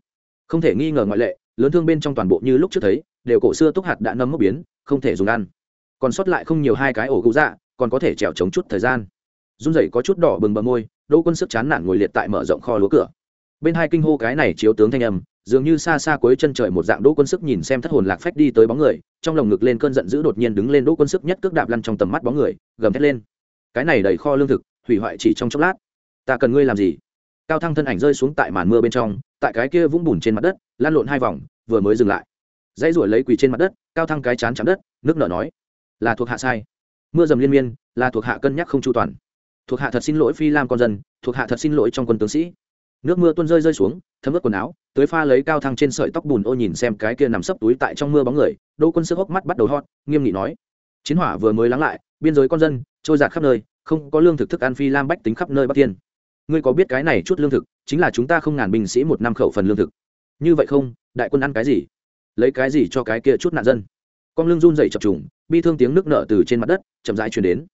Không thể nghi ngờ ngoại lệ, lớn thương bên trong toàn bộ như lúc trước thấy, đều cổ xưa túc hạt đã nấm mốc biến, không thể dùng ăn. Còn sót lại không nhiều hai cái ổ gấu dạ còn có thể trèo chống chút thời gian. Run rẩy có chút đỏ bừng bờ môi, đỗ quân sức chán nản ngồi liệt tại mở rộng kho lúa cửa. Bên hai kinh hô cái này chiếu tướng thanh âm, dường như xa xa cuối chân trời một dạng đỗ quân sức nhìn xem thất hồn lạc phách đi tới bóng người, trong lồng ngực lên cơn giận dữ đột nhiên đứng lên đỗ quân sức nhất cước đạp lăn trong tầm mắt bóng người, gầm thét lên. Cái này đầy kho lương thực, hủy hoại chỉ trong chốc lát. Ta cần ngươi làm gì? Cao thăng thân ảnh rơi xuống tại màn mưa bên trong, tại cái kia vũng bùn trên mặt đất lan lộn hai vòng, vừa mới dừng lại. Dãy ruổi lấy quỳ trên mặt đất, cao thăng cái chán chạm đất, nước nở nói, là thuộc hạ sai. Mưa dầm liên miên, là thuộc hạ cân nhắc không chu toàn. Thuộc hạ thật xin lỗi phi lam con dân, thuộc hạ thật xin lỗi trong quân tướng sĩ. Nước mưa tuôn rơi rơi xuống, thấm ướt quần áo, tới pha lấy cao thăng trên sợi tóc bùn ô nhìn xem cái kia nằm sấp túi tại trong mưa bóng người đỗ quân sức hốc mắt bắt đầu hót nghiêm nghị nói, chiến hỏa vừa mới lắng lại, biên giới con dân, trôi giạt khắp nơi, không có lương thực thức ăn phi lam bách tính khắp nơi bắc thiên ngươi có biết cái này chút lương thực, chính là chúng ta không ngàn binh sĩ một năm khẩu phần lương thực. Như vậy không, đại quân ăn cái gì? Lấy cái gì cho cái kia chút nạn dân? Con lương run dậy chập trùng, bi thương tiếng nước nợ từ trên mặt đất, chậm rãi truyền đến.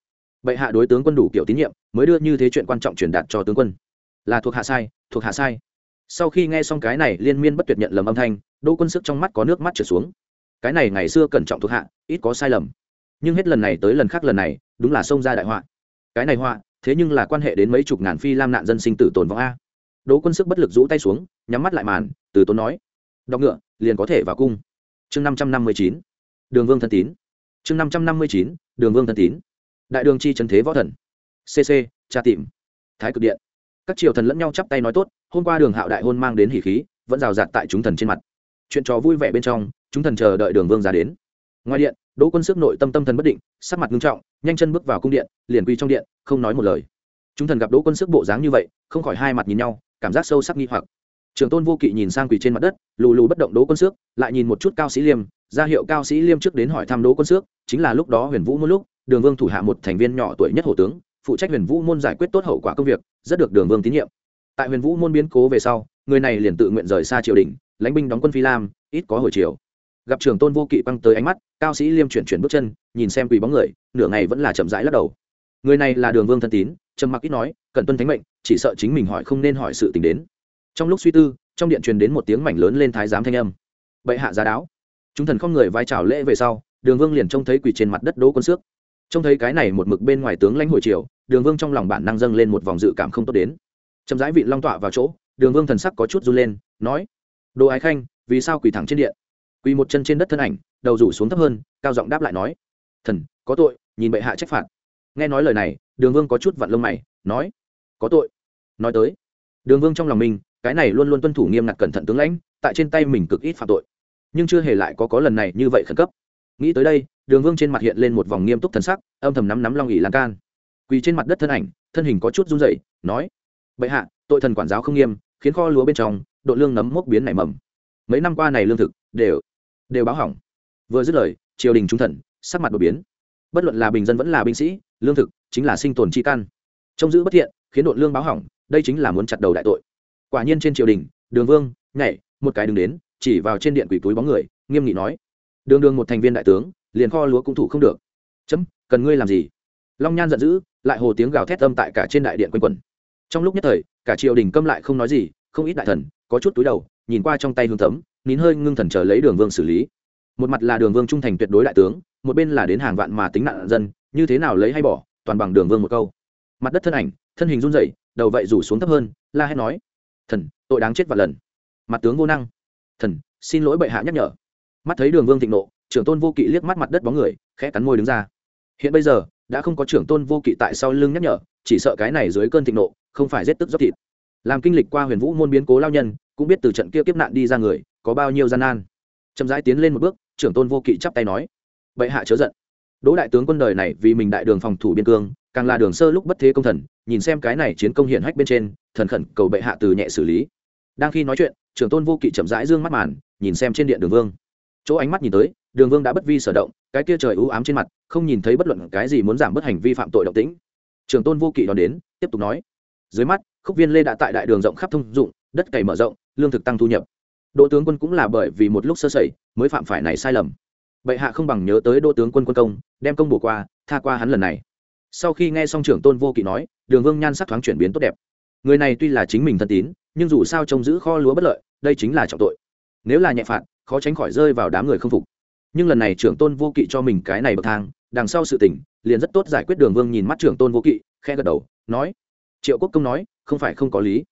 Bệ hạ đối tướng quân đủ kiểu tín nhiệm, mới đưa như thế chuyện quan trọng truyền đạt cho tướng quân. Là thuộc hạ sai, thuộc hạ sai. Sau khi nghe xong cái này, liên miên bất tuyệt nhận lầm âm thanh, đỗ quân sức trong mắt có nước mắt trở xuống. Cái này ngày xưa cẩn trọng thuộc hạ, ít có sai lầm. Nhưng hết lần này tới lần khác lần này, đúng là xông ra đại họa. Cái này họa thế nhưng là quan hệ đến mấy chục ngàn phi lam nạn dân sinh tử tồn vong a. Đỗ quân sức bất lực rũ tay xuống, nhắm mắt lại màn, từ tốn nói, đọc ngựa, liền có thể vào cung. Chương năm trăm năm mươi chín, đường vương thân tín. Chương năm trăm năm mươi chín, đường vương thân tín. Đại đường chi trần thế võ thần. Cc tra tìm. Thái cực điện. Các triều thần lẫn nhau chắp tay nói tốt, hôm qua đường hạo đại hôn mang đến hỉ khí, vẫn rào rạt tại chúng thần trên mặt. Chuyện trò vui vẻ bên trong, chúng thần chờ đợi đường vương ra đến ngoài điện, đỗ quân sức nội tâm tâm thần bất định, sắc mặt nghiêm trọng, nhanh chân bước vào cung điện, liền quy trong điện, không nói một lời. Chúng thần gặp đỗ quân sức bộ dáng như vậy, không khỏi hai mặt nhìn nhau, cảm giác sâu sắc nghi hoặc. Trường tôn vô kỵ nhìn sang quỳ trên mặt đất, lù lù bất động đỗ quân sức lại nhìn một chút cao sĩ liêm, ra hiệu cao sĩ liêm trước đến hỏi thăm đỗ quân sức chính là lúc đó huyền vũ một lúc, đường vương thủ hạ một thành viên nhỏ tuổi nhất hổ tướng, phụ trách huyền vũ môn giải quyết tốt hậu quả công việc, rất được đường vương tín nhiệm. Tại huyền vũ môn biến cố về sau, người này liền tự nguyện rời xa triều đình, lãnh binh đóng quân phi lam, ít có hồi chiều gặp trường tôn vô kỵ băng tới ánh mắt, cao sĩ liêm chuyển chuyển bước chân, nhìn xem quỳ bóng người, nửa ngày vẫn là chậm rãi lắc đầu. Người này là đường vương thân tín, trầm mặc ít nói cần tuân thánh mệnh, chỉ sợ chính mình hỏi không nên hỏi sự tình đến. Trong lúc suy tư, trong điện truyền đến một tiếng mảnh lớn lên thái giám thanh âm. Bệ hạ giá đáo. Chúng thần không người vai trào lễ về sau, đường vương liền trông thấy quỳ trên mặt đất đỗ quân xước. Trông thấy cái này một mực bên ngoài tướng lãnh hồi triều, đường vương trong lòng bản năng dâng lên một vòng dự cảm không tốt đến. Chậm rãi vị long tọa vào chỗ, đường vương thần sắc có chút run lên, nói, đồ ái khanh, vì sao quỳ thẳng trên điện? Quỳ một chân trên đất thân ảnh, đầu rủ xuống thấp hơn, cao giọng đáp lại nói, thần, có tội, nhìn bệ hạ trách phạt. Nghe nói lời này, đường vương có chút vặn lông mày, nói, có tội. Nói tới, đường vương trong lòng mình, cái này luôn luôn tuân thủ nghiêm ngặt cẩn thận tướng lãnh, tại trên tay mình cực ít phạm tội. Nhưng chưa hề lại có có lần này như vậy khẩn cấp. Nghĩ tới đây, đường vương trên mặt hiện lên một vòng nghiêm túc thần sắc, âm thầm nắm nắm long ỉ lan can. Quỳ trên mặt đất thân ảnh, thân hình có chút run rẩy, nói, bệ hạ, tội thần quản giáo không nghiêm, khiến kho lúa bên trong, độ lương nấm mốc biến nảy mầm. Mấy năm qua này lương thực đều đều báo hỏng. Vừa dứt lời, triều đình trung thần, sắc mặt đột biến. Bất luận là bình dân vẫn là binh sĩ, lương thực, chính là sinh tồn chi căn. Trông giữ bất thiện, khiến đội lương báo hỏng, đây chính là muốn chặt đầu đại tội. Quả nhiên trên triều đình, đường vương, nhảy, một cái đứng đến, chỉ vào trên điện quỷ túi bóng người, nghiêm nghị nói. Đường đường một thành viên đại tướng, liền kho lúa cũng thủ không được. Chấm, cần ngươi làm gì? Long nhan giận dữ, lại hồ tiếng gào thét âm tại cả trên đại điện quanh quẩn. Trong lúc nhất thời, cả triều đình câm lại không nói gì, không ít đại thần, có chút túi đầu, nhìn qua trong tay hương thấm nín hơi ngưng thần chờ lấy đường vương xử lý. Một mặt là đường vương trung thành tuyệt đối đại tướng, một bên là đến hàng vạn mà tính nạn dân, như thế nào lấy hay bỏ, toàn bằng đường vương một câu. Mặt đất thân ảnh, thân hình run rẩy, đầu vậy rủ xuống thấp hơn, la hét nói, thần, tội đáng chết vạn lần. Mặt tướng vô năng, thần, xin lỗi bệ hạ nhắc nhở. Mắt thấy đường vương thịnh nộ, trưởng tôn vô kỵ liếc mắt mặt đất bóng người, khẽ cắn môi đứng ra. Hiện bây giờ, đã không có trưởng tôn vô kỵ tại sau lưng nhắc nhở, chỉ sợ cái này dưới cơn thịnh nộ, không phải giết tức dốc thịt. Làm kinh lịch qua huyền vũ môn biến cố lao nhân, cũng biết từ trận kia kiếp nạn đi ra người có bao nhiêu gian nan. Chậm rãi tiến lên một bước, trưởng tôn vô kỵ chắp tay nói, bệ hạ chớ giận. Đỗ đại tướng quân đời này vì mình đại đường phòng thủ biên cương, càng là đường sơ lúc bất thế công thần, nhìn xem cái này chiến công hiển hách bên trên, thần khẩn cầu bệ hạ từ nhẹ xử lý. Đang khi nói chuyện, trưởng tôn vô kỵ chậm rãi dương mắt màn, nhìn xem trên điện đường vương. Chỗ ánh mắt nhìn tới, đường vương đã bất vi sở động, cái kia trời ưu ám trên mặt, không nhìn thấy bất luận cái gì muốn giảm bớt hành vi phạm tội động tĩnh. Trưởng tôn vô kỵ đón đến, tiếp tục nói, dưới mắt, khúc viên lê đã tại đại đường rộng khắp thông dụng, đất cày mở rộng, lương thực tăng thu nhập đỗ tướng quân cũng là bởi vì một lúc sơ sẩy mới phạm phải này sai lầm. Bệ hạ không bằng nhớ tới đỗ tướng quân quân công, đem công bổ qua, tha qua hắn lần này. Sau khi nghe xong trưởng tôn vô kỵ nói, đường vương nhan sắc thoáng chuyển biến tốt đẹp. Người này tuy là chính mình thân tín, nhưng dù sao trông giữ kho lúa bất lợi, đây chính là trọng tội. Nếu là nhẹ phạt, khó tránh khỏi rơi vào đám người không phục. Nhưng lần này trưởng tôn vô kỵ cho mình cái này bậc thang, đằng sau sự tỉnh liền rất tốt giải quyết đường vương nhìn mắt trưởng tôn vô kỵ khe gật đầu, nói, triệu quốc công nói, không phải không có lý.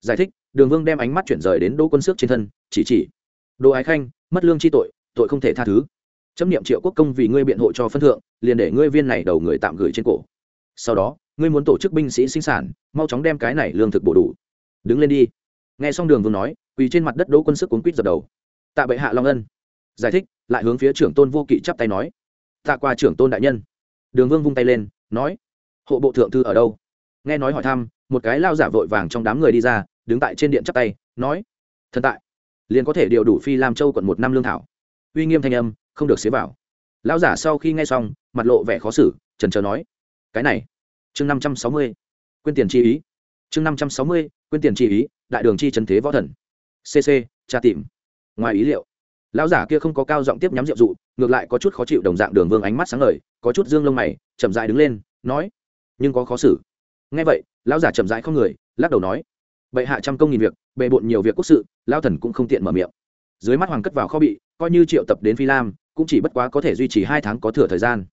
Giải thích đường vương đem ánh mắt chuyển rời đến đỗ quân xước trên thân, chỉ chỉ. Đỗ ái khanh, mất lương chi tội tội không thể tha thứ. Chấp niệm triệu quốc công vì ngươi biện hộ cho phân thượng, liền để ngươi viên này đầu người tạm gửi trên cổ. Sau đó, ngươi muốn tổ chức binh sĩ sinh sản, mau chóng đem cái này lương thực bổ đủ. Đứng lên đi. Nghe xong đường vương nói, quỳ trên mặt đất đỗ quân sức cuốn quýt dập đầu. Tạ bệ hạ long ân. Giải thích, lại hướng phía trưởng tôn vô kỵ chắp tay nói, tạ qua trưởng tôn đại nhân. Đường vương vung tay lên, nói, hộ bộ thượng thư ở đâu? Nghe nói hỏi thăm, một cái lao giả vội vàng trong đám người đi ra đứng tại trên điện chắp tay, nói, thần tại, liền có thể điều đủ phi lam châu quận một năm lương thảo. Uy nghiêm thanh âm, không được xế vào. Lão giả sau khi nghe xong, mặt lộ vẻ khó xử, trần trờ nói, cái này, chương năm trăm sáu mươi quyên tiền chi ý. Chương năm trăm sáu mươi quyên tiền chi ý, đại đường chi trần thế võ thần. Cc tra tìm. Ngoài ý liệu, lão giả kia không có cao giọng tiếp nhắm rượu dụ, ngược lại có chút khó chịu đồng dạng đường vương ánh mắt sáng ngời, có chút dương lông mày, chậm dại đứng lên, nói, nhưng có khó xử. Nghe vậy, lão giả chậm dại không người, lắc đầu nói bệ hạ trăm công nghìn việc, bệ bộn nhiều việc quốc sự lao thần cũng không tiện mở miệng. Dưới mắt hoàng cất vào kho bị, coi như triệu tập đến phi lam, cũng chỉ bất quá có thể duy trì hai tháng có thừa thời gian.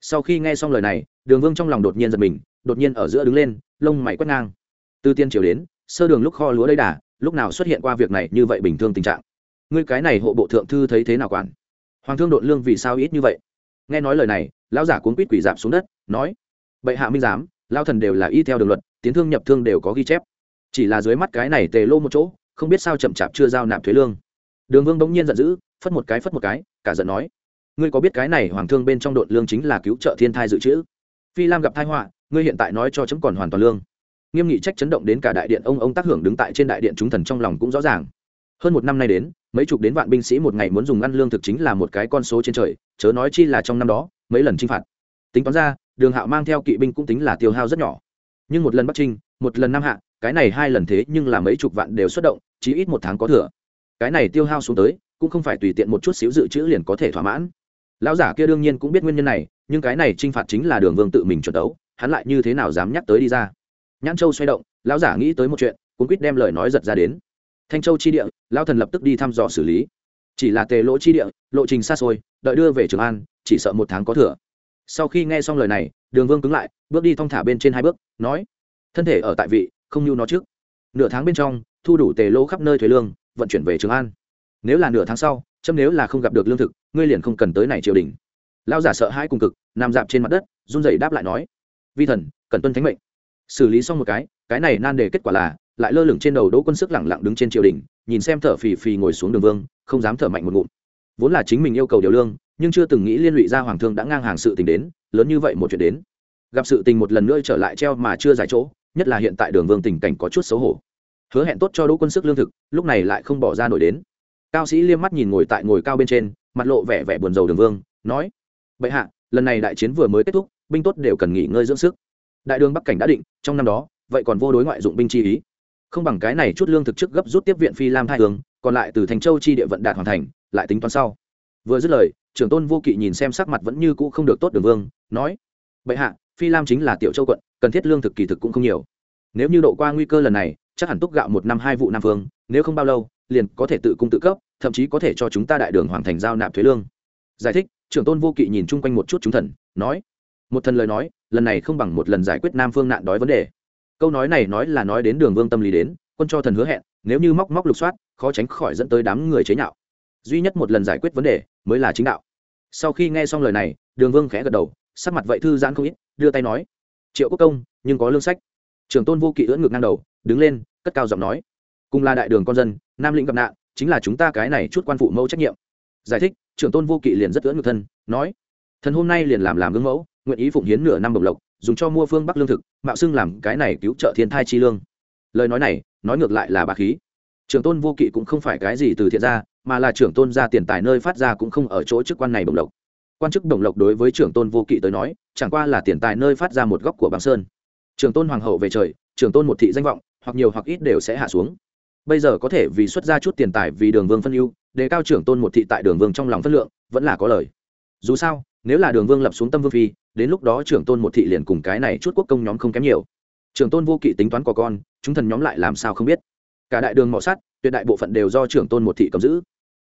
Sau khi nghe xong lời này, đường vương trong lòng đột nhiên giật mình, đột nhiên ở giữa đứng lên, lông mày quét ngang. Từ tiên triều đến, sơ đường lúc kho lúa đây đà, lúc nào xuất hiện qua việc này như vậy bình thường tình trạng. Ngươi cái này hộ bộ thượng thư thấy thế nào quản? Hoàng thương đột lương vì sao ít như vậy? Nghe nói lời này, lão giả cuốn quýt quỷ dạp xuống đất, nói, bệ hạ minh giám lao thần đều là y theo đường luật, tiến thương nhập thương đều có ghi chép chỉ là dưới mắt cái này tề lô một chỗ, không biết sao chậm chạp chưa giao nạp thuế lương. Đường vương bỗng nhiên giận dữ, phất một cái phất một cái, cả giận nói, ngươi có biết cái này hoàng thương bên trong đội lương chính là cứu trợ thiên thai dự trữ? Phi lam gặp thai họa, ngươi hiện tại nói cho chấm còn hoàn toàn lương. Nghiêm nghị trách chấn động đến cả đại điện, ông ông tác hưởng đứng tại trên đại điện chúng thần trong lòng cũng rõ ràng. Hơn một năm nay đến, mấy chục đến vạn binh sĩ một ngày muốn dùng ăn lương thực chính là một cái con số trên trời, chớ nói chi là trong năm đó, mấy lần chinh phạt. Tính toán ra, đường hạo mang theo kỵ binh cũng tính là tiêu hao rất nhỏ. Nhưng một lần bắc trinh, một lần nam hạ cái này hai lần thế nhưng là mấy chục vạn đều xuất động chỉ ít một tháng có thừa. Cái này tiêu hao xuống tới, cũng không phải tùy tiện một chút xíu dự trữ liền có thể thỏa mãn. Lão giả kia đương nhiên cũng biết nguyên nhân này, nhưng cái này t r i n h phạt chính là đường vương tự mình chuẩn đấu, hắn lại như thế nào dám nhắc tới đi ra. Nhãn châu xoay động, lão giả nghĩ tới một chuyện cũng quýt đem lời nói giật ra đến. Thanh châu chi địa lao thần lập tức đi thăm dò xử lý. Chỉ là tề lỗ chi địa, lộ trình xa xôi, đợi đưa về trường an, chỉ sợ một tháng có thừa. Sau khi nghe xong lời này, đường vương cứng lại, bước đi thong thả bên trên hai bước, nói, thân thể ở tại vị không như nó trước. Nửa tháng bên trong, thu đủ tề lỗ khắp nơi thuế lương, vận chuyển về trường an. Nếu là nửa tháng sau, chấm nếu là không gặp được lương thực, ngươi liền không cần tới này triều đình. Lao giả sợ hai cùng cực, nằm dạp trên mặt đất, run rẩy đáp lại nói, vi thần, cần tuân thánh mệnh. Xử lý xong một cái cái này nan đề kết quả là, lại lơ lửng trên đầu đỗ quân sức lẳng lặng đứng trên triều đình, nhìn xem thở phì phì ngồi xuống đường vương, không dám thở mạnh một ngụm. Vốn là chính mình yêu cầu điều lương, nhưng chưa từng nghĩ liên lụy ra hoàng thương đã ngang hàng sự tình đến, lớn như vậy một chuyện đến. Gặp sự tình một lần nữa trở lại treo mà chưa giải chỗ nhất là hiện tại đường vương tình cảnh có chút xấu hổ. Hứa hẹn tốt cho đỗ quân sức lương thực, lúc này lại không bỏ ra nổi đến. Cao sĩ liêm mắt nhìn ngồi tại ngồi cao bên trên, mặt lộ vẻ vẻ buồn rầu đường vương, nói, bệ hạ, lần này đại chiến vừa mới kết thúc, binh tốt đều cần nghỉ ngơi dưỡng sức. Đại đường bắc cảnh đã định, trong năm đó, vậy còn vô đối ngoại dụng binh chi ý. Không bằng cái này chút lương thực trước gấp rút tiếp viện phi lam hai hướng còn lại từ thành châu chi địa vận đạt hoàn thành, lại tính toán sau. Vừa dứt lời, trưởng tôn vô kỵ nhìn xem sắc mặt vẫn như cũ không được tốt đường vương, nói, bệ hạ, phi lam chính là tiểu châu quận cần thiết lương thực kỳ thực cũng không nhiều. Nếu như độ qua nguy cơ lần này, chắc hẳn túc gạo một năm hai vụ nam phương, nếu không bao lâu, liền có thể tự cung tự cấp, thậm chí có thể cho chúng ta đại đường hoàn thành giao nạp thuế lương. Giải thích, trưởng tôn vô kỵ nhìn chung quanh một chút chúng thần, nói, một thần lời nói, lần này không bằng một lần giải quyết nam phương nạn đói vấn đề. Câu nói này nói là nói đến đường vương tâm lý đến, quân cho thần hứa hẹn, nếu như móc móc lục soát, khó tránh khỏi dẫn tới đám người chế nhạo. Duy nhất một lần giải quyết vấn đề, mới là chính đạo. Sau khi nghe xong lời này, đường vương khẽ gật đầu, sắc mặt vậy thư giãn không ít, đưa tay nói triệu quốc công, nhưng có lương sách. Trưởng tôn vô kỵ ưỡn ngược ngang đầu, đứng lên, cất cao giọng nói, cùng là đại đường con dân, nam lĩnh gặp nạn, chính là chúng ta cái này chút quan phụ mẫu trách nhiệm. Giải thích, trưởng tôn vô kỵ liền rất ưỡn ngược thân, nói, thần hôm nay liền làm làm gương mẫu, nguyện ý phụng hiến nửa năm bộc lộc, dùng cho mua phương bắc lương thực, mạo xưng làm cái này cứu trợ thiên thai chi lương. Lời nói này, nói ngược lại là bà khí. Trưởng tôn vô kỵ cũng không phải cái gì từ thiện ra, mà là trưởng tôn ra tiền tài nơi phát ra cũng không ở chỗ chức quan này bộc lộc quan chức đồng lộc đối với trưởng tôn vô kỵ tới nói, chẳng qua là tiền tài nơi phát ra một góc của băng sơn. Trưởng tôn hoàng hậu về trời, trưởng tôn một thị danh vọng, hoặc nhiều hoặc ít đều sẽ hạ xuống. Bây giờ có thể vì xuất ra chút tiền tài vì đường vương phân ưu đề cao trưởng tôn một thị tại đường vương trong lòng phân lượng, vẫn là có lời. Dù sao, nếu là đường vương lập xuống tâm vương phi, đến lúc đó trưởng tôn một thị liền cùng cái này chút quốc công nhóm không kém nhiều. Trưởng tôn vô kỵ tính toán có con, chúng thần nhóm lại làm sao không biết. Cả đại đường mọ sắt tuyệt đại bộ phận đều do trưởng tôn một thị cầm giữ.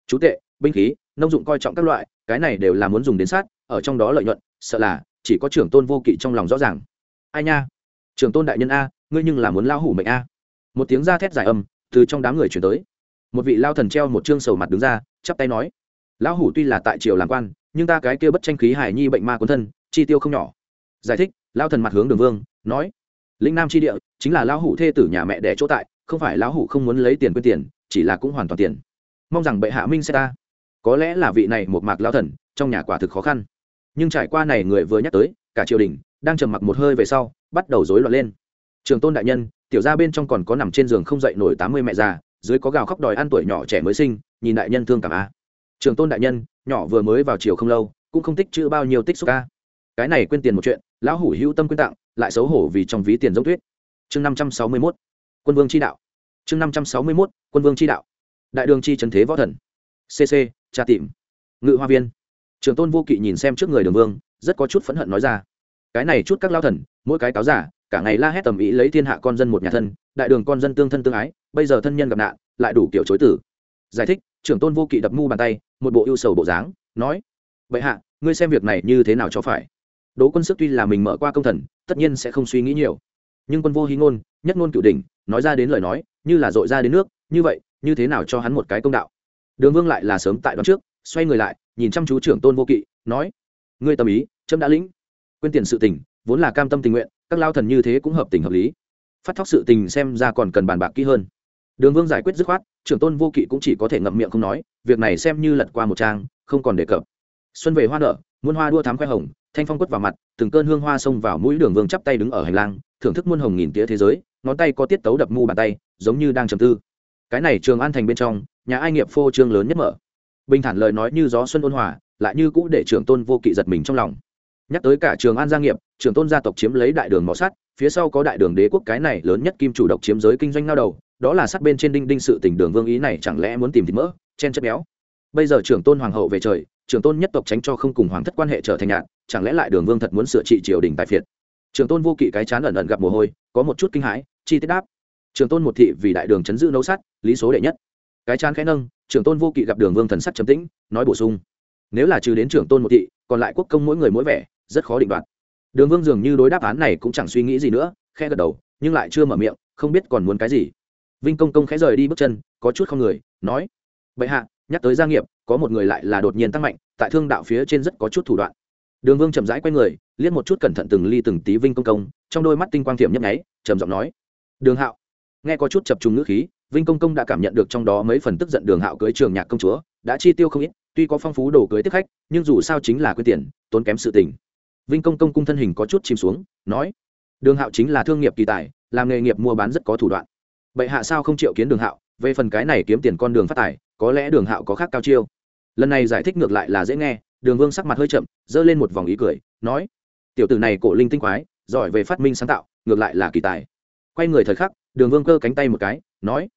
Chú tệ binh khí, nông dụng coi trọng các loại, cái này đều là muốn dùng đến sát, ở trong đó lợi nhuận, sợ là, chỉ có trưởng tôn vô kỵ trong lòng rõ ràng. Ai nha? Trưởng tôn đại nhân a, ngươi nhưng là muốn lao hủ mệnh a. Một tiếng da thét dài âm, từ trong đám người chuyển tới. Một vị lao thần treo một chương sầu mặt đứng ra, chắp tay nói, lão hủ tuy là tại triều làm quan, nhưng ta cái kia bất tranh khí hải nhi bệnh ma cuốn thân, chi tiêu không nhỏ. Giải thích, lao thần mặt hướng đường vương, nói, lĩnh nam chi địa, chính là lão hủ thê tử nhà mẹ đẻ chỗ tại, không phải lão hủ không muốn lấy tiền quyên tiền, chỉ là cũng hoàn toàn tiền. Mong rằng bệ hạ minh sẽ ta có lẽ là vị này một mạc lao thần, trong nhà quả thực khó khăn. Nhưng trải qua này người vừa nhắc tới, cả triều đình đang trầm mặc một hơi về sau, bắt đầu rối loạn lên. Trường tôn đại nhân, tiểu ra bên trong còn có nằm trên giường không dậy nổi tám mươi mẹ già, dưới có gào khóc đòi ăn tuổi nhỏ trẻ mới sinh, nhìn đại nhân thương cảm a. Trường tôn đại nhân, nhỏ vừa mới vào chiều không lâu, cũng không tích chữ bao nhiêu tích xúc ca. Cái này quên tiền một chuyện, lão hủ hữu tâm quyên tặng, lại xấu hổ vì trong ví tiền giống tuyết. Chương năm trăm sáu mươi mốt, quân vương chi đạo. Chương năm trăm sáu mươi mốt, quân vương chi đạo. Đại đường chi trần thế võ thần. Cc tra tìm. Ngự hoa viên. Trường tôn vô kỵ nhìn xem trước người đường vương, rất có chút phẫn hận nói ra. Cái này chút các lao thần, mỗi cái cáo giả, cả ngày la hét tầm ý lấy thiên hạ con dân một nhà thân, đại đường con dân tương thân tương ái, bây giờ thân nhân gặp nạn, lại đủ kiểu chối tử. Giải thích, trưởng tôn vô kỵ đập mu bàn tay, một bộ ưu sầu bộ dáng, nói vậy hạ, ngươi xem việc này như thế nào cho phải. Đỗ quân sức tuy là mình mở qua công thần, tất nhiên sẽ không suy nghĩ nhiều. Nhưng quân vô hí ngôn, nhất ngôn cựu đỉnh, nói ra đến lời nói, như là dội ra đến nước, như vậy, như thế nào cho hắn một cái công đạo? Đường vương lại là sớm tại đón trước, xoay người lại, nhìn chăm chú trưởng tôn vô kỵ, nói, ngươi tâm ý trâm đã lĩnh. Quên tiền sự tình, vốn là cam tâm tình nguyện, các lao thần như thế cũng hợp tình hợp lý. Phát thóc sự tình xem ra còn cần bàn bạc kỹ hơn. Đường vương giải quyết dứt khoát, trưởng tôn vô kỵ cũng chỉ có thể ngậm miệng không nói, việc này xem như lật qua một trang, không còn đề cập. Xuân về hoa nở, muôn hoa đua thám khoe hồng, thanh phong quất vào mặt, từng cơn hương hoa xông vào mũi đường vương chắp tay đứng ở hành lang, thưởng thức muôn hồng nghìn tía thế giới, ngón tay có tiết tấu đập mu bàn tay, giống như đang trầm tư cái này trường an thành bên trong, nhà ai nghiệp phô trương lớn nhất mở. Bình thản lời nói như gió xuân ôn hòa, lại như cũ để Trường tôn vô kỵ giật mình trong lòng. Nhắc tới cả trường an gia nghiệp Trường tôn gia tộc chiếm lấy đại đường mỏ sắt, phía sau có đại đường đế quốc cái này lớn nhất kim chủ độc chiếm giới kinh doanh lao đầu, đó là sát bên trên đinh đinh sự tình đường vương ý này chẳng lẽ muốn tìm thịt mỡ, chen chất béo. Bây giờ trưởng tôn hoàng hậu về trời, trưởng tôn nhất tộc tránh cho không cùng hoàng thất quan hệ trở thành nhạn chẳng lẽ lại đường vương thật muốn sửa trị triều đình tại phiệt. Trưởng tôn vô kỵ cái chán ẩn ẩn gặp mồ hôi, có một chút kinh hãi, chi tiết đáp trưởng tôn một thị vì đại đường chấn giữ nấu sát lý số đệ nhất. Cái chán khẽ nâng trưởng tôn vô kỵ gặp đường vương thần sắc trầm tĩnh, nói bổ sung. Nếu là trừ đến trưởng tôn một thị, còn lại quốc công mỗi người mỗi vẻ, rất khó định đoạt. Đường vương dường như đối đáp án này cũng chẳng suy nghĩ gì nữa khe gật đầu, nhưng lại chưa mở miệng, không biết còn muốn cái gì. Vinh công công khẽ rời đi bước chân, có chút không người, nói. Vậy hạ, nhắc tới gia nghiệp, có một người lại là đột nhiên tăng mạnh, tại thương đạo phía trên rất có chút thủ đoạn. Đường vương chậm rãi q u a y người, liếc một chút cẩn thận từng ly từng tí vinh công công, trong đôi mắt tinh quang thiệm nhấp nháy, trầm giọng nói. Đường hạo nghe có chút chập trùng ngữ khí, vinh công công đã cảm nhận được trong đó mấy phần tức giận đường hạo cưới trường nhạc công chúa, đã chi tiêu không ít, tuy có phong phú đồ cưới tiếp khách, nhưng dù sao chính là quyết tiền, tốn kém sự tình. Vinh công công cung thân hình có chút chìm xuống, nói, đường hạo chính là thương nghiệp kỳ tài, làm nghề nghiệp mua bán rất có thủ đoạn. Bệ hạ sao không chịu kiến đường hạo, về phần cái này kiếm tiền con đường phát tài, có lẽ đường hạo có khác cao chiêu. Lần này giải thích ngược lại là dễ nghe, đường vương sắc mặt hơi chậm, giơ lên một vòng ý cười, nói, tiểu tử này cổ linh tinh quái, giỏi về phát minh sáng tạo, ngược lại là kỳ tài. Quay người thời khắc đường vương cơ cánh tay một cái, nói,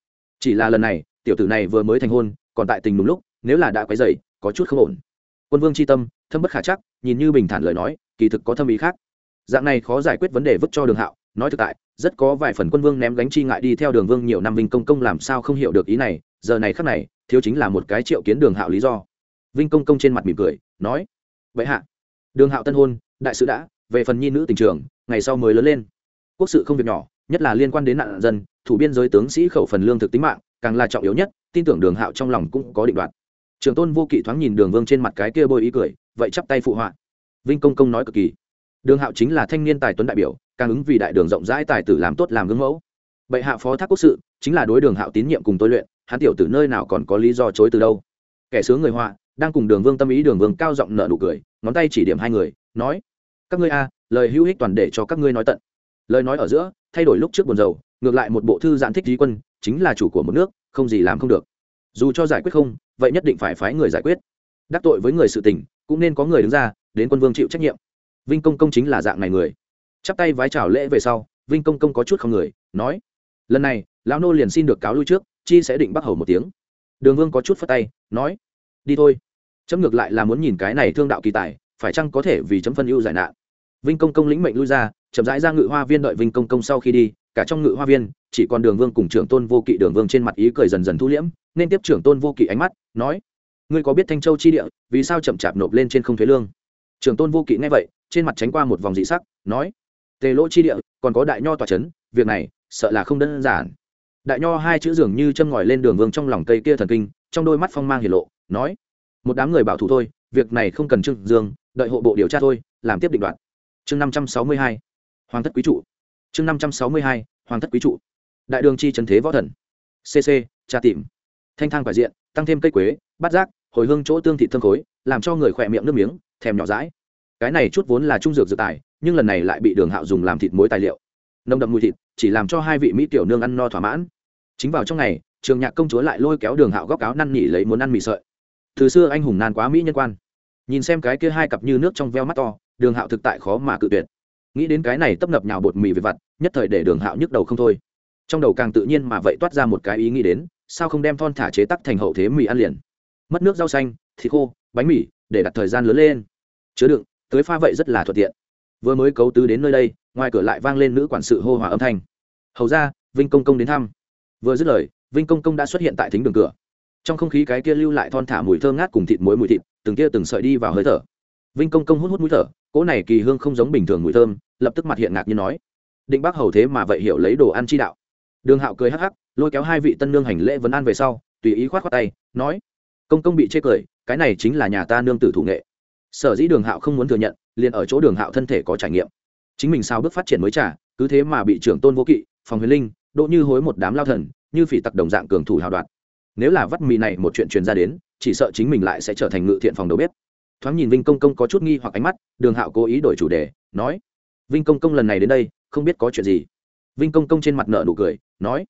chỉ là lần này, tiểu tử này vừa mới thành hôn, còn tại tình đúng lúc, nếu là đã quấy dày có chút không ổn. Quân vương c h i tâm, thâm bất khả chắc, nhìn như bình thản lời nói, kỳ thực có thâm ý khác. Dạng này khó giải quyết vấn đề vứt cho đường hạo, nói thực tại, rất có vài phần quân vương ném gánh chi ngại đi theo đường vương nhiều năm vinh công công làm sao không hiểu được ý này, giờ này khắc này, thiếu chính là một cái triệu kiến đường hạo lý do. Vinh công công trên mặt mỉm cười, nói, vậy hạ, đường hạo tân hôn, đại sứ đã, về phần nhi nữ tình trường, ngày sau mới lớn lên. Quốc sự không việc nhỏ nhất là liên quan đến nạn dân, thủ biên giới tướng sĩ khẩu phần lương thực tính mạng, càng là trọng yếu nhất, tin tưởng đường hạo trong lòng cũng có định đoạt. Trường tôn vô kỵ thoáng nhìn đường vương trên mặt cái kia bôi ý cười, vậy chắp tay phụ họa. Vinh công công nói cực kỳ. Đường hạo chính là thanh niên tài tuấn đại biểu, càng ứng vì đại đường rộng rãi tài tử làm tốt làm gương mẫu. Bệ hạ phó thác quốc sự, chính là đối đường hạo tín nhiệm cùng tôi luyện, hắn tiểu từ nơi nào còn có lý do chối từ đâu. Kẻ sướng người họa, đang cùng đường vương tâm ý đường vương cao giọng nợ nụ cười, ngón tay chỉ điểm hai người, nói, các ngươi a, lời hữu hích toàn để cho các ngươi nói tận lời nói ở giữa, thay đổi lúc trước buồn rầu, ngược lại một bộ thư giãn thích trí quân, chính là chủ của một nước, không gì làm không được. Dù cho giải quyết không, vậy nhất định phải phái người giải quyết. Đắc tội với người sự tình, cũng nên có người đứng ra, đến quân vương chịu trách nhiệm. Vinh công công chính là dạng này người. Chắp tay vái chào lễ về sau, vinh công công có chút không người, nói, lần này, lão nô liền xin được cáo lui trước, chi sẽ định bắt hầu một tiếng. Đường vương có chút phất tay, nói, đi thôi. Chấm ngược lại là muốn nhìn cái này thương đạo kỳ tài, phải chăng có thể vì chấm phân ưu giải nạn vinh công công lĩnh mệnh lui ra, chậm rãi ra ngự hoa viên đợi vinh công công sau khi đi, cả trong ngự hoa viên, chỉ còn đường vương cùng trưởng tôn vô kỵ đường vương trên mặt ý cười dần dần thu liễm, nên tiếp trưởng tôn vô kỵ ánh mắt, nói, ngươi có biết thanh châu chi địa, vì sao chậm chạp nộp lên trên không thuế lương? Trưởng tôn vô kỵ nghe vậy, trên mặt tránh qua một vòng dị sắc, nói, tề lỗ chi địa, còn có đại nho tòa trấn việc này, sợ là không đơn giản. Đại nho hai chữ dường như châm ngòi lên đường vương trong lòng cây kia thần kinh, trong đôi mắt phong mang hiển lộ, nói, một đám người bảo thủ thôi, việc này không cần trương dương, đợi hộ bộ điều tra thôi, làm tiếp định đoạn chương năm trăm sáu mươi hai, hoàng thất quý trụ. Chương năm trăm sáu mươi hai, hoàng thất quý trụ. Đại đường chi trần thế võ thần. Cc tra tìm. Thanh thang phải diện, tăng thêm cây quế, bát giác, hồi hương chỗ tương thị thơm khối, làm cho người khỏe miệng nước miếng, thèm nhỏ rãi cái này chút vốn là trung dược dự tài, nhưng lần này lại bị đường hạo dùng làm thịt muối tài liệu. Nồng đậm mùi thịt, chỉ làm cho hai vị mỹ tiểu nương ăn no thỏa mãn. Chính vào trong ngày, trường nhạc công chúa lại lôi kéo đường hạo góc áo năn nỉ lấy muốn ăn mì sợi. Từ xưa anh hùng nan quá mỹ nhân quan. Nhìn xem cái kia hai cặp như nước trong veo mắt to đường hạo thực tại khó mà cự tuyệt. Nghĩ đến cái này tấp nập nhào bột mì về vặt, nhất thời để đường hạo nhức đầu không thôi. Trong đầu càng tự nhiên mà vậy toát ra một cái ý nghĩ đến, sao không đem thon thả chế tắc thành hậu thế mì ăn liền. Mất nước rau xanh, thịt khô, bánh mì, để đặt thời gian lớn lên. Chứa đựng tới pha vậy rất là thuận tiện. Vừa mới cấu tứ đến nơi đây, ngoài cửa lại vang lên nữ quản sự hô hòa âm thanh. Hầu ra, vinh công công đến thăm. Vừa dứt lời, vinh công công đã xuất hiện tại thính đường cửa. Trong không khí cái kia lưu lại thon thả mùi thơm ngát cùng thịt muối mùi thịt, từng kia từng sợi đi vào hơi thở. Vinh công công hút hút mũi thở cỗ này kỳ hương không giống bình thường mùi thơm, lập tức mặt hiện ngạc như nói. Định bác hầu thế mà vậy hiểu lấy đồ ăn chi đạo. Đường hạo cười hắc hắc, lôi kéo hai vị tân nương hành lễ vấn an về sau, tùy ý khoát khoát tay, nói. Công công bị chê cười, cái này chính là nhà ta nương tử thủ nghệ. Sở dĩ đường hạo không muốn thừa nhận, liền ở chỗ đường hạo thân thể có trải nghiệm. Chính mình sao bước phát triển mới trả cứ thế mà bị trưởng tôn vô kỵ, phòng huyền linh, độ như hối một đám lao thần, như phỉ tặc đồng dạng cường thủ hào đoạt. Nếu là vắt mì này một chuyện truyền ra đến, chỉ sợ chính mình lại sẽ trở thành ngự thiện phòng đầu bếp thoáng nhìn vinh công công có chút nghi hoặc ánh mắt, đường hạo cố ý đổi chủ đề, nói, vinh công công lần này đến đây, không biết có chuyện gì? Vinh công công trên mặt nợ nụ cười, nói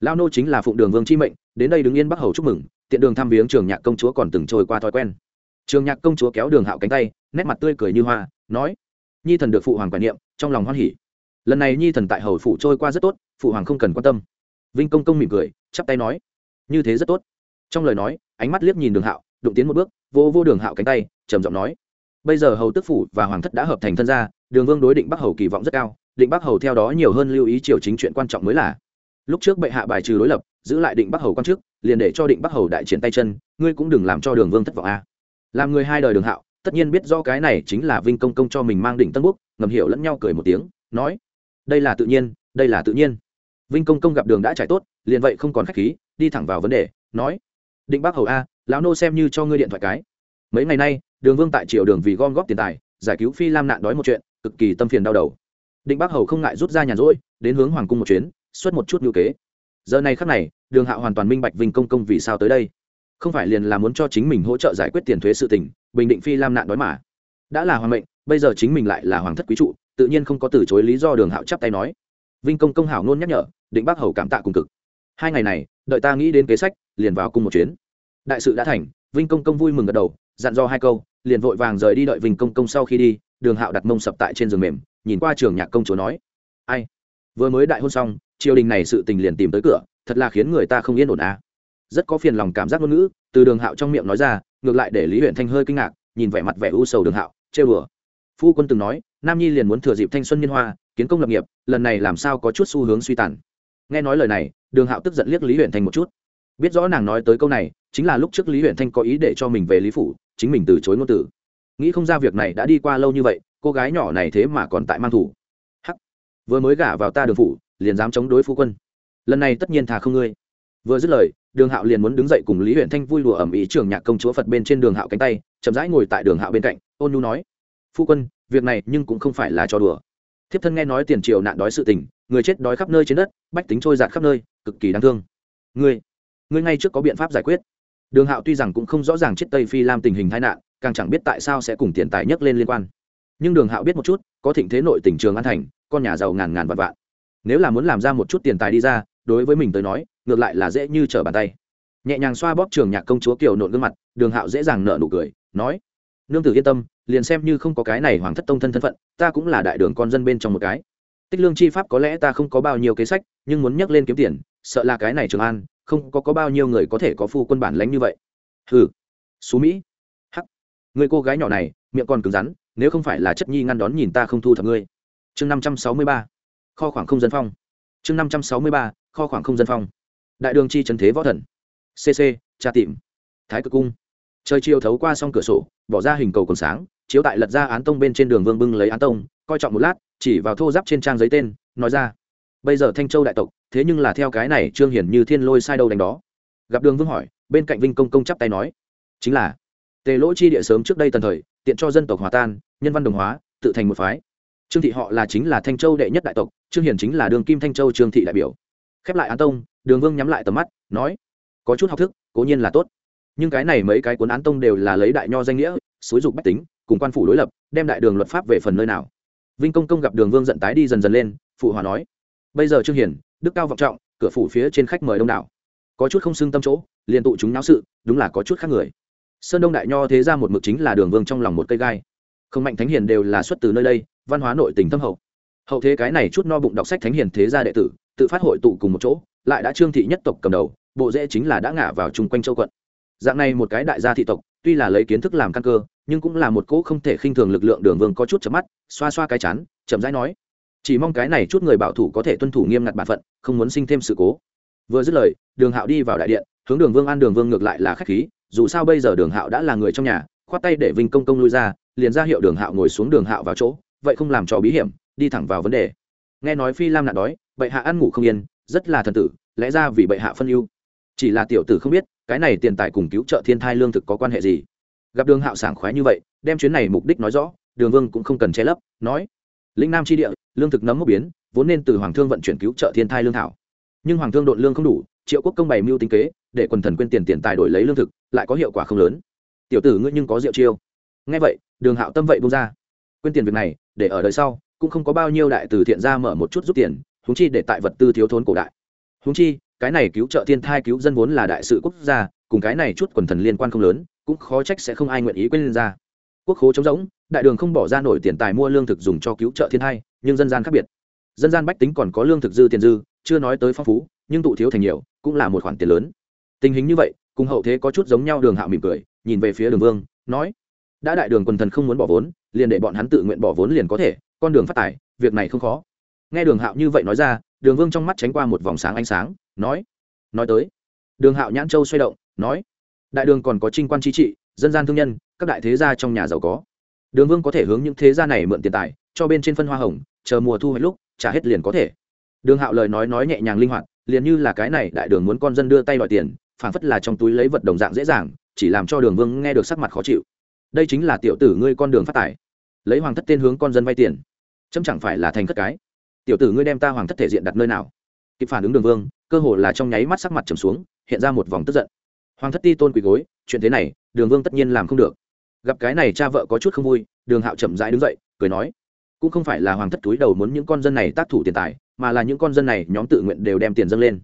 lao nô chính là phụng đường vương chi mệnh, đến đây đứng yên bắc hầu chúc mừng, tiện đường thăm viếng trường nhạc công chúa còn từng trôi qua thói quen. Trường nhạc công chúa kéo đường hạo cánh tay, nét mặt tươi cười như hoa, nói, nhi thần được phụ hoàng quản niệm, trong lòng hoan hỉ. Lần này nhi thần tại hầu phủ trôi qua rất tốt, phụ hoàng không cần quan tâm. Vinh công công mỉm cười, chắp tay nói, như thế rất tốt. Trong lời nói, ánh mắt liếc nhìn đường hạo, đụng tiến một bước vô vô đường hạo cánh tay trầm giọng nói, bây giờ hầu tức phủ và hoàng thất đã hợp thành thân gia, đường vương đối định bắc hầu kỳ vọng rất cao, định bắc hầu theo đó nhiều hơn lưu ý triều chính chuyện quan trọng mới là, lúc trước bệ hạ bài trừ đối lập, giữ lại định bắc hầu quan chức, liền để cho định bắc hầu đại triển tay chân, ngươi cũng đừng làm cho đường vương thất vọng a. Làm người hai đời đường hạo, tất nhiên biết do cái này chính là vinh công công cho mình mang đỉnh tân quốc, ngầm hiểu lẫn nhau cười một tiếng, nói, đây là tự nhiên, đây là tự nhiên. Vinh công công gặp đường đã trải tốt, liền vậy không còn khách khí, đi thẳng vào vấn đề, nói, định bắc hầu a, lão nô xem như cho ngươi điện thoại cái mấy ngày nay, đường vương tại triều đường vì gom góp tiền tài, giải cứu phi lam nạn đói một chuyện, cực kỳ tâm phiền đau đầu. Định bắc hầu không ngại rút ra nhàn rỗi, đến hướng hoàng cung một chuyến, xuất một chút ngữ kế. Giờ này khắc này, đường hạo hoàn toàn minh bạch vinh công công vì sao tới đây. Không phải liền là muốn cho chính mình hỗ trợ giải quyết tiền thuế sự tình, bình định phi lam nạn đói mà. Đã là hoàng mệnh, bây giờ chính mình lại là hoàng thất quý trụ, tự nhiên không có từ chối lý do đường hạo chắp tay nói. Vinh công công hảo nôn nhắc nhở, định bác hầu cảm tạ cùng cực. Hai ngày này, đợi ta nghĩ đến kế sách, liền vào cùng một chuyến. Đại sự đã thành, vinh công công vui mừng gật đầu dặn dò hai câu, liền vội vàng rời đi đợi vinh công công sau khi đi, đường hạo đặt mông sập tại trên giường mềm, nhìn qua trường nhạc công chúa nói, ai? Vừa mới đại hôn xong, triều đình này sự tình liền tìm tới cửa, thật là khiến người ta không yên ổn à. rất có phiền lòng cảm giác ngôn ngữ, từ đường hạo trong miệng nói ra, ngược lại để lý huyện thanh hơi kinh ngạc, nhìn vẻ mặt vẻ u sầu đường hạo chê bừa phu quân từng nói, nam nhi liền muốn thừa dịp thanh xuân niên hoa, kiến công lập nghiệp, lần này làm sao có chút xu hướng suy tàn. Nghe nói lời này, đường hạo tức giận liếc lý huyện thanh một chút. Biết rõ nàng nói tới câu này, chính là lúc trước lý huyện thanh có ý để cho mình về lý phủ chính mình từ chối ngôn từ. Nghĩ không ra việc này đã đi qua lâu như vậy, cô gái nhỏ này thế mà còn tại mang thủ. Hắc! Vừa mới gả vào ta đường phủ, liền dám chống đối phu quân. Lần này tất nhiên thà không ngươi. Vừa dứt lời, đường hạo liền muốn đứng dậy cùng lý huyện thanh vui lùa ẩm ý trường nhạc công chúa phật bên trên đường hạo cánh tay, chậm rãi ngồi tại đường hạo bên cạnh, ôn nu nói, phu quân, việc này nhưng cũng không phải là cho đùa. Thiếp thân nghe nói tiền triều nạn đói sự tình, người chết đói khắp nơi trên đất, bách tính trôi giạt khắp nơi, cực kỳ đáng thương. Ngươi ngươi ngay trước có biện pháp giải quyết đường hạo tuy rằng cũng không rõ ràng chết tây phi lam tình hình tai nạn, càng chẳng biết tại sao sẽ cùng tiền tài nhấc lên liên quan. Nhưng đường hạo biết một chút, có thịnh thế nội tỉnh trường an thành, con nhà giàu ngàn ngàn vạn vạn. Nếu là muốn làm ra một chút tiền tài đi ra, đối với mình tới nói, ngược lại là dễ như trở bàn tay. Nhẹ nhàng xoa bóp trường nhạc công chúa kiều nộn gương mặt, đường hạo dễ dàng nợ nụ cười, nói, nương tử yên tâm, liền xem như không có cái này hoàng thất tông thân thân phận, ta cũng là đại đường con dân bên trong một cái. Tích lương chi pháp có lẽ ta không có bao nhiêu kế sách, nhưng muốn nhắc lên kiếm tiền, sợ là cái này trường an không có có bao nhiêu người có thể có phu quân bản lánh như vậy. Hừ, xú mỹ. Hắc, người cô gái nhỏ này, miệng còn cứng rắn, nếu không phải là chất nhi ngăn đón nhìn ta không thu thập ngươi. Chương năm trăm sáu mươi ba, kho khoảng không dân phong. Chương năm trăm sáu mươi ba, kho khoảng không dân phong. Đại đường chi trần thế võ thần. Cc tra tìm. Thái cực cung. Trời chiều thấu qua xong cửa sổ, bỏ ra hình cầu còn sáng, chiếu tại lật ra án tông bên trên đường vương bưng lấy án tông, coi trọng một lát, chỉ vào thô giáp trên trang giấy tên, nói ra bây giờ thanh châu đại tộc, thế nhưng là theo cái này trương hiển như thiên lôi sai đâu đánh đó. Gặp đường vương hỏi, bên cạnh vinh công công chắp tay nói, chính là, tề lỗ chi địa sớm trước đây tần thời, tiện cho dân tộc hòa tan, nhân văn đồng hóa, tự thành một phái. Trương thị họ là chính là thanh châu đệ nhất đại tộc, trương hiển chính là đường kim thanh châu trương thị đại biểu. Khép lại án tông, đường vương nhắm lại tầm mắt, nói, có chút học thức, cố nhiên là tốt. Nhưng cái này mấy cái cuốn án tông đều là lấy đại nho danh nghĩa, xúi dục bách tính, cùng quan phủ đối lập, đem đại đường luật pháp về phần nơi nào. Vinh công công gặp đường vương giận tái đi dần dần lên, phụ hòa nói bây giờ trương hiển đức cao vọng trọng, cửa phủ phía trên khách mời đông đảo. Có chút không xưng tâm chỗ, liền tụ chúng náo sự, đúng là có chút khác người. Sơn đông đại nho thế ra một mực chính là đường vương trong lòng một cây gai. Không mạnh thánh hiền đều là xuất từ nơi đây, văn hóa nội tình thâm hậu. Hậu thế cái này chút no bụng đọc sách thánh hiền thế gia đệ tử, tự phát hội tụ cùng một chỗ, lại đã trương thị nhất tộc cầm đầu, bộ dễ chính là đã ngả vào chung quanh châu quận. Dạng này một cái đại gia thị tộc, tuy là lấy kiến thức làm căn cơ, nhưng cũng là một cỗ không thể khinh thường lực lượng đường vương có chút chấm mắt, xoa xoa cái chán, chậm rãi nói chỉ mong cái này chút người bảo thủ có thể tuân thủ nghiêm ngặt bản phận, không muốn sinh thêm sự cố. Vừa dứt lời, đường hạo đi vào đại điện, hướng đường vương an, đường vương ngược lại là khách khí, dù sao bây giờ đường hạo đã là người trong nhà, khoát tay để vinh công công lui ra, liền ra hiệu đường hạo ngồi xuống đường hạo vào chỗ, vậy không làm cho bí hiểm, đi thẳng vào vấn đề. Nghe nói phi lam nạn đói, bệ hạ ăn ngủ không yên, rất là thần tử, lẽ ra vì bệ hạ phân ưu. Chỉ là tiểu tử không biết, cái này tiền tài cùng cứu trợ thiên thai lương thực có quan hệ gì. Gặp đường hạo sảng khoái như vậy, đem chuyến này mục đích nói rõ, đường vương cũng không cần che lấp, nói lĩnh nam tri địa, lương thực nấm mốc biến, vốn nên từ hoàng thương vận chuyển cứu trợ thiên thai lương thảo. Nhưng hoàng thương đội lương không đủ, triệu quốc công bày mưu tính kế, để quần thần quên tiền tiền tài đổi lấy lương thực, lại có hiệu quả không lớn. Tiểu tử ngươi nhưng có rượu chiêu. Nghe vậy, đường hạo tâm vậy bung ra. Quên tiền việc này, để ở đời sau, cũng không có bao nhiêu đại từ thiện ra mở một chút rút tiền húng chi để tại vật tư thiếu thốn cổ đại. Húng chi, cái này cứu trợ thiên thai cứu dân vốn là đại sự quốc gia, cùng cái này chút quần thần liên quan không lớn, cũng khó trách sẽ không ai nguyện ý quên ra quốc khố trống rỗng, đại đường không bỏ ra nổi tiền tài mua lương thực dùng cho cứu trợ thiên hai, nhưng dân gian khác biệt. Dân gian bách tính còn có lương thực dư tiền dư, chưa nói tới phong phú, nhưng tụ thiếu thành nhiều, cũng là một khoản tiền lớn. Tình hình như vậy, cùng hậu thế có chút giống nhau, đường hạo mỉm cười, nhìn về phía đường vương, nói, đã đại đường quần thần không muốn bỏ vốn, liền để bọn hắn tự nguyện bỏ vốn liền có thể, con đường phát tài, việc này không khó. Nghe đường hạo như vậy nói ra, đường vương trong mắt tránh qua một vòng sáng ánh sáng, nói nói tới. Đường hạo nhãn châu xoay động, nói, đại đường còn có trinh quan trí trị dân gian thương nhân, các đại thế gia trong nhà giàu có. Đường vương có thể hướng những thế gia này mượn tiền tài, cho bên trên phân hoa hồng, chờ mùa thu hoạch lúc, trả hết liền có thể. Đường hạo lời nói nói nhẹ nhàng linh hoạt, liền như là cái này đại đường muốn con dân đưa tay đòi tiền phản phất là trong túi lấy vật đồng dạng dễ dàng, chỉ làm cho đường vương nghe được sắc mặt khó chịu. Đây chính là tiểu tử ngươi con đường phát tài. Lấy hoàng thất tên hướng con dân vay tiền. Chấm chẳng phải là thành thất cái. Tiểu tử ngươi đem ta hoàng thất thể diện đặt nơi nào? Kịp phản ứng đường vương, cơ hồ là trong nháy mắt sắc mặt trầm xuống, hiện ra một vòng tức giận hoàng thất ti tôn quỳ gối, chuyện thế này, đường vương tất nhiên làm không được. Gặp cái này cha vợ có chút không vui, đường hạo chậm rãi đứng dậy, cười nói, cũng không phải là hoàng thất túi đầu muốn những con dân này tác thủ tiền tài, mà là những con dân này nhóm tự nguyện đều đem tiền dâng lên.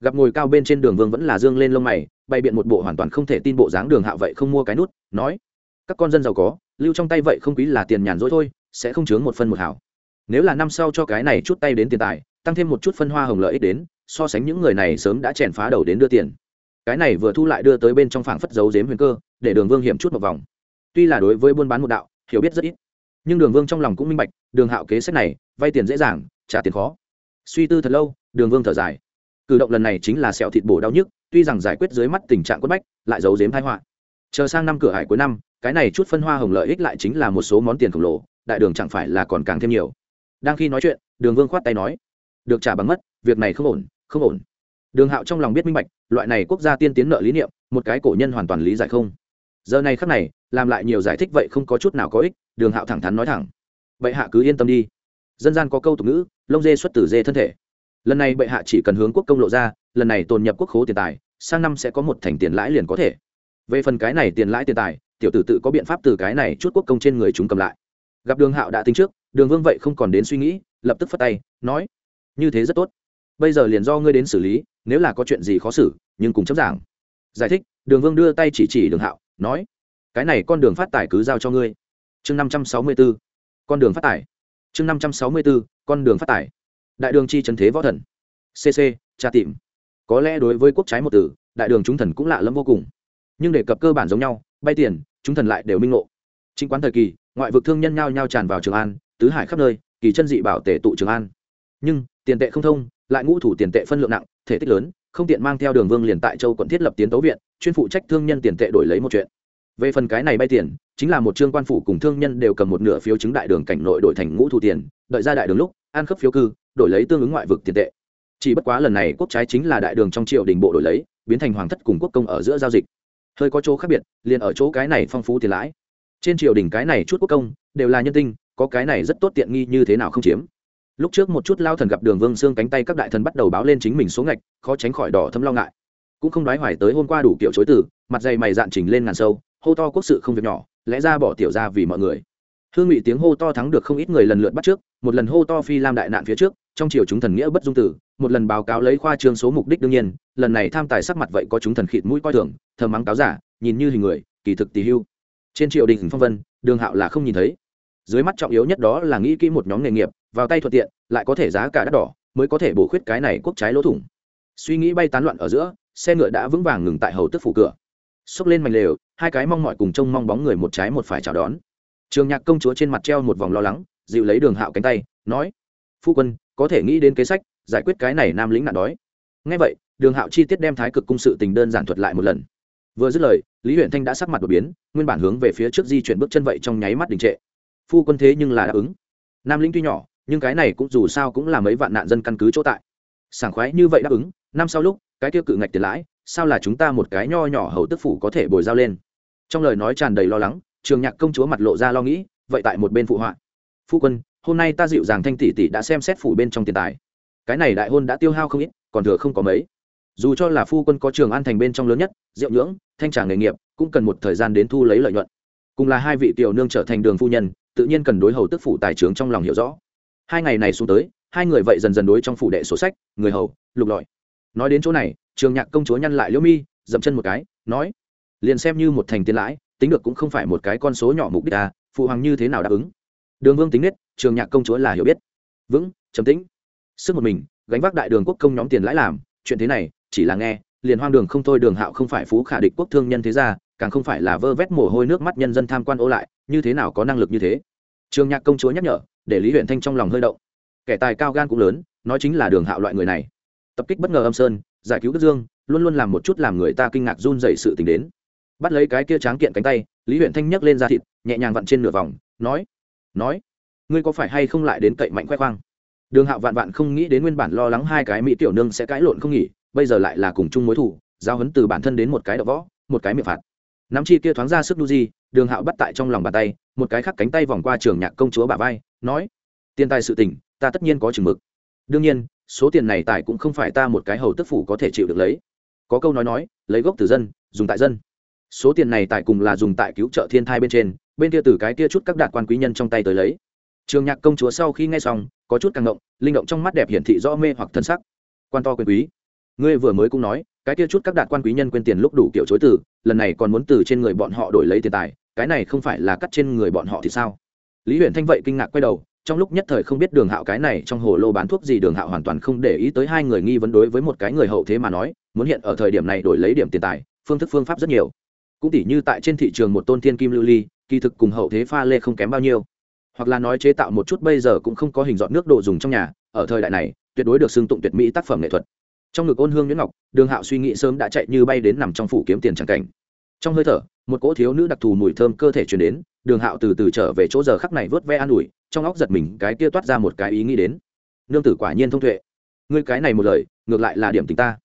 Gặp ngồi cao bên trên đường vương vẫn là dương lên lông mày, bày biện một bộ hoàn toàn không thể tin bộ dáng đường hạo vậy không mua cái nút, nói, các con dân giàu có, lưu trong tay vậy không quý là tiền nhàn rỗi thôi, sẽ không chướng một phân một hảo. Nếu là năm sau cho cái này chút tay đến tiền tài, tăng thêm một chút phân hoa hồng lợi ích đến, so sánh những người này sớm đã chèn phá đầu đến đưa tiền cái này vừa thu lại đưa tới bên trong phảng phất dấu dếm huyền cơ, để đường vương hiểm chút một vòng. Tuy là đối với buôn bán một đạo, hiểu biết rất ít, nhưng đường vương trong lòng cũng minh bạch, đường hạo kế sách này, vay tiền dễ dàng, trả tiền khó. Suy tư thật lâu, đường vương thở dài. Cử động lần này chính là sẹo thịt bổ đau nhức, tuy rằng giải quyết dưới mắt tình trạng quất bách, lại giấu giếm thái họa. Chờ sang năm cửa hải cuối năm, cái này chút phân hoa hồng lợi ích lại chính là một số món tiền khổng lồ, đại đường chẳng phải là còn càng thêm nhiều. Đang khi nói chuyện, đường vương khoát tay nói, được trả bằng mất, việc này không ổn không ổn đường hạo trong lòng biết minh bạch, loại này quốc gia tiên tiến nợ lý niệm, một cái cổ nhân hoàn toàn lý giải không. Giờ này khắc này, làm lại nhiều giải thích vậy không có chút nào có ích, đường hạo thẳng thắn nói thẳng. Bệ hạ cứ yên tâm đi. Dân gian có câu tục ngữ, lông dê xuất từ dê thân thể. Lần này bệ hạ chỉ cần hướng quốc công lộ ra, lần này tồn nhập quốc khố tiền tài, sang năm sẽ có một thành tiền lãi liền có thể. Về phần cái này tiền lãi tiền tài, tiểu tử tự có biện pháp từ cái này chút quốc công trên người chúng cầm lại. Gặp đường hạo đã tính trước, đường vương vậy không còn đến suy nghĩ, lập tức phất tay, nói, như thế rất tốt bây giờ liền do ngươi đến xử lý nếu là có chuyện gì khó xử nhưng cùng chấm giảng. Giải thích đường vương đưa tay chỉ chỉ đường hạo nói cái này con đường phát tài cứ giao cho ngươi. Chương năm trăm sáu mươi b ố con đường phát tài chương năm trăm sáu mươi b ố con đường phát tài đại đường chi trần thế võ thần. Cc tra tìm. Có lẽ đối với quốc trái một tử, đại đường chúng thần cũng lạ lẫm vô cùng. Nhưng đề cập cơ bản giống nhau bay tiền chúng thần lại đều minh ngộ. Chính quán thời kỳ ngoại vực thương nhân nhao nhao tràn vào trường an tứ hải khắp nơi kỳ chân dị bảo tể tụ trường an. Nhưng tiền tệ không thông lại ngũ thủ tiền tệ phân lượng nặng, thể tích lớn, không tiện mang theo đường vương liền tại châu quận thiết lập tiến tố viện, chuyên phụ trách thương nhân tiền tệ đổi lấy một chuyện. Về phần cái này bay tiền, chính là một trương quan phủ cùng thương nhân đều cầm một nửa phiếu chứng đại đường cảnh nội đổi thành ngũ thủ tiền, đợi ra đại đường lúc, an khớp phiếu cư, đổi lấy tương ứng ngoại vực tiền tệ. Chỉ bất quá lần này quốc trái chính là đại đường trong triều đình bộ đổi lấy, biến thành hoàng thất cùng quốc công ở giữa giao dịch. Hơi có chỗ khác biệt, liền ở chỗ cái này phong phú tiền lãi. Trên triều đình cái này chút quốc công, đều là nhân tinh, có cái này rất tốt tiện nghi như thế nào không chiếm lúc trước một chút lao thần gặp đường vương xương cánh tay các đại thần bắt đầu báo lên chính mình số ngạch, khó tránh khỏi đỏ thâm lo ngại. Cũng không đoái hoài tới hôm qua đủ kiểu chối từ, mặt dày mày dạn trình lên ngàn sâu, hô to quốc sự không việc nhỏ, lẽ ra bỏ tiểu ra vì mọi người. Hương vị tiếng hô to thắng được không ít người lần lượt bắt trước, một lần hô to phi lam đại nạn phía trước, trong triều chúng thần nghĩa bất dung tử, một lần báo cáo lấy khoa trương số mục đích đương nhiên, lần này tham tài sắc mặt vậy có chúng thần khịt mũi coi thường, thờ mắng cáo giả, nhìn như hình người, kỳ thực tỷ hưu. Trên triều đình phong vân, đường hạo là không nhìn thấy. Dưới mắt trọng yếu nhất đó là nghĩ kỹ một nhóm nghề nghiệp vào tay thuận tiện, lại có thể giá cả đắt đỏ, mới có thể bổ khuyết cái này quốc trái lỗ thủng. Suy nghĩ bay tán loạn ở giữa, xe ngựa đã vững vàng ngừng tại hầu tức phủ cửa. Xốc lên mảnh lều, hai cái mong mọi cùng trông mong bóng người một trái một phải chào đón. Trường nhạc công chúa trên mặt treo một vòng lo lắng, dịu lấy đường hạo cánh tay, nói, phu quân, có thể nghĩ đến kế sách, giải quyết cái này nam lĩnh nạn đói. Ngay vậy, đường hạo chi tiết đem thái cực cung sự tình đơn giản thuật lại một lần. Vừa dứt lời, lý huyện thanh đã sắc mặt đột biến, nguyên bản hướng về phía trước di chuyển bước chân vậy trong nháy mắt đình trệ. Phu quân thế nhưng là đáp ứng. Nam lĩnh tuy nhỏ nhưng cái này cũng dù sao cũng là mấy vạn nạn dân căn cứ chỗ tại. Sảng khoái như vậy đáp ứng, năm sau lúc, cái tiêu cự ngạch tiền lãi, sao là chúng ta một cái nho nhỏ hầu tức phủ có thể bồi giao lên? Trong lời nói tràn đầy lo lắng, trường nhạc công chúa mặt lộ ra lo nghĩ, vậy tại một bên phụ họa. Phu quân, hôm nay ta dịu dàng thanh tỷ tỷ đã xem xét phủ bên trong tiền tài. Cái này đại hôn đã tiêu hao không ít, còn thừa không có mấy. Dù cho là phu quân có trường an thành bên trong lớn nhất, rượu nhưỡng, thanh trả nghề nghiệp, cũng cần một thời gian đến thu lấy lợi nhuận. Cùng là hai vị tiểu nương trở thành đường phu nhân, tự nhiên cần đối hầu tức phủ tài trướng trong lòng hiểu rõ hai ngày này xuống tới, hai người vậy dần dần đối trong phủ đệ sổ sách, người hầu, lục lọi. Nói đến chỗ này, trường nhạc công chúa nhăn lại liễu mi, dậm chân một cái, nói, liền xem như một thành tiền lãi, tính được cũng không phải một cái con số nhỏ mục đích à phụ hoàng như thế nào đáp ứng? Đường vương tính nết, trường nhạc công chúa là hiểu biết. Vững, trầm tĩnh. Sức một mình, gánh vác đại đường quốc công nhóm tiền lãi làm, chuyện thế này, chỉ là nghe, liền hoang đường không thôi, đường hạo không phải phú khả địch quốc thương nhân thế gia, càng không phải là vơ vét mồ hôi nước mắt nhân dân tham quan ô lại, như thế nào có năng lực như thế? Trường nhạc công chúa nhắc nhở, để lý huyện thanh trong lòng hơi động. Kẻ tài cao gan cũng lớn, nói chính là đường hạo loại người này. Tập kích bất ngờ âm sơn, giải cứu đức dương, luôn luôn làm một chút làm người ta kinh ngạc run dậy sự t ì n h đến. Bắt lấy cái kia tráng kiện cánh tay, lý huyện thanh nhấc lên ra thịt, nhẹ nhàng vặn trên nửa vòng, nói nói, ngươi có phải hay không lại đến cậy mạnh khoe khoang? Đường hạo vạn vạn không nghĩ đến nguyên bản lo lắng hai cái mỹ tiểu nương sẽ cãi lộn không nghỉ, bây giờ lại là cùng chung mối thủ giao hấn từ bản thân đến một cái đậu võ, một cái miệng phạt. Nắm chi kia thoáng ra sức đu di, đường hạo bắt tại trong lòng bàn tay một cái khác cánh tay vòng qua trường nhạc công chúa bà vai, nói, tiền tài sự tình, ta tất nhiên có chừng mực. Đương nhiên, số tiền này tài cũng không phải ta một cái hầu tức phủ có thể chịu được lấy. Có câu nói nói, lấy gốc từ dân, dùng tại dân. Số tiền này tài cùng là dùng tại cứu trợ thiên thai bên trên, bên kia từ cái kia chút các đạt quan quý nhân trong tay tới lấy. Trường nhạc công chúa sau khi nghe xong, có chút càng động linh động trong mắt đẹp hiển thị rõ mê hoặc thân sắc. Quan to quyền quý. Ngươi vừa mới cũng nói, cái kia chút các đạt quan quý nhân quên tiền lúc đủ kiểu chối từ, lần này còn muốn từ trên người bọn họ đổi lấy tiền tài cái này không phải là cắt trên người bọn họ thì sao? Lý huyện thanh vậy kinh ngạc quay đầu, trong lúc nhất thời không biết đường hạo cái này trong hồ lô bán thuốc gì, đường hạo hoàn toàn không để ý tới hai người nghi vấn đối với một cái người hậu thế mà nói, muốn hiện ở thời điểm này đổi lấy điểm tiền tài, phương thức phương pháp rất nhiều. Cũng tỉ như tại trên thị trường một tôn thiên kim lưu ly, kỳ thực cùng hậu thế pha lê không kém bao nhiêu. Hoặc là nói chế tạo một chút bây giờ cũng không có hình dọn nước đồ dùng trong nhà, ở thời đại này, tuyệt đối được xưng tụng tuyệt mỹ tác phẩm nghệ thuật. Trong ngực ôn hương nguyễn ngọc, đường hạo suy nghĩ sớm đã chạy như bay đến nằm trong phủ kiếm tiền tràng cảnh trong hơi thở, một cỗ thiếu nữ đặc thù mùi thơm cơ thể chuyển đến, đường hạo từ từ trở về chỗ giờ khắc này vớt ve an ủi, trong óc giật mình, cái kia toát ra một cái ý nghĩ đến. Nương tử quả nhiên thông tuệ. Ngươi cái này một lời, ngược lại là điểm tình ta.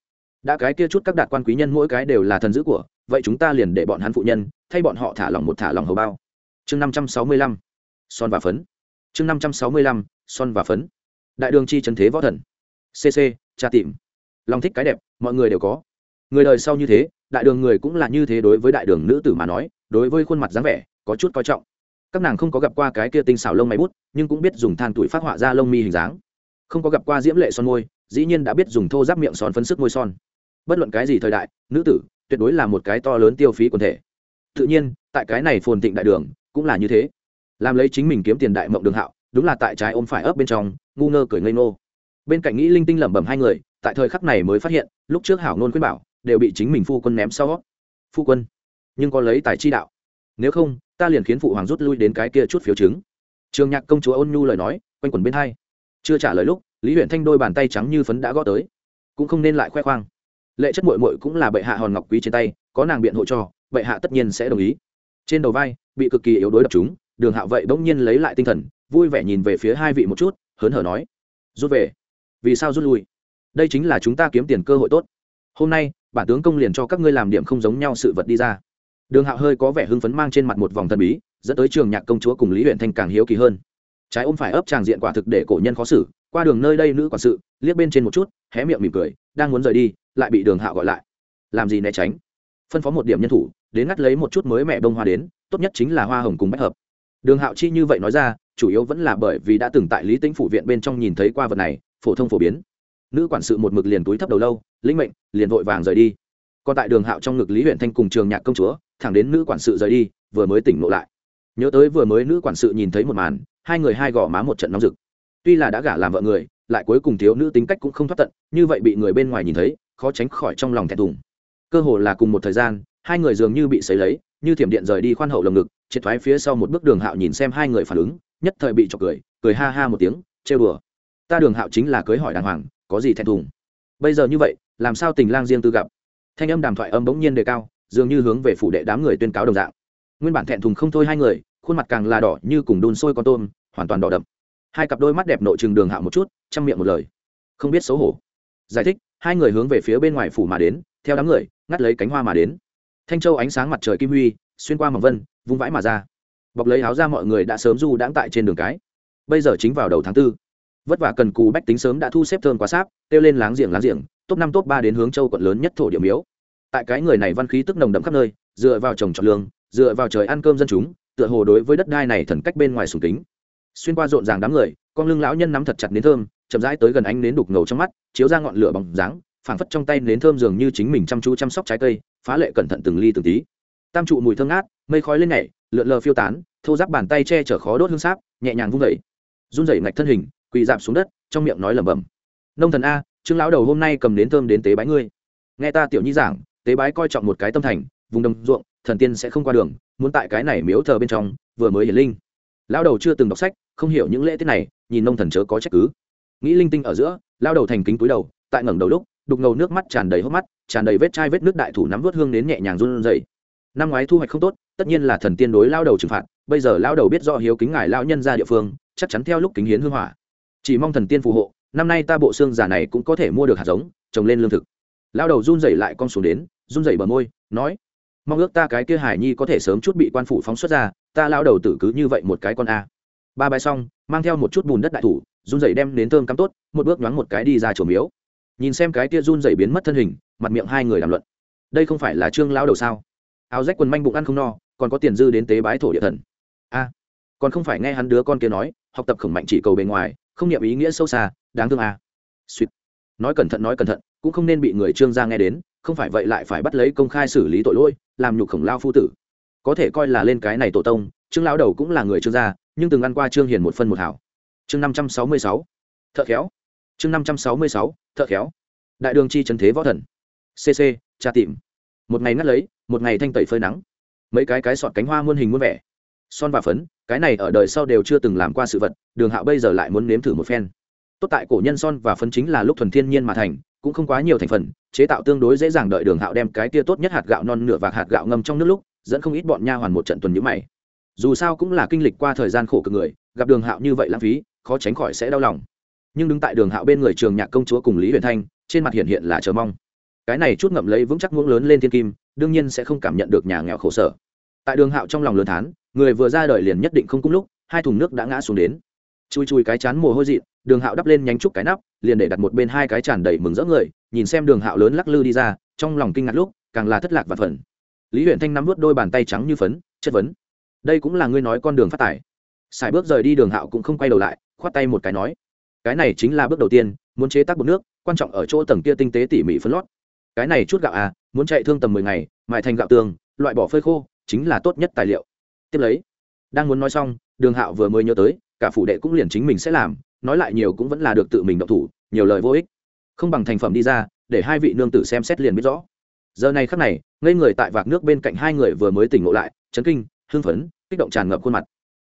Đã cái kia chút các đạt quan quý nhân mỗi cái đều là thần dữ của, vậy chúng ta liền để bọn hắn phụ nhân, thay bọn họ thả lòng một thả lòng hầu bao. Chương năm trăm sáu mươi lăm, son và phấn. Chương năm trăm sáu mươi lăm, son và phấn. Đại đường chi trần thế võ thần. Cc cha tìm. Lòng thích cái đẹp, mọi người đều có. Người đời sau như thế đại đường người cũng là như thế đối với đại đường nữ tử mà nói, đối với khuôn mặt dáng vẻ, có chút coi trọng. Các nàng không có gặp qua cái kia tinh xảo lông máy bút, nhưng cũng biết dùng than tuổi phát họa ra lông mi hình dáng. Không có gặp qua diễm lệ son môi, dĩ nhiên đã biết dùng thô giáp miệng son phấn sức môi son. Bất luận cái gì thời đại, nữ tử, tuyệt đối là một cái to lớn tiêu phí quần thể. Tự nhiên, tại cái này phồn thịnh đại đường, cũng là như thế. Làm lấy chính mình kiếm tiền đại mộng đường hạo, đúng là tại trái ôm phải ấp bên trong, ngu ngơ cười ngây ngô. Bên cạnh nghĩ linh tinh lẩm bẩm hai người, tại thời khắc này mới phát hiện, lúc trước hảo nôn khuyên bảo đều bị chính mình phu quân ném sau. Phu quân, nhưng có lấy tài chi đạo. Nếu không, ta liền khiến phụ hoàng rút lui đến cái kia chút phiếu chứng. Trường nhạc công chúa ôn nhu lời nói, quanh quẩn bên hai. Chưa trả lời lúc, lý huyện thanh đôi bàn tay trắng như phấn đã gõ tới. Cũng không nên lại khoe khoang. Lệ chất mội mội cũng là bệ hạ hòn ngọc quý trên tay, có nàng biện hộ cho, bệ hạ tất nhiên sẽ đồng ý. Trên đầu vai, bị cực kỳ yếu đối đập chúng, đường hạ vậy bỗng nhiên lấy lại tinh thần, vui vẻ nhìn về phía hai vị một chút, hớn hở nói, rút về. Vì sao rút lui? Đây chính là chúng ta kiếm tiền cơ hội tốt. Hôm nay bản tướng công liền cho các ngươi làm điểm không giống nhau sự vật đi ra. Đường hạo hơi có vẻ hưng phấn mang trên mặt một vòng thần bí, dẫn tới trường nhạc công chúa cùng lý huyện thanh càng hiếu kỳ hơn. Trái ôm phải ấp tràng diện quả thực để cổ nhân khó xử, qua đường nơi đây nữ quản sự, liếc bên trên một chút, hé miệng mỉm cười, đang muốn rời đi, lại bị đường hạo gọi lại. Làm gì né tránh? Phân phó một điểm nhân thủ, đến ngắt lấy một chút mới mẹ bông hoa đến, tốt nhất chính là hoa hồng cùng bách hợp. Đường hạo chi như vậy nói ra, chủ yếu vẫn là bởi vì đã từng tại lý tính phủ viện bên trong nhìn thấy qua vật này, phổ thông phổ biến. Nữ quản sự một mực liền túi thấp đầu lâu lĩnh mệnh, liền vội vàng rời đi. Còn tại đường hạo trong ngực lý huyện thanh cùng trường nhạc công chúa, thẳng đến nữ quản sự rời đi, vừa mới tỉnh ngộ lại. Nhớ tới vừa mới nữ quản sự nhìn thấy một màn, hai người hai gò má một trận nóng rực. Tuy là đã gả làm vợ người, lại cuối cùng thiếu nữ tính cách cũng không thoát tận, như vậy bị người bên ngoài nhìn thấy, khó tránh khỏi trong lòng thẹn thùng. Cơ hồ là cùng một thời gian, hai người dường như bị xấy lấy, như thiểm điện rời đi khoan hậu lồng ngực, triệt thoái phía sau một bước đường hạo nhìn xem hai người phản ứng, nhất thời bị trọc cười cười ha ha một tiếng, trêu đùa. Ta đường hạo chính là cưới hỏi đàng hoàng, có gì thẹn thùng? Bây giờ như vậy làm sao tình lang riêng tư gặp? Thanh âm đàm thoại âm bỗng nhiên đề cao, dường như hướng về phủ đệ đám người tuyên cáo đồng dạng. Nguyên bản thẹn thùng không thôi hai người, khuôn mặt càng là đỏ như cùng đun sôi con tôm, hoàn toàn đỏ đậm. Hai cặp đôi mắt đẹp nội trừng đường hạo một chút, chăm miệng một lời. Không biết xấu hổ. Giải thích, hai người hướng về phía bên ngoài phủ mà đến, theo đám người, ngắt lấy cánh hoa mà đến. Thanh châu ánh sáng mặt trời kim huy, xuyên qua mỏng vân, vung vãi mà ra. Bọc lấy áo ra mọi người đã sớm du đãng tại trên đường cái. Bây giờ chính vào đầu tháng tư. Vất vả cần cù bách tính sớm đã thu xếp thơm quá sáp, kêu lên láng giềng láng giềng top năm, top ba đến hướng châu quận lớn nhất thổ địa miếu. Tại cái người này văn khí tức nồng đậm khắp nơi, dựa vào trồng trọt lương, dựa vào trời ăn cơm dân chúng, tựa hồ đối với đất đai này thần cách bên ngoài sùng kính. Xuyên qua rộn ràng đám người, con lưng lão nhân nắm thật chặt nến thơm, chậm rãi tới gần ánh nến đục ngầu trong mắt, chiếu ra ngọn lửa bóng dáng, phảng phất trong tay nến thơm dường như chính mình chăm chú chăm sóc trái cây, phá lệ cẩn thận từng ly từng tí. Tam trụ mùi thơm ngát, mây khói lên nhảy, lượn lờ phiêu tán, thô giáp bàn tay che chở khó đốt hương sáp, nhẹ nhàng vung vẩy run rẩy ngạch thân hình, quỳ dạp xuống đất, trong miệng nói lẩm bẩm. Nông thần a trương lão đầu hôm nay cầm đến thơm đến tế bái ngươi. Nghe ta tiểu nhi giảng, tế bái coi trọng một cái tâm thành, vùng đồng ruộng, thần tiên sẽ không qua đường, muốn tại cái này miếu thờ bên trong, vừa mới hiển linh. Lão đầu chưa từng đọc sách, không hiểu những lễ tiết này, nhìn nông thần chớ có trách cứ. Nghĩ linh tinh ở giữa lao đầu thành kính túi đầu, tại ngẩng đầu lúc, đục ngầu nước mắt tràn đầy hốc mắt, tràn đầy vết chai vết nước đại thủ nắm vớt hương đến nhẹ nhàng run rẩy. Năm ngoái thu hoạch không tốt, tất nhiên là thần tiên đối lao đầu trừng phạt, bây giờ lao đầu biết do hiếu kính ngài lao nhân ra địa phương, chắc chắn theo lúc kính hiến hương hỏa. Chỉ mong thần tiên phù hộ năm nay ta bộ xương giả này cũng có thể mua được hạt giống, trồng lên lương thực. Lao đầu run rẩy lại con xuống đến, run rẩy bờ môi, nói, mong ước ta cái kia hải nhi có thể sớm chút bị quan phủ phóng xuất ra, ta lao đầu tử cứ như vậy một cái con a. Ba bài xong, mang theo một chút bùn đất đại thủ, run rẩy đem đến thơm cắm tốt, một bước nhoáng một cái đi ra chỗ miếu. Nhìn xem cái kia run rẩy biến mất thân hình, mặt miệng hai người đàm luận, đây không phải là trương lao đầu sao? Áo rách quần manh bụng ăn không no, còn có tiền dư đến tế bái thổ địa thần. A, còn không phải nghe hắn đứa con kia nói, học tập khổng mạnh chỉ cầu bề ngoài, không niệm ý nghĩa sâu xa đáng thương à, suýt nói cẩn thận nói cẩn thận cũng không nên bị người trương gia nghe đến không phải vậy lại phải bắt lấy công khai xử lý tội lỗi làm nhục khổng lao phu tử. Có thể coi là lên cái này tổ tông trương lão đầu cũng là người trương gia nhưng từng ăn qua trương hiền một phân một hảo. Chương năm trăm sáu mươi sáu. Thợ khéo. Chương năm trăm sáu mươi sáu. Thợ khéo. Đại đường chi trần thế võ thần. Cc tra tìm. Một ngày ngắt lấy một ngày thanh tẩy phơi nắng. Mấy cái cái sọt cánh hoa muôn hình muôn vẻ. Son và phấn cái này ở đời sau đều chưa từng làm qua sự vật đường hạo bây giờ lại muốn nếm thử một phen tốt tại cổ nhân son và phấn chính là lúc thuần thiên nhiên mà thành, cũng không quá nhiều thành phần, chế tạo tương đối dễ dàng đợi đường hạo đem cái tia tốt nhất hạt gạo non nửa vạc hạt gạo ngâm trong nước lúc, dẫn không ít bọn nha hoàn một trận tuần nhữ mày. Dù sao cũng là kinh lịch qua thời gian khổ cực người, gặp đường hạo như vậy lãng phí, khó tránh khỏi sẽ đau lòng. Nhưng đứng tại đường hạo bên người trường nhạc công chúa cùng lý huyền thanh, trên mặt hiện hiện là chờ mong. Cái này chút ngậm lấy vững chắc muỗng lớn lên thiên kim, đương nhiên sẽ không cảm nhận được nhà nghèo khổ sở. Tại đường hạo trong lòng lớn thán, người vừa ra đời liền nhất định không cung lúc, hai thùng nước đã ngã xuống đến. Chui chui cái chán mồ hôi dị đường hạo đắp lên nhánh trúc cái nắp, liền để đặt một bên hai cái tràn đầy mừng rỡ người, nhìn xem đường hạo lớn lắc lư đi ra, trong lòng kinh ngạc lúc, càng là thất lạc và phần lý huyện thanh nắm vớt đôi bàn tay trắng như phấn, chất vấn. Đây cũng là ngươi nói con đường phát tài. Sài bước rời đi, đường hạo cũng không quay đầu lại, khoát tay một cái nói. Cái này chính là bước đầu tiên, muốn chế tác bột nước, quan trọng ở chỗ tầng kia tinh tế tỉ mỉ phân lót. Cái này chút gạo à muốn chạy thương tầm mười ngày mại thành gạo tường, loại bỏ phơi khô, chính là tốt nhất tài liệu. Tiếp lấy, đang muốn nói xong, đường hạo vừa mới nhớ tới, cả phủ đệ cũng liền chính mình sẽ làm nói lại nhiều cũng vẫn là được tự mình động thủ, nhiều lời vô ích. Không bằng thành phẩm đi ra, để hai vị nương tử xem xét liền biết rõ. Giờ này khắc này, ngây người tại vạc nước bên cạnh hai người vừa mới tỉnh ngộ lại, chấn kinh, hưng phấn, kích động tràn ngập khuôn mặt.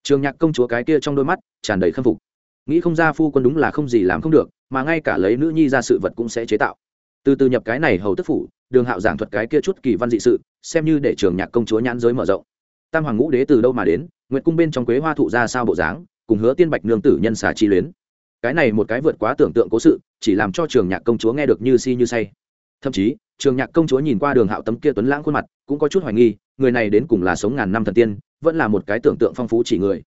Trường nhạc công chúa cái kia trong đôi mắt, tràn đầy khâm phục. Nghĩ không ra phu quân đúng là không gì làm không được, mà ngay cả lấy nữ nhi ra sự vật cũng sẽ chế tạo. Từ từ nhập cái này hầu tức phủ, đường hạo giảng thuật cái kia chút kỳ văn dị sự, xem như để trường nhạc công chúa nhãn giới mở rộng. Tam hoàng ngũ đế từ đâu mà đến, nguyệt cung bên trong quế hoa thụ ra sao bộ dáng, cùng hứa tiên bạch nương tử nhân xà chi luyến cái này một cái vượt quá tưởng tượng cố sự, chỉ làm cho trường nhạc công chúa nghe được như si như say. Thậm chí, trường nhạc công chúa nhìn qua đường hạo tấm kia tuấn lãng khuôn mặt, cũng có chút hoài nghi, người này đến cùng là sống ngàn năm thần tiên, vẫn là một cái tưởng tượng phong phú chỉ người.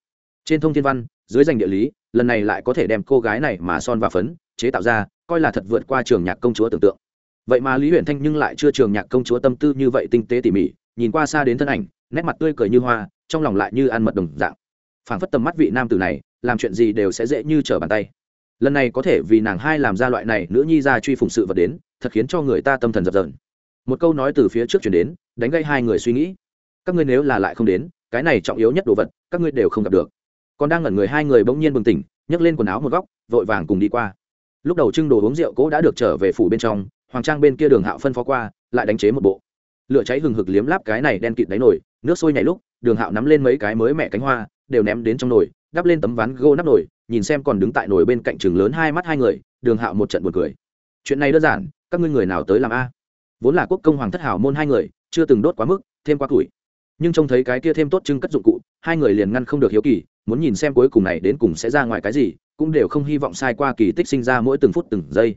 Trên thông thiên văn, dưới danh địa lý, lần này lại có thể đem cô gái này mà son và phấn, chế tạo ra, coi là thật vượt qua trường nhạc công chúa tưởng tượng. Vậy mà lý huyền thanh nhưng lại chưa trường nhạc công chúa tâm tư như vậy tinh tế tỉ mỉ, nhìn qua xa đến thân ảnh, nét mặt tươi cười như hoa, trong lòng lại như ăn mật đồng dạng. Phảng phất tầm mắt vị nam tử này, làm chuyện gì đều sẽ dễ như trở bàn tay lần này có thể vì nàng hai làm ra loại này nữ nhi ra truy phụng sự vật đến, thật khiến cho người ta tâm thần dập dờn. Một câu nói từ phía trước chuyển đến, đánh gây hai người suy nghĩ. Các ngươi nếu là lại không đến, cái này trọng yếu nhất đồ vật, các ngươi đều không gặp được. Còn đang ngẩn người hai người bỗng nhiên bừng tỉnh, nhấc lên quần áo một góc, vội vàng cùng đi qua. Lúc đầu trưng đồ uống rượu cỗ đã được trở về phủ bên trong, hoàng trang bên kia đường hạo phân phó qua, lại đánh chế một bộ. Lửa cháy hừng hực liếm láp cái này đen kịt đáy nồi, nước sôi nhảy lúc, đường hạo nắm lên mấy cái mới mẹ cánh hoa, đều ném đến trong nồi, đắp lên tấm ván gỗ nắp nồi nhìn xem còn đứng tại nồi bên cạnh trường lớn hai mắt hai người, đường hạo một trận buồn cười. Chuyện này đơn giản, các ngươi người nào tới làm a? Vốn là quốc công hoàng thất hảo môn hai người, chưa từng đốt quá mức, thêm quá tuổi. Nhưng trông thấy cái kia thêm tốt trưng cất dụng cụ, hai người liền ngăn không được hiếu kỳ, muốn nhìn xem cuối cùng này đến cùng sẽ ra ngoài cái gì, cũng đều không hy vọng sai qua kỳ tích sinh ra mỗi từng phút từng giây.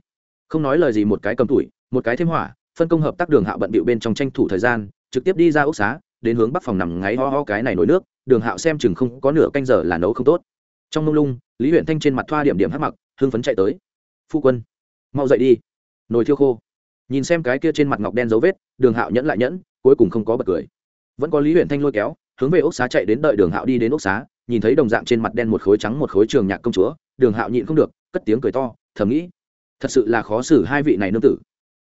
Không nói lời gì một cái cầm tuổi, một cái thêm hỏa, phân công hợp tác đường hạo bận bịu bên trong tranh thủ thời gian, trực tiếp đi ra ốc xá, đến hướng bắc phòng nằm ngáy ho ho cái này nổi nước, đường hạo xem chừng không có nửa canh giờ là nấu không tốt trong mông lung, lý huyện thanh trên mặt thoa điểm điểm hắc mặc, hưng phấn chạy tới. Phu quân, mau dậy đi. Nồi thiêu khô. Nhìn xem cái kia trên mặt ngọc đen dấu vết, đường hạo nhẫn lại nhẫn, cuối cùng không có bật cười. Vẫn có lý huyện thanh lôi kéo, hướng về ốc xá chạy đến đợi đường hạo đi đến ốc xá, nhìn thấy đồng dạng trên mặt đen một khối trắng một khối trường nhạc công chúa, đường hạo nhịn không được, cất tiếng cười to, thầm nghĩ, thật sự là khó xử hai vị này nương tử.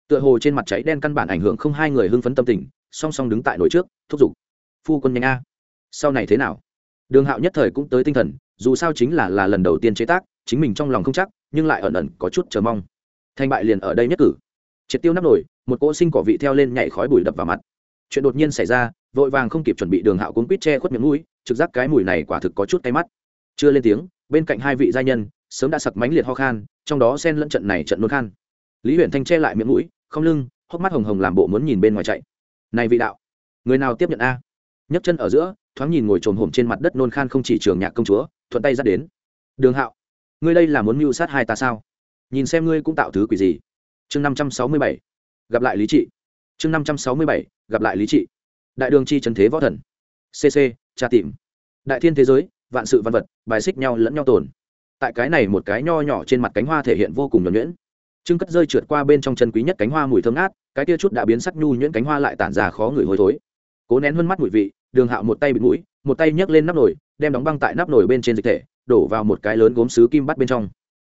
Tựa hồ trên mặt cháy đen căn bản ảnh hưởng không hai người hưng phấn tâm tình, song song đứng tại nồi trước, thúc giục, phu quân nhanh a, sau này thế nào? Đường hạo nhất thời cũng tới tinh thần dù sao chính là là lần đầu tiên chế tác, chính mình trong lòng không chắc, nhưng lại ẩn ẩn có chút chờ mong. Thành bại liền ở đây nhất cử. Triệt tiêu nắp nổi một cỗ sinh cỏ vị theo lên nhảy khói bụi đập vào mặt. Chuyện đột nhiên xảy ra, vội vàng không kịp chuẩn bị đường hạo cuốn quýt che khuất miệng mũi, trực giác cái mùi này quả thực có chút tay mắt. Chưa lên tiếng, bên cạnh hai vị gia nhân, sớm đã sặc mánh liệt ho khan, trong đó xen lẫn trận này trận nôn khan. Lý huyện thanh che lại miệng mũi, không lưng, hốc mắt hồng hồng làm bộ muốn nhìn bên ngoài chạy. Này vị đạo, người nào tiếp nhận a? Nhấc chân ở giữa, thoáng nhìn ngồi trồm hổm trên mặt đất nôn khan không chỉ trường nhạc công chúa thuận tay dắt đến. Đường hạo, ngươi đây là muốn mưu sát hai ta sao? Nhìn xem ngươi cũng tạo thứ quỷ gì. Chương năm trăm sáu mươi bảy, gặp lại lý trị. Chương năm trăm sáu mươi bảy, gặp lại lý trị. Đại đường chi trần thế võ thần. Cc tra tìm. Đại thiên thế giới, vạn sự văn vật, bài xích nhau lẫn nhau tồn. Tại cái này một cái nho nhỏ trên mặt cánh hoa thể hiện vô cùng nhuẩn nhuyễn. Trưng cất rơi trượt qua bên trong chân quý nhất cánh hoa mùi thơm ngát, cái tia chút đã biến sắc nhu nhuyễn cánh hoa lại tản ra khó ngửi hôi thối. Cố nén hơn mắt mùi vị, đường hạo một tay bịt mũi một tay nhấc lên nắp nồi, đem đóng băng tại nắp nồi bên trên dịch thể, đổ vào một cái lớn gốm sứ kim bắt bên trong.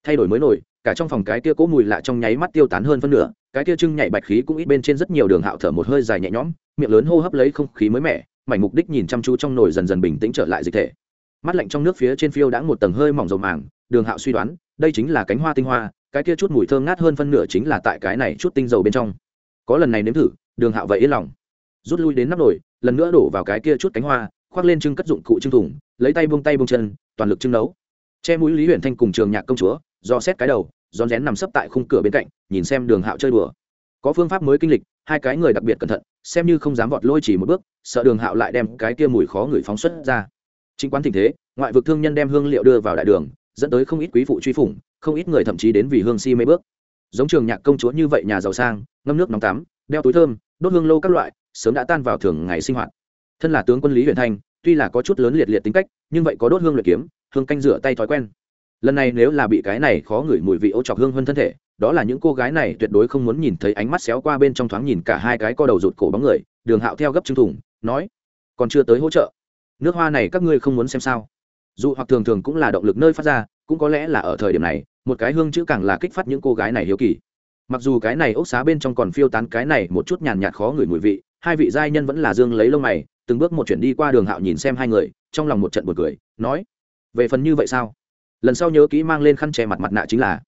Thay đổi mới nổi cả trong phòng cái kia cố mùi lạ trong nháy mắt tiêu tán hơn phân nửa, cái kia trưng nhảy bạch khí cũng ít bên trên rất nhiều đường hạo thở một hơi dài nhẹ nhõm, miệng lớn hô hấp lấy không khí mới mẻ, mảnh mục đích nhìn chăm chú trong nồi dần dần bình tĩnh trở lại dịch thể. Mắt lạnh trong nước phía trên phiêu đã một tầng hơi mỏng dầu màng, đường hạo suy đoán, đây chính là cánh hoa tinh hoa, cái kia chút mùi thơm ngát hơn phân nửa chính là tại cái này chút tinh dầu bên trong. Có lần này nếm thử, đường hạo vậy yên lòng. Rút lui đến nắp nồi, lần nữa đổ vào cái kia chút cánh hoa khoác lên trưng cất dụng cụ trưng thủng lấy tay bông tay bông chân, toàn lực trưng nấu. Che mũi lý huyện thanh cùng trường nhạc công chúa, do xét cái đầu, rón rén nằm sấp tại khung cửa bên cạnh, nhìn xem đường hạo chơi đùa. Có phương pháp mới kinh lịch, hai cái người đặc biệt cẩn thận, xem như không dám vọt lôi chỉ một bước, sợ đường hạo lại đem cái kia mùi khó người phóng xuất ra. Chính quán tình thế, ngoại vực thương nhân đem hương liệu đưa vào đại đường, dẫn tới không ít quý phụ truy phủng, không ít người thậm chí đến vì hương si mấy bước. Giống trường nhạc công chúa như vậy nhà giàu sang, ngâm nước nóng tắm, đeo túi thơm, đốt hương lâu các loại, sớm đã tan vào thường ngày sinh hoạt. Thân là tướng quân lý huyện thanh tuy là có chút lớn liệt liệt tính cách, nhưng vậy có đốt hương luyện kiếm, hương canh rửa tay thói quen. Lần này nếu là bị cái này khó ngửi mùi vị ô chọc hương hơn thân thể, đó là những cô gái này tuyệt đối không muốn nhìn thấy ánh mắt xéo qua bên trong thoáng nhìn cả hai cái co đầu rụt cổ bóng người, đường hạo theo gấp trưng thủng nói, còn chưa tới hỗ trợ. Nước hoa này các ngươi không muốn xem sao? Dù hoặc thường thường cũng là động lực nơi phát ra, cũng có lẽ là ở thời điểm này, một cái hương chữ càng là kích phát những cô gái này hiếu kỳ. Mặc dù cái này ốc xá bên trong còn phiêu tán cái này một chút nhàn nhạt khó ngửi mùi vị hai vị giai nhân vẫn là dương lấy lông mày, từng bước một chuyển đi qua đường hạo nhìn xem hai người, trong lòng một trận buồn cười, nói, về phần như vậy sao? Lần sau nhớ kỹ mang lên khăn che mặt mặt nạ chính là,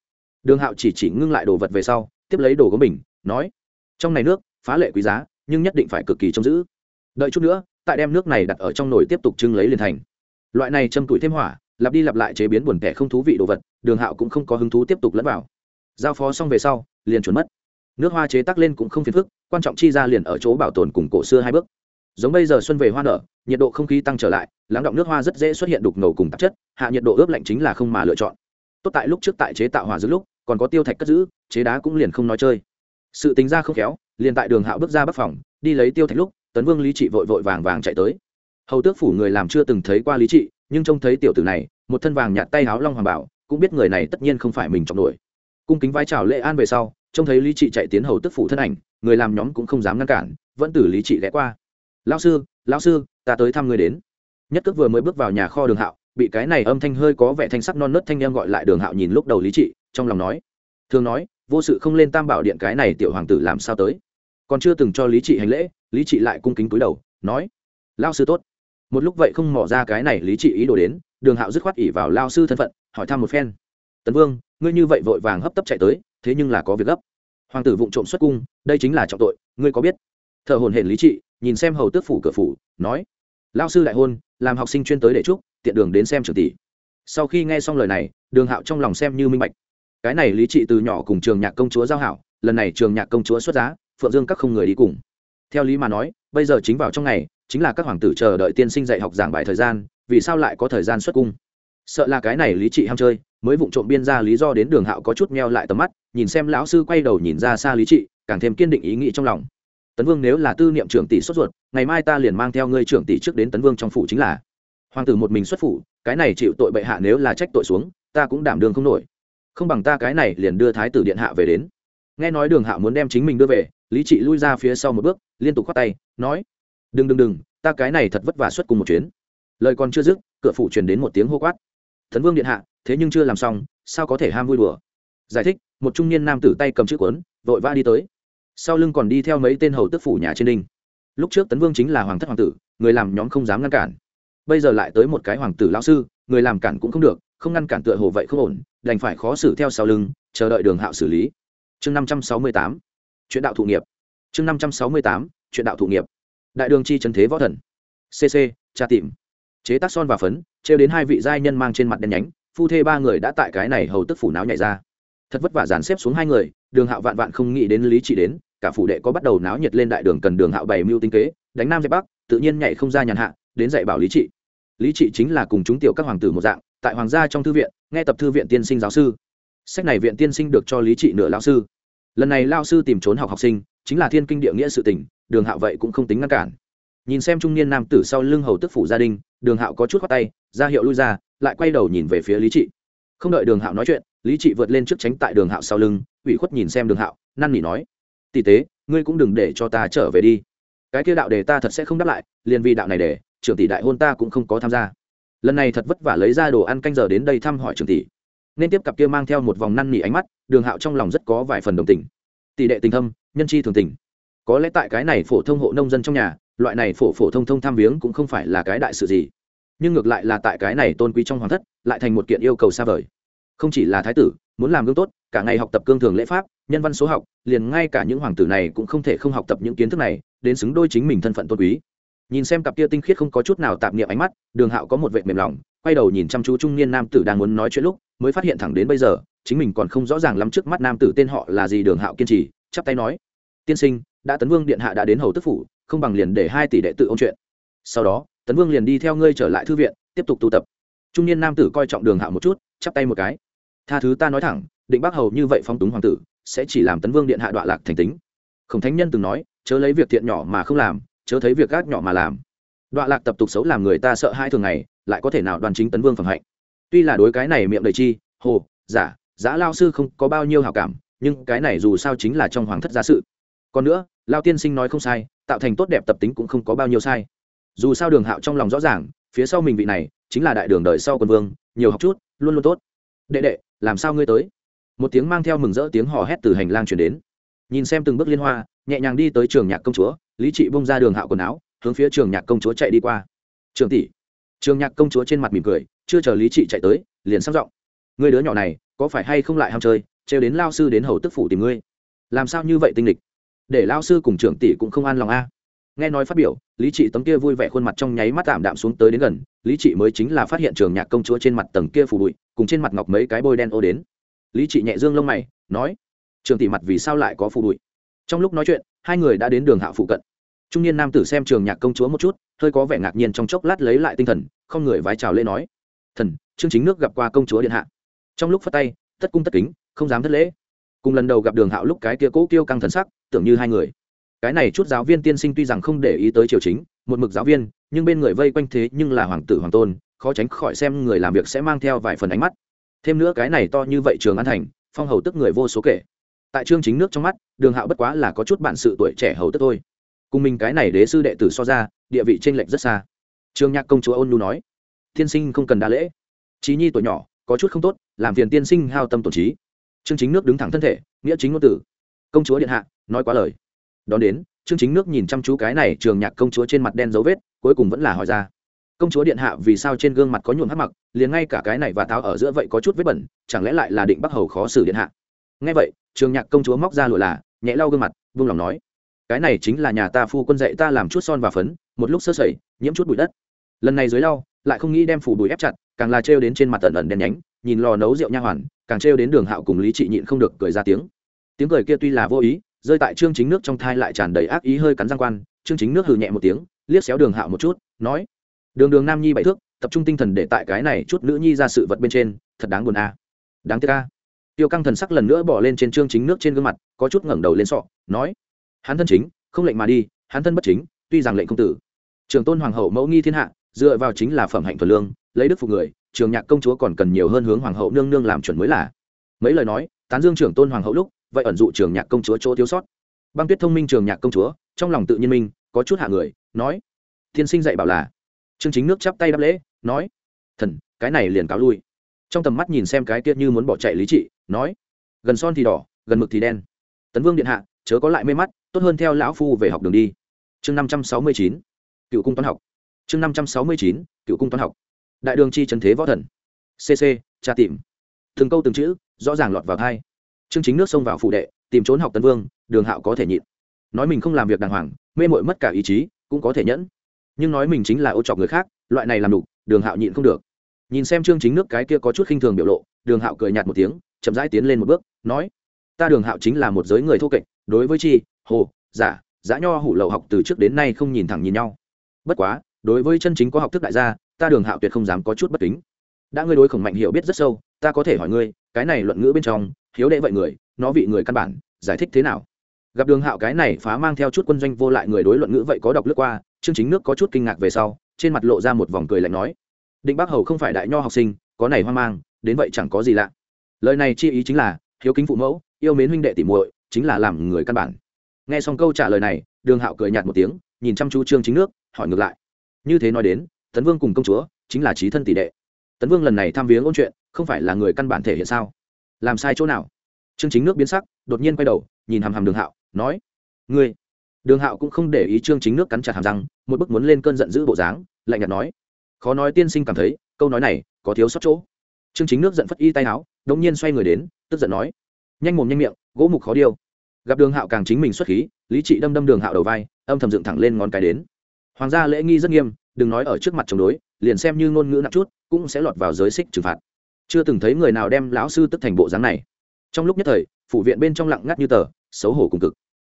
đường hạo chỉ chỉ ngưng lại đồ vật về sau, tiếp lấy đồ của mình nói, trong này nước, phá lệ quý giá, nhưng nhất định phải cực kỳ trông giữ. Đợi chút nữa, tại đem nước này đặt ở trong nồi tiếp tục trưng lấy liền thành. Loại này châm tuổi thêm hỏa, lặp đi lặp lại chế biến buồn tẻ không thú vị đồ vật, đường hạo cũng không có hứng thú tiếp tục lẫn vào. Giao phó xong về sau, liền chuẩn mất nước hoa chế tác lên cũng không phiền phức, quan trọng chi ra liền ở chỗ bảo tồn cùng cổ xưa hai bước. Giống bây giờ xuân về hoa nở, nhiệt độ không khí tăng trở lại, lắng động nước hoa rất dễ xuất hiện đục ngầu cùng tạp chất, hạ nhiệt độ ướp lạnh chính là không mà lựa chọn. Tốt tại lúc trước tại chế tạo hỏa giữ lúc, còn có tiêu thạch cất giữ, chế đá cũng liền không nói chơi. Sự tính ra không khéo, liền tại đường hạo bước ra bắc phòng, đi lấy tiêu thạch lúc, tấn vương lý trị vội vội vàng vàng chạy tới. Hầu tước phủ người làm chưa từng thấy qua lý trị, nhưng trông thấy tiểu tử này, một thân vàng nhạt tay háo long hoàng bảo, cũng biết người này tất nhiên không phải mình trọng nổi. Cung kính vai trào lễ an về sau trông thấy lý trị chạy tiến hầu tức phủ thân ảnh, người làm nhóm cũng không dám ngăn cản, vẫn từ lý trị ghé qua. Lao sư lao sư, ta tới thăm người đến. Nhất cước vừa mới bước vào nhà kho đường hạo, bị cái này âm thanh hơi có vẻ thanh sắc non nớt thanh em gọi lại đường hạo nhìn lúc đầu lý trị, trong lòng nói. Thường nói, vô sự không lên tam bảo điện cái này tiểu hoàng tử làm sao tới? Còn chưa từng cho lý trị hành lễ, lý trị lại cung kính túi đầu, nói. Lao sư tốt. Một lúc vậy không mỏ ra cái này lý trị ý đồ đến, đường hạo dứt khoát ỉ vào lao sư thân phận, hỏi thăm một phen. Tấn vương, ngươi như vậy vội vàng hấp tấp chạy tới thế nhưng là có việc gấp. Hoàng tử vụng trộm xuất cung, đây chính là trọng tội, ngươi có biết? Thợ hồn hển lý trị, nhìn xem hầu tước phủ cửa phủ, nói lao sư đại hôn, làm học sinh chuyên tới để chúc, tiện đường đến xem trường tỷ. Sau khi nghe xong lời này, đường hạo trong lòng xem như minh bạch. Cái này lý trị từ nhỏ cùng trường nhạc công chúa giao hảo, lần này trường nhạc công chúa xuất giá, phượng dương các không người đi cùng. Theo lý mà nói, bây giờ chính vào trong ngày, chính là các hoàng tử chờ đợi tiên sinh dạy học giảng bài thời gian, vì sao lại có thời gian xuất cung? Sợ là cái này lý trị ham chơi, mới vụng trộm biên ra lý do đến đường hạo có chút meo lại tầm mắt nhìn xem lão sư quay đầu nhìn ra xa lý trị, càng thêm kiên định ý nghĩ trong lòng. Tấn vương nếu là tư niệm trưởng tỷ xuất ruột, ngày mai ta liền mang theo ngươi trưởng tỷ trước đến tấn vương trong phủ chính là. Hoàng tử một mình xuất phủ, cái này chịu tội bệ hạ nếu là trách tội xuống, ta cũng đảm đường không nổi. Không bằng ta cái này liền đưa thái tử điện hạ về đến. Nghe nói đường hạ muốn đem chính mình đưa về, lý trị lui ra phía sau một bước, liên tục khoát tay, nói, đừng đừng đừng, ta cái này thật vất vả xuất cùng một chuyến. Lời còn chưa dứt, cửa phủ truyền đến một tiếng hô quát. Thần vương điện hạ, thế nhưng chưa làm xong, sao có thể ham vui đùa? Giải thích một trung niên nam tử tay cầm chữ cuốn, vội vã đi tới. Sau lưng còn đi theo mấy tên hầu tức phủ nhà trên đinh lúc trước tấn vương chính là hoàng thất hoàng tử, người làm nhóm không dám ngăn cản. Bây giờ lại tới một cái hoàng tử lão sư, người làm cản cũng không được, không ngăn cản tựa hồ vậy không ổn, đành phải khó xử theo sau lưng, chờ đợi đường hạo xử lý. Chương năm trăm sáu mươi tám, chuyện đạo thụ nghiệp. Chương năm trăm sáu mươi tám, chuyện đạo thụ nghiệp. Đại đường chi trần thế võ thần. Cc tra tìm. Chế tác son và phấn, trêu đến hai vị giai nhân mang trên mặt đen nhánh, phu thê ba người đã tại cái này hầu tức phủ náo nhảy ra thật vất vả dàn xếp xuống hai người, đường hạo vạn vạn không nghĩ đến lý trị đến, cả phủ đệ có bắt đầu náo nhiệt lên đại đường cần đường hạo bày mưu tinh kế, đánh nam dẹp bắc, tự nhiên nhảy không ra nhàn hạ, đến dạy bảo lý trị. Lý trị chính là cùng chúng tiểu các hoàng tử một dạng, tại hoàng gia trong thư viện, nghe tập thư viện tiên sinh giáo sư. Sách này viện tiên sinh được cho lý trị nửa lao sư. Lần này lao sư tìm trốn học học sinh, chính là thiên kinh địa nghĩa sự tỉnh đường hạo vậy cũng không tính ngăn cản. Nhìn xem trung niên nam tử sau lưng hầu tức phủ gia đình, đường hạo có chút khoát tay, ra hiệu lui ra, lại quay đầu nhìn về phía lý trị. Không đợi đường hạo nói chuyện lý trị vượt lên trước tránh tại đường hạo sau lưng, ủy khuất nhìn xem đường hạo, năn nỉ nói, tỷ tế, ngươi cũng đừng để cho ta trở về đi. Cái kia đạo đề ta thật sẽ không đáp lại, liền vì đạo này để, trưởng tỷ đại hôn ta cũng không có tham gia. Lần này thật vất vả lấy ra đồ ăn canh giờ đến đây thăm hỏi trưởng tỷ. Nên tiếp cặp kia mang theo một vòng năn nỉ ánh mắt, đường hạo trong lòng rất có vài phần đồng tình. Tỷ đệ tình thâm, nhân chi thường tình. Có lẽ tại cái này phổ thông hộ nông dân trong nhà, loại này phổ phổ thông thông tham viếng cũng không phải là cái đại sự gì. Nhưng ngược lại là tại cái này tôn quý trong hoàng thất, lại thành một kiện yêu cầu xa vời không chỉ là thái tử, muốn làm gương tốt, cả ngày học tập cương thường lễ pháp, nhân văn số học, liền ngay cả những hoàng tử này cũng không thể không học tập những kiến thức này, đến xứng đôi chính mình thân phận tôn quý. Nhìn xem cặp kia tinh khiết không có chút nào tạp niệm ánh mắt, đường hạo có một vệ mềm lòng, quay đầu nhìn chăm chú trung niên nam tử đang muốn nói chuyện lúc, mới phát hiện thẳng đến bây giờ, chính mình còn không rõ ràng lắm trước mắt nam tử tên họ là gì, đường hạo kiên trì, chắp tay nói, tiên sinh, đã tấn vương điện hạ đã đến hầu tức phủ, không bằng liền để hai tỷ đệ tự ôn chuyện. Sau đó, tấn vương liền đi theo ngươi trở lại thư viện, tiếp tục tu tập. Trung niên nam tử coi trọng đường hạo một chút, chắp tay một cái tha thứ ta nói thẳng, định bác hầu như vậy phong túng hoàng tử, sẽ chỉ làm tấn vương điện hạ đoạn lạc thành tính. Khổng thánh nhân từng nói, chớ lấy việc thiện nhỏ mà không làm, chớ thấy việc gác nhỏ mà làm. Đoạn lạc tập tục xấu làm người ta sợ hai thường ngày, lại có thể nào đoàn chính tấn vương phẩm hạnh? Tuy là đối cái này miệng đầy chi, hồ, giả giả lao sư không có bao nhiêu hảo cảm, nhưng cái này dù sao chính là trong hoàng thất gia sự. Còn nữa, lao tiên sinh nói không sai, tạo thành tốt đẹp tập tính cũng không có bao nhiêu sai. Dù sao đường hạo trong lòng rõ ràng, phía sau mình vị này, chính là đại đường đời sau quân vương, nhiều học chút, luôn luôn tốt. Đệ đệ làm sao ngươi tới? Một tiếng mang theo mừng rỡ tiếng hò hét từ hành lang chuyển đến. Nhìn xem từng bước liên hoa, nhẹ nhàng đi tới trường nhạc công chúa, lý trị bông ra đường hạo quần áo, hướng phía trường nhạc công chúa chạy đi qua. Trường tỷ. Trường nhạc công chúa trên mặt mỉm cười, chưa chờ lý trị chạy tới, liền sang giọng. Người đứa nhỏ này, có phải hay không lại ham chơi, trêu đến lao sư đến hầu tức phủ tìm ngươi? Làm sao như vậy tinh lịch? Để lao sư cùng trưởng tỷ cũng không an lòng a nghe nói phát biểu, lý trị tấm kia vui vẻ khuôn mặt trong nháy mắt tạm đạm xuống tới đến gần, lý trị mới chính là phát hiện trường nhạc công chúa trên mặt tầng kia phủ bụi, cùng trên mặt ngọc mấy cái bôi đen ô đến. Lý trị nhẹ dương lông mày, nói, trường tỷ mặt vì sao lại có phủ bụi? Trong lúc nói chuyện, hai người đã đến đường hạ phụ cận. Trung niên nam tử xem trường nhạc công chúa một chút, hơi có vẻ ngạc nhiên trong chốc lát lấy lại tinh thần, không người vái chào lễ nói, thần, chương chính nước gặp qua công chúa điện hạ. Trong lúc phát tay tất cung tất kính, không dám thất lễ. Cùng lần đầu gặp đường hạo lúc cái kia cố kêu căng thần sắc, tưởng như hai người cái này chút giáo viên tiên sinh tuy rằng không để ý tới triều chính, một mực giáo viên, nhưng bên người vây quanh thế nhưng là hoàng tử hoàng tôn, khó tránh khỏi xem người làm việc sẽ mang theo vài phần ánh mắt. Thêm nữa cái này to như vậy trường an thành, phong hầu tức người vô số kể. Tại trương chính nước trong mắt, đường hạo bất quá là có chút bạn sự tuổi trẻ hầu tức thôi. Cùng mình cái này đế sư đệ tử so ra, địa vị t r ê n lệch rất xa. Trương nhạc công chúa ôn nu nói, tiên sinh không cần đa lễ. Trí nhi tuổi nhỏ, có chút không tốt, làm phiền tiên sinh hao tâm tổn trí. Trương chính nước đứng thẳng thân thể, nghĩa chính ngôn tử. Công chúa điện hạ, nói quá lời đón đến, trương chính nước nhìn chăm chú cái này trường nhạc công chúa trên mặt đen dấu vết, cuối cùng vẫn là hỏi ra. Công chúa điện hạ vì sao trên gương mặt có nhuộm hắc mặc, liền ngay cả cái này và tháo ở giữa vậy có chút vết bẩn, chẳng lẽ lại là định bắc hầu khó xử điện hạ? Ngay vậy, trường nhạc công chúa móc ra lụa là, nhẹ lau gương mặt, vung lòng nói, cái này chính là nhà ta phu quân dạy ta làm chút son và phấn, một lúc sơ sẩy, nhiễm chút bụi đất. Lần này dưới lau, lại không nghĩ đem phủ bụi ép chặt, càng là trêu đến trên mặt tận ẩn đen nhánh, nhìn lò nấu rượu nha hoàn, càng trêu đến đường hạo cùng lý trị nhịn không được cười ra tiếng. Tiếng cười kia tuy là vô ý rơi tại trương chính nước trong thai lại tràn đầy ác ý hơi cắn răng quan, trương chính nước hừ nhẹ một tiếng, liếc xéo đường hạo một chút, nói, đường đường nam nhi bảy thước, tập trung tinh thần để tại cái này chút nữ nhi ra sự vật bên trên, thật đáng buồn a. Đáng tiếc a. Tiêu căng thần sắc lần nữa bỏ lên trên trương chính nước trên gương mặt, có chút ngẩng đầu lên sọ, nói, hắn thân chính, không lệnh mà đi, hắn thân bất chính, tuy rằng lệnh không tử. Trường tôn hoàng hậu mẫu nghi thiên hạ, dựa vào chính là phẩm hạnh thuần lương, lấy đức phục người, trường nhạc công chúa còn cần nhiều hơn hướng hoàng hậu nương nương làm chuẩn mới là. Mấy lời nói, tán dương trưởng tôn hoàng hậu lúc vậy ẩn dụ trường nhạc công chúa chỗ thiếu sót. Băng tuyết thông minh trường nhạc công chúa, trong lòng tự nhiên minh có chút hạ người, nói thiên sinh dạy bảo là. Chương chính nước chắp tay đáp lễ, nói, thần, cái này liền cáo lui. Trong tầm mắt nhìn xem cái kia như muốn bỏ chạy lý trị, nói, gần son thì đỏ, gần mực thì đen. Tấn vương điện hạ, chớ có lại mê mắt, tốt hơn theo lão phu về học đường đi. Chương năm trăm sáu mươi chín, cựu cung toán học. Chương năm trăm sáu mươi chín, cựu cung toán học. Đại đường chi trần thế võ thần. Cc tra tìm. Từng câu từng chữ, rõ ràng lọt vào thai chương chính nước xông vào phụ đệ, tìm trốn học tấn vương, đường hạo có thể nhịn. Nói mình không làm việc đàng hoàng, mê mội mất cả ý chí, cũng có thể nhẫn. Nhưng nói mình chính là ô chọc người khác, loại này làm đủ, đường hạo nhịn không được. Nhìn xem chương chính nước cái kia có chút khinh thường biểu lộ, đường hạo cười nhạt một tiếng, chậm rãi tiến lên một bước, nói, ta đường hạo chính là một giới người thô kệch, đối với chi, hồ, giả giã nho hủ lậu học từ trước đến nay không nhìn thẳng nhìn nhau. Bất quá, đối với chân chính có học thức đại gia, ta đường hạo tuyệt không dám có chút bất kính. Đã ngươi đối khổng mạnh hiểu biết rất sâu, ta có thể hỏi ngươi, cái này luận ngữ bên trong hiếu đệ vậy người, nó vị người căn bản, giải thích thế nào? Gặp đường hạo cái này phá mang theo chút quân doanh vô lại người đối luận ngữ vậy có đọc lướt qua chương chính nước có chút kinh ngạc về sau, trên mặt lộ ra một vòng cười lạnh nói, định bác hầu không phải đại nho học sinh, có này hoang mang, đến vậy chẳng có gì lạ. Lời này chi ý chính là, hiếu kính phụ mẫu, yêu mến huynh đệ tỉ muội, chính là làm người căn bản. Nghe xong câu trả lời này, đường hạo cười nhạt một tiếng, nhìn chăm chú trương chính nước, hỏi ngược lại, như thế nói đến, tấn vương cùng công chúa chính là trí thân tỷ đệ. Tấn vương lần này tham viếng ôn chuyện, không phải là người căn bản thể hiện sao? Làm sai chỗ nào? Trương chính nước biến sắc, đột nhiên quay đầu, nhìn hàm hàm đường hạo, nói, ngươi. Đường hạo cũng không để ý trương chính nước cắn chặt hàm răng, một bức muốn lên cơn giận dữ bộ dáng, lạnh nhạt nói, khó nói tiên sinh cảm thấy, câu nói này có thiếu sót chỗ. Trương chính nước giận phất y tay áo đống nhiên xoay người đến, tức giận nói, nhanh mồm nhanh miệng, gỗ mục khó điêu. Gặp đường hạo càng chính mình xuất khí, lý trị đâm đâm đường hạo đầu vai, âm thầm dựng thẳng lên ngón cái đến. Hoàng gia lễ nghi rất nghiêm, đừng nói ở trước mặt chống đối, liền xem như ngôn ngữ nặng chút, cũng sẽ lọt vào giới xích trừng phạt chưa từng thấy người nào đem lão sư tức thành bộ dáng này. Trong lúc nhất thời, phủ viện bên trong lặng ngắt như tờ, xấu hổ cùng cực.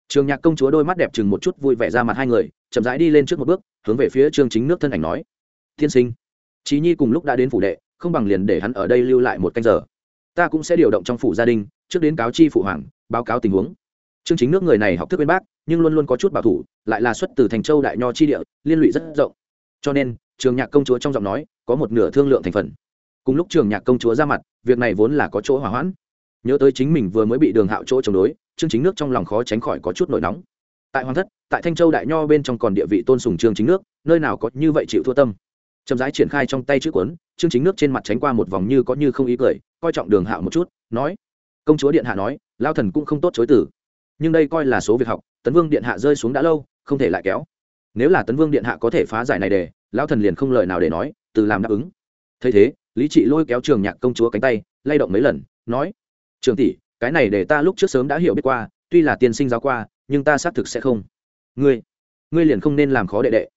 Trường nhạc công chúa đôi mắt đẹp chừng một chút vui vẻ ra mặt hai người, chậm rãi đi lên trước một bước, hướng về phía trương chính nước thân ảnh nói, tiên sinh. Trí nhi cùng lúc đã đến phủ đệ, không bằng liền để hắn ở đây lưu lại một canh giờ. Ta cũng sẽ điều động trong phủ gia đình, trước đến cáo chi phụ hoàng, báo cáo tình huống. Trương chính nước người này học thức bên bác, nhưng luôn luôn có chút bảo thủ, lại là xuất từ thành châu đại nho chi địa, liên lụy rất rộng. Cho nên, trường nhạc công chúa trong giọng nói có một nửa thương lượng thành phần cùng lúc trường nhạc công chúa ra mặt, việc này vốn là có chỗ hỏa hoãn. Nhớ tới chính mình vừa mới bị đường hạo chỗ chống đối chương chính nước trong lòng khó tránh khỏi có chút nổi nóng. Tại hoàng thất, tại thanh châu đại nho bên trong còn địa vị tôn sùng trương chính nước, nơi nào có như vậy chịu thua tâm. Chậm rãi triển khai trong tay chữ cuốn chương chính nước trên mặt tránh qua một vòng như có như không ý cười, coi trọng đường hạo một chút, nói công chúa điện hạ nói, lao thần cũng không tốt chối tử nhưng đây coi là số việc học, tấn vương điện hạ rơi xuống đã lâu, không thể lại kéo. Nếu là tấn vương điện hạ có thể phá giải này đề lao thần liền không lời nào để nói, từ làm đáp ứng. Thấy thế lý trị lôi kéo trường nhạc công chúa cánh tay, lay động mấy lần, nói, trường tỷ, cái này để ta lúc trước sớm đã hiểu biết qua, tuy là tiên sinh giáo qua, nhưng ta xác thực sẽ không. Ngươi ngươi liền không nên làm khó đệ đệ.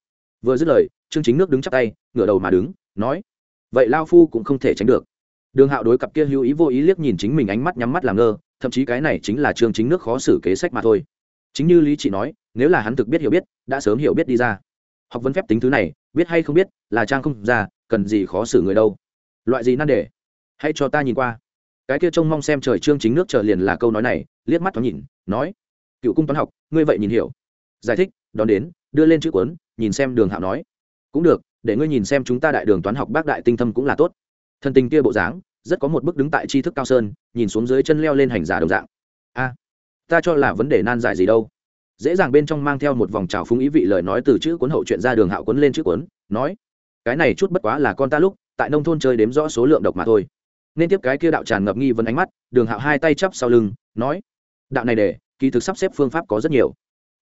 Vừa dứt lời, trương chính nước đứng chắp tay, ngửa đầu mà đứng, nói, vậy lao phu cũng không thể tránh được. Đường hạo đối cặp kia hữu ý vô ý liếc nhìn chính mình ánh mắt nhắm mắt làm ngơ, thậm chí cái này chính là trương chính nước khó xử kế sách mà thôi. Chính như lý chị nói, nếu là hắn thực biết hiểu biết, đã sớm hiểu biết đi ra. Học vấn phép tính thứ này, biết hay không biết, là trang không ra, cần gì khó xử người đâu loại gì nan đề? Hãy cho ta nhìn qua. Cái kia trông mong xem trời trương chính nước chờ liền là câu nói này, liếc mắt thoáng nhìn, nói, cựu cung toán học, ngươi vậy nhìn hiểu. Giải thích, đón đến, đưa lên chữ cuốn, nhìn xem đường hạo nói, cũng được, để ngươi nhìn xem chúng ta đại đường toán học bác đại tinh thâm cũng là tốt. Thân tình kia bộ dáng, rất có một bức đứng tại tri thức cao sơn, nhìn xuống dưới chân leo lên hành giả đồng dạng. A, ta cho là vấn đề nan giải gì đâu. Dễ dàng bên trong mang theo một vòng trào phúng ý vị lời nói từ chữ cuốn hậu chuyện ra đường hạo cuốn lên chữ cuốn, nói, cái này chút bất quá là con ta lúc tại nông thôn chơi đếm rõ số lượng độc mà thôi. Nên tiếp cái kia đạo tràn ngập nghi vấn ánh mắt, đường hạo hai tay chắp sau lưng, nói, đạo này để, kỳ thực sắp xếp phương pháp có rất nhiều.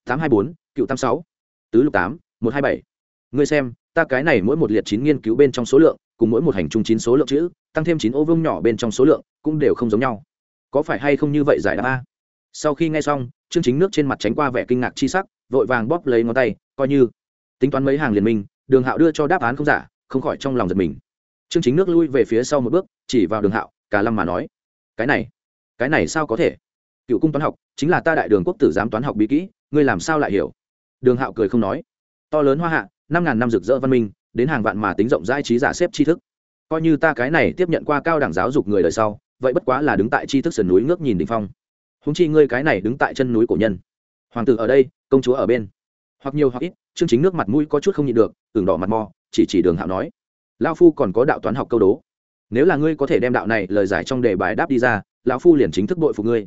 tám hai bốn, cựu tám sáu, tứ lục tám, một hai bảy. Ngươi xem, ta cái này mỗi một liệt chín nghiên cứu bên trong số lượng, cùng mỗi một hành trung chín số lượng chữ, tăng thêm chín ô vương nhỏ bên trong số lượng, cũng đều không giống nhau. Có phải hay không như vậy giải đáp a? Sau khi nghe xong chương chính nước trên mặt tránh qua vẻ kinh ngạc chi sắc, vội vàng bóp lấy ngón tay, coi như, tính toán mấy hàng liền minh, đường hạo đưa cho đáp án không giả, không khỏi trong lòng giật mình chương chính nước lui về phía sau một bước, chỉ vào đường hạo, cả lâm mà nói, cái này cái này sao có thể? Cựu cung toán học chính là ta đại đường quốc tử giám toán học bí kỹ, ngươi làm sao lại hiểu? Đường hạo cười không nói. To lớn hoa hạ, năm ngàn năm rực rỡ văn minh, đến hàng vạn mà tính rộng rãi trí giả xếp tri thức. Coi như ta cái này tiếp nhận qua cao đẳng giáo dục người đời sau, vậy bất quá là đứng tại tri thức sườn núi ngước nhìn đ ỉ n h phong. Húng chi ngươi cái này đứng tại chân núi cổ nhân. Hoàng tử ở đây, công chúa ở bên. Hoặc nhiều hoặc ít chương chính nước mặt mũi có chút không nhịn được tưởng đỏ mặt mò, chỉ chỉ đường hạo nói lao phu còn có đạo toán học câu đố. Nếu là ngươi có thể đem đạo này lời giải trong đề bài đáp đi ra, lão phu liền chính thức bội phục ngươi.